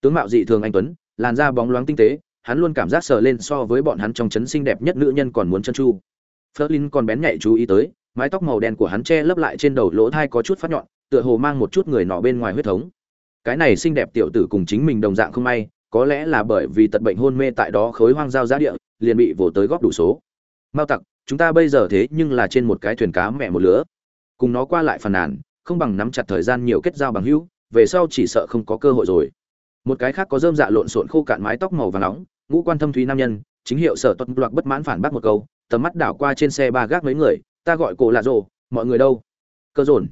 Tướng mạo dị thường anh tuấn, làn da bóng loáng tinh tế, hắn luôn cảm giác sờ lên so với bọn hắn trong chấn xinh đẹp nhất nữ nhân còn muốn chân chu. Flerlin còn bén nhạy chú ý tới, mái tóc màu đen của hắn che lấp lại trên đầu lỗ thai có chút phát nhọn, tựa hồ mang một chút người nọ bên ngoài huyết thống. Cái này xinh đẹp tiểu tử cùng chính mình đồng dạng không may, có lẽ là bởi vì tật bệnh hôn mê tại đó khối hoang giao giá địa, liền bị vồ tới góp đủ số. Mao tặc, chúng ta bây giờ thế nhưng là trên một cái thuyền cá mẹ một lứa, cùng nó qua lại phàn nàn không bằng nắm chặt thời gian nhiều kết giao bằng hữu về sau chỉ sợ không có cơ hội rồi một cái khác có dơm dạ lộn xộn khô cạn mái tóc màu vàng nóng ngũ quan thâm thúy nam nhân chính hiệu sở tuật loạt bất mãn phản bác một câu tầm mắt đảo qua trên xe ba gác mấy người, ta gọi cổ lạ rồ, mọi người đâu? Cơ dồn.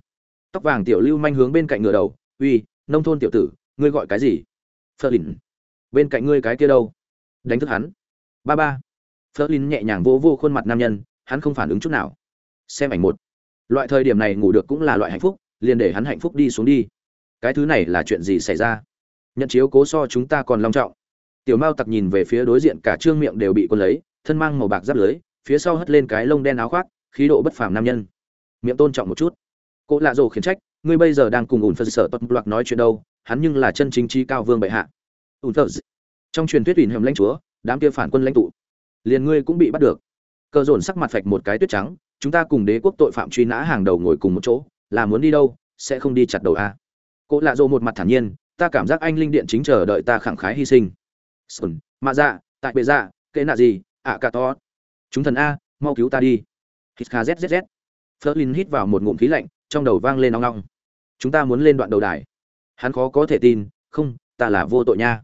Tóc vàng tiểu lưu manh hướng bên cạnh ngựa đầu, uy, nông thôn tiểu tử, ngươi gọi cái gì? Phơ lìn. Bên cạnh ngươi cái kia đâu? Đánh thức hắn. Ba ba. Phơ lìn nhẹ nhàng vô vô khuôn mặt nam nhân, hắn không phản ứng chút nào. Xem ảnh một. Loại thời điểm này ngủ được cũng là loại hạnh phúc, liền để hắn hạnh phúc đi xuống đi. Cái thứ này là chuyện gì xảy ra? Nhận chiếu cố so chúng ta còn long trọng. Tiểu mao tặc nhìn về phía đối diện cả trương miệng đều bị quân lấy, thân mang màu bạc giáp lưới phía sau hất lên cái lông đen áo khoác, khí độ bất phàm nam nhân. Miệng tôn trọng một chút. Cỗ lạ rồ khiển trách, ngươi bây giờ đang cùng ủn phật sở tuật loạt nói chuyện đâu, hắn nhưng là chân chính trí cao vương bệ hạ. Ủn phật trong truyền thuyết ủy hầm lãnh chúa, đám kia phản quân lãnh tụ. Liền ngươi cũng bị bắt được. Cờ dồn sắc mặt phạch một cái tuyết trắng, chúng ta cùng đế quốc tội phạm truy nã hàng đầu ngồi cùng một chỗ, là muốn đi đâu, sẽ không đi chặt đầu a. Cỗ lạ rồ một mặt thản nhiên, ta cảm giác anh linh điện chính chờ đợi ta khẳng khái hy sinh. Sùn mạ dạ tại bệ dạ kệ nạ gì, ạ cả to chúng thần a, mau cứu ta đi. Hít kha zzz Flerlin hít vào một ngụm khí lạnh, trong đầu vang lên nong nong chúng ta muốn lên đoạn đầu đài. Hắn khó có thể tin, không, ta là vô tội nha.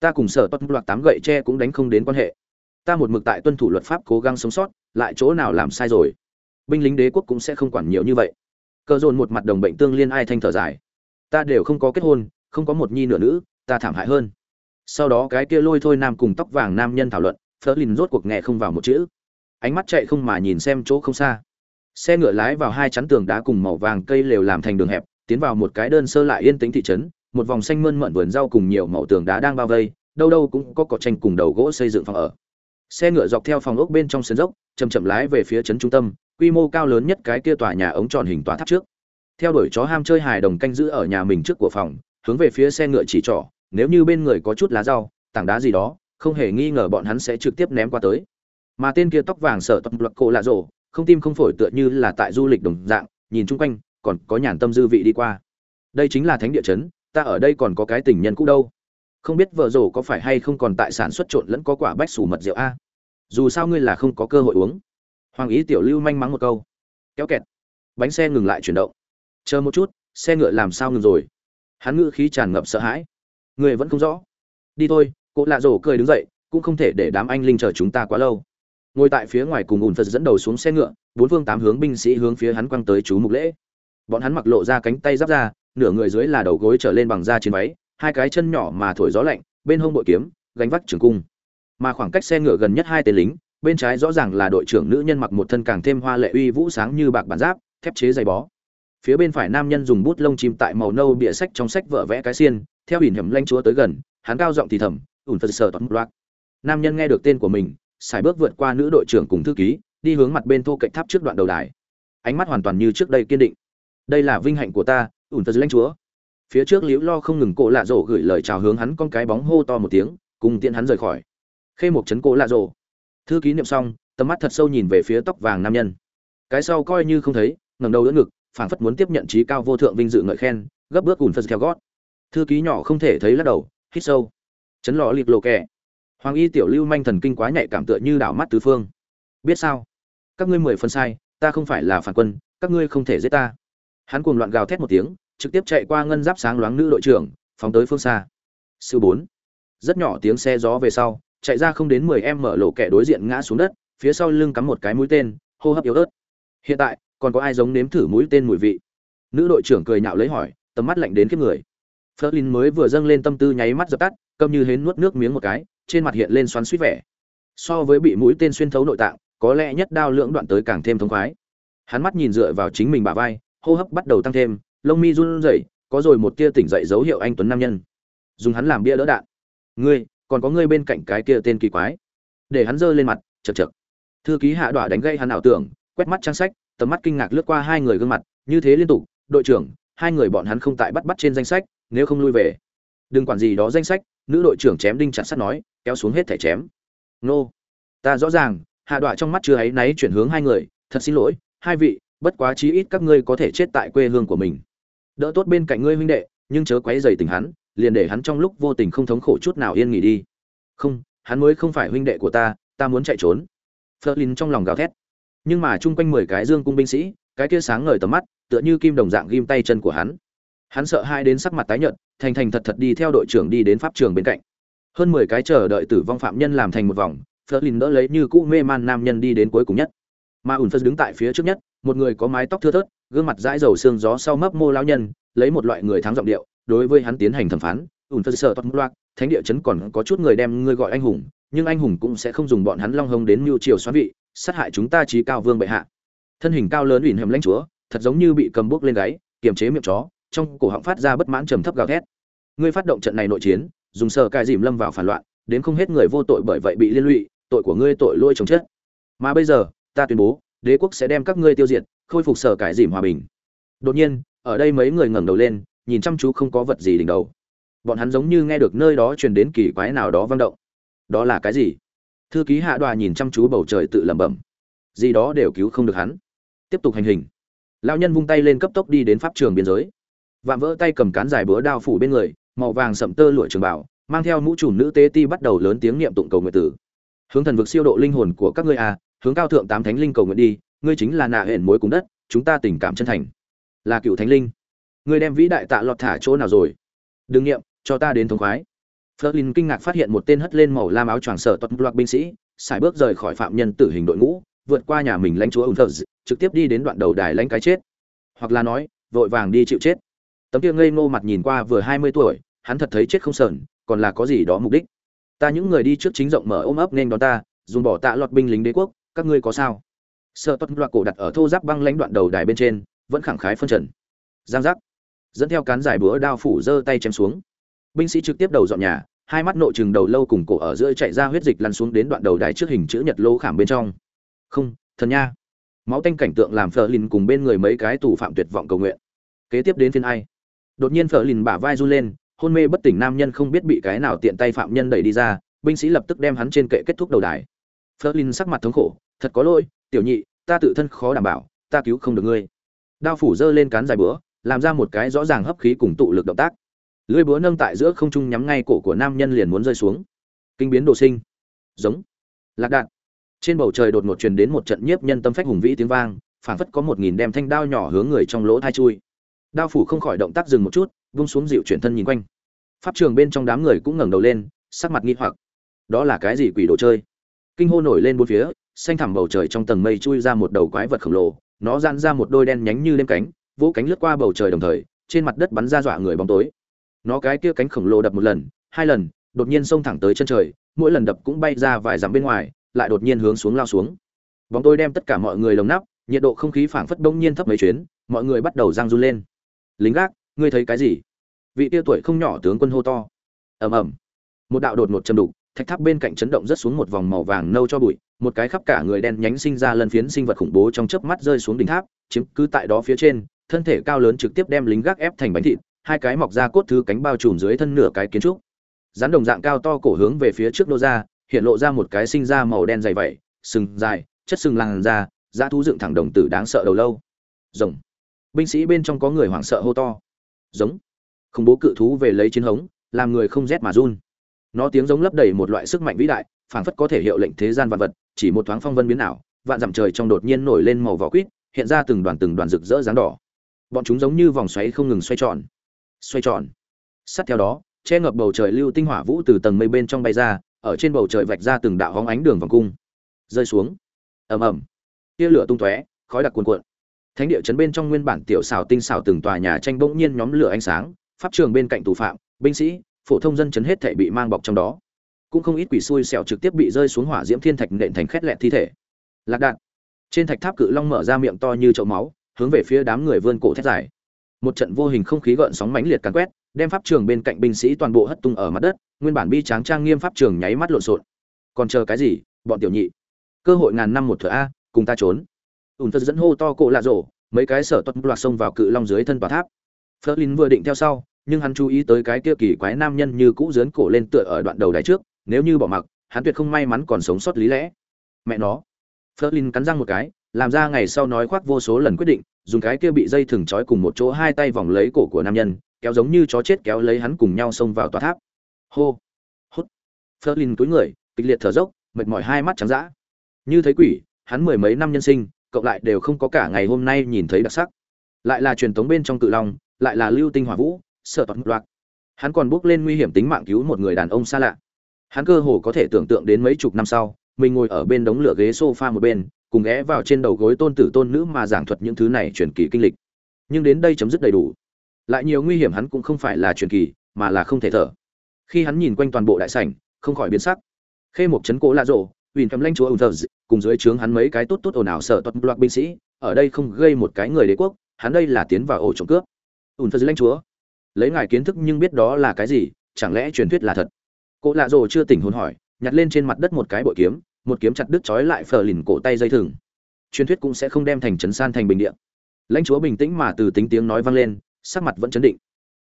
Ta cùng sở tuất loạt tám gậy tre cũng đánh không đến quan hệ. Ta một mực tại tuân thủ luật pháp cố gắng sống sót, lại chỗ nào làm sai rồi? Binh lính đế quốc cũng sẽ không quản nhiều như vậy. Cờ dồn một mặt đồng bệnh tương liên ai thanh thở dài. Ta đều không có kết hôn, không có một nhi nửa nữ, ta thảm hại hơn. Sau đó cái kia lôi thôi nam cùng tóc vàng nam nhân thảo luận phớt lìn rốt cuộc nghe không vào một chữ ánh mắt chạy không mà nhìn xem chỗ không xa. Xe ngựa lái vào hai chắn tường đá cùng màu vàng cây lều làm thành đường hẹp, tiến vào một cái đơn sơ lại yên tĩnh thị trấn, một vòng xanh mơn mận vườn rau cùng nhiều màu tường đá đang bao vây, đâu đâu cũng có cỏ tranh cùng đầu gỗ xây dựng phòng ở. Xe ngựa dọc theo phòng ốc bên trong sườn dốc chầm chậm lái về phía trấn trung tâm, quy mô cao lớn nhất cái kia tòa nhà ống tròn hình tòa tháp trước. Theo đuổi chó ham chơi hài đồng canh giữ ở nhà mình trước của phòng, hướng về phía xe ngựa chỉ trỏ, nếu như bên người có chút lá rau, tảng đá gì đó, không hề nghi ngờ bọn hắn sẽ trực tiếp ném qua tới mà tên kia tóc vàng sở tập luật cổ lạ rổ, không tim không phổi tựa như là tại du lịch đồng dạng, nhìn chung quanh, còn có nhàn tâm dư vị đi qua. Đây chính là thánh địa chấn, ta ở đây còn có cái tình nhân cũ đâu. Không biết vợ rổ có phải hay không còn tại sản xuất trộn lẫn có quả bách sủ mật rượu a? Dù sao ngươi là không có cơ hội uống. Hoàng ý tiểu lưu manh mắng một câu. Kéo kẹt. Bánh xe ngừng lại chuyển động. Chờ một chút, xe ngựa làm sao ngừng rồi? Hắn ngự khí tràn ngập sợ hãi. Người vẫn không rõ. Đi thôi cô lạ rổ cười đứng dậy, cũng không thể để đám anh linh chờ chúng ta quá lâu ngồi tại phía ngoài cùng ùn phật dẫn đầu xuống xe ngựa, bốn phương tám hướng binh sĩ hướng phía hắn quăng tới chú mục lễ. Bọn hắn mặc lộ ra cánh tay giáp ra, nửa người dưới là đầu gối trở lên bằng da trên váy, hai cái chân nhỏ mà thổi gió lạnh, bên hông bội kiếm, gánh vác trường cung. Mà khoảng cách xe ngựa gần nhất hai tên lính, bên trái rõ ràng là đội trưởng nữ nhân mặc một thân càng thêm hoa lệ uy vũ sáng như bạc bản giáp, thép chế dày bó. Phía bên phải nam nhân dùng bút lông chim tại màu nâu bịa sách trong sách vợ vẽ cái xiên, theo hình hiểm lanh chúa tới gần, hắn cao giọng thì thầm ủn phật sờ toàn loạt nam nhân nghe được tên của mình xài bước vượt qua nữ đội trưởng cùng thư ký, đi hướng mặt bên thô cạnh tháp trước đoạn đầu đài. Ánh mắt hoàn toàn như trước đây kiên định. Đây là vinh hạnh của ta, ủn phật lãnh chúa. Phía trước liễu lo không ngừng cổ lạ rổ gửi lời chào hướng hắn con cái bóng hô to một tiếng, cùng tiện hắn rời khỏi. Khê một chấn cổ lạ rổ thư ký niệm xong, tầm mắt thật sâu nhìn về phía tóc vàng nam nhân. Cái sau coi như không thấy, ngẩng đầu đỡ ngực, phảng phất muốn tiếp nhận trí cao vô thượng vinh dự ngợi khen, gấp bước ủn phật theo gót. Thư ký nhỏ không thể thấy lắc đầu, hít sâu. Chấn lò lịp lộ kẹ hoàng y tiểu lưu manh thần kinh quá nhạy cảm tựa như đảo mắt tứ phương. Biết sao? Các ngươi mười phân sai ta không phải là phản quân các ngươi không thể giết ta. Hắn cuồng loạn gào thét một tiếng trực tiếp chạy qua ngân giáp sáng loáng nữ đội trưởng phóng tới phương xa. Sư bốn. Rất nhỏ tiếng xe gió về sau chạy ra không đến mười em mở lộ kẻ đối diện ngã xuống đất phía sau lưng cắm một cái mũi tên hô hấp yếu ớt. Hiện tại còn có ai giống nếm thử mũi tên mùi vị? Nữ đội trưởng cười nhạo lấy hỏi tầm mắt lạnh đến kiếp người. Flerlin mới vừa dâng lên tâm tư nháy mắt dập tắt, câm như hến nuốt nước miếng một cái, trên mặt hiện lên xoắn suýt vẻ. So với bị mũi tên xuyên thấu nội tạng, có lẽ nhất đao lưỡng đoạn tới càng thêm thống khoái. Hắn mắt nhìn dựa vào chính mình bả vai, hô hấp bắt đầu tăng thêm, lông mi run rẩy, có rồi một tia tỉnh dậy dấu hiệu anh tuấn nam nhân. Dùng hắn làm bia đỡ đạn. Ngươi, còn có ngươi bên cạnh cái kia tên kỳ quái. Để hắn giơ lên mặt, chậc chậc. Thư ký hạ đọa đánh gây hắn ảo tưởng, quét mắt trang sách, tầm mắt kinh ngạc lướt qua hai người gương mặt, như thế liên tục, đội trưởng, hai người bọn hắn không tại bắt bắt trên danh sách, nếu không lui về đừng quản gì đó danh sách nữ đội trưởng chém đinh chặt sắt nói kéo xuống hết thẻ chém. Nô. Ta rõ ràng, hạ đọa trong mắt chưa ấy náy chuyển hướng hai người, thật xin lỗi, hai vị, bất quá chí ít các ngươi có thể chết tại quê hương của mình. Đỡ tốt bên cạnh ngươi huynh đệ, nhưng chớ quấy dày tình hắn, liền để hắn trong lúc vô tình không thống khổ chút nào yên nghỉ đi. Không, hắn mới không phải huynh đệ của ta ta muốn chạy trốn. Flerlin trong lòng gào thét. Nhưng mà chung quanh mười cái dương cung binh sĩ, cái kia sáng ngời tầm mắt, tựa như kim đồng dạng ghim tay chân của hắn. Hắn sợ hai đến sắc mặt tái nhợt, thành thành thật thật đi theo đội trưởng đi đến pháp trường bên cạnh hơn mười cái chờ đợi tử vong phạm nhân làm thành một vòng, Flerlin đỡ lấy như cũ mê man nam nhân đi đến cuối cùng nhất. Mà ủn phật đứng tại phía trước nhất, một người có mái tóc thưa thớt, gương mặt dãi dầu xương gió sau mấp mô lao nhân, lấy một loại người thắng giọng điệu, đối với hắn tiến hành thẩm phán ủn phật sợ toát loạt thánh địa chấn còn có chút người đem ngươi gọi anh hùng, nhưng anh hùng cũng sẽ không dùng bọn hắn long hông đến mưu triều xoắn vị, sát hại chúng ta trí cao vương bệ hạ. Thân hình cao lớn ủy hầm lãnh chúa, thật giống như bị cầm bước lên gáy, kiềm chế miệng chó, trong cổ họng phát ra bất mãn trầm thấp gào thét. Ngươi phát động trận này nội chiến dùng sở cai dìm lâm vào phản loạn, đến không hết người vô tội bởi vậy bị liên lụy, tội của ngươi tội lỗi chồng chết mà bây giờ, ta tuyên bố, đế quốc sẽ đem các ngươi tiêu diệt, khôi phục sở cải dìm hòa bình. Đột nhiên, ở đây mấy người ngẩng đầu lên, nhìn chăm chú không có vật gì đỉnh đầu. Bọn hắn giống như nghe được nơi đó truyền đến kỳ quái nào đó vang động. Đó là cái gì? Thư ký hạ đoà nhìn chăm chú bầu trời tự lẩm bẩm. Gì đó đều cứu không được hắn. Tiếp tục hành hình. Lão nhân vung tay lên cấp tốc đi đến pháp trường biên giới. Vạm vỡ tay cầm cán dài búa đao phủ bên người màu vàng sậm tơ lụa trường bảo mang theo mũ trùm nữ tế ti bắt đầu lớn tiếng niệm tụng cầu nguyện tử. Hướng thần vực siêu độ linh hồn của các ngươi à hướng cao thượng tám thánh linh cầu nguyện đi ngươi chính là nạ hển mối cùng đất chúng ta tình cảm chân thành. Là cựu thánh linh. Ngươi đem vĩ đại tạ lọt thả chỗ nào rồi? Đừng niệm cho ta đến thống khoái. Flerlin kinh ngạc phát hiện một tên hất lên màu lam áo choàng sở tuật loạt binh sĩ, xài bước rời khỏi phạm nhân tử hình đội ngũ, vượt qua nhà mình lãnh chúa Unthers, trực tiếp đi đến đoạn đầu đài lãnh cái chết. Hoặc là nói, vội vàng đi chịu chết. Tấm kia ngây ngô mặt nhìn qua vừa hai mươi tuổi hắn thật thấy chết không sờn, còn là có gì đó mục đích. Ta những người đi trước chính rộng mở ôm ấp nên đón ta, dùng bỏ tạ lọt binh lính đế quốc, các ngươi có sao? Sợ tuất loạt cổ đặt ở thô giáp băng lãnh đoạn đầu đài bên trên, vẫn khẳng khái phân trần. Giang giác. Dẫn theo cán giải búa đao phủ giơ tay chém xuống. Binh sĩ trực tiếp đầu dọn nhà, hai mắt nội chừng đầu lâu cùng cổ ở giữa chạy ra huyết dịch lăn xuống đến đoạn đầu đài trước hình chữ nhật lô khảm bên trong. Không, thần nha. Máu tanh cảnh tượng làm phờ lìn cùng bên người mấy cái tù phạm tuyệt vọng cầu nguyện. Kế tiếp đến phiên ai? Đột nhiên phở lìn bả vai run lên hôn mê bất tỉnh nam nhân không biết bị cái nào tiện tay phạm nhân đẩy đi ra, binh sĩ lập tức đem hắn trên kệ kết thúc đầu đài. Flerlin sắc mặt thống khổ, thật có lỗi, tiểu nhị, ta tự thân khó đảm bảo, ta cứu không được ngươi. Đao phủ giơ lên cán dài búa, làm ra một cái rõ ràng hấp khí cùng tụ lực động tác. Lưỡi búa nâng tại giữa không trung nhắm ngay cổ của nam nhân liền muốn rơi xuống. Kinh biến đồ sinh. Giống. Lạc đạn. Trên bầu trời đột ngột truyền đến một trận nhiếp nhân tâm phách hùng vĩ tiếng vang, phảng phất có một nghìn đem thanh đao nhỏ hướng người trong lỗ thai chui đao phủ không khỏi động tác dừng một chút, vung xuống dịu chuyển thân nhìn quanh. Pháp trường bên trong đám người cũng ngẩng đầu lên, sắc mặt nghi hoặc. Đó là cái gì quỷ đồ chơi? Kinh hô nổi lên bốn phía, xanh thẳm bầu trời trong tầng mây chui ra một đầu quái vật khổng lồ, nó dán ra một đôi đen nhánh như lên cánh, vỗ cánh lướt qua bầu trời đồng thời, trên mặt đất bắn ra dọa người bóng tối. Nó cái kia cánh khổng lồ đập một lần, hai lần, đột nhiên xông thẳng tới chân trời, mỗi lần đập cũng bay ra vài dặm bên ngoài, lại đột nhiên hướng xuống lao xuống. Bóng tối đem tất cả mọi người lồng nắp, nhiệt độ không khí phảng phất bỗng nhiên thấp mấy chuyến, mọi người bắt đầu răng run lên lính gác, ngươi thấy cái gì? Vị tia tuổi không nhỏ tướng quân hô to. Ầm ầm. Một đạo đột ngột châm đục, thạch tháp bên cạnh chấn động rất xuống một vòng màu vàng nâu cho bụi, một cái khắp cả người đen nhánh sinh ra lân phiến sinh vật khủng bố trong chớp mắt rơi xuống đỉnh tháp, chiếm cứ tại đó phía trên, thân thể cao lớn trực tiếp đem lính gác ép thành bánh thịt, hai cái mọc ra cốt thứ cánh bao trùm dưới thân nửa cái kiến trúc. Rắn đồng dạng cao to cổ hướng về phía trước nô ra, hiện lộ ra một cái sinh ra màu đen dày vẩy sừng dài, chất sừng làn da, dã thú dựng thẳng đồng tử đáng sợ đầu lâu. Rồng binh sĩ bên trong có người hoảng sợ hô to. Giống. Khủng bố cự thú về lấy chiến hống, làm người không rét mà run. Nó tiếng giống lấp đầy một loại sức mạnh vĩ đại, phảng phất có thể hiệu lệnh thế gian vạn vật, chỉ một thoáng phong vân biến ảo, vạn dặm trời trong đột nhiên nổi lên màu vỏ quýt, hiện ra từng đoàn từng đoàn rực rỡ dáng đỏ. Bọn chúng giống như vòng xoáy không ngừng xoay tròn. Xoay tròn. Sát theo đó, che ngập bầu trời lưu tinh hỏa vũ từ tầng mây bên trong bay ra, ở trên bầu trời vạch ra từng đạo hóng ánh đường vòng cung. Rơi xuống. Ầm ầm. Tia lửa tung tóe, khói đặc cuồn cuộn thánh địa chấn bên trong nguyên bản tiểu xảo tinh xảo từng tòa nhà tranh bỗng nhiên nhóm lửa ánh sáng, pháp trường bên cạnh tù phạm, binh sĩ, phổ thông dân chấn hết thể bị mang bọc trong đó. Cũng không ít quỷ xui xẻo trực tiếp bị rơi xuống hỏa diễm thiên thạch nện thành khét lẹt thi thể. Lạc đạn. Trên thạch tháp cự long mở ra miệng to như chậu máu, hướng về phía đám người vươn cổ thét dài. Một trận vô hình không khí gợn sóng mãnh liệt càn quét, đem pháp trường bên cạnh binh sĩ toàn bộ hất tung ở mặt đất, nguyên bản bi tráng trang nghiêm pháp trường nháy mắt lộn xộn. Còn chờ cái gì, bọn tiểu nhị? Cơ hội ngàn năm một thửa a, cùng ta trốn ùn thật dẫn hô to cổ lạ rổ, mấy cái sở tuất loạt xông vào cự long dưới thân tòa tháp. Phớt vừa định theo sau, nhưng hắn chú ý tới cái kia kỳ quái nam nhân như cũ dướn cổ lên tựa ở đoạn đầu đáy trước, nếu như bỏ mặc, hắn tuyệt không may mắn còn sống sót lý lẽ. Mẹ nó. Phớt cắn răng một cái, làm ra ngày sau nói khoác vô số lần quyết định, dùng cái kia bị dây thừng trói cùng một chỗ hai tay vòng lấy cổ của nam nhân, kéo giống như chó chết kéo lấy hắn cùng nhau xông vào tòa tháp. Hô. Hút. Phớt linh túi người, kịch liệt thở dốc, mệt mỏi hai mắt trắng dã. Như thấy quỷ, hắn mười mấy năm nhân sinh cộng lại đều không có cả ngày hôm nay nhìn thấy đặc sắc. Lại là truyền thống bên trong cự long, lại là lưu tinh hỏa vũ, sợ toàn loạt. Hắn còn bước lên nguy hiểm tính mạng cứu một người đàn ông xa lạ. Hắn cơ hồ có thể tưởng tượng đến mấy chục năm sau, mình ngồi ở bên đống lửa ghế sofa một bên, cùng ghé vào trên đầu gối tôn tử tôn nữ mà giảng thuật những thứ này truyền kỳ kinh lịch. Nhưng đến đây chấm dứt đầy đủ. Lại nhiều nguy hiểm hắn cũng không phải là truyền kỳ, mà là không thể thở. Khi hắn nhìn quanh toàn bộ đại sảnh, không khỏi biến sắc. Khê một chấn cố lạ rộ ủy cầm lãnh chúa ùn thờ cùng dưới trướng hắn mấy cái tốt tốt ồn ào sợ toàn loạt binh sĩ, ở đây không gây một cái người đế quốc, hắn đây là tiến vào ổ trộm cướp. Ùn thờ chúa, lấy ngài kiến thức nhưng biết đó là cái gì, chẳng lẽ truyền thuyết là thật? Cố lạ rồ chưa tỉnh hồn hỏi, nhặt lên trên mặt đất một cái bội kiếm, một kiếm chặt đứt chói lại phở lìn cổ tay dây thừng. Truyền thuyết cũng sẽ không đem thành trấn san thành bình địa. Lãnh chúa bình tĩnh mà từ tính tiếng nói vang lên, sắc mặt vẫn chấn định.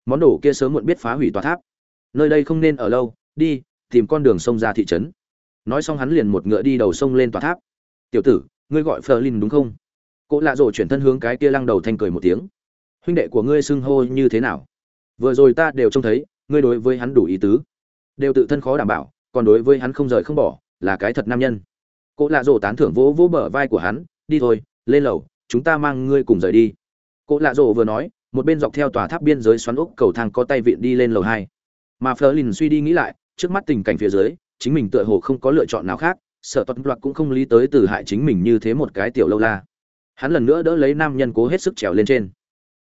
Món đồ kia sớm muộn biết phá hủy tòa tháp. Nơi đây không nên ở lâu, đi, tìm con đường sông ra thị trấn nói xong hắn liền một ngựa đi đầu sông lên tòa tháp. Tiểu tử, ngươi gọi phờ lìn đúng không? Cỗ lạ rổ chuyển thân hướng cái kia lăng đầu thanh cười một tiếng. Huynh đệ của ngươi xưng hô như thế nào? Vừa rồi ta đều trông thấy, ngươi đối với hắn đủ ý tứ. Đều tự thân khó đảm bảo, còn đối với hắn không rời không bỏ, là cái thật nam nhân. Cỗ lạ rổ tán thưởng vỗ vỗ bờ vai của hắn, đi thôi, lên lầu, chúng ta mang ngươi cùng rời đi. Cỗ lạ rổ vừa nói, một bên dọc theo tòa tháp biên giới xoắn úc cầu thang có tay viện đi lên lầu hai. Mà Flerlin suy đi nghĩ lại, trước mắt tình cảnh phía dưới chính mình tựa hồ không có lựa chọn nào khác sợ toàn loạt cũng không lý tới từ hại chính mình như thế một cái tiểu lâu la. Hắn lần nữa đỡ lấy nam nhân cố hết sức trèo lên trên.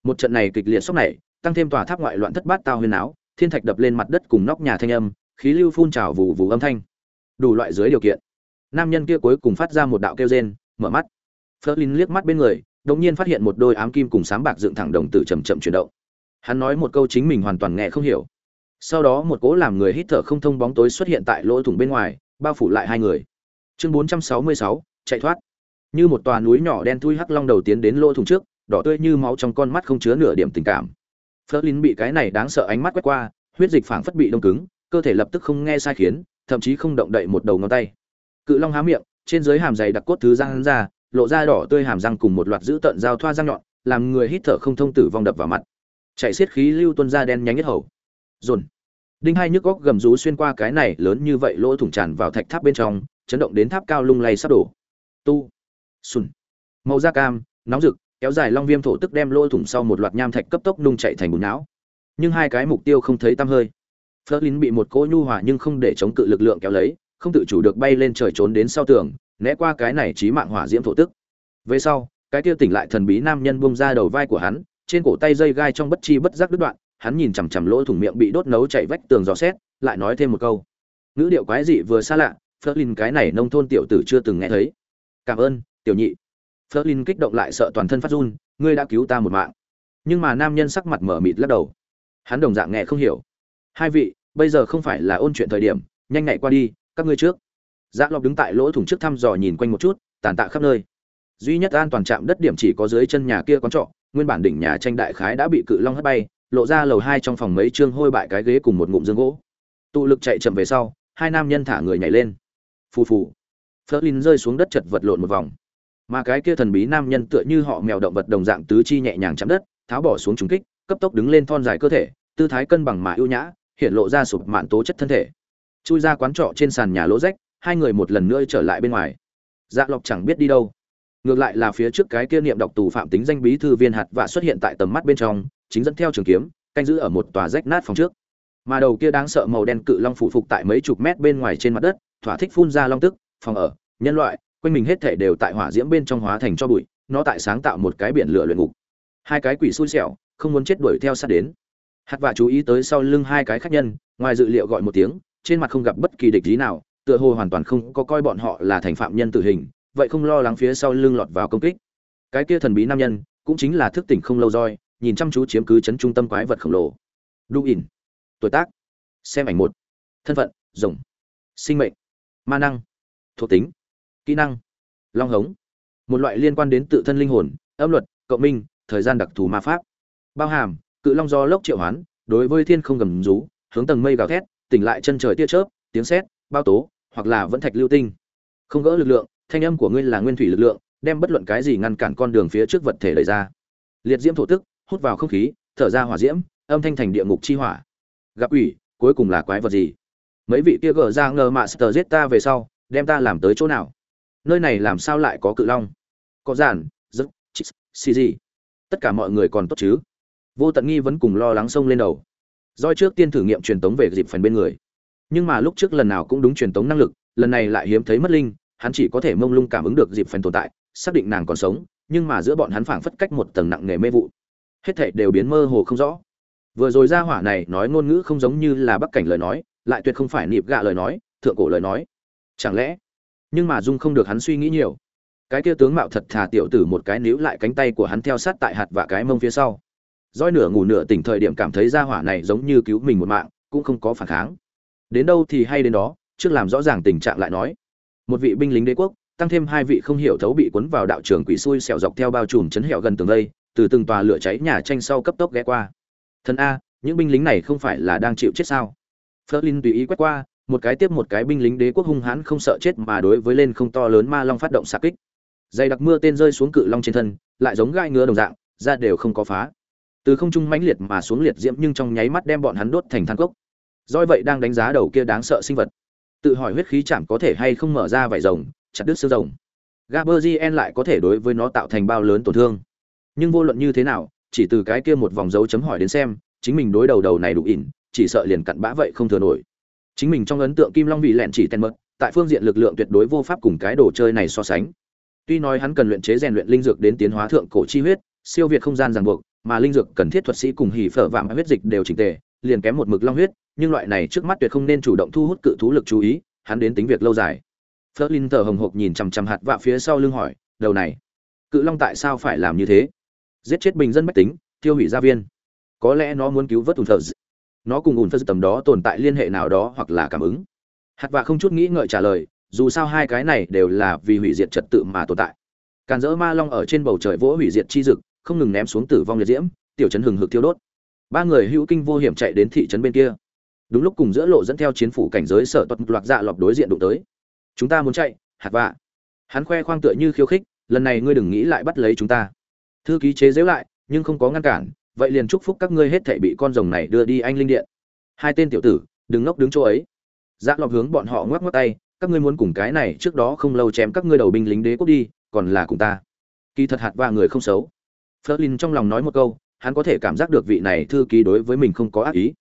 Một trận này kịch liệt sốc này, tăng thêm tòa tháp ngoại loạn thất bát tao huyền áo thiên thạch đập lên mặt đất cùng nóc nhà thanh âm, khí lưu phun trào vù vù âm thanh. Đủ loại dưới điều kiện. Nam nhân kia cuối cùng phát ra một đạo kêu rên, mở mắt. Flerlin liếc mắt bên người, đột nhiên phát hiện một đôi ám kim cùng sám bạc dựng thẳng đồng tử chậm chậm chuyển động. Hắn nói một câu chính mình hoàn toàn nghe không hiểu sau đó một cỗ làm người hít thở không thông bóng tối xuất hiện tại lỗ thủng bên ngoài bao phủ lại hai người. Chương 466, chạy thoát. Như một tòa núi nhỏ đen thui hắc long đầu tiến đến lỗ thủng trước đỏ tươi như máu trong con mắt không chứa nửa điểm tình cảm. Flerlin bị cái này đáng sợ ánh mắt quét qua, huyết dịch phảng phất bị đông cứng, cơ thể lập tức không nghe sai khiến, thậm chí không động đậy một đầu ngón tay. Cự long há miệng, trên dưới hàm dày đặc cốt thứ răng ra, lộ ra đỏ tươi hàm răng cùng một loạt dữ tợn dao thoa răng nhọn, làm người hít thở không thông tử vong đập vào mặt. Chạy xiết khí lưu tuôn ra đen nhánh nhất hầu dồn. Đinh hai nhức góc gầm rú xuyên qua cái này lớn như vậy lỗ thủng tràn vào thạch tháp bên trong, chấn động đến tháp cao lung lay sắp đổ. Tu. Sùn. Màu da cam, nóng rực, kéo dài long viêm thổ tức đem lỗ thủng sau một loạt nham thạch cấp tốc nung chạy thành bùn não. Nhưng hai cái mục tiêu không thấy tăm hơi. Phớt lín bị một cỗ nhu hòa nhưng không để chống cự lực lượng kéo lấy, không tự chủ được bay lên trời trốn đến sau tường, né qua cái này trí mạng hỏa diễm thổ tức. Về sau, cái kia tỉnh lại thần bí nam nhân bung ra đầu vai của hắn, trên cổ tay dây gai trong bất chi bất giác đứt đoạn hắn nhìn chằm chằm lỗ thủng miệng bị đốt nấu chạy vách tường dò xét lại nói thêm một câu ngữ điệu quái dị vừa xa lạ Flerlin cái này nông thôn tiểu tử chưa từng nghe thấy. Cảm ơn, tiểu nhị. Flerlin kích động lại sợ toàn thân phát run, ngươi đã cứu ta một mạng. Nhưng mà nam nhân sắc mặt mở mịt lắc đầu. Hắn đồng dạng nghe không hiểu. Hai vị, bây giờ không phải là ôn chuyện thời điểm, nhanh nhạy qua đi, các ngươi trước. Dạ Lộc đứng tại lỗ thủng trước thăm dò nhìn quanh một chút, tàn tạ khắp nơi. Duy nhất an toàn chạm đất điểm chỉ có dưới chân nhà kia quán trọ, nguyên bản đỉnh nhà tranh đại khái đã bị cự long hất bay, lộ ra lầu hai trong phòng mấy trương hôi bại cái ghế cùng một ngụm dương gỗ. Tụ lực chạy chậm về sau, hai nam nhân thả người nhảy lên. Phù phù. Flerlin rơi xuống đất chật vật lộn một vòng. Mà cái kia thần bí nam nhân tựa như họ mèo động vật đồng dạng tứ chi nhẹ nhàng chạm đất tháo bỏ xuống trúng kích cấp tốc đứng lên thon dài cơ thể tư thái cân bằng mà ưu nhã hiện lộ ra sụp mạn tố chất thân thể. Chui ra quán trọ trên sàn nhà lỗ rách hai người một lần nữa trở lại bên ngoài. Dạ lộc chẳng biết đi đâu. Ngược lại là phía trước cái kia niệm độc tù phạm tính danh bí thư viên hạt và xuất hiện tại tầm mắt bên trong chính dẫn theo trường kiếm, canh giữ ở một tòa rách nát phòng trước. Mà đầu kia đáng sợ màu đen cự long phủ phục tại mấy chục mét bên ngoài trên mặt đất, thỏa thích phun ra long tức, phòng ở, nhân loại, quanh mình hết thể đều tại hỏa diễm bên trong hóa thành cho bụi, nó tại sáng tạo một cái biển lửa luyện ngục. Hai cái quỷ xui xẻo, không muốn chết đuổi theo sát đến. Hạt và chú ý tới sau lưng hai cái khác nhân, ngoài dự liệu gọi một tiếng, trên mặt không gặp bất kỳ địch lý nào, tựa hồ hoàn toàn không có coi bọn họ là thành phạm nhân tử hình, vậy không lo lắng phía sau lưng lọt vào công kích. Cái kia thần bí nam nhân, cũng chính là thức tỉnh không lâu roi nhìn chăm chú chiếm cứ chấn trung tâm quái vật khổng lồ. Đu ỉn. Tuổi tác. Xem ảnh một. Thân phận. Rồng. Sinh mệnh. Ma năng. Thuộc tính. Kỹ năng. Long hống. Một loại liên quan đến tự thân linh hồn, âm luật, cộng minh, thời gian đặc thù ma pháp. Bao hàm, cự long do lốc triệu hoán, đối với thiên không gầm rú, hướng tầng mây gào thét, tỉnh lại chân trời tia chớp, tiếng sét, bao tố, hoặc là vẫn thạch lưu tinh. Không gỡ lực lượng, thanh âm của ngươi là nguyên thủy lực lượng, đem bất luận cái gì ngăn cản con đường phía trước vật thể lấy ra. Liệt diễm thổ tức hút vào không khí, thở ra hỏa diễm, âm thanh thành địa ngục chi hỏa. Gặp ủy cuối cùng là quái vật gì? Mấy vị kia gờ ra ngờ mạ sờ giết ta về sau, đem ta làm tới chỗ nào? Nơi này làm sao lại có cự long? Có giản rất xì gì? Tất cả mọi người còn tốt chứ? Vô tận nghi vẫn cùng lo lắng sông lên đầu. Doi trước tiên thử nghiệm truyền tống về dịp phần bên người. Nhưng mà lúc trước lần nào cũng đúng truyền tống năng lực, lần này lại hiếm thấy mất linh, hắn chỉ có thể mông lung cảm ứng được dịp phần tồn tại, xác định nàng còn sống, nhưng mà giữa bọn hắn phảng phất cách một tầng nặng nề mê vụ hết thảy đều biến mơ hồ không rõ. Vừa rồi ra hỏa này nói ngôn ngữ không giống như là bắc cảnh lời nói, lại tuyệt không phải nịp gạ lời nói, thượng cổ lời nói. Chẳng lẽ? Nhưng mà dung không được hắn suy nghĩ nhiều. Cái kia tướng mạo thật thà tiểu tử một cái níu lại cánh tay của hắn theo sát tại hạt và cái mông phía sau. Roi nửa ngủ nửa tỉnh thời điểm cảm thấy ra hỏa này giống như cứu mình một mạng, cũng không có phản kháng. Đến đâu thì hay đến đó, trước làm rõ ràng tình trạng lại nói. Một vị binh lính đế quốc, tăng thêm hai vị không hiểu thấu bị cuốn vào đạo trường quỷ xui xẻo dọc theo bao trùm chấn hẻo gần tường đây từ từng tòa lửa cháy nhà tranh sau cấp tốc ghé qua thần a những binh lính này không phải là đang chịu chết sao Flerlin tùy ý quét qua, một cái tiếp một cái binh lính đế quốc hung hãn không sợ chết mà đối với lên không to lớn ma long phát động xạ kích. Dày đặc mưa tên rơi xuống cự long trên thân, lại giống gai ngứa đồng dạng, ra đều không có phá. Từ không trung mãnh liệt mà xuống liệt diễm nhưng trong nháy mắt đem bọn hắn đốt thành than cốc. Doi vậy đang đánh giá đầu kia đáng sợ sinh vật. Tự hỏi huyết khí chạm có thể hay không mở ra vảy rồng, chặt đứt xương rồng. Gaberzien lại có thể đối với nó tạo thành bao lớn tổn thương. Nhưng vô luận như thế nào, chỉ từ cái kia một vòng dấu chấm hỏi đến xem, chính mình đối đầu đầu này đủ ỉn, chỉ sợ liền cặn bã vậy không thừa nổi. Chính mình trong ấn tượng kim long vị lẹn chỉ tên mật tại phương diện lực lượng tuyệt đối vô pháp cùng cái đồ chơi này so sánh. Tuy nói hắn cần luyện chế rèn luyện linh dược đến tiến hóa thượng cổ chi huyết siêu việt không gian ràng buộc mà linh dược cần thiết thuật sĩ cùng hỉ phở vạm huyết dịch đều chỉnh tề liền kém một mực long huyết nhưng loại này trước mắt tuyệt không nên chủ động thu hút cự thú lực chú ý hắn đến tính việc lâu dài. Phớt linh thở hồng hộc nhìn chằm chằm hạt vạ phía sau lưng hỏi đầu này cự long tại sao phải làm như thế? Giết chết bình dân bách tính tiêu hủy gia viên. Có lẽ nó muốn cứu vớt ùn thờ nó cùng ủn phơ tầm đó tồn tại liên hệ nào đó hoặc là cảm ứng. Hạt vạ không chút nghĩ ngợi trả lời, dù sao hai cái này đều là vì hủy diệt trật tự mà tồn tại. Càn dỡ ma long ở trên bầu trời vỗ hủy diệt chi dực, không ngừng ném xuống tử vong liệt diễm, tiểu trấn hừng hực thiêu đốt. Ba người hữu kinh vô hiểm chạy đến thị trấn bên kia. Đúng lúc cùng giữa lộ dẫn theo chiến phủ cảnh giới sở tuật loạt dạ lọp đối diện đụng tới. Chúng ta muốn chạy, hạt vạ. Hắn khoe khoang tựa như khiêu khích, lần này ngươi đừng nghĩ lại bắt lấy chúng ta thư ký chế giễu lại, nhưng không có ngăn cản, vậy liền chúc phúc các ngươi hết thể bị con rồng này đưa đi anh linh điện. Hai tên tiểu tử, đừng ngốc đứng chỗ ấy. Dạ lọc hướng bọn họ ngoắc ngoắc tay, các ngươi muốn cùng cái này trước đó không lâu chém các ngươi đầu binh lính đế quốc đi, còn là cùng ta. Kỳ thật hạt và người không xấu. Flerlin trong lòng nói một câu, hắn có thể cảm giác được vị này thư ký đối với mình không có ác ý.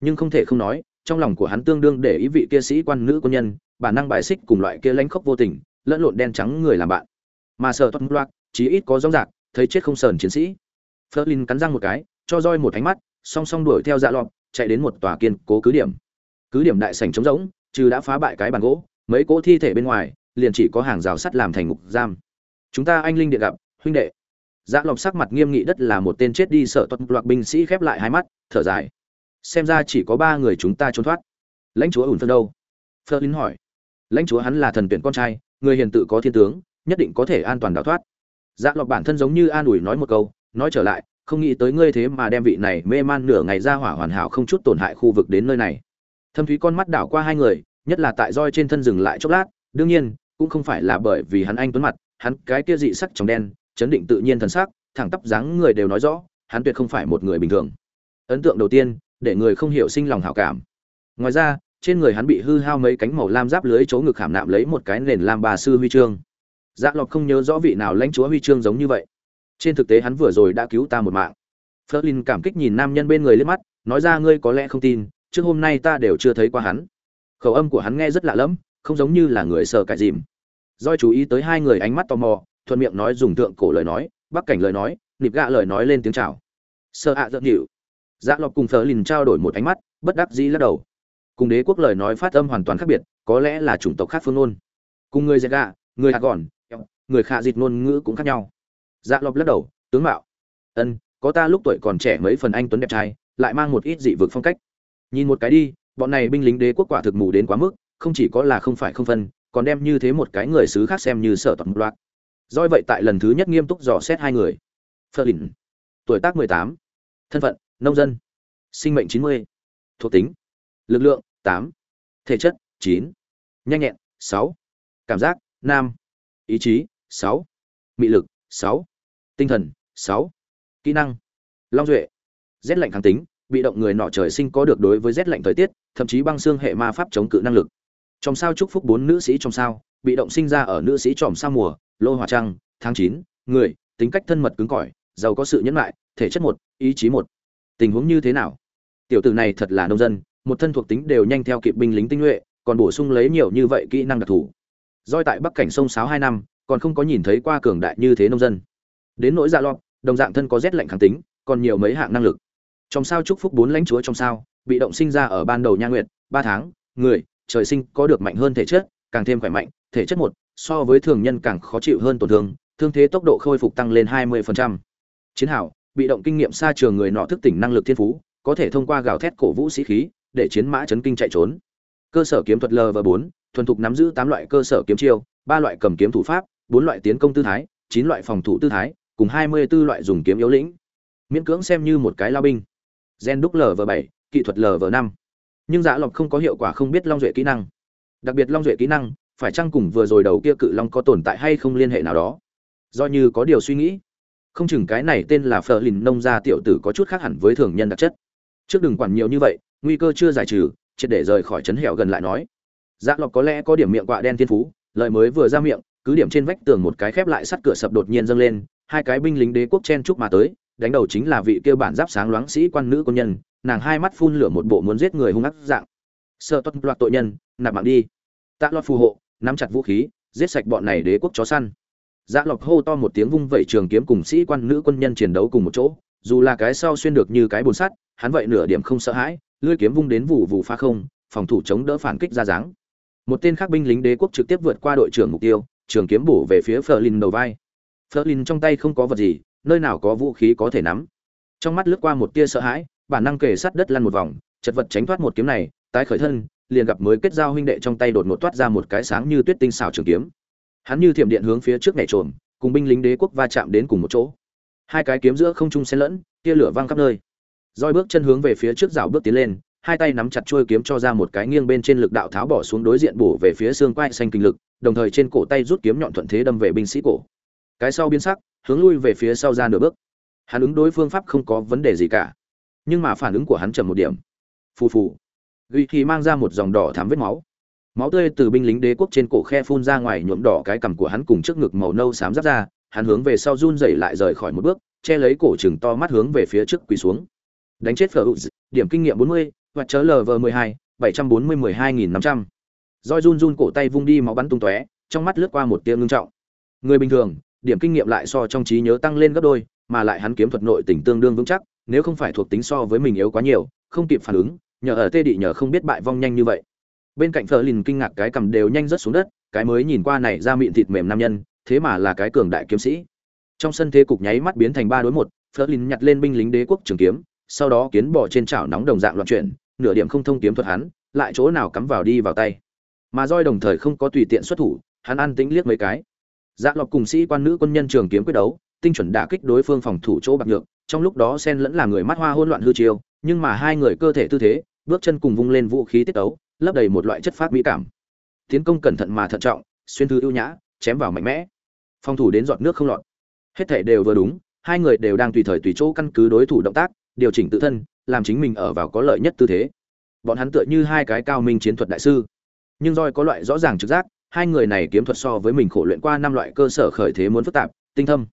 Nhưng không thể không nói, trong lòng của hắn tương đương để ý vị kia sĩ quan nữ quân nhân, bản năng bài xích cùng loại kia lãnh khốc vô tình, lẫn lộn đen trắng người làm bạn. Mà sợ toát loạt, chí ít có rõ rạc thấy chết không sờn chiến sĩ. Flerlin cắn răng một cái, cho roi một ánh mắt, song song đuổi theo dạ lọt, chạy đến một tòa kiên cố cứ điểm. Cứ điểm đại sảnh trống rỗng, trừ đã phá bại cái bàn gỗ, mấy cỗ thi thể bên ngoài, liền chỉ có hàng rào sắt làm thành ngục giam. Chúng ta anh linh điện gặp, huynh đệ. Dạ lọt sắc mặt nghiêm nghị đất là một tên chết đi sợ tuật loạt binh sĩ khép lại hai mắt, thở dài. Xem ra chỉ có ba người chúng ta trốn thoát. Lãnh chúa ủn phân đâu? Flerlin hỏi. Lãnh chúa hắn là thần tuyển con trai, người hiền tự có thiên tướng, nhất định có thể an toàn đào thoát dạ lọt bản thân giống như an ủi nói một câu, nói trở lại, không nghĩ tới ngươi thế mà đem vị này mê man nửa ngày ra hỏa hoàn hảo không chút tổn hại khu vực đến nơi này. Thâm thúy con mắt đảo qua hai người, nhất là tại roi trên thân dừng lại chốc lát, đương nhiên, cũng không phải là bởi vì hắn anh tuấn mặt, hắn cái kia dị sắc trong đen, chấn định tự nhiên thần sắc, thẳng tắp dáng người đều nói rõ, hắn tuyệt không phải một người bình thường. Ấn tượng đầu tiên, để người không hiểu sinh lòng hảo cảm. Ngoài ra, trên người hắn bị hư hao mấy cánh màu lam giáp lưới chỗ ngực khảm nạm lấy một cái nền lam bà sư huy chương dạ lọt không nhớ rõ vị nào lãnh chúa huy chương giống như vậy. Trên thực tế hắn vừa rồi đã cứu ta một mạng. Flerlin cảm kích nhìn nam nhân bên người liếc mắt, nói ra, ngươi có lẽ không tin, trước hôm nay ta đều chưa thấy qua hắn. Khẩu âm của hắn nghe rất lạ lẫm, không giống như là người sợ cãi dìm. Doi chú ý tới hai người ánh mắt tò mò, thuận miệng nói dùng tượng cổ lời nói, bắc cảnh lời nói, nịp gạ lời nói lên tiếng chào. Sợ ạ giận dữ. dạ lộc cùng phờ lìn trao đổi một ánh mắt, bất đắc dĩ lắc đầu. Cùng đế quốc lời nói phát âm hoàn toàn khác biệt, có lẽ là chủng tộc khác phương ngôn. Cùng người dạy gạ, người hạ gòn người khạ dịt ngôn ngữ cũng khác nhau. Dạ lộc lắc đầu, tướng mạo. Ân, có ta lúc tuổi còn trẻ mấy phần anh tuấn đẹp trai, lại mang một ít dị vực phong cách. Nhìn một cái đi, bọn này binh lính đế quốc quả thực mù đến quá mức, không chỉ có là không phải không phân, còn đem như thế một cái người xứ khác xem như sở toàn loạt. Doi vậy tại lần thứ nhất nghiêm túc dò xét hai người. Phơ lìn, tuổi tác mười tám, thân phận, nông dân, sinh mệnh chín mươi, thuộc tính, lực lượng tám, thể chất chín, nhanh nhẹn sáu, cảm giác nam, ý chí sáu. Mị lực, sáu. Tinh thần, sáu. Kỹ năng, long duệ. Rét lạnh kháng tính, bị động người nọ trời sinh có được đối với rét lạnh thời tiết, thậm chí băng xương hệ ma pháp chống cự năng lực. Trong sao chúc phúc bốn nữ sĩ trong sao, bị động sinh ra ở nữ sĩ tròm sao mùa, lô hòa trăng, tháng chín, người, tính cách thân mật cứng cỏi, giàu có sự nhẫn lại thể chất một, ý chí một. Tình huống như thế nào? Tiểu tử này thật là nông dân, một thân thuộc tính đều nhanh theo kịp binh lính tinh nhuệ, còn bổ sung lấy nhiều như vậy kỹ năng đặc thù. Rơi tại bắc cảnh sông sáo hai năm còn không có nhìn thấy qua cường đại như thế nông dân. Đến nỗi dạ lọt, đồng dạng thân có rét lạnh kháng tính, còn nhiều mấy hạng năng lực. Trong sao chúc phúc bốn lãnh chúa trong sao, bị động sinh ra ở ban đầu nha nguyệt, ba tháng, người, trời sinh có được mạnh hơn thể chất, càng thêm khỏe mạnh, thể chất một, so với thường nhân càng khó chịu hơn tổn thương thương thế tốc độ khôi phục tăng lên 20%. chiến hảo bị động kinh nghiệm xa trường người nọ thức tỉnh năng lực thiên phú, có thể thông qua gào thét cổ vũ sĩ khí, để chiến mã chấn kinh chạy trốn. Cơ sở kiếm thuật lv bốn, thuần thục nắm giữ tám loại cơ sở kiếm chiêu, ba loại cầm kiếm thủ pháp bốn loại tiến công tư thái, chín loại phòng thủ tư thái, cùng hai mươi 24 loại dùng kiếm yếu lĩnh. Miễn cưỡng xem như một cái lao binh. Gen đúc lv bảy, kỹ thuật lv năm. Nhưng dạ lộc không có hiệu quả không biết long duệ kỹ năng. Đặc biệt long duệ kỹ năng, phải chăng cùng vừa rồi đầu kia cự long có tồn tại hay không liên hệ nào đó? Do như có điều suy nghĩ. Không chừng cái này tên là phờ lìn nông gia tiểu tử có chút khác hẳn với thường nhân đặc chất. Trước đừng quản nhiều như vậy, nguy cơ chưa giải trừ, triệt để rời khỏi chấn hẻo gần lại nói. Dạ lộc có lẽ có điểm miệng quạ đen thiên phú, lời mới vừa ra miệng cứ điểm trên vách tường một cái khép lại sắt cửa sập đột nhiên dâng lên, hai cái binh lính đế quốc chen chúc mà tới, đánh đầu chính là vị kêu bản giáp sáng loáng sĩ quan nữ quân nhân, nàng hai mắt phun lửa một bộ muốn giết người hung ác dạng. Sợ tuất loạt tội nhân, nạp mạng đi. Tạ lọt phù hộ, nắm chặt vũ khí, giết sạch bọn này đế quốc chó săn. Dạ lọt hô to một tiếng vung vẩy trường kiếm cùng sĩ quan nữ quân nhân chiến đấu cùng một chỗ, dù là cái sau xuyên được như cái bồn sắt, hắn vậy nửa điểm không sợ hãi, lưỡi kiếm vung đến vụ vụ phá không, phòng thủ chống đỡ phản kích ra dáng. Một tên khác binh lính đế quốc trực tiếp vượt qua đội trưởng mục tiêu trường kiếm bổ về phía Ferlin đầu vai. Ferlin trong tay không có vật gì, nơi nào có vũ khí có thể nắm. Trong mắt lướt qua một tia sợ hãi, bản năng kề sát đất lăn một vòng, chật vật tránh thoát một kiếm này, tái khởi thân, liền gặp mới kết giao huynh đệ trong tay đột ngột toát ra một cái sáng như tuyết tinh xảo trường kiếm. Hắn như thiểm điện hướng phía trước nhảy trộm cùng binh lính đế quốc va chạm đến cùng một chỗ. Hai cái kiếm giữa không trung xen lẫn, tia lửa văng khắp nơi. Roi bước chân hướng về phía trước dạo bước tiến lên, hai tay nắm chặt chuôi kiếm cho ra một cái nghiêng bên trên lực đạo tháo bỏ xuống đối diện bổ về phía xương quai xanh kinh lực đồng thời trên cổ tay rút kiếm nhọn thuận thế đâm về binh sĩ cổ. Cái sau biến sắc hướng lui về phía sau ra nửa bước. Hắn ứng đối phương pháp không có vấn đề gì cả nhưng mà phản ứng của hắn chậm một điểm. Phù phù. Ghi thì mang ra một dòng đỏ thắm vết máu. Máu tươi từ binh lính đế quốc trên cổ khe phun ra ngoài nhuộm đỏ cái cằm của hắn cùng trước ngực màu nâu xám giáp ra hắn hướng về sau run rẩy lại rời khỏi một bước che lấy cổ chừng to mắt hướng về phía trước quỳ xuống. Đánh chết phở điểm kinh nghiệm 40, hoặc chớ lv 12, 740 12500 roi run run cổ tay vung đi máu bắn tung tóe, trong mắt lướt qua một tia ngưng trọng. Người bình thường, điểm kinh nghiệm lại so trong trí nhớ tăng lên gấp đôi, mà lại hắn kiếm thuật nội tình tương đương vững chắc, nếu không phải thuộc tính so với mình yếu quá nhiều, không kịp phản ứng, nhờ ở tê đị nhờ không biết bại vong nhanh như vậy. Bên cạnh phở lìn kinh ngạc cái cầm đều nhanh rớt xuống đất, cái mới nhìn qua này ra miệng thịt mềm nam nhân, thế mà là cái cường đại kiếm sĩ. Trong sân thế cục nháy mắt biến thành ba đối một, phở lìn nhặt lên binh lính đế quốc trường kiếm, sau đó kiến bỏ trên chảo nóng đồng dạng loạn chuyển, nửa điểm không thông kiếm thuật hắn, lại chỗ nào cắm vào đi vào tay mà roi đồng thời không có tùy tiện xuất thủ, hắn ăn tính liếc mấy cái. Dạ lọc cùng sĩ quan nữ quân nhân trường kiếm quyết đấu, tinh chuẩn đả kích đối phương phòng thủ chỗ bạc nhược, trong lúc đó sen lẫn là người mắt hoa hỗn loạn hư chiêu, nhưng mà hai người cơ thể tư thế, bước chân cùng vung lên vũ khí tiết tấu, lấp đầy một loại chất phát mỹ cảm. Tiến công cẩn thận mà thận trọng, xuyên thư ưu nhã, chém vào mạnh mẽ. Phòng thủ đến giọt nước không lọt. Hết thể đều vừa đúng, hai người đều đang tùy thời tùy chỗ căn cứ đối thủ động tác, điều chỉnh tự thân, làm chính mình ở vào có lợi nhất tư thế. Bọn hắn tựa như hai cái cao minh chiến thuật đại sư nhưng roi có loại rõ ràng trực giác, hai người này kiếm thuật so với mình khổ luyện qua năm loại cơ sở khởi thế muốn phức tạp, tinh thâm.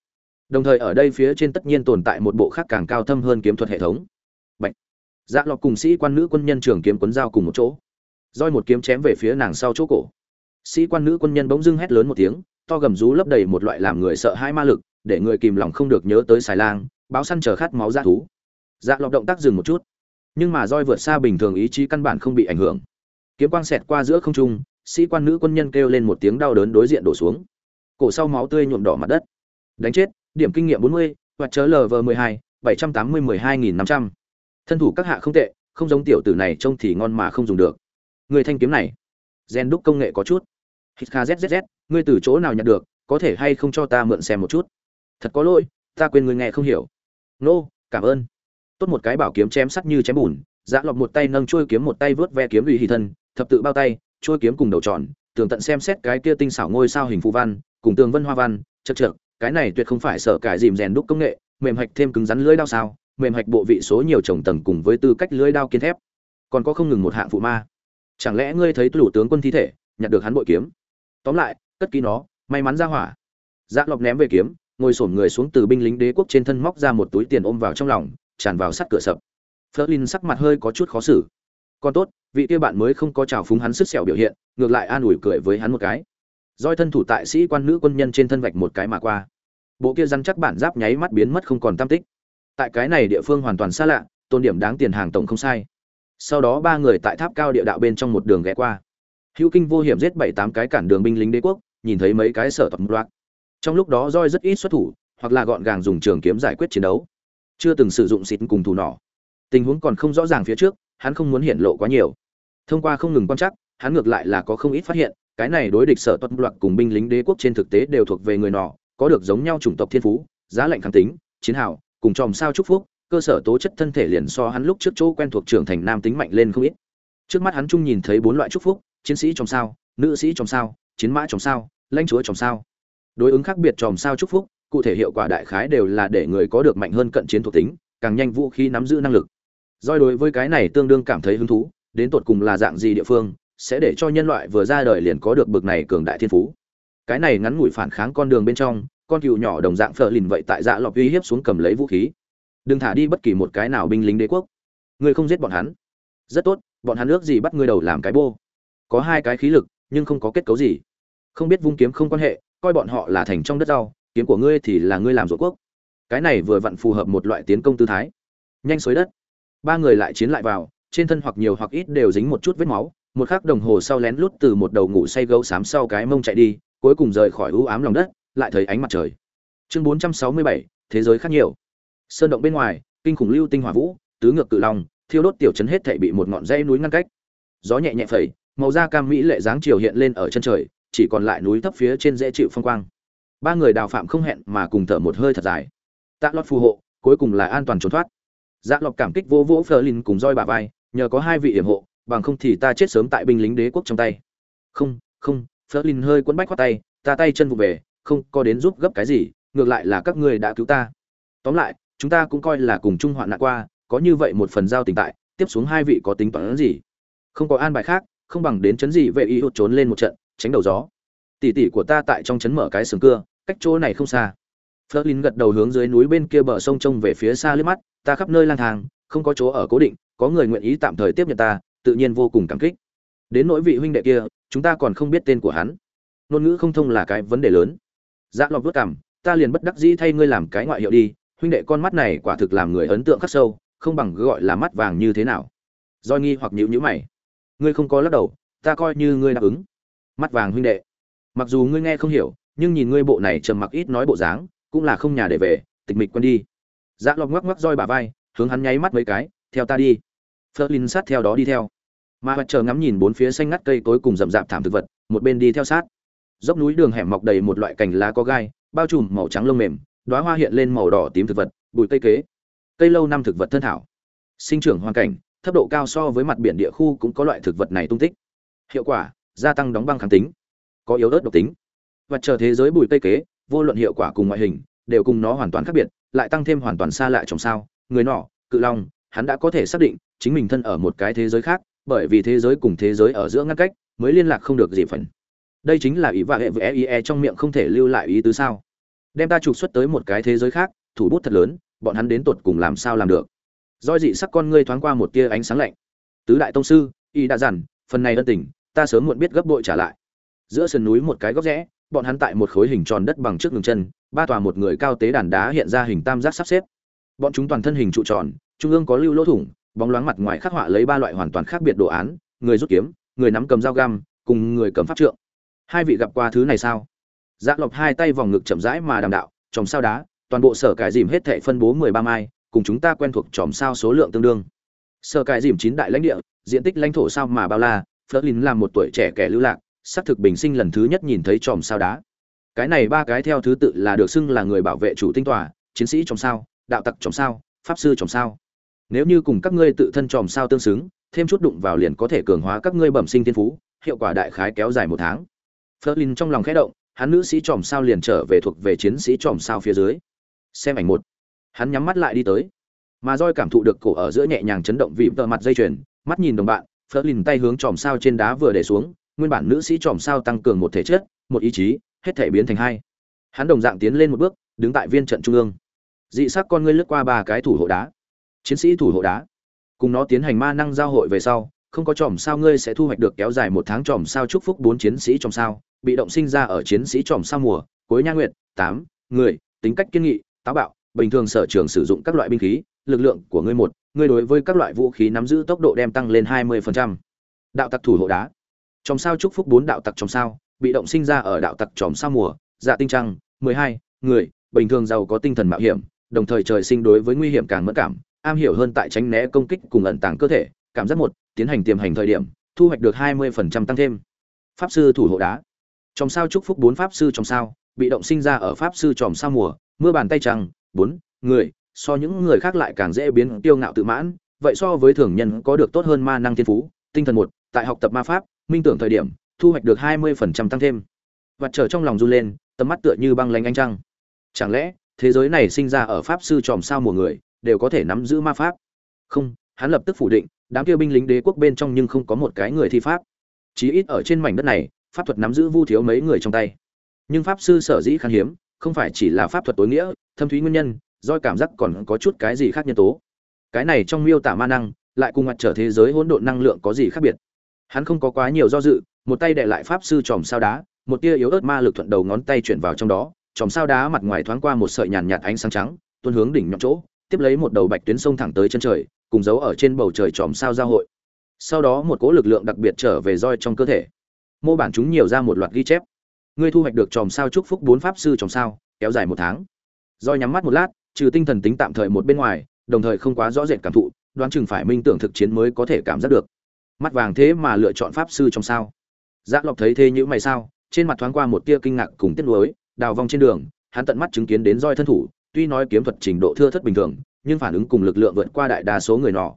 Đồng thời ở đây phía trên tất nhiên tồn tại một bộ khác càng cao thâm hơn kiếm thuật hệ thống. Bạch. dạ lọc cùng sĩ quan nữ quân nhân trường kiếm quấn dao cùng một chỗ. Roi một kiếm chém về phía nàng sau chỗ cổ. Sĩ quan nữ quân nhân bỗng dưng hét lớn một tiếng, to gầm rú lấp đầy một loại làm người sợ hãi ma lực, để người kìm lòng không được nhớ tới xài lang, báo săn chờ khát máu ra thú. Dạ lọc động tác dừng một chút. Nhưng mà roi vượt xa bình thường ý chí căn bản không bị ảnh hưởng kiếm quang xẹt qua giữa không trung sĩ quan nữ quân nhân kêu lên một tiếng đau đớn đối diện đổ xuống. Cổ sau máu tươi nhuộm đỏ mặt đất. Đánh chết điểm kinh nghiệm 40, hoặc chớ lv 12, 780 12500. thân thủ các hạ không tệ không giống tiểu tử này trông thì ngon mà không dùng được. Người thanh kiếm này gen đúc công nghệ có chút. Hít kha zzz ngươi từ chỗ nào nhận được có thể hay không cho ta mượn xem một chút? Thật có lỗi ta quên người nghe không hiểu. Nô cảm ơn. Tốt một cái bảo kiếm chém sắt như chém bùn dạ dã lọt một tay nâng trôi kiếm một tay vớt ve kiếm ủy hì thân thập tự bao tay trôi kiếm cùng đầu tròn, tường tận xem xét cái kia tinh xảo ngôi sao hình phù văn, cùng tường vân hoa văn, chật chật cái này tuyệt không phải sở cải dìm rèn đúc công nghệ, mềm hạch thêm cứng rắn lưỡi đao sao, mềm hạch bộ vị số nhiều chồng tầng cùng với tư cách lưỡi đao kiên thép. Còn có không ngừng một hạng phụ ma. Chẳng lẽ ngươi thấy lũ tướng quân thi thể, nhặt được hắn bội kiếm? Tóm lại, cất kỹ nó, may mắn ra hỏa. Dạ lọc ném về kiếm, ngồi xổm người xuống từ binh lính đế quốc trên thân móc ra một túi tiền ôm vào trong lòng, tràn vào sắt cửa sập. Flerlin sắc mặt hơi có chút khó xử còn tốt, vị kia bạn mới không có trào phúng hắn sức sẹo biểu hiện, ngược lại an ủi cười với hắn một cái. Roi thân thủ tại sĩ quan nữ quân nhân trên thân vạch một cái mà qua. Bộ kia rắn chắc bản giáp nháy mắt biến mất không còn tam tích. Tại cái này địa phương hoàn toàn xa lạ, tôn điểm đáng tiền hàng tổng không sai. Sau đó ba người tại tháp cao địa đạo bên trong một đường ghé qua. Hữu kinh vô hiểm giết bảy tám cái cản đường binh lính đế quốc, nhìn thấy mấy cái sở tập loạt trong lúc đó roi rất ít xuất thủ, hoặc là gọn gàng dùng trường kiếm giải quyết chiến đấu. Chưa từng sử dụng xịt cùng thủ nỏ. Tình huống còn không rõ ràng phía trước hắn không muốn hiện lộ quá nhiều. Thông qua không ngừng quan chắc hắn ngược lại là có không ít phát hiện, cái này đối địch sở tuật loạt cùng binh lính đế quốc trên thực tế đều thuộc về người nọ, có được giống nhau chủng tộc thiên phú, giá lạnh kháng tính, chiến hào, cùng tròm sao chúc phúc, cơ sở tố chất thân thể liền so hắn lúc trước chỗ quen thuộc trưởng thành nam tính mạnh lên không ít. Trước mắt hắn chung nhìn thấy bốn loại chúc phúc, chiến sĩ tròm sao, nữ sĩ tròm sao, chiến mã tròm sao, lãnh chúa tròm sao. Đối ứng khác biệt tròm sao chúc phúc, cụ thể hiệu quả đại khái đều là để người có được mạnh hơn cận chiến thuộc tính, càng nhanh vũ khí nắm giữ năng lực doi đối với cái này tương đương cảm thấy hứng thú, đến tột cùng là dạng gì địa phương, sẽ để cho nhân loại vừa ra đời liền có được bực này cường đại thiên phú. Cái này ngắn ngủi phản kháng con đường bên trong, con cừu nhỏ đồng dạng phở lìn vậy tại dạ lọc uy hiếp xuống cầm lấy vũ khí. Đừng thả đi bất kỳ một cái nào binh lính đế quốc. Ngươi không giết bọn hắn. Rất tốt, bọn hắn ước gì bắt ngươi đầu làm cái bô. Có hai cái khí lực, nhưng không có kết cấu gì. Không biết vung kiếm không quan hệ, coi bọn họ là thành trong đất rau, kiếm của ngươi thì là ngươi làm ruột quốc. Cái này vừa vặn phù hợp một loại tiến công tư thái. Nhanh xới đất ba người lại chiến lại vào trên thân hoặc nhiều hoặc ít đều dính một chút vết máu một khắc đồng hồ sau lén lút từ một đầu ngủ say gấu xám sau cái mông chạy đi cuối cùng rời khỏi u ám lòng đất lại thấy ánh mặt trời. Chương 467, thế giới khác nhiều. Sơn động bên ngoài kinh khủng lưu tinh hỏa vũ tứ ngược cự long thiêu đốt tiểu trấn hết thảy bị một ngọn dãy núi ngăn cách. Gió nhẹ nhẹ phẩy màu da cam mỹ lệ dáng chiều hiện lên ở chân trời chỉ còn lại núi thấp phía trên dễ chịu phong quang. Ba người đào phạm không hẹn mà cùng thở một hơi thật dài. Tạ lót phù hộ cuối cùng là an toàn trốn thoát dạ lọc cảm kích vô vỗ phờ lin cùng roi bà vai nhờ có hai vị hiểm hộ bằng không thì ta chết sớm tại binh lính đế quốc trong tay. Không không phờ lin hơi quấn bách khoát tay ta tay chân vụ về không có đến giúp gấp cái gì ngược lại là các ngươi đã cứu ta. Tóm lại chúng ta cũng coi là cùng chung hoạn nạn qua có như vậy một phần giao tình tại tiếp xuống hai vị có tính toán gì? Không có an bài khác không bằng đến chấn gì vệ y hụt trốn lên một trận tránh đầu gió. Tỷ tỷ của ta tại trong chấn mở cái sừng cưa cách chỗ này không xa. Flerlin gật đầu hướng dưới núi bên kia bờ sông trông về phía xa liếc mắt, ta khắp nơi lang thang, không có chỗ ở cố định, có người nguyện ý tạm thời tiếp nhận ta, tự nhiên vô cùng cảm kích. Đến nỗi vị huynh đệ kia, chúng ta còn không biết tên của hắn. Ngôn ngữ không thông là cái vấn đề lớn. Dạ Lộc vút cằm, ta liền bất đắc dĩ thay ngươi làm cái ngoại hiệu đi, huynh đệ con mắt này quả thực làm người ấn tượng khắc sâu, không bằng gọi là mắt vàng như thế nào. Doi nghi hoặc nhíu nhíu mày. Ngươi không có lắc đầu, ta coi như ngươi đáp ứng. Mắt vàng huynh đệ. Mặc dù ngươi nghe không hiểu, nhưng nhìn ngươi bộ này trầm mặc ít nói bộ dáng, cũng là không nhà để về tịch mịch quân đi dạ lọc ngoắc ngoắc roi bà vai, hướng hắn nháy mắt mấy cái, theo ta đi. Flerlin sát theo đó đi theo. Mà mặt chờ ngắm nhìn bốn phía xanh ngắt cây tối cùng rậm rạp thảm thực vật, một bên đi theo sát. Dốc núi đường hẻm mọc đầy một loại cành lá có gai, bao trùm màu trắng lông mềm, đóa hoa hiện lên màu đỏ tím thực vật, bụi cây kế. Cây lâu năm thực vật thân thảo. Sinh trưởng hoàn cảnh, thấp độ cao so với mặt biển địa khu cũng có loại thực vật này tung tích. Hiệu quả, gia tăng đóng băng kháng tính, có yếu ớt độc tính. Và chờ thế giới bụi cây kế, vô luận hiệu quả cùng ngoại hình, đều cùng nó hoàn toàn khác biệt lại tăng thêm hoàn toàn xa lạ trong sao? Người nọ, cự long, hắn đã có thể xác định chính mình thân ở một cái thế giới khác, bởi vì thế giới cùng thế giới ở giữa ngăn cách mới liên lạc không được gì phần. Đây chính là ý và hệ với eie trong miệng không thể lưu lại ý tứ sao? Đem ta trục xuất tới một cái thế giới khác, thủ bút thật lớn, bọn hắn đến tột cùng làm sao làm được? Do dị sắc con ngươi thoáng qua một tia ánh sáng lạnh. Tứ đại tông sư, y đã dằn phần này ân tình, ta sớm muộn biết gấp bội trả lại. Giữa sườn núi một cái góc rẽ bọn hắn tại một khối hình tròn đất bằng trước ngừng chân, ba tòa một người cao tế đàn đá hiện ra hình tam giác sắp xếp. Bọn chúng toàn thân hình trụ tròn, trung ương có lưu lỗ thủng, bóng loáng mặt ngoài khắc họa lấy ba loại hoàn toàn khác biệt đồ án, người rút kiếm, người nắm cầm dao găm, cùng người cầm pháp trượng. Hai vị gặp qua thứ này sao? Dạ lộc hai tay vòng ngực chậm rãi mà đàm đạo, chòm sao đá, toàn bộ sở cải dìm hết thệ phân bố mười ba mai, cùng chúng ta quen thuộc chòm sao số lượng tương đương. Sở cải dìm chín đại lãnh địa, diện tích lãnh thổ sao mà bao la, Flerlin là một tuổi trẻ kẻ lưu lạc xác thực bình sinh lần thứ nhất nhìn thấy chòm sao đá. Cái này ba cái theo thứ tự là được xưng là người bảo vệ chủ tinh tòa, chiến sĩ chòm sao, đạo tặc chòm sao, pháp sư chòm sao. Nếu như cùng các ngươi tự thân chòm sao tương xứng, thêm chút đụng vào liền có thể cường hóa các ngươi bẩm sinh thiên phú, hiệu quả đại khái kéo dài một tháng. Flerlin trong lòng khẽ động, hắn nữ sĩ chòm sao liền trở về thuộc về chiến sĩ chòm sao phía dưới. Xem ảnh một. Hắn nhắm mắt lại đi tới. Mà roi cảm thụ được cổ ở giữa nhẹ nhàng chấn động vì tờ mặt dây chuyền, mắt nhìn đồng bạn, Flerlin tay hướng chòm sao trên đá vừa để xuống nguyên bản nữ sĩ tròm sao tăng cường một thể chất, một ý chí, hết thể biến thành hai. Hắn đồng dạng tiến lên một bước, đứng tại viên trận trung ương. Dị sắc con ngươi lướt qua ba cái thủ hộ đá. Chiến sĩ thủ hộ đá. Cùng nó tiến hành ma năng giao hội về sau, không có tròm sao ngươi sẽ thu hoạch được kéo dài một tháng tròm sao chúc phúc bốn chiến sĩ tròm sao, bị động sinh ra ở chiến sĩ tròm sao mùa, cuối nha nguyệt, tám, người, tính cách kiên nghị, táo bạo, bình thường sở trường sử dụng các loại binh khí, lực lượng của ngươi một, ngươi đối với các loại vũ khí nắm giữ tốc độ đem tăng lên hai 20%. đạo tặc thủ hộ đá trong sao chúc phúc bốn đạo tặc trong sao, bị động sinh ra ở đạo tặc tròm sao mùa, dạ tinh trăng, mười hai người, bình thường giàu có tinh thần mạo hiểm, đồng thời trời sinh đối với nguy hiểm càng mẫn cảm, am hiểu hơn tại tránh né công kích cùng ẩn tàng cơ thể, cảm giác một, tiến hành tiềm hành thời điểm, thu hoạch được hai mươi phần trăm tăng thêm. Pháp sư thủ hộ đá. Trong sao chúc phúc bốn pháp sư trong sao, bị động sinh ra ở pháp sư tròm sao mùa, mưa bàn tay trăng, bốn người, so những người khác lại càng dễ biến tiêu ngạo tự mãn, vậy so với thường nhân có được tốt hơn ma năng thiên phú, tinh thần một, tại học tập ma pháp, minh tưởng thời điểm, thu hoạch được hai mươi phần trăm tăng thêm. Vặt trở trong lòng run lên, tầm mắt tựa như băng lanh ánh trăng. Chẳng lẽ, thế giới này sinh ra ở pháp sư tròm sao mùa người, đều có thể nắm giữ ma pháp? Không, hắn lập tức phủ định, đám kia binh lính đế quốc bên trong nhưng không có một cái người thi pháp. Chí ít ở trên mảnh đất này, pháp thuật nắm giữ vu thiếu mấy người trong tay. Nhưng pháp sư sở dĩ khan hiếm, không phải chỉ là pháp thuật tối nghĩa, thâm thúy nguyên nhân, do cảm giác còn có chút cái gì khác nhân tố. Cái này trong miêu tả ma năng, lại cùng mặt trở thế giới hỗn độn năng lượng có gì khác biệt? Hắn không có quá nhiều do dự, một tay đè lại pháp sư tròm sao đá, một tia yếu ớt ma lực thuận đầu ngón tay chuyển vào trong đó, tròm sao đá mặt ngoài thoáng qua một sợi nhàn nhạt ánh sáng trắng, tuôn hướng đỉnh nhọn chỗ, tiếp lấy một đầu bạch tuyến sông thẳng tới chân trời, cùng dấu ở trên bầu trời tròm sao giao hội. Sau đó một cỗ lực lượng đặc biệt trở về roi trong cơ thể. Mô bản chúng nhiều ra một loạt ghi chép. Ngươi thu hoạch được tròm sao chúc phúc bốn pháp sư tròm sao, kéo dài một tháng. Roi nhắm mắt một lát, trừ tinh thần tính tạm thời một bên ngoài, đồng thời không quá rõ rệt cảm thụ, đoán chừng phải minh tưởng thực chiến mới có thể cảm giác được mắt vàng thế mà lựa chọn pháp sư trong sao. Dạ lộc thấy thế như mày sao, trên mặt thoáng qua một tia kinh ngạc cùng tiếc nuối, đào vong trên đường, hắn tận mắt chứng kiến đến roi thân thủ, tuy nói kiếm thuật trình độ thưa thất bình thường, nhưng phản ứng cùng lực lượng vượt qua đại đa số người nọ.